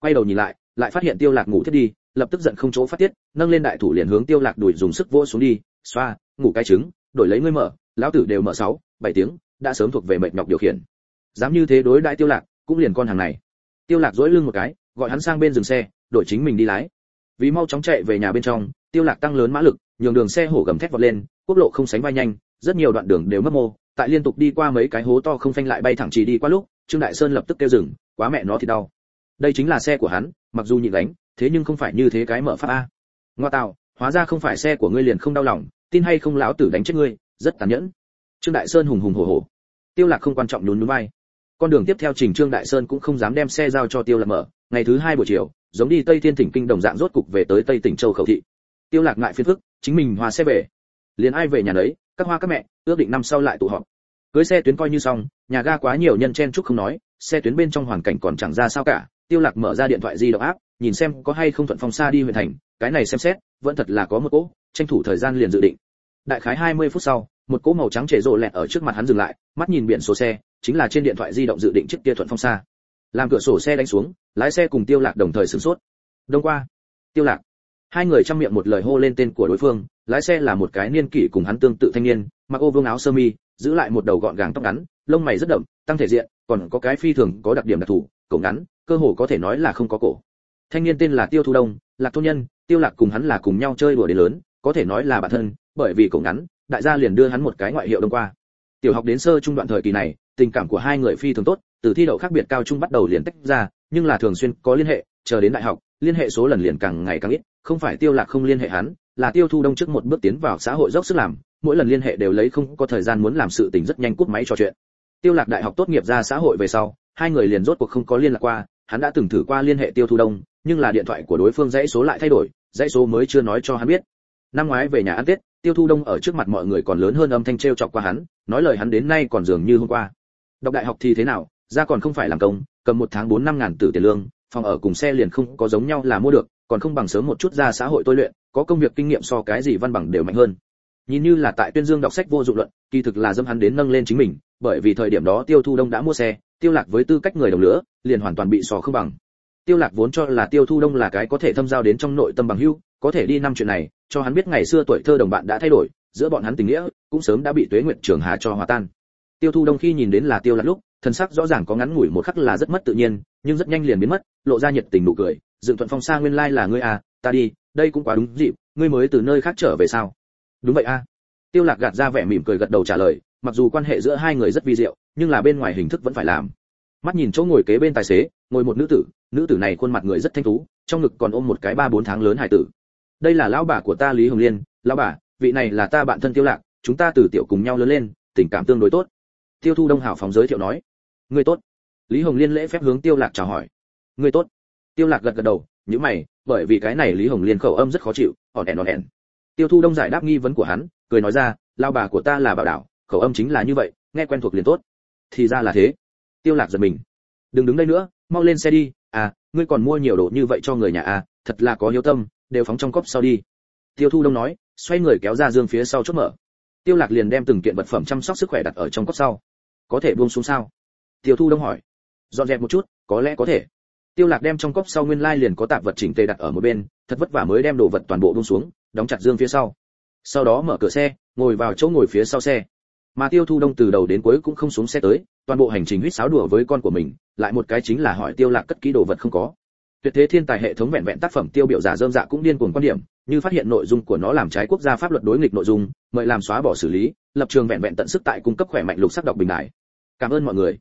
Quay đầu nhìn lại lại phát hiện tiêu lạc ngủ thiết đi, lập tức giận không chỗ phát tiết, nâng lên đại thủ liền hướng tiêu lạc đuổi dùng sức vỗ xuống đi, xoa, ngủ cái trứng, đổi lấy ngươi mở, lão tử đều mở sáu, bảy tiếng, đã sớm thuộc về mệt nhọc điều khiển. Dám như thế đối đại tiêu lạc, cũng liền con hàng này. Tiêu lạc dỗi lưng một cái, gọi hắn sang bên dừng xe, đổi chính mình đi lái. Vì mau chóng chạy về nhà bên trong, tiêu lạc tăng lớn mã lực, nhường đường xe hổ gầm thét vọt lên, quốc lộ không sánh vai nhanh, rất nhiều đoạn đường đều mất mô tại liên tục đi qua mấy cái hố to không phanh lại bay thẳng chỉ đi qua lúc, trương đại sơn lập tức kêu dừng, quá mẹ nó thì đau. Đây chính là xe của hắn, mặc dù nhịn đánh, thế nhưng không phải như thế cái mở pháp a. Ngoa tạo, hóa ra không phải xe của ngươi liền không đau lòng, tin hay không lão tử đánh chết ngươi, rất tàn nhẫn. Trương đại sơn hùng hùng hổ hổ. Tiêu lạc không quan trọng nhún nhún vai con đường tiếp theo trình trương đại sơn cũng không dám đem xe giao cho tiêu lạc mở. Ngày thứ hai buổi chiều, giống đi tây thiên tỉnh kinh đồng dạng rốt cục về tới tây tỉnh châu khẩu thị. Tiêu lạc ngại phiền phức, chính mình hòa xe về. Liền ai về nhà đấy các hoa các mẹ, ước định năm sau lại tụ họp. Cưới xe tuyến coi như xong, nhà ga quá nhiều nhân chen chúc không nói, xe tuyến bên trong hoàn cảnh còn chẳng ra sao cả, tiêu lạc mở ra điện thoại di động áp nhìn xem có hay không thuận phong xa đi huyện thành, cái này xem xét, vẫn thật là có một cỗ, tranh thủ thời gian liền dự định. Đại khái 20 phút sau, một cỗ màu trắng trẻ rộ lẹt ở trước mặt hắn dừng lại, mắt nhìn biển số xe, chính là trên điện thoại di động dự định chiếc kia thuận phong xa. Làm cửa sổ xe đánh xuống, lái xe cùng tiêu lạc đồng thời sửng sốt. Đông qua, tiêu lạc, hai người trong miệng một lời hô lên tên của đối phương lái xe là một cái niên kỷ cùng hắn tương tự thanh niên, mặc ô vương áo sơ mi, giữ lại một đầu gọn gàng tóc ngắn, lông mày rất đậm, tăng thể diện, còn có cái phi thường có đặc điểm đặc thù, cổ ngắn, cơ hồ có thể nói là không có cổ. Thanh niên tên là tiêu thu đông, lạc thôn nhân, tiêu lạc cùng hắn là cùng nhau chơi đùa đến lớn, có thể nói là bạn thân, bởi vì cổ ngắn, đại gia liền đưa hắn một cái ngoại hiệu đông qua. Tiểu học đến sơ trung đoạn thời kỳ này, tình cảm của hai người phi thường tốt, từ thi đậu khác biệt cao trung bắt đầu liền tách ra, nhưng là thường xuyên có liên hệ, chờ đến đại học, liên hệ số lần liền càng ngày càng ít, không phải tiêu lạc không liên hệ hắn là tiêu thu đông trước một bước tiến vào xã hội dốc sức làm, mỗi lần liên hệ đều lấy không có thời gian muốn làm sự tình rất nhanh cúp máy trò chuyện. Tiêu lạc đại học tốt nghiệp ra xã hội về sau, hai người liền rốt cuộc không có liên lạc qua, hắn đã từng thử qua liên hệ tiêu thu đông, nhưng là điện thoại của đối phương dãy số lại thay đổi, dãy số mới chưa nói cho hắn biết. Năm ngoái về nhà ăn tết, tiêu thu đông ở trước mặt mọi người còn lớn hơn âm thanh treo chọc qua hắn, nói lời hắn đến nay còn dường như hôm qua. Đọc đại học thì thế nào, ra còn không phải làm công, cầm một tháng bốn năm ngàn tử tiền lương, phòng ở cùng xe liền không có giống nhau là mua được, còn không bằng sớm một chút ra xã hội tôi luyện có công việc kinh nghiệm so cái gì văn bằng đều mạnh hơn. Nhìn như là tại tuyên dương đọc sách vô dụng luận, kỳ thực là dâm hắn đến nâng lên chính mình, bởi vì thời điểm đó tiêu thu đông đã mua xe, tiêu lạc với tư cách người đồng lửa, liền hoàn toàn bị sò không bằng. Tiêu lạc vốn cho là tiêu thu đông là cái có thể thâm giao đến trong nội tâm bằng hữu, có thể đi năm chuyện này, cho hắn biết ngày xưa tuổi thơ đồng bạn đã thay đổi, giữa bọn hắn tình nghĩa cũng sớm đã bị tuế nguyện trường hà cho hòa tan. Tiêu thu đông khi nhìn đến là tiêu lạc lúc, thần sắc rõ ràng có ngắn ngủi một khắc là rất mất tự nhiên, nhưng rất nhanh liền biến mất, lộ ra nhiệt tình nụ cười, dựng thuận phong xa nguyên lai là ngươi à ta đi đây cũng quá đúng dịp, ngươi mới từ nơi khác trở về sao? Đúng vậy a. À. tiêu lạc gạt ra vẻ mỉm cười gật đầu trả lời, mặc dù quan hệ giữa hai người rất vi diệu, nhưng là bên ngoài hình thức vẫn phải làm. Mắt nhìn chỗ ngồi kế bên tài xế, ngồi một nữ tử nữ tử này khuôn mặt người rất thanh tú, trong ngực còn ôm một cái ba bốn tháng lớn hải tử. Đây là lão bà của ta lý hồng liên, lão bà, vị này là ta bạn thân tiêu lạc, chúng ta từ tiểu cùng nhau lớn lên, tình cảm tương đối tốt. Tiêu thu đông hảo phóng giới thiệu nói người tốt. Lý hồng liên lễ phép hướng tiêu lạc chào hỏi người tốt. Tiêu lạc gật gật đầu những mày bởi vì cái này lý hồng liên khẩu âm rất khó chịu ỏn ẻn ỏn ẻn tiêu thu đông giải đáp nghi vấn của hắn, cười nói ra lao bà của ta là bảo đảo, khẩu âm chính là như vậy, nghe quen thuộc liền tốt. Thì ra là thế. Tiêu lạc giật mình. Đừng đứng đây nữa, mau lên xe đi à ngươi còn mua nhiều đồ như vậy cho người nhà à thật là có hiếu tâm, đều phóng trong cốc sau đi. Tiêu thu đông nói, xoay người kéo ra dương phía sau chốt mở. Tiêu lạc liền đem từng kiện vật phẩm chăm sóc sức khỏe đặt ở trong cốc sau. Có thể buông xuống sao? Tiêu thu đông hỏi. Dọn dẹp một chút, có lẽ có thể tiêu lạc đem trong cốc sau nguyên lai liền có tạp vật chỉnh tề đặt ở một bên, thật vất vả mới đem đồ vật toàn bộ buông xuống, đóng chặt dương phía sau. Sau đó mở cửa xe, ngồi vào chỗ ngồi phía sau xe. Mà tiêu thu đông từ đầu đến cuối cũng không xuống xe tới, toàn bộ hành trình huýt sáo đùa với con của mình, lại một cái chính là hỏi tiêu lạc cất kỹ đồ vật không có. Tuyệt thế thiên tài hệ thống vẹn vẹn tác phẩm tiêu biểu giả dơm dạ cũng điên cuồng quan điểm, như phát hiện nội dung của nó làm trái quốc gia pháp luật đối nghịch nội dung, mời làm xóa bỏ xử lý, lập trường vẹn vẹn tận sức tại cung cấp khỏe mạnh lục sắc đọc bình đại. Cảm ơn mọi người.